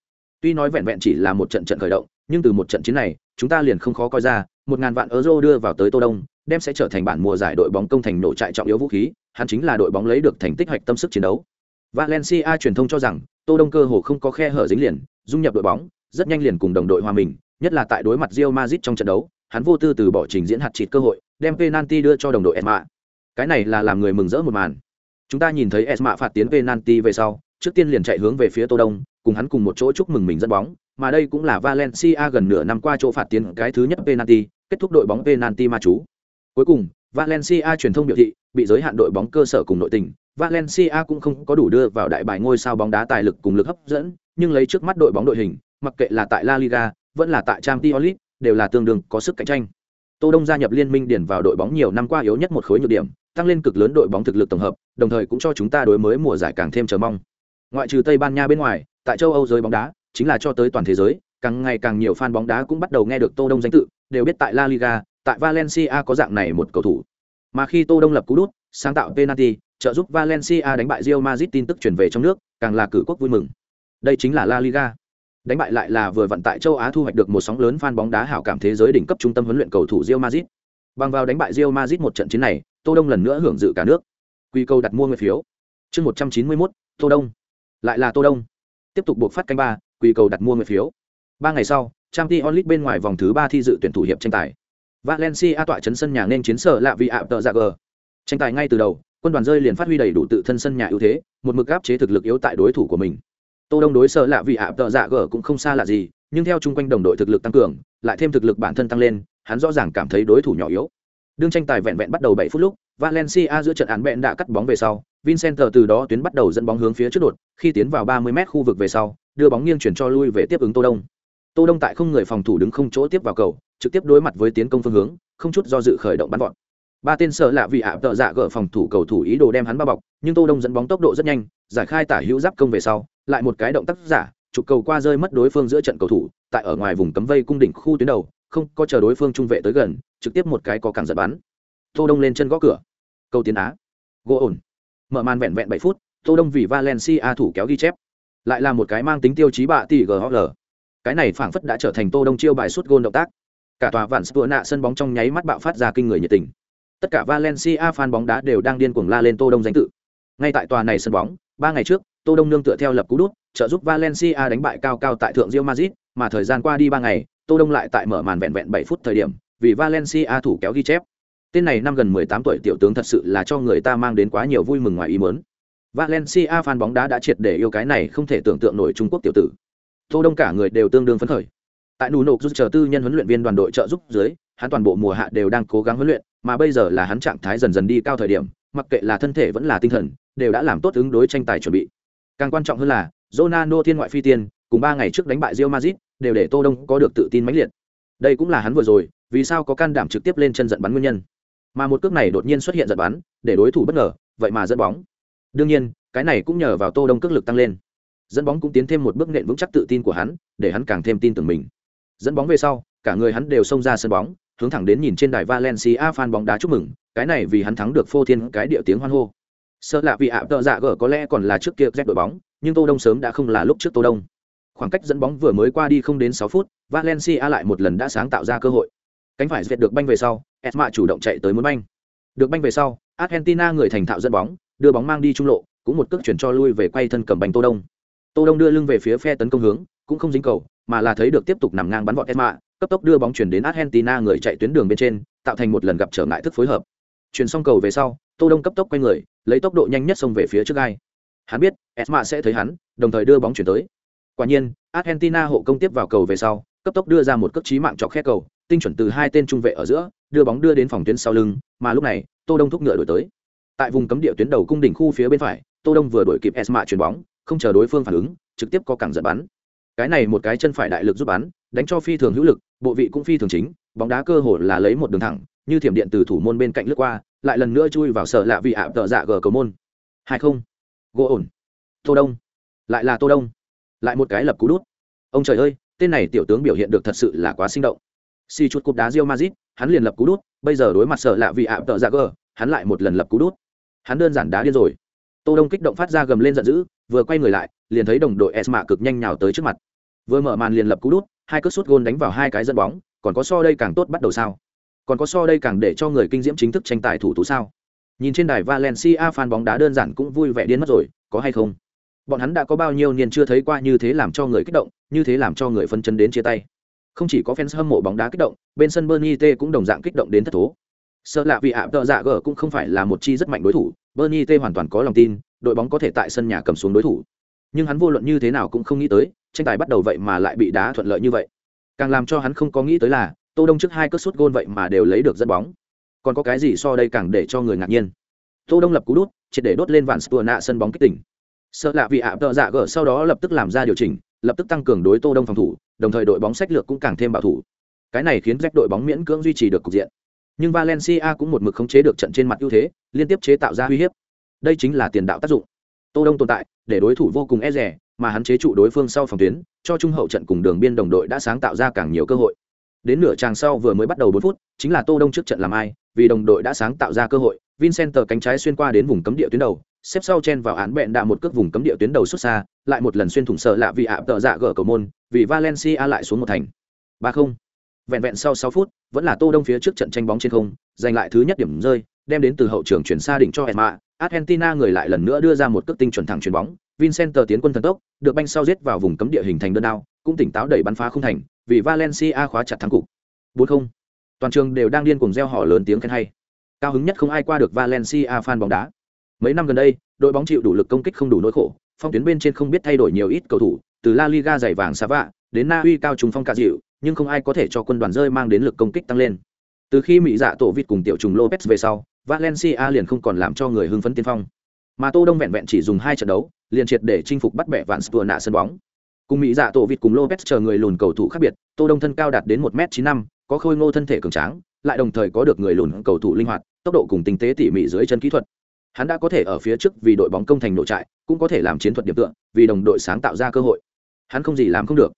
S1: Tuy nói vẹn vẹn chỉ là một trận trận khởi động, nhưng từ một trận chiến này, chúng ta liền không khó coi ra, 1000 vạn euro đưa vào tới Tô Đông, đem sẽ trở thành bản mùa giải đội bóng công thành nổ trại trọng yếu vũ khí, hắn chính là đội bóng lấy được thành tích hoạch tâm sức chiến đấu. Valencia truyền thông cho rằng, Tô Đông cơ hồ không có khe hở dính liền, dung nhập đội bóng, rất nhanh liền cùng đồng đội hòa mình, nhất là tại đối mặt Real Madrid trong trận đấu, hắn vô tư từ bỏ trình diễn hạt chịt cơ hội, đem penalty đưa cho đồng đội Esma. Cái này là làm người mừng rỡ một màn. Chúng ta nhìn thấy Esma phạt tiến penalty về sau, trước tiên liền chạy hướng về phía Tô Đông, cùng hắn cùng một chỗ chúc mừng mình dẫn bóng, mà đây cũng là Valencia gần nửa năm qua chỗ phạt tiến cái thứ nhất penalty, kết thúc đội bóng penalty ma chú. Cuối cùng, Valencia truyền thông biểu thị, bị giới hạn đội bóng cơ sở cùng nội tình, Valencia cũng không có đủ đưa vào đại bài ngôi sao bóng đá tài lực cùng lực hấp dẫn, nhưng lấy trước mắt đội bóng đội hình, mặc kệ là tại La Liga, vẫn là tại Champions tiolit đều là tương đương có sức cạnh tranh. Tô đông gia nhập liên minh điển vào đội bóng nhiều năm qua yếu nhất một khối nhược điểm, tăng lên cực lớn đội bóng thực lực tổng hợp, đồng thời cũng cho chúng ta đối mới mùa giải càng thêm chờ mong. Ngoại trừ tây ban nha bên ngoài, tại châu âu giới bóng đá, chính là cho tới toàn thế giới, càng ngày càng nhiều fan bóng đá cũng bắt đầu nghe được tô đông danh tự, đều biết tại la liga, tại valencia có dạng này một cầu thủ. Mà khi tô đông lập cú đút, sáng tạo penalty, trợ giúp valencia đánh bại real madrid tin tức truyền về trong nước, càng là cử quốc vui mừng. Đây chính là la liga đánh bại lại là vừa vận tại châu á thu hoạch được một sóng lớn fan bóng đá hảo cảm thế giới đỉnh cấp trung tâm huấn luyện cầu thủ real madrid. Bằng vào đánh bại real madrid một trận chiến này tô đông lần nữa hưởng dự cả nước. Quy cầu đặt mua người phiếu. Chương một trăm chín mươi 191, tô đông. Lại là tô đông. Tiếp tục buộc phát canh ba quy cầu đặt mua người phiếu. Ba ngày sau Champions League bên ngoài vòng thứ ba thi dự tuyển thủ hiệp tranh tài. Valencia tọa trấn sân nhà nên chiến sở lạ vì ạ tợ dạ g tranh tài ngay từ đầu quân đoàn rơi liền phát huy đầy đủ tự thân sân nhà ưu thế một mực áp chế thực lực yếu tại đối thủ của mình tô đông đối sở lạ vì ạ, tợ dạ gở cũng không xa lạ gì, nhưng theo chung quanh đồng đội thực lực tăng cường, lại thêm thực lực bản thân tăng lên, hắn rõ ràng cảm thấy đối thủ nhỏ yếu. Đương tranh tài vẹn vẹn bắt đầu bảy phút lúc, valencia giữa trận án bẹn đã cắt bóng về sau, vincent từ đó tuyến bắt đầu dẫn bóng hướng phía trước đột, khi tiến vào 30 mét khu vực về sau, đưa bóng nghiêng chuyển cho lui về tiếp ứng tô đông. Tô đông tại không người phòng thủ đứng không chỗ tiếp vào cầu, trực tiếp đối mặt với tiến công phương hướng, không chút do dự khởi động bắn vọt. Ba tên sợ lạ vì ạ, tợ dạ gỡ phòng thủ cầu thủ ý đồ đem hắn bao bọc, nhưng tô đông dẫn bóng tốc độ rất nhanh, giải khai tả hữu giáp công về sau lại một cái động tác giả, chụp cầu qua rơi mất đối phương giữa trận cầu thủ, tại ở ngoài vùng cấm vây cung đỉnh khu tuyến đầu, không có chờ đối phương trung vệ tới gần, trực tiếp một cái có càng giật bắn. Tô đông lên chân gõ cửa. Cầu tiến á. Gỗ ổn. Mở màn vẹn vẹn bảy phút, tô đông vì valencia thủ kéo ghi chép. Lại là một cái mang tính tiêu chí bạ tỷ ghl cái này phảng phất đã trở thành tô đông chiêu bài suốt gôn động tác. Cả tòa vạn spur nạ sân bóng trong nháy mắt bạo phát ra kinh người nhiệt tình. Tất cả valencia fan bóng đá đều đang điên cuồng la lên tô đông danh tự. Ngay tại tòa này sân bóng, ba ngày trước tô đông nương tựa theo lập cú đút, trợ giúp valencia đánh bại cao cao tại thượng real madrid, mà thời gian qua đi ba ngày, tô đông lại tại mở màn vẹn vẹn bảy phút thời điểm, vì valencia thủ kéo ghi chép. Tên này năm gần 18 tuổi tiểu tướng thật sự là cho người ta mang đến quá nhiều vui mừng ngoài ý muốn. Valencia fan bóng đá đã triệt để yêu cái này không thể tưởng tượng nổi trung quốc tiểu tử. Tô đông cả người đều tương đương phấn khởi. Tại nụ nộp giúp chờ tư nhân huấn luyện viên đoàn đội trợ giúp dưới, hắn toàn bộ mùa hạ đều đang cố gắng huấn luyện, mà bây giờ là hắn trạng thái dần dần đi cao thời điểm, mặc kệ là thân thể vẫn là tinh thần, đều đã làm tốt ứng đối tranh tài chuẩn bị càng quan trọng hơn là, Ronaldo thiên ngoại phi tiên, cùng ba ngày trước đánh bại Real Madrid, đều để Tô Đông có được tự tin mãnh liệt. Đây cũng là hắn vừa rồi, vì sao có can đảm trực tiếp lên chân giận bắn nguyên nhân. Mà một cước này đột nhiên xuất hiện giận bắn, để đối thủ bất ngờ, vậy mà dẫn bóng. Đương nhiên, cái này cũng nhờ vào Tô Đông cước lực tăng lên. Dẫn bóng cũng tiến thêm một bước nện vững chắc tự tin của hắn, để hắn càng thêm tin tưởng mình. Dẫn bóng về sau, cả người hắn đều xông ra sân bóng, hướng thẳng đến nhìn trên đài valencia fan bóng đá chúc mừng, cái này vì hắn thắng được phô thiên cái điệu tiếng hoan hô sợ lạ vì ạ, tợ dạ gở có lẽ còn là trước kia dép đội bóng, nhưng tô đông sớm đã không là lúc trước tô đông. Khoảng cách dẫn bóng vừa mới qua đi không đến sáu phút, valencia lại một lần đã sáng tạo ra cơ hội. Cánh phải dẹp được banh về sau, esma chủ động chạy tới muốn banh. Được banh về sau, argentina người thành thạo dẫn bóng, đưa bóng mang đi trung lộ, cũng một cước chuyển cho lui về quay thân cầm bánh tô đông. Tô đông đưa lưng về phía phe tấn công hướng, cũng không dính cầu, mà là thấy được tiếp tục nằm ngang bắn vọt esma, cấp tốc đưa bóng chuyển đến argentina người chạy tuyến đường bên trên, tạo thành một lần gặp trở ngại thức phối hợp. Chuyển xong cầu về sau tô đông cấp tốc quay người, lấy tốc độ nhanh nhất xông về phía trước gai hắn biết, esma sẽ thấy hắn, đồng thời đưa bóng chuyển tới. Quả nhiên, argentina hộ công tiếp vào cầu về sau, cấp tốc đưa ra một cước trí mạng chọc khe cầu, tinh chuẩn từ hai tên trung vệ ở giữa, đưa bóng đưa đến phòng tuyến sau lưng, mà lúc này, tô đông thúc ngựa đổi tới. Tại vùng cấm địa tuyến đầu cung đỉnh khu phía bên phải, tô đông vừa đổi kịp esma chuyển bóng, không chờ đối phương phản ứng, trực tiếp có cẳng giật bắn. Cái này một cái chân phải đại lực giúp bắn, đánh cho phi thường hữu lực, bộ vị cũng phi thường chính, bóng đá cơ hồ là lấy một đường thẳng, như thiểm điện từ thủ môn bên cạnh lướt qua lại lần nữa chui vào sở lạ vị ạ tợ dạ gờ cầu môn. Hai không. Gỗ ổn. Tô đông. Lại là tô đông. Lại một cái lập cú đút. Ông trời ơi, tên này tiểu tướng biểu hiện được thật sự là quá sinh động. Si chút cúp đá rio mazit hắn liền lập cú đút, bây giờ đối mặt sở lạ vị ạ tợ dạ gờ, hắn lại một lần lập cú đút. Hắn đơn giản đá điên rồi. Tô đông kích động phát ra gầm lên giận dữ, vừa quay người lại, liền thấy đồng đội esma cực nhanh nhào tới trước mặt. Vừa mở màn liền lập cú đút, hai cước sút gôn đánh vào hai cái dẫn bóng, còn có so đây càng tốt bắt đầu sao? Còn có so đây càng để cho người kinh diễm chính thức tranh tài thủ tú sao? Nhìn trên đài valencia fan bóng đá đơn giản cũng vui vẻ điên mất rồi, có hay không? Bọn hắn đã có bao nhiêu niên chưa thấy qua như thế làm cho người kích động, như thế làm cho người phân chân đến chia tay. Không chỉ có fans hâm mộ bóng đá kích động, bên sân bernie t cũng đồng dạng kích động đến thất thố. Sợ lạ vì ạ, tợ dạ g cũng không phải là một chi rất mạnh đối thủ bernie t hoàn toàn có lòng tin, đội bóng có thể tại sân nhà cầm xuống đối thủ. Nhưng hắn vô luận như thế nào cũng không nghĩ tới, tranh tài bắt đầu vậy mà lại bị đá thuận lợi như vậy. Càng làm cho hắn không có nghĩ tới là tô đông trước hai cước sút gôn vậy mà đều lấy được dẫn bóng còn có cái gì so đây càng để cho người ngạc nhiên tô đông lập cú đút triệt để đốt lên vạn stua nạ sân bóng kích tỉnh sợ lạ vì ạ tợ dạ gở sau đó lập tức làm ra điều chỉnh lập tức tăng cường đối tô đông phòng thủ đồng thời đội bóng sách lược cũng càng thêm bảo thủ Cái này khiến rách đội bóng miễn cưỡng duy trì được cục diện. Nhưng Valencia cũng một mực khống chế được trận trên mặt ưu thế, liên tiếp chế tạo ra uy hiếp. Đây chính là tiền đạo tác dụng. Tô Đông tồn tại, để đối thủ vô cùng e dè, mà hắn chế trụ đối phương sau phòng tuyến, cho trung hậu trận cùng đường biên đồng đội đã sáng tạo ra càng nhiều cơ hội. Đến nửa tràng sau vừa mới bắt đầu 4 phút, chính là Tô Đông trước trận làm ai, vì đồng đội đã sáng tạo ra cơ hội, Vincent cánh trái xuyên qua đến vùng cấm địa tuyến đầu, xếp sau chen vào án bện đạ một cước vùng cấm địa tuyến đầu xuất xa, lại một lần xuyên thủng sợ lạ vì ạ tợ dạ gỡ cầu môn, vì Valencia lại xuống một thành. 3-0. Vẹn vẹn sau 6 phút, vẫn là Tô Đông phía trước trận tranh bóng trên không, giành lại thứ nhất điểm rơi, đem đến từ hậu trường chuyển xa đỉnh cho Emma, Argentina người lại lần nữa đưa ra một cước tinh chuẩn thẳng chuyền bóng, Vincent tiến quân thần tốc, được banh sau giết vào vùng cấm địa hình thành đơn đao, cũng tỉnh táo đẩy bắn phá không thành, vì Valencia khóa chặt thắng cục. 4-0. Toàn trường đều đang điên cuồng reo hò lớn tiếng khen hay. Cao hứng nhất không ai qua được Valencia fan bóng đá. Mấy năm gần đây, đội bóng chịu đủ lực công kích không đủ nỗi khổ, phong tuyến bên trên không biết thay đổi nhiều ít cầu thủ, từ La Liga giày vàng Sava đến Na Uy cao trùng phong cả dịu, nhưng không ai có thể cho quân đoàn rơi mang đến lực công kích tăng lên. Từ khi Mỹ Dạ tổ vịt cùng tiểu trùng Lopez về sau, Valencia liền không còn làm cho người hưng phấn tiên phong. Mà Tô Đông vẹn vẹn chỉ dùng hai trận đấu, liền triệt để chinh phục bắt bẻ vạn Spurs sân bóng. Cùng Mỹ Dạ tổ vịt cùng Lopez chờ người lùn cầu thủ khác biệt, Tô Đông thân cao đạt đến một m chín năm có khôi ngô thân thể cường tráng, lại đồng thời có được người lùn cầu thủ linh hoạt, tốc độ cùng tinh tế tỉ mỉ dưới chân kỹ thuật. Hắn đã có thể ở phía trước vì đội bóng công thành nội trại, cũng có thể làm chiến thuật điểm tựa, vì đồng đội sáng tạo ra cơ hội. Hắn không gì làm không được.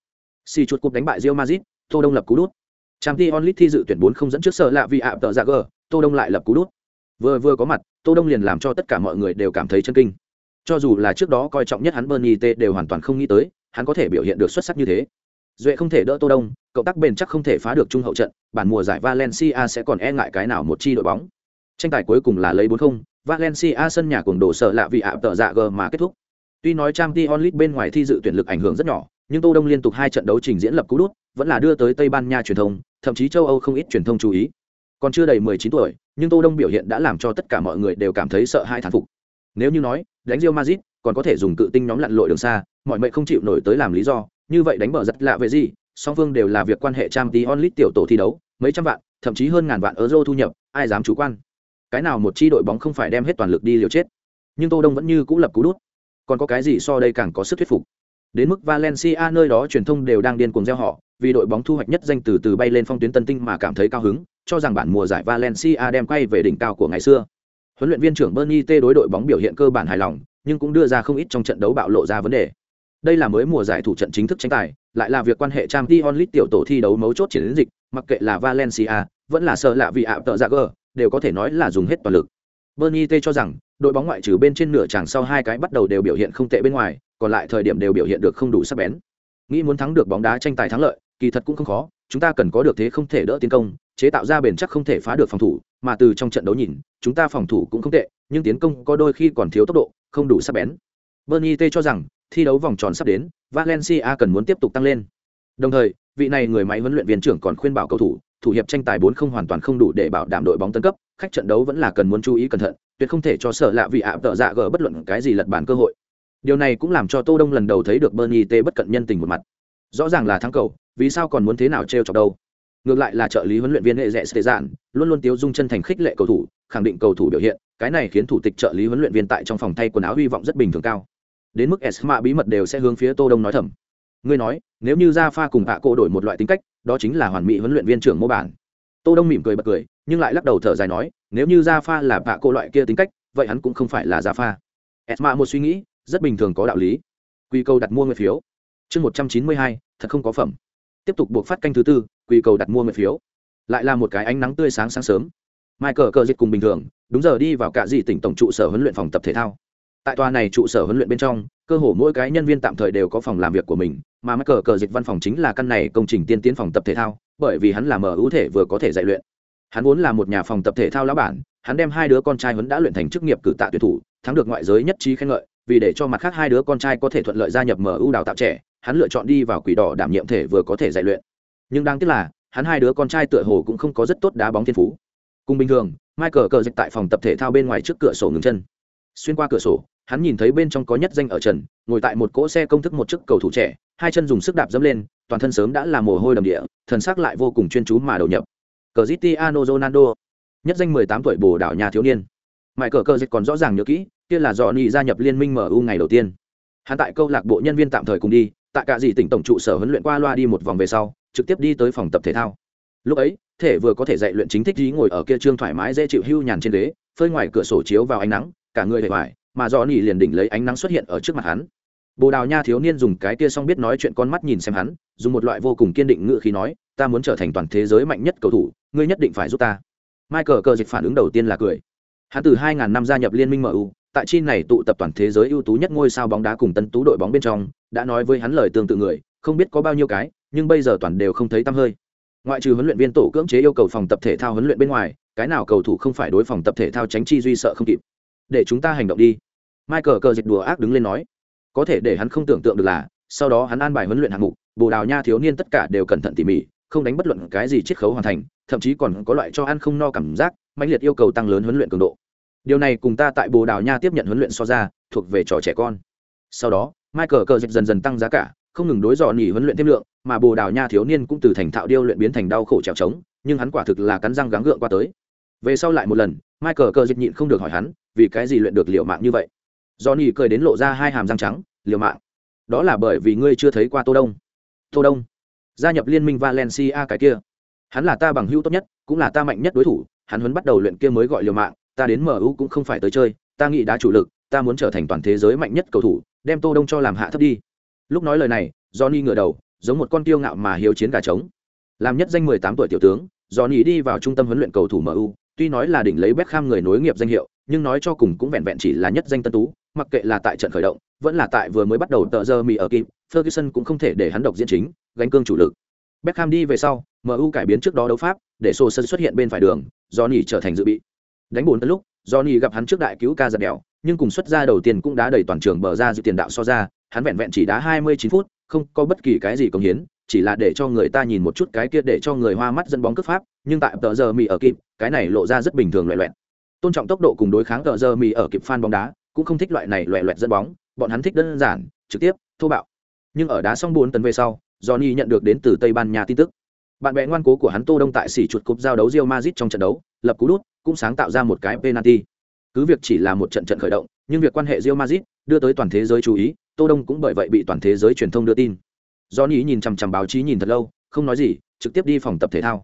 S1: Si chuột cúp đánh bại Real Madrid, Tô Đông lập cú đút. Champions onlit thi dự tuyển bốn không dẫn trước sợ lạ vì ạ tợ dạ gờ, Tô Đông lại lập cú đút. Vừa vừa có mặt, Tô Đông liền làm cho tất cả mọi người đều cảm thấy chân kinh. Cho dù là trước đó coi trọng nhất hắn Bernie T đều hoàn toàn không nghĩ tới, hắn có thể biểu hiện được xuất sắc như thế. Duệ không thể đỡ Tô Đông, cậu tác bền chắc không thể phá được trung hậu trận, bản mùa giải Valencia sẽ còn e ngại cái nào một chi đội bóng. Tranh tài cuối cùng là lấy 4-0, Valencia sân nhà cuồng đổ sợ lạ vì ạ tờ dạ g mà kết thúc. Tuy nói Champions League bên ngoài thi dự tuyển lực ảnh hưởng rất nhỏ, nhưng Tô Đông liên tục hai trận đấu trình diễn lập cú đút, vẫn là đưa tới Tây Ban Nha truyền thông, thậm chí châu Âu không ít truyền thông chú ý. Còn chưa đầy 19 tuổi, nhưng Tô Đông biểu hiện đã làm cho tất cả mọi người đều cảm thấy sợ hãi thán phục. Nếu như nói, đánh Real Madrid, còn có thể dùng cự tinh nhóm lặn lội đường xa, mọi mệnh không chịu nổi tới làm lý do, như vậy đánh bờ rất lạ về gì, song phương đều là việc quan hệ trang tí onlit tiểu tổ thi đấu, mấy trăm vạn, thậm chí hơn ngàn vạn euro thu nhập, ai dám chủ quan. Cái nào một chi đội bóng không phải đem hết toàn lực đi liều chết. Nhưng Tô Đông vẫn như cũ lập cú đút. Còn có cái gì so đây càng có sức thuyết phục. Đến mức Valencia nơi đó truyền thông đều đang điên cuồng gieo họ, vì đội bóng thu hoạch nhất danh từ từ bay lên phong tuyến tân tinh mà cảm thấy cao hứng, cho rằng bản mùa giải Valencia đem quay về đỉnh cao của ngày xưa. Huấn luyện viên trưởng Bernie T đối đội bóng biểu hiện cơ bản hài lòng, nhưng cũng đưa ra không ít trong trận đấu bạo lộ ra vấn đề. Đây là mới mùa giải thủ trận chính thức tranh tài, lại là việc quan hệ Champions League tiểu tổ thi đấu mấu chốt chiến dịch, mặc kệ là Valencia, vẫn là sợ lạ vì ạ tợ dạ gờ, đều có thể nói là dùng hết toàn lực. Bernie T cho rằng, đội bóng ngoại trừ bên trên nửa chẳng sau hai cái bắt đầu đều biểu hiện không tệ bên ngoài, còn lại thời điểm đều biểu hiện được không đủ sắc bén. Nghĩ muốn thắng được bóng đá tranh tài thắng lợi, kỳ thật cũng không khó, chúng ta cần có được thế không thể đỡ tiến công, chế tạo ra bền chắc không thể phá được phòng thủ, mà từ trong trận đấu nhìn, chúng ta phòng thủ cũng không tệ, nhưng tiến công có đôi khi còn thiếu tốc độ, không đủ sắc bén. Bernie T cho rằng, thi đấu vòng tròn sắp đến, Valencia cần muốn tiếp tục tăng lên. Đồng thời, vị này người máy huấn luyện viên trưởng còn khuyên bảo cầu thủ, thủ hiệp tranh tài 4 không hoàn toàn không đủ để bảo đảm đội bóng tấn cấp, khách trận đấu vẫn là cần muốn chú ý cẩn thận, tuyệt không thể cho sở lạ vị ạ tợ dạ gỡ bất luận cái gì lật bản cơ hội. Điều này cũng làm cho Tô Đông lần đầu thấy được Bernie T bất cận nhân tình một mặt. Rõ ràng là thắng cầu, vì sao còn muốn thế nào trêu chọc đâu? Ngược lại là trợ lý huấn luyện viên hệ rẻ dạn, luôn luôn tiếu dung chân thành khích lệ cầu thủ, khẳng định cầu thủ biểu hiện, cái này khiến thủ tịch trợ lý huấn luyện viên tại trong phòng thay quần áo hy vọng rất bình thường cao. Đến mức Esma bí mật đều sẽ hướng phía Tô Đông nói thầm. Ngươi nói, nếu như Ra Pha cùng Hạ Cô đổi một loại tính cách, đó chính là hoàn mỹ huấn luyện viên trưởng mô bản. Tô Đông mỉm cười bật cười, nhưng lại lắc đầu thở dài nói, nếu như Ra Pha là Hạ Cô loại kia tính cách, vậy hắn cũng không phải là Ra Pha. Esma một suy nghĩ, rất bình thường có đạo lý. Quy câu đặt mua người phiếu. Chương 192, thật không có phẩm. Tiếp tục buộc phát canh thứ tư, quy cầu đặt mua nguyện phiếu. Lại là một cái ánh nắng tươi sáng sáng sớm. Michael cờ dịch cùng bình thường, đúng giờ đi vào cả dị tỉnh tổng trụ sở huấn luyện phòng tập thể thao. Tại tòa này trụ sở huấn luyện bên trong, cơ hồ mỗi cái nhân viên tạm thời đều có phòng làm việc của mình, mà Michael cờ dịch văn phòng chính là căn này công trình tiên tiến phòng tập thể thao, bởi vì hắn là mở ưu thể vừa có thể dạy luyện. Hắn vốn là một nhà phòng tập thể thao lão bản, hắn đem hai đứa con trai huấn đã luyện thành chức nghiệp cử tạ tuyển thủ, thắng được ngoại giới nhất trí khen ngợi, vì để cho mặt khác hai đứa con trai có thể thuận lợi gia nhập MU đào tạo trẻ, hắn lựa chọn đi vào quỷ đỏ đảm nhiệm thể vừa có thể dạy luyện. Nhưng đáng tiếc là, hắn hai đứa con trai tựa hồ cũng không có rất tốt đá bóng thiên phú. Cùng bình thường, Michael cờ dịch tại phòng tập thể thao bên ngoài trước cửa sổ ngừng chân. Xuyên qua cửa sổ, hắn nhìn thấy bên trong có nhất danh ở trần, ngồi tại một cỗ xe công thức một chiếc cầu thủ trẻ, hai chân dùng sức đạp dẫm lên, toàn thân sớm đã là mồ hôi đầm địa, thần sắc lại vô cùng chuyên chú mà đầu nhập. cờ city ano Ronaldo, nhất danh 18 tuổi bồ đảo nhà thiếu niên. mãi cờ cờ dịch còn rõ ràng nhớ kỹ, kia là do Johnny gia nhập liên minh MU ngày đầu tiên. Hắn tại câu lạc bộ nhân viên tạm thời cùng đi, tại cả gì tỉnh tổng trụ sở huấn luyện qua loa đi một vòng về sau, trực tiếp đi tới phòng tập thể thao. lúc ấy thể vừa có thể dạy luyện chính thích dí ngồi ở kia trương thoải mái dễ chịu hưu nhàn trên ghế phơi ngoài cửa sổ chiếu vào ánh nắng cả người hề hoài mà do nỉ liền đỉnh lấy ánh nắng xuất hiện ở trước mặt hắn. Bồ đào nha thiếu niên dùng cái kia xong biết nói chuyện con mắt nhìn xem hắn dùng một loại vô cùng kiên định ngự khí nói ta muốn trở thành toàn thế giới mạnh nhất cầu thủ ngươi nhất định phải giúp ta. Michael cờ dịch phản ứng đầu tiên là cười. Hắn từ 2000 năm gia nhập liên minh mu tại chi này tụ tập toàn thế giới ưu tú nhất ngôi sao bóng đá cùng tân tú đội bóng bên trong, đã nói với hắn lời tương tự người, không biết có bao nhiêu cái, nhưng bây giờ toàn đều không thấy tăm hơi. Ngoại trừ huấn luyện viên tổ cưỡng chế yêu cầu phòng tập thể thao huấn luyện bên ngoài, cái nào cầu thủ không phải đối phòng tập thể thao tránh chi duy sợ không kịp. Để chúng ta hành động đi. Michael cờ dịch đùa ác đứng lên nói. Có thể để hắn không tưởng tượng được là, sau đó hắn an bài huấn luyện hạng mục, bồ đào nha thiếu niên tất cả đều cẩn thận tỉ mỉ, không đánh bất luận cái gì chiết khấu hoàn thành, thậm chí còn có loại cho ăn không no cảm giác mạnh liệt yêu cầu tăng lớn huấn luyện cường độ điều này cùng ta tại bồ đào nha tiếp nhận huấn luyện so ra, thuộc về trò trẻ con. Sau đó, michael cờ dịch dần dần tăng giá cả, không ngừng đối dò nỉ huấn luyện thêm lượng, mà bồ đào nha thiếu niên cũng từ thành thạo điêu luyện biến thành đau khổ trèo trống, nhưng hắn quả thực là cắn răng gắng gượng qua tới. Về sau lại một lần, michael cờ dịch nhịn không được hỏi hắn, vì cái gì luyện được liệu mạng như vậy? Do nỉ cười đến lộ ra hai hàm răng trắng, liều mạng? Đó là bởi vì ngươi chưa thấy qua tô đông. Tô đông? Gia nhập liên minh valencia cái kia. Hắn là ta bằng hữu tốt nhất, cũng là ta mạnh nhất đối thủ, hắn huấn bắt đầu luyện kia mới gọi liều mạng ta đến mu cũng không phải tới chơi, ta nghĩ đã chủ lực, ta muốn trở thành toàn thế giới mạnh nhất cầu thủ, đem tô đông cho làm hạ thấp đi. Lúc nói lời này, johnny ngửa đầu, giống một con tiêu ngạo mà hiếu chiến gà trống. Làm nhất danh 18 tuổi tiểu tướng, johnny đi vào trung tâm huấn luyện cầu thủ mu tuy nói là đỉnh lấy Beckham người nối nghiệp danh hiệu, nhưng nói cho cùng cũng vẹn vẹn chỉ là nhất danh tân tú, mặc kệ là tại trận khởi động, vẫn là tại vừa mới bắt đầu tờ giờ mì ở kịp, ferguson cũng không thể để hắn độc diễn chính, gánh cương chủ lực. Beckham đi về sau mu cải biến trước đó đấu pháp, để sô sân xuất hiện bên phải đường, Johnny trở thành dự bị đánh bốn tới lúc, johnny gặp hắn trước đại cứu ca giật đèo, nhưng cùng xuất ra đầu tiên cũng đã đầy toàn trường bờ ra dự tiền đạo so ra, hắn vẹn vẹn chỉ đá 29 phút, không có bất kỳ cái gì công hiến, chỉ là để cho người ta nhìn một chút cái kia để cho người hoa mắt dẫn bóng cướp pháp, nhưng tại tờ giờ mì ở kịp, cái này lộ ra rất bình thường loẹ loẹt. tôn trọng tốc độ cùng đối kháng tờ giờ mì ở kịp fan bóng đá, cũng không thích loại này loẹ loẹt dẫn bóng, bọn hắn thích đơn giản, trực tiếp, thô bạo nhưng ở đá xong bốn tấn về sau, johnny nhận được đến từ tây ban nha tin tức bạn bè ngoan cố của hắn tô đông tại sỉ chuột cúp giao đấu Real Madrid trong trận đấu lập cú đút, cũng sáng tạo ra một cái penalty. Cứ việc chỉ là một trận trận khởi động, nhưng việc quan hệ Real Madrid đưa tới toàn thế giới chú ý, tô đông cũng bởi vậy bị toàn thế giới truyền thông đưa tin. Johnny nhìn chằm chằm báo chí nhìn thật lâu, không nói gì, trực tiếp đi phòng tập thể thao.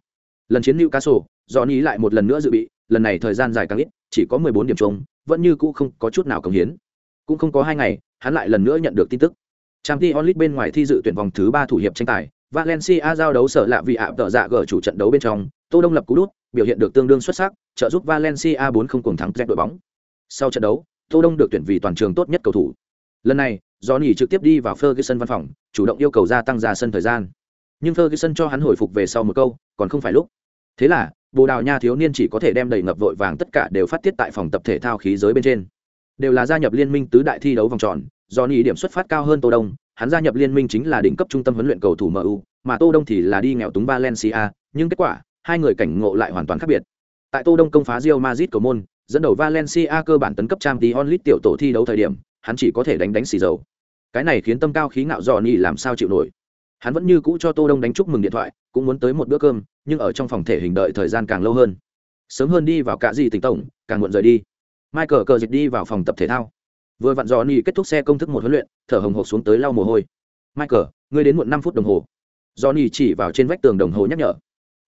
S1: Lần chiến Newcastle, johnny lại một lần nữa dự bị, lần này thời gian dài càng ít, chỉ có 14 điểm chung, vẫn như cũ không có chút nào cống hiến. Cũng không có hai ngày, hắn lại lần nữa nhận được tin tức. Champions League bên ngoài thi dự tuyển vòng thứ ba thủ hiệp tranh tài, valencia giao đấu sở lạ vì ạ, tợ dạ gở chủ trận đấu bên trong, tô đông lập cú đút biểu hiện được tương đương xuất sắc, trợ giúp valencia bốn không cùng thắng z đội bóng. Sau trận đấu, tô đông được tuyển vì toàn trường tốt nhất cầu thủ. Lần này do trực tiếp đi vào ferguson văn phòng, chủ động yêu cầu gia tăng ra sân thời gian. Nhưng ferguson cho hắn hồi phục về sau một câu, còn không phải lúc. Thế là, bồ đào nha thiếu niên chỉ có thể đem đầy ngập vội vàng tất cả đều phát tiết tại phòng tập thể thao khí giới bên trên. Đều là gia nhập liên minh tứ đại thi đấu vòng tròn do điểm xuất phát cao hơn tô đông, hắn gia nhập liên minh chính là đỉnh cấp trung tâm huấn luyện cầu thủ mu mà tô đông thì là đi nghèo túng valencia, nhưng kết quả hai người cảnh ngộ lại hoàn toàn khác biệt. Tại tô đông công phá Real Madrid cầu môn, dẫn đầu valencia cơ bản tấn cấp trang League tiểu tổ thi đấu thời điểm, hắn chỉ có thể đánh đánh xì dầu. Cái này khiến tâm cao khí ngạo Johnny làm sao chịu nổi. Hắn vẫn như cũ cho tô đông đánh chúc mừng điện thoại, cũng muốn tới một bữa cơm, nhưng ở trong phòng thể hình đợi thời gian càng lâu hơn. Sớm hơn đi vào cả gì tỉnh tổng, càng muộn rời đi. Michael cờ dịch đi vào phòng tập thể thao. Vừa vặn Johnny kết thúc xe công thức một huấn luyện, thở hồng hộc xuống tới lau mồ hôi. Michael, ngươi đến muộn năm phút đồng hồ. Johnny chỉ vào trên vách tường đồng hồ nhắc nhở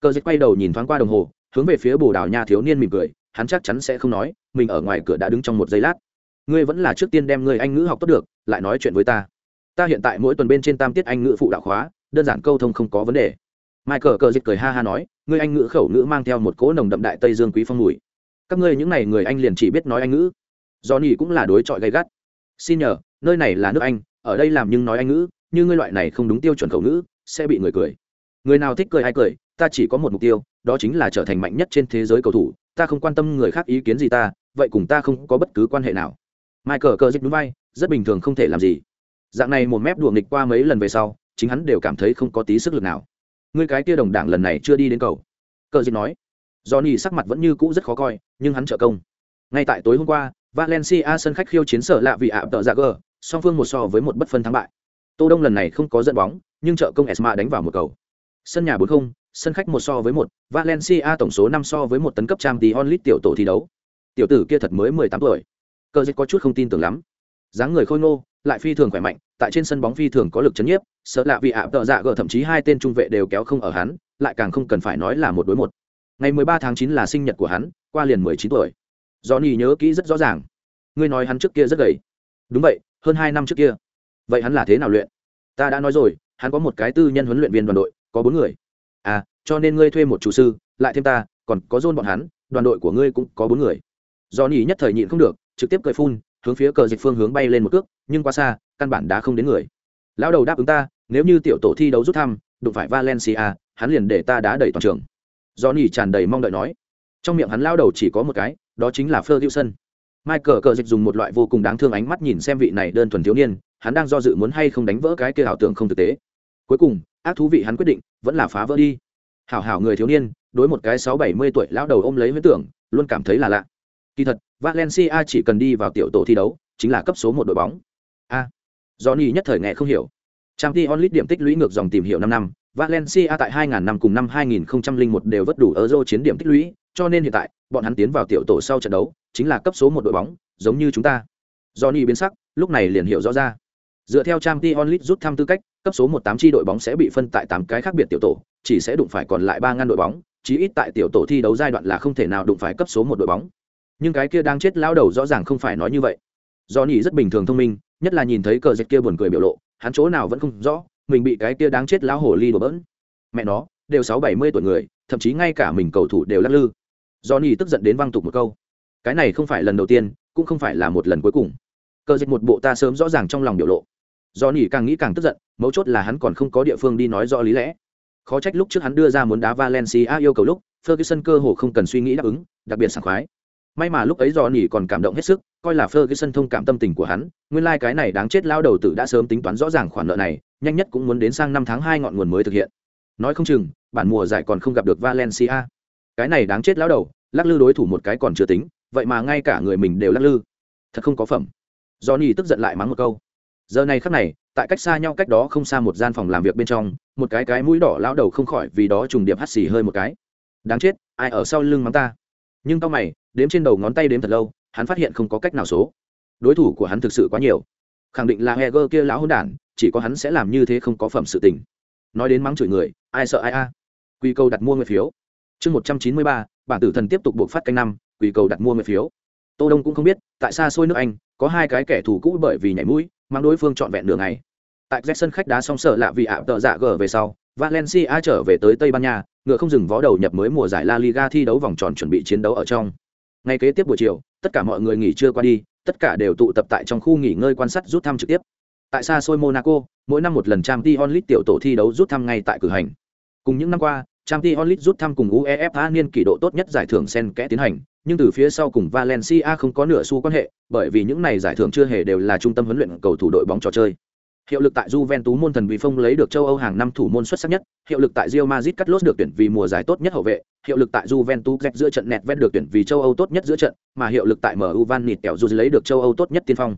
S1: cờ dịch quay đầu nhìn thoáng qua đồng hồ, hướng về phía bồ đào nha thiếu niên mỉm cười, hắn chắc chắn sẽ không nói, mình ở ngoài cửa đã đứng trong một giây lát. Ngươi vẫn là trước tiên đem ngươi anh ngữ học tốt được, lại nói chuyện với ta. Ta hiện tại mỗi tuần bên trên tam tiết anh ngữ phụ đạo khóa, đơn giản câu thông không có vấn đề. Michael cờ dịch cười ha ha nói, ngươi anh ngữ khẩu ngữ mang theo một cỗ nồng đậm đại tây dương quý phong mùi. Các ngươi những n à y người anh liền chỉ biết nói anh ngữ. Do nỉ cũng là đối chọi gay gắt. Xin nhờ, nơi này là nước anh, ở đây làm nhưng nói anh ngữ, như ngươi loại này không đúng tiêu chuẩn khẩu ngữ, sẽ bị người cười. Người nào thích cười hay cười ta chỉ có một mục tiêu đó chính là trở thành mạnh nhất trên thế giới cầu thủ ta không quan tâm người khác ý kiến gì ta vậy cùng ta không có bất cứ quan hệ nào michael cờ dịch núi bay rất bình thường không thể làm gì dạng này một mép đùa nghịch qua mấy lần về sau chính hắn đều cảm thấy không có tí sức lực nào Người cái kia đồng đảng lần này chưa đi đến cầu cờ dịch nói Johnny sắc mặt vẫn như cũ rất khó coi, nhưng hắn trợ công. Ngay tại tối hôm qua, Valencia sân khách khiêu chiến sở lạ vì ạ tợ dạ gờ, song phương một so với một bất phân thắng bại. Tô Đông lần này không có dẫn bóng, nhưng trợ công Esma đánh vào một cầu. Sân nhà 4-0, sân khách một so với một, Valencia tổng số năm so với một tấn cấp trang tí onlit tiểu tổ thi đấu. Tiểu tử kia thật mới 18 tuổi. cơ dịch có chút không tin tưởng lắm. dáng người khôi ngô, lại phi thường khỏe mạnh, tại trên sân bóng phi thường có lực chấn nhiếp, sợ lạ vì ạ tợ dạ gờ thậm chí hai tên trung vệ đều kéo không ở hắn, lại càng không cần phải nói là một đối một. Ngày 13 tháng chín là sinh nhật của hắn qua liền 19 tuổi. Johnny nhớ kỹ rất rõ ràng. Ngươi nói hắn trước kia rất gầy. Đúng vậy hơn hai năm trước kia. Vậy hắn là thế nào luyện? Ta đã nói rồi hắn có một cái tư nhân huấn luyện viên đoàn đội có bốn người à cho nên ngươi thuê một chủ sư, lại thêm ta, còn có dôn bọn hắn, đoàn đội của ngươi cũng có bốn người. Do nhỉ nhất thời nhịn không được, trực tiếp cười phun, hướng phía cờ dịch phương hướng bay lên một cước, nhưng quá xa, căn bản đã không đến người. Lão đầu đáp ứng ta, nếu như tiểu tổ thi đấu rút thăm, đụng phải valencia, hắn liền để ta đá đẩy toàn trường. Do nhỉ tràn đầy mong đợi nói. Trong miệng hắn lao đầu chỉ có một cái, đó chính là ferguson. Michael cờ dịch dùng một loại vô cùng đáng thương ánh mắt nhìn xem vị này đơn thuần thiếu niên, hắn đang do dự muốn hay không đánh vỡ cái kia ảo tưởng không thực tế. Cuối cùng ác thú vị hắn quyết định vẫn là phá vỡ đi. Hảo hảo người thiếu niên đối một cái sáu bảy mươi tuổi lão đầu ôm lấy huyết tưởng luôn cảm thấy là lạ. Kỳ thật valencia chỉ cần đi vào tiểu tổ thi đấu chính là cấp số một đội bóng. A. À, johnny nhất thời nghe không hiểu. Trang t onlit điểm tích lũy ngược dòng tìm hiểu năm năm valencia tại 2000 năm cùng năm 2001 đều vất đủ euro chiến điểm tích lũy cho nên hiện tại bọn hắn tiến vào tiểu tổ sau trận đấu chính là cấp số một đội bóng giống như chúng ta. Johnny biến sắc lúc này liền hiểu rõ ra. Dựa theo trang t onlit rút thăm tư cách cấp số một tám chi đội bóng sẽ bị phân tại tám cái khác biệt tiểu tổ, chỉ sẽ đụng phải còn lại ba ngăn đội bóng, chí ít tại tiểu tổ thi đấu giai đoạn là không thể nào đụng phải cấp số một đội bóng. Nhưng cái kia đang chết lao đầu rõ ràng không phải nói như vậy. Do nhỉ rất bình thường thông minh, nhất là nhìn thấy cờ dệt kia buồn cười biểu lộ, hắn chỗ nào vẫn không rõ, mình bị cái kia đáng chết lão hồ ly đổ bỡn. Mẹ nó, đều sáu bảy mươi tuổi người, thậm chí ngay cả mình cầu thủ đều lắc lư. Do nhỉ tức giận đến văng tục một câu. Cái này không phải lần đầu tiên, cũng không phải là một lần cuối cùng. Cờ dịch một bộ ta sớm rõ ràng trong lòng biểu lộ do nỉ càng nghĩ càng tức giận, mấu chốt là hắn còn không có địa phương đi nói rõ lý lẽ. Khó trách lúc trước hắn đưa ra muốn đá valencia yêu cầu lúc, ferguson cơ hồ không cần suy nghĩ đáp ứng, đặc biệt sảng khoái. May mà lúc ấy do nỉ còn cảm động hết sức, coi là ferguson thông cảm tâm tình của hắn, nguyên lai、like、cái này đáng chết lao đầu tử đã sớm tính toán rõ ràng khoản nợ này, nhanh nhất cũng muốn đến sang năm tháng hai ngọn nguồn mới thực hiện. Nói không chừng, bản mùa giải còn không gặp được valencia. Cái này đáng chết lao đầu, lắc lư đối thủ một cái còn chưa tính, vậy mà ngay cả người mình đều lắc lư. Thật không có phẩm. Do nỉ tức giận lại mắng một câu giờ này khắc này, tại cách xa nhau cách đó không xa một gian phòng làm việc bên trong, một cái cái mũi đỏ lao đầu không khỏi vì đó trùng điệp hắt xì hơi một cái. Đáng chết, ai ở sau lưng mắng ta? Nhưng tao mày, đếm trên đầu ngón tay đếm thật lâu, hắn phát hiện không có cách nào số. Đối thủ của hắn thực sự quá nhiều. Khẳng định là heger kia lão hôn đản, chỉ có hắn sẽ làm như thế không có phẩm sự tình. Nói đến mắng chửi người, ai sợ ai a? Quy cầu đặt mua người phiếu. Chương một trăm chín mươi ba, bản tử thần tiếp tục buộc phát canh năm quy cầu đặt mua người phiếu. Tô đông cũng không biết, tại sao xôi nước anh, có hai cái kẻ thù cũ bởi vì nhảy mũi mang đối phương trọn vẹn đường này tại sân khách đá xong sợ lạ vì ạ tợ dạ gờ về sau, valencia trở về tới tây ban nha, ngựa không dừng vó đầu nhập mới mùa giải la liga thi đấu vòng tròn chuẩn bị chiến đấu ở trong. Ngay kế tiếp buổi chiều, tất cả mọi người nghỉ trưa qua đi, tất cả đều tụ tập tại trong khu nghỉ ngơi quan sát rút thăm trực tiếp. Tại xa xôi monaco, mỗi năm một lần trang League tiểu tổ thi đấu rút thăm ngay tại cử hành. Cùng những năm qua trang League rút thăm cùng uefa niên kỷ độ tốt nhất giải thưởng sen kẽ tiến hành nhưng từ phía sau cùng valencia không có nửa xu quan hệ bởi vì những này giải thưởng chưa hề đều là trung tâm huấn luyện cầu thủ đội bóng trò chơi Hiệu lực tại Juventus môn thần vì phong lấy được châu Âu hàng năm thủ môn xuất sắc nhất, hiệu lực tại Real Madrid cắt lốt được tuyển vì mùa giải tốt nhất hậu vệ, hiệu lực tại Juventus Jack giữa trận nẹt vét được tuyển vì châu Âu tốt nhất giữa trận, mà hiệu lực tại MU Van Nịt kẹo dù lấy được châu Âu tốt nhất tiên phong.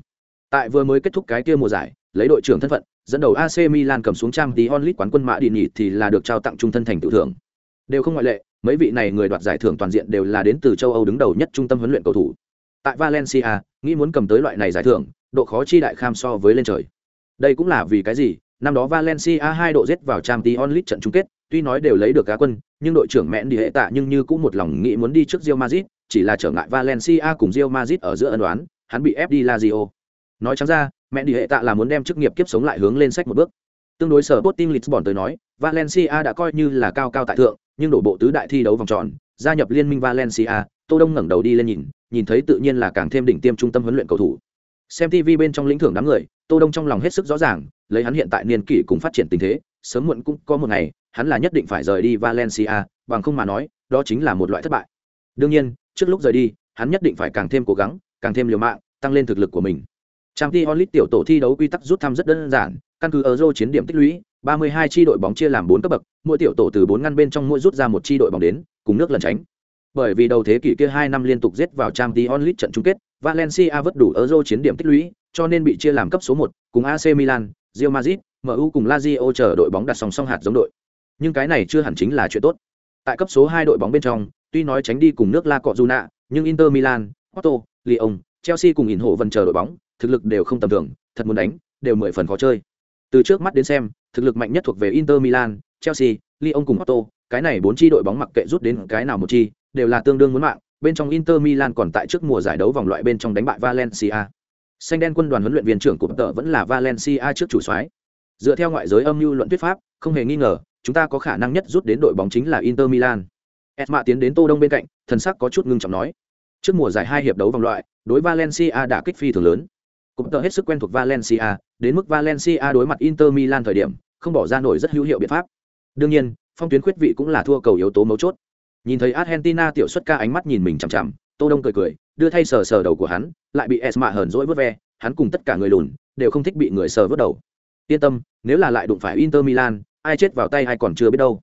S1: Tại vừa mới kết thúc cái kia mùa giải, lấy đội trưởng thân phận, dẫn đầu AC Milan cầm xuống trang tí onlit quán quân mã đi nhị thì là được trao tặng trung thân thành tự thưởng. Đều không ngoại lệ, mấy vị này người đoạt giải thưởng toàn diện đều là đến từ châu Âu đứng đầu nhất trung tâm huấn luyện cầu thủ. Tại Valencia, nghĩ muốn cầm tới loại này giải thưởng, độ khó chi đại kham so với lên trời. Đây cũng là vì cái gì? Năm đó Valencia hai độ giết vào Champions League trận chung kết, tuy nói đều lấy được cá quân, nhưng đội trưởng mẹn đi hệ tạ nhưng như cũng một lòng nghĩ muốn đi trước Real Madrid, chỉ là trở ngại Valencia cùng Real Madrid ở giữa ân đoán, hắn bị ép đi Lazio. Nói trắng ra, mẹ đi hệ tạ là muốn đem chức nghiệp kiếp sống lại hướng lên sách một bước. Tương đối sở Sporting Lisbon tới nói, Valencia đã coi như là cao cao tại thượng, nhưng đổ bộ tứ đại thi đấu vòng tròn, gia nhập liên minh Valencia, Tô Đông ngẩng đầu đi lên nhìn, nhìn thấy tự nhiên là càng thêm đỉnh tiêm trung tâm huấn luyện cầu thủ. Xem TV bên trong lĩnh thưởng đám người, Tô Đông trong lòng hết sức rõ ràng, lấy hắn hiện tại niên kỷ cùng phát triển tình thế, sớm muộn cũng có một ngày, hắn là nhất định phải rời đi Valencia, bằng không mà nói, đó chính là một loại thất bại. Đương nhiên, trước lúc rời đi, hắn nhất định phải càng thêm cố gắng, càng thêm liều mạng, tăng lên thực lực của mình. Trang Ti Onlit tiểu tổ thi đấu quy tắc rút thăm rất đơn giản, căn cứ Euro chiến điểm tích lũy, 32 chi đội bóng chia làm 4 cấp bậc, mỗi tiểu tổ từ 4 ngăn bên trong mỗi rút ra một chi đội bóng đến, cùng nước lần tránh. Bởi vì đầu thế kỷ kia 2 năm liên tục giết vào Trang Ti Onlit trận chung kết, Valencia vất đủ Euro chiến điểm tích lũy, cho nên bị chia làm cấp số 1, cùng AC Milan, Real Madrid, MU cùng Lazio chờ đội bóng đặt song song hạt giống đội. Nhưng cái này chưa hẳn chính là chuyện tốt. Tại cấp số 2 đội bóng bên trong, tuy nói tránh đi cùng nước La Cojuna, nhưng Inter Milan, Porto, Lyon, Chelsea cùng ỉn hộ vần chờ đội bóng, thực lực đều không tầm thường, thật muốn đánh, đều mười phần khó chơi. Từ trước mắt đến xem, thực lực mạnh nhất thuộc về Inter Milan, Chelsea, Lyon cùng Porto, cái này bốn chi đội bóng mặc kệ rút đến cái nào một chi, đều là tương đương muốn mạng, bên trong Inter Milan còn tại trước mùa giải đấu vòng loại bên trong đánh bại Valencia. Xanh đen quân đoàn huấn luyện viên trưởng của tợ vẫn là Valencia trước chủ soái. Dựa theo ngoại giới âm mưu luận thuyết pháp, không hề nghi ngờ, chúng ta có khả năng nhất rút đến đội bóng chính là Inter Milan. Esma tiến đến Tô Đông bên cạnh, thần sắc có chút ngưng trọng nói. Trước mùa giải hai hiệp đấu vòng loại, đối Valencia đã kích phi thường lớn. Cũng tờ hết sức quen thuộc Valencia, đến mức Valencia đối mặt Inter Milan thời điểm, không bỏ ra nổi rất hữu hiệu biện pháp. Đương nhiên, phong tuyến khuyết vị cũng là thua cầu yếu tố mấu chốt. Nhìn thấy Argentina tiểu xuất ca ánh mắt nhìn mình chằm chằm, Tô Đông cười cười, đưa thay sờ sờ đầu của hắn, lại bị Esma hờn dỗi vớt ve, hắn cùng tất cả người lùn đều không thích bị người sờ vớt đầu. Yên tâm, nếu là lại đụng phải Inter Milan, ai chết vào tay ai còn chưa biết đâu.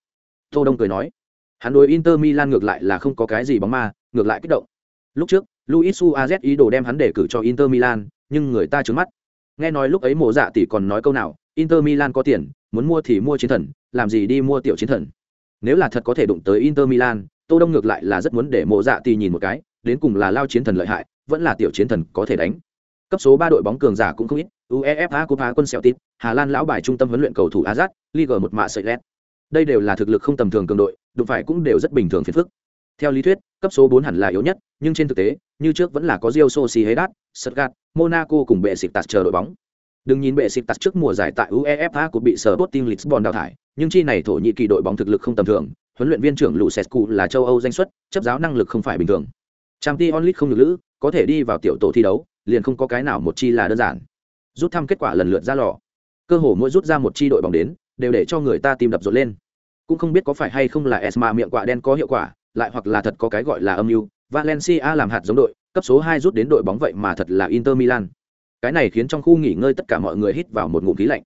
S1: Tô Đông cười nói, hắn đối Inter Milan ngược lại là không có cái gì bóng ma, ngược lại kích động. Lúc trước, Luis Suarez ý đồ đem hắn để cử cho Inter Milan, nhưng người ta trướng mắt. Nghe nói lúc ấy mộ dạ tỷ còn nói câu nào, Inter Milan có tiền, muốn mua thì mua chiến thần, làm gì đi mua tiểu chiến thần. Nếu là thật có thể đụng tới Inter Milan, Tô Đông ngược lại là rất muốn để mộ dạ tỷ nhìn một cái, đến cùng là lao chiến thần lợi hại, vẫn là tiểu chiến thần có thể đánh. Cấp số 3 đội bóng cường giả cũng không ít, UEFA Cup quân sẹo tít, Hà Lan lão bài trung tâm huấn luyện cầu thủ Azat, Liga một mạ sợi. Đây đều là thực lực không tầm thường cường đội, đụng phải cũng đều rất bình thường phiền phức. Theo lý thuyết, cấp số 4 hẳn là yếu nhất, nhưng trên thực tế, như trước vẫn là có Real Sociedad, gạt Monaco cùng bệ xịt tạt chờ đội bóng. Đừng nhìn bệ xịt tạt trước mùa giải tại UEFA cũng bị sở Sporting Lisbon đào thải, nhưng chi này thổ nhĩ kỳ đội bóng thực lực không tầm thường, huấn luyện viên trưởng Lucescu là châu Âu danh xuất, chấp giáo năng lực không phải bình thường. Champions League không được lữ, có thể đi vào tiểu tổ thi đấu, liền không có cái nào một chi là đơn giản. Rút thăm kết quả lần lượt ra lò. Cơ hồ mỗi rút ra một chi đội bóng đến, đều để cho người ta tim đập rộn lên. Cũng không biết có phải hay không là Esma miệng quạ đen có hiệu quả, lại hoặc là thật có cái gọi là âm mưu, Valencia làm hạt giống đội, cấp số 2 rút đến đội bóng vậy mà thật là Inter Milan. Cái này khiến trong khu nghỉ ngơi tất cả mọi người hít vào một ngụm khí lạnh.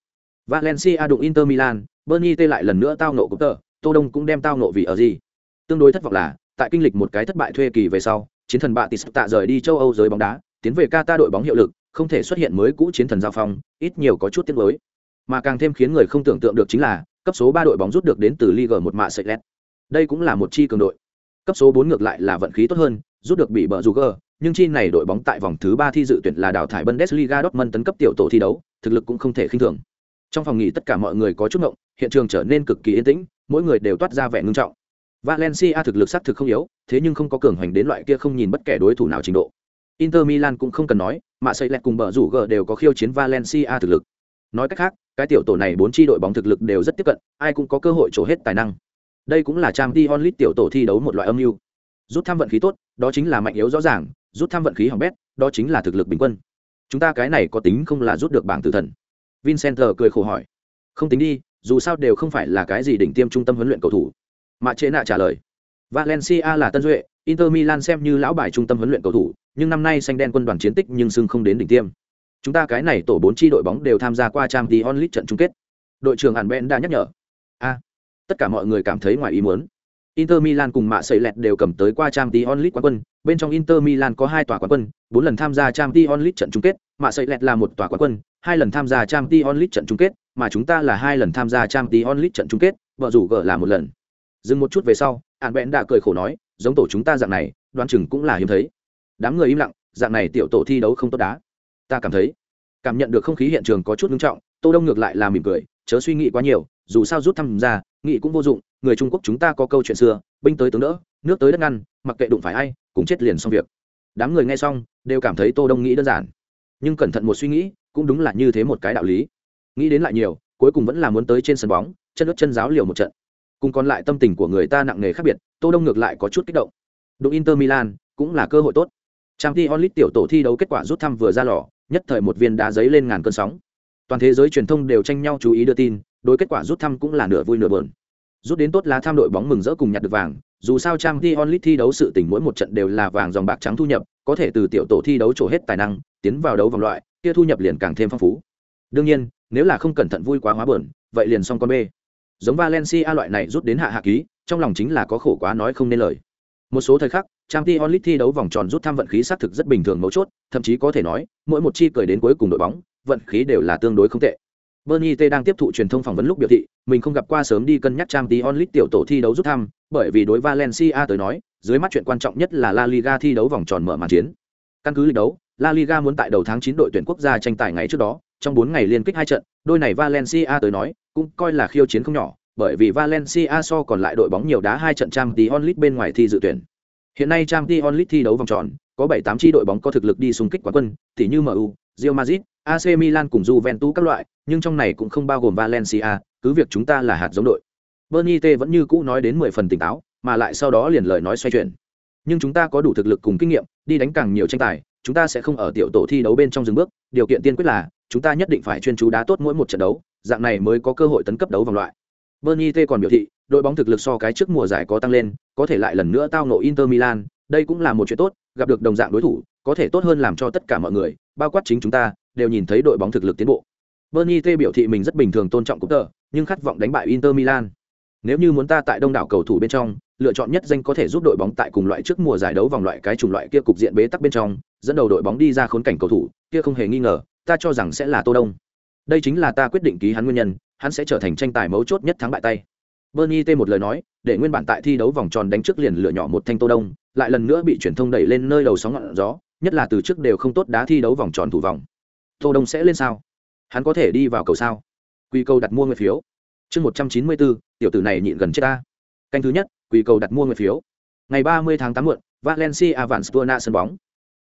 S1: Valencia đụng Inter Milan, Bernie tê lại lần nữa tao nộ cũng tờ, Tô Đông cũng đem tao nộ vì ở gì. Tương đối thất vọng là, tại kinh lịch một cái thất bại thuê kỳ về sau, chiến thần bạ Tis tạ rời đi châu Âu giới bóng đá, tiến về Qatar đội bóng hiệu lực, không thể xuất hiện mới cũ chiến thần giao phong, ít nhiều có chút tiếc nuối. Mà càng thêm khiến người không tưởng tượng được chính là, cấp số 3 đội bóng rút được đến từ Liga 1 mạ Seylet. Đây cũng là một chi cường đội. Cấp số 4 ngược lại là vận khí tốt hơn, rút được bị bờ Juger, nhưng chi này đội bóng tại vòng thứ 3 thi dự tuyển là đào thải Bundesliga Dortmund tấn cấp tiểu tổ thi đấu, thực lực cũng không thể khinh thường. Trong phòng nghỉ tất cả mọi người có chút ngộng, hiện trường trở nên cực kỳ yên tĩnh, mỗi người đều toát ra vẻ nghiêm trọng. Valencia thực lực sát thực không yếu, thế nhưng không có cường hành đến loại kia không nhìn bất kể đối thủ nào trình độ. Inter Milan cũng không cần nói, mà xây lẹt cùng bờ rủ G đều có khiêu chiến Valencia thực lực. Nói cách khác, cái tiểu tổ này bốn chi đội bóng thực lực đều rất tiếp cận, ai cũng có cơ hội trổ hết tài năng. Đây cũng là Champions League tiểu tổ thi đấu một loại âm mưu. Rút tham vận khí tốt, đó chính là mạnh yếu rõ ràng, rút tham vận khí hỏng bét, đó chính là thực lực bình quân. Chúng ta cái này có tính không là rút được bảng tử thần. Vincent cười khổ hỏi. Không tính đi, dù sao đều không phải là cái gì đỉnh tiêm trung tâm huấn luyện cầu thủ. Mạ Chế nạ trả lời. Valencia là tân duệ, Inter Milan xem như lão bài trung tâm huấn luyện cầu thủ, nhưng năm nay xanh đen quân đoàn chiến tích nhưng xưng không đến đỉnh tiêm. Chúng ta cái này tổ bốn chi đội bóng đều tham gia qua Champions League trận chung kết. Đội trưởng Hàn Ben đã nhắc nhở. A, tất cả mọi người cảm thấy ngoài ý muốn. Inter Milan cùng mạ sẩy lẹt đều cầm tới qua Champions League quán quân, bên trong Inter Milan có hai tòa quán quân, bốn lần tham gia Champions League trận chung kết, mạ sẩy lẹt là một tòa quán quân, hai lần tham gia Champions League trận chung kết, mà chúng ta là hai lần tham gia Champions League trận chung kết, vợ rủ gỡ là một lần. Dừng một chút về sau, Ản Ben đã cười khổ nói, giống tổ chúng ta dạng này, đoán chừng cũng là hiếm thấy. Đám người im lặng, dạng này tiểu tổ thi đấu không tốt đá. Ta cảm thấy, cảm nhận được không khí hiện trường có chút nghiêm trọng, Tô Đông ngược lại là mỉm cười, chớ suy nghĩ quá nhiều, dù sao rút thăm ra, nghĩ cũng vô dụng, người Trung Quốc chúng ta có câu chuyện xưa, binh tới tướng đỡ, nước tới đất ngăn, mặc kệ đụng phải ai, cũng chết liền xong việc. Đám người nghe xong, đều cảm thấy Tô Đông nghĩ đơn giản. Nhưng cẩn thận một suy nghĩ, cũng đúng là như thế một cái đạo lý. Nghĩ đến lại nhiều, cuối cùng vẫn là muốn tới trên sân bóng, chân ướt chân giáo liều một trận. Cùng còn lại tâm tình của người ta nặng nề khác biệt, Tô Đông ngược lại có chút kích động. Đội Inter Milan cũng là cơ hội tốt. trang thi onlit tiểu tổ thi đấu kết quả rút thăm vừa ra lò, nhất thời một viên đá giấy lên ngàn cơn sóng. Toàn thế giới truyền thông đều tranh nhau chú ý đưa tin, đối kết quả rút thăm cũng là nửa vui nửa buồn. Rút đến tốt lá tham đội bóng mừng rỡ cùng nhặt được vàng, dù sao trang Champions onlit thi đấu sự tình mỗi một trận đều là vàng dòng bạc trắng thu nhập, có thể từ tiểu tổ thi đấu trổ hết tài năng, tiến vào đấu vòng loại, kia thu nhập liền càng thêm phong phú. Đương nhiên, nếu là không cẩn thận vui quá hóa buồn, vậy liền xong con bê. Giống Valencia loại này rút đến hạ hạ ký, trong lòng chính là có khổ quá nói không nên lời. Một số thời khắc, trang t onlit thi đấu vòng tròn rút thăm vận khí xác thực rất bình thường mấu chốt, thậm chí có thể nói, mỗi một chi cười đến cuối cùng đội bóng, vận khí đều là tương đối không tệ. Bernie T đang tiếp thụ truyền thông phỏng vấn lúc biểu thị, mình không gặp qua sớm đi cân nhắc trang tí onlit tiểu tổ thi đấu rút thăm, bởi vì đối Valencia tới nói, dưới mắt chuyện quan trọng nhất là La Liga thi đấu vòng tròn mở màn chiến. Căn cứ lịch đấu, La Liga muốn tại đầu tháng 9 đội tuyển quốc gia tranh tài ngày trước đó, trong 4 ngày liên kích hai trận, đôi này Valencia tới nói, cũng coi là khiêu chiến không nhỏ, bởi vì Valencia so còn lại đội bóng nhiều đá hai trận trang tí onlit bên ngoài thi dự tuyển. Hiện nay trang tí onlit thi đấu vòng tròn, có 7-8 chi đội bóng có thực lực đi xung kích quán quân, tỉ như MU, Real Madrid, AC Milan cùng Juventus các loại, nhưng trong này cũng không bao gồm Valencia, cứ việc chúng ta là hạt giống đội. Bernie T vẫn như cũ nói đến 10 phần tỉnh táo, mà lại sau đó liền lời nói xoay chuyển. Nhưng chúng ta có đủ thực lực cùng kinh nghiệm, đi đánh càng nhiều tranh tài, chúng ta sẽ không ở tiểu tổ thi đấu bên trong dừng bước, điều kiện tiên quyết là chúng ta nhất định phải chuyên chú đá tốt mỗi một trận đấu, dạng này mới có cơ hội tấn cấp đấu vòng loại. Bernie T còn biểu thị, đội bóng thực lực so cái trước mùa giải có tăng lên, có thể lại lần nữa tao ngộ Inter Milan, đây cũng là một chuyện tốt, gặp được đồng dạng đối thủ, có thể tốt hơn làm cho tất cả mọi người, bao quát chính chúng ta, đều nhìn thấy đội bóng thực lực tiến bộ. Bernie T biểu thị mình rất bình thường tôn trọng cúp tờ, nhưng khát vọng đánh bại Inter Milan. Nếu như muốn ta tại đông đảo cầu thủ bên trong, lựa chọn nhất danh có thể giúp đội bóng tại cùng loại trước mùa giải đấu vòng loại cái chủng loại kia cục diện bế tắc bên trong, dẫn đầu đội bóng đi ra khốn cảnh cầu thủ, kia không hề nghi ngờ, ta cho rằng sẽ là Tô Đông. Đây chính là ta quyết định ký hắn nguyên nhân, hắn sẽ trở thành tranh tài mấu chốt nhất thắng bại tay. Bernie T một lời nói, để nguyên bản tại thi đấu vòng tròn đánh trước liền lựa nhỏ một thanh Tô Đông, lại lần nữa bị truyền thông đẩy lên nơi đầu sóng ngọn gió, nhất là từ trước đều không tốt đá thi đấu vòng tròn thủ vòng. Tô Đông sẽ lên sao? Hắn có thể đi vào cầu sao? Quy cầu đặt mua người phiếu. Chương 194, tiểu tử này nhịn gần chết ta. Canh thứ nhất, quy cầu đặt mua người phiếu. Ngày 30 tháng 8 muộn, Valencia Vansturna sân bóng.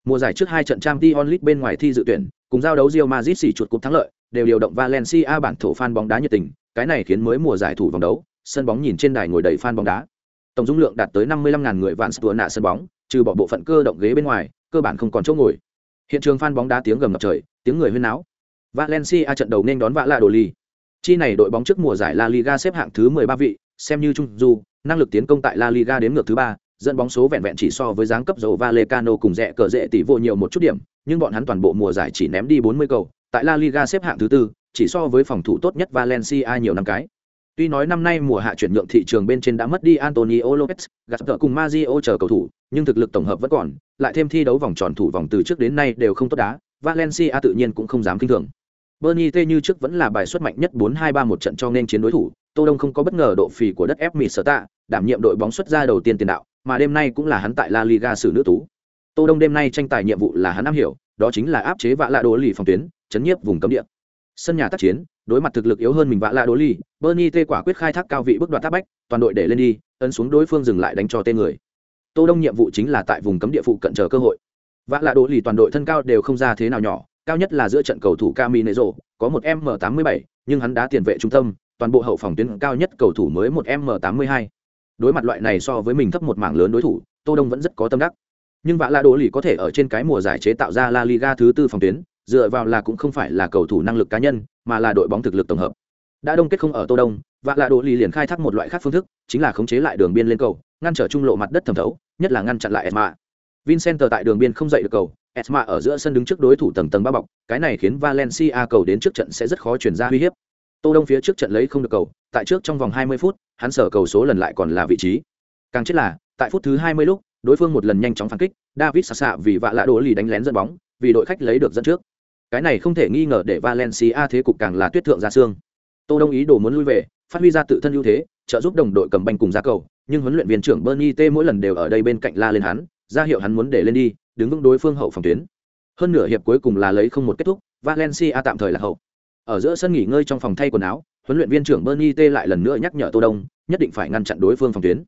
S1: Mùa giải trước hai trận Champions League bên ngoài thi dự tuyển, cùng giao đấu Real Madrid xỉ chuột cúp thắng lợi, đều điều động Valencia bản thổ fan bóng đá nhiệt tình, cái này khiến mới mùa giải thủ vòng đấu, sân bóng nhìn trên đài ngồi đầy fan bóng đá. Tổng dung lượng đạt tới 55.000 người vạn stua sân bóng, trừ bỏ bộ phận cơ động ghế bên ngoài, cơ bản không còn chỗ ngồi. Hiện trường fan bóng đá tiếng gầm ngập trời, tiếng người huyên náo. Valencia trận đầu nên đón vạ lạ đồ ly. Chi này đội bóng trước mùa giải La Liga xếp hạng thứ 13 vị, xem như trung du, năng lực tiến công tại La Liga đến ngược thứ 3, dẫn bóng số vẹn vẹn chỉ so với dáng cấp dầu Valecano cùng rẻ cờ rẻ tỷ vô nhiều một chút điểm, nhưng bọn hắn toàn bộ mùa giải chỉ ném đi 40 cầu, tại La Liga xếp hạng thứ tư, chỉ so với phòng thủ tốt nhất Valencia nhiều năm cái. Tuy nói năm nay mùa hạ chuyển nhượng thị trường bên trên đã mất đi Antonio Lopez, Gaspar cùng Mario chờ cầu thủ, nhưng thực lực tổng hợp vẫn còn, lại thêm thi đấu vòng tròn thủ vòng từ trước đến nay đều không tốt đá, Valencia tự nhiên cũng không dám kinh thường. Bernie T như trước vẫn là bài xuất mạnh nhất 4-2-3 một trận cho nên chiến đối thủ, Tô Đông không có bất ngờ độ phì của đất ép Mitsota, sở đảm nhiệm đội bóng xuất ra đầu tiên tiền đạo, mà đêm nay cũng là hắn tại La Liga xử nữ tú. Tô Đông đêm nay tranh tài nhiệm vụ là hắn am hiểu, đó chính là áp chế vạ lạ đồ lì phòng tuyến, chấn nhiếp vùng cấm địa. Sân nhà tác chiến, đối mặt thực lực yếu hơn mình vạ la đồ Ly, Bernie tê quả quyết khai thác cao vị bước đoạt tháp bách, toàn đội để lên đi, ấn xuống đối phương dừng lại đánh cho tên người. Tô Đông nhiệm vụ chính là tại vùng cấm địa phụ cận chờ cơ hội. Vạ la đồ Ly toàn đội thân cao đều không ra thế nào nhỏ, cao nhất là giữa trận cầu thủ Caminero, có một m 87 nhưng hắn đá tiền vệ trung tâm, toàn bộ hậu phòng tuyến cao nhất cầu thủ mới một m 82 Đối mặt loại này so với mình thấp một mảng lớn đối thủ, Tô Đông vẫn rất có tâm đắc. Nhưng vạ La Đỗ Ly có thể ở trên cái mùa giải chế tạo ra La Liga thứ tư phòng tuyến, dựa vào là cũng không phải là cầu thủ năng lực cá nhân, mà là đội bóng thực lực tổng hợp. Đã đông kết không ở Tô Đông, vạ là Đỗ Lì liền khai thác một loại khác phương thức, chính là khống chế lại đường biên lên cầu, ngăn trở trung lộ mặt đất thẩm thấu, nhất là ngăn chặn lại Esma. Vincent tại đường biên không dậy được cầu, Esma ở giữa sân đứng trước đối thủ tầng tầng bao bọc, cái này khiến Valencia cầu đến trước trận sẽ rất khó chuyển ra uy hiếp. Tô Đông phía trước trận lấy không được cầu, tại trước trong vòng 20 phút, hắn sở cầu số lần lại còn là vị trí. Càng chết là, tại phút thứ 20 lúc, đối phương một lần nhanh chóng phản kích, David sasa vì vạ lạ đỗ lì đánh lén dẫn bóng, vì đội khách lấy được dẫn trước. Cái này không thể nghi ngờ để Valencia thế cục càng là tuyết thượng ra xương. Tô Đông ý đồ muốn lui về, phát huy ra tự thân ưu thế, trợ giúp đồng đội cầm banh cùng ra cầu, nhưng huấn luyện viên trưởng Bernie T mỗi lần đều ở đây bên cạnh la lên hắn, ra hiệu hắn muốn để lên đi, đứng vững đối phương hậu phòng tuyến. Hơn nửa hiệp cuối cùng là lấy không một kết thúc, Valencia tạm thời là hậu. Ở giữa sân nghỉ ngơi trong phòng thay quần áo, huấn luyện viên trưởng Bernie T lại lần nữa nhắc nhở Tô Đông, nhất định phải ngăn chặn đối phương phòng tuyến.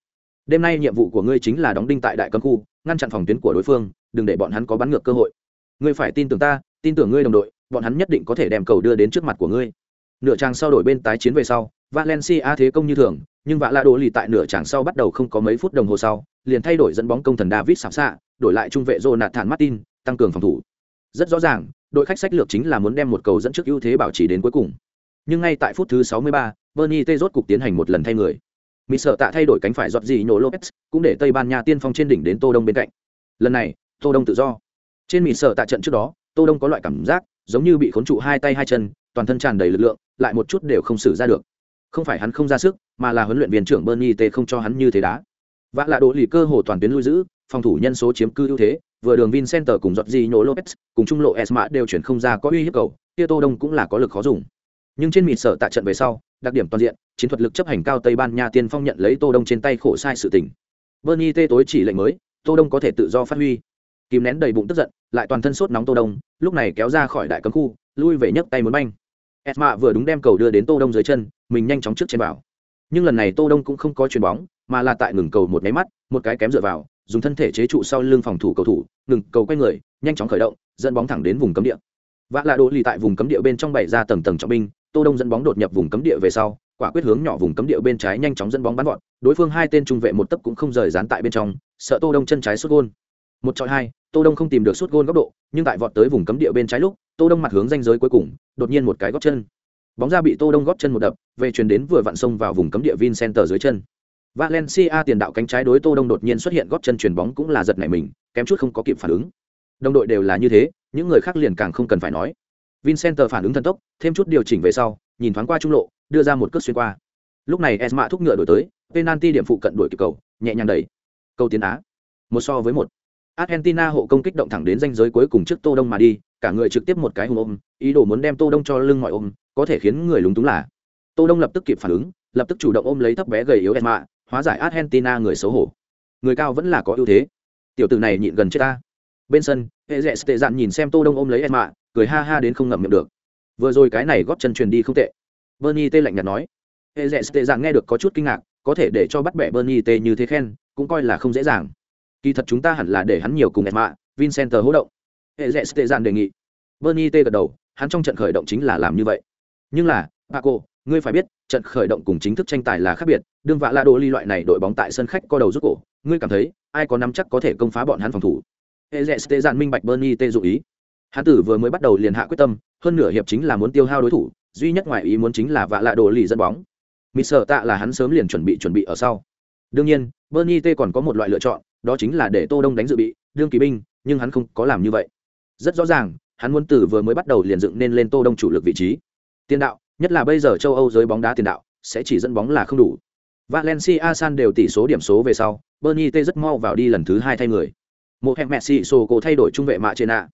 S1: Đêm nay nhiệm vụ của ngươi chính là đóng đinh tại đại cấm khu, ngăn chặn phòng tuyến của đối phương, đừng để bọn hắn có bắn ngược cơ hội. Ngươi phải tin tưởng ta, tin tưởng ngươi đồng đội, bọn hắn nhất định có thể đem cầu đưa đến trước mặt của ngươi. Nửa trang sau đổi bên tái chiến về sau, Valencia thế công như thường, nhưng vạ la đồ lì tại nửa tràng sau bắt đầu không có mấy phút đồng hồ sau liền thay đổi dẫn bóng công thần david sạp xạ đổi lại trung vệ jonathan martin tăng cường phòng thủ. Rất rõ ràng đội khách sách lược chính là muốn đem một cầu dẫn trước ưu thế bảo trì đến cuối cùng. Nhưng ngay tại phút thứ 63, bernie tê rốt cục tiến hành một lần thay người. Mỹ sợ tạ thay đổi cánh phải giọt gì nhổ lopez cũng để tây ban nha tiên phong trên đỉnh đến tô đông bên cạnh. Lần này tô đông tự do trên mịt sợ tạ trận trước đó, tô đông có loại cảm giác, giống như bị khốn trụ hai tay hai chân, toàn thân tràn đầy lực lượng, lại một chút đều không xử ra được. Không phải hắn không ra sức, mà là huấn luyện viên trưởng bernie t không cho hắn như thế đá. Vạ lạ đỗ lì cơ hồ toàn tuyến lui giữ, phòng thủ nhân số chiếm cư ưu thế, vừa đường vincenter cùng giọt di nhổ lopez, cùng trung lộ esma đều chuyển không ra có uy hiếp cầu, kia tô đông cũng là có lực khó dùng. Nhưng trên mịt sở tại trận về sau, đặc điểm toàn diện, chiến thuật lực chấp hành cao tây ban nha tiên phong nhận lấy tô đông trên tay khổ sai sự tình. Bernie t tối chỉ lệnh mới, tô đông có thể tự do phát huy kìm nén đầy bụng tức giận, lại toàn thân sốt nóng tô đông, lúc này kéo ra khỏi đại cấm khu, lui về nhấc tay muốn banh. Esma vừa đúng đem cầu đưa đến tô đông dưới chân, mình nhanh chóng trước trên bảo nhưng lần này tô đông cũng không có chuyền bóng, mà là tại ngừng cầu một máy mắt, một cái kém dựa vào, dùng thân thể chế trụ sau lưng phòng thủ cầu thủ, ngừng cầu quay người, nhanh chóng khởi động, dẫn bóng thẳng đến vùng cấm địa. Vã lạ đỗ lì tại vùng cấm địa bên trong bảy ra tầng tầng trọng binh, tô đông dẫn bóng đột nhập vùng cấm địa về sau, quả quyết hướng nhỏ vùng cấm địa bên trái nhanh chóng dẫn bóng bắn gọn đối phương hai tên trung vệ một tấc cũng không rời dán tại bên trong, sợ tô đông chân trái sút gôn một chọi hai, tô đông không tìm được suốt gôn góc độ, nhưng tại vọt tới vùng cấm địa bên trái lúc, tô đông mặt hướng danh giới cuối cùng, đột nhiên một cái góp chân. Bóng ra bị tô đông góp chân một đập, về truyền đến vừa vặn xông vào vùng cấm địa vincenter dưới chân. Valencia tiền đạo cánh trái đối tô đông đột nhiên xuất hiện góp chân truyền bóng cũng là giật nảy mình, kém chút không có kịp phản ứng. Đồng đội đều là như thế, những người khác liền càng không cần phải nói. Vincenter phản ứng thần tốc, thêm chút điều chỉnh về sau, nhìn thoáng qua trung lộ, đưa ra một cước xuyên qua. Lúc này esma thúc ngựa đổi tới, penalty điểm phụ cận đuổi kịp cầu, nhẹ nhàng đẩy. Cầu tiến á. Một so với một argentina hộ công kích động thẳng đến danh giới cuối cùng trước tô đông mà đi cả người trực tiếp một cái hùng ôm ý đồ muốn đem tô đông cho lưng mọi ôm có thể khiến người lúng túng là tô đông lập tức kịp phản ứng lập tức chủ động ôm lấy thấp bé gầy yếu Emma, hóa giải argentina người xấu hổ. Người cao vẫn là có ưu thế. Tiểu tử này nhịn gần chết ta. Bên sân hệ rẽ tệ dạn nhìn xem tô đông ôm lấy Emma, cười ha ha đến không ngậm miệng được. Vừa rồi cái này góp chân truyền đi không tệ. Bernie tê lạnh nhạt nói. Hệ rẽ tệ dạn nghe được có chút kinh ngạc có thể để cho bắt bẻ bernie tê như thế khen cũng coi là không dễ dàng kỳ thật chúng ta hẳn là để hắn nhiều cùng mạ vincent hỗ động. Hệ rẽ tệ dạn đề nghị. Bernie tê gật đầu, hắn trong trận khởi động chính là làm như vậy. Nhưng là, paco, ngươi phải biết, trận khởi động cùng chính thức tranh tài là khác biệt, đương vạ la đô ly loại này đội bóng tại sân khách co đầu rút cổ, ngươi cảm thấy, ai có nắm chắc có thể công phá bọn hắn phòng thủ? Hệ rẽ tệ dạn minh bạch bernie tê dụ ý. Hắn tử vừa mới bắt đầu liền hạ quyết tâm, hơn nửa hiệp chính là muốn tiêu hao đối thủ, duy nhất ngoài ý muốn chính là vạ lạ đô ly dẫn bóng. Mỹ sợ tạ là hắn sớm liền chuẩn bị chuẩn bị ở sau đương nhiên, bernie t còn có một loại lựa chọn, đó chính là để tô đông đánh dự bị, đương kỳ binh, nhưng hắn không có làm như vậy. Rất rõ ràng, hắn muốn tử vừa mới bắt đầu liền dựng nên lên tô đông chủ lực vị trí. Tiền đạo, nhất là bây giờ châu âu giới bóng đá tiền đạo, sẽ chỉ dẫn bóng là không đủ. Valencia, san đều tỷ số điểm số về sau, bernie t rất mau vào đi lần thứ hai thay người. Một hẹn messi sô cổ thay đổi trung vệ mạ trên ạ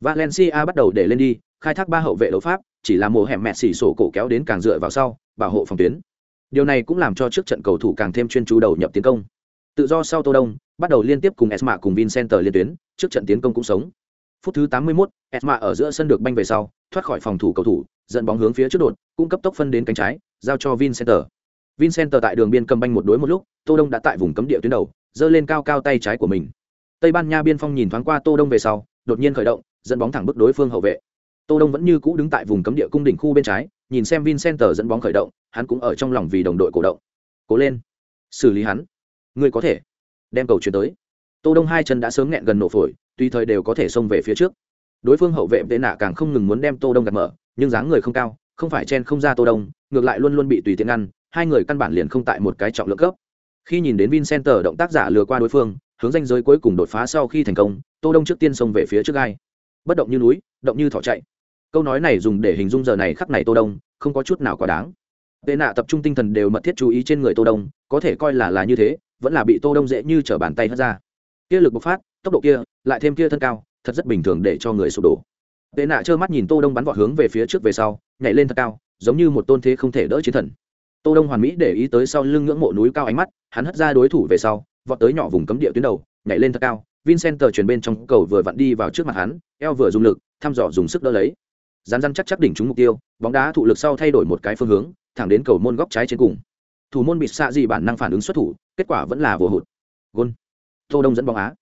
S1: valencia bắt đầu để lên đi, khai thác ba hậu vệ đấu pháp, chỉ là mùa hẻm mẹ xỉ sổ cổ kéo đến càng dựa vào sau, bảo hộ phòng tuyến điều này cũng làm cho trước trận cầu thủ càng thêm chuyên chú đầu nhập tiến công. Tự do sau tô đông bắt đầu liên tiếp cùng esma cùng vincenter liên tuyến trước trận tiến công cũng sống. Phút thứ 81, esma ở giữa sân được banh về sau thoát khỏi phòng thủ cầu thủ dẫn bóng hướng phía trước đột cũng cấp tốc phân đến cánh trái giao cho vincenter vincenter tại đường biên cầm banh một đối một lúc tô đông đã tại vùng cấm địa tuyến đầu giơ lên cao cao tay trái của mình. Tây ban nha biên phong nhìn thoáng qua tô đông về sau đột nhiên khởi động dẫn bóng thẳng bức đối phương hậu vệ. Tô đông vẫn như cũ đứng tại vùng cấm địa cung đỉnh khu bên trái nhìn xem vincenter dẫn bóng khởi động, hắn cũng ở trong lòng vì đồng đội cổ động. Cố lên. Xử lý hắn. Ngươi có thể. Đem cầu chuyển tới. Tô đông hai chân đã sớm nghẹn gần nổ phổi tùy thời đều có thể xông về phía trước. Đối phương hậu vệ tệ nạ càng không ngừng muốn đem tô đông gạt mở, nhưng dáng người không cao, không phải chen không ra tô đông, ngược lại luôn luôn bị tùy tiện ngăn, hai người căn bản liền không tại một cái trọng lượng cấp. Khi nhìn đến vincenter động tác giả lừa qua đối phương, hướng danh giới cuối cùng đột phá sau khi thành công, tô đông trước tiên xông về phía trước gai. Bất động như núi, động như thỏ chạy câu nói này dùng để hình dung giờ này khắc này tô đông, không có chút nào quá đáng. Tệ nạ tập trung tinh thần đều mật thiết chú ý trên người tô đông, có thể coi là là như thế, vẫn là bị tô đông dễ như trở bàn tay hất ra. Kia lực bộc phát, tốc độ kia, lại thêm kia thân cao, thật rất bình thường để cho người sụp đổ. Tệ nạ trơ mắt nhìn tô đông bắn vọt hướng về phía trước về sau, nhảy lên thật cao, giống như một tôn thế không thể đỡ chiến thần. Tô đông hoàn mỹ để ý tới sau lưng ngưỡng mộ núi cao ánh mắt, hắn hất ra đối thủ về sau, vọt tới nhỏ vùng cấm địa tuyến đầu, nhảy lên thật cao vincent chuyển bên trong cầu vừa vặn đi vào trước mặt hắn, eo vừa dùng lực, thăm dò dùng sức đỡ lấy rán rán chắc chắc đỉnh trúng mục tiêu, bóng đá thụ lực sau thay đổi một cái phương hướng, thẳng đến cầu môn góc trái trên cùng. Thủ môn bị xạ gì bản năng phản ứng xuất thủ, kết quả vẫn là vừa hụt. Gôn. Tô đông dẫn bóng á.